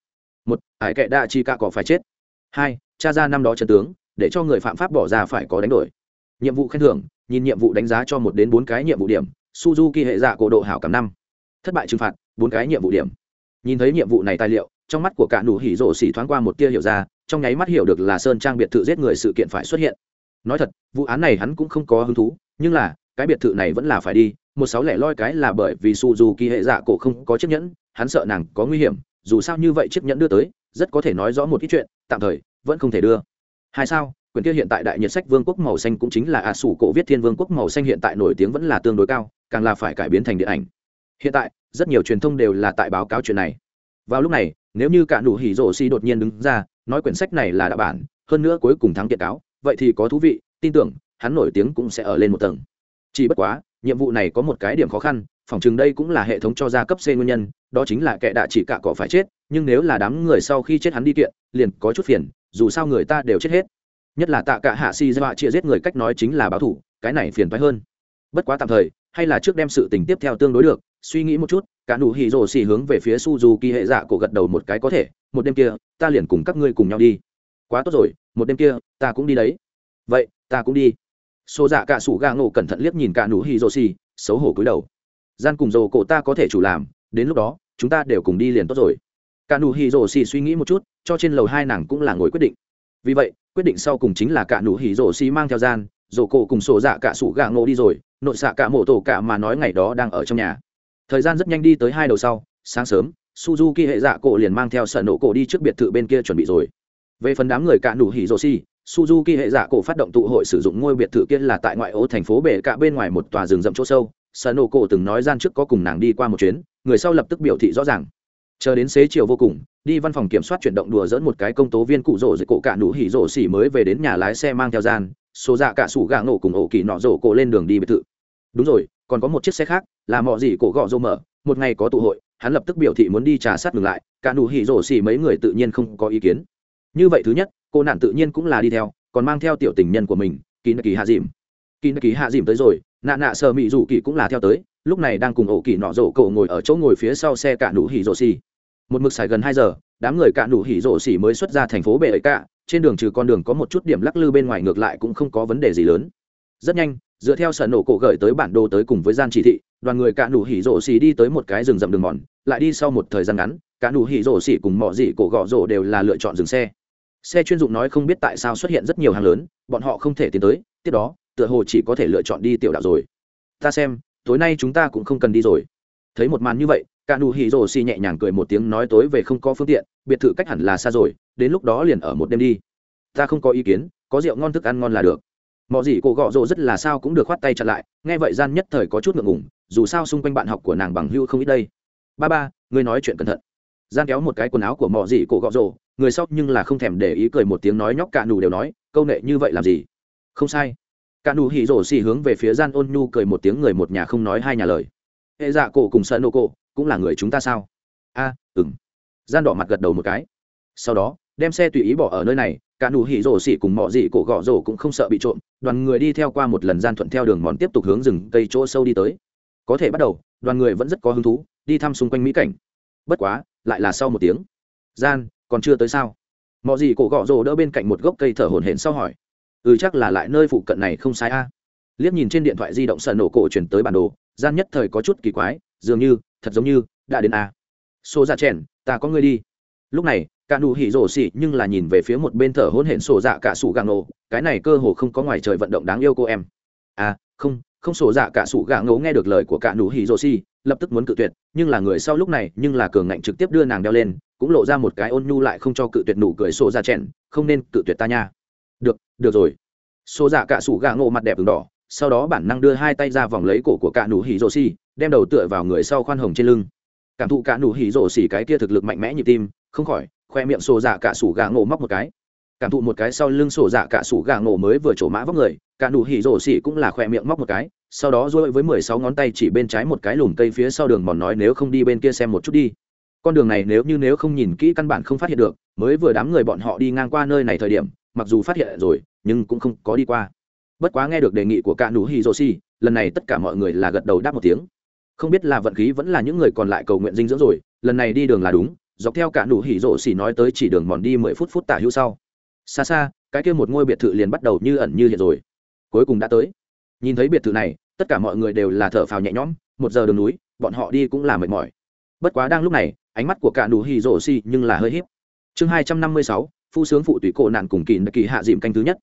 Một, ải kệ đa chi cạ có phải chết? Hai, cha ra năm đó trần tướng, để cho người phạm pháp bỏ ra phải có đánh đổi. Nhiệm vụ khen thưởng, nhìn nhiệm vụ đánh giá cho một đến bốn cái nhiệm vụ điểm, suzuki hệ dạ cổ độ hảo cảm năm. Thất bại trừng phạt, bốn cái nhiệm vụ điểm. Nhìn thấy nhiệm vụ này tài liệu, trong mắt của cả nụ hỉ rổ xỉ thoáng qua một tia hiểu ra, trong nháy mắt hiểu được là sơn trang biệt thự giết người sự kiện phải xuất hiện. Nói thật, vụ án này hắn cũng không có hứng thú, nhưng là cái biệt thự này vẫn là phải đi, một sáu lẻ loi cái là bởi vì su dù kỳ hệ dạ cổ không có chiếc nhẫn, hắn sợ nàng có nguy hiểm, dù sao như vậy chiếc nhẫn đưa tới, rất có thể nói rõ một ít chuyện, tạm thời, vẫn không thể đưa. Hai sao, quyển kia hiện tại đại nhật sách vương quốc màu xanh cũng chính là a sủ cổ viết thiên vương quốc màu xanh hiện tại nổi tiếng vẫn là tương đối cao, càng là phải cải biến thành điện ảnh. Hiện tại, rất nhiều truyền thông đều là tại báo cáo chuyện này. Vào lúc này, nếu như cả nụ hỉ rổ si đột nhiên đứng ra, nói quyển sách này là đã bản, hơn nữa cuối cùng thắng kiện cáo, vậy thì có thú vị, tin tưởng, hắn nổi tiếng cũng sẽ ở lên một tầng chỉ bất quá, nhiệm vụ này có một cái điểm khó khăn phỏng chừng đây cũng là hệ thống cho ra cấp c nguyên nhân, đó chính là kẻ đạ chỉ cạ cỏ phải chết, nhưng nếu là đám người sau khi chết hắn đi kiện, liền có chút phiền, dù sao người ta đều chết hết. Nhất là tạ cả hạ si ra chia giết người cách nói chính là báo thủ, cái này phiền phái hơn. Bất quá tạm thời, hay là trước đem sự tình tiếp theo tương đối được, suy nghĩ một chút, cả nụ hì rồ xì hướng về phía suzuki hệ dạ cổ gật đầu một cái có thể, một đêm kia, ta liền cùng các ngươi cùng nhau đi. Quá tốt rồi, một đêm kia, ta cũng đi đấy. Vậy, ta cũng đi xô dạ cả sủ gà ngộ cẩn thận liếc nhìn cả nụ hi rô xì, xấu hổ cúi đầu. Gian cùng dầu cổ ta có thể chủ làm, đến lúc đó, chúng ta đều cùng đi liền tốt rồi. Cả nụ hi rô xì suy nghĩ một chút, cho trên lầu hai nàng cũng là ngồi quyết định. Vì vậy, quyết định sau cùng chính là cả nụ hỉ rổ xi mang theo gian rổ cổ cùng xô dạ cả sủ gà ngộ đi rồi, nội xạ cả mộ tổ cả mà nói ngày đó đang ở trong nhà. Thời gian rất nhanh đi tới hai đầu sau, sáng sớm, suzuki hệ dạ cổ liền mang theo sợ nổ cổ đi trước biệt thự bên kia chuẩn bị rồi. Về phần đám người cả nụ hỉ rổ xi suzuki hệ giả cổ phát động tụ hội sử dụng ngôi biệt thự kia là tại ngoại ô thành phố bể cả bên ngoài một tòa rừng rậm chỗ sâu. Sano cổ từng nói gian trước có cùng nàng đi qua một chuyến, người sau lập tức biểu thị rõ ràng. Chờ đến xế chiều vô cùng, đi văn phòng kiểm soát chuyển động đùa dẫn một cái công tố viên cụ rổ dịch cổ cả nụ hỉ rổ xỉ mới về đến nhà lái xe mang theo gian, số dạ cả sủ gà nổ cùng ổ kỳ nọ rổ cổ lên đường đi biệt thự. Đúng rồi, còn có một chiếc xe khác, là mọ gì cổ gọ rô mở, một ngày có tụ hội, hắn lập tức biểu thị muốn đi trà sát ngừng lại, cả nụ hỉ rổ xỉ mấy người tự nhiên không có ý kiến. Như vậy thứ nhất cô nạn tự nhiên cũng là đi theo, còn mang theo tiểu tình nhân của mình, kỳ nạ kỳ hạ dìm. Kỳ nạ kỳ hạ dìm tới rồi, nạ nạ sợ mỹ dù kỳ cũng là theo tới, lúc này đang cùng ổ kỳ nọ rổ cậu ngồi ở chỗ ngồi phía sau xe cả nụ hỉ rổ xì. Một mực xài gần hai giờ, đám người cả nụ hỉ rổ xì mới xuất ra thành phố bệ ấy cả trên đường trừ con đường có một chút điểm lắc lư bên ngoài ngược lại cũng không có vấn đề gì lớn. Rất nhanh, dựa theo sở nổ cổ gửi tới bản đồ tới cùng với gian chỉ thị, đoàn người cả nụ hỉ rổ xì đi tới một cái rừng rậm đường mòn. Lại đi sau một thời gian ngắn cả nụ hỉ rổ xì cùng mọi dị cổ gọ rổ đều là lựa chọn dừng xe xe chuyên dụng nói không biết tại sao xuất hiện rất nhiều hàng lớn, bọn họ không thể tiến tới, tiếp đó, tựa hồ chỉ có thể lựa chọn đi tiểu đạo rồi. Ta xem, tối nay chúng ta cũng không cần đi rồi. Thấy một màn như vậy, cả nụ hỉ rồ xì nhẹ nhàng cười một tiếng nói tối về không có phương tiện, biệt thự cách hẳn là xa rồi, đến lúc đó liền ở một đêm đi. Ta không có ý kiến, có rượu ngon thức ăn ngon là được. Mọi gì cô gọ rồ rất là sao cũng được khoát tay chặn lại, nghe vậy gian nhất thời có chút ngượng ngùng, dù sao xung quanh bạn học của nàng bằng hưu không ít đây. Ba ba, ngươi nói chuyện cẩn thận. Gian kéo một cái quần áo của mọi gì cô gọ rồ người sau nhưng là không thèm để ý cười một tiếng nói nhóc cả nù đều nói câu nệ như vậy làm gì? Không sai. Cả nù hỉ rổ xì hướng về phía gian ôn nhu cười một tiếng người một nhà không nói hai nhà lời. Hệ dạ cổ cùng sợ nô cổ cũng là người chúng ta sao? A à, ừng gian đỏ mặt gật đầu một cái. Sau đó đem xe tùy ý bỏ ở nơi này cả nụ hỉ rổ xỉ cùng mọi gì cổ gõ rổ cũng không sợ bị trộm đoàn người đi theo qua một lần gian thuận theo đường mòn tiếp tục hướng rừng cây chỗ sâu đi tới. Có thể bắt đầu đoàn người vẫn rất có hứng thú đi thăm xung quanh mỹ cảnh. Bất quá lại là sau một tiếng. Gian còn chưa tới sao? Mọi gì cổ gọ rồ đỡ bên cạnh một gốc cây thở hổn hển sau hỏi. Ừ chắc là lại nơi phụ cận này không sai a. Liếc nhìn trên điện thoại di động sợ nổ cổ chuyển tới bản đồ, gian nhất thời có chút kỳ quái, dường như, thật giống như, đã đến a. À. xô ra chèn, ta có người đi. Lúc này, cả nụ hỉ rổ xỉ nhưng là nhìn về phía một bên thở hôn hển sổ dạ cả sủ gà ngộ, cái này cơ hồ không có ngoài trời vận động đáng yêu cô em. À không không sổ dạ cả sủ gà ngộ nghe được lời của cả nụ hỉ rổ xỉ, lập tức muốn cự tuyệt, nhưng là người sau lúc này nhưng là cường ngạnh trực tiếp đưa nàng đeo lên cũng lộ ra một cái ôn nhu lại không cho cự tuyệt nụ cười sổ ra chèn, không nên cự tuyệt ta nha. Được được rồi. Sổ dạ cả sủ gà ngộ mặt đẹp v đỏ, sau đó bản năng đưa hai tay ra vòng lấy cổ của cả nụ hỉ rổ xì, đem đầu tựa vào người sau khoan hồng trên lưng. Cảm thụ cả nụ hỉ rổ xì cái kia thực lực mạnh mẽ nhịp tim, không khỏi, khoe miệng sổ dạ cả sủ gà ngộ móc một cái. Cảm thụ một cái sau lưng sổ dạ cả sủ gà ngộ mới vừa trổ mã vóc người, cả nụ hỉ rổ xì cũng là khoe miệng móc một cái, sau đó dối với mười sáu ngón tay chỉ bên trái một cái lùm cây phía sau đường mòn nói nếu không đi bên kia xem một chút đi con đường này nếu như nếu không nhìn kỹ căn bản không phát hiện được, mới vừa đám người bọn họ đi ngang qua nơi này thời điểm, mặc dù phát hiện rồi, nhưng cũng không có đi qua. Bất quá nghe được đề nghị của cả nụ hi dô si lần này tất cả mọi người là gật đầu đáp một tiếng. Không biết là vận khí vẫn là những người còn lại cầu nguyện dinh dưỡng rồi, lần này đi đường là đúng, dọc theo cả nụ hi rộ xỉ nói tới chỉ đường mòn đi mười phút phút tả hữu sau. Xa xa, cái kia một ngôi biệt thự liền bắt đầu như ẩn như hiện rồi. Cuối cùng đã tới. Nhìn thấy biệt thự này, tất cả mọi người đều là thở phào nhẹ nhõm, một giờ đường núi, bọn họ đi cũng là mệt mỏi. Bất quá đang lúc này ánh mắt của cả nụ hỉ rổ xì nhưng là hơi hiếp. chương hai trăm năm mươi sáu, phu sướng phụ tùy cổ nạn cùng kỳ kỳ hạ dìm canh thứ nhất.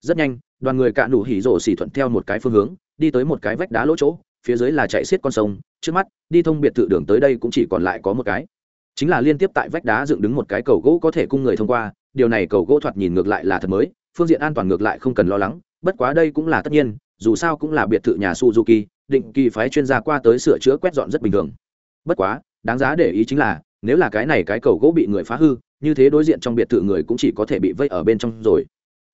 Rất nhanh, đoàn người cả đủ hỉ rổ xỉ thuận theo một cái phương hướng, đi tới một cái vách đá lỗ chỗ, phía dưới là chạy xiết con sông, trước mắt, đi thông biệt thự đường tới đây cũng chỉ còn lại có một cái. Chính là liên tiếp tại vách đá dựng đứng một cái cầu gỗ có thể cung người thông qua, điều này cầu gỗ thoạt nhìn ngược lại là thật mới, phương diện an toàn ngược lại không cần lo lắng, bất quá đây cũng là tất nhiên, dù sao cũng là biệt thự nhà suzuki, định kỳ phái chuyên gia qua tới sửa chữa quét dọn rất bình thường. Bất quá đáng giá để ý chính là, nếu là cái này cái cầu gỗ bị người phá hư, như thế đối diện trong biệt thự người cũng chỉ có thể bị vây ở bên trong rồi.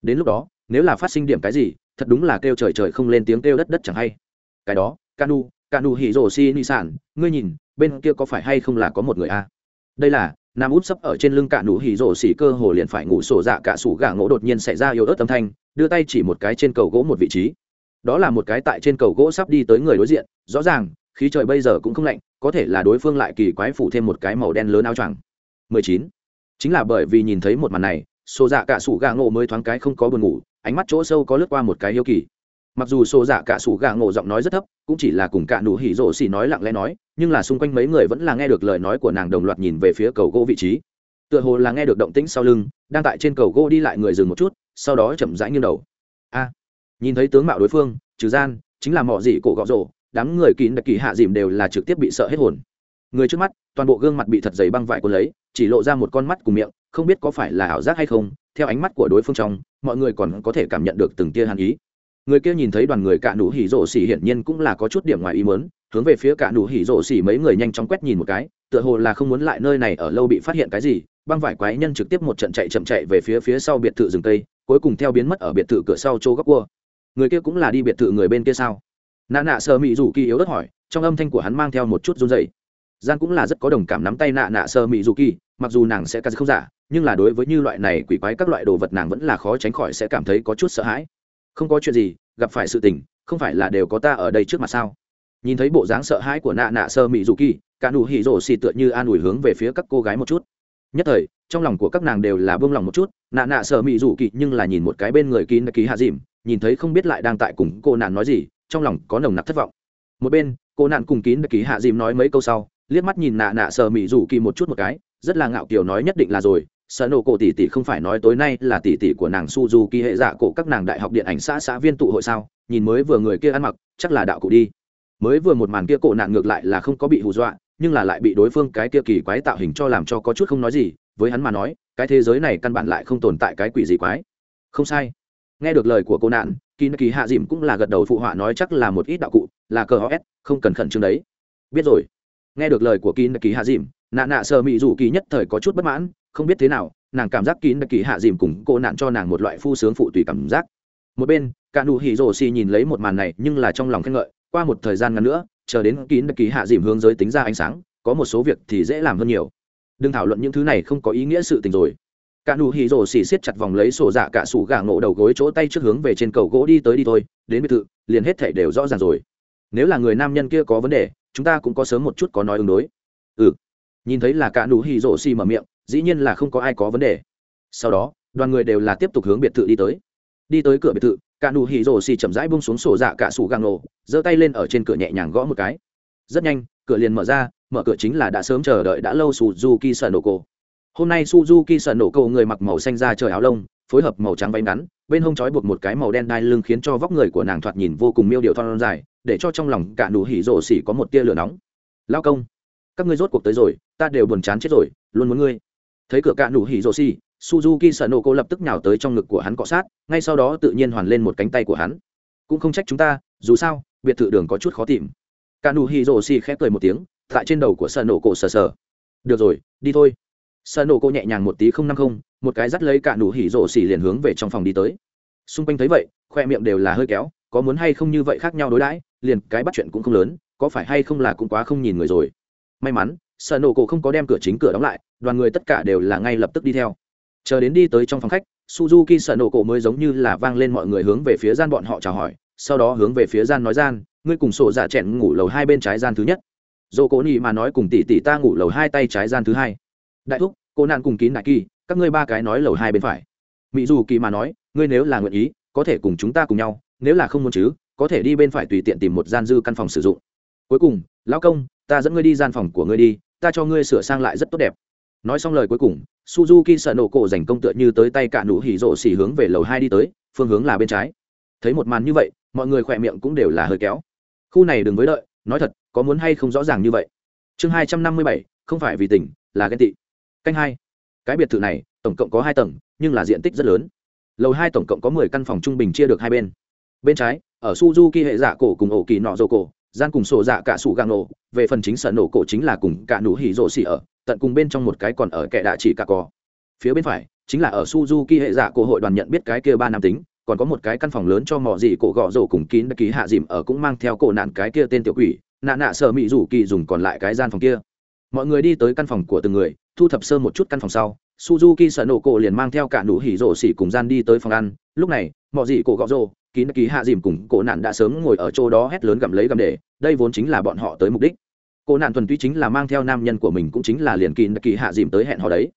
Đến lúc đó, nếu là phát sinh điểm cái gì, thật đúng là kêu trời trời không lên tiếng kêu đất đất chẳng hay. Cái đó, canu canu hỉ rồ si ni sản ngươi nhìn, bên kia có phải hay không là có một người a? Đây là, nam út sấp ở trên lưng cả nụ hỉ rổ xỉ cơ hồ liền phải ngủ sổ dạ cả sủ gà ngỗ đột nhiên xảy ra yếu ớt âm thanh, đưa tay chỉ một cái trên cầu gỗ một vị trí. Đó là một cái tại trên cầu gỗ sắp đi tới người đối diện, rõ ràng khí trời bây giờ cũng không lạnh, có thể là đối phương lại kỳ quái phủ thêm một cái màu đen lớn áo choàng. 19. chính là bởi vì nhìn thấy một màn này xô dạ cả sủ gà ngộ mới thoáng cái không có buồn ngủ, ánh mắt chỗ sâu có lướt qua một cái hiếu kỳ. Mặc dù xô dạ cả sủ gà ngộ giọng nói rất thấp, cũng chỉ là cùng cả nụ hỉ rộ xỉ nói lặng lẽ nói, nhưng là xung quanh mấy người vẫn là nghe được lời nói của nàng đồng loạt nhìn về phía cầu gỗ vị trí. Tựa hồ là nghe được động tĩnh sau lưng, đang tại trên cầu gỗ đi lại người dừng một chút, sau đó chậm rãi nghiêng đầu. A, nhìn thấy tướng mạo đối phương, trừ gian, chính là mọ dị cổ gọ rộ đám người kín đặc kỳ hạ dìm đều là trực tiếp bị sợ hết hồn. Người trước mắt, toàn bộ gương mặt bị thật dày băng vải cuốn lấy, chỉ lộ ra một con mắt cùng miệng, không biết có phải là ảo giác hay không, theo ánh mắt của đối phương trong, mọi người còn có thể cảm nhận được từng tia hàn ý. Người kia nhìn thấy đoàn người cạ nụ hỉ rổ xỉ hiển nhiên cũng là có chút điểm ngoài ý mớn hướng về phía cạ nụ hỉ rổ xỉ mấy người nhanh chóng quét nhìn một cái, tựa hồ là không muốn lại nơi này ở lâu bị phát hiện cái gì, băng vải quái nhân trực tiếp một trận chạy chậm chạy về phía phía sau biệt thự rừng tây cuối cùng theo biến mất ở biệt thự cửa sau chỗ góc cua. Người kia cũng là đi biệt thự người bên kia sao? nạ nạ sơ mỹ dù kỳ yếu ớt hỏi, trong âm thanh của hắn mang theo một chút run dày gian cũng là rất có đồng cảm nắm tay nạ nạ sơ mỹ dù kỳ, mặc dù nàng sẽ cắt không giả, nhưng là đối với như loại này quỷ quái các loại đồ vật nàng vẫn là khó tránh khỏi sẽ cảm thấy có chút sợ hãi. Không có chuyện gì, gặp phải sự tình, không phải là đều có ta ở đây trước mặt sao? Nhìn thấy bộ dáng sợ hãi của nạ nạ sơ mỹ dù kỳ, cả nụ hỉ rổ xì tựa như an ủi hướng về phía các cô gái một chút. Nhất thời, trong lòng của các nàng đều là buông lòng một chút, nạ nạ sơ mỹ dù kỳ nhưng là nhìn một cái bên người kín kỳ hạ dìm, nhìn thấy không biết lại đang tại cùng cô nàng nói gì trong lòng có nồng nặc thất vọng. Một bên, cô nạn cùng kín đã ký hạ dìm nói mấy câu sau, liếc mắt nhìn nạ nạ sờ mỹ rủ kỳ một chút một cái, rất là ngạo kiểu nói nhất định là rồi, sợ nổ cổ tỷ tỷ không phải nói tối nay là tỷ tỷ của nàng su su kỳ hệ giả cổ các nàng đại học điện ảnh xã xã viên tụ hội sao, nhìn mới vừa người kia ăn mặc, chắc là đạo cụ đi. Mới vừa một màn kia cổ nạn ngược lại là không có bị hù dọa, nhưng là lại bị đối phương cái kia kỳ quái tạo hình cho làm cho có chút không nói gì, với hắn mà nói, cái thế giới này căn bản lại không tồn tại cái quỷ gì quái. Không sai nghe được lời của cô nạn kỳ kỳ hạ dìm cũng là gật đầu phụ họa nói chắc là một ít đạo cụ, là cờ hs không cần khẩn trương đấy. Biết rồi. Nghe được lời của kỳ kỳ hạ dìm Nạn nạ sợ mị dù kỳ nhất thời có chút bất mãn, không biết thế nào, nàng cảm giác kỳ kỳ hạ dìm cùng cô nạn cho nàng một loại phu sướng phụ tùy cảm giác. Một bên, cả nụ hỉ rổ xì nhìn lấy một màn này, nhưng là trong lòng khen ngợi, qua một thời gian ngắn nữa, chờ đến kín đặc kỳ hạ dìm hướng giới tính ra ánh sáng, có một số việc thì dễ làm hơn nhiều. Đừng thảo luận những thứ này không có ý nghĩa sự tình rồi cả nụ hỉ rồ xỉ siết chặt vòng lấy sổ dạ cả sủ gà ngộ đầu gối chỗ tay trước hướng về trên cầu gỗ đi tới đi thôi, đến biệt thự, liền hết thể đều rõ ràng rồi. Nếu là người nam nhân kia có vấn đề, chúng ta cũng có sớm một chút có nói ứng đối. Ừ. Nhìn thấy là cả nụ hỉ rồ xỉ mở miệng, dĩ nhiên là không có ai có vấn đề. Sau đó, đoàn người đều là tiếp tục hướng biệt thự đi tới. Đi tới cửa biệt thự, cả nụ hỉ rồ xỉ chậm rãi bung xuống sổ dạ cả sủ gà ngộ, giơ tay lên ở trên cửa nhẹ nhàng gõ một cái. Rất nhanh, cửa liền mở ra, mở cửa chính là đã sớm chờ đợi đã lâu sù du kỳ sở nổ cổ hôm nay suzuki sợ nổ cầu người mặc màu xanh ra trời áo lông, phối hợp màu trắng váy ngắn, bên hông trói buộc một cái màu đen đai lưng khiến cho vóc người của nàng thoạt nhìn vô cùng miêu điệu thon dài, để cho trong lòng cả nụ hỉ rổ xỉ có một tia lửa nóng. Lao công, các ngươi rốt cuộc tới rồi, ta đều buồn chán chết rồi, luôn muốn ngươi. Thấy cửa cả nụ hỉ rổ xỉ, suzuki sợ nổ cô lập tức nhào tới trong ngực của hắn cọ sát, ngay sau đó tự nhiên hoàn lên một cánh tay của hắn. Cũng không trách chúng ta, dù sao, biệt thự đường có chút khó tìm. Cả nụ hỉ rổ xỉ khép cười một tiếng, tại trên đầu của sợ nổ cổ sờ sờ. Được rồi, đi thôi sợ nổ cô nhẹ nhàng một tí không năm không, một cái dắt lấy cả nụ hỉ rổ xỉ liền hướng về trong phòng đi tới. Xung quanh thấy vậy, khoe miệng đều là hơi kéo, có muốn hay không như vậy khác nhau đối đãi, liền cái bắt chuyện cũng không lớn, có phải hay không là cũng quá không nhìn người rồi. May mắn, sợ nổ cổ không có đem cửa chính cửa đóng lại, đoàn người tất cả đều là ngay lập tức đi theo. Chờ đến đi tới trong phòng khách, suzuki sợ nổ cổ mới giống như là vang lên mọi người hướng về phía gian bọn họ chào hỏi, sau đó hướng về phía gian nói gian, ngươi cùng sổ dạ chẹn ngủ lầu hai bên trái gian thứ nhất. Dồ cổ nị mà nói cùng tỷ tỷ ta ngủ lầu hai tay trái gian thứ hai đại thúc, cô nạn cùng kín đại kỳ, các ngươi ba cái nói lầu hai bên phải. Mỹ dù kỳ mà nói, ngươi nếu là nguyện ý, có thể cùng chúng ta cùng nhau, nếu là không muốn chứ, có thể đi bên phải tùy tiện tìm một gian dư căn phòng sử dụng. Cuối cùng, lão công, ta dẫn ngươi đi gian phòng của ngươi đi, ta cho ngươi sửa sang lại rất tốt đẹp. Nói xong lời cuối cùng, suzuki sợ nổ cổ dành công tựa như tới tay cả nụ hỉ rộ xỉ hướng về lầu hai đi tới, phương hướng là bên trái. Thấy một màn như vậy, mọi người khỏe miệng cũng đều là hơi kéo. Khu này đừng với đợi, nói thật, có muốn hay không rõ ràng như vậy. Chương hai trăm năm mươi bảy, không phải vì tỉnh là ghen tị canh hai. Cái biệt thự này, tổng cộng có hai tầng, nhưng là diện tích rất lớn. Lầu hai tổng cộng có mười căn phòng trung bình chia được hai bên. Bên trái, ở suzuki hệ giả cổ cùng ổ kỳ nọ dầu cổ gian cùng sổ dạ cả sủ gà nổ về phần chính sở nổ cổ chính là cùng cả nụ hỉ rổ xỉ ở, tận cùng bên trong một cái còn ở kẻ đạ chỉ cả cò. Phía bên phải, chính là ở suzuki hệ giả cổ hội đoàn nhận biết cái kia ba nam tính, còn có một cái căn phòng lớn cho mỏ dị cổ gọ rổ cùng kín ký hạ dìm ở cũng mang theo cổ nạn cái kia tên tiểu quỷ nạn nạ sợ mị rủ kỳ dùng còn lại cái gian phòng kia mọi người đi tới căn phòng của từng người, thu thập sơ một chút căn phòng sau, suzuki sợ nổ cổ liền mang theo cả nụ hỉ rổ xỉ cùng gian đi tới phòng ăn. Lúc này, mọi gì cổ gõ rồ kín ký hạ dìm cùng cổ nạn đã sớm ngồi ở chỗ đó hét lớn gầm lấy gầm để, đây vốn chính là bọn họ tới mục đích. Cổ nạn thuần túy chính là mang theo nam nhân của mình cũng chính là liền kín kỳ hạ dìm tới hẹn họ đấy.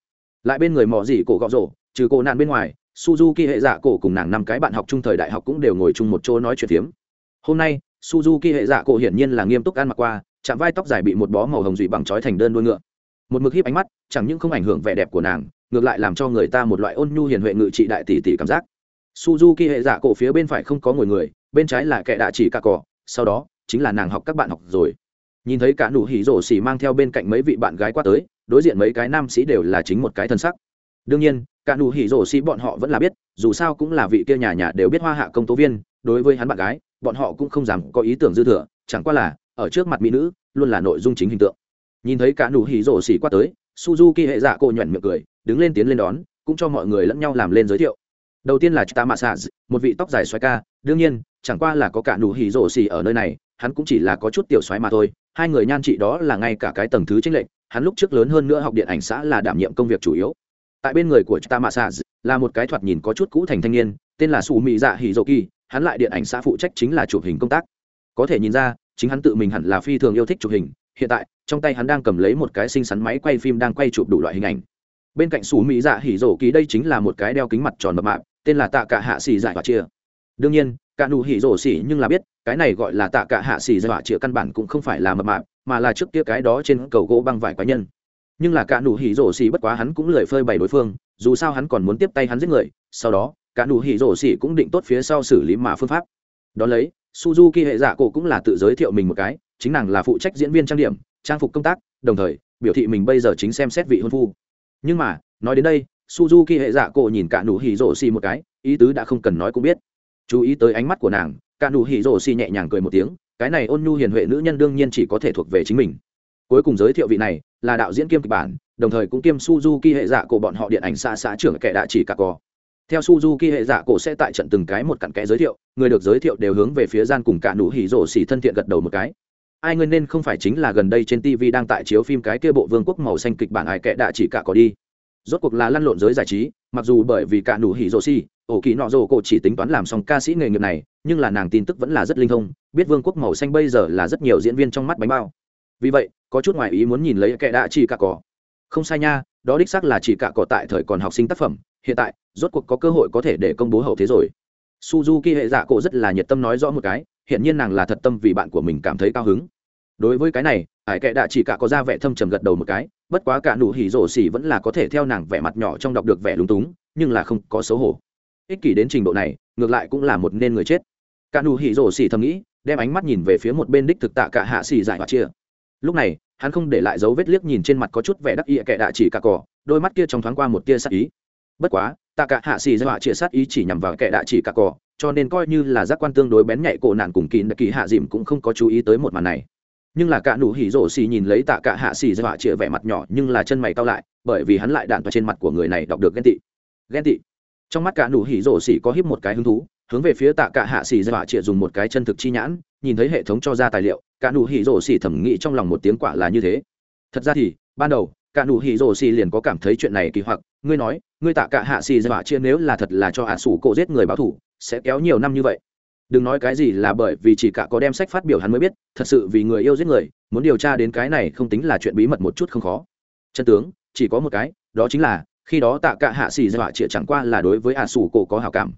Lại bên người mọi gì cổ gõ rồ trừ cổ nạn bên ngoài, suzuki hệ dạ cổ cùng nàng năm cái bạn học chung thời đại học cũng đều ngồi chung một chỗ nói chuyện phiếm. Hôm nay, suzuki hệ dạ cổ hiển nhiên là nghiêm túc ăn mặc qua chạm vai tóc dài bị một bó màu hồng dụy bằng chói thành đơn đuôi ngựa. Một mực híp ánh mắt, chẳng những không ảnh hưởng vẻ đẹp của nàng, ngược lại làm cho người ta một loại ôn nhu hiền huệ ngự trị đại tỷ tỷ cảm giác. Suzuki hệ giả cổ phía bên phải không có ngồi người, bên trái là kẻ đạ chỉ cả cỏ sau đó chính là nàng học các bạn học rồi. Nhìn thấy cả nụ hỉ rổ xỉ mang theo bên cạnh mấy vị bạn gái qua tới, đối diện mấy cái nam sĩ đều là chính một cái thân sắc. Đương nhiên, cả nụ hỉ rổ xỉ bọn họ vẫn là biết, dù sao cũng là vị kia nhà nhà đều biết hoa hạ công tố viên, đối với hắn bạn gái, bọn họ cũng không dám có ý tưởng dư thừa, chẳng qua là ở trước mặt mỹ nữ, luôn là nội dung chính hình tượng. Nhìn thấy cả nụ hỉ rổ xỉ qua tới, suzuki hệ dạ cô nhuận miệng cười, đứng lên tiến lên đón, cũng cho mọi người lẫn nhau làm lên giới thiệu. Đầu tiên là chita massage một vị tóc dài xoay ca, đương nhiên, chẳng qua là có cả nụ hỉ rổ xỉ ở nơi này, hắn cũng chỉ là có chút tiểu xoáy mà thôi. Hai người nhan chị đó là ngay cả cái tầng thứ chính lệnh hắn lúc trước lớn hơn nữa học điện ảnh xã là đảm nhiệm công việc chủ yếu. Tại bên người của chita massage là một cái thoạt nhìn có chút cũ thành thanh niên, tên là su mỹ dạ hỉ rổ kỳ hắn lại điện ảnh xã phụ trách chính là chụp hình công tác. Có thể nhìn ra chính hắn tự mình hẳn là phi thường yêu thích chụp hình, hiện tại, trong tay hắn đang cầm lấy một cái xinh xắn máy quay phim đang quay chụp đủ loại hình ảnh. Bên cạnh xù mỹ dạ hỉ rổ kỳ đây chính là một cái đeo kính mặt tròn mập mạp, tên là tạ cả hạ xì dạ và chia đương nhiên, cả nụ hỉ rổ xỉ nhưng là biết, cái này gọi là tạ cả hạ xì dạ và chia căn bản cũng không phải là mập mạp, mà là trước kia cái đó trên cầu gỗ băng vải quái nhân. Nhưng là cả nụ hỉ rổ xỉ bất quá hắn cũng lười phơi bày đối phương, dù sao hắn còn muốn tiếp tay hắn giết người, sau đó, cả nụ hỉ rổ xỉ cũng định tốt phía sau xử lý mà phương pháp. Đón lấy suzuki hệ giả cổ cũng là tự giới thiệu mình một cái, chính nàng là phụ trách diễn viên trang điểm, trang phục công tác, đồng thời, biểu thị mình bây giờ chính xem xét vị hôn phu. Nhưng mà, nói đến đây, suzuki hệ giả cổ nhìn cả nụ hỉ rổ xì một cái, ý tứ đã không cần nói cũng biết. Chú ý tới ánh mắt của nàng cả nụ hỉ rổ xì nhẹ nhàng cười một tiếng, cái này ôn nhu hiền huệ nữ nhân đương nhiên chỉ có thể thuộc về chính mình. Cuối cùng giới thiệu vị này, là đạo diễn kiêm kịch bản, đồng thời cũng kiêm suzuki hệ dạ của bọn họ điện ảnh xa xã trưởng kẻ đạ chỉ cả cò theo suzuki hệ dạ cổ sẽ tại trận từng cái một cặn kẽ giới thiệu, người được giới thiệu đều hướng về phía gian cùng cả nụ hỉ rổ xỉ thân thiện gật đầu một cái. Ai ngươi nên không phải chính là gần đây trên tv đang tại chiếu phim cái kia bộ vương quốc màu xanh kịch bản ai kệ đã chỉ cả có đi. Rốt cuộc là lăn lộn giới giải trí, mặc dù bởi vì cả nụ hỉ rổ xỉ, ổ kỳ nọ rổ cổ chỉ tính toán làm xong ca sĩ nghề nghiệp này, nhưng là nàng tin tức vẫn là rất linh thông, biết vương quốc màu xanh bây giờ là rất nhiều diễn viên trong mắt bánh bao. Vì vậy, có chút ngoài ý muốn nhìn lấy kệ đã chỉ cả có. không sai nha, đó đích xác là chỉ cả có tại thời còn học sinh tác phẩm, hiện tại rốt cuộc có cơ hội có thể để công bố hậu thế rồi. Suzuki hệ giả cổ rất là nhiệt tâm nói rõ một cái hiện nhiên nàng là thật tâm vì bạn của mình cảm thấy cao hứng. Đối với cái này, ải kệ đạ chỉ cả có ra vẻ thâm trầm gật đầu một cái, bất quá cả nụ hỉ rổ xỉ vẫn là có thể theo nàng vẻ mặt nhỏ trong đọc được vẻ lúng túng, nhưng là không có xấu hổ. Ích kỷ đến trình độ này, ngược lại cũng là một nên người chết. Cả nụ hỉ rổ xỉ thầm nghĩ, đem ánh mắt nhìn về phía một bên đích thực tạ cả hạ xỉ giải và chia. Lúc này, hắn không để lại dấu vết liếc nhìn trên mặt có chút vẻ đắc ý kệ đạ chỉ cả cỏ, đôi mắt kia trong thoáng qua một tia sắc ý. Bất quá tạ cả hạ xì ra họa chia sát ý chỉ nhằm vào kẻ đạ chỉ cả cỏ cho nên coi như là giác quan tương đối bén nhạy cổ nạn cùng kín kỳ hạ dìm cũng không có chú ý tới một màn này. Nhưng là cả nụ hỉ rổ xì nhìn lấy tạ cả hạ xì ra họa chia vẻ mặt nhỏ nhưng là chân mày cao lại, bởi vì hắn lại đạn vào trên mặt của người này đọc được ghen tị. Ghen tị. Trong mắt cả nụ hỉ rổ xì có híp một cái hứng thú, hướng về phía tạ cả hạ xì ra họa chia dùng một cái chân thực chi nhãn, nhìn thấy hệ thống cho ra tài liệu, cả nụ hỉ rổ xì thẩm nghĩ trong lòng một tiếng quả là như thế. Thật ra thì, ban đầu cả nụ hỉ rồ xì liền có cảm thấy chuyện này kỳ hoặc. Ngươi nói, ngươi tạ cả hạ xì dọa chia nếu là thật là cho hạ sủ cổ giết người báo thủ, sẽ kéo nhiều năm như vậy. Đừng nói cái gì là bởi vì chỉ cả có đem sách phát biểu hắn mới biết, thật sự vì người yêu giết người, muốn điều tra đến cái này không tính là chuyện bí mật một chút không khó. Chân tướng, chỉ có một cái, đó chính là, khi đó tạ cả hạ xì dọa chia chẳng qua là đối với hạ sủ cổ có hảo cảm.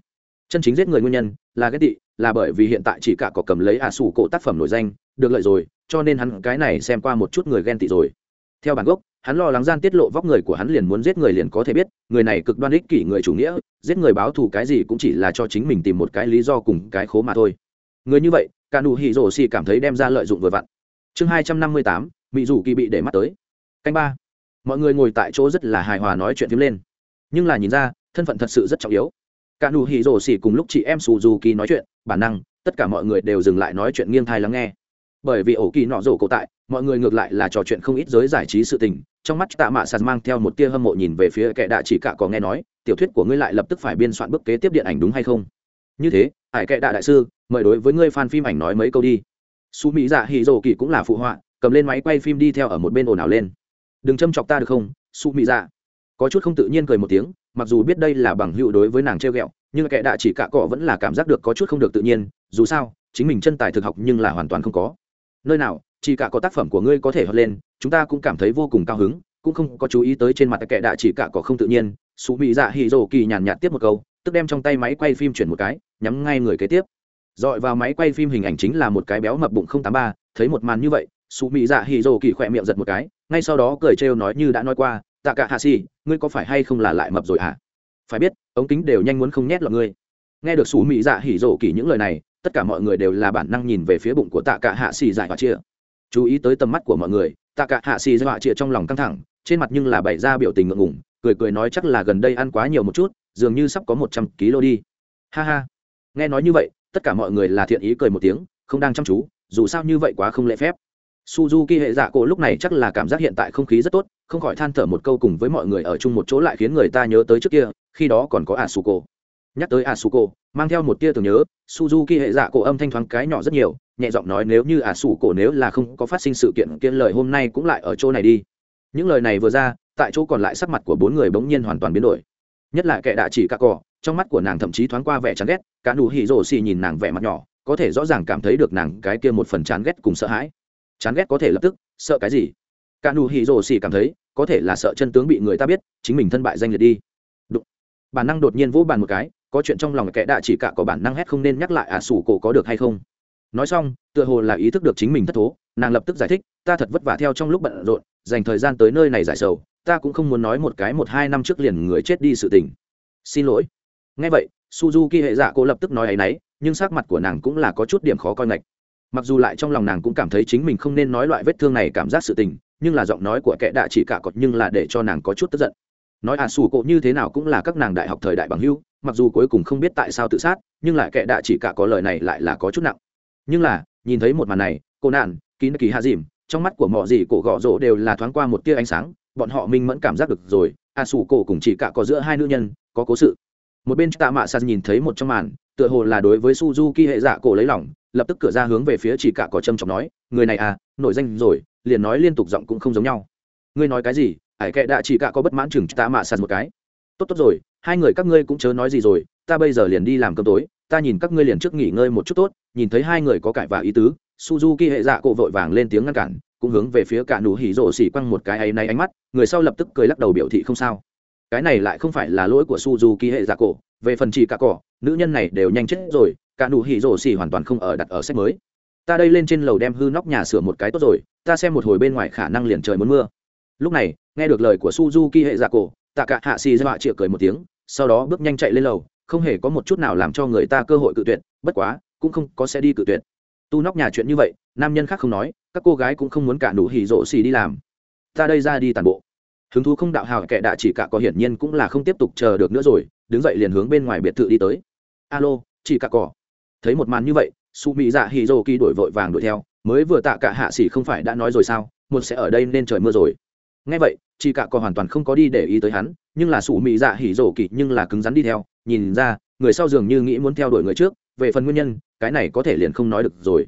Chân chính giết người nguyên nhân, là ghét tị, là bởi vì hiện tại chỉ cả có cầm lấy hạ sủ cổ tác phẩm nổi danh, được lợi rồi, cho nên hắn cái này xem qua một chút người ghen tị rồi. Theo bản gốc hắn lo lắng gian tiết lộ vóc người của hắn liền muốn giết người liền có thể biết, người này cực đoan ích kỷ người chủ nghĩa, giết người báo thù cái gì cũng chỉ là cho chính mình tìm một cái lý do cùng cái khố mà thôi. Người như vậy, cả nụ hỉ rổ xì cảm thấy đem ra lợi dụng vừa vặn. Chương hai trăm năm mươi tám mỹ dù kỳ bị để mắt tới. Canh ba. Mọi người ngồi tại chỗ rất là hài hòa nói chuyện phím lên. Nhưng là nhìn ra, thân phận thật sự rất trọng yếu. Cả nụ hỉ rổ xì cùng lúc chị em sù dù kỳ nói chuyện, bản năng, tất cả mọi người đều dừng lại nói chuyện nghiêng thai lắng nghe. Bởi vì ổ kỳ nọ rổ cậu tại mọi người ngược lại là trò chuyện không ít giới giải trí sự tình, trong mắt tạ mạ sạt mang theo một tia hâm mộ nhìn về phía kệ đạ chỉ cả có nghe nói, tiểu thuyết của ngươi lại lập tức phải biên soạn bức kế tiếp điện ảnh đúng hay không? Như thế hải kệ đạ đại sư, mời đối với ngươi fan phim ảnh nói mấy câu đi. Su mỹ dạ hì rồ kỳ cũng là phụ họa, cầm lên máy quay phim đi theo ở một bên ồn ào lên. Đừng châm chọc ta được không, su mỹ dạ? Có chút không tự nhiên cười một tiếng, mặc dù biết đây là bằng hữu đối với nàng treo ghẹo, nhưng kệ đạ chỉ cả cọ vẫn là cảm giác được có chút không được tự nhiên, dù sao, chính mình chân tài thực học nhưng là hoàn toàn không có. Nơi nào chỉ cả có tác phẩm của ngươi có thể hot lên, chúng ta cũng cảm thấy vô cùng cao hứng, cũng không có chú ý tới trên mặt kệ đạ chỉ cả có không tự nhiên. Xú mỹ dạ hỉ rổ kỳ nhàn nhạt tiếp một câu, tức đem trong tay máy quay phim chuyển một cái, nhắm ngay người kế tiếp. Dọi vào máy quay phim hình ảnh chính là một cái béo mập bụng không tám ba, thấy một màn như vậy xú mỹ dạ hỉ rổ kỳ khỏe miệng giật một cái, ngay sau đó cười trêu nói như đã nói qua, tạ cả hạ xì ngươi có phải hay không là lại mập rồi hả? À? phải biết, ống kính đều nhanh muốn không nhét lọt ngươi. Nghe được xú mỹ dạ hỉ rổ kỳ những lời này, tất cả mọi người đều là bản năng nhìn về phía bụng của tạ cả hạ xì giải và chia chú ý tới tầm mắt của mọi người, tạ cả hạ xì dọa chịa trong lòng căng thẳng, trên mặt nhưng là bày ra biểu tình ngượng ngủng cười cười nói chắc là gần đây ăn quá nhiều một chút, dường như sắp có một trăm kg đi. Ha ha. Nghe nói như vậy, tất cả mọi người là thiện ý cười một tiếng, không đang chăm chú, dù sao như vậy quá không lễ phép. Suzuki hệ dạ cổ lúc này chắc là cảm giác hiện tại không khí rất tốt, không khỏi than thở một câu cùng với mọi người ở chung một chỗ lại khiến người ta nhớ tới trước kia, khi đó còn có asuko. Nhắc tới asuko mang theo một tia tưởng nhớ, suzuki hệ dạ cổ âm thanh thoáng cái nhỏ rất nhiều, nhẹ giọng nói nếu như ả à sủ cổ nếu là không có phát sinh sự kiện kiên lời hôm nay cũng lại ở chỗ này đi. Những lời này vừa ra, tại chỗ còn lại sắc mặt của bốn người bỗng nhiên hoàn toàn biến đổi. Nhất là kẻ đạ chỉ cả cỏ trong mắt của nàng thậm chí thoáng qua vẻ chán ghét, cả nụ hỉ rổ xì nhìn nàng vẻ mặt nhỏ, có thể rõ ràng cảm thấy được nàng cái kia một phần chán ghét cùng sợ hãi. Chán ghét có thể lập tức, sợ cái gì? Cả nụ hỉ rổ xì cảm thấy, có thể là sợ chân tướng bị người ta biết, chính mình thân bại danh liệt đi. Đụng. bản năng đột nhiên vỗ bàn một cái có chuyện trong lòng kẻ đạ chỉ cả có bản năng hét không nên nhắc lại ả à sủ cổ có được hay không? Nói xong, tựa hồ là ý thức được chính mình thất thố, nàng lập tức giải thích, ta thật vất vả theo trong lúc bận rộn, dành thời gian tới nơi này giải sầu, ta cũng không muốn nói một cái một hai năm trước liền người chết đi sự tình. Xin lỗi. Ngay vậy, suzuki hệ dạ cô lập tức nói ấ y n ấ y nhưng sắc mặt của nàng cũng là có chút điểm khó coi ngạch. Mặc dù lại trong lòng nàng cũng cảm thấy chính mình không nên nói loại vết thương này cảm giác sự tình, nhưng là giọng nói của kẻ đạ chỉ cả cọt nhưng là để cho nàng có chút tức giận. Nói à xù cộ như thế nào cũng là các nàng đại học thời đại bằng hưu mặc dù cuối cùng không biết tại sao tự sát, nhưng lại kệ đạ chỉ cả có lời này lại là có chút nặng. Nhưng là, nhìn thấy một màn này, cô nạn, kín kỳ hạ dìm, trong mắt của mọi gì cổ gõ rỗ đều là thoáng qua một tia ánh sáng, bọn họ minh mẫn cảm giác được rồi, a sủ cổ cùng chỉ cả có giữa hai nữ nhân, có cố sự. Một bên tạ mạ sạt nhìn thấy một trong màn, tựa hồ là đối với suzuki hệ dạ cổ lấy lòng, lập tức cửa ra hướng về phía chỉ cả có châm trọng nói, người này à nổi danh rồi, liền nói liên tục giọng cũng không giống nhau. Ngươi nói cái gì? Ải kệ đạ chỉ cả có bất mãn chừng tạ mạ sạt một cái. Tốt tốt rồi hai người các ngươi cũng chớ nói gì rồi, ta bây giờ liền đi làm cơm tối, ta nhìn các ngươi liền trước nghỉ ngơi một chút tốt, nhìn thấy hai người có cải và ý tứ, suzuki hệ dạ cổ vội vàng lên tiếng ngăn cản, cũng hướng về phía cả nụ hỉ rộ xỉ quăng một cái ấy nay ánh mắt, người sau lập tức cười lắc đầu biểu thị không sao. Cái này lại không phải là lỗi của suzuki hệ dạ cổ, về phần chỉ cả cỏ, nữ nhân này đều nhanh chết rồi, cả nụ hỉ rộ xỉ hoàn toàn không ở đặt ở sách mới. Ta đây lên trên lầu đem hư nóc nhà sửa một cái tốt rồi, ta xem một hồi bên ngoài khả năng liền trời muốn mưa. Lúc này, nghe được lời của suzuki hệ dạ cổ tạ cả hạ xì dọa chịa cười một tiếng sau đó bước nhanh chạy lên lầu, không hề có một chút nào làm cho người ta cơ hội cự tuyệt, bất quá, cũng không có xe đi cự tuyệt. Tu nóc nhà chuyện như vậy, nam nhân khác không nói, các cô gái cũng không muốn cả nụ hỉ rộ xì đi làm. Ta đây ra đi tàn bộ. Hứng thú không đạo hào kẻ đạ chỉ cả có hiển nhiên cũng là không tiếp tục chờ được nữa rồi, đứng dậy liền hướng bên ngoài biệt thự đi tới. Alo, chỉ cả cỏ thấy một màn như vậy, su mỹ dạ hỉ rộ kỳ đổi vội vàng đuổi theo, mới vừa tạ cả hạ xỉ không phải đã nói rồi sao, một sẽ ở đây nên trời mưa rồi. Nghe vậy, chỉ cả cỏ hoàn toàn không có đi để ý tới hắn nhưng là sủ mị dạ hỉ rổ kỳ nhưng là cứng rắn đi theo, nhìn ra, người sau dường như nghĩ muốn theo đuổi người trước, về phần nguyên nhân, cái này có thể liền không nói được rồi.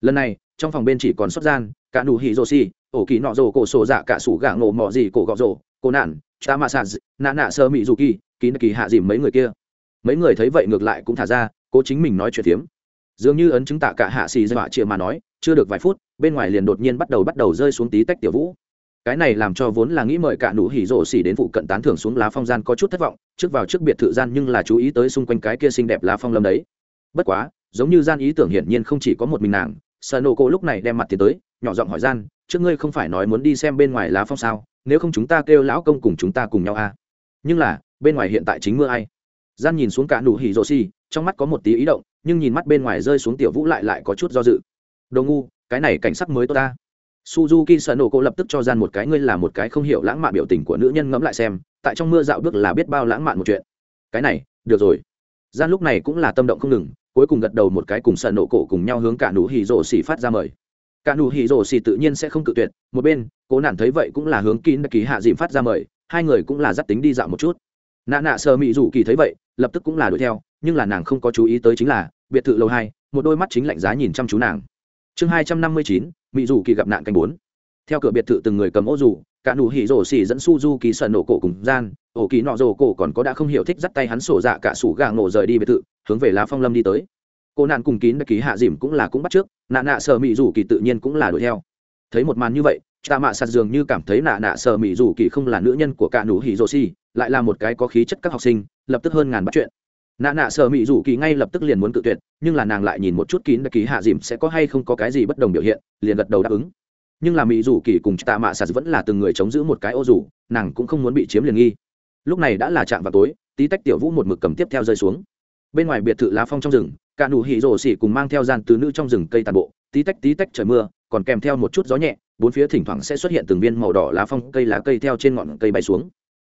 Lần này, trong phòng bên chỉ còn xuất gian, cả nụ hỉ rổ xì, ổ kỳ nọ rổ, cổ sổ dạ cả sủ gà ngộ mọ gì, cổ gọ rổ, cổ nạn, ta mạ sạt nạ nạ sơ mị dù kỳ kỳ kỳ hạ dìm mấy người kia. Mấy người thấy vậy ngược lại cũng thả ra, cố chính mình nói chuyện tiếm dường như ấn chứng tạ cả hạ xì dọa chia mà nói, chưa được vài phút, bên ngoài liền đột nhiên bắt đầu bắt đầu rơi xuống tí tách tiểu vũ cái này làm cho vốn là nghĩ mời cả nụ hỉ rổ xỉ đến vụ cận tán thưởng xuống lá phong gian có chút thất vọng, trước vào trước biệt thự gian nhưng là chú ý tới xung quanh cái kia xinh đẹp lá phong lâm đấy. Bất quá, giống như gian ý tưởng hiển nhiên không chỉ có một mình nàng. Sợ nổ cô lúc này đem mặt tiến tới, nhỏ giọng hỏi gian, trước ngươi không phải nói muốn đi xem bên ngoài lá phong sao? Nếu không chúng ta kêu lão công cùng chúng ta cùng nhau à? Nhưng là, bên ngoài hiện tại chính mưa ai? Gian nhìn xuống cả nụ hỉ rổ xỉ, trong mắt có một tí ý động, nhưng nhìn mắt bên ngoài rơi xuống tiểu vũ lại lại có chút do dự. Đồ ngu, cái này cảnh sắc mới tốt ta suzuki sợ nổ cô lập tức cho gian một cái, ngươi là một cái không hiểu lãng mạn biểu tình của nữ nhân ngẫm lại xem, tại trong mưa dạo bước là biết bao lãng mạn một chuyện. Cái này, được rồi. Gian lúc này cũng là tâm động không ngừng, cuối cùng gật đầu một cái cùng sợ nổ cổ cùng nhau hướng cả nụ hỉ rổ xì phát ra mời. Cả nụ hỉ rổ xì tự nhiên sẽ không cự tuyệt, một bên, cố nản thấy vậy cũng là hướng kín kỳ hạ dìm phát ra mời, hai người cũng là dắt tính đi dạo một chút. Nạ nạ sơ mị rủ kỳ thấy vậy, lập tức cũng là đuổi theo, nhưng là nàng không có chú ý tới chính là, biệt thự lâu hai, một đôi mắt chính lạnh giá nhìn chăm chú nàng. Chương hai trăm năm mươi chín mỹ dù kỳ gặp nạn canh bốn. Theo cửa biệt thự từng người cầm ô dù, cả nụ hỉ rổ xỉ dẫn Su suzu kỳ sần nổ cổ cùng gian, ổ kỳ nọ rổ cổ còn có đã không hiểu thích dắt tay hắn sổ dạ cả sủ gà ngộ rời đi biệt thự, hướng về lá phong lâm đi tới. Cô nạn cùng kín ký hạ dìm cũng là cũng bắt trước, nạ nạ sợ mỹ dù kỳ tự nhiên cũng là đuổi theo. Thấy một màn như vậy, tạ mạ sạt dường như cảm thấy nạ nạ sợ mỹ dù kỳ không là nữ nhân của cả nụ hỉ rổ xỉ lại là một cái có khí chất các học sinh, lập tức hơn ngàn bắt chuyện nạ nạ sợ mỹ rủ kỳ ngay lập tức liền muốn cự tuyệt, nhưng là nàng lại nhìn một chút kín đặc kỳ hạ dìm sẽ có hay không có cái gì bất đồng biểu hiện, liền gật đầu đáp ứng. Nhưng là mỹ rủ kỳ cùng tạ mạ sạt vẫn là từng người chống giữ một cái ô rủ, nàng cũng không muốn bị chiếm liền nghi. Lúc này đã là chạm vào tối, tí tách tiểu vũ một mực cầm tiếp theo rơi xuống. Bên ngoài biệt thự lá phong trong rừng, cả nụ hỉ rổ xỉ cùng mang theo gian từ nữ trong rừng cây tàn bộ, tí tách tí tách trời mưa, còn kèm theo một chút gió nhẹ, bốn phía thỉnh thoảng sẽ xuất hiện từng viên màu đỏ lá phong cây lá cây theo trên ngọn cây bay xuống.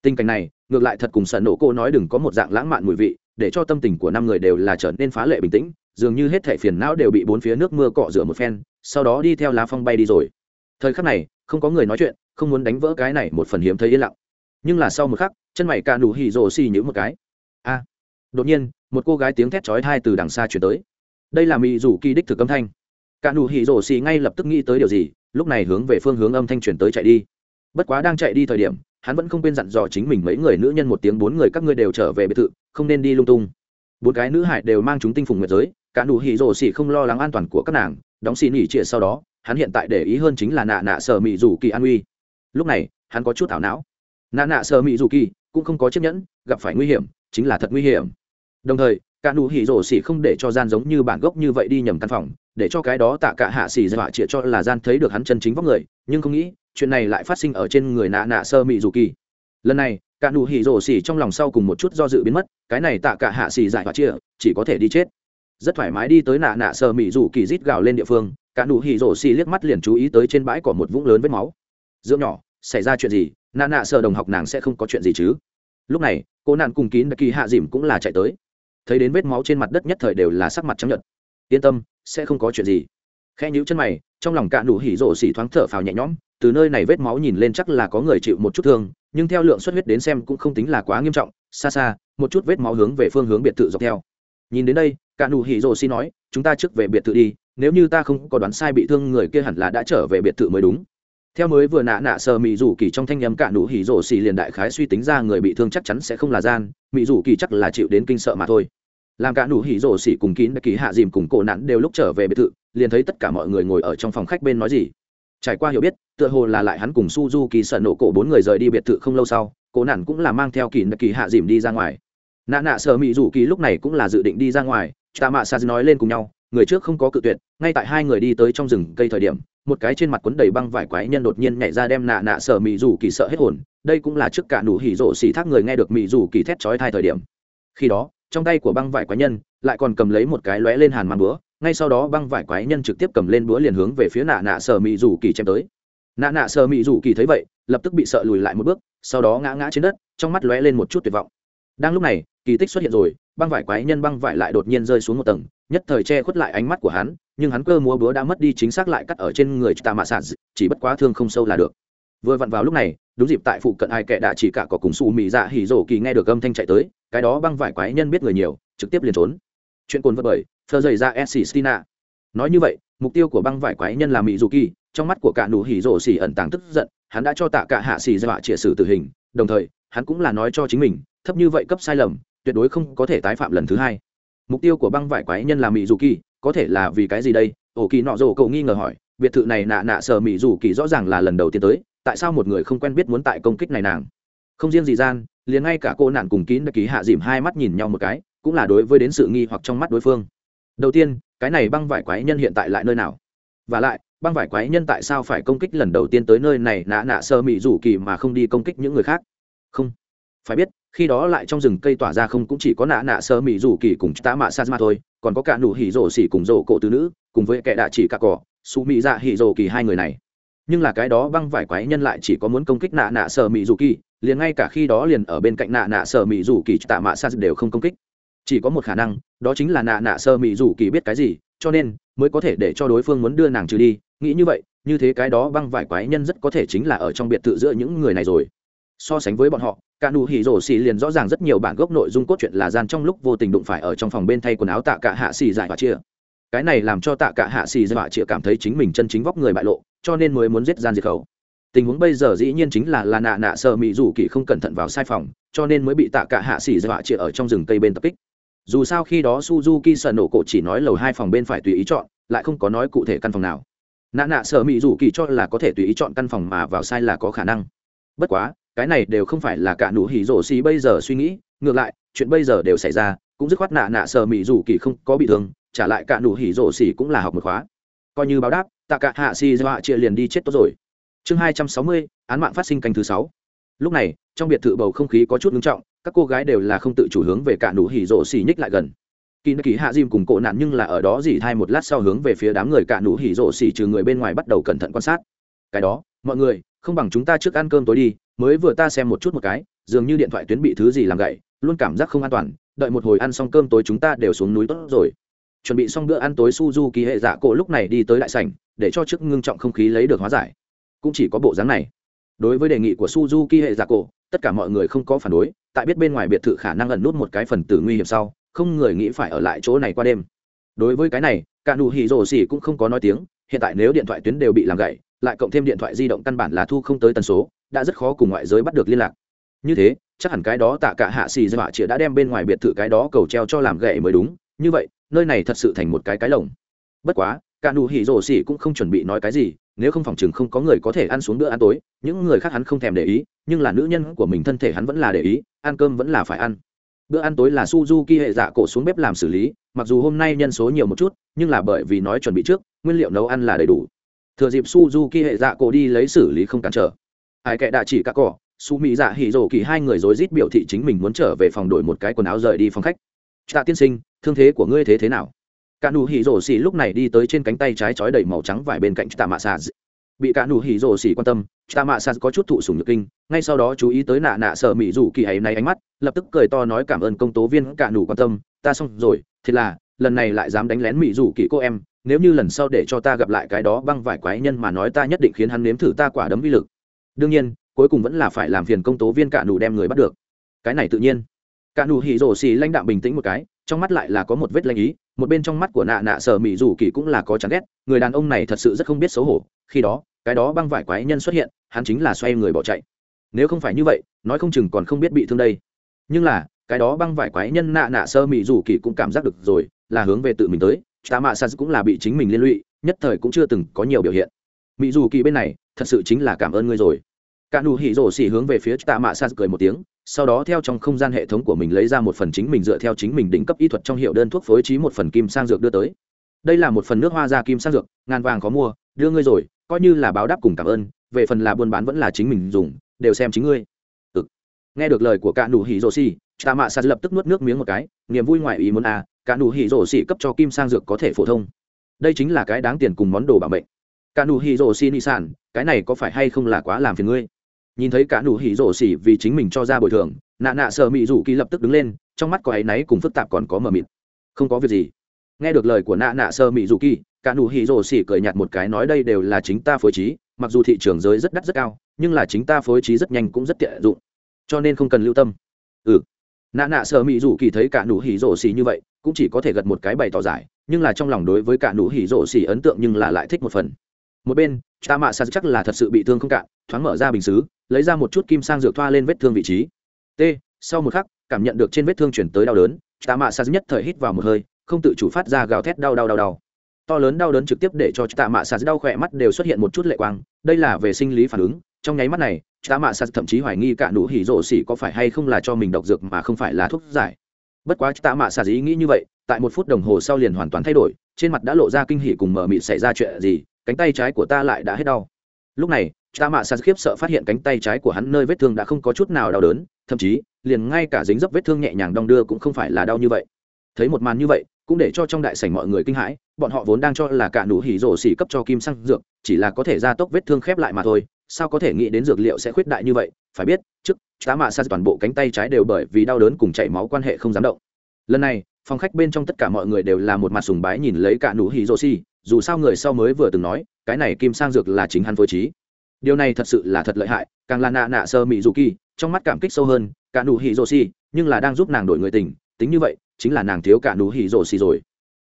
Tình cảnh này, ngược lại thật cùng sợ nổ cô nói đừng có một dạng lãng mạn mùi vị để cho tâm tình của năm người đều là trở nên phá lệ bình tĩnh, dường như hết thẻ phiền não đều bị bốn phía nước mưa cọ rửa một phen, sau đó đi theo lá phong bay đi rồi. Thời khắc này, không có người nói chuyện, không muốn đánh vỡ cái này một phần hiếm thấy yên lặng. Nhưng là sau một khắc, chân mày cả nụ hỉ rồ xì nhữ một cái. A! Đột nhiên, một cô gái tiếng thét chói thai từ đằng xa chuyển tới. Đây là mỹ rủ kỳ đích thực âm thanh. Cả nụ hỉ rồ xì ngay lập tức nghĩ tới điều gì, lúc này hướng về phương hướng âm thanh chuyển tới chạy đi bất quá đang chạy đi thời điểm, hắn vẫn không quên dặn dò chính mình mấy người nữ nhân một tiếng, bốn người các ngươi đều trở về biệt thự, không nên đi lung tung. Bốn cái nữ hải đều mang chúng tinh phùng nguyệt giới, cả đủ hỉ rồ xỉ không lo lắng an toàn của các nàng, đóng xì nỉ trịa sau đó, hắn hiện tại để ý hơn chính là nạ nạ sở mị rủ kỳ an uy. Lúc này, hắn có chút thảo não. Nạ nạ sở mị rủ kỳ cũng không có chiếc nhẫn, gặp phải nguy hiểm, chính là thật nguy hiểm. Đồng thời, cả đủ hỉ rồ xỉ không để cho gian giống như bản gốc như vậy đi nhầm căn phòng, để cho cái đó tạ cả hạ xỉ ra họa trịa cho là gian thấy được hắn chân chính vóc người, nhưng không nghĩ chuyện này lại phát sinh ở trên người nạ nạ sơ mị dù kỳ. Lần này, cả nụ hỉ rổ xỉ trong lòng sau cùng một chút do dự biến mất, cái này tạ cả hạ xỉ giải và chia, chỉ có thể đi chết. Rất thoải mái đi tới nạ nạ sơ mị dù kỳ rít gào lên địa phương, cả nụ hỉ rổ xỉ liếc mắt liền chú ý tới trên bãi cỏ một vũng lớn vết máu. Dưỡng nhỏ, xảy ra chuyện gì, nạ nạ sơ đồng học nàng sẽ không có chuyện gì chứ? Lúc này, cô nạn cùng kín kỳ hạ dìm cũng là chạy tới. Thấy đến vết máu trên mặt đất nhất thời đều là sắc mặt trắng nhợt. Yên tâm, sẽ không có chuyện gì. Khe nhíu chân mày, trong lòng cả đủ hỉ rổ xỉ thoáng thở phào nhẹ nhõm từ nơi này vết máu nhìn lên chắc là có người chịu một chút thương, nhưng theo lượng xuất huyết đến xem cũng không tính là quá nghiêm trọng, xa xa, một chút vết máu hướng về phương hướng biệt thự dọc theo. Nhìn đến đây, cả nụ hỉ rồ xin nói, chúng ta trước về biệt thự đi, nếu như ta không có đoán sai bị thương người kia hẳn là đã trở về biệt thự mới đúng. Theo mới vừa nạ nạ sờ mỹ rủ kỳ trong thanh nhầm cả nụ hỉ rổ xì liền đại khái suy tính ra người bị thương chắc chắn sẽ không là gian mỹ rủ kỳ chắc là chịu đến kinh sợ mà thôi. Làm cả nụ hỉ rổ xì cùng kín kỳ hạ dìm cùng cổ nạn đều lúc trở về biệt thự, liền thấy tất cả mọi người ngồi ở trong phòng khách bên nói gì trải qua hiểu biết, tựa hồ là lại hắn cùng suzuki sợ nổ cổ bốn người rời đi biệt thự không lâu sau cổ nản cũng là mang theo kỳ nạ kỳ hạ dìm đi ra ngoài. Nạ nạ sợ mỹ dù kỳ lúc này cũng là dự định đi ra ngoài, tạ mạ sa nói lên cùng nhau, người trước không có cự tuyệt, ngay tại hai người đi tới trong rừng cây thời điểm, một cái trên mặt quấn đầy băng vải quái nhân đột nhiên nhảy ra đem nạ nạ sợ mỹ dù kỳ sợ hết hồn, đây cũng là trước cả nụ hỉ rộ xì thác người nghe được mỹ dù kỳ thét chói thai thời điểm. Khi đó, trong tay của băng vải quái nhân lại còn cầm lấy một cái lóe lên hàn mang búa ngay sau đó băng vải quái nhân trực tiếp cầm lên búa liền hướng về phía nạ nạ sở mỹ rủ kỳ chém tới. Nạ nạ sở mỹ rủ kỳ thấy vậy, lập tức bị sợ lùi lại một bước, sau đó ngã ngã trên đất, trong mắt lóe lên một chút tuyệt vọng. Đang lúc này, kỳ tích xuất hiện rồi, băng vải quái nhân băng vải lại đột nhiên rơi xuống một tầng, nhất thời che khuất lại ánh mắt của hắn, nhưng hắn cơ múa búa đã mất đi chính xác lại cắt ở trên người ta mạ sạt chỉ bất quá thương không sâu là được. Vừa vặn vào lúc này, đúng dịp tại phụ cận ai kệ đã chỉ cả có cùng xù mị dạ hỉ rổ kỳ nghe được âm thanh chạy tới, cái đó băng vải quái nhân biết người nhiều, trực tiếp liền trốn. Chuyện cồn vật bởi thờ dày ra Escistina. Nói như vậy, mục tiêu của băng vải quái nhân là Mỹ Dù Kỳ, trong mắt của cả nụ hỉ rổ xỉ ẩn tàng tức giận, hắn đã cho tạ cả hạ xỉ ra bạ trịa xử tử hình, đồng thời, hắn cũng là nói cho chính mình, thấp như vậy cấp sai lầm, tuyệt đối không có thể tái phạm lần thứ hai. Mục tiêu của băng vải quái nhân là Mỹ Dù Kỳ, có thể là vì cái gì đây? Ổ Kỳ nọ rổ cậu nghi ngờ hỏi, biệt thự này nạ nạ sở Mỹ Dù Kỳ rõ ràng là lần đầu tiên tới, tại sao một người không quen biết muốn tại công kích này nàng? Không riêng gì gian, liền ngay cả cô nạn cùng kín đã ký hạ dìm hai mắt nhìn nhau một cái, cũng là đối với đến sự nghi hoặc trong mắt đối phương đầu tiên, cái này băng vải quái nhân hiện tại lại nơi nào? V à lại, băng vải quái nhân tại sao phải công kích lần đầu tiên tới nơi này nã nạ sơ mỹ rủ kỳ mà không đi công kích những người khác? Không. Phải biết, khi đó lại trong rừng cây tỏa ra không cũng chỉ có nạ nạ sơ mỹ rủ kỳ cùng tá mạ sa ma thôi, còn có cả nụ hỉ rổ xỉ cùng rổ cổ tứ nữ, cùng với kẻ đạ chỉ cả cỏ, su mỹ dạ hỉ rổ kỳ hai người này. Nhưng là cái đó băng vải quái nhân lại chỉ có muốn công kích nạ nạ sơ mỹ rủ kỳ, liền ngay cả khi đó liền ở bên cạnh nạ nạ sơ mỹ rủ kỳ tạ mạ sa đều không công kích chỉ có một khả năng, đó chính là nạ nạ sơ mỹ dù kỳ biết cái gì, cho nên mới có thể để cho đối phương muốn đưa nàng trừ đi. Nghĩ như vậy, như thế cái đó băng vải quái nhân rất có thể chính là ở trong biệt thự giữa những người này rồi. So sánh với bọn họ, cả nụ hỉ rổ xì liền rõ ràng rất nhiều bản gốc nội dung cốt truyện là gian trong lúc vô tình đụng phải ở trong phòng bên thay quần áo tạ cả hạ xì giải và chia cái này làm cho tạ cả hạ xì giải và chia cảm thấy chính mình chân chính vóc người bại lộ, cho nên mới muốn giết gian diệt khẩu. Tình huống bây giờ dĩ nhiên chính là là nạ nạ sợ mỹ dù kỳ không cẩn thận vào sai phòng, cho nên mới bị tạ cả hạ xì giải và chia ở trong rừng cây bên tập kích dù sao khi đó suzuki sợ nổ cổ chỉ nói lầu hai phòng bên phải tùy ý chọn, lại không có nói cụ thể căn phòng nào. Nạ nạ sợ mỹ dù kỳ cho là có thể tùy ý chọn căn phòng mà vào sai là có khả năng. Bất quá, cái này đều không phải là cả nụ hỉ rổ xì bây giờ suy nghĩ, ngược lại, chuyện bây giờ đều xảy ra, cũng dứt khoát nạ nạ sợ mỹ dù kỳ không có bị thương, trả lại cả nụ hỉ rổ xì cũng là học một khóa. Coi như báo đáp, tạ cả hạ xì dọa chia liền đi chết tốt rồi. Chương hai trăm sáu mươi, án mạng phát sinh canh thứ sáu. Lúc này, trong biệt thự bầu không khí có chút ngưng trọng các cô gái đều là không tự chủ hướng về cả nụ hỉ rộ xì nhích lại gần. Kỳ kỳ hạ dìm cùng cổ nạn nhưng là ở đó dỉ thai một lát sau hướng về phía đám người cả nụ hỉ rộ xì trừ người bên ngoài bắt đầu cẩn thận quan sát. Cái đó, mọi người, không bằng chúng ta trước ăn cơm tối đi, mới vừa ta xem một chút một cái, dường như điện thoại tuyến bị thứ gì làm gậy, luôn cảm giác không an toàn, đợi một hồi ăn xong cơm tối chúng ta đều xuống núi tốt rồi. Chuẩn bị xong bữa ăn tối suzuki hệ dạ cổ lúc này đi tới đại sảnh, để cho chức ngưng trọng không khí lấy được hóa giải. Cũng chỉ có bộ dáng này. Đối với đề nghị của suzuki hệ dạ cổ, tất cả mọi người không có phản đối tại biết bên ngoài biệt thự khả năng ẩn nút một cái phần tử nguy hiểm sau, không người nghĩ phải ở lại chỗ này qua đêm. Đối với cái này, cả nụ hỉ Rồ xỉ cũng không có nói tiếng, hiện tại nếu điện thoại tuyến đều bị làm gậy lại cộng thêm điện thoại di động căn bản là thu không tới tần số, đã rất khó cùng ngoại giới bắt được liên lạc. Như thế, chắc hẳn cái đó tạ cả hạ xì dọa chĩa đã đem bên ngoài biệt thự cái đó cầu treo cho làm gậy mới đúng, như vậy, nơi này thật sự thành một cái cái lồng. Bất quá, cả nụ hỉ Rồ xỉ cũng không chuẩn bị nói cái gì nếu không phòng chừng không có người có thể ăn xuống bữa ăn tối, những người khác hắn không thèm để ý, nhưng là nữ nhân của mình thân thể hắn vẫn là để ý, ăn cơm vẫn là phải ăn. Bữa ăn tối là suzuki hệ dạ cổ xuống bếp làm xử lý, mặc dù hôm nay nhân số nhiều một chút, nhưng là bởi vì nói chuẩn bị trước, nguyên liệu nấu ăn là đầy đủ. Thừa dịp suzuki hệ dạ cổ đi lấy xử lý không cản trở. Ai kệ đã chỉ cả cỏ, su mỹ dạ hỉ rổ kỳ hai người rối rít biểu thị chính mình muốn trở về phòng đổi một cái quần áo rời đi phòng khách. Tạ tiên sinh, thương thế của ngươi thế thế nào? cả nụ hỉ rổ xỉ lúc này đi tới trên cánh tay trái chói đầy màu trắng vải bên cạnh tạ mạ sạt bị cả nụ hỉ rổ xỉ quan tâm tạ mạ sạt có chút thụ sủng nhược kinh, ngay sau đó chú ý tới nạ nạ sợ mỹ rủ kỳ ấy này ánh mắt, lập tức cười to nói cảm ơn công tố viên, cả nụ quan tâm, ta xong rồi thiệt là, lần này lại dám đánh lén mỹ rủ kỳ cô em, nếu như lần sau để cho ta gặp lại cái đó băng vải quái nhân mà nói ta nhất định khiến hắn nếm thử ta quả đấm vi lực. Đương nhiên, cuối cùng vẫn là phải làm phiền công tố viên cả nụ đem người bắt được. Cái này tự nhiên. Cả nụ hỉ rổ xỉ lãnh đạm bình tĩnh một cái, trong mắt lại là có một vết lanh ý một bên trong mắt của nạ nạ sở mỹ dù kỳ cũng là có chán ghét, người đàn ông này thật sự rất không biết xấu hổ, khi đó, cái đó băng vải quái nhân xuất hiện, hắn chính là xoay người bỏ chạy. Nếu không phải như vậy, nói không chừng còn không biết bị thương đây. Nhưng là, cái đó băng vải quái nhân nạ nạ sơ mỹ dù kỳ cũng cảm giác được rồi, là hướng về tự mình tới. Tạ mạ sa cũng là bị chính mình liên lụy, nhất thời cũng chưa từng có nhiều biểu hiện. Mỹ dù kỳ bên này, thật sự chính là cảm ơn ngươi rồi cả nụ hỉ rổ xỉ hướng về phía tạ mạ sa cười một tiếng, sau đó theo trong không gian hệ thống của mình lấy ra một phần chính mình dựa theo chính mình đỉnh cấp y thuật trong hiệu đơn thuốc phối trí một phần kim sang dược đưa tới. Đây là một phần nước hoa da kim sang dược, ngàn vàng có mua, đưa ngươi rồi, coi như là báo đáp cùng cảm ơn, về phần là buôn bán vẫn là chính mình dùng, đều xem chính ngươi. Ừ. nghe được lời của cả nụ hỉ rổ xỉ, tạ mạ sa lập tức nuốt nước miếng một cái, niềm vui ngoài ý muốn à cả nụ hỉ rổ xỉ cấp cho kim sang dược có thể phổ thông. Đây chính là cái đáng tiền cùng món đồ bảo mệnh. Cả nụ hỉ rổ xỉ nị sản cái này có phải hay không là quá làm phiền ngươi? nhìn thấy cả nụ hỉ rổ xỉ vì chính mình cho ra bồi thường, nạ nạ sợ mị rủ kỳ lập tức đứng lên, trong mắt có áy náy cùng phức tạp còn có mờ mịt. Không có việc gì. Nghe được lời của nạ nạ sơ mỹ rủ kỳ, cả nụ hỉ rổ xỉ cười nhạt một cái nói đây đều là chính ta phối trí, mặc dù thị trường giới rất đắt rất cao, nhưng là chính ta phối trí rất nhanh cũng rất tiện dụng, cho nên không cần lưu tâm. Ừ. Nạ nạ sơ mỹ rủ kỳ thấy cả nụ hỉ rổ xỉ như vậy, cũng chỉ có thể gật một cái bày tỏ giải, nhưng là trong lòng đối với cả nụ hỉ rổ xỉ ấn tượng nhưng là lại thích một phần. Một bên cha mạ sa chắc là thật sự bị thương không cạn, thoáng mở ra bình xứ, lấy ra một chút kim sang dược thoa lên vết thương vị trí. T, sau một khắc, cảm nhận được trên vết thương chuyển tới đau đớn cha mạ sa nhất thời hít vào một hơi, không tự chủ phát ra gào thét đau đau đau đau. To lớn đau đớn trực tiếp để cho tạ mạ sa đau khỏe mắt đều xuất hiện một chút lệ quang, đây là về sinh lý phản ứng, trong nháy mắt này, tạ mạ sa thậm chí hoài nghi cả nụ hỉ rộ xỉ có phải hay không là cho mình độc dược mà không phải là thuốc giải. Bất quá tạ mạ sa ý nghĩ như vậy, tại một phút đồng hồ sau liền hoàn toàn thay đổi, trên mặt đã lộ ra kinh hỉ cùng mở mịt xảy ra chuyện gì cánh tay trái của ta lại đã hết đau. Lúc này ta mạ sạt khiếp sợ phát hiện cánh tay trái của hắn nơi vết thương đã không có chút nào đau đớn, thậm chí, liền ngay cả dính dấp vết thương nhẹ nhàng đong đưa cũng không phải là đau như vậy. Thấy một màn như vậy, cũng để cho trong đại sảnh mọi người kinh hãi, bọn họ vốn đang cho là cả nụ hỉ rổ xỉ cấp cho kim xăng dược, chỉ là có thể gia tốc vết thương khép lại mà thôi, sao có thể nghĩ đến dược liệu sẽ khuyết đại như vậy, phải biết, trước tá mạ sa toàn bộ cánh tay trái đều bởi vì đau đớn cùng chảy máu quan hệ không dám động. Lần này, phòng khách bên trong tất cả mọi người đều là một mặt sùng bái nhìn lấy cả nụ hỉ rổ xỉ dù sao người sau mới vừa từng nói, cái này kim sang dược là chính hắn phối trí. Điều này thật sự là thật lợi hại, càng là nạ nạ sơ mỹ dù kỳ, trong mắt cảm kích sâu hơn, cả nụ hỉ rồ xì, nhưng là đang giúp nàng đổi người tình, tính như vậy, chính là nàng thiếu cả nụ hỉ rồ xì rồi.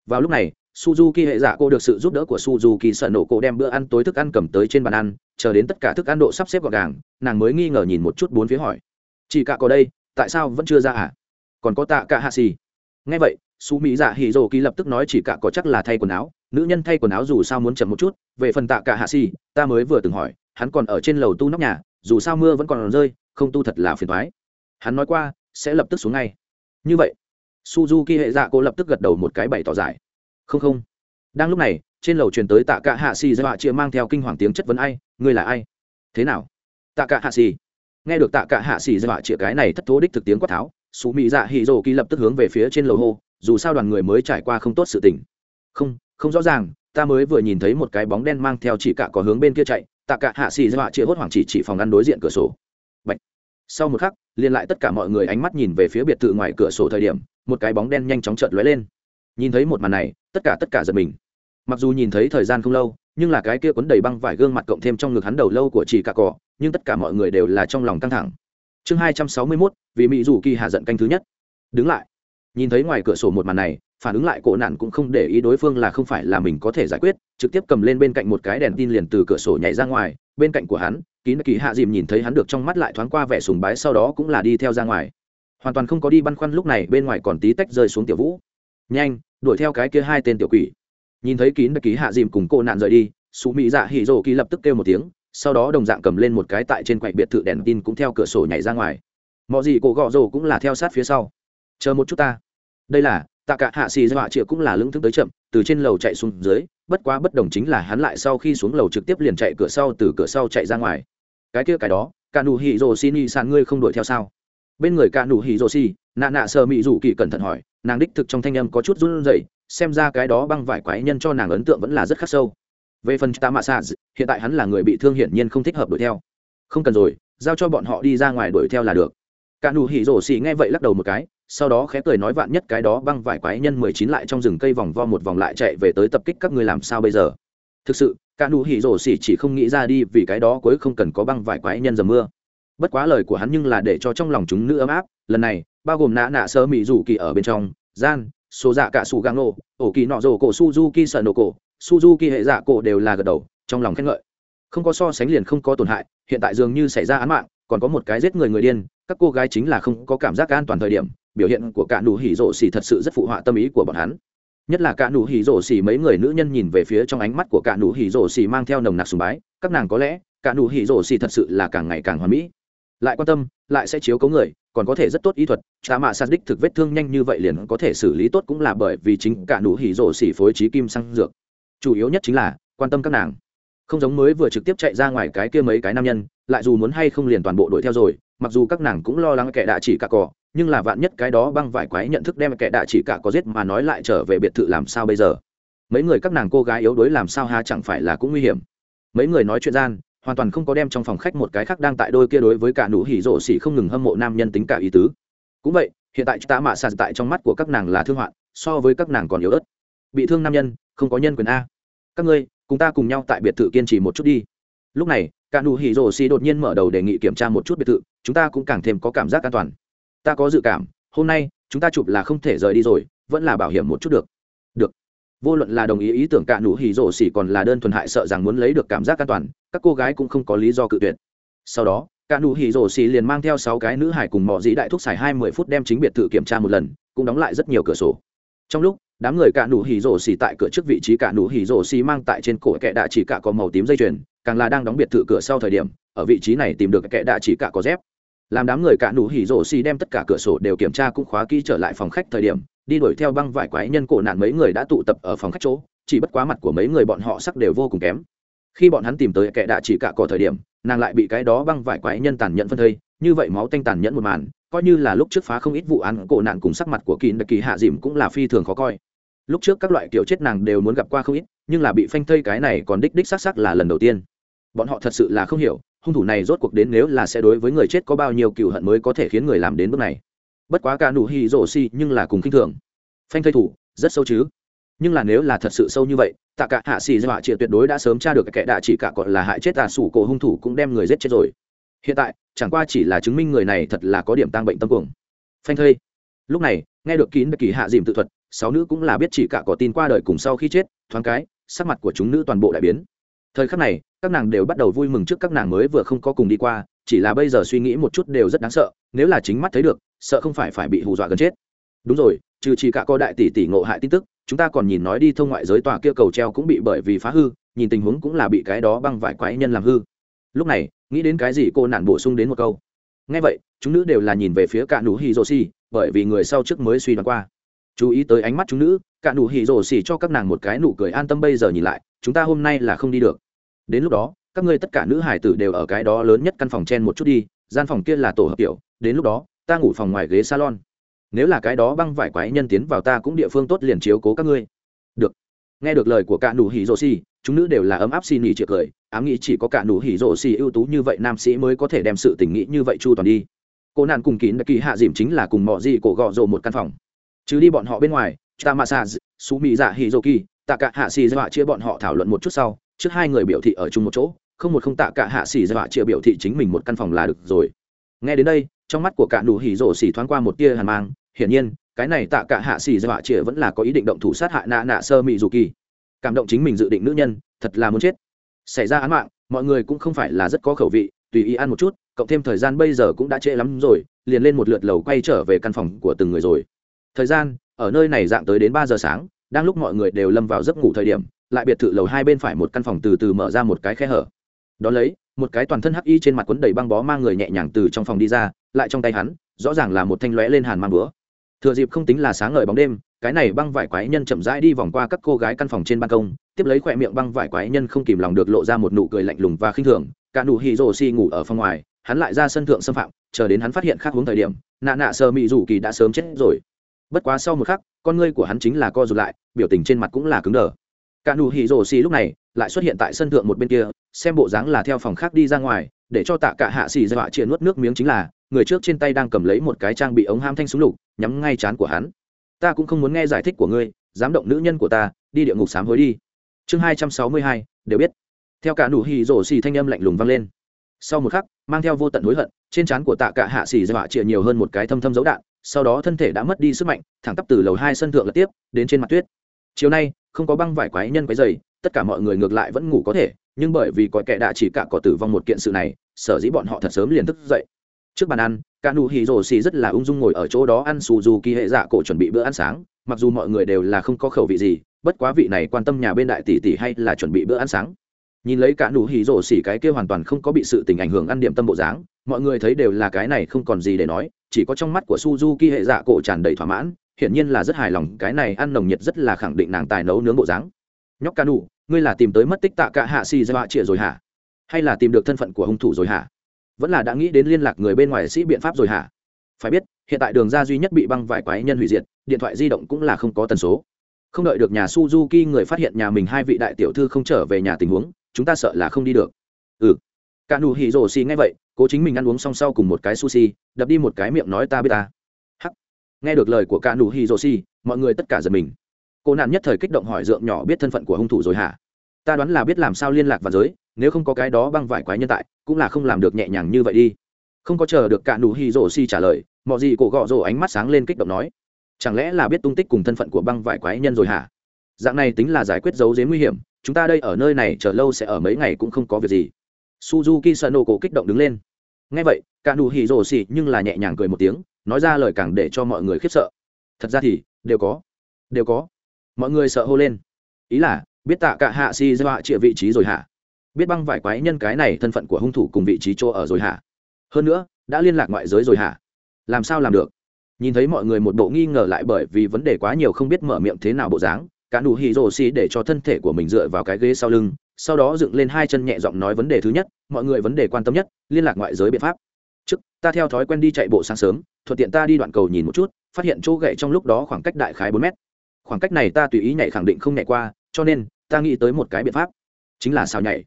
Vào lúc này, suzuki hệ giả cô được sự giúp đỡ của suzuki sợ nổ cô đem bữa ăn tối thức ăn cầm tới trên bàn ăn, chờ đến tất cả thức ăn độ sắp xếp gọn gàng, nàng mới nghi ngờ nhìn một chút bốn phía hỏi. Chị cả có đây, tại sao vẫn chưa ra à? Còn có tạ cả hạ xì? ngay vậy su mỹ dạ hỉ rồ kỳ lập tức nói chỉ cả có chắc là thay quần áo nữ nhân thay quần áo dù sao muốn chậm một chút về phần tạ cả hạ Sĩ, ta mới vừa từng hỏi hắn còn ở trên lầu tu nóc nhà dù sao mưa vẫn còn rơi không tu thật là phiền toái. hắn nói qua sẽ lập tức xuống ngay. Như vậy suzuki hệ dạ cô lập tức gật đầu một cái bày tỏ giải. Không không. Đang lúc này trên lầu truyền tới tạ cả hạ Sĩ dọa chia mang theo kinh hoàng tiếng chất vấn ai ngươi là ai? Thế nào? Tạ cả hạ Sĩ. nghe được tạ cả hạ Sĩ dọa chia cái này thất thố đích thực tiếng quát tháo sủ mỹ dạ hỉ rổ kỳ lập tức hướng về phía trên lầu hô, dù sao đoàn người mới trải qua không tốt sự tình. Không không rõ ràng, ta mới vừa nhìn thấy một cái bóng đen mang theo chỉ cả có hướng bên kia chạy, tạ cả hạ xì dọa chia hốt hoảng chỉ chỉ phòng ngăn đối diện cửa sổ. Bạch. sau một khắc, liền lại tất cả mọi người ánh mắt nhìn về phía biệt thự ngoài cửa sổ thời điểm, một cái bóng đen nhanh chóng chợt lóe lên. Nhìn thấy một màn này, tất cả tất cả giật mình. Mặc dù nhìn thấy thời gian không lâu, nhưng là cái kia cuốn đầy băng vải gương mặt cộng thêm trong ngực hắn đầu lâu của chỉ cả cỏ, nhưng tất cả mọi người đều là trong lòng căng thẳng chương hai trăm sáu mươi mốt, vì mỹ dù kỳ hạ giận canh thứ nhất. Đứng lại. Nhìn thấy ngoài cửa sổ một màn này, phản ứng lại cổ nạn cũng không để ý đối phương là không phải là mình có thể giải quyết, trực tiếp cầm lên bên cạnh một cái đèn tin liền từ cửa sổ nhảy ra ngoài, bên cạnh của hắn, kín kỳ hạ dìm nhìn thấy hắn được trong mắt lại thoáng qua vẻ sùng bái sau đó cũng là đi theo ra ngoài. Hoàn toàn không có đi băn khoăn lúc này bên ngoài còn tí tách rơi xuống tiểu vũ. Nhanh, đuổi theo cái kia hai tên tiểu quỷ. Nhìn thấy kín kỳ hạ dìm cùng cô nạn rời đi sụ mỹ dạ hỉ rồ kỳ lập tức kêu một tiếng sau đó đồng dạng cầm lên một cái tại trên quầy biệt thự đèn tin cũng theo cửa sổ nhảy ra ngoài. Mọi gì cổ gọ rồ cũng là theo sát phía sau. Chờ một chút ta. Đây là, tạ cả hạ xì dọa triệu cũng là lững thức tới chậm, từ trên lầu chạy xuống dưới, bất quá bất đồng chính là hắn lại sau khi xuống lầu trực tiếp liền chạy cửa sau từ cửa sau chạy ra ngoài. Cái kia cái đó, cả nụ hỉ rồ xin y sàn ngươi không đuổi theo sao? Bên người cả nụ hỉ rồ xì, nạ nạ sờ mị rủ kỳ cẩn thận hỏi, nàng đích thực trong thanh âm có chút run rẩy, xem ra cái đó băng vải quái nhân cho nàng ấn tượng vẫn là rất khắc sâu về phần tạ mạ xạ hiện tại hắn là người bị thương hiển nhiên không thích hợp đuổi theo. Không cần rồi, giao cho bọn họ đi ra ngoài đuổi theo là được. Cả nụ hỉ rổ Xỉ nghe vậy lắc đầu một cái, sau đó khẽ cười nói vạn nhất cái đó băng vải quái nhân mười chín lại trong rừng cây vòng vo một vòng lại chạy về tới tập kích các người làm sao bây giờ? Thực sự, cả nụ hỉ rổ Xỉ chỉ không nghĩ ra đi vì cái đó cuối không cần có băng vải quái nhân dầm mưa. Bất quá lời của hắn nhưng là để cho trong lòng chúng nữ ấm áp. Lần này, bao gồm nã nạ sơ mỹ rủ kỳ ở bên trong, gian số dạ cả sù gang nô ổ kỳ nọ rổ cổ suzuki sợ nổ cổ suzuki hệ dạ cổ đều là gật đầu, trong lòng khen ngợi. Không có so sánh liền không có tổn hại, hiện tại dường như xảy ra án mạng, còn có một cái giết người người điên, các cô gái chính là không có cảm giác an toàn thời điểm, biểu hiện của cả nụ hỉ rộ xỉ thật sự rất phụ họa tâm ý của bọn hắn. Nhất là cả nụ hỉ rổ xỉ mấy người nữ nhân nhìn về phía trong ánh mắt của cả nụ hỉ rổ xỉ mang theo nồng nặc sùng bái, các nàng có lẽ, cả nụ hỉ rổ xỉ thật sự là càng ngày càng hoàn mỹ. Lại quan tâm, lại sẽ chiếu cấu người, còn có thể rất tốt ý thuật trà mạ sạt đích thực vết thương nhanh như vậy liền có thể xử lý tốt cũng là bởi vì chính cả nụ hỉ rổ xỉ phối trí kim sang dược chủ yếu nhất chính là quan tâm các nàng. Không giống mới vừa trực tiếp chạy ra ngoài cái kia mấy cái nam nhân, lại dù muốn hay không liền toàn bộ đuổi theo rồi, mặc dù các nàng cũng lo lắng kẻ đạ chỉ cả cỏ nhưng là vạn nhất cái đó băng vải quái nhận thức đem kẻ đạ chỉ cả có giết mà nói lại trở về biệt thự làm sao bây giờ? Mấy người các nàng cô gái yếu đuối làm sao ha chẳng phải là cũng nguy hiểm. Mấy người nói chuyện gian, hoàn toàn không có đem trong phòng khách một cái khác đang tại đôi kia đối với cả nụ hỉ rộ xỉ không ngừng hâm mộ nam nhân tính cả ý tứ. Cũng vậy, hiện tại tạ mạ sàn tại trong mắt của các nàng là thương hoạn, so với các nàng còn yếu ớt. Bị thương nam nhân không có nhân quyền a. Các ngươi, cùng ta cùng nhau tại biệt thự kiên trì một chút đi. Lúc này, cả nụ hỉ rổ xì đột nhiên mở đầu đề nghị kiểm tra một chút biệt thự, chúng ta cũng càng thêm có cảm giác an toàn. Ta có dự cảm, hôm nay, chúng ta chụp là không thể rời đi rồi, vẫn là bảo hiểm một chút được. Được. Vô luận là đồng ý ý tưởng cả nụ hỉ rổ xì còn là đơn thuần hại sợ rằng muốn lấy được cảm giác an toàn, các cô gái cũng không có lý do cự tuyệt. Sau đó, cả nụ hỉ rổ xì liền mang theo sáu cái nữ hải cùng mỏ dĩ đại thúc xài hai mươi phút đem chính biệt thự kiểm tra một lần, cũng đóng lại rất nhiều cửa sổ. Trong lúc đám người cả nụ hỉ rổ xì tại cửa trước vị trí cả nụ hỉ rổ xì mang tại trên cổ kẹ đạ chỉ cả có màu tím dây chuyền, càng là đang đóng biệt thự cửa sau thời điểm, ở vị trí này tìm được kẹ đạ chỉ cả có dép. Làm đám người cả nụ hỉ rổ xì đem tất cả cửa sổ đều kiểm tra cũng khóa kỹ trở lại phòng khách thời điểm, đi đuổi theo băng vải quái nhân cổ nạn mấy người đã tụ tập ở phòng khách chỗ, chỉ bất quá mặt của mấy người bọn họ sắc đều vô cùng kém. Khi bọn hắn tìm tới kẻ đạ chỉ cả cỏ thời điểm, nàng lại bị cái đó băng vải quái nhân tàn nhẫn phân thây, như vậy máu tanh tàn nhẫn một màn coi như là lúc trước phá không ít vụ án, cổ nạn cùng sắc mặt của kỳ đặc kỳ hạ dìm cũng là phi thường khó coi. Lúc trước các loại kiểu chết nàng đều muốn gặp qua không ít, nhưng là bị phanh thây cái này còn đích đích s sắc c là lần đầu tiên. Bọn họ thật sự là không hiểu, hung thủ này rốt cuộc đến nếu là sẽ đối với người chết có bao nhiêu cựu hận mới có thể khiến người làm đến bước này. Bất quá cả nụ hy rổ si nhưng là cùng k thường. Phanh thây thủ, rất sâu chứ. Nhưng là nếu là thật sự sâu như vậy, tạ cả hạ xì dọa chịa tuyệt đối đã sớm tra được kẻ đạ chỉ cả còn là hại chết tà sủ cổ hung thủ cũng đem người giết chết rồi. Hiện tại chẳng qua chỉ là chứng minh người này thật là có điểm tăng bệnh tâm cuồng. Phanh thây. Lúc này, nghe được kín đặc kỳ hạ dìm tự thuật, sáu nữ cũng là biết chỉ cả có tin qua đời cùng sau khi chết, thoáng cái, sắc mặt của chúng nữ toàn bộ đại biến. Thời khắc này, các nàng đều bắt đầu vui mừng trước các nàng mới vừa không có cùng đi qua, chỉ là bây giờ suy nghĩ một chút đều rất đáng sợ, nếu là chính mắt thấy được, sợ không phải phải bị hù dọa gần chết. Đúng rồi, trừ chỉ cả có đại tỷ tỷ ngộ hại tin tức, chúng ta còn nhìn nói đi thông ngoại giới tòa kia cầu treo cũng bị bởi vì phá hư, nhìn tình huống cũng là bị cái đó băng vải quái nhân làm hư. Lúc này nghĩ đến cái gì cô nản bổ sung đến một câu. Ngay vậy, chúng nữ đều là nhìn về phía cả nụ hì rồ xì bởi vì người sau trước mới suy đoán qua. Chú ý tới ánh mắt chúng nữ cả nụ hì rồ xì cho các nàng một cái nụ cười an tâm bây giờ nhìn lại, chúng ta hôm nay là không đi được. Đến lúc đó, các ngươi tất cả nữ hải tử đều ở cái đó lớn nhất căn phòng trên một chút đi, gian phòng kia là tổ hợp kiểu đến lúc đó, ta ngủ phòng ngoài ghế salon. Nếu là cái đó băng vải quái nhân tiến vào ta cũng địa phương tốt liền chiếu cố các ngươi. Được. Nghe được lời của cả nụ hỉ rô xì chúng nữ đều là ấm áp xì nhì chịa cười, ám nghĩ chỉ có cả nụ hỉ rộ xì ưu tú như vậy nam sĩ mới có thể đem sự tình nghĩ như vậy chu toàn đi. Cô nạn cùng kín đã kỳ hạ dìm chính là cùng mọi gì cổ gọ rộ một căn phòng. Chứ đi bọn họ bên ngoài, ta mà xa xú mỹ dạ hỉ rộ kỳ, tạ cả hạ xì dọa chia bọn họ thảo luận một chút sau, trước hai người biểu thị ở chung một chỗ, không một không tạ cả hạ xì dọa chia biểu thị chính mình một căn phòng là được rồi. Nghe đến đây, trong mắt của cả nụ hỉ rộ xì thoáng qua một tia hàn mang, hiển nhiên, cái này tạ cả hạ xì dọa chia vẫn là có ý định động thủ sát hại nạ nạ sơ mỹ dù kỳ cảm động chính mình dự định nữ nhân, thật là muốn chết. Xảy ra án mạng, mọi người cũng không phải là rất có khẩu vị, tùy ý ăn một chút, cộng thêm thời gian bây giờ cũng đã trễ lắm rồi, liền lên một lượt lầu quay trở về căn phòng của từng người rồi. Thời gian, ở nơi này dạng tới đến ba giờ sáng, đang lúc mọi người đều lâm vào giấc ngủ thời điểm, lại biệt thự lầu hai bên phải một căn phòng từ từ mở ra một cái khe hở. Đón lấy, một cái toàn thân hắc y trên mặt quấn đầy băng bó mang người nhẹ nhàng từ trong phòng đi ra, lại trong tay hắn, rõ ràng là một thanh lóe lên hàn mang bữa thừa dịp không tính là sáng ngời bóng đêm cái này băng vải quái nhân chậm rãi đi vòng qua các cô gái căn phòng trên ban công, tiếp lấy khỏe miệng băng vải quái nhân không kìm lòng được lộ ra một nụ cười lạnh lùng và khinh thường. Cả nụ hì rồ xì ngủ ở phòng ngoài, hắn lại ra sân thượng xâm phạm, chờ đến hắn phát hiện khác hướng thời điểm, nạ nạ sơ mị rủ kỳ đã sớm chết rồi. Bất quá sau một khắc, con ngươi của hắn chính là co rụt lại, biểu tình trên mặt cũng là cứng đờ. Cả nụ hì rồ xì lúc này lại xuất hiện tại sân thượng một bên kia, xem bộ dáng là theo phòng khác đi ra ngoài, để cho tạ cả hạ xì dọa chia nuốt nước miếng chính là, người trước trên tay đang cầm lấy một cái trang bị ống ham thanh súng lục, nhắm ngay chán của hắn ta cũng không muốn nghe giải thích của ngươi, dám động nữ nhân của ta, đi địa ngục sám hối đi. Chương hai trăm sáu mươi hai, đều biết. Theo cả nụ hì rổ xì thanh âm lạnh lùng vang lên. Sau một khắc, mang theo vô tận hối hận, trên trán của tạ cả hạ xì dọa chịa nhiều hơn một cái thâm thâm dấu đạn, sau đó thân thể đã mất đi sức mạnh, thẳng tắp từ lầu hai sân thượng lật tiếp, đến trên mặt tuyết. Chiều nay, không có băng vải quái nhân quái dày tất cả mọi người ngược lại vẫn ngủ có thể, nhưng bởi vì có kẻ đã chỉ cả có tử vong một kiện sự này, sở dĩ bọn họ thật sớm liền thức dậy. Trước bàn ăn cả nụ hỉ rổ xì rất là ung dung ngồi ở chỗ đó ăn xù dù kỳ hệ dạ cổ chuẩn bị bữa ăn sáng, mặc dù mọi người đều là không có khẩu vị gì, bất quá vị này quan tâm nhà bên đại tỷ tỷ hay là chuẩn bị bữa ăn sáng. Nhìn lấy cả nụ hỉ rổ xỉ cái kia hoàn toàn không có bị sự tình ảnh hưởng ăn điểm tâm bộ dáng, mọi người thấy đều là cái này không còn gì để nói, chỉ có trong mắt của suzuki hệ dạ cổ tràn đầy thỏa mãn, hiển nhiên là rất hài lòng, cái này ăn nồng nhiệt rất là khẳng định nàng tài nấu nướng bộ dáng. Nhóc ca nụ, ngươi là tìm tới mất tích tạ cả hạ xì ra họa trịa rồi hả? Hay là tìm được thân phận của hung thủ rồi hả? vẫn là đã nghĩ đến liên lạc người bên ngoài sĩ biện pháp rồi hả? Phải biết, hiện tại đường ra duy nhất bị băng vải quái nhân hủy diệt, điện thoại di động cũng là không có tần số. Không đợi được nhà suzuki người phát hiện nhà mình hai vị đại tiểu thư không trở về nhà tình huống, chúng ta sợ là không đi được. Ừ. Cả nụ hỉ rổ xì ngay vậy, cố chính mình ăn uống song sau cùng một cái sushi, đập đi một cái miệng nói ta biết ta. Hắc. Nghe được lời của cả nụ hỉ rổ xì mọi người tất cả giật mình. Cô nạn nhất thời kích động hỏi dượng nhỏ biết thân phận của hung thủ rồi hả? Ta đoán là biết làm sao liên lạc và giới nếu không có cái đó băng vải quái nhân tại, cũng là không làm được nhẹ nhàng như vậy đi. Không có chờ được cả nụ hỉ rổ xì trả lời mọi gì cổ gọ rổ ánh mắt sáng lên kích động nói, chẳng lẽ là biết tung tích cùng thân phận của băng vải quái nhân rồi hả? Dạng này tính là giải quyết dấu dếm nguy hiểm, chúng ta đây ở nơi này chờ lâu sẽ ở mấy ngày cũng không có việc gì. Suzuki sợ nổ cổ kích động đứng lên. Ngay vậy, cả nụ hỉ rổ xì nhưng là nhẹ nhàng cười một tiếng, nói ra lời càng để cho mọi người khiếp sợ. Thật ra thì, đều có đều có. Mọi người sợ hô lên. Ý là, biết tạ cả hạ si dọa chịa vị trí rồi hả? biết băng vải quái nhân cái này thân phận của hung thủ cùng vị trí chỗ ở rồi hả? Hơn nữa, đã liên lạc ngoại giới rồi hả? Làm sao làm được? Nhìn thấy mọi người một bộ nghi ngờ lại bởi vì vấn đề quá nhiều không biết mở miệng thế nào bộ dáng, cả nụ hỉ rồ xì để cho thân thể của mình dựa vào cái ghế sau lưng, sau đó dựng lên hai chân nhẹ giọng nói vấn đề thứ nhất, mọi người vấn đề quan tâm nhất, liên lạc ngoại giới biện pháp. Trước, ta theo thói quen đi chạy bộ sáng sớm, thuận tiện ta đi đoạn cầu nhìn một chút, phát hiện chỗ gậy trong lúc đó khoảng cách đại khái bốn mét. Khoảng cách này ta tùy ý nhảy khẳng định không nhảy qua, cho nên, ta nghĩ tới một cái biện pháp, chính là sao nhảy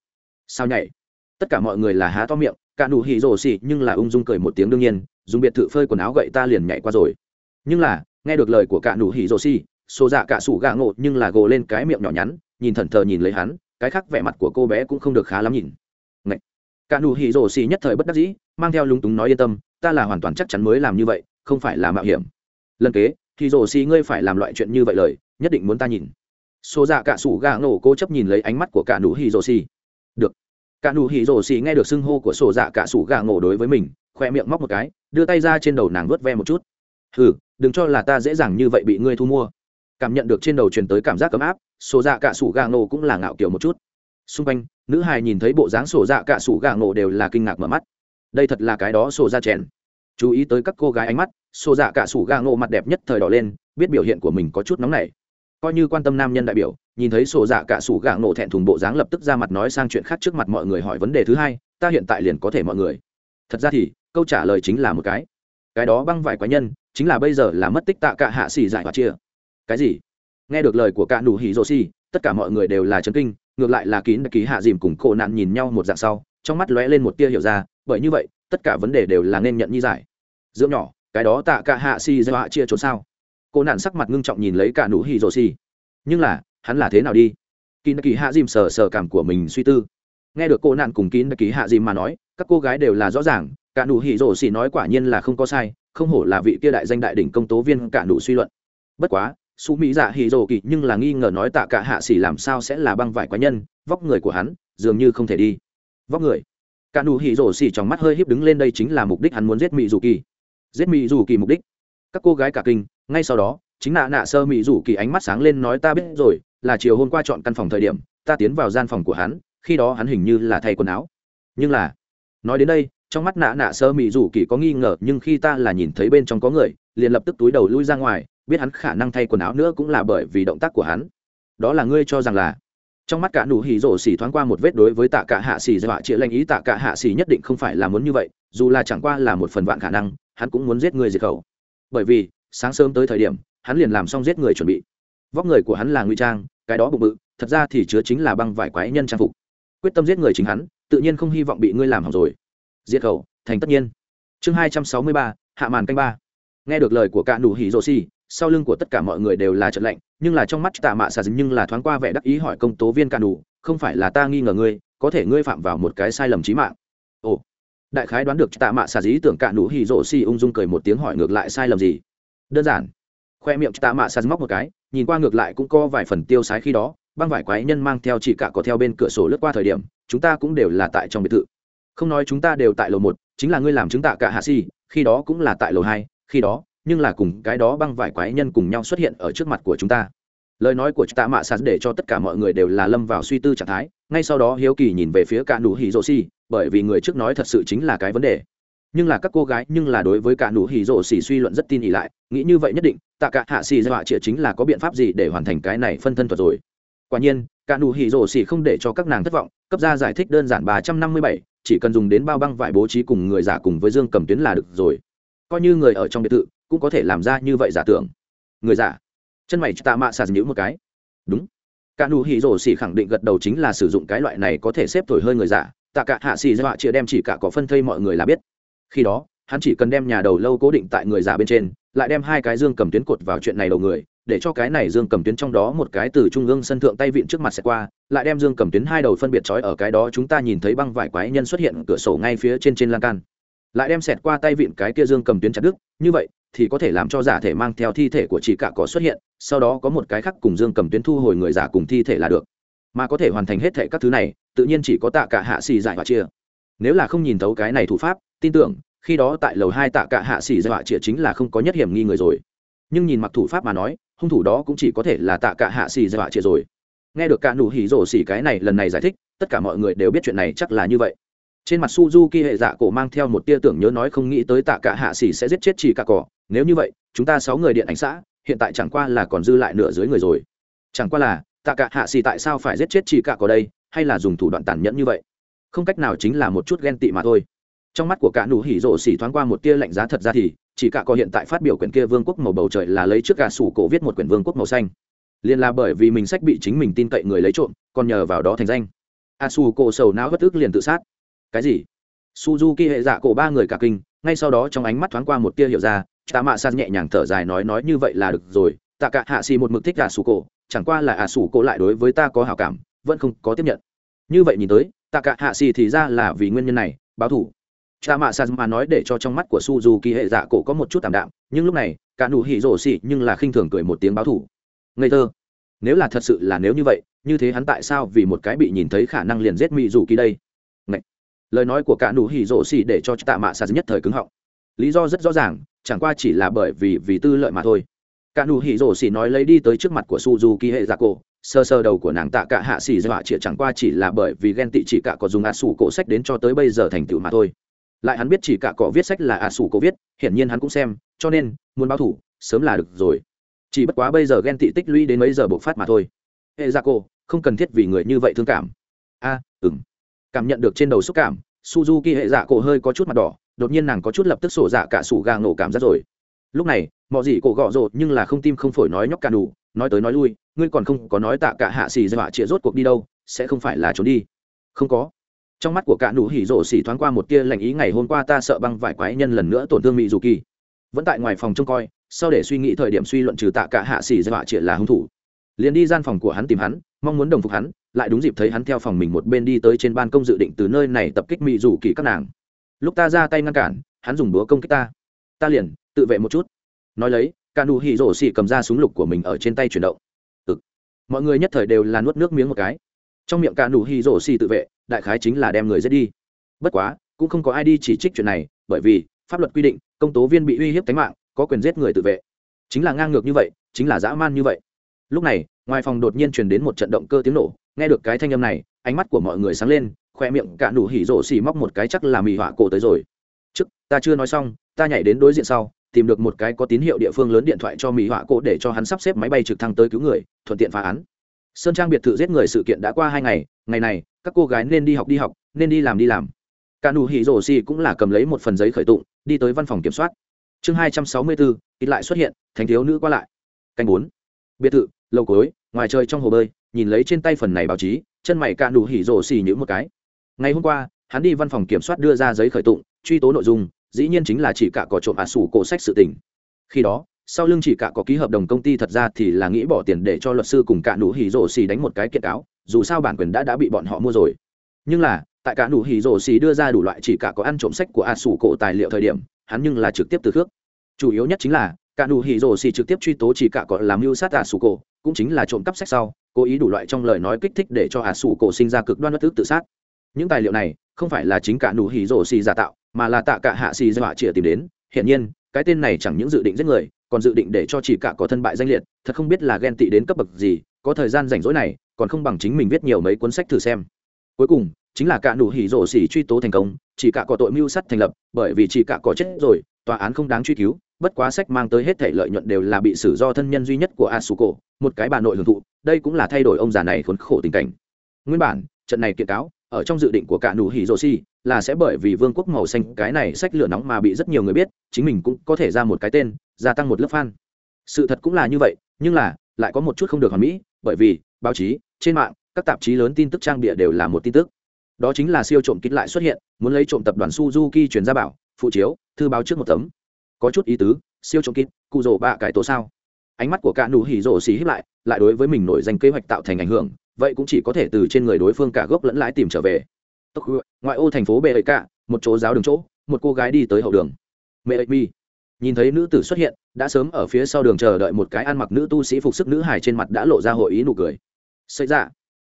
sao nhảy? Tất cả mọi người là há to miệng, cả nụ hỉ rổ xì nhưng là ung dung cười một tiếng đương nhiên, dùng biệt thự phơi quần áo gậy ta liền nhảy qua rồi. Nhưng là, nghe được lời của cả nụ hỉ rổ xì xô dạ cả sủ gạ ngộ nhưng là gồ lên cái miệng nhỏ nhắn, nhìn thần thờ nhìn lấy hắn, cái khác vẻ mặt của cô bé cũng không được khá lắm nhìn. Ngậy! cả nụ hỉ rổ xì nhất thời bất đắc dĩ, mang theo lúng túng nói yên tâm, ta là hoàn toàn chắc chắn mới làm như vậy, không phải là mạo hiểm. Lần kế, thì rổ xì ngươi phải làm loại chuyện như vậy lời, nhất định muốn ta nhìn. Xô dạ cả sủ gạ ngộ cô chấp nhìn lấy ánh mắt của cả nụ hỉ rổ xì được. Cả nụ hỉ rổ xì nghe được xưng hô của sổ dạ cả sủ gà ngộ đối với mình, khoe miệng móc một cái, đưa tay ra trên đầu nàng vớt ve một chút. Ừ đừng cho là ta dễ dàng như vậy bị ngươi thu mua. Cảm nhận được trên đầu truyền tới cảm giác ấm áp, sổ dạ cả sủ gà ngộ cũng là ngạo kiểu một chút. Xung quanh, nữ hài nhìn thấy bộ dáng sổ dạ cả sủ gà ngộ đều là kinh ngạc mở mắt. Đây thật là cái đó sổ dạ chèn. Chú ý tới các cô gái ánh mắt, sổ dạ cả sủ gà ngộ mặt đẹp nhất thời đỏ lên, biết biểu hiện của mình có chút nóng nảy coi như quan tâm nam nhân đại biểu, nhìn thấy sổ dạ cả sủ gạng nổ thẹn thùng bộ dáng lập tức ra mặt nói sang chuyện khác trước mặt mọi người hỏi vấn đề thứ hai, ta hiện tại liền có thể mọi người. Thật ra thì, câu trả lời chính là một cái. Cái đó băng vải quái nhân, chính là bây giờ là mất tích tạ cả hạ xỉ giải hòa chia. Cái gì? Nghe được lời của cả nụ hỉ rô xi tất cả mọi người đều là chấn kinh, ngược lại là kín ký hạ dìm cùng cổ nạn nhìn nhau một dạng sau, trong mắt lóe lên một tia hiểu ra, bởi như vậy, tất cả vấn đề đều là nên nhận như giải. Dưỡng nhỏ, cái đó tạ cả hạ xỉ giải hòa chia trốn sao? cô nạn sắc mặt ngưng trọng nhìn lấy cả nụ hỉ rồ xì. Nhưng là, hắn là thế nào đi? Kỳ kỳ hạ dìm sờ sờ cảm của mình suy tư. Nghe được cô nạn cùng kín kỳ hạ dìm mà nói, các cô gái đều là rõ ràng, cả nụ hỉ rồ xì nói quả nhiên là không có sai, không hổ là vị kia đại danh đại đỉnh công tố viên cả nụ suy luận. Bất quá, su mỹ dạ hỉ rồ kỳ nhưng là nghi ngờ nói tạ cả hạ xỉ làm sao sẽ là băng vải quái nhân, vóc người của hắn dường như không thể đi. Vóc người. Cả nụ hỉ rồ xỉ trong mắt hơi híp đứng lên đây chính là mục đích hắn muốn giết mỹ dù kỳ. Giết mỹ dù kỳ mục đích. Các cô gái cả kinh ngay sau đó, chính nạ nạ sơ mỹ rủ kỳ ánh mắt sáng lên nói ta biết rồi, là chiều hôm qua chọn căn phòng thời điểm, ta tiến vào gian phòng của hắn, khi đó hắn hình như là thay quần áo. Nhưng là, nói đến đây, trong mắt nạ nạ sơ mỹ rủ kỳ có nghi ngờ, nhưng khi ta là nhìn thấy bên trong có người, liền lập tức túi đầu lui ra ngoài, biết hắn khả năng thay quần áo nữa cũng là bởi vì động tác của hắn. Đó là ngươi cho rằng là? Trong mắt cả nụ hì rổ xỉ thoáng qua một vết đối với tạ cả hạ xỉ dọa chĩa lanh ý tạ cả hạ xỉ nhất định không phải là muốn như vậy, dù là chẳng qua là một phần vạn khả năng, hắn cũng muốn giết người diệt khẩu. Bởi vì sáng sớm tới thời điểm hắn liền làm xong giết người chuẩn bị. Vóc người của hắn là ngụy trang cái đó bụng bự thật ra thì chứa chính là băng vải quái nhân trang phục. Quyết tâm giết người chính hắn tự nhiên không hy vọng bị ngươi làm hỏng rồi. Diệt khẩu thành tất nhiên. Chương hai trăm sáu mươi ba hạ màn canh ba. Nghe được lời của cả Đủ hỉ rồ Si, sau lưng của tất cả mọi người đều là trận lạnh nhưng là trong mắt tạ mạ xà dính nhưng là thoáng qua vẻ đắc ý hỏi công tố viên cả Đủ, không phải là ta nghi ngờ ngươi có thể ngươi phạm vào một cái sai lầm trí mạng? Ồ. Đại khái đoán được tạ mạ xà dí tưởng cả Đủ hỉ rồ Si ung dung cười một tiếng hỏi ngược lại sai lầm gì? đơn giản. Khoe miệng tạ mạ sạt móc một cái, nhìn qua ngược lại cũng có vài phần tiêu sái khi đó, băng vải quái nhân mang theo chỉ cả có theo bên cửa sổ lướt qua thời điểm, chúng ta cũng đều là tại trong biệt thự. Không nói chúng ta đều tại lầu một, chính là ngươi làm chứng tạ cả hạ si khi đó cũng là tại lầu hai, khi đó, nhưng là cùng cái đó băng vải quái nhân cùng nhau xuất hiện ở trước mặt của chúng ta. Lời nói của tạ mạ sạt để cho tất cả mọi người đều là lâm vào suy tư trạng thái, ngay sau đó hiếu kỳ nhìn về phía cả nụ hỉ rô si bởi vì người trước nói thật sự chính là cái vấn đề nhưng là các cô gái nhưng là đối với cả nụ hì rộ xỉ suy luận rất tin ỉ lại, nghĩ như vậy nhất định, tạ cả hạ xỉ dọa họa chĩa chính là có biện pháp gì để hoàn thành cái này phân thân thuật rồi. Quả nhiên, cả nụ hì rộ xỉ không để cho các nàng thất vọng, cấp ra giải thích đơn giản ba trăm năm mươi bảy, chỉ cần dùng đến bao băng vải bố trí cùng người giả cùng với dương cầm tuyến là được rồi. Coi như người ở trong biệt thự, cũng có thể làm ra như vậy giả tưởng. Người giả? Chân mày tạ mạ xà nhữ một cái. Đúng. Cả nụ hì rộ xỉ khẳng định gật đầu chính là sử dụng cái loại này có thể xếp thổi hơi người giả, tạ cả hạ xỉ dọa họa chia đem chỉ cả có phân thây mọi người là biết khi đó, hắn chỉ cần đem nhà đầu lâu cố định tại người giả bên trên, lại đem hai cái dương cầm tuyến cột vào chuyện này đầu người, để cho cái này dương cầm tuyến trong đó một cái từ trung ương sân thượng tay vịn trước mặt sẽ qua, lại đem dương cầm tuyến hai đầu phân biệt trói ở cái đó chúng ta nhìn thấy băng vải quái nhân xuất hiện cửa sổ ngay phía trên trên lan can. Lại đem xẹt qua tay vịn cái kia dương cầm tuyến chặt đứt, như vậy thì có thể làm cho giả thể mang theo thi thể của chị cả có xuất hiện, sau đó có một cái khác cùng dương cầm tuyến thu hồi người giả cùng thi thể là được. Mà có thể hoàn thành hết thể các thứ này, tự nhiên chỉ có tạ cả hạ xì giải và chia nếu là không nhìn thấu cái này thủ pháp, tin tưởng, khi đó tại lầu hai tạ cả hạ xỉ dọa chĩa chính là không có nhất hiểm nghi người rồi. Nhưng nhìn mặc thủ pháp mà nói, hung thủ đó cũng chỉ có thể là tạ cả hạ xỉ dọa chĩa rồi. Nghe được cả nụ hỉ rổ xỉ cái này lần này giải thích, tất cả mọi người đều biết chuyện này chắc là như vậy. Trên mặt suzuki hệ dạ cổ mang theo một tia tưởng nhớ nói không nghĩ tới tạ cả hạ xỉ sẽ giết chết chỉ cả cỏ. Nếu như vậy, chúng ta sáu người điện ảnh xã, hiện tại chẳng qua là còn dư lại nửa dưới người rồi. Chẳng qua là, tạ cả hạ xỉ tại sao phải giết chết chỉ cả cỏ đây, hay là dùng thủ đoạn tàn nhẫn như vậy? không cách nào chính là một chút ghen tị mà thôi. Trong mắt của cả nụ hỉ rổ xỉ thoáng qua một tia lạnh giá thật ra thì, chỉ cả có hiện tại phát biểu quyển kia vương quốc màu bầu trời là lấy trước gà sủ cổ viết một quyển vương quốc màu xanh. Liền là bởi vì mình sách bị chính mình tin cậy người lấy trộm, còn nhờ vào đó thành danh. A su cổ sầu não bất tức liền tự sát. Cái gì? Suzuki hệ dạ cổ ba người cả kinh, ngay sau đó trong ánh mắt thoáng qua một tia hiểu ra, tạ mạ san nhẹ nhàng thở dài nói nói như vậy là được rồi, tạ cả hạ xì một mực thích a su cổ, chẳng qua là a su cổ lại đối với ta có hảo cảm, vẫn không có tiếp nhận. Như vậy nhìn tới tạ cả hạ xì thì ra là vì nguyên nhân này, báo thủ. Cha mạ sas mà nói để cho trong mắt của suzuki hệ dạ cổ có một chút tạm đạm, nhưng lúc này, cả nụ hỉ rổ xì nhưng là khinh thường cười một tiếng báo thủ. Ngây thơ. Nếu là thật sự là nếu như vậy, như thế hắn tại sao vì một cái bị nhìn thấy khả năng liền giết mỹ dù kỳ đây? Ngậy. lời nói của cả nụ hỉ rổ xì để cho tạ mạ sas nhất thời cứng họng. Lý do rất rõ ràng, chẳng qua chỉ là bởi vì vì tư lợi mà thôi. Cả nụ hỉ rổ xì nói lấy đi tới trước mặt của suzuki hệ dạ cổ sơ sơ đầu của nàng tạ cả hạ xì dọa chĩa chẳng qua chỉ là bởi vì ghen tị chỉ cả có dùng ạ sủ cổ sách đến cho tới bây giờ thành tựu mà thôi. Lại hắn biết chỉ cả có viết sách là ạ sủ cổ viết hiển nhiên hắn cũng xem cho nên muốn báo thủ sớm là được rồi. Chỉ bất quá bây giờ ghen tị tích lũy đến mấy giờ bộc phát mà thôi. Hệ ra dạ cô không cần thiết vì người như vậy thương cảm. A à, ừng cảm nhận được trên đầu xúc cảm suzuki hệ dạ cổ hơi có chút mặt đỏ đột nhiên nàng có chút lập tức sổ dạ cả sủ gà nổ cảm giác rồi. Lúc này mọi gì cổ gọ rột nhưng là không tim không phổi nói nhóc cả đủ nói tới nói lui, ngươi còn không có nói tạ cả hạ xì dọa chĩa rốt cuộc đi đâu, sẽ không phải là trốn đi. Không có. Trong mắt của cả nụ hỉ rổ xỉ thoáng qua một tia lạnh ý ngày hôm qua ta sợ băng vải quái nhân lần nữa tổn thương mỹ dù kỳ vẫn tại ngoài phòng trông coi, sau để suy nghĩ thời điểm suy luận trừ tạ cả hạ xỉ dọa chĩa là hung thủ. Liền đi gian phòng của hắn tìm hắn, mong muốn đồng phục hắn, lại đúng dịp thấy hắn theo phòng mình một bên đi tới trên ban công dự định từ nơi này tập kích mỹ dù kỳ các nàng. Lúc ta ra tay ngăn cản, hắn dùng búa công kích ta. Ta liền, tự vệ một chút. Nói lấy cả nụ hỉ rổ xỉ cầm ra súng lục của mình ở trên tay chuyển động. Ừ. mọi người nhất thời đều là nuốt nước miếng một cái. Trong miệng cả nụ hỉ rổ xỉ tự vệ, đại khái chính là đem người giết đi. Bất quá, cũng không có ai đi chỉ trích chuyện này, bởi vì, pháp luật quy định, công tố viên bị uy hiếp tính mạng, có quyền giết người tự vệ. Chính là ngang ngược như vậy, chính là dã man như vậy. Lúc này, ngoài phòng đột nhiên truyền đến một trận động cơ tiếng nổ, nghe được cái thanh âm này, ánh mắt của mọi người sáng lên, khoe miệng cả nụ hỉ rổ xỉ móc một cái chắc là mì họa cổ tới rồi. Chức ta chưa nói xong, ta nhảy đến đối diện sau tìm được một cái có tín hiệu địa phương lớn điện thoại cho mỹ họa cổ để cho hắn sắp xếp máy bay trực thăng tới cứu người, thuận tiện phá án. Sơn trang biệt thự giết người sự kiện đã qua hai ngày ngày này, các cô gái nên đi học đi học, nên đi làm đi làm. Cả nụ hỉ rổ xì cũng là cầm lấy một phần giấy khởi tụng, đi tới văn phòng kiểm soát. Chương hai trăm sáu mươi bốn, ít lại xuất hiện, thánh thiếu nữ qua lại. Canh bốn. Biệt thự lâu cối ngoài trời trong hồ bơi, nhìn lấy trên tay phần này báo chí, chân mày cả nụ hỉ rổ xì nhữ một cái. Ngày hôm qua, hắn đi văn phòng kiểm soát đưa ra giấy khởi tụng, truy tố nội dung dĩ nhiên chính là chỉ cả có trộm ả à sủ cổ sách sự tình. Khi đó, sau lưng chỉ cả có ký hợp đồng công ty thật ra thì là nghĩ bỏ tiền để cho luật sư cùng cả nụ hỉ rổ xì đánh một cái kiện cáo, dù sao bản quyền đã đã bị bọn họ mua rồi. Nhưng là, tại cả nụ hỉ rổ xì đưa ra đủ loại chỉ cả có ăn trộm sách của a sủ cổ tài liệu thời điểm, hắn nhưng là trực tiếp từ khước. Chủ yếu nhất chính là, cả nụ hỉ rổ xì trực tiếp truy tố chỉ cả có làm mưu sát a sủ cổ, cũng chính là trộm cắp sách sau, cố ý đủ loại trong lời nói kích thích để cho a sủ cổ sinh ra cực đoan bất tức tự sát. Những tài liệu này, không phải là chính cả nụ hỉ rổ xì giả tạo mà là tạ cả hạ xì dọa chĩa tìm đến. Hiển nhiên, cái tên này chẳng những dự định giết người, còn dự định để cho chỉ cả có thân bại danh liệt. Thật không biết là ghen tị đến cấp bậc gì, có thời gian rảnh rỗi này, còn không bằng chính mình viết nhiều mấy cuốn sách thử xem. Cuối cùng, chính là cả nụ hỉ rổ xỉ truy tố thành công, chỉ cả có tội mưu sắt thành lập, bởi vì chỉ cả có chết rồi, tòa án không đáng truy cứu, bất quá sách mang tới hết thể lợi nhuận đều là bị xử do thân nhân duy nhất của asuko, một cái bà nội hưởng thụ, đây cũng là thay đổi ông già này khốn khổ tình cảnh. Nguyên bản, trận này kiện cáo, ở trong dự định của cả nụ hỉ rổ xỉ là sẽ bởi vì vương quốc màu xanh cái này sách lửa nóng mà bị rất nhiều người biết chính mình cũng có thể ra một cái tên gia tăng một lớp fan. Sự thật cũng là như vậy nhưng là lại có một chút không được hoàn mỹ bởi vì báo chí trên mạng các tạp chí lớn tin tức trang bịa đều là một tin tức. Đó chính là siêu trộm kín lại xuất hiện muốn lấy trộm tập đoàn suzuki chuyển ra bảo phụ chiếu thư báo trước một tấm. Có chút ý tứ siêu trộm kín, cụ rổ bạ cải tổ sao? Ánh mắt của cả nụ hỉ rổ xì hiếp lại lại đối với mình nổi danh kế hoạch tạo thành ảnh hưởng vậy cũng chỉ có thể từ trên người đối phương cả gốc lẫn lãi tìm trở về tốc ngoại ô thành phố bệ ấy cả, một chỗ giáo đường chỗ, một cô gái đi tới hậu đường. Mẹ ấy mi. Nhìn thấy nữ tử xuất hiện, đã sớm ở phía sau đường chờ đợi một cái ăn mặc nữ tu sĩ phục sức nữ hải trên mặt đã lộ ra hội ý nụ cười. Xây ra dạ.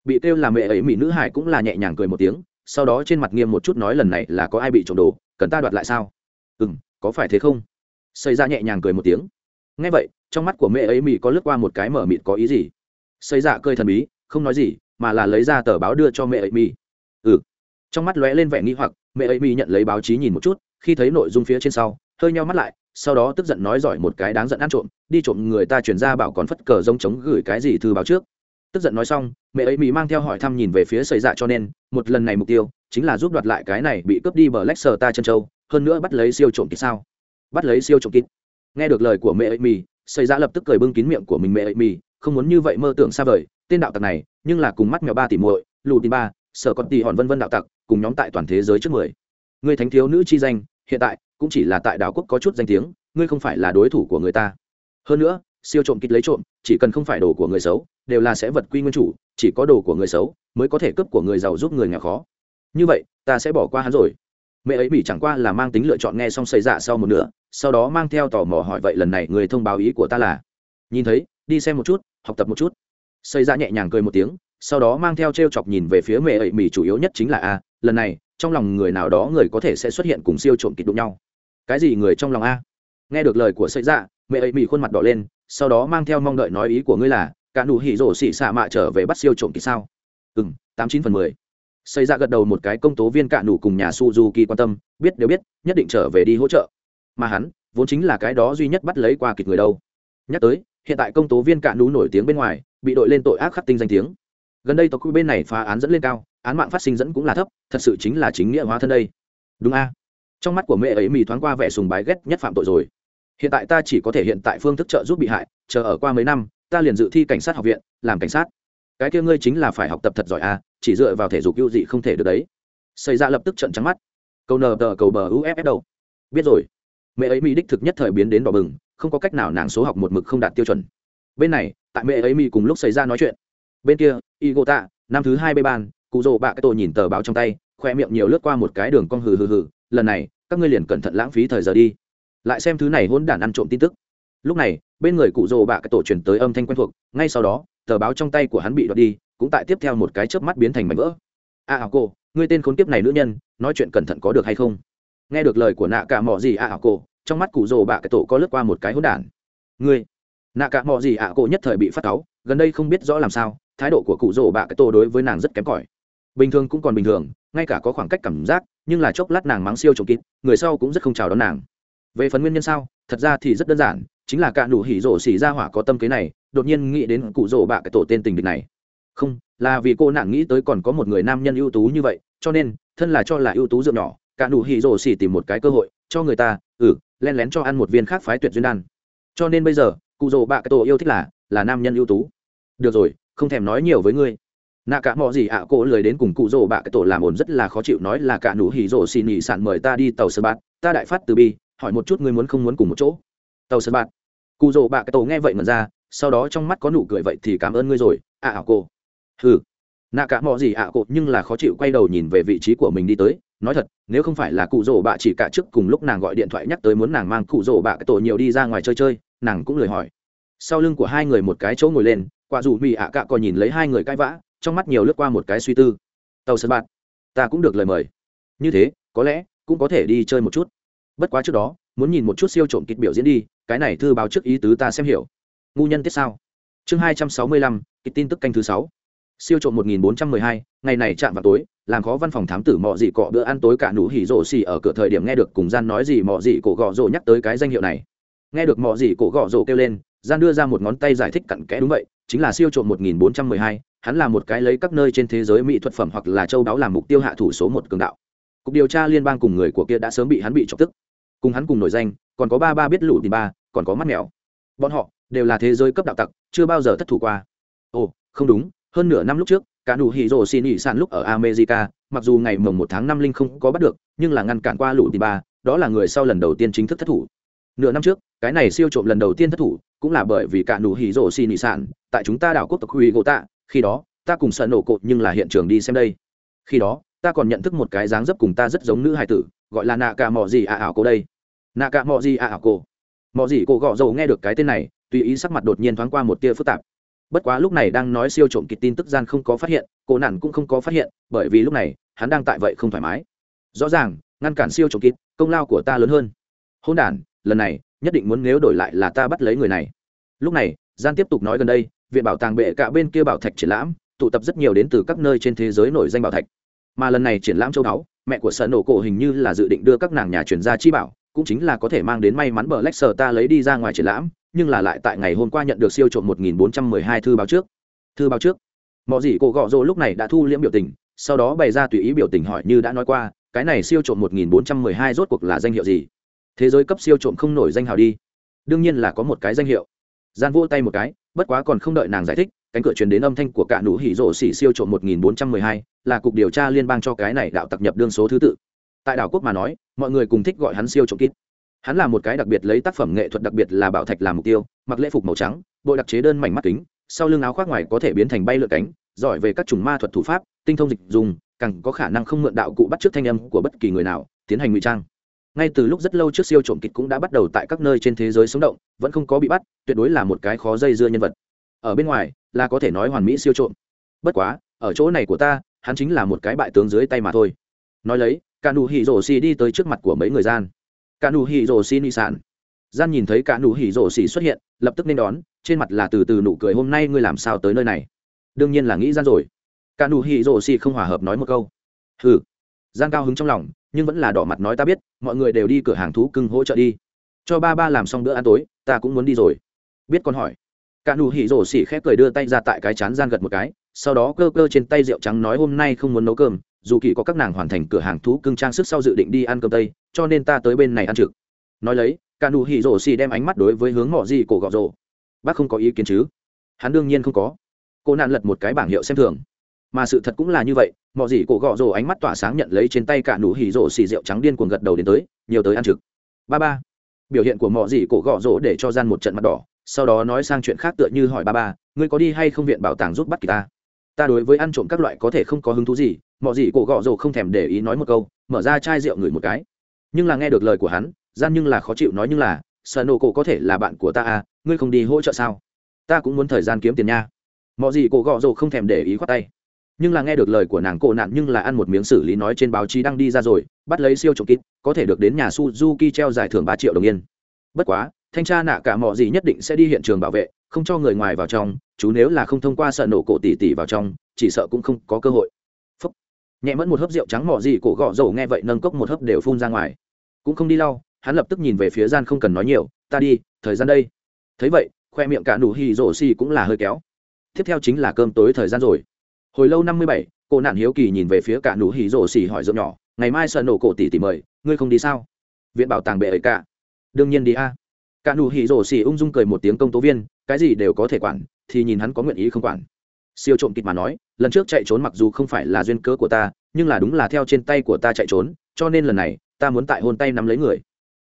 bị kêu là mẹ ấy mỹ nữ hải cũng là nhẹ nhàng cười một tiếng, sau đó trên mặt nghiêm một chút nói lần này là có ai bị trộm đồ, cần ta đoạt lại sao? Ừ có phải thế không? Xây ra dạ nhẹ nhàng cười một tiếng. Ngay vậy, trong mắt của mẹ ấy mỹ có lướt qua một cái mở mịt có ý gì? Xây ra dạ cười thần bí, không nói gì, mà là lấy ra tờ báo đưa cho mẹ ấy mỹ trong mắt lóe lên vẻ nghi hoặc, mẹ ấy mi nhận lấy báo chí nhìn một chút, khi thấy nội dung phía trên sau, hơi nhau mắt lại, sau đó tức giận nói giỏi một cái đáng giận ăn trộm, đi trộm người ta chuyển ra bảo còn phất cờ giống chống gửi cái gì thư báo trước. Tức giận nói xong, mẹ ấy mỹ mang theo hỏi thăm nhìn về phía xây dạ cho nên, một lần này mục tiêu chính là giúp đoạt lại cái này bị cướp đi bờ lách sờ ta chân châu, hơn nữa bắt lấy siêu trộm kịp sao? Bắt lấy siêu trộm kịp nghe được lời của mẹ ấy mỹ xây dạ lập tức cười bưng kín miệng của mình mẹ ấy mỹ, không muốn như vậy mơ tưởng xa vời, tên đạo tặc này, nhưng là cùng mắt mèo ba tỷ muội, lù tì ba, sở con tỷ hòn vân vân đạo tặc cùng nhóm tại toàn thế giới trước mười. Người thánh thiếu nữ chi danh, hiện tại, cũng chỉ là tại đảo quốc có chút danh tiếng, ngươi không phải là đối thủ của người ta. Hơn nữa, siêu trộm kịch lấy trộm, chỉ cần không phải đồ của người xấu, đều là sẽ vật quy nguyên chủ, chỉ có đồ của người xấu mới có thể cướp của người giàu giúp người nghèo khó. Như vậy, ta sẽ bỏ qua hắn rồi. Mẹ ấy bị chẳng qua là mang tính lựa chọn nghe xong xây dạ sau một nửa, sau đó mang theo tò mò hỏi vậy lần này người thông báo ý của ta là? Nhìn thấy, đi xem một chút, học tập một chút. Xây dạ nhẹ nhàng cười một tiếng, sau đó mang theo t r e o chọc nhìn về phía mẹ ấy mỹ chủ yếu nhất chính là a lần này, trong lòng người nào đó người có thể sẽ xuất hiện cùng siêu trộm kịch đụng nhau. Cái gì người trong lòng a? Nghe được lời của xây dạ mẹ ấy mỉ khuôn mặt đỏ lên, sau đó mang theo mong đợi nói ý của ngươi là, cả nụ hỉ rổ xỉ xạ mạ trở về bắt siêu trộm kịch sao? Ừ tám chín phần mười. Xây ra dạ gật đầu một cái, công tố viên cạn đủ cùng nhà suzuki quan tâm, biết đều biết, nhất định trở về đi hỗ trợ. Mà hắn, vốn chính là cái đó duy nhất bắt lấy qua kịch người đâu. Nhắc tới, hiện tại công tố viên cạn đủ nổi tiếng bên ngoài, bị đội lên tội ác khắc tinh danh tiếng. Gần đây tộc quy bên này phá án dẫn lên cao án mạng phát sinh dẫn cũng là thấp, thật sự chính là chính nghĩa hóa thân đây. Đúng a? Trong mắt của mẹ ấy mì thoáng qua vẻ sùng bái ghét nhất phạm tội rồi. Hiện tại ta chỉ có thể hiện tại phương thức trợ giúp bị hại, chờ ở qua mấy năm, ta liền dự thi cảnh sát học viện, làm cảnh sát. Cái kia ngươi chính là phải học tập thật giỏi a, chỉ dựa vào thể dục ưu dị không thể được đấy. Xảy ra lập tức trận trắng mắt. Câu nờ tờ cầu bờ uff đâu biết rồi. Mẹ ấy mì đích thực nhất thời biến đến đỏ bừng, không có cách nào nàng số học một mực không đạt tiêu chuẩn. Bên này, tại mẹ ấy mì cùng lúc xảy ra nói chuyện. Bên kia y gô tạ năm thứ hai bê ban cụ rồ bạ cái tổ nhìn tờ báo trong tay khoe miệng nhiều lướt qua một cái đường cong hừ hừ hừ lần này các ngươi liền cẩn thận lãng phí thời giờ đi. Lại xem thứ này hôn đản ăn trộm tin tức. Lúc này bên người cụ rồ bạ cái tổ truyền tới âm thanh quen thuộc ngay sau đó tờ báo trong tay của hắn bị đoạt đi cũng tại tiếp theo một cái chớp mắt biến thành mảnh vỡ. A à, cô ngươi tên khốn kiếp này nữ nhân nói chuyện cẩn thận có được hay không? Nghe được lời của nạ cả mò gì a à, cô trong mắt cụ rồ bạ cái tổ có lướt qua một cái hôn đản. Ngươi. Nạ cả mò gì a à, cô nhất thời bị phát cáu gần đây không biết rõ làm sao thái độ của cụ rồ bạ cái tổ đối với nàng rất kém cỏi bình thường cũng còn bình thường ngay cả có khoảng cách cảm giác nhưng là chốc lát nàng mắng siêu trộm kín, người sau cũng rất không chào đón nàng. Về phần nguyên nhân sao thật ra thì rất đơn giản chính là cạn đủ hỉ rổ xỉ ra hỏa có tâm kế này đột nhiên nghĩ đến cụ rổ bạ cái tổ tên tình địch này. Không là vì cô nàng nghĩ tới còn có một người nam nhân ưu tú như vậy cho nên thân là cho là ưu tú dượng nhỏ cạn đủ hỉ rổ xỉ tìm một cái cơ hội cho người ta ừ len lén cho ăn một viên khác phái tuyệt duyên đan. Cho nên bây giờ cụ rổ bạ cái tổ yêu thích là là nam nhân ưu tú. Được rồi không thèm nói nhiều với ngươi nạ cả mọi gì ạ à, cô lười đến cùng cụ rồ bạ cái tổ làm ổn rất là khó chịu nói là cả nụ hỉ rồ xin nghỉ sản mời ta đi tàu sơ bạt ta đại phát từ bi hỏi một chút ngươi muốn không muốn cùng một chỗ. Tàu sơ bạt. Cụ rồ bạ cái tổ nghe vậy mà ra sau đó trong mắt có nụ cười vậy thì cảm ơn ngươi rồi ạ à, à, cô. Ừ nạ cả mọi gì ạ à, cô nhưng là khó chịu quay đầu nhìn về vị trí của mình đi tới nói thật nếu không phải là cụ rồ bạ chỉ cả trước cùng lúc nàng gọi điện thoại nhắc tới muốn nàng mang cụ rồ bạ cái tổ nhiều đi ra ngoài chơi chơi nàng cũng lời hỏi. Sau lưng của hai người một cái chỗ ngồi lên quả dù mỹ ạ cạ còn nhìn lấy hai người cãi vã trong mắt nhiều lướt qua một cái suy tư. Tàu sân bạc ta cũng được lời mời. Như thế có lẽ cũng có thể đi chơi một chút. Bất quá trước đó muốn nhìn một chút siêu trộm kịch biểu diễn đi cái này thư báo trước ý tứ ta xem hiểu. Ngu nhân tiết sao? Chương hai trăm sáu mươi lăm kịch tin tức canh thứ sáu. Siêu trộm một nghìn bốn trăm mười hai ngày này chạm vào tối làm khó văn phòng thám tử mọ gì cọ bữa ăn tối cả nụ hỉ rổ xì ở cửa thời điểm nghe được cùng gian nói gì mọ gì cổ gọ rổ nhắc tới cái danh hiệu này. Nghe được mọ gì cổ gọ rổ kêu lên gian đưa ra một ngón tay giải thích cặn kẽ đúng vậy chính là siêu trộm 1412, hắn là một cái lấy các nơi trên thế giới mỹ thuật phẩm hoặc là châu đáo làm mục tiêu hạ thủ số một cường đạo. Cục điều tra liên bang cùng người của kia đã sớm bị hắn bị chọc tức. Cùng hắn cùng nổi danh, còn có ba ba biết lũ tìm ba, còn có mắt mèo. Bọn họ đều là thế giới cấp đạo tặc, chưa bao giờ thất thủ qua. Ồ, không đúng, hơn nửa năm lúc trước, cả nụ hỉ rồ xin ỉ sàn lúc ở america, mặc dù ngày mồng một tháng năm linh không có bắt được, nhưng là ngăn cản qua lũ tìm ba, đó là người sau lần đầu tiên chính thức thất thủ. Nửa năm trước, cái này siêu trộm lần đầu tiên thất thủ, cũng là bởi vì cả nụ hỉ rổ xin nị sản tại chúng ta đảo quốc tộc huy gỗ tạ khi đó, ta cùng sợ nổ cột nhưng là hiện trường đi xem đây. Khi đó, ta còn nhận thức một cái dáng dấp cùng ta rất giống nữ hài tử, gọi là nạ cả mò gì à ảo cô đây. Nạ cả mò gì à ảo cô mò gì cô gọ dầu nghe được cái tên này, tùy ý sắc mặt đột nhiên thoáng qua một tia phức tạp. Bất quá lúc này đang nói siêu trộm kịch tin tức gian không có phát hiện, cô nản cũng không có phát hiện, bởi vì lúc này, hắn đang tại vậy không thoải mái. Rõ ràng, ngăn cản siêu trộm kịch, công lao của ta lớn hơn. Hôn đản, lần này, nhất định muốn nếu đổi lại là ta bắt lấy người này. Lúc này, gian tiếp tục nói gần đây viện bảo tàng bệ cả bên kia bảo thạch triển lãm, tụ tập rất nhiều đến từ các nơi trên thế giới nổi danh bảo thạch. Mà lần này triển lãm châu báu, mẹ của sở nổ cổ hình như là dự định đưa các nàng nhà chuyển gia chi bảo, cũng chính là có thể mang đến may mắn bờ lách sờ ta lấy đi ra ngoài triển lãm, nhưng là lại tại ngày hôm qua nhận được siêu trộm 1412 thư báo trước. Thư báo trước. Mọi gì cổ gọ rồ lúc này đã thu liễm biểu tình, sau đó bày ra tùy ý biểu tình hỏi như đã nói qua, cái này siêu trộm 1412 rốt cuộc là danh hiệu gì? Thế giới cấp siêu trộm không nổi danh hào đi. Đương nhiên là có một cái danh hiệu. Gian vỗ tay một cái bất quá còn không đợi nàng giải thích cánh cửa truyền đến âm thanh của cả nụ hỉ rổ xỉ siêu trộm 1412, là cục điều tra liên bang cho cái này đạo tặc nhập đương số thứ tự. Tại đảo quốc mà nói, mọi người cùng thích gọi hắn siêu trộm kít. Hắn là một cái đặc biệt lấy tác phẩm nghệ thuật đặc biệt là bảo thạch làm mục tiêu, mặc lễ phục màu trắng, bộ đặc chế đơn mảnh mắt kính, sau lưng áo khoác ngoài có thể biến thành bay lượn cánh, giỏi về các chủng ma thuật thủ pháp, tinh thông dịch dùng, càng có khả năng không mượn đạo cụ bắt trước thanh âm của bất kỳ người nào, tiến hành ngụy trang ngay từ lúc rất lâu trước siêu trộm kịch cũng đã bắt đầu tại các nơi trên thế giới sống động, vẫn không có bị bắt, tuyệt đối là một cái khó dây dưa nhân vật. Ở bên ngoài, là có thể nói hoàn mỹ siêu trộm. Bất quá, ở chỗ này của ta, hắn chính là một cái bại tướng dưới tay mà thôi. Nói lấy cả nụ hỉ rổ xì đi tới trước mặt của mấy người gian. Cả nụ hỉ rổ xì ni sản gian nhìn thấy cả nụ hỉ rổ xì xuất hiện, lập tức nên đón, trên mặt là từ từ nụ cười, hôm nay ngươi làm sao tới nơi này? Đương nhiên là nghĩ gian rồi. Cả nụ hỉ rổ xì không hòa hợp nói một câu. Hừ. Gian cao hứng trong lòng nhưng vẫn là đỏ mặt nói ta biết, mọi người đều đi cửa hàng thú cưng hỗ trợ đi. Cho ba ba làm xong bữa ăn tối, ta cũng muốn đi rồi. Biết con hỏi. Cả nụ hỉ rổ xỉ khép cười đưa tay ra tại cái chán gian gật một cái, sau đó cơ cơ trên tay rượu trắng nói hôm nay không muốn nấu cơm, dù kỳ có các nàng hoàn thành cửa hàng thú cưng trang sức sau dự định đi ăn cơm tây, cho nên ta tới bên này ăn trực. Nói lấy, cả nụ hỉ rổ xỉ đem ánh mắt đối với hướng mỏ gì cổ gọ rổ. Bác không có ý kiến chứ? Hắn đương nhiên không có. Cô nạn lật một cái bảng hiệu xem thường mà sự thật cũng là như vậy mọi gì cổ gọ rồ ánh mắt tỏa sáng nhận lấy trên tay cả nụ hỉ rồ xì rượu trắng điên cuồng gật đầu đến tới, nhiều tới ăn trực. Ba ba. Biểu hiện của mọi gì cổ gọ rồ để cho gian một trận mặt đỏ, sau đó nói sang chuyện khác tựa như hỏi ba ba, ngươi có đi hay không viện bảo tàng giúp bắt kỳ ta? Ta đối với ăn trộm các loại có thể không có hứng thú gì. Mọi gì cổ gọ rồ không thèm để ý nói một câu, mở ra chai rượu ngửi một cái. Nhưng là nghe được lời của hắn, gian nhưng là khó chịu nói nhưng là sợ nổ cổ có thể là bạn của ta à ngươi không đi hỗ trợ sao? Ta cũng muốn thời gian kiếm tiền nha. Mọi gì cổ gọ rồ không thèm để ý khoát tay nhưng là nghe được lời của nàng cổ nạn nhưng là ăn một miếng xử lý nói trên báo chí đang đi ra rồi, bắt lấy siêu trộm kít, có thể được đến nhà suzuki treo giải thưởng ba triệu đồng yên. Bất quá, thanh tra nạ cả mọi gì nhất định sẽ đi hiện trường bảo vệ, không cho người ngoài vào trong, chú nếu là không thông qua sợ nổ cổ tỉ tỉ vào trong, chỉ sợ cũng không có cơ hội. Phúc. nhẹ mẫn một hớp rượu trắng mỏ gì cổ gọ dầu nghe vậy nâng cốc một hớp đều phun ra ngoài. Cũng không đi lau, hắn lập tức nhìn về phía gian không cần nói nhiều, ta đi, thời gian đây. Thấy vậy, khoe miệng cả nụ hì rổ xì cũng là hơi kéo. Tiếp theo chính là cơm tối thời gian rồi hồi lâu năm mươi bảy, cô nạn hiếu kỳ nhìn về phía cả nụ hỉ rổ xỉ hỏi rộng nhỏ, ngày mai sợ nổ cổ tỷ tỷ mời, ngươi không đi sao? Viện bảo tàng bệ ấy cả. Đương nhiên đi a. À. cả nụ hỉ rổ xỉ ung dung cười một tiếng công tố viên, cái gì đều có thể quản, thì nhìn hắn có nguyện ý không quản. Siêu trộm kịch mà nói, lần trước chạy trốn mặc dù không phải là duyên cớ của ta, nhưng là đúng là theo trên tay của ta chạy trốn, cho nên lần này, ta muốn tại hôn tay nắm lấy người.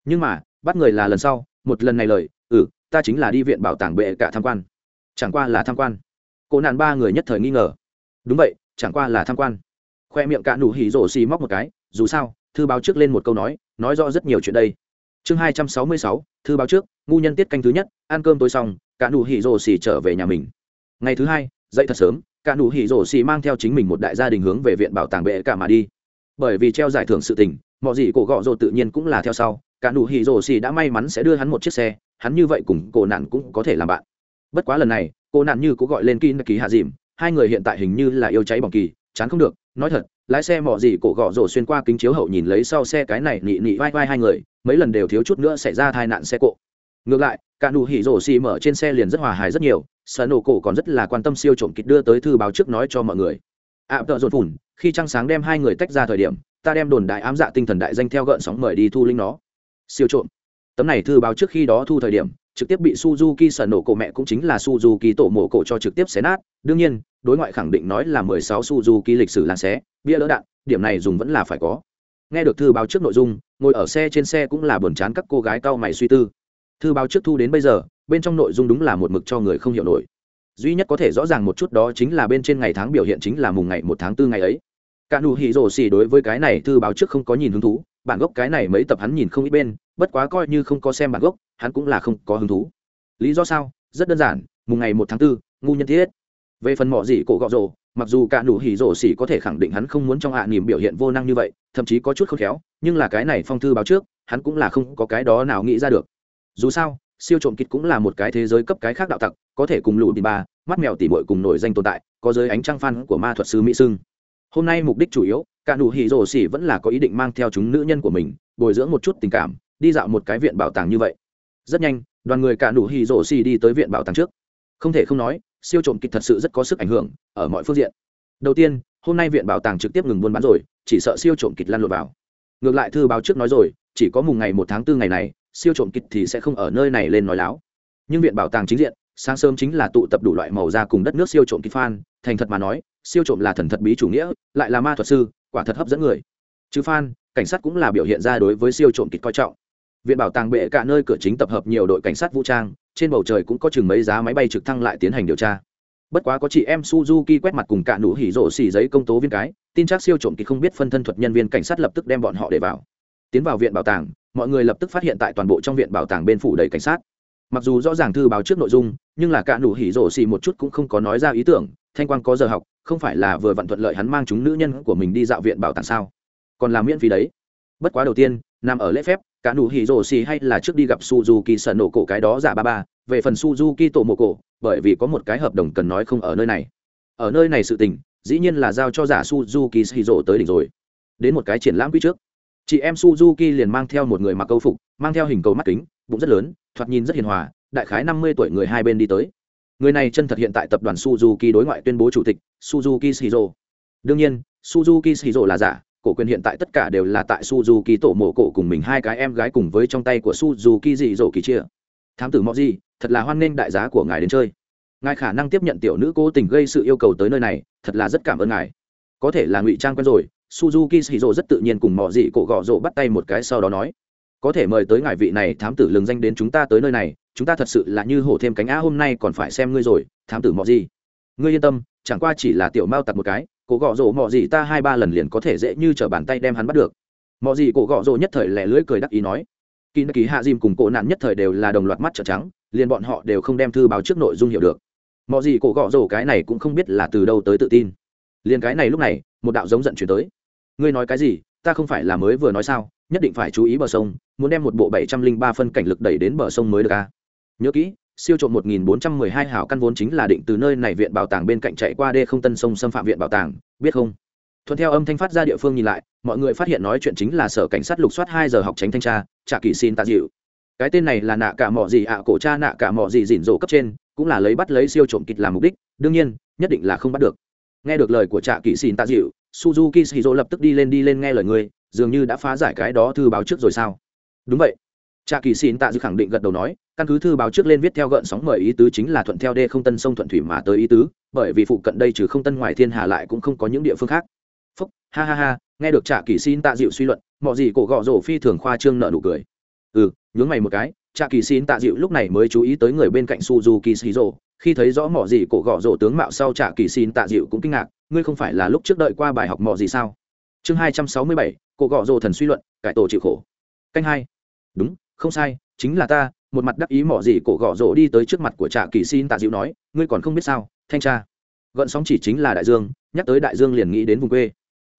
Nhưng mà, bắt người là lần sau, một lần này lời ừ ta chính là đi viện bảo tàng bệ cả tham quan. Chẳng qua là tham quan. Cô nạn ba người nhất thời nghi ngờ đúng vậy, chẳng qua là tham quan. Khoe miệng cạ đủ hỉ rổ xì móc một cái, dù sao, thư báo trước lên một câu nói nói rõ rất nhiều chuyện đây. Chương hai trăm sáu mươi sáu, thư báo trước, ngu nhân tiết canh thứ nhất, ăn cơm tối xong cạ đủ hỉ rổ xì trở về nhà mình. Ngày thứ hai, dậy thật sớm cạ đủ hỉ rổ xì mang theo chính mình một đại gia đình hướng về viện bảo tàng bệ cả mà đi. Bởi vì treo giải thưởng sự tình, mọi gì cổ gọ rồ tự nhiên cũng là theo sau, cả đủ hỉ rồ xì đã may mắn sẽ đưa hắn một chiếc xe, hắn như vậy cùng cổ nạn cũng có thể làm bạn. Bất quá lần này cô nạn như cũng gọi lên kin kỳ hạ dìm hai người hiện tại hình như là yêu cháy bỏng kỳ chán không được nói thật lái xe mỏ gì cổ gõ rổ xuyên qua kính chiếu hậu nhìn lấy sau xe cái này nị nị vai vai hai người mấy lần đều thiếu chút nữa xảy ra tai nạn xe cộ. Ngược lại cả nụ hỉ rổ xì mở trên xe liền rất hòa hài rất nhiều sợ nổ cổ còn rất là quan tâm siêu trộm kịch đưa tới thư báo trước nói cho mọi người. Ạ à, tợ rột phủn khi trăng sáng đem hai người tách ra thời điểm ta đem đồn đại ám dạ tinh thần đại danh theo gợn sóng mời đi thu linh nó. Siêu trộm. Tấm này thư báo trước khi đó thu thời điểm trực tiếp bị Suzuki sở nổ cổ mẹ cũng chính là Suzuki tổ mổ cổ cho trực tiếp xé nát. Đương nhiên, đối ngoại khẳng định nói là 16 Suzuki lịch sử làng xé, bia đỡ đạn, điểm này dùng vẫn là phải có. Nghe được thư báo trước nội dung, ngồi ở xe trên xe cũng là buồn chán các cô gái cao mày suy tư. Thư báo trước thu đến bây giờ, bên trong nội dung đúng là một mực cho người không hiểu nổi. Duy nhất có thể rõ ràng một chút đó chính là bên trên ngày tháng biểu hiện chính là mùng ngày 1 tháng 4 ngày ấy. Cả nụ hỉ rồ xì đối với cái này thư báo trước không có nhìn hứng thú, bản gốc cái này mấy tập hắn nhìn không ít bên, bất quá coi như không có xem bản gốc hắn cũng là không có hứng thú. Lý do sao? Rất đơn giản mùng ngày một tháng 4, ngu nhân thiết. Về phần mỏ gì cổ gọ rồ mặc dù cả nụ hỉ rổ xỉ có thể khẳng định hắn không muốn trong hạ niềm biểu hiện vô năng như vậy thậm chí có chút khôn khéo nhưng là cái này phong thư báo trước hắn cũng là không có cái đó nào nghĩ ra được. Dù sao siêu trộm kịch cũng là một cái thế giới cấp cái khác đạo tặc có thể cùng lũ đi ba mắt mèo tỉ bội cùng nổi danh tồn tại có giới ánh trăng phan của ma thuật sư mỹ sưng. Hôm nay mục đích chủ yếu cả nụ hỉ rổ xỉ vẫn là có ý định mang theo chúng nữ nhân của mình bồi dưỡng một chút tình cảm đi dạo một cái viện bảo tàng như vậy. Rất nhanh, đoàn người cả nụ hỉ rổ xì đi tới viện bảo tàng trước. Không thể không nói, siêu trộm kịch thật sự rất có sức ảnh hưởng, ở mọi phương diện. Đầu tiên, hôm nay viện bảo tàng trực tiếp ngừng buôn bán rồi, chỉ sợ siêu trộm kịch lan lộn vào. Ngược lại thư báo trước nói rồi, chỉ có mùng ngày một tháng 4 ngày này, siêu trộm kịch thì sẽ không ở nơi này lên nói láo. Nhưng viện bảo tàng chính diện, sáng sớm chính là tụ tập đủ loại màu da cùng đất nước siêu trộm kịch fan, thành thật mà nói, siêu trộm là thần thật bí chủ nghĩa, lại là ma thuật sư, quả thật hấp dẫn người. Chứ fan, cảnh sát cũng là biểu hiện ra đối với siêu trộm kịch coi trọng viện bảo tàng bệ cả nơi cửa chính tập hợp nhiều đội cảnh sát vũ trang, trên bầu trời cũng có chừng mấy giá máy bay trực thăng lại tiến hành điều tra. Bất quá có chị em suzuki quét mặt cùng cả nụ hỉ rổ xì giấy công tố viên cái, tin chắc siêu trộm kỳ không biết phân thân thuật nhân viên cảnh sát lập tức đem bọn họ để vào. Tiến vào viện bảo tàng, mọi người lập tức phát hiện tại toàn bộ trong viện bảo tàng bên phủ đầy cảnh sát. Mặc dù rõ ràng thư báo trước nội dung, nhưng là cả nụ hỉ rổ xì một chút cũng không có nói ra ý tưởng, thanh quan có giờ học, không phải là vừa vặn thuận lợi hắn mang chúng nữ nhân của mình đi dạo viện bảo tàng sao? Còn làm miễn phí đấy. Bất quá đầu tiên nằm ở lễ phép, cả nụ hỉ rổ xì hay là trước đi gặp suzuki sợ nổ cổ cái đó giả ba ba, về phần suzuki tổ mộ cổ, bởi vì có một cái hợp đồng cần nói không ở nơi này. Ở nơi này sự tình, dĩ nhiên là giao cho giả suzuki xì Rồ tới đỉnh rồi. Đến một cái triển lãm quý trước. Chị em suzuki liền mang theo một người mặc câu phục, mang theo hình cầu mắt kính, bụng rất lớn, thoạt nhìn rất hiền hòa, đại khái năm mươi tuổi người hai bên đi tới. Người này chân thật hiện tại tập đoàn suzuki đối ngoại tuyên bố chủ tịch, suzuki shiro đương nhiên, suzuki shiro là giả cổ quyền hiện tại tất cả đều là tại suzuki tổ mổ cổ cùng mình hai cái em gái cùng với trong tay của suzuki dị dỗ kỳ chia. Thám tử mọi gì thật là hoan nghênh đại giá của ngài đến chơi. Ngài khả năng tiếp nhận tiểu nữ cố tình gây sự yêu cầu tới nơi này, thật là rất cảm ơn ngài. Có thể là ngụy trang quen rồi, suzuki dị shizu rất tự nhiên cùng mọi dị cổ gọ rộ bắt tay một cái sau đó nói. Có thể mời tới ngài vị này thám tử lừng danh đến chúng ta tới nơi này, chúng ta thật sự là như hổ thêm cánh á hôm nay còn phải xem ngươi rồi, thám tử mọi gì ngươi yên tâm, chẳng qua chỉ là tiểu mao tặc một cái cổ gõ rổ mọ gì ta hai ba lần liền có thể dễ như t bàn tay đem hắn bắt được. Mọ gì cổ gõ rổ nhất thời lẻ lưỡi cười đắc ý nói. Kỳ nạ kỳ hạ dìm cùng cổ nạn nhất thời đều là đồng loạt mắt trợ trắng, liền bọn họ đều không đem thư báo trước nội dung hiểu được. Mọ gì cổ gõ rổ cái này cũng không biết là từ đâu tới tự tin. Liền cái này lúc này, một đạo giống giận chuyển tới. Ngươi nói cái gì, ta không phải là mới vừa nói sao, nhất định phải chú ý bờ sông, muốn đem một bộ bảy trăm linh ba phân cảnh lực đẩy đến bờ sông mới được a nhớ kỹ siêu trộm 1412 hảo căn vốn chính là định từ nơi này viện bảo tàng bên cạnh chạy qua đê không tân sông xâm phạm viện bảo tàng, biết không? Thuận theo âm thanh phát ra địa phương nhìn lại, mọi người phát hiện nói chuyện chính là sở cảnh sát lục soát 2 giờ học tránh thanh tra, trả kỳ xin tạ dịu. Cái tên này là nạ cả mọ gì ạ cổ cha nạ cả mọ gì rỉn rộ cấp trên, cũng là lấy bắt lấy siêu trộm kịch làm mục đích, đương nhiên, nhất định là không bắt được. Nghe được lời của trả kỳ xin tạ dịu, Suzuki Shiro lập tức đi lên đi lên nghe lời người, dường như đã phá giải cái đó thư báo trước rồi sao? Đúng vậy. Trạ Kỳ Xin Tạ Dư khẳng định gật đầu nói, căn cứ thư báo trước lên viết theo gợn sóng mời ý tứ chính là thuận theo đê không tân sông thuận thủy mà tới ý tứ, bởi vì phụ cận đây trừ không tân ngoài thiên hà lại cũng không có những địa phương khác. Phúc, ha ha ha, nghe được trả kỳ xin tạ dịu suy luận, mọi gì cổ gọ rổ phi thường khoa trương nợ nụ cười. Ừ nhướng mày một cái trả kỳ xin tạ dịu lúc này mới chú ý tới người bên cạnh suzuki shizo, khi thấy rõ mọi gì cổ gọ rổ tướng mạo sau trả kỳ xin tạ dịu cũng kinh ngạc, ngươi không phải là lúc trước đợi qua bài học mọi gì sao? Chương hai trăm sáu mươi bảy, cổ gọ rổ thần suy luận, cải tổ chịu khổ. Canh hai. Đúng, không sai, chính là ta một mặt đắc ý mỏ gì cổ gõ rổ đi tới trước mặt của trạ kỳ xin tạ dịu nói, ngươi còn không biết sao, thanh tra. Gợn sóng chỉ chính là đại dương, nhắc tới đại dương liền nghĩ đến vùng quê.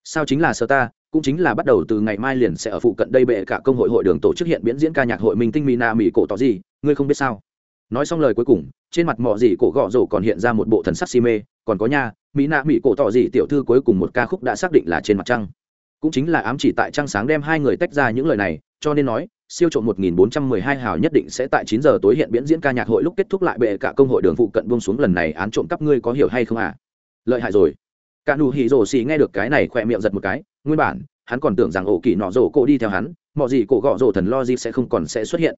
Sao chính là sơ ta, cũng chính là bắt đầu từ ngày mai liền sẽ ở phụ cận đây bệ cả công hội hội đường tổ chức hiện biến diễn ca nhạc hội minh tinh mỹ na mỹ cổ tỏ gì, ngươi không biết sao? Nói xong lời cuối cùng, trên mặt mỏ gì cổ gõ rổ còn hiện ra một bộ thần sắc si mê, còn có nha mỹ na mỹ cổ tỏ gì tiểu thư cuối cùng một ca khúc đã xác định là trên mặt trăng. Cũng chính là ám chỉ tại trăng sáng đem hai người tách ra những lời này, cho nên nói siêu trộm 1412 hào nhất định sẽ tại 9 giờ tối hiện biến diễn ca nhạc hội lúc kết thúc lại bệ cả công hội đường phụ cận buông xuống lần này án trộm cắp ngươi có hiểu hay không à? Lợi hại rồi. Cả nụ hỉ rồ xì nghe được cái này khỏe miệng giật một cái, nguyên bản, hắn còn tưởng rằng ổ kỳ nọ rồ cô đi theo hắn, mọi gì cổ gọ rồ thần lo gì sẽ không còn sẽ xuất hiện.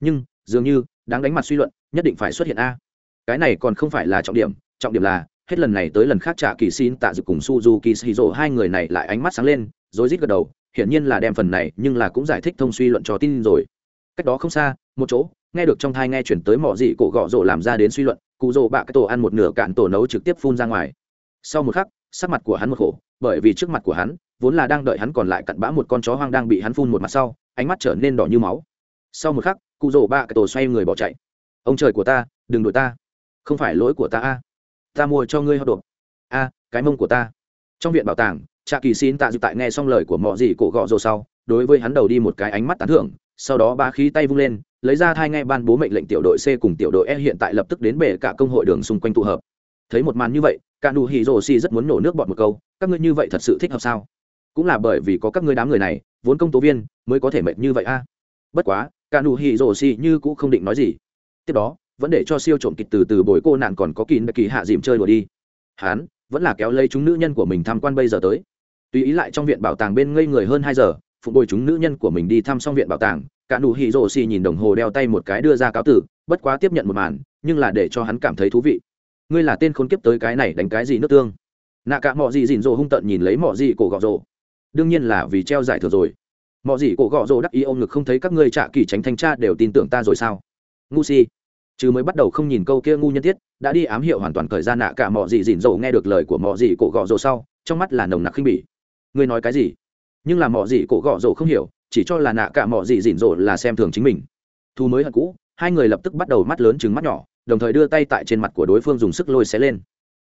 Nhưng, dường như, đáng đánh mặt suy luận, nhất định phải xuất hiện a. Cái này còn không phải là trọng điểm, trọng điểm là, hết lần này tới lần khác trả kỳ xin tạ dự cùng Suzuki Shiro hai người này lại ánh mắt sáng lên, rồi rít gật đầu, hiển nhiên là đem phần này nhưng là cũng giải thích thông suy luận cho tin rồi. Cách đó không xa, một chỗ, nghe được trong thai nghe chuyển tới mỏ dị cổ gọ rổ làm ra đến suy luận, cụ rổ bạ cái tổ ăn một nửa cạn tổ nấu trực tiếp phun ra ngoài. Sau một khắc, sắc mặt của hắn một khổ, bởi vì trước mặt của hắn, vốn là đang đợi hắn còn lại cặn bã một con chó hoang đang bị hắn phun một mặt sau, ánh mắt trở nên đỏ như máu. Sau một khắc, cụ rổ bạ cái tổ xoay người bỏ chạy. Ông trời của ta, đừng đuổi ta. Không phải lỗi của ta a. Ta mua cho ngươi họ đột a, cái mông của ta. Trong viện bảo tàng trạ kỳ xin tạ dự tại nghe xong lời của mọi gì cổ gọ rồ sau, đối với hắn đầu đi một cái ánh mắt tán thưởng, sau đó ba khí tay vung lên, lấy ra thai ngay ban bố mệnh lệnh tiểu đội c cùng tiểu đội e hiện tại lập tức đến bể cả công hội đường xung quanh tụ hợp. Thấy một màn như vậy, cả nụ hỉ rồ xì rất muốn nổ nước bọt một câu, các ngươi như vậy thật sự thích hợp sao? Cũng là bởi vì có các ngươi đám người này, vốn công tố viên mới có thể mệt như vậy a. Bất quá, cả nụ hỉ rồ xì như cũng không định nói gì. Tiếp đó, vẫn để cho siêu trộm kịch từ từ bồi cô nạn còn có kín kỳ hạ dìm chơi đùa đi. Hán vẫn là kéo lấy chúng nữ nhân của mình tham quan bây giờ tới tùy ý lại trong viện bảo tàng bên ngây người hơn hai giờ, phụ bồi chúng nữ nhân của mình đi thăm xong viện bảo tàng, cả nụ hì rồ xì nhìn đồng hồ đeo tay một cái đưa ra cáo tử, bất quá tiếp nhận một màn, nhưng là để cho hắn cảm thấy thú vị. Ngươi là tên khốn kiếp tới cái này đánh cái gì nước tương? Nạ cả mọi gì dịn rồ hung tận nhìn lấy mọi gì cổ gọ rồ. Đương nhiên là vì treo giải thừa rồi. Mọi gì cổ gọ rồ đắc ý ôm ngực không thấy các ngươi trả kỳ tránh thanh tra đều tin tưởng ta rồi sao? Ngu si. Chứ mới bắt đầu không nhìn câu kia ngu nhân thiết, đã đi ám hiệu hoàn toàn thời gian nạ cả mọi gì dịn rồ nghe được lời của mọi gì cổ gọ rồ sau, trong mắt là nồng nặc khinh bỉ ngươi nói cái gì? Nhưng là mỏ gì cổ gõ rổ không hiểu, chỉ cho là nạ cả mỏ gì dịn rổ là xem thường chính mình. Thu mới hận cũ, hai người lập tức bắt đầu mắt lớn trứng mắt nhỏ, đồng thời đưa tay tại trên mặt của đối phương dùng sức lôi xé lên.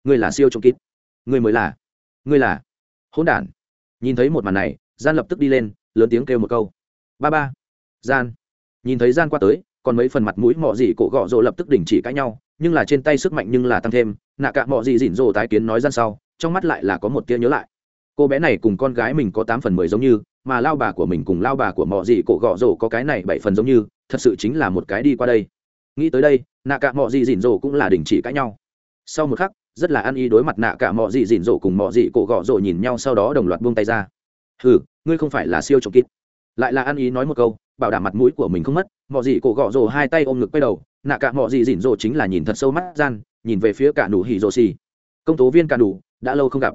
Ngươi là siêu trộm kíp ngươi mới là. Ngươi là. Hỗn đản. Nhìn thấy một màn này, gian lập tức đi lên, lớn tiếng kêu một câu. Ba ba. Gian. Nhìn thấy gian qua tới, còn mấy phần mặt mũi mọ gì cổ gọ rồ lập tức đình chỉ cãi nhau, nhưng là trên tay sức mạnh nhưng là tăng thêm, nạ cả mọ gì dỉn rồ tái kiến nói gian sau, trong mắt lại là có một tia nhớ lại cô bé này cùng con gái mình có tám phần mười giống như, mà lao bà của mình cùng lao bà của mọi gì cổ gọ rổ có cái này bảy phần giống như, thật sự chính là một cái đi qua đây. Nghĩ tới đây, nạ cả mọi gì dỉn rổ cũng là đình chỉ cãi nhau. Sau một khắc, rất là ăn ý đối mặt nạ cả mọi gì dỉn rổ cùng mọi gì cổ gọ rổ nhìn nhau sau đó đồng loạt buông tay ra. Ừ ngươi không phải là siêu trộm kít. Lại là ăn ý nói một câu, bảo đảm mặt mũi của mình không mất mọi gì cổ gọ rổ hai tay ôm ngực quay đầu, nạ cả mọi gì dỉn rổ chính là nhìn thật sâu mắt gian, nhìn về phía cả nụ hỉ rổ xì. Công tố viên cả nụ, đã lâu không gặp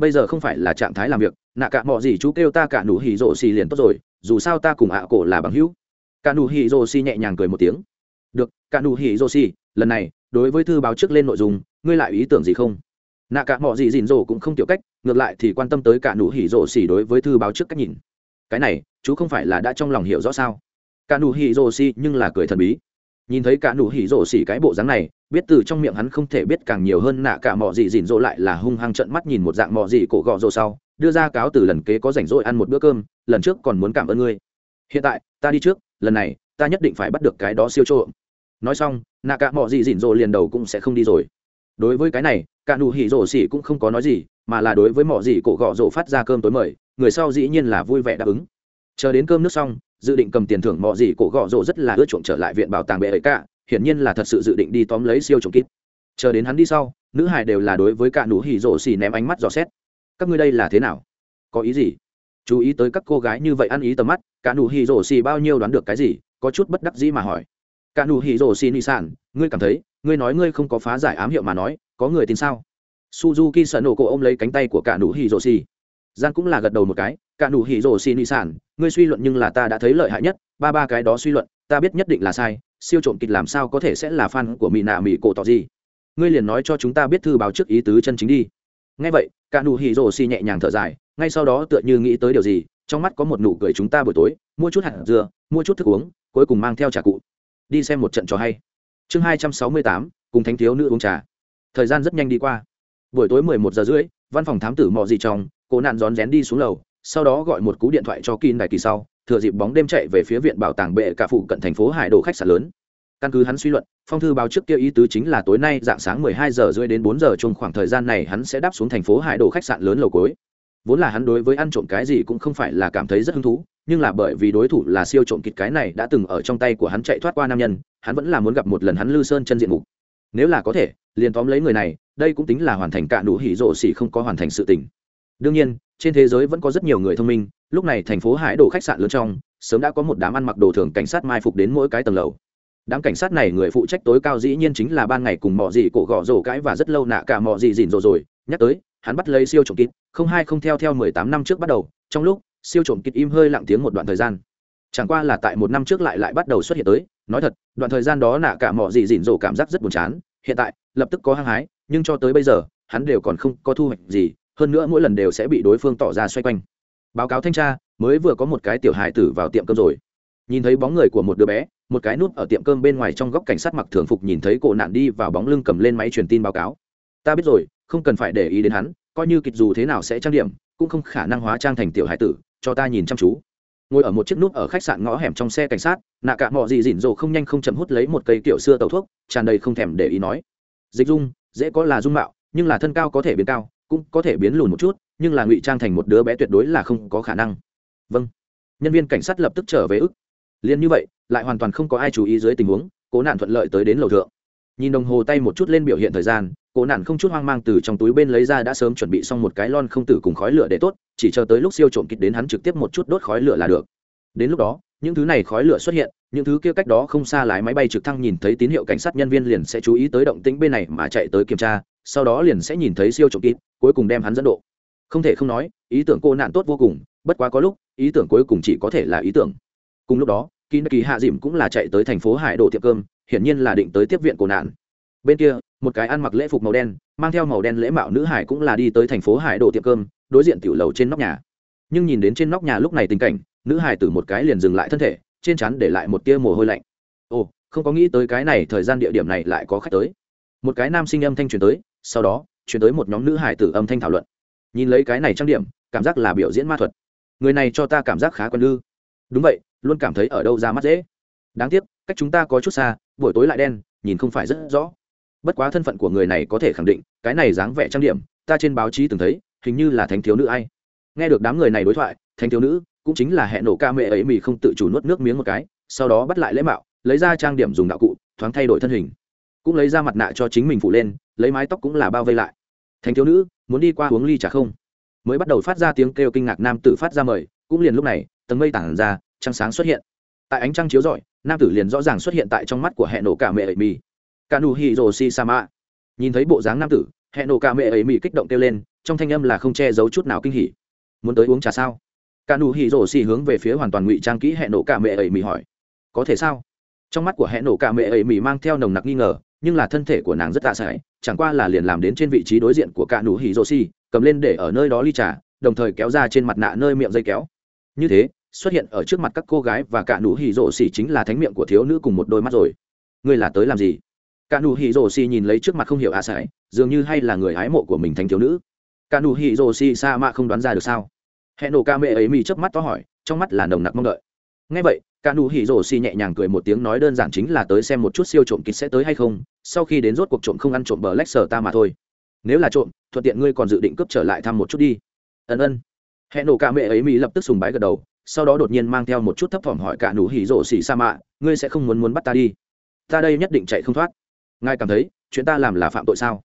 bây giờ không phải là trạng thái làm việc nạ cả mọi gì chú kêu ta cả nụ hỉ rổ xì liền tốt rồi dù sao ta cùng ạ à cổ là bằng hữu. Cả nụ hỉ rổ xì nhẹ nhàng cười một tiếng. Được cả nụ hỉ rổ xì lần này đối với thư báo trước lên nội dùng, ngươi lại ý tưởng gì không? Nạ cả mọi gì dìn rổ cũng không tiểu cách ngược lại thì quan tâm tới cả nụ hỉ rổ xì đối với thư báo trước cách nhìn. Cái này chú không phải là đã trong lòng hiểu rõ sao? Cả nụ hỉ rổ xì nhưng là cười thần bí nhìn thấy cả nụ hỉ rổ xỉ cái bộ dáng này, biết từ trong miệng hắn không thể biết càng nhiều hơn nạ cả mò gì dìn dỗ lại là hung hăng trận mắt nhìn một dạng mò gì cổ gọ rổ sau, đưa ra cáo từ lần kế có rảnh rỗi ăn một bữa cơm, lần trước còn muốn cảm ơn ngươi. Hiện tại, ta đi trước, lần này, ta nhất định phải bắt được cái đó siêu trộm. Nói xong, nạ cả mò gì dìn dỗ liền đầu cũng sẽ không đi rồi. Đối với cái này, cả nụ hỉ rổ xỉ cũng không có nói gì, mà là đối với mò gì cổ gọ rổ phát ra cơm tối mời, người sau dĩ nhiên là vui vẻ đáp ứng. Chờ đến cơm nước xong dự định cầm tiền thưởng mọ gì cổ gọ rồ rất là ưa chuộng trở lại viện bảo tàng bệ ấy cả, hiển nhiên là thật sự dự định đi tóm lấy siêu trộm kíp chờ đến hắn đi sau, nữ hải đều là đối với cả nụ hỉ rổ xì ném ánh mắt dò xét. Các ngươi đây là thế nào? Có ý gì? Chú ý tới các cô gái như vậy ăn ý tầm mắt, cả nụ hỉ rổ xì bao nhiêu đoán được cái gì? Có chút bất đắc dĩ mà hỏi. Cả nụ hỉ rổ xì nị sản ngươi cảm thấy, ngươi nói ngươi không có phá giải ám hiệu mà nói, có người tin sao? Suzuki sợ nổ cô ôm lấy cánh tay của cả nụ hỉ rổ xì. Giang cũng là gật đầu một cái, cả nụ hỉ rồ xì nị sản, ngươi suy luận nhưng là ta đã thấy lợi hại nhất, ba ba cái đó suy luận, ta biết nhất định là sai, siêu trộm kịch làm sao có thể sẽ là fan của mỹ nạ mỹ cổ tỏ gì? Ngươi liền nói cho chúng ta biết thư báo trước ý tứ chân chính đi. Ngay vậy, cả nụ hỉ rồ xì nhẹ nhàng thở dài, ngay sau đó tựa như nghĩ tới điều gì, trong mắt có một nụ cười chúng ta buổi tối, mua chút hạt dưa, mua chút thức uống, cuối cùng mang theo trà cụ. Đi xem một trận trò hay. Chương hai trăm sáu mươi tám, cùng thánh thiếu nữ uống trà. Thời gian rất nhanh đi qua. Buổi tối mười một giờ rưỡi văn phòng thám tử mò gì trong cố nạn rón rén đi xuống lầu, sau đó gọi một cú điện thoại cho kin đại kỳ sau, thừa dịp bóng đêm chạy về phía viện bảo tàng bệ cả phụ cận thành phố hải đồ khách sạn lớn. Căn cứ hắn suy luận, phong thư báo trước kia ý tứ chính là tối nay dạng sáng 12 giờ rưỡi đến 4 giờ trong khoảng thời gian này hắn sẽ đáp xuống thành phố hải đồ khách sạn lớn lầu cuối. Vốn là hắn đối với ăn trộm cái gì cũng không phải là cảm thấy rất hứng thú, nhưng là bởi vì đối thủ là siêu trộm kịch cái này đã từng ở trong tay của hắn chạy thoát qua nam nhân, hắn vẫn là muốn gặp một lần hắn lư sơn chân diện mục nếu là có thể, liền tóm lấy người này, đây cũng tính là hoàn thành cả đủ hỉ rộ xỉ không có hoàn thành sự tình. Đương nhiên, trên thế giới vẫn có rất nhiều người thông minh, lúc này thành phố hải đồ khách sạn lớn trong, sớm đã có một đám ăn mặc đồ thường cảnh sát mai phục đến mỗi cái tầng lầu. Đám cảnh sát này người phụ trách tối cao dĩ nhiên chính là ban ngày cùng mọ gì cổ gõ rổ cãi và rất lâu nạ cả mọ gì dỉn rồ rồi. Nhắc tới, hắn bắt lấy siêu trộm kịp không hai không theo theo mười tám năm trước bắt đầu, trong lúc siêu trộm kịp im hơi lặng tiếng một đoạn thời gian. Chẳng qua là tại một năm trước lại lại bắt đầu xuất hiện tới nói thật, đoạn thời gian đó nạ cả mỏ gì dịn dỗ cảm giác rất buồn chán, hiện tại, lập tức có hăng hái, nhưng cho tới bây giờ, hắn đều còn không có thu hoạch gì, hơn nữa mỗi lần đều sẽ bị đối phương tỏ ra xoay quanh. Báo cáo thanh tra, mới vừa có một cái tiểu hài tử vào tiệm cơm rồi. Nhìn thấy bóng người của một đứa bé, một cái nút ở tiệm cơm bên ngoài trong góc cảnh sát mặc thường phục nhìn thấy cổ nạn đi vào bóng lưng cầm lên máy truyền tin báo cáo. Ta biết rồi, không cần phải để ý đến hắn, coi như kịch dù thế nào sẽ trang điểm, cũng không khả năng hóa trang thành tiểu hải tử, cho ta nhìn chăm chú ngồi ở một chiếc nút ở khách sạn ngõ hẻm trong xe cảnh sát, nạ cả mọi gì dỉn rồ không nhanh không chậm hút lấy một cây kiểu xưa tàu thuốc, tràn đầy không thèm để ý nói. Dịch dung, dễ có là dung mạo, nhưng là thân cao có thể biến cao, cũng có thể biến lùn một chút, nhưng là ngụy trang thành một đứa bé tuyệt đối là không có khả năng. Vâng. Nhân viên cảnh sát lập tức trở về ức. Liền như vậy, lại hoàn toàn không có ai chú ý dưới tình huống, cố nạn thuận lợi tới đến lầu thượng. Nhìn đồng hồ tay một chút lên biểu hiện thời gian cổ nạn không chút hoang mang từ trong túi bên lấy ra đã sớm chuẩn bị xong một cái lon không tử cùng khói lửa để tốt, chỉ chờ tới lúc siêu trộm kịch đến hắn trực tiếp một chút đốt khói lửa là được. Đến lúc đó, những thứ này khói lửa xuất hiện, những thứ kia cách đó không xa lái máy bay trực thăng nhìn thấy tín hiệu cảnh sát nhân viên liền sẽ chú ý tới động tĩnh bên này mà chạy tới kiểm tra, sau đó liền sẽ nhìn thấy siêu trộm kịch cuối cùng đem hắn dẫn độ. Không thể không nói, ý tưởng cô nạn tốt vô cùng, bất quá có lúc, ý tưởng cuối cùng chỉ có thể là ý tưởng. Cùng lúc đó kỳ hạ dìm cũng là chạy tới thành phố hải đồ tiệm cơm, hiển nhiên là định tới tiếp viện cô nạn bên kia, một cái ăn mặc lễ phục màu đen, mang theo màu đen lễ mạo nữ hải cũng là đi tới thành phố hải đồ tiệm cơm, đối diện tiểu lầu trên nóc nhà. Nhưng nhìn đến trên nóc nhà lúc này tình cảnh, nữ hải tử một cái liền dừng lại thân thể, trên chắn để lại một tia mồ hôi lạnh. Ồ, không có nghĩ tới cái này thời gian địa điểm này lại có khách tới. Một cái nam sinh âm thanh truyền tới, sau đó, truyền tới một nhóm nữ hải tử âm thanh thảo luận. Nhìn lấy cái này trang điểm, cảm giác là biểu diễn ma thuật. Người này cho ta cảm giác khá quân ư. Đúng vậy, luôn cảm thấy ở đâu ra mắt dễ. Đáng tiếc, cách chúng ta có chút xa, buổi tối lại đen, nhìn không phải rất rõ bất quá thân phận của người này có thể khẳng định, cái này dáng vẻ trang điểm, ta trên báo chí từng thấy, hình như là thánh thiếu nữ ai. Nghe được đám người này đối thoại, thánh thiếu nữ, cũng chính là hẹn nổ ca mẹ ấy mì không tự chủ nuốt nước miếng một cái, sau đó bắt lại lễ mạo, lấy ra trang điểm dùng đạo cụ, thoáng thay đổi thân hình. Cũng lấy ra mặt nạ cho chính mình phụ lên, lấy mái tóc cũng là bao vây lại. Thánh thiếu nữ, muốn đi qua uống ly trà không? Mới bắt đầu phát ra tiếng kêu kinh ngạc nam tử phát ra mời, cũng liền lúc này, tầng mây tản ra, trăng sáng xuất hiện. Tại ánh trăng chiếu rọi, nam tử liền rõ ràng xuất hiện tại trong mắt của hẹn nổ cả mẹ ấy mì cả nụ hỉ rồ si sa mạ nhìn thấy bộ dáng nam tử hẹn nổ cả mẹ ấy mỹ kích động kêu lên, trong thanh âm là không che giấu chút nào kinh hỉ. Muốn tới uống trà sao? Cả nụ hỉ rồ si hướng về phía hoàn toàn ngụy trang kỹ hẹn nổ cả mẹ ấy mỹ hỏi. Có thể sao? Trong mắt của hẹn nổ cả mẹ ấy mỹ mang theo nồng nặc nghi ngờ, nhưng là thân thể của nàng rất tạ sải chẳng qua là liền làm đến trên vị trí đối diện của cả nụ hỉ rồ si cầm lên để ở nơi đó ly trà, đồng thời kéo ra trên mặt nạ nơi miệng dây kéo. Như thế, xuất hiện ở trước mặt các cô gái và cả nụ hỉ rộ xỉ chính là thánh miệng của thiếu nữ cùng một đôi mắt rồi. Ngươi là tới làm gì? cả nụ hỉ rồ xì nhìn lấy trước mặt không hiểu ạ à sải, dường như hay là người ái mộ của mình thành thiếu nữ. Cả nụ hỉ rồ xì sa mạ không đoán ra được sao? Hẹn nổ ca mẹ ấy mi chớp mắt to hỏi, trong mắt là nồng nặc mong đợi. Ngay vậy, cả nụ hỉ rồ xì nhẹ nhàng cười một tiếng nói đơn giản chính là tới xem một chút siêu trộm kịch sẽ tới hay không, sau khi đến rốt cuộc trộm không ăn trộm bờ lách sở ta mà thôi. Nếu là trộm, thuận tiện ngươi còn dự định cướp trở lại thăm một chút đi. Ân ân. Hẹn nổ ca mẹ ấy mi lập tức sùng bái gật đầu, sau đó đột nhiên mang theo một chút thấp thỏm hỏi cả nụ hỉ rồ xì sa mạ, ngươi sẽ không muốn muốn bắt ta đi. Ta đây nhất định chạy không thoát ngài cảm thấy, chuyện ta làm là phạm tội sao?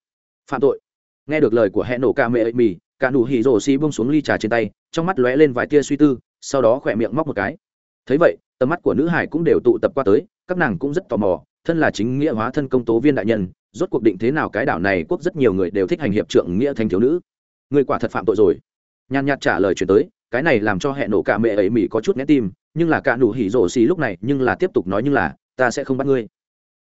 Phạm tội. Nghe được lời của hẹn nổ ca mẹ ấy mì, cả nụ hỉ rổ xi bông xuống ly trà trên tay, trong mắt lóe lên vài tia suy tư, sau đó khỏe miệng móc một cái. Thấy vậy, tầm mắt của nữ hải cũng đều tụ tập qua tới, các nàng cũng rất tò mò, thân là chính nghĩa hóa thân công tố viên đại nhân, rốt cuộc định thế nào cái đảo này quốc rất nhiều người đều thích hành hiệp trượng nghĩa thanh thiếu nữ. Người quả thật phạm tội rồi. Nhàn nhạt trả lời chuyển tới, cái này làm cho hẹn nổ cả mẹ ấy mì có chút né tim, nhưng là cả nụ hỉ rổ xi lúc này nhưng là tiếp tục nói nhưng là, ta sẽ không bắt ngươi.